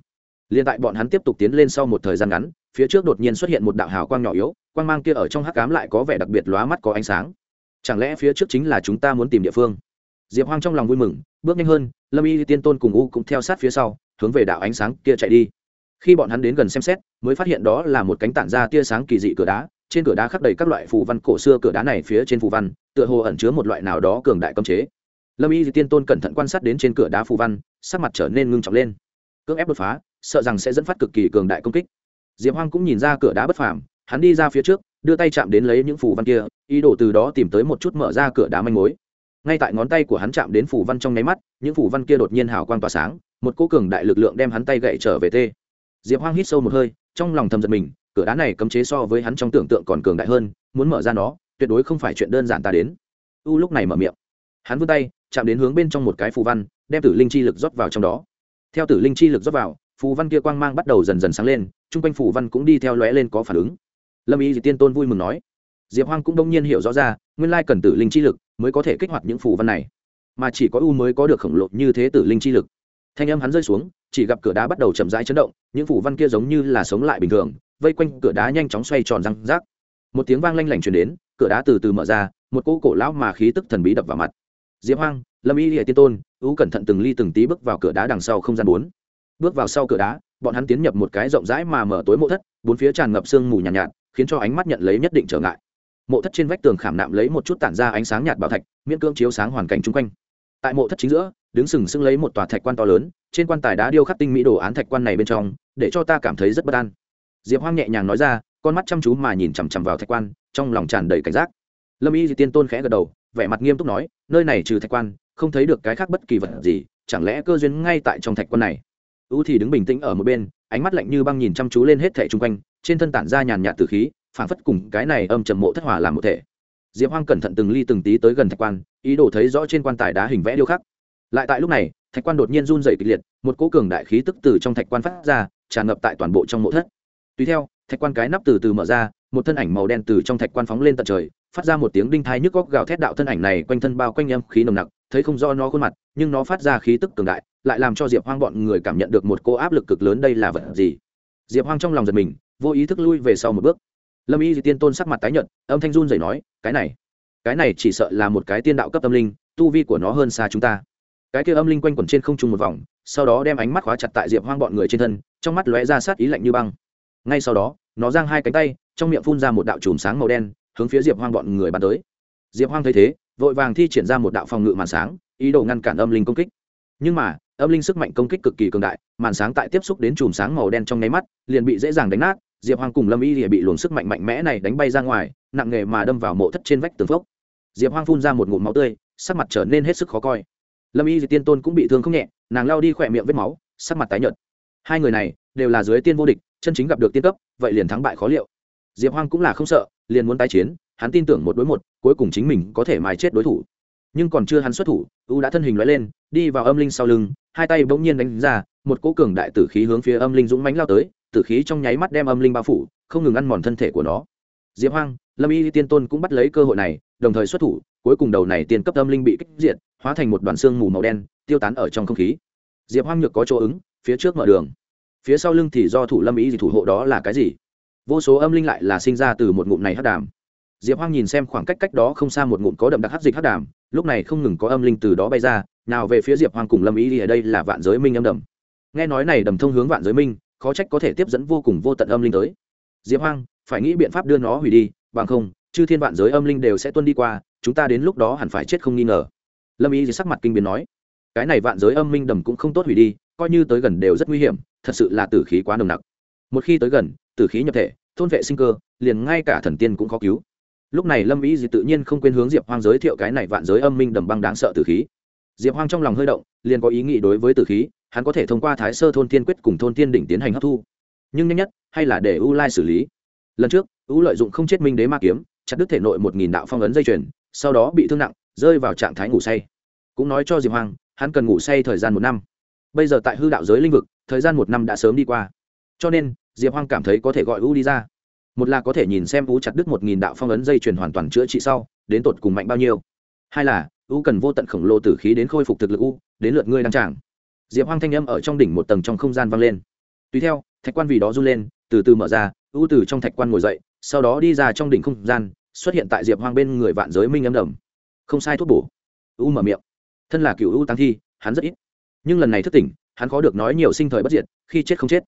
Speaker 1: Liên tại bọn hắn tiếp tục tiến lên sau một thời gian ngắn, phía trước đột nhiên xuất hiện một đạo hào quang nhỏ yếu, quang mang kia ở trong hắc cám lại có vẻ đặc biệt lóa mắt có ánh sáng. Chẳng lẽ phía trước chính là chúng ta muốn tìm địa phương? Diệp hoang trong lòng vui mừng, bước nhanh hơn, lâm y tiên tôn cùng u cũng theo sát phía sau, hướng về đạo ánh sáng kia chạy đi. Khi bọn hắn đến gần xem xét, mới phát hiện đó là một cánh tản ra tia sáng kỳ dị cửa đá trên cửa đá khắc đầy các loại phù văn cổ xưa cửa đá này phía trên phù văn, tựa hồ ẩn chứa một loại nào đó cường đại cấm chế. Lâm y tiên tôn cẩn thận quan sát đến trên cửa đá phù văn, sắc mặt trở nên ngưng trọng lên. Cưỡng ép đột phá, sợ rằng sẽ dẫn phát cực kỳ cường đại công kích. Diệp hoang cũng nhìn ra cửa đá bất phàm, hắn đi ra phía trước, đưa tay chạm đến lấy những phù văn kia, ý đồ từ đó tìm tới một chút mở ra cửa đá manh mối. Ngay tại ngón tay của hắn chạm đến phù văn trong nháy mắt, những phù văn kia đột nhiên hào quang tỏa sáng, một cô cường đại lực lượng đem hắn tay gậy trở về tê. Diệp hoang hít sâu một hơi, trong lòng thầm giật mình cửa đá này cấm chế so với hắn trong tưởng tượng còn cường đại hơn, muốn mở ra nó, tuyệt đối không phải chuyện đơn giản ta đến. U lúc này mở miệng. Hắn vươn tay, chạm đến hướng bên trong một cái phù văn, đem tử linh chi lực rót vào trong đó. Theo tử linh chi lực rót vào, phù văn kia quang mang bắt đầu dần dần sáng lên, chung quanh phù văn cũng đi theo lóe lên có phản ứng. Lâm y tiên tôn vui mừng nói. Diệp hoang cũng đông nhiên hiểu rõ ra, nguyên lai cần tử linh chi lực mới có thể kích hoạt những phù văn này. Mà chỉ có u mới có được khổng lồ như thế tử linh chi lực. Thanh âm hắn rơi xuống, chỉ gặp cửa đá bắt đầu chậm rãi chấn động, những phù văn kia giống như là sống lại bình thường vây quanh cửa đá nhanh chóng xoay tròn răng rác. Một tiếng vang lanh lảnh truyền đến cửa đá từ từ mở ra một cỗ cổ lão mà khí tức thần bí đập vào mặt. Diệp hoang lâm y hệ tiên tôn u cẩn thận từng ly từng tí bước vào cửa đá đằng sau không gian bốn. Bước vào sau cửa đá bọn hắn tiến nhập một cái rộng rãi mà mở tối mộ thất bốn phía tràn ngập sương mù nhàn nhạt, nhạt khiến cho ánh mắt nhận lấy nhất định trở ngại. Mộ thất trên vách tường khảm nạm lấy một chút tản ra ánh sáng nhạt bảo thạch miễn cưỡng chiếu sáng hoàn cảnh chung quanh. Tại mộ thất chính giữa đứng sừng sững lấy một tòa thạch quan to lớn trên quan tài đá điêu khắc tinh mỹ đồ án thạch quan này bên trong để cho ta cảm thấy rất bất an diệp hoang nhẹ nhàng nói ra, con mắt chăm chú mà nhìn chằm chằm vào thạch quan, trong lòng tràn đầy cảnh giác. Lâm y di tiên tôn khẽ gật đầu, vẻ mặt nghiêm túc nói, nơi này trừ thạch quan, không thấy được cái khác bất kỳ vật gì, chẳng lẽ cơ duyên ngay tại trong thạch quan này? U thì đứng bình tĩnh ở một bên, ánh mắt lạnh như băng nhìn chăm chú lên hết thẻ chung quanh, trên thân tản ra nhàn nhạt từ khí, phảng phất cùng cái này âm trầm mộ thất hỏa làm một thể. Diệp hoang cẩn thận từng ly từng tí tới gần thạch quan, ý đồ thấy rõ trên quan tài đá hình vẽ điêu khắc. Lại tại lúc này, thạch quan đột nhiên run dày kịch liệt, một cỗ cường đại khí tức từ trong thạch quan phát ra, tràn ngập tại toàn bộ trong mộ thất tùy theo, thạch quan cái nắp từ từ mở ra, một thân ảnh màu đen từ trong thạch quan phóng lên tận trời, phát ra một tiếng đinh thai nhức góc gào thét đạo thân ảnh này quanh thân bao quanh âm khí nồng nặc, thấy không do nó khuôn mặt, nhưng nó phát ra khí tức cường đại, lại làm cho diệp hoang bọn người cảm nhận được một cô áp lực cực lớn đây là vật gì. Diệp hoang trong lòng giật mình, vô ý thức lui về sau một bước. Lâm y di tiên tôn sắc mặt tái nhợt, âm thanh run rẩy nói, cái này cái này chỉ sợ là một cái tiên đạo cấp tâm linh, tu vi của nó hơn xa chúng ta. Cái kia âm linh quanh quẩn trên không trung một vòng, sau đó đem ánh mắt khóa chặt tại diệp hoang bọn người trên thân, trong mắt lóe ra sát ý lạnh như băng ngay sau đó, nó giang hai cánh tay, trong miệng phun ra một đạo chùm sáng màu đen, hướng phía diệp hoang bọn người bắn tới. Diệp hoang thấy thế, vội vàng thi triển ra một đạo phòng ngự màn sáng, ý đồ ngăn cản âm linh công kích. Nhưng mà, âm linh sức mạnh công kích cực kỳ cường đại, màn sáng tại tiếp xúc đến chùm sáng màu đen trong nháy mắt, liền bị dễ dàng đánh nát, diệp Hoang cùng lâm y thì bị luồng sức mạnh mạnh mẽ này đánh bay ra ngoài, nặng nghề mà đâm vào mộ thất trên vách tường phốc. Diệp Hoang phun ra một ngụm máu tươi, sắc mặt trở nên hết sức khó coi. Lâm y thì tiên tôn cũng bị thương không nhẹ, nàng lao đi khỏe miệng vết máu, sắc mặt tái nhợt. Hai người này đều là dưới tiên vô địch chân chính gặp được tiên cấp, vậy liền thắng bại khó liệu. Diệp hoang cũng là không sợ, liền muốn tái chiến, hắn tin tưởng một đối một, cuối cùng chính mình có thể mài chết đối thủ. Nhưng còn chưa hắn xuất thủ, u đã thân hình loại lên, đi vào âm linh sau lưng, hai tay bỗng nhiên đánh ra, một cỗ cường đại tử khí hướng phía âm linh dũng mánh lao tới, tử khí trong nháy mắt đem âm linh bao phủ, không ngừng ăn mòn thân thể của nó. Diệp hoang, lâm y tiên tôn cũng bắt lấy cơ hội này, đồng thời xuất thủ, cuối cùng đầu này tiên cấp âm linh bị kích diệt, hóa thành một đoàn xương mù màu đen, tiêu tán ở trong không khí. Diệp hoang nhược có chỗ ứng, phía trước mở đường phía sau lưng thì do thủ lâm ý gì thủ hộ đó là cái gì? Vô số âm linh lại là sinh ra từ một ngụm này hắc đàm. Diệp hoang nhìn xem khoảng cách cách đó không xa một ngụm có đậm đặc hắc dịch hắc đàm, lúc này không ngừng có âm linh từ đó bay ra, nào về phía diệp hoang cùng lâm ý ở đây là vạn giới minh âm đầm. Nghe nói này đầm thông hướng vạn giới minh, khó trách có thể tiếp dẫn vô cùng vô tận âm linh tới. Diệp hoang, phải nghĩ biện pháp đưa nó hủy đi, bằng không, chư thiên vạn giới âm linh đều sẽ tuân đi qua, chúng ta đến lúc đó hẳn phải chết không nghi ngờ. Lâm ý sắc mặt kinh biến nói, cái này vạn giới âm minh đầm cũng không tốt hủy đi, coi như tới gần đều rất nguy hiểm thật sự là tử khí quá nồng nặc. Một khi tới gần, tử khí nhập thể, thôn vệ sinh cơ, liền ngay cả thần tiên cũng khó cứu. Lúc này lâm ý gì tự nhiên không quên hướng diệp hoang giới thiệu cái này vạn giới âm minh đầm băng đáng sợ tử khí. Diệp hoang trong lòng hơi động, liền có ý nghĩ đối với tử khí, hắn có thể thông qua thái sơ thôn tiên quyết cùng thôn tiên đỉnh tiến hành hấp thu. Nhưng nhanh nhất, hay là để u lai xử lý. Lần trước, u lợi dụng không chết minh đế ma kiếm, chặt đứt thể nội một nghìn đạo phong ấn dây chuyền, sau đó bị thương nặng, rơi vào trạng thái ngủ say. Cũng nói cho diệp hoàng hắn cần ngủ say thời gian một năm. Bây giờ tại hư đạo giới l i n h vực thời gian một năm đã sớm đi qua. Cho nên, diệp Hoang cảm thấy có thể gọi u đi ra. Một là có thể nhìn xem u chặt đứt một nghìn đạo phong ấn dây chuyền hoàn toàn chữa trị sau, đến tột cùng mạnh bao nhiêu. Hai là, u cần vô tận khổng lồ tử khí đến khôi phục thực lực u, đến lượt ngươi đăng tràng. Diệp Hoang thanh âm ở trong đỉnh một tầng trong không gian vang lên. Tùy theo, thạch quan vì đó run lên, từ từ mở ra, u từ trong thạch quan ngồi dậy, sau đó đi ra trong đỉnh không gian, xuất hiện tại diệp Hoang bên người vạn giới minh âm đầm. Không sai thuốc bổ. U mở miệng. Thân là cựu u tăng thi, hắn rất ít. Nhưng lần này thức tỉnh hắn khó được nói nhiều sinh thời bất diệt, khi chết không chết.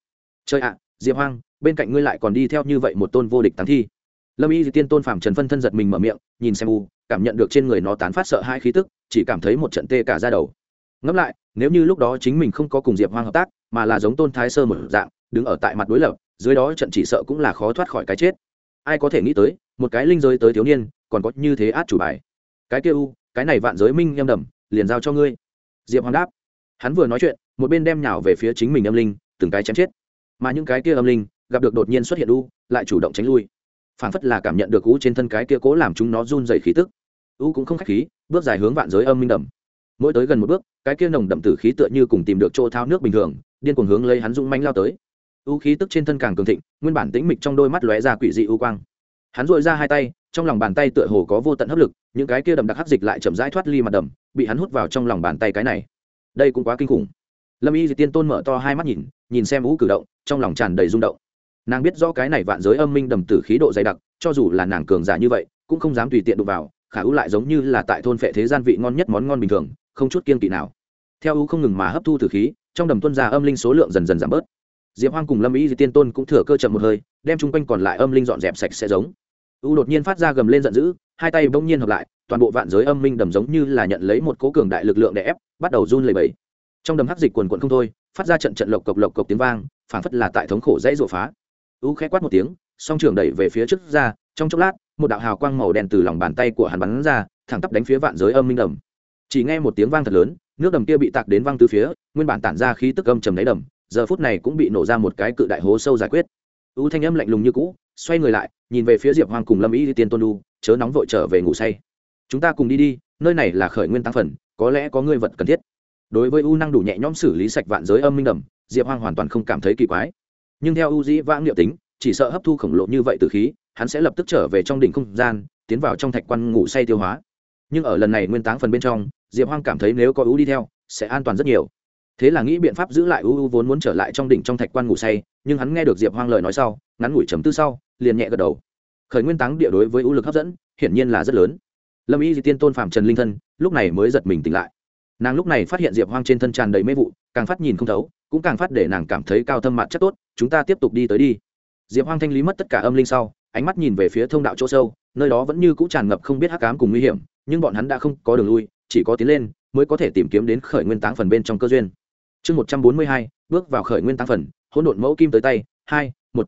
Speaker 1: Chơi ạ, diệp hoang, bên cạnh ngươi lại còn đi theo như vậy một tôn vô địch tán thi. Lâm y tiên tôn phạm trần phân thân giật mình mở miệng, nhìn xem u, cảm nhận được trên người nó tán phát sợ hai khí tức, chỉ cảm thấy một trận tê cả ra đầu. Ngẫm lại, nếu như lúc đó chính mình không có cùng diệp hoang hợp tác, mà là giống tôn thái sơ một dạng, đứng ở tại mặt đối lập, dưới đó trận chỉ sợ cũng là khó thoát khỏi cái chết. Ai có thể nghĩ tới, một cái linh giới tới thiếu niên, còn có như thế át chủ bài. Cái kia u, cái này vạn giới minh em đầm, liền giao cho ngươi. Diệp hoàng đáp. Hắn vừa nói chuyện một bên đem nhào về phía chính mình âm linh, từng cái chém chết. Mà những cái kia âm linh, gặp được đột nhiên xuất hiện u, lại chủ động tránh lui. Phản phất là cảm nhận được u trên thân cái kia cố làm chúng nó run dày khí tức. U cũng không khách khí, bước dài hướng vạn giới âm minh đầm. Mỗi tới gần một bước, cái kia nồng đậm tử khí tựa như cùng tìm được chỗ thao nước bình thường, điên cuồng hướng lấy hắn dung manh lao tới. U khí tức trên thân càng cường thịnh, nguyên bản tĩnh mịch trong đôi mắt lóe ra quỷ dị u quang. Hắn dội ra hai tay, trong lòng bàn tay tựa hồ có vô tận hấp lực, những cái kia đậm đặc hấp dịch lại chậm rãi thoát ly mặt đầm, bị hắn hút vào trong lòng bàn tay cái này. Đây cũng quá kinh khủng lâm y di tiên tôn mở to hai mắt nhìn nhìn xem u cử động, trong lòng tràn đầy rung động. Nàng biết rõ cái này vạn giới âm minh đầm tử khí độ dày đặc, cho dù là nàng cường giả như vậy, cũng không dám tùy tiện đụng vào, khả ưu lại giống như là tại thôn phệ thế gian vị ngon nhất món ngon bình thường, không chút kiên kỵ nào. Theo ưu không ngừng mà hấp thu tử khí, trong đầm tuân ra âm linh số lượng dần dần giảm bớt. Diệp hoang cùng lâm ý di tiên tôn cũng thừa cơ chậm một hơi, đem chung quanh còn lại âm linh dọn dẹp sạch sẽ giống. Ưu đột nhiên phát ra gầm lên giận dữ, hai tay bỗng nhiên hợp lại, toàn bộ vạn giới âm minh đầm giống như là nhận lấy một cố cường đại lực lượng để ép, bắt đầu run lẩy bẩy trong đầm hắc dịch quần quận không thôi, phát ra trận trận lộc cộc lộc cộc tiếng vang, phảng phất là tại thống khổ dãy rộ phá. U khẽ quát một tiếng, song trường đẩy về phía trước ra, trong chốc lát, một đạo hào quang màu đen từ lòng bàn tay của hắn bắn ra, thẳng tắp đánh phía vạn giới âm minh đầm. Chỉ nghe một tiếng vang thật lớn, nước đầm kia bị tạc đến văng từ phía, nguyên bản tản ra khí tức âm trầm đáy đầm, giờ phút này cũng bị nổ ra một cái cự đại hố sâu giải quyết. U thanh âm lạnh lùng như cũ, xoay người lại, nhìn về phía diệp hoang cùng lâm ý tiên tôn đu, chớ nóng vội trở về ngủ say. Chúng ta cùng đi đi, nơi này là khởi nguyên tăng phần, có lẽ có ngươi vật cần thiết đối với u năng đủ nhẹ nhõm xử lý sạch vạn giới âm minh đầm, diệp hoang hoàn toàn không cảm thấy kỳ quái. Nhưng theo u dĩ vãng liệu tính, chỉ sợ hấp thu khổng lồ như vậy từ khí, hắn sẽ lập tức trở về trong đỉnh không gian, tiến vào trong thạch quan ngủ say tiêu hóa. Nhưng ở lần này nguyên táng phần bên trong, diệp hoang cảm thấy nếu có u đi theo, sẽ an toàn rất nhiều. Thế là nghĩ biện pháp giữ lại u vốn muốn trở lại trong đỉnh trong thạch quan ngủ say, nhưng hắn nghe được diệp hoang lời nói sau, ngắn ngủi chấm tư sau, liền nhẹ gật đầu. Khởi nguyên táng địa đối với u lực hấp dẫn, hiển nhiên là rất lớn. Lâm y di tiên tôn phạm trần linh thân, lúc này mới giật mình tỉnh lại nàng lúc này phát hiện diệp hoang trên thân tràn đầy mê vụ, càng phát nhìn không thấu, cũng càng phát để nàng cảm thấy cao thâm mặt chất tốt, chúng ta tiếp tục đi tới đi. Diệp hoang thanh lý mất tất cả âm linh sau, ánh mắt nhìn về phía thông đạo chỗ sâu, nơi đó vẫn như c ũ tràn ngập không biết hắc cám cùng nguy hiểm, nhưng bọn hắn đã không có đường lui, chỉ có tiến lên, mới có thể tìm kiếm đến khởi nguyên táng phần bên trong cơ duyên. Chương một trăm bốn mươi hai, bước vào khởi nguyên táng phần, hỗn độn mẫu kim tới tay, hai, một.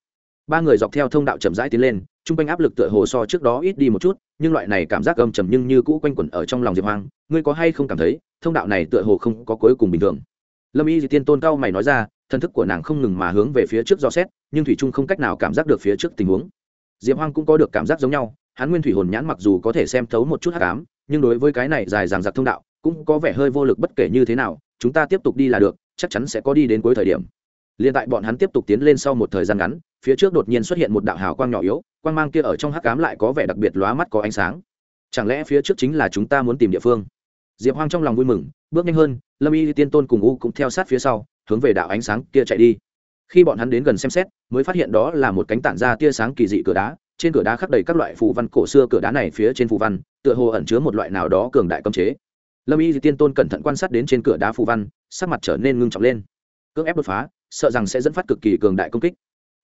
Speaker 1: Ba người dọc theo thông đạo chậm rãi tiến lên t r u n g quanh áp lực tựa hồ so trước đó ít đi một chút, nhưng loại này cảm giác âm trầm nhưng như cũ quanh quẩn ở trong lòng diệp hoang, ngươi có hay không cảm thấy thông đạo này tựa hồ không có cuối cùng bình thường. Lâm y di tiên tôn cao mày nói ra thân thức của nàng không ngừng mà hướng về phía trước do xét, nhưng thủy trung không cách nào cảm giác được phía trước tình huống. Diệp hoang cũng có được cảm giác giống nhau, hắn nguyên thủy hồn nhãn mặc dù có thể xem thấu một chút hắc ám, nhưng đối với cái này dài dằng dặc thông đạo, cũng có vẻ hơi vô lực bất kể như thế nào, chúng ta tiếp tục đi là được, chắc chắn sẽ có đi đến cuối thời điểm. Liên tại bọn hắn tiếp tục tiến lên sau một thời gian ngắn, phía trước đột nhiên xuất hiện một đạo hào quang nhỏ yếu, quang mang kia ở trong hắc ám lại có vẻ đặc biệt lóa mắt có ánh sáng. Chẳng lẽ phía trước chính là chúng ta muốn tìm địa phương? Diệp hoang trong lòng vui mừng, bước nhanh hơn, lâm y tiên tôn cùng u cũng theo sát phía sau, hướng về đạo ánh sáng kia chạy đi. Khi bọn hắn đến gần xem xét, mới phát hiện đó là một cánh tản ra tia sáng kỳ dị cửa đá, trên cửa đá khắc đầy các loại phù văn cổ xưa cửa đá này phía trên phù văn, tựa hồ ẩn chứa một loại nào đó cường đại cấm chế. Lâm y tiên tôn cẩn thận quan sát đến trên cửa đá phù văn, sắc mặt trở nên ngưng trọng lên. Cưỡng ép đột phá, sợ rằng sẽ dẫn phát cực kỳ cường đại công kích.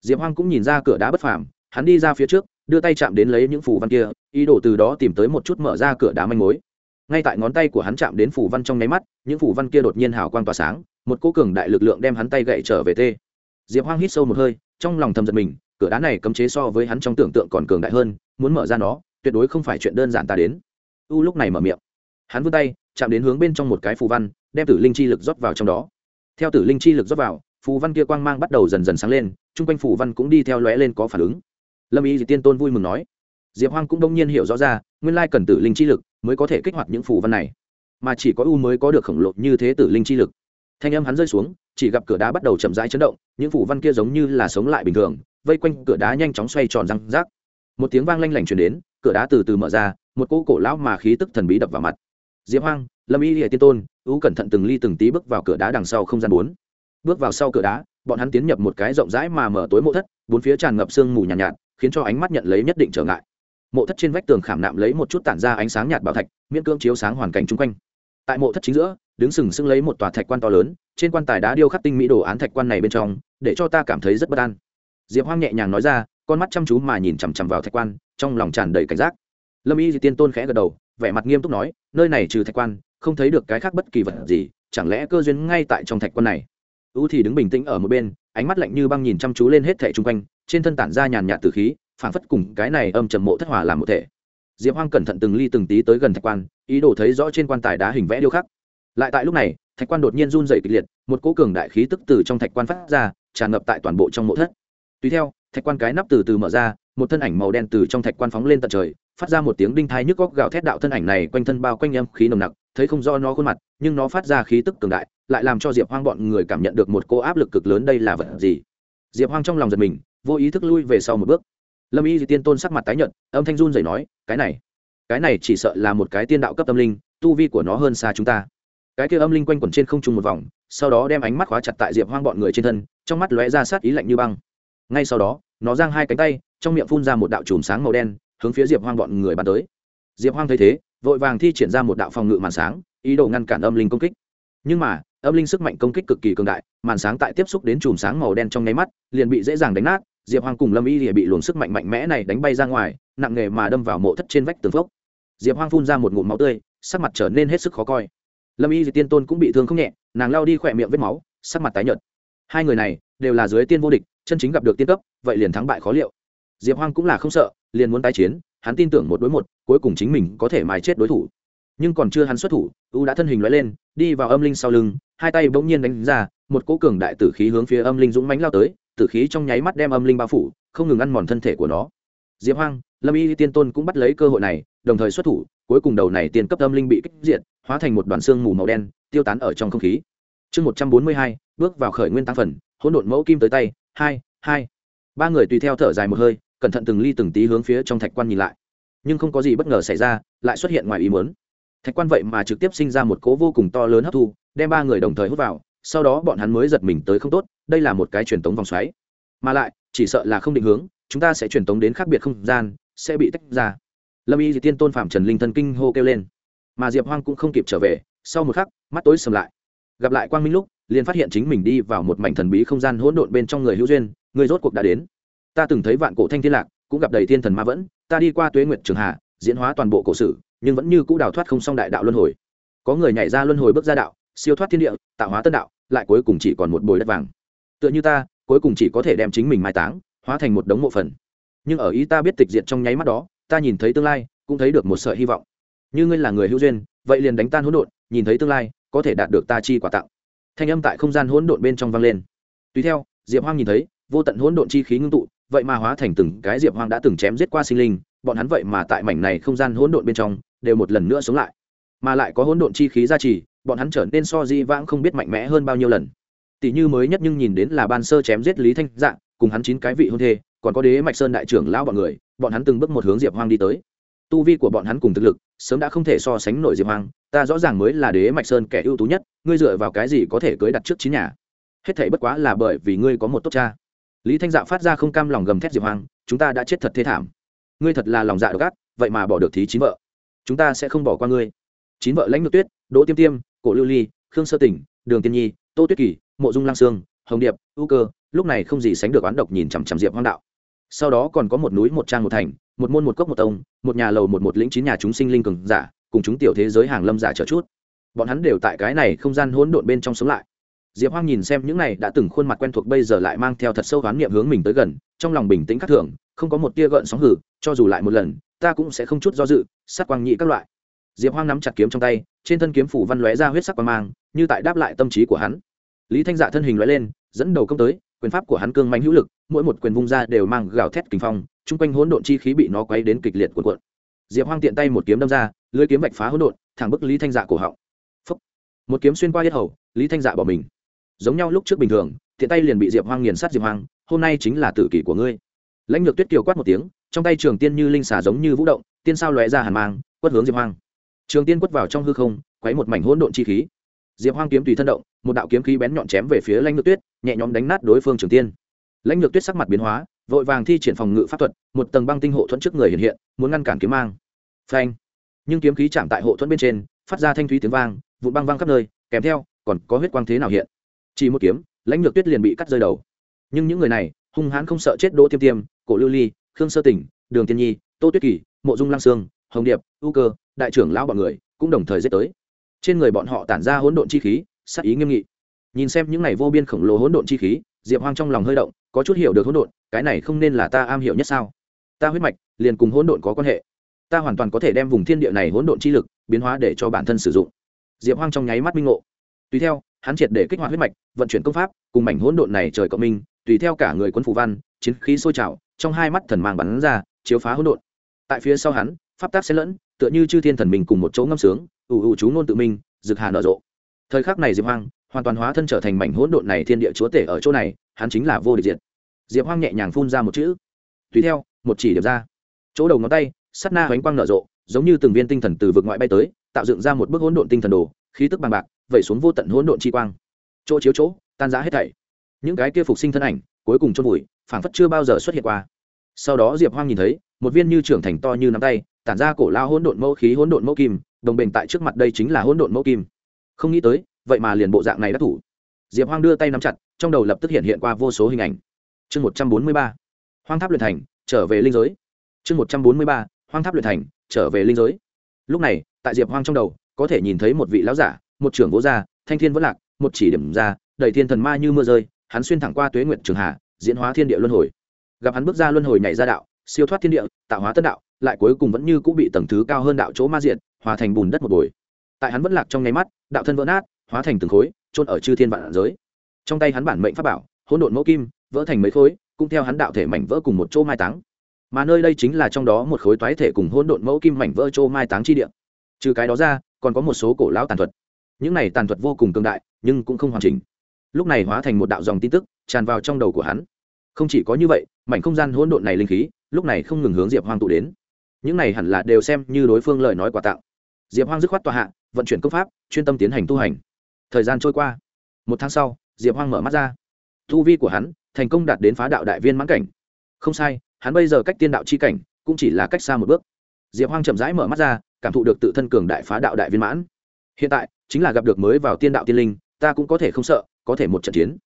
Speaker 1: Diệp hoang cũng nhìn ra cửa đá bất phàm, hắn đi ra phía trước, đưa tay chạm đến lấy những phù văn kia, ý đồ từ đó tìm tới một chút mở ra cửa đá manh mối ngay tại ngón tay của hắn chạm đến phủ văn trong nháy mắt, những phủ văn kia đột nhiên hào quang tỏa sáng, một cô cường đại lực lượng đem hắn tay gậy trở về tê. Diệp hoang hít sâu một hơi, trong lòng thầm giật mình, cửa đá này cấm chế so với hắn trong tưởng tượng còn cường đại hơn, muốn mở ra nó, tuyệt đối không phải chuyện đơn giản ta đến. U lúc này mở miệng. Hắn vươn tay, chạm đến hướng bên trong một cái phù văn, đem tử linh chi lực rót vào trong đó. Theo tử linh chi lực rót vào, phù văn kia quang mang bắt đầu dần dần sáng lên, chung quanh phù văn cũng đi theo lóe lên có phản ứng. Lâm y dị tiên tôn vui mừng nói. Diệp hoang cũng đông nhiên hiểu rõ ra, nguyên lai cần tử linh chi lực mới có thể kích hoạt những phù văn này. Mà chỉ có u mới có được khổng lồ như thế tử linh chi lực. Thanh âm hắn rơi xuống chỉ gặp cửa đá bắt đầu chậm rãi chấn động những phủ văn kia giống như là sống lại bình thường vây quanh cửa đá nhanh chóng xoay tròn răng rác. Một tiếng vang lanh lảnh chuyển đến cửa đá từ từ mở ra một cỗ cổ lão mà khí tức thần bí đập vào mặt. Diệp hoang lâm y hệ tiên tôn ú cẩn thận từng ly từng tí bước vào cửa đá đằng sau không gian bốn. Bước vào sau cửa đá bọn hắn tiến nhập một cái rộng rãi mà mở tối mộ thất bốn phía tràn ngập sương mù nhàn nhạt, nhạt khiến cho ánh mắt nhận lấy nhất định trở ngại mộ thất trên vách tường khảm nạm lấy một chút tản ra ánh sáng nhạt bảo thạch, miễn cưỡng chiếu sáng hoàn cảnh chung quanh. Tại mộ thất chính giữa, đứng sừng sững lấy một tòa thạch quan to lớn, trên quan tài đá điêu khắc tinh mỹ đồ án thạch quan này bên trong, để cho ta cảm thấy rất bất an. Diệp hoang nhẹ nhàng nói ra, con mắt chăm chú mà nhìn chằm chằm vào thạch quan, trong lòng tràn đầy cảnh giác. Lâm y di tiên tôn khẽ gật đầu, vẻ mặt nghiêm túc nói, nơi này trừ thạch quan, không thấy được cái khác bất kỳ vật gì, chẳng lẽ cơ duyên ngay tại trong thạch quan này? U thì đứng bình tĩnh ở một bên, ánh mắt lạnh như băng nhìn chăm chú lên hết thẻ chung quanh, trên thân tản ra nhàn nhạt từ khí phảng phất cùng cái này âm trầm mộ thất hòa làm một thể. Diệp hoang cẩn thận từng ly từng tí tới gần thạch quan, ý đồ thấy rõ trên quan tài đá hình vẽ điêu khắc. Lại tại lúc này, thạch quan đột nhiên run dày kịch liệt, một cỗ cường đại khí tức từ trong thạch quan phát ra, tràn ngập tại toàn bộ trong mộ thất. Tùy theo, thạch quan cái nắp từ từ mở ra, một thân ảnh màu đen từ trong thạch quan phóng lên tận trời, phát ra một tiếng đinh thai nhức góc gào thét đạo thân ảnh này quanh thân bao quanh em khí nồng nặc, thấy không do nó khuôn mặt, nhưng nó phát ra khí tức cường đại, lại làm cho diệp hoang bọn người cảm nhận được một cô áp lực cực lớn đây là vật gì. Diệp hoang trong lòng giật mình, vô ý thức lui về sau một bước lâm y di tiên tôn sắc mặt tái nhợt, âm thanh run rẩy nói, cái này cái này chỉ sợ là một cái tiên đạo cấp tâm linh, tu vi của nó hơn xa chúng ta. Cái kia âm linh quanh quẩn trên không trung một vòng, sau đó đem ánh mắt khóa chặt tại diệp hoang bọn người trên thân, trong mắt lóe ra sát ý lạnh như băng. Ngay sau đó, nó giang hai cánh tay, trong miệng phun ra một đạo chùm sáng màu đen, hướng phía diệp hoang bọn người bắn tới. Diệp hoang thấy thế, vội vàng thi triển ra một đạo phòng ngự màn sáng, ý đồ ngăn cản âm linh công kích. Nhưng mà, âm linh sức mạnh công kích cực kỳ cường đại, màn sáng tại tiếp xúc đến chùm sáng màu đen trong nháy mắt, liền bị dễ dàng đánh nát diệp hoang cùng lâm y thì bị luồng sức mạnh mạnh mẽ này đánh bay ra ngoài, nặng nề mà đâm vào mộ thất trên vách tường phốc. Diệp hoang phun ra một ngụm máu tươi, sắc mặt trở nên hết sức khó coi. Lâm y thì tiên tôn cũng bị thương không nhẹ, nàng lao đi khỏe miệng vết máu, sắc mặt tái nhợt. Hai người này đều là dưới tiên vô địch, chân chính gặp được tiên cấp, vậy liền thắng bại khó liệu. Diệp hoang cũng là không sợ, liền muốn tái chiến, hắn tin tưởng một đối một, cuối cùng chính mình có thể mài chết đối thủ. Nhưng còn chưa hắn xuất thủ, u đã thân hình loại lên, đi vào âm linh sau lưng, hai tay bỗng nhiên đánh ra, một cỗ cường đại tử khí hướng phía âm linh dũng mánh lao tới tử khí trong nháy mắt đem âm linh bao phủ, không ngừng ăn mòn thân thể của nó. Diệp hoang, lâm y tiên tôn cũng bắt lấy cơ hội này, đồng thời xuất thủ, cuối cùng đầu này tiền cấp âm linh bị kích diện hóa thành một đoàn xương mù màu đen, tiêu tán ở trong không khí. Chương một trăm bốn mươi hai, bước vào khởi nguyên tăng phần, hỗn độn mẫu kim tới tay, hai hai. Ba người tùy theo thở dài một hơi, cẩn thận từng ly từng tí hướng phía trong thạch quan nhìn lại. Nhưng không có gì bất ngờ xảy ra, lại xuất hiện ngoài ý muốn. Thạch quan vậy mà trực tiếp sinh ra một cố vô cùng to lớn hấp thu, đem ba người đồng thời hút vào, sau đó bọn hắn mới giật mình tới không tốt đây là một cái truyền tống vòng xoáy. Mà lại, chỉ sợ là không định hướng, chúng ta sẽ truyền tống đến khác biệt không gian, sẽ bị tách ra. Lâm y tiên tôn phạm trần linh thân kinh hô kêu lên. Mà diệp hoang cũng không kịp trở về, sau một khắc, mắt tối sầm lại. Gặp lại quang minh lúc, liền phát hiện chính mình đi vào một mảnh thần bí không gian hỗn độn bên trong người hữu duyên, người rốt cuộc đã đến. Ta từng thấy vạn cổ thanh thiên lạc, cũng gặp đầy thiên thần ma vẫn, ta đi qua tuế nguyệt trường hạ diễn hóa toàn bộ cổ sử, nhưng vẫn như cũ đào thoát không xong đại đạo luân hồi. Có người nhảy ra luân hồi bước ra đạo, siêu thoát thiên địa, tạo hóa tân đạo, lại cuối cùng chỉ còn một bồi đất vàng tựa như ta, cuối cùng chỉ có thể đem chính mình mai táng, hóa thành một đống mộ phần. Nhưng ở ý ta biết tịch diệt trong nháy mắt đó, ta nhìn thấy tương lai, cũng thấy được một sợi hy vọng. Như ngươi là người hữu duyên, vậy liền đánh tan hỗn độn, nhìn thấy tương lai, có thể đạt được ta chi quả tặng. Thanh âm tại không gian hỗn độn bên trong vang lên. Tùy theo, diệp hoang nhìn thấy, vô tận hỗn độn chi khí ngưng tụ, vậy mà hóa thành từng cái diệp hoang đã từng chém giết qua sinh linh, bọn hắn vậy mà tại mảnh này không gian hỗn độn bên trong, đều một lần nữa sống lại. Mà lại có hỗn độn chi khí gia trì, bọn hắn trở nên so di vãng không biết mạnh mẽ hơn bao nhiêu lần tỷ như mới nhất nhưng nhìn đến là ban sơ chém giết lý thanh dạng, cùng hắn chín cái vị hôn thê, còn có đế mạch sơn đại trưởng lão bọn người, bọn hắn từng bước một hướng diệp hoang đi tới. Tu vi của bọn hắn cùng thực lực, sớm đã không thể so sánh nổi diệp hoang, ta rõ ràng mới là đế mạch sơn kẻ ưu tú nhất, ngươi dựa vào cái gì có thể cưới đặt trước chín nhà? Hết thảy bất quá là bởi vì ngươi có một tốt cha. Lý thanh dạ phát ra không cam lòng gầm thét diệp hoang, chúng ta đã chết thật thế thảm. Ngươi thật là lòng dạ độc ác, vậy mà bỏ được thí chín vợ. Chúng ta sẽ không bỏ qua ngươi. Chín vợ lãnh ngược tuyết, đỗ tiêm tiêm, cổ lưu ly, khương sơ tỉnh, đường tiên nhi, tô tuyết kỳ mộ dung lang sương, hồng điệp, ưu cơ, lúc này không gì sánh được oán độc nhìn chằm chằm diệp hoang đạo. Sau đó còn có một núi, một trang, một thành, một môn, một cốc, một tông, một nhà lầu, một một lĩnh chín nhà chúng sinh linh cường giả, cùng chúng tiểu thế giới hàng lâm giả trở chút. Bọn hắn đều tại cái này không gian hỗn độn bên trong sống lại. Diệp hoang nhìn xem những này đã từng khuôn mặt quen thuộc bây giờ lại mang theo thật sâu hoán niệm hướng mình tới gần, trong lòng bình tĩnh khắc thường, không có một tia gợn sóng hử, cho dù lại một lần, ta cũng sẽ không chút do dự, sát quang nhị các loại. Diệp hoang nắm chặt kiếm trong tay, trên thân kiếm phủ văn lóe ra huyết sắc quang mang, như tại đáp lại tâm trí của hắn lý thanh dạ thân hình loại lên, dẫn đầu công tới, quyền pháp của hắn cương mạnh hữu lực, mỗi một quyền vung ra đều mang gào thét kinh phong, chung quanh hỗn độn chi khí bị nó quấy đến kịch liệt cuộn cuộn. Diệp hoang tiện tay một kiếm đâm ra, lưới kiếm vạch phá hỗn độn, thẳng bức lý thanh dạ cổ họng. Phúc. một kiếm xuyên qua yết hầu, lý thanh dạ bỏ mình. Giống nhau lúc trước bình thường, tiện tay liền bị diệp hoang nghiền sát diệp hoang, hôm nay chính là tử kỷ của ngươi. Lãnh lược tuyết kiều quát một tiếng, trong tay trường tiên như linh xà giống như vũ động, tiên sao lóe ra hàn mang, quất hướng diệp hoang. Trường tiên quất vào trong hư không, quấy một mảnh hỗn độn chi khí diệp hoang kiếm tùy thân động, một đạo kiếm khí bén nhọn chém về phía lãnh Nhược tuyết, nhẹ nhõm đánh nát đối phương trường tiên. Lãnh Nhược tuyết sắc mặt biến hóa, vội vàng thi triển phòng ngự pháp thuật, một tầng băng tinh hộ thuẫn trước người hiện hiện, muốn ngăn cản kiếm mang. Phanh! Nhưng kiếm khí chạm tại hộ thuẫn bên trên, phát ra thanh thúy tiếng vang, vụn băng văng khắp nơi, kèm theo, còn có huyết quang thế nào hiện? Chỉ một kiếm, lãnh Nhược tuyết liền bị cắt rơi đầu. Nhưng những người này, hung hãn không sợ chết đỗ tiêm tiêm, cổ lưu ly, khương sơ tỉnh, đường tiên nhi, tô tuyết kỳ, mộ dung lang sương, hồng điệp U cơ, đại trưởng lão bọn người cũng đồng thời giết tới trên người bọn họ tản ra hỗn độn chi khí sắc ý nghiêm nghị. Nhìn xem những này vô biên khổng lồ hỗn độn chi khí, diệp hoang trong lòng hơi động, có chút hiểu được hỗn độn, cái này không nên là ta am hiểu nhất sao? Ta huyết mạch, liền cùng hỗn độn có quan hệ. Ta hoàn toàn có thể đem vùng thiên địa này hỗn độn chi lực biến hóa để cho bản thân sử dụng. Diệp hoang trong nháy mắt minh ngộ. Tùy theo, hắn triệt để kích hoạt huyết mạch, vận chuyển công pháp, cùng mảnh hỗn độn này trời cộng minh, tùy theo cả người quân phủ văn, chiến khí sôi trào, trong hai mắt thần mang bắn ra, chiếu phá hỗn độn. Tại phía sau hắn, pháp tác xen lẫn tựa như chư thiên thần mình cùng một chỗ ngâm sướng, ủ ủ chú ngôn tự minh rực hà nở rộ. Thời khắc này diệp hoang hoàn toàn hóa thân trở thành mảnh hỗn độn này thiên địa chúa tể ở chỗ này, hắn chính là vô địch diệt. Diệp hoang nhẹ nhàng phun ra một chữ. Tùy theo, một chỉ điểm ra. Chỗ đầu ngón tay sắt na hoánh quang nở rộ, giống như từng viên tinh thần từ vực ngoại bay tới, tạo dựng ra một bức hỗn độn tinh thần đồ, khí tức bằng bạc, vẩy xuống vô tận hỗn độn chi quang. Chỗ chiếu chỗ, tan rã hết thảy. Những cái kia phục sinh thân ảnh, cuối cùng chôn vùi, phảng phất chưa bao giờ xuất hiện qua. Sau đó diệp hoang nhìn thấy, một viên như trưởng thành to như nắm tay tản ra cổ lao hỗn độn mẫu khí, hỗn độn mẫu kim, đồng bình tại trước mặt đây chính là hỗn độn mẫu kim. Không nghĩ tới, vậy mà liền bộ dạng này đã thủ. Diệp hoang đưa tay nắm chặt, trong đầu lập tức hiện hiện qua vô số hình ảnh. Chương một trăm bốn mươi ba, hoang tháp luyện thành, trở về linh giới. Chương một trăm bốn mươi ba, hoang tháp luyện thành, trở về linh giới. Lúc này, tại diệp hoang trong đầu, có thể nhìn thấy một vị lão giả, một trưởng vỗ gia, thanh thiên vẫn lạc, một chỉ điểm ra, đầy thiên thần ma như mưa rơi, hắn xuyên thẳng qua tuế nguyện trường hà, diễn hóa thiên địa luân hồi. Gặp hắn bước ra luân hồi nhảy ra đạo, siêu thoát thiên địa, tạo hóa tân đạo lại cuối cùng vẫn như cũng bị tầng thứ cao hơn đạo chỗ ma diện hòa thành bùn đất một bồi. Tại hắn vẫn lạc trong nháy mắt, đạo thân vỡ nát, hóa thành từng khối trôn ở chư thiên vạn giới. Trong tay hắn bản mệnh pháp bảo, hỗn độn mẫu kim, vỡ thành mấy khối, cũng theo hắn đạo thể mảnh vỡ cùng một chỗ mai táng. Mà nơi đây chính là trong đó một khối toái thể cùng hỗn độn mẫu kim mảnh vỡ chỗ mai táng chi địa. Trừ cái đó ra, còn có một số cổ lão tàn thuật. Những này tàn thuật vô cùng cường đại, nhưng cũng không hoàn chỉnh. Lúc này hóa thành một đạo dòng tin tức, tràn vào trong đầu của hắn. Không chỉ có như vậy, mảnh không gian hỗn độn này linh khí, lúc này không ngừng hướng diệp hoang tụ đến những này hẳn là đều xem như đối phương lời nói quà tặng diệp hoang dứt khoát tòa hạ, vận chuyển công pháp, chuyên tâm tiến hành tu hành. Thời gian trôi qua. Một tháng sau, diệp hoang mở mắt ra. Tu vi của hắn thành công đạt đến phá đạo đại viên mãn cảnh. Không sai, hắn bây giờ cách tiên đạo c h i cảnh cũng chỉ là cách xa một bước. Diệp hoang chậm rãi mở mắt ra, cảm thụ được tự thân cường đại phá đạo đại viên mãn. Hiện tại, chính là gặp được mới vào tiên đạo tiên linh, ta cũng có thể không sợ, có thể một trận chiến.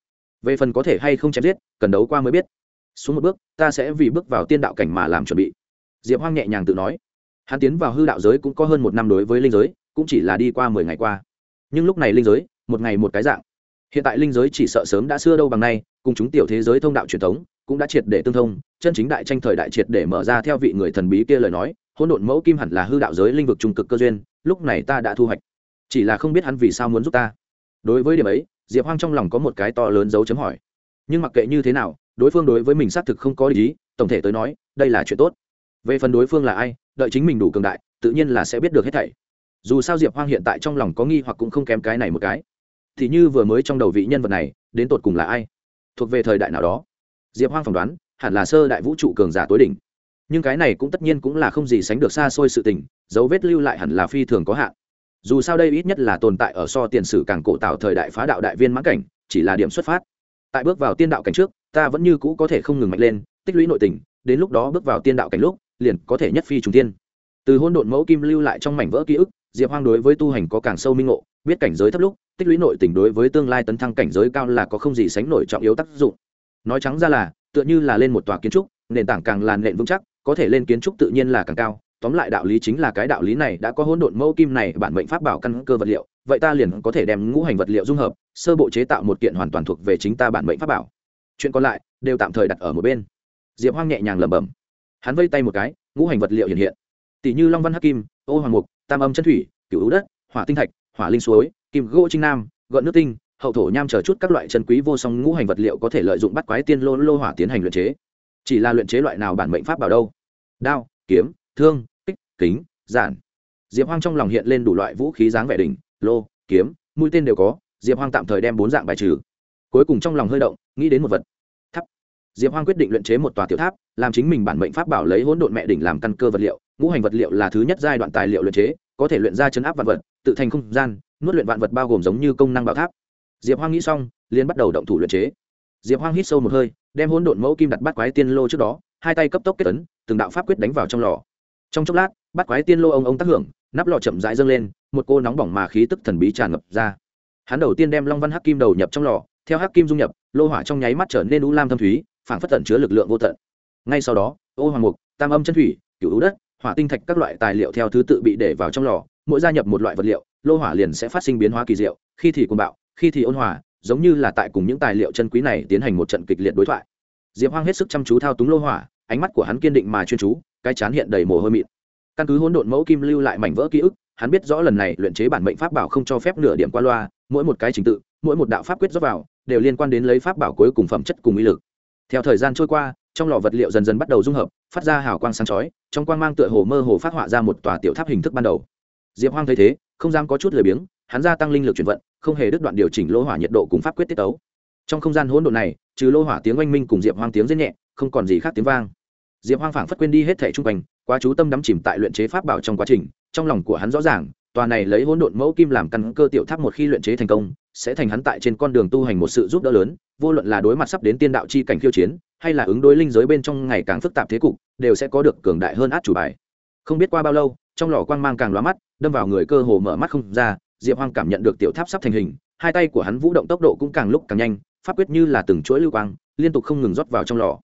Speaker 1: Về phần có thể hay không chém giết, cần đấu qua mới biết. Xuống một bước, ta sẽ vì bước vào tiên đạo cảnh mà làm chuẩn bị diệp hoang nhẹ nhàng tự nói. Hắn tiến vào hư đạo giới cũng có hơn một năm đối với linh giới, cũng chỉ là đi qua mười ngày qua. Nhưng lúc này linh giới, một ngày một cái dạng. Hiện tại linh giới chỉ sợ sớm đã xưa đâu bằng nay, cùng chúng tiểu thế giới thông đạo truyền thống, cũng đã triệt để tương thông, chân chính đại tranh thời đại triệt để mở ra theo vị người thần bí kia lời nói, hỗn độn mẫu kim hẳn là hư đạo giới linh vực trung cực cơ duyên, lúc này ta đã thu hoạch. Chỉ là không biết hắn vì sao muốn giúp ta. Đối với điểm ấy, diệp hoang trong lòng có một cái to lớn dấu chấm hỏi. Nhưng mặc kệ như thế nào, đối phương đối với mình xác thực không có lý tổng thể tới nói, đây là chuyện tốt về phần đối phương là ai, đợi chính mình đủ cường đại, tự nhiên là sẽ biết được hết thảy. Dù sao diệp hoang hiện tại trong lòng có nghi hoặc cũng không kém cái này một cái. Thì như vừa mới trong đầu vị nhân vật này, đến tột cùng là ai? Thuộc về thời đại nào đó? Diệp hoang phỏng đoán, hẳn là sơ đại vũ trụ cường giả tối đỉnh. Nhưng cái này cũng tất nhiên cũng là không gì sánh được xa xôi sự tình, dấu vết lưu lại hẳn là phi thường có hạn. Dù sao đây ít nhất là tồn tại ở so tiền sử càng cổ tạo thời đại phá đạo đại viên mãn cảnh, chỉ là điểm xuất phát. Tại bước vào tiên đạo cảnh trước, ta vẫn như cũ có thể không ngừng mạnh lên, tích lũy nội tình, đến lúc đó bước vào tiên đạo cảnh lúc liền có thể nhất phi trùng tiên từ hôn độn mẫu kim lưu lại trong mảnh vỡ ký ức, diệp hoang đối với tu hành có càng sâu minh ngộ, biết cảnh giới thấp lúc, tích lũy nội tình đối với tương lai tấn thăng cảnh giới cao là có không gì sánh nổi trọng yếu tác dụng. Nói trắng ra là, tựa như là lên một tòa kiến trúc, nền tảng càng là nền vững chắc, có thể lên kiến trúc tự nhiên là càng cao. Tóm lại đạo lý chính là cái đạo lý này đã có hỗn độn mẫu kim này bản mệnh pháp bảo căn cơ vật liệu, vậy ta liền có thể đem ngũ hành vật liệu dung hợp, sơ bộ chế tạo một kiện hoàn toàn thuộc về chính ta bản mệnh pháp bảo. Chuyện còn lại đều tạm thời đặt ở một bên. Diệp hoang nhẹ nhàng lẩm bẩm hắn vây tay một cái, ngũ hành vật liệu hiện hiện. Tỷ như long văn hắc kim, ô hoàng mục, tam âm chân thủy, cửu ưu đất, hỏa tinh thạch, hỏa linh suối, kim gỗ trinh nam, gợn nước tinh, hậu thổ nham chờ chút các loại chân quý vô song ngũ hành vật liệu có thể lợi dụng bắt quái tiên lô lô hỏa tiến hành luyện chế. Chỉ là luyện chế loại nào bản mệnh pháp bảo đâu? Đao, kiếm, thương, kích, kính, giản. Diệp hoang trong lòng hiện lên đủ loại vũ khí dáng vẻ đỉnh, lô, kiếm, mũi tên đều có, diệp hoang tạm thời đem bốn dạng bài trừ. Cuối cùng trong lòng hơi động, nghĩ đến một vật diệp hoang quyết định luyện chế một tòa tiểu tháp, làm chính mình bản mệnh pháp bảo lấy hỗn độn mẹ đỉnh làm căn cơ vật liệu. Ngũ hành vật liệu là thứ nhất giai đoạn tài liệu luyện chế, có thể luyện ra chấn áp vạn vật, tự thành không gian, nuốt luyện vạn vật bao gồm giống như công năng bảo tháp. Diệp hoang nghĩ xong, liền bắt đầu động thủ luyện chế. Diệp hoang hít sâu một hơi, đem hỗn độn mẫu kim đặt bắt quái tiên lô trước đó, hai tay cấp tốc kết tấn từng đạo pháp quyết đánh vào trong lò. Trong chốc lát bắt quái tiên lô ông ông tác hưởng, nắp lò chậm rãi dâng lên, một cô nóng bỏng mà khí tức thần bí tràn ngập ra. Hắn đầu tiên đem long văn hắc kim đầu nhập trong lò, theo hắc kim dung nhập, lô hỏa trong nháy mắt trở nên u lam thâm thúy phảng phất tận chứa lực lượng vô tận. Ngay sau đó, ô hoàng mục, tam âm chân thủy, cửu ưu đất, hỏa tinh thạch các loại tài liệu theo thứ tự bị để vào trong lò, mỗi gia nhập một loại vật liệu, lô hỏa liền sẽ phát sinh biến hóa kỳ diệu, khi thì cuồng bạo, khi thì ôn hòa, giống như là tại cùng những tài liệu chân quý này tiến hành một trận kịch liệt đối thoại. Diệp hoang hết sức chăm chú thao túng lô hỏa, ánh mắt của hắn kiên định mà chuyên chú, cái chán hiện đầy mồ hôi mịn. Căn cứ hỗn độn mẫu kim lưu lại mảnh vỡ ký ức, hắn biết rõ lần này luyện chế bản mệnh pháp bảo không cho phép nửa điểm qua loa, mỗi một cái trình tự, mỗi một đạo pháp quyết rót vào, đều liên quan đến lấy pháp bảo cuối cùng phẩm chất cùng uy lực theo thời gian trôi qua, trong lò vật liệu dần dần bắt đầu dung hợp, phát ra hào quang sáng chói, trong quang mang tựa hồ mơ hồ phát họa ra một tòa tiểu tháp hình thức ban đầu. Diệp hoang thấy thế, không dám có chút lười biếng, hắn gia tăng linh lực chuyển vận, không hề đứt đoạn điều chỉnh lô hỏa nhiệt độ cùng pháp quyết tiết tấu. Trong không gian hỗn độn này, trừ lô hỏa tiếng oanh minh cùng diệp hoang tiếng rất nhẹ, không còn gì khác tiếng vang. Diệp hoang phảng phất quên đi hết thẻ chung quanh, quá chú tâm đắm chìm tại luyện chế pháp bảo trong quá trình, trong lòng của hắn rõ ràng, tòa này lấy hỗn độn mẫu kim làm căn cơ tiểu tháp một khi luyện chế thành công sẽ thành hắn tại trên con đường tu hành một sự giúp đỡ lớn, vô luận là đối mặt sắp đến tiên đạo chi cảnh khiêu chiến, hay là ứng đối linh giới bên trong ngày càng phức tạp thế cục, đều sẽ có được cường đại hơn át chủ bài. Không biết qua bao lâu, trong lò quang mang càng lóa mắt, đâm vào người cơ hồ mở mắt không ra, diệp hoang cảm nhận được tiểu tháp sắp thành hình, hai tay của hắn vũ động tốc độ cũng càng lúc càng nhanh, pháp quyết như là từng chuỗi lưu quang, liên tục không ngừng rót vào trong lò.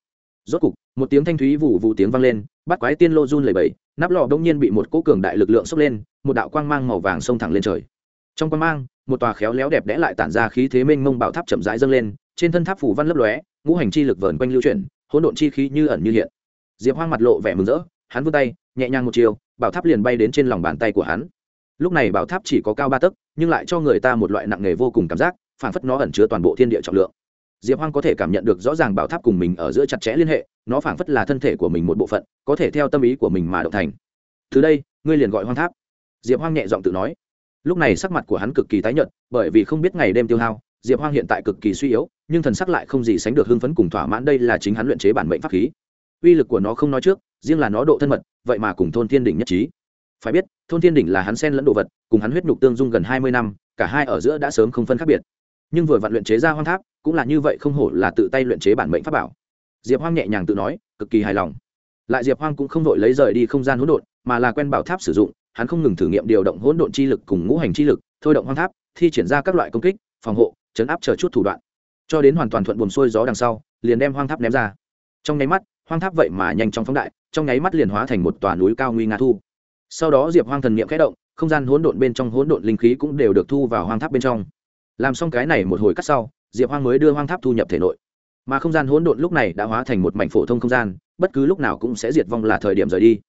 Speaker 1: Rốt cục, một tiếng thanh thúy vụ vụ tiếng vang lên, bắt quái tiên lô run lẩy bẩy, nắp lò đông nhiên bị một cỗ cường đại lực lượng xốc lên, một đạo quang mang màu vàng xông thẳng lên trời. Trong quang mang một tòa khéo léo đẹp đẽ lại tản ra khí thế mênh mông bảo tháp chậm rãi dâng lên, trên thân tháp phủ văn lấp lóe, ngũ hành chi lực vờn quanh lưu chuyển, hỗn độn chi khí như ẩn như hiện. Diệp hoang mặt lộ vẻ mừng rỡ, hắn vươn tay, nhẹ nhàng một chiều, bảo tháp liền bay đến trên lòng bàn tay của hắn. Lúc này bảo tháp chỉ có cao ba tấc, nhưng lại cho người ta một loại nặng nề vô cùng cảm giác phản phất nó ẩn chứa toàn bộ thiên địa trọng lượng. Diệp hoang có thể cảm nhận được rõ ràng bảo tháp cùng mình ở giữa chặt chẽ liên hệ, nó phản phất là thân thể của mình một bộ phận, có thể theo tâm ý của mình mà động thành. Từ đây, ngươi liền gọi hoang tháp. Diệp hoang nhẹ giọng tự nói lúc này sắc mặt của hắn cực kỳ tái nhợt, bởi vì không biết ngày đêm tiêu hao, diệp hoang hiện tại cực kỳ suy yếu, nhưng thần sắc lại không gì sánh được hưng phấn cùng thỏa mãn đây là chính hắn luyện chế bản mệnh pháp khí. Uy lực của nó không nói trước, riêng là nó độ thân mật, vậy mà cùng thôn thiên đỉnh nhất trí. Phải biết, thôn thiên đỉnh là hắn sen lẫn đồ vật, cùng hắn huyết nhục tương dung gần hai mươi năm, cả hai ở giữa đã sớm không phân khác biệt. Nhưng vừa vặn luyện chế ra hoang tháp, cũng là như vậy không hổ là tự tay luyện chế bản mệnh pháp bảo. Diệp hoang nhẹ nhàng tự nói, cực kỳ hài lòng. Lại diệp hoang cũng không vội lấy rời đi không gian hỗn độn, mà là quen bảo tháp sử dụng hắn không ngừng thử nghiệm điều động hỗn độn chi lực cùng ngũ hành chi lực, thôi động hoang tháp, thi triển ra các loại công kích, phòng hộ, chấn áp chờ chút thủ đoạn. Cho đến hoàn toàn thuận buồm xuôi gió đằng sau, liền đem hoang tháp ném ra. Trong nháy mắt, hoang tháp vậy mà nhanh chóng phóng đại, trong nháy mắt liền hóa thành một tòa núi cao nguy nga thu. Sau đó diệp hoang thần niệm khẽ động, không gian hỗn độn bên trong hỗn độn linh khí cũng đều được thu vào hoang tháp bên trong. Làm xong cái này một hồi cắt sau, diệp hoang mới đưa hoang tháp thu nhập thể nội. Mà không gian hỗn độn lúc này đã hóa thành một mảnh phổ thông không gian, bất cứ lúc nào cũng sẽ diệt vong là thời điểm rời đi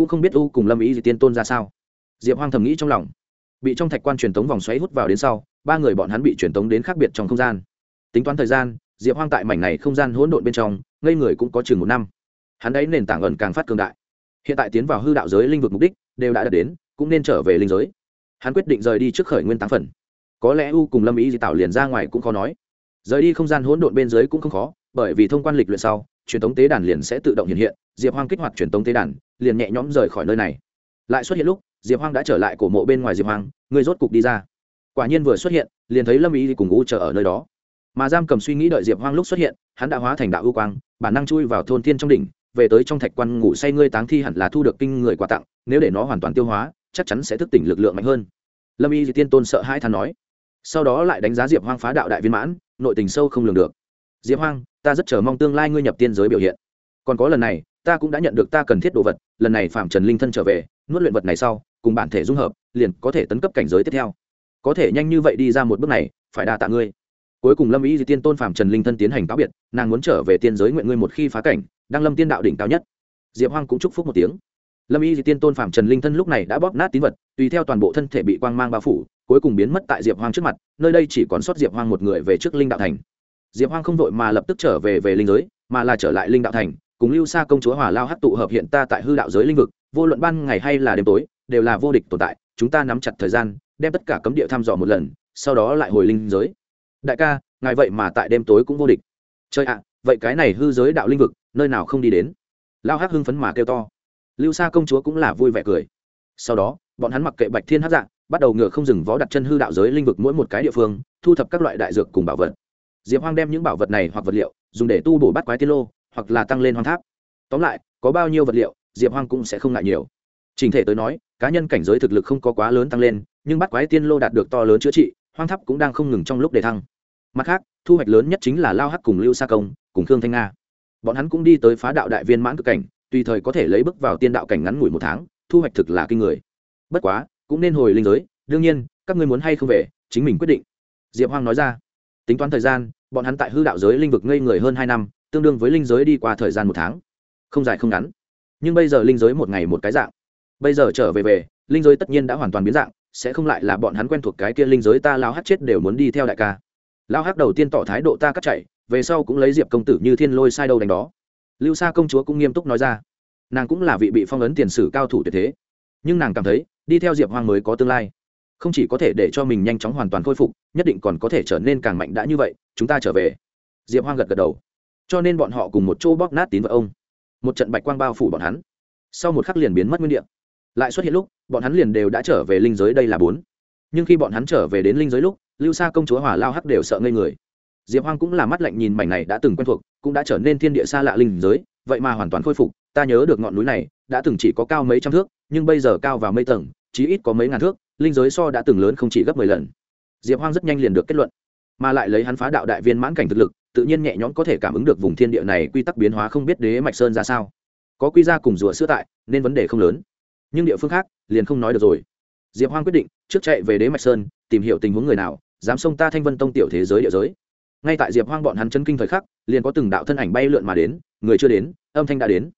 Speaker 1: cũng không biết u cùng lâm ý gì tiên tôn ra sao. Diệp hoang thầm nghĩ trong lòng. Bị trong thạch quan truyền tống vòng xoáy hút vào đến sau, ba người bọn hắn bị truyền tống đến khác biệt trong không gian. Tính toán thời gian, diệp hoang tại mảnh này không gian hỗn độn bên trong, ngây người cũng có chừng một năm. Hắn đấy nền tảng ẩn càng phát cường đại. Hiện tại tiến vào hư đạo giới linh vực mục đích đều đã đạt đến, cũng nên trở về linh giới. Hắn quyết định rời đi trước khởi nguyên tám phần. Có lẽ u cùng lâm ý gì tạo liền ra ngoài cũng khó nói. Rời đi không gian hỗn độn bên dưới cũng không khó, bởi vì thông quan lịch luyện sau truyền thống tế đàn liền sẽ tự động hiện hiện, diệp hoang kích hoạt truyền thống tế đàn, liền nhẹ nhõm rời khỏi nơi này. Lại xuất hiện lúc, diệp hoang đã trở lại cổ mộ bên ngoài diệp hoang, người rốt cục đi ra. Quả nhiên vừa xuất hiện, liền thấy lâm ý cùng u chờ ở nơi đó. Mà giam cầm suy nghĩ đợi diệp hoang lúc xuất hiện, hắn đã hóa thành đạo ưu quang, bản năng chui vào thôn thiên trong đỉnh, về tới trong thạch quan ngủ say ngươi táng thi hẳn là thu được kinh người quà tặng, nếu để nó hoàn toàn tiêu hóa, chắc chắn sẽ thức tỉnh lực lượng mạnh hơn. Lâm y thì tiên tôn sợ hai thằng nói. Sau đó lại đánh giá diệp hoang phá đạo đại viên mãn, nội tình sâu không lường được diệp hoang, ta rất chờ mong tương lai ngươi nhập tiên giới biểu hiện. Còn có lần này, ta cũng đã nhận được ta cần thiết đồ vật, lần này phạm trần linh thân trở về, nuốt luyện vật này sau, cùng bản thể dung hợp, liền có thể tấn cấp cảnh giới tiếp theo. Có thể nhanh như vậy đi ra một bước này, phải đa tạ ngươi. Cuối cùng lâm ý di tiên tôn phạm trần linh thân tiến hành cáo biệt, nàng muốn trở về tiên giới nguyện ngươi một khi phá cảnh đang lâm tiên đạo đỉnh cao nhất. Diệp hoang cũng chúc phúc một tiếng. Lâm y di tiên tôn phạm trần linh thân lúc này đã bóp nát tín vật, tùy theo toàn bộ thân thể bị quang mang bao phủ, cuối cùng biến mất tại diệp hoang trước mặt, nơi đây chỉ còn sót diệp hoang một người về trước linh đạo thành diệp hoang không vội mà lập tức trở về về linh giới, mà là trở lại linh đạo thành, cùng lưu xa công chúa hòa lao hát tụ hợp hiện ta tại hư đạo giới linh vực, vô luận ban ngày hay là đêm tối, đều là vô địch tồn tại, chúng ta nắm chặt thời gian, đem tất cả cấm địa thăm dò một lần, sau đó lại hồi linh giới. Đại ca, ngài vậy mà tại đêm tối cũng vô địch. Chơi ạ, vậy cái này hư giới đạo linh vực, nơi nào không đi đến? Lao hát hưng phấn mà kêu to. Lưu sa công chúa cũng là vui vẻ cười. Sau đó, bọn hắn mặc kệ bạch thiên hát dạng bắt đầu ngựa không dừng vó đặt chân hư đạo giới linh vực mỗi một cái địa phương, thu thập các loại đại dược cùng bảo vật diệp hoang đem những bảo vật này hoặc vật liệu dùng để tu bổ bắt quái tiên lô, hoặc là tăng lên hoang tháp. Tóm lại, có bao nhiêu vật liệu, diệp hoang cũng sẽ không ngại nhiều. Trình thể tới nói, cá nhân cảnh giới thực lực không có quá lớn tăng lên, nhưng bắt quái tiên lô đạt được to lớn chữa trị, hoang tháp cũng đang không ngừng trong lúc đề thăng. Mặt khác, thu hoạch lớn nhất chính là lao hắc cùng lưu sa công, cùng khương thanh nga. Bọn hắn cũng đi tới phá đạo đại viên mãn cực cảnh, tùy thời có thể lấy bước vào tiên đạo cảnh ngắn ngủi một tháng, thu hoạch thực là kinh người. Bất quá, cũng nên hồi linh giới, đương nhiên, các ngươi muốn hay không về, chính mình quyết định. Diệp hoang nói ra tính toán thời gian, bọn hắn tại hư đạo giới linh vực ngây người hơn hai năm, tương đương với linh giới đi qua thời gian một tháng. Không dài không ngắn. Nhưng bây giờ linh giới một ngày một cái dạng. Bây giờ trở về về, linh giới tất nhiên đã hoàn toàn biến dạng, sẽ không lại là bọn hắn quen thuộc cái kia linh giới ta lao hát chết đều muốn đi theo đại ca. Lao hát đầu tiên tỏ thái độ ta cắt chạy, về sau cũng lấy diệp công tử như thiên lôi sai đâu đánh đó. Lưu sa công chúa cũng nghiêm túc nói ra. Nàng cũng là vị bị phong ấn tiền sử cao thủ tuyệt thế. Nhưng nàng cảm thấy, đi theo diệp hoang mới có tương lai không chỉ có thể để cho mình nhanh chóng hoàn toàn khôi phục, nhất định còn có thể trở nên càng mạnh đã như vậy, chúng ta trở về. Diệp hoang gật gật đầu. Cho nên bọn họ cùng một chỗ bóp nát tín vợ ông. Một trận bạch quang bao phủ bọn hắn. Sau một khắc liền biến mất nguyên địa. Lại xuất hiện lúc, bọn hắn liền đều đã trở về linh giới đây là bốn. Nhưng khi bọn hắn trở về đến linh giới lúc, lưu sa công chúa hỏa lao hắc đều sợ ngây người. Diệp hoang cũng là mắt lạnh nhìn mảnh này đã từng quen thuộc, cũng đã trở nên thiên địa xa lạ linh giới, vậy mà hoàn toàn khôi phục, ta nhớ được ngọn núi này, đã từng chỉ có cao mấy trăm thước, nhưng bây giờ cao vào mấy tầng chí ít có mấy ngàn thước, linh giới so đã từng lớn không chỉ gấp mười lần. Diệp hoang rất nhanh liền được kết luận, mà lại lấy hắn phá đạo đại viên mãn cảnh thực lực, tự nhiên nhẹ nhõm có thể cảm ứng được vùng thiên địa này quy tắc biến hóa không biết đế mạch sơn ra sao. Có quy ra cùng rùa sữa tại, nên vấn đề không lớn. Nhưng địa phương khác, liền không nói được rồi. Diệp hoang quyết định, trước chạy về đế mạch sơn, tìm hiểu tình huống người nào, dám xông ta thanh vân tông tiểu thế giới địa giới. Ngay tại diệp hoang bọn hắn chân kinh thời khắc, liền có từng đạo thân ảnh bay lượn mà đến, người chưa đến, âm thanh đã đến.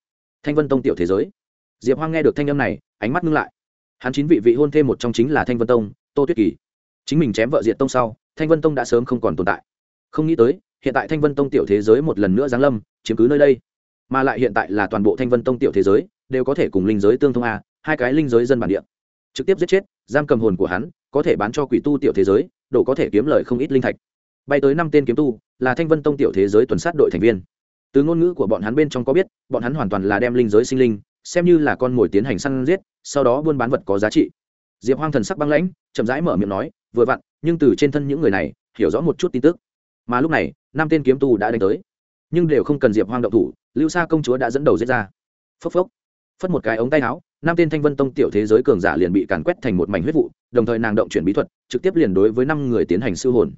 Speaker 1: Thanh vân tông tiểu thế giới. Diệp hoang nghe được thanh âm này, ánh mắt ngưng lại hắn chín vị vị hôn thêm một trong chính là thanh vân tông, tô tuyết kỳ. Chính mình chém vợ diệt tông sau, thanh vân tông đã sớm không còn tồn tại. Không nghĩ tới, hiện tại thanh vân tông tiểu thế giới một lần nữa giáng lâm, chiếm cứ nơi đây. Mà lại hiện tại là toàn bộ thanh vân tông tiểu thế giới, đều có thể cùng linh giới tương thông a, hai cái linh giới dân bản địa. Trực tiếp giết chết, giam cầm hồn của hắn, có thể bán cho quỷ tu tiểu thế giới đổ có thể kiếm lời không ít linh thạch. Bay tới năm tên kiếm tu, là thanh vân tông tiểu thế giới tuần sát đội thành viên. Từ ngôn ngữ của bọn hắn bên trong có biết, bọn hắn hoàn toàn là đem linh giới sinh linh xem như là con mồi tiến hành săn giết, sau đó buôn bán vật có giá trị. Diệp hoang thần sắc băng lãnh, chậm rãi mở miệng nói, vừa vặn, nhưng từ trên thân những người này, hiểu rõ một chút tin tức. Mà lúc này, năm tên kiếm tu đã đánh tới. Nhưng đều không cần diệp hoang động thủ, lưu sa công chúa đã dẫn đầu giết ra. Phốc phốc. Phất một cái ống tay áo, năm tên thanh vân tông tiểu thế giới cường giả liền bị càn quét thành một mảnh huyết vụ, đồng thời nàng động chuyển bí thuật, trực tiếp liền đối với năm người tiến hành siêu hồn.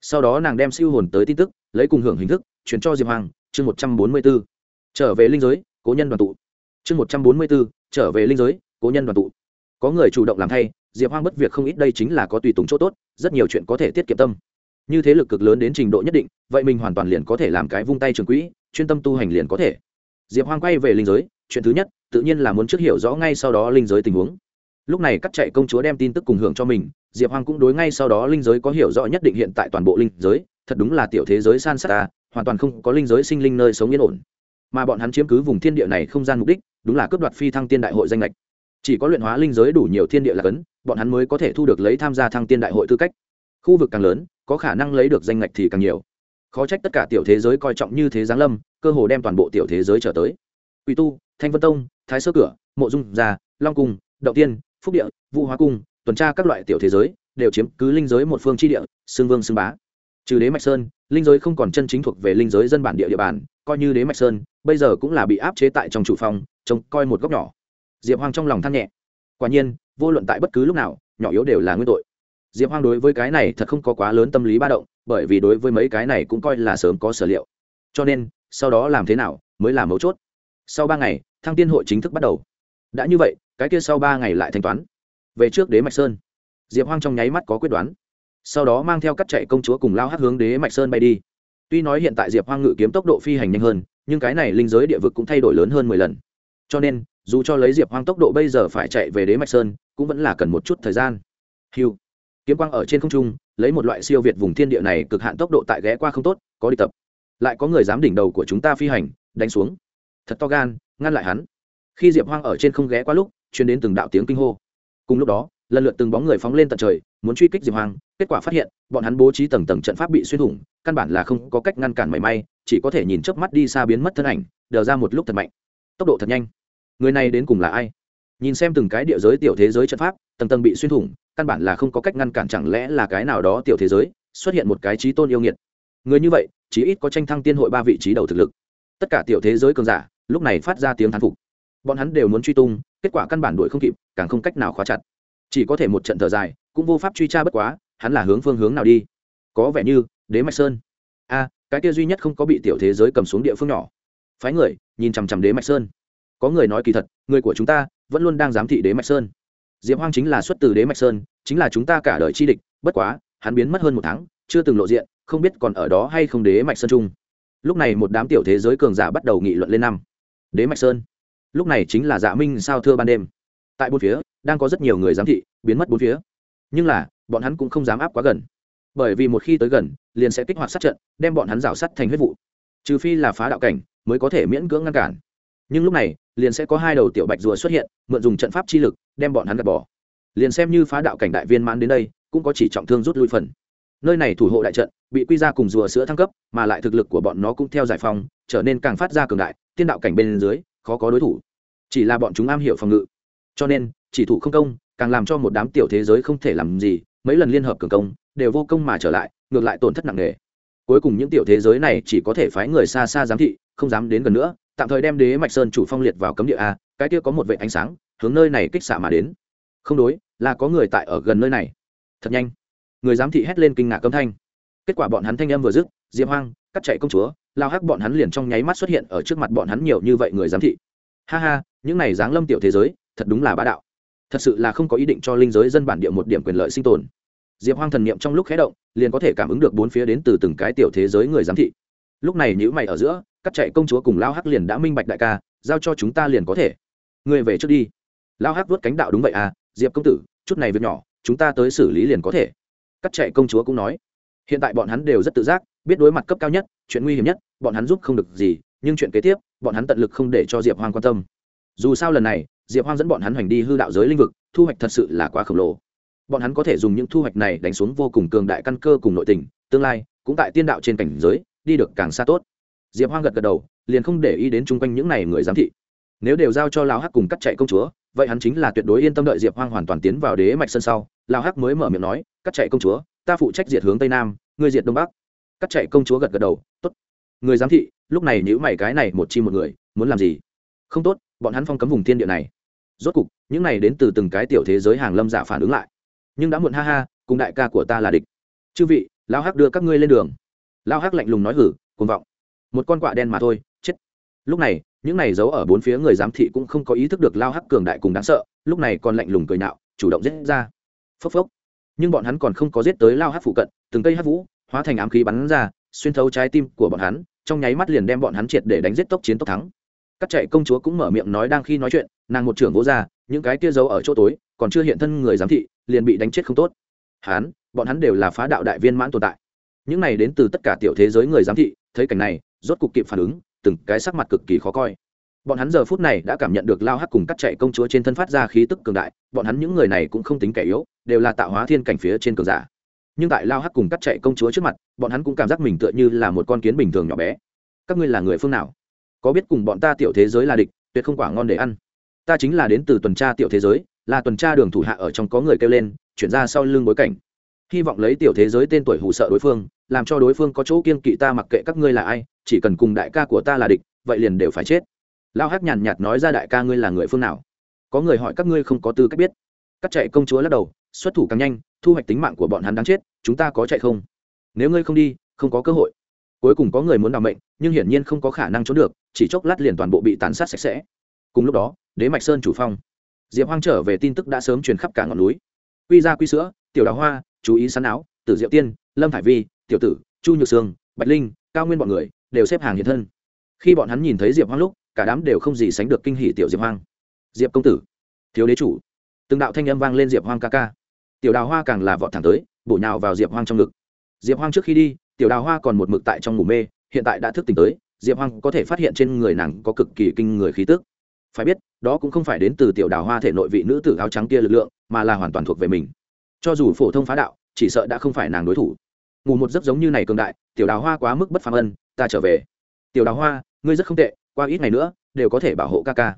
Speaker 1: Sau đó nàng đem siêu hồn tới tin tức, lấy cùng hưởng hình thức chuyển cho diệp hoàng chương một trăm bốn mươi b ố trở về linh giới, cố nhân đoàn tụ chương một trăm bốn mươi b ố trở về linh giới, cố nhân đoàn tụ. Có người chủ động làm thay, diệp hoang bất việc không ít đây chính là có tùy tùng chỗ tốt, rất nhiều chuyện có thể tiết kiệm tâm. Như thế lực cực lớn đến trình độ nhất định, vậy mình hoàn toàn liền có thể làm cái vung tay trường quỹ, chuyên tâm tu hành liền có thể. Diệp hoang quay về linh giới, chuyện thứ nhất, tự nhiên là muốn trước hiểu rõ ngay sau đó linh giới tình huống. Lúc này cắt chạy công chúa đem tin tức cùng hưởng cho mình, diệp hoang cũng đối ngay sau đó linh giới có hiểu rõ nhất định hiện tại toàn bộ linh giới, thật đúng là tiểu thế giới san sát ta, hoàn toàn không có linh giới sinh linh nơi sống yên ổn. Mà bọn hắn chiếm cứ vùng thiên địa này không gian mục đích đúng là cướp đoạt phi thăng tiên đại hội danh lệch. Chỉ có luyện hóa linh giới đủ nhiều thiên địa là cấn bọn hắn mới có thể thu được lấy tham gia thăng tiên đại hội tư cách. Khu vực càng lớn có khả năng lấy được danh lệch thì càng nhiều. Khó trách tất cả tiểu thế giới coi trọng như thế giáng lâm cơ hồ đem toàn bộ tiểu thế giới trở tới. Quỷ tu thanh vân tông thái sơ cửa mộ dung già, long cung đậu tiên phúc địa vũ hóa cung tuần tra các loại tiểu thế giới đều chiếm cứ linh giới một phương tri địa xương vương xương bá. Trừ đế mạch sơn linh giới không còn chân chính thuộc về linh giới dân bản địa địa bàn coi như đế mạch sơn bây giờ cũng là bị áp chế tại trong chủ phòng trông coi một góc nhỏ. Diệp Hoang trong lòng than nhẹ. Quả nhiên, vô luận tại bất cứ lúc nào, nhỏ yếu đều là nguyên tội. Diệp Hoang đối với cái này thật không có quá lớn tâm lý ba động, bởi vì đối với mấy cái này cũng coi là sớm có sở liệu. Cho nên, sau đó làm thế nào mới là mấu chốt? Sau ba ngày, thăng tiên hội chính thức bắt đầu. Đã như vậy, cái kia sau ba ngày lại thanh toán. Về trước đế mạch sơn, diệp hoang trong nháy mắt có quyết đoán. Sau đó mang theo cắt chạy công chúa cùng lao hát hướng đế mạch sơn bay đi. Tuy nói hiện tại diệp hoang ngự kiếm tốc độ phi hành nhanh hơn, nhưng cái này linh giới địa vực cũng thay đổi lớn hơn mười lần cho nên, dù cho lấy diệp hoang tốc độ bây giờ phải chạy về đế mạch sơn, cũng vẫn là cần một chút thời gian. Hiu kiếm quang ở trên không trung, lấy một loại siêu việt vùng thiên địa này cực hạn tốc độ tại ghé qua không tốt, có đi tập. Lại có người dám đỉnh đầu của chúng ta phi hành, đánh xuống. Thật to gan, ngăn lại hắn. Khi diệp hoang ở trên không ghé qua lúc chuyên đến từng đạo tiếng kinh hô. Cùng lúc đó, lần lượt từng bóng người phóng lên tận trời, muốn truy kích diệp hoang, kết quả phát hiện, bọn hắn bố trí tầng tầng trận pháp bị xuyên thủng, căn bản là không có cách ngăn cản mảy may, chỉ có thể nhìn chớp mắt đi xa biến mất thân ảnh, đờ ra một lúc thật mạnh tốc độ thật nhanh. Người này đến cùng là ai? Nhìn xem từng cái địa giới tiểu thế giới trận pháp, tầng tầng bị xuyên thủng, căn bản là không có cách ngăn cản chẳng lẽ là cái nào đó tiểu thế giới xuất hiện một cái trí tôn yêu nghiệt. Người như vậy, chí ít có tranh thăng tiên hội ba vị trí đầu thực lực. Tất cả tiểu thế giới cường giả, lúc này phát ra tiếng thán phục. Bọn hắn đều muốn truy tung, kết quả căn bản đuổi không kịp, càng không cách nào khóa chặt. Chỉ có thể một trận thở dài, cũng vô pháp truy tra bất quá, hắn là hướng phương hướng nào đi? Có vẻ như, đế mạch sơn. A, cái kia duy nhất không có bị tiểu thế giới cầm xuống địa phương nhỏ phái người, nhìn chằm chằm đế mạch sơn. Có người nói kỳ thật, người của chúng ta vẫn luôn đang giám thị đế mạch sơn. Diệp hoang chính là xuất từ đế mạch sơn, chính là chúng ta cả đời chi địch, bất quá, hắn biến mất hơn một tháng, chưa từng lộ diện, không biết còn ở đó hay không đế mạch sơn trung lúc này một đám tiểu thế giới cường giả bắt đầu nghị luận lên năm. Đế mạch sơn. Lúc này chính là dạ minh sao thưa ban đêm. Tại bốn phía, đang có rất nhiều người giám thị, biến mất bốn phía. Nhưng là, bọn hắn cũng không dám áp quá gần. Bởi vì một khi tới gần, liền sẽ kích hoạt sát trận, đem bọn hắn rào sắt thành huyết vụ. Trừ phi là phá đạo cảnh mới có thể miễn cưỡng ngăn cản. Nhưng lúc này liền sẽ có hai đầu tiểu bạch rùa xuất hiện mượn dùng trận pháp chi lực đem bọn hắn gạt bỏ. Liền xem như phá đạo cảnh đại viên mãn đến đây cũng có chỉ trọng thương rút lui phần. Nơi này thủ hộ đại trận bị quy ra cùng rùa sữa thăng cấp mà lại thực lực của bọn nó cũng theo giải phóng, trở nên càng phát ra cường đại tiên đạo cảnh bên dưới khó có đối thủ. Chỉ là bọn chúng am hiểu phòng ngự. Cho nên chỉ thủ không công càng làm cho một đám tiểu thế giới không thể làm gì mấy lần liên hợp cường công đều vô công mà trở lại ngược lại tổn thất nặng nề. Cuối cùng những tiểu thế giới này chỉ có thể phái người xa xa giám thị không dám đến gần nữa, tạm thời đem đế mạch sơn chủ phong liệt vào cấm địa a, cái kia có một vệ ánh sáng, hướng nơi này kích xạ mà đến. Không đối, là có người tại ở gần nơi này. Thật nhanh. Người giám thị hét lên kinh ngạc cấm thanh. Kết quả bọn hắn thanh âm vừa dứt, diệp hoang, cắt chạy công chúa, lao hắc bọn hắn liền trong nháy mắt xuất hiện ở trước mặt bọn hắn nhiều như vậy người giám thị. Ha ha, những này dáng lâm tiểu thế giới, thật đúng là bá đạo. Thật sự là không có ý định cho linh giới dân bản địa một điểm quyền lợi sinh tồn. Diệp hoang thần niệm trong lúc khé động, liền có thể cảm ứng được bốn phía đến từ từng cái tiểu thế giới người giám thị. Lúc này nhữ mày ở giữa cắt chạy công chúa cùng lao hắc liền đã minh bạch đại ca, giao cho chúng ta liền có thể. Người về trước đi. Lao hắc vớt cánh đạo đúng vậy à diệp công tử, chút này việc nhỏ, chúng ta tới xử lý liền có thể. Cắt chạy công chúa cũng nói. Hiện tại bọn hắn đều rất tự giác, biết đối mặt cấp cao nhất, chuyện nguy hiểm nhất, bọn hắn giúp không được gì, nhưng chuyện kế tiếp, bọn hắn tận lực không để cho diệp hoang quan tâm. Dù sao lần này, diệp hoang dẫn bọn hắn hoành đi hư đạo giới lĩnh vực, thu hoạch thật sự là quá khổng lồ. Bọn hắn có thể dùng những thu hoạch này đánh xuống vô cùng cường đại căn cơ cùng nội tình, tương lai, cũng tại tiên đạo trên cảnh giới, đi được càng xa tốt diệp hoang gật gật đầu, liền không để ý đến chung quanh những n à y người giám thị. Nếu đều giao cho lao hắc cùng cắt chạy công chúa, vậy hắn chính là tuyệt đối yên tâm đợi diệp hoang hoàn toàn tiến vào đế mạch sân sau lao hắc mới mở miệng nói, cắt chạy công chúa, ta phụ trách diệt hướng tây nam, ngươi diệt đông bắc. Cắt chạy công chúa gật gật đầu t ố t người giám thị, lúc này nhữ mày cái này một chi một người, muốn làm gì? Không tốt, bọn hắn phong cấm vùng thiên địa này. Rốt cục, những này đến từ từng cái tiểu thế giới hàng lâm giả phản ứng lại. Nhưng đã muộn ha ha, cùng đại ca của ta là địch. Chư vị lao hắc đưa các ngươi lên đường. Lao hắc lạnh lùng nói hử, cuồng vọng một con quạ đen mà thôi, chết. Lúc này, những này giấu ở bốn phía người giám thị cũng không có ý thức được lao hắc cường đại cùng đáng sợ, lúc này còn lạnh lùng cười nạo, chủ động giết ra. Phốc phốc. Nhưng bọn hắn còn không có giết tới lao hắc phụ cận, từng cây hắc vũ, hóa thành ám khí bắn ra, xuyên thấu trái tim của bọn hắn, trong nháy mắt liền đem bọn hắn triệt để đánh giết tốc chiến tốc thắng. Các chạy công chúa cũng mở miệng nói đang khi nói chuyện, nàng một trưởng vô ra, những cái kia giấu ở chỗ tối, còn chưa hiện thân người giám thị, liền bị đánh chết không tốt. Hắn, bọn hắn đều là phá đạo đại viên mãn tồn tại. Những này đến từ tất cả tiểu thế giới người giám thị, thấy cảnh này rốt cục kịp phản ứng, từng cái sắc mặt cực kỳ khó coi. Bọn hắn giờ phút này đã cảm nhận được lao hắc cùng cắt chạy công chúa trên thân phát ra khí tức cường đại, bọn hắn những người này cũng không tính kẻ yếu, đều là tạo hóa thiên cảnh phía trên cường giả. Nhưng tại lao hắc cùng cắt chạy công chúa trước mặt, bọn hắn cũng cảm giác mình tựa như là một con kiến bình thường nhỏ bé. Các ngươi là người phương nào? Có biết cùng bọn ta tiểu thế giới là địch, tuyệt không quả ngon để ăn. Ta chính là đến từ tuần tra tiểu thế giới, là tuần tra đường thủ hạ ở trong có người kêu lên, chuyển ra sau lưng bối cảnh hy vọng lấy tiểu thế giới tên tuổi hù sợ đối phương, làm cho đối phương có chỗ kiên kỵ ta mặc kệ các ngươi là ai, chỉ cần cùng đại ca của ta là địch, vậy liền đều phải chết. Lao hắc nhàn nhạt nói ra đại ca ngươi là người phương nào? Có người hỏi các ngươi không có tư cách biết. Cắt chạy công chúa lắc đầu, xuất thủ càng nhanh, thu hoạch tính mạng của bọn hắn đáng chết, chúng ta có chạy không? Nếu ngươi không đi, không có cơ hội. Cuối cùng có người muốn đ ò mệnh, nhưng hiển nhiên không có khả năng trốn được, chỉ chốc lát liền toàn bộ bị tàn sát sạch sẽ. Cùng lúc đó, đế mạch sơn chủ phong. Diệp hoang trở về tin tức đã sớm truyền khắp cả ngọn núi. Quy ra quy sữa, tiểu đào hoa chú ý sắn áo, tử diệu tiên, lâm thải vi, tiểu tử, chu nhược sương, bạch linh, cao nguyên b ọ n người đều xếp hàng hiện thân. Khi bọn hắn nhìn thấy diệp hoang lúc, cả đám đều không gì sánh được kinh hỷ tiểu diệp hoang. Diệp công tử, thiếu đế chủ. Từng đạo thanh âm vang lên diệp hoang ca ca. Tiểu đào hoa càng là vọt thẳng tới, bổ nhào vào diệp hoang trong ngực. Diệp hoang trước khi đi, tiểu đào hoa còn một mực tại trong ngủ mê, hiện tại đã thức tỉnh tới, diệp hoang có thể phát hiện trên người nàng có cực kỳ kinh người khí tức. Phải biết, đó cũng không phải đến từ tiểu đào hoa thể nội vị nữ tử áo trắng kia lực lượng, mà là hoàn toàn thuộc về mình cho dù phổ thông phá đạo, chỉ sợ đã không phải nàng đối thủ. Ngủ một giấc giống như này cường đại, tiểu đào hoa quá mức bất phàm ân, ta trở về. Tiểu đào hoa, ngươi rất không tệ, qua ít ngày nữa, đều có thể bảo hộ ca ca.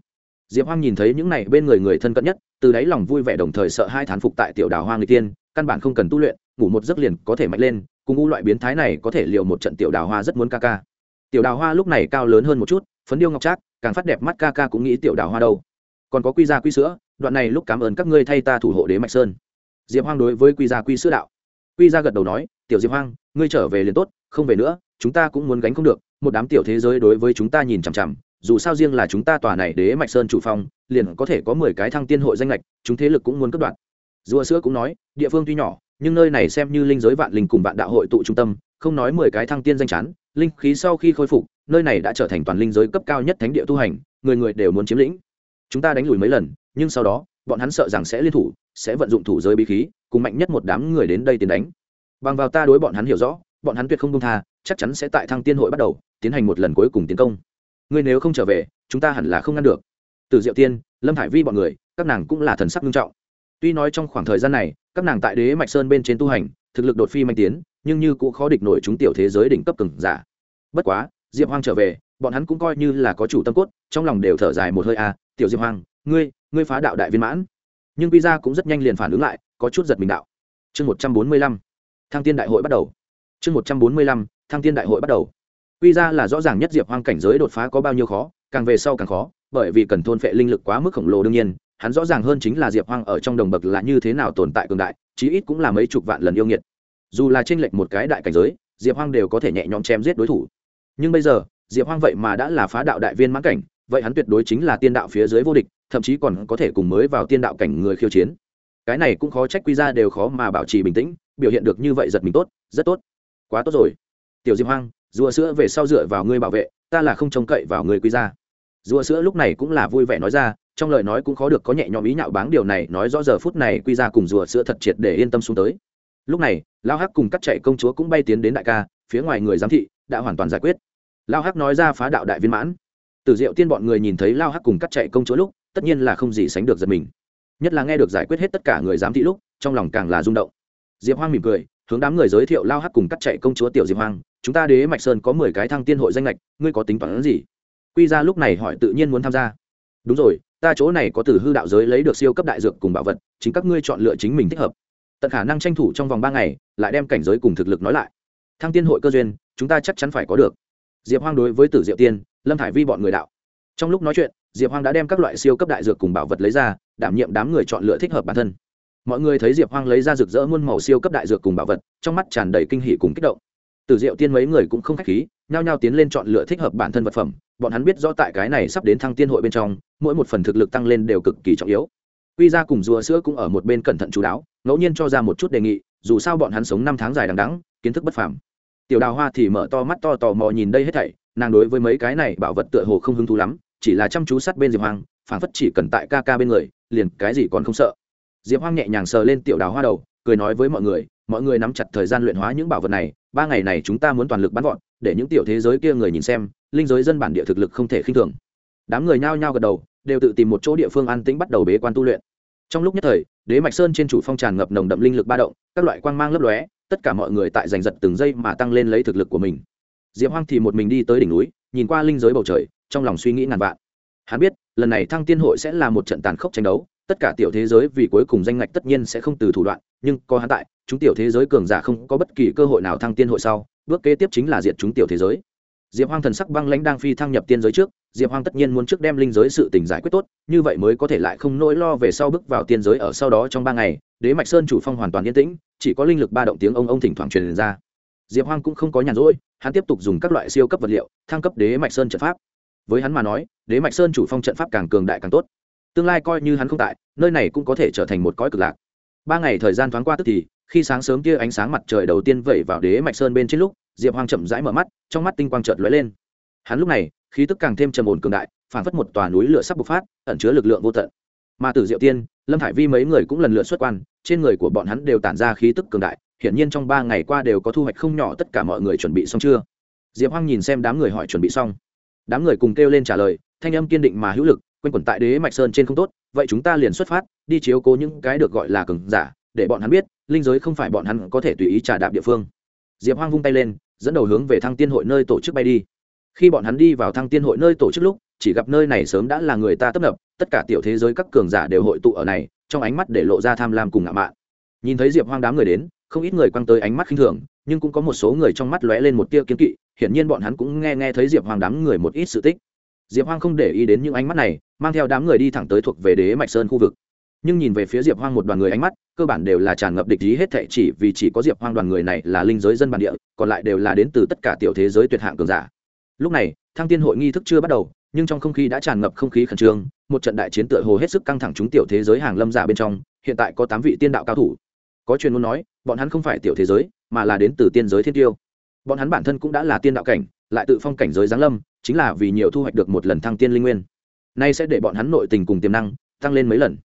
Speaker 1: Diệp hoang nhìn thấy những này bên người người thân cận nhất, từ đáy lòng vui vẻ đồng thời sợ hai thán phục tại tiểu đào hoa người tiên, căn bản không cần tu luyện ngủ một giấc liền có thể mạnh lên, cùng u loại biến thái này có thể liều một trận tiểu đào hoa rất muốn ca ca. Tiểu đào hoa lúc này cao lớn hơn một chút, phấn điêu ngọc trác, càng phát đẹp mắt ca ca cũng nghĩ tiểu đào hoa đâu. Còn có quy gia quy sữa, đoạn này lúc cảm ơn các ngươi thay ta thủ hộ đế mạch sơn diệp hoang đối với quy gia quy sữa đạo. Quy gia gật đầu nói tiểu diệp hoang ngươi trở về liền tốt không về nữa chúng ta cũng muốn gánh không được một đám tiểu thế giới đối với chúng ta nhìn chằm chằm dù sao riêng là chúng ta tòa này đế mạch sơn chủ phong liền có thể có mười cái thăng tiên hội danh lệch chúng thế lực cũng muốn cất đoạn. Rùa sữa cũng nói địa phương tuy nhỏ nhưng nơi này xem như linh giới vạn linh cùng vạn đạo hội tụ trung tâm không nói mười cái thăng tiên danh chán, linh khí sau khi khôi phục nơi này đã trở thành toàn linh giới cấp cao nhất thánh địa tu hành người người đều muốn chiếm lĩnh. Chúng ta đánh lùi mấy lần nhưng sau đó bọn hắn sợ rằng sẽ liên thủ sẽ vận dụng thủ giới bí khí cùng mạnh nhất một đám người đến đây tiến đánh. Bằng vào ta đối bọn hắn hiểu rõ bọn hắn tuyệt không công tha chắc chắn sẽ tại thăng tiên hội bắt đầu tiến hành một lần cuối cùng tiến công. Ngươi nếu không trở về chúng ta hẳn là không ngăn được. Từ diệu tiên lâm thải vi bọn người các nàng cũng là thần sắc nghiêm trọng. Tuy nói trong khoảng thời gian này các nàng tại đế mạch sơn bên trên tu hành thực lực đột phi manh tiến nhưng như cũng khó địch nổi chúng tiểu thế giới đỉnh cấp cường giả. Bất quá diệp hoang trở về bọn hắn cũng coi như là có chủ tâm cốt trong lòng đều thở dài một hơi a à, tiểu diệp hoang ngươi ngươi phá đạo đại viên mãn. Nhưng quy ra cũng rất nhanh liền phản ứng lại, có chút giật mình đạo. Chương một trăm bốn mươi lăm, thăng tiên đại hội bắt đầu. Chương một trăm bốn mươi lăm, thăng tiên đại hội bắt đầu. Quy ra là rõ ràng nhất diệp hoang cảnh giới đột phá có bao nhiêu khó, càng về sau càng khó, bởi vì cần thôn phệ linh lực quá mức khổng lồ đương nhiên, hắn rõ ràng hơn chính là diệp hoang ở trong đồng bậc là như thế nào tồn tại cường đại, chí ít cũng là mấy chục vạn lần yêu nghiệt. Dù là tranh lệch một cái đại cảnh giới, diệp hoang đều có thể nhẹ nhõm chém giết đối thủ. Nhưng bây giờ, diệp hoang vậy mà đã là phá đạo đại viên mãn cảnh, vậy hắn tuyệt đối chính là tiên đạo phía dưới vô địch thậm chí còn có thể cùng mới vào tiên đạo cảnh người khiêu chiến. Cái này cũng khó trách quy ra đều khó mà bảo trì bình tĩnh, biểu hiện được như vậy giật mình tốt, rất tốt. Quá tốt rồi. Tiểu diệp hoang, rùa sữa về sau dựa vào ngươi bảo vệ, ta là không trông cậy vào ngươi quy ra rùa sữa lúc này cũng là vui vẻ nói ra, trong lời nói cũng khó được có nhẹ nhõm ý nhạo báng điều này, nói rõ giờ phút này quy ra cùng rùa sữa thật triệt để yên tâm xuống tới. Lúc này, lao hắc cùng cắt chạy công chúa cũng bay tiến đến đại ca, phía ngoài người giám thị đã hoàn toàn giải quyết. Lao hắc nói ra phá đạo đại viên mãn. Từ diệu tiên bọn người nhìn thấy lao hắc cùng cắt chạy công chúa lúc tất nhiên là không gì sánh được giật mình. Nhất là nghe được giải quyết hết tất cả người giám thị lúc, trong lòng càng là rung động. Diệp hoang mỉm cười, hướng đám người giới thiệu lao hắc cùng cắt chạy công chúa tiểu diệp hoang, chúng ta đế mạch sơn có mười cái thăng tiên hội danh lệch ngươi có tính toán gì? Quy ra lúc này hỏi tự nhiên muốn tham gia. Đúng rồi, ta chỗ này có từ hư đạo giới lấy được siêu cấp đại dược cùng bảo vật, chính các ngươi chọn lựa chính mình thích hợp. Tận khả năng tranh thủ trong vòng ba ngày, lại đem cảnh giới cùng thực lực nói lại. Thăng tiên hội cơ duyên, chúng ta chắc chắn phải có được. Diệp hoang đối với tử diệu tiên, lâm thải vi bọn người đạo. Trong lúc nói chuyện diệp hoang đã đem các loại siêu cấp đại dược cùng bảo vật lấy ra, đảm nhiệm đám người chọn lựa thích hợp bản thân. Mọi người thấy diệp hoang lấy ra rực rỡ muôn màu siêu cấp đại dược cùng bảo vật, trong mắt tràn đầy kinh hỉ cùng kích động. Từ diệu tiên mấy người cũng không k h á c h khí, nhao nhao tiến lên chọn lựa thích hợp bản thân vật phẩm. Bọn hắn biết rõ tại cái này sắp đến thăng tiên hội bên trong, mỗi một phần thực lực tăng lên đều cực kỳ trọng yếu. Quy ra cùng rùa sữa cũng ở một bên cẩn thận chú đáo, ngẫu nhiên cho ra một chút đề nghị, dù sao bọn hắn sống năm tháng dài đằng đắng kiến thức bất phàm. Tiểu đào hoa thì mở to mắt to tò mò nhìn đây hết thảy, nàng đối với mấy cái này bảo vật tựa hồ không hứng thú lắm chỉ là chăm chú sát bên diệp hoang, phảng phất chỉ cần tại ca ca bên người, liền cái gì còn không sợ. Diệp hoang nhẹ nhàng sờ lên tiểu đào hoa đầu, cười nói với mọi người mọi người nắm chặt thời gian luyện hóa những bảo vật này, ba ngày này chúng ta muốn toàn lực bắn gọn để những tiểu thế giới kia người nhìn xem, linh giới dân bản địa thực lực không thể khinh thường. Đám người nhao nhao gật đầu, đều tự tìm một chỗ địa phương an tĩnh bắt đầu bế quan tu luyện. Trong lúc nhất thời, đế mạch sơn trên chủ phong tràn ngập nồng đậm linh lực ba động, các loại quang mang lấp lóe, tất cả mọi người tại giành giật từng giây mà tăng lên lấy thực lực của mình diệp hoang thì một mình đi tới đỉnh núi, nhìn qua linh giới bầu trời, trong lòng suy nghĩ ngàn vạn. Hắn biết, lần này thăng tiên hội sẽ là một trận tàn khốc tranh đấu, tất cả tiểu thế giới vì cuối cùng danh ngạch tất nhiên sẽ không từ thủ đoạn, nhưng có hắn tại, chúng tiểu thế giới cường giả không có bất kỳ cơ hội nào thăng tiên hội sau, bước kế tiếp chính là diệt chúng tiểu thế giới. Diệp hoang thần sắc băng lãnh đang phi thăng nhập tiên giới trước, diệp hoang tất nhiên muốn trước đem linh giới sự tình giải quyết tốt, như vậy mới có thể lại không nỗi lo về sau bước vào tiên giới ở sau đó trong ba ngày, đế mạch sơn chủ phong hoàn toàn yên tĩnh, chỉ có linh lực ba động tiếng ông ông thỉnh thoảng truyền ra diệp hoang cũng không có nhàn rỗi, hắn tiếp tục dùng các loại siêu cấp vật liệu, thăng cấp đế mạch sơn trận pháp. Với hắn mà nói, đế mạch sơn chủ phong trận pháp càng cường đại càng tốt. Tương lai coi như hắn không tại, nơi này cũng có thể trở thành một cõi cực lạc. Ba ngày thời gian thoáng qua tức thì, khi sáng sớm kia ánh sáng mặt trời đầu tiên vẩy vào đế mạch sơn bên trên lúc, diệp hoang chậm rãi mở mắt, trong mắt tinh quang chợt lóe lên. Hắn lúc này, khí tức càng thêm trầm ổn cường đại, phản phất một tòa núi lửa sắp bộc phát, ẩn chứa lực lượng vô tận. Mà tử diệu tiên, lâm hải vi mấy người cũng lần lượt xuất quan, trên người của bọn hắn đều tản ra khí tức cường đại hiển nhiên trong ba ngày qua đều có thu hoạch không nhỏ, tất cả mọi người chuẩn bị xong chưa? Diệp hoang nhìn xem đám người hỏi chuẩn bị xong. Đám người cùng kêu lên trả lời, thanh âm kiên định mà hữu lực Quên quẩn tại đế mạch sơn trên không tốt, vậy chúng ta liền xuất phát, đi chiếu cố những cái được gọi là cường giả, để bọn hắn biết, linh giới không phải bọn hắn có thể tùy ý trả đạp địa phương. Diệp hoang vung tay lên, dẫn đầu hướng về thăng tiên hội nơi tổ chức bay đi. Khi bọn hắn đi vào thăng tiên hội nơi tổ chức lúc, chỉ gặp nơi này sớm đã là người ta tấp nập, tất cả tiểu thế giới các cường giả đều hội tụ ở này, trong ánh mắt để lộ ra tham lam cùng ngạo mạn. Nhìn thấy diệp hoang đám người đến không ít người quăng tới ánh mắt khinh thường, nhưng cũng có một số người trong mắt lóe lên một tia kiến kỵ, hiển nhiên bọn hắn cũng nghe nghe thấy diệp Hoàng đám người một ít sự tích. Diệp hoang không để ý đến những ánh mắt này, mang theo đám người đi thẳng tới thuộc về đế mạch sơn khu vực. Nhưng nhìn về phía diệp hoang một đoàn người ánh mắt, cơ bản đều là tràn ngập địch ý hết thệ chỉ vì chỉ có diệp hoang đoàn người này là linh giới dân bản địa, còn lại đều là đến từ tất cả tiểu thế giới tuyệt hạng cường giả. Lúc này, thăng tiên hội nghi thức chưa bắt đầu, nhưng trong không khí đã tràn ngập không khí khẩn trương, một trận đại chiến tựa hồ hết sức căng thẳng chúng tiểu thế giới hàng lâm giả bên trong, hiện tại có tám vị tiên đạo cao thủ. Có truyền muốn nói bọn hắn không phải tiểu thế giới, mà là đến từ tiên giới thiên tiêu. Bọn hắn bản thân cũng đã là tiên đạo cảnh, lại tự phong cảnh giới giáng lâm, chính là vì nhiều thu hoạch được một lần thăng tiên linh nguyên. Nay sẽ để bọn hắn nội tình cùng tiềm năng tăng lên mấy lần.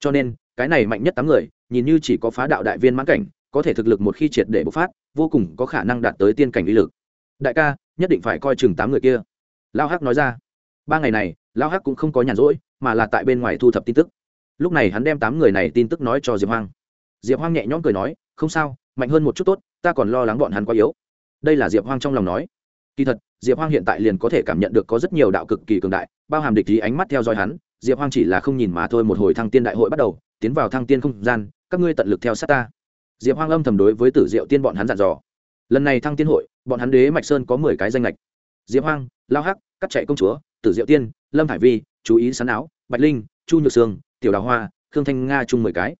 Speaker 1: Cho nên, cái này mạnh nhất tám người, nhìn như chỉ có phá đạo đại viên mãn cảnh, có thể thực lực một khi triệt để bộc phát, vô cùng có khả năng đạt tới tiên cảnh uy lực. Đại ca, nhất định phải coi chừng tám người kia. Lao hắc nói ra. Ba ngày này, lao hắc cũng không có nhàn rỗi, mà là tại bên ngoài thu thập tin tức. Lúc này hắn đem tám người này tin tức nói cho diệp hoang. Diệp hoang nhẹ nhõm cười nói không sao, mạnh hơn một chút tốt, ta còn lo lắng bọn hắn quá yếu. Đây là diệp hoang trong lòng nói. Kỳ thật, diệp hoang hiện tại liền có thể cảm nhận được có rất nhiều đạo cực kỳ cường đại, bao hàm địch ý ánh mắt theo dõi hắn, diệp hoang chỉ là không nhìn mà thôi một hồi thăng tiên đại hội bắt đầu, tiến vào thăng tiên không gian, các ngươi tận lực theo sát ta. Diệp hoang âm thầm đối với tử diệu tiên bọn hắn dặn dò. Lần này thăng tiên hội, bọn hắn đế mạch sơn có mười cái danh lệch diệp hoang, lao hắc, cắt chạy công chúa, tử diệu tiên, lâm hải vi, chú ý sán áo, bạch linh, chu nhược sương, tiểu đào hoa, khương thanh nga chung mười cái.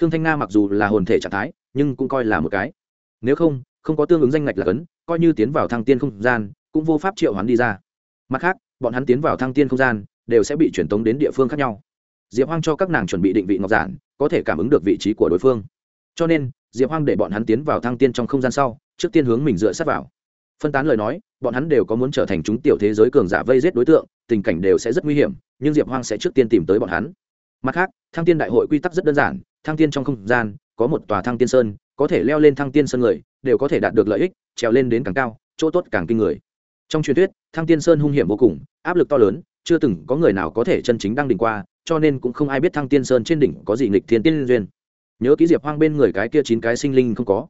Speaker 1: Khương thanh nga mặc dù là hồn thể trạng thái nhưng cũng coi là một cái. Nếu không không có tương ứng danh ngạch là cấn, coi như tiến vào thăng tiên không gian, cũng vô pháp triệu hắn đi ra. Mặt khác, bọn hắn tiến vào thăng tiên không gian, đều sẽ bị truyền tống đến địa phương khác nhau. Diệp hoang cho các nàng chuẩn bị định vị ngọc giản, có thể cảm ứng được vị trí của đối phương. Cho nên, diệp hoang để bọn hắn tiến vào thăng tiên trong không gian sau, trước tiên hướng mình dựa sát vào. Phân tán lời nói, bọn hắn đều có muốn trở thành chúng tiểu thế giới cường giả vây giết đối tượng, tình cảnh đều sẽ rất nguy hiểm, nhưng diệp hoang sẽ trước tiên tìm tới bọn hắn. Mặt khác, thăng tiên đại hội quy tắc rất đơn giản, thăng tiên trong không gian có một tòa thăng tiên sơn, có thể leo lên thăng tiên sơn người, đều có thể đạt được lợi ích, trèo lên đến càng cao, chỗ tốt càng kinh người. Trong truyền thuyết, thăng tiên sơn hung hiểm vô cùng, áp lực to lớn, chưa từng có người nào có thể chân chính đăng đỉnh qua, cho nên cũng không ai biết thăng tiên sơn trên đỉnh có gì nghịch thiên tiên duyên. Nhớ ký diệp hoang bên người cái kia chín cái sinh linh không có.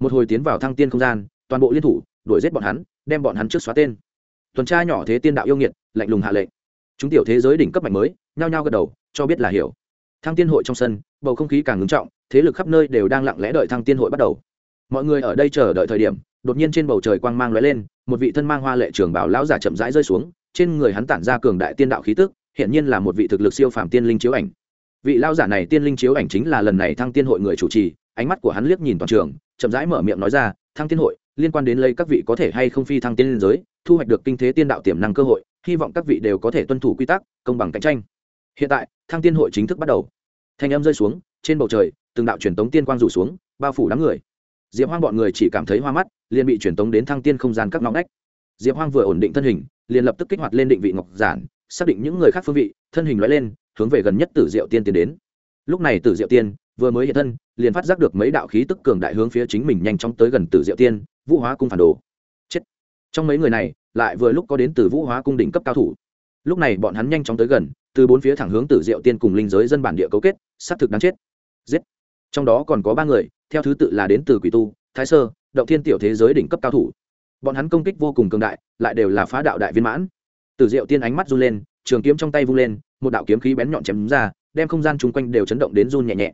Speaker 1: Một hồi tiến vào thăng tiên không gian, toàn bộ liên thủ, đuổi giết bọn hắn, đem bọn hắn trước xóa tên. Tuần tra nhỏ thế tiên đạo yêu nghiệt, lạnh lùng hạ lệnh. Chúng tiểu thế giới đỉnh cấp mạnh mới, nhao nhao gật đầu, cho biết là hiểu. Thăng tiên hội trong sân, bầu không khí càng ngưng trọng thế lực khắp nơi đều đang lặng lẽ đợi thăng tiên hội bắt đầu. Mọi người ở đây chờ đợi thời điểm, đột nhiên trên bầu trời quang mang lóe lên, một vị thân mang hoa lệ trường bảo lão giả chậm rãi rơi xuống, trên người hắn tản ra cường đại tiên đạo khí tức hiện nhiên là một vị thực lực siêu phàm tiên linh chiếu ảnh. Vị lão giả này tiên linh chiếu ảnh chính là lần này thăng tiên hội người chủ trì, ánh mắt của hắn liếc nhìn toàn trường, chậm rãi mở miệng nói ra, thăng tiên hội, liên quan đến lấy các vị có thể hay không phi thăng tiên liên giới, thu hoạch được kinh thế tiên đạo tiềm năng cơ hội, hy vọng các vị đều có thể tuân thủ quy tắc, công bằng cạnh tranh. Hiện tại, thăng tiên hội chính thức bắt đầu. Thanh âm rơi xuống, trên bầu trời từng đạo truyền tống tiên quang rủ xuống, bao phủ đám người. Diệp hoang bọn người chỉ cảm thấy hoa mắt, liền bị truyền tống đến thăng tiên không gian các ngõ ngách. Diệp hoang vừa ổn định thân hình, liền lập tức kích hoạt lên định vị ngọc giản, xác định những người khác phương vị, thân hình loại lên, hướng về gần nhất tử diệu tiên tiến đến. Lúc này tử diệu tiên vừa mới hiện thân, liền phát giác được mấy đạo khí tức cường đại hướng phía chính mình nhanh chóng tới gần tử diệu tiên, vũ hóa cung phản đồ. Chết. Trong mấy người này, lại vừa lúc có đến từ vũ hóa cung đỉnh cấp cao thủ. Lúc này bọn hắn nhanh chóng tới gần, từ bốn phía thẳng hướng tử diệu tiên cùng linh giới dân bản địa cấu kết, xác thực đáng chết. Giết trong đó còn có ba người, theo thứ tự là đến từ quỷ tu, thái sơ, động thiên tiểu thế giới đỉnh cấp cao thủ. Bọn hắn công kích vô cùng cường đại, lại đều là phá đạo đại viên mãn. Tử diệu tiên ánh mắt run lên, trường kiếm trong tay vung lên, một đạo kiếm khí bén nhọn chém ra, đem không gian chung quanh đều chấn động đến run nhẹ nhẹ.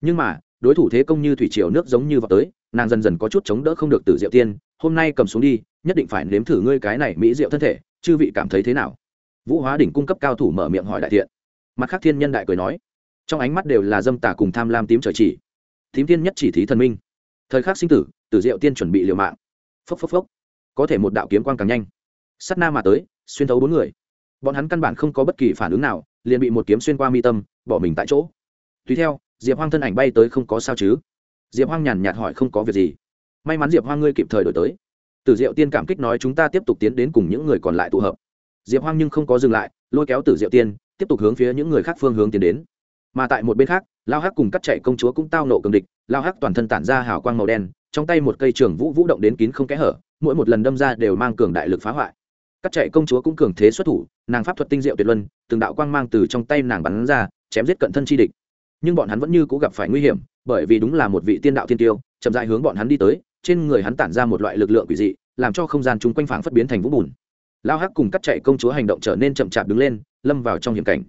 Speaker 1: Nhưng mà, đối thủ thế công như thủy triều nước giống như vào tới, nàng dần dần có chút chống đỡ không được tử diệu tiên, hôm nay cầm xuống đi, nhất định phải nếm thử ngươi cái này mỹ diệu thân thể, chư vị cảm thấy thế nào? Vũ hóa đỉnh cung cấp cao thủ mở miệng hỏi đại thiện. Mặt khác thiên nhân đại cười nói trong ánh mắt đều là dâm tà cùng tham lam tím trời chỉ. Thím tiên nhất chỉ thí thần minh. Thời khắc sinh tử tử diệu tiên chuẩn bị liều mạng. Phốc phốc phốc. Có thể một đạo kiếm quang càng nhanh. Sắt na mà tới, xuyên thấu bốn người. Bọn hắn căn bản không có bất kỳ phản ứng nào, liền bị một kiếm xuyên qua mi tâm, bỏ mình tại chỗ. Tùy theo, diệp hoang thân ảnh bay tới không có sao chứ. Diệp hoang nhàn nhạt hỏi không có việc gì. May mắn diệp hoang ngươi kịp thời đổi tới. Tử diệu tiên cảm kích nói chúng ta tiếp tục tiến đến cùng những người còn lại tụ hợp. Diệp hoang nhưng không có dừng lại, lôi kéo tử diệu tiên, tiếp tục hướng phía những người khác phương hướng tiến đến mà tại một bên khác, lao hắc cùng cắt chạy công chúa cũng tao nộ cường địch, lao hắc toàn thân tản ra hào quang màu đen, trong tay một cây trường vũ vũ động đến kín không kẽ hở, mỗi một lần đâm ra đều mang cường đại lực phá hoại. Cắt chạy công chúa cũng cường thế xuất thủ, nàng pháp thuật tinh diệu tuyệt luân, từng đạo quang mang từ trong tay nàng bắn ra, chém giết cận thân chi địch. Nhưng bọn hắn vẫn như c ũ gặp phải nguy hiểm, bởi vì đúng là một vị tiên đạo tiên tiêu, chậm dại hướng bọn hắn đi tới, trên người hắn tản ra một loại lực lượng quỷ dị, làm cho không gian chung quanh phảng phất biến thành vũ bùn. Lao hắc cùng cắt chạy công chúa hành động trở nên chậm chạp đứng lên, lâm vào trong hiểm cảnh.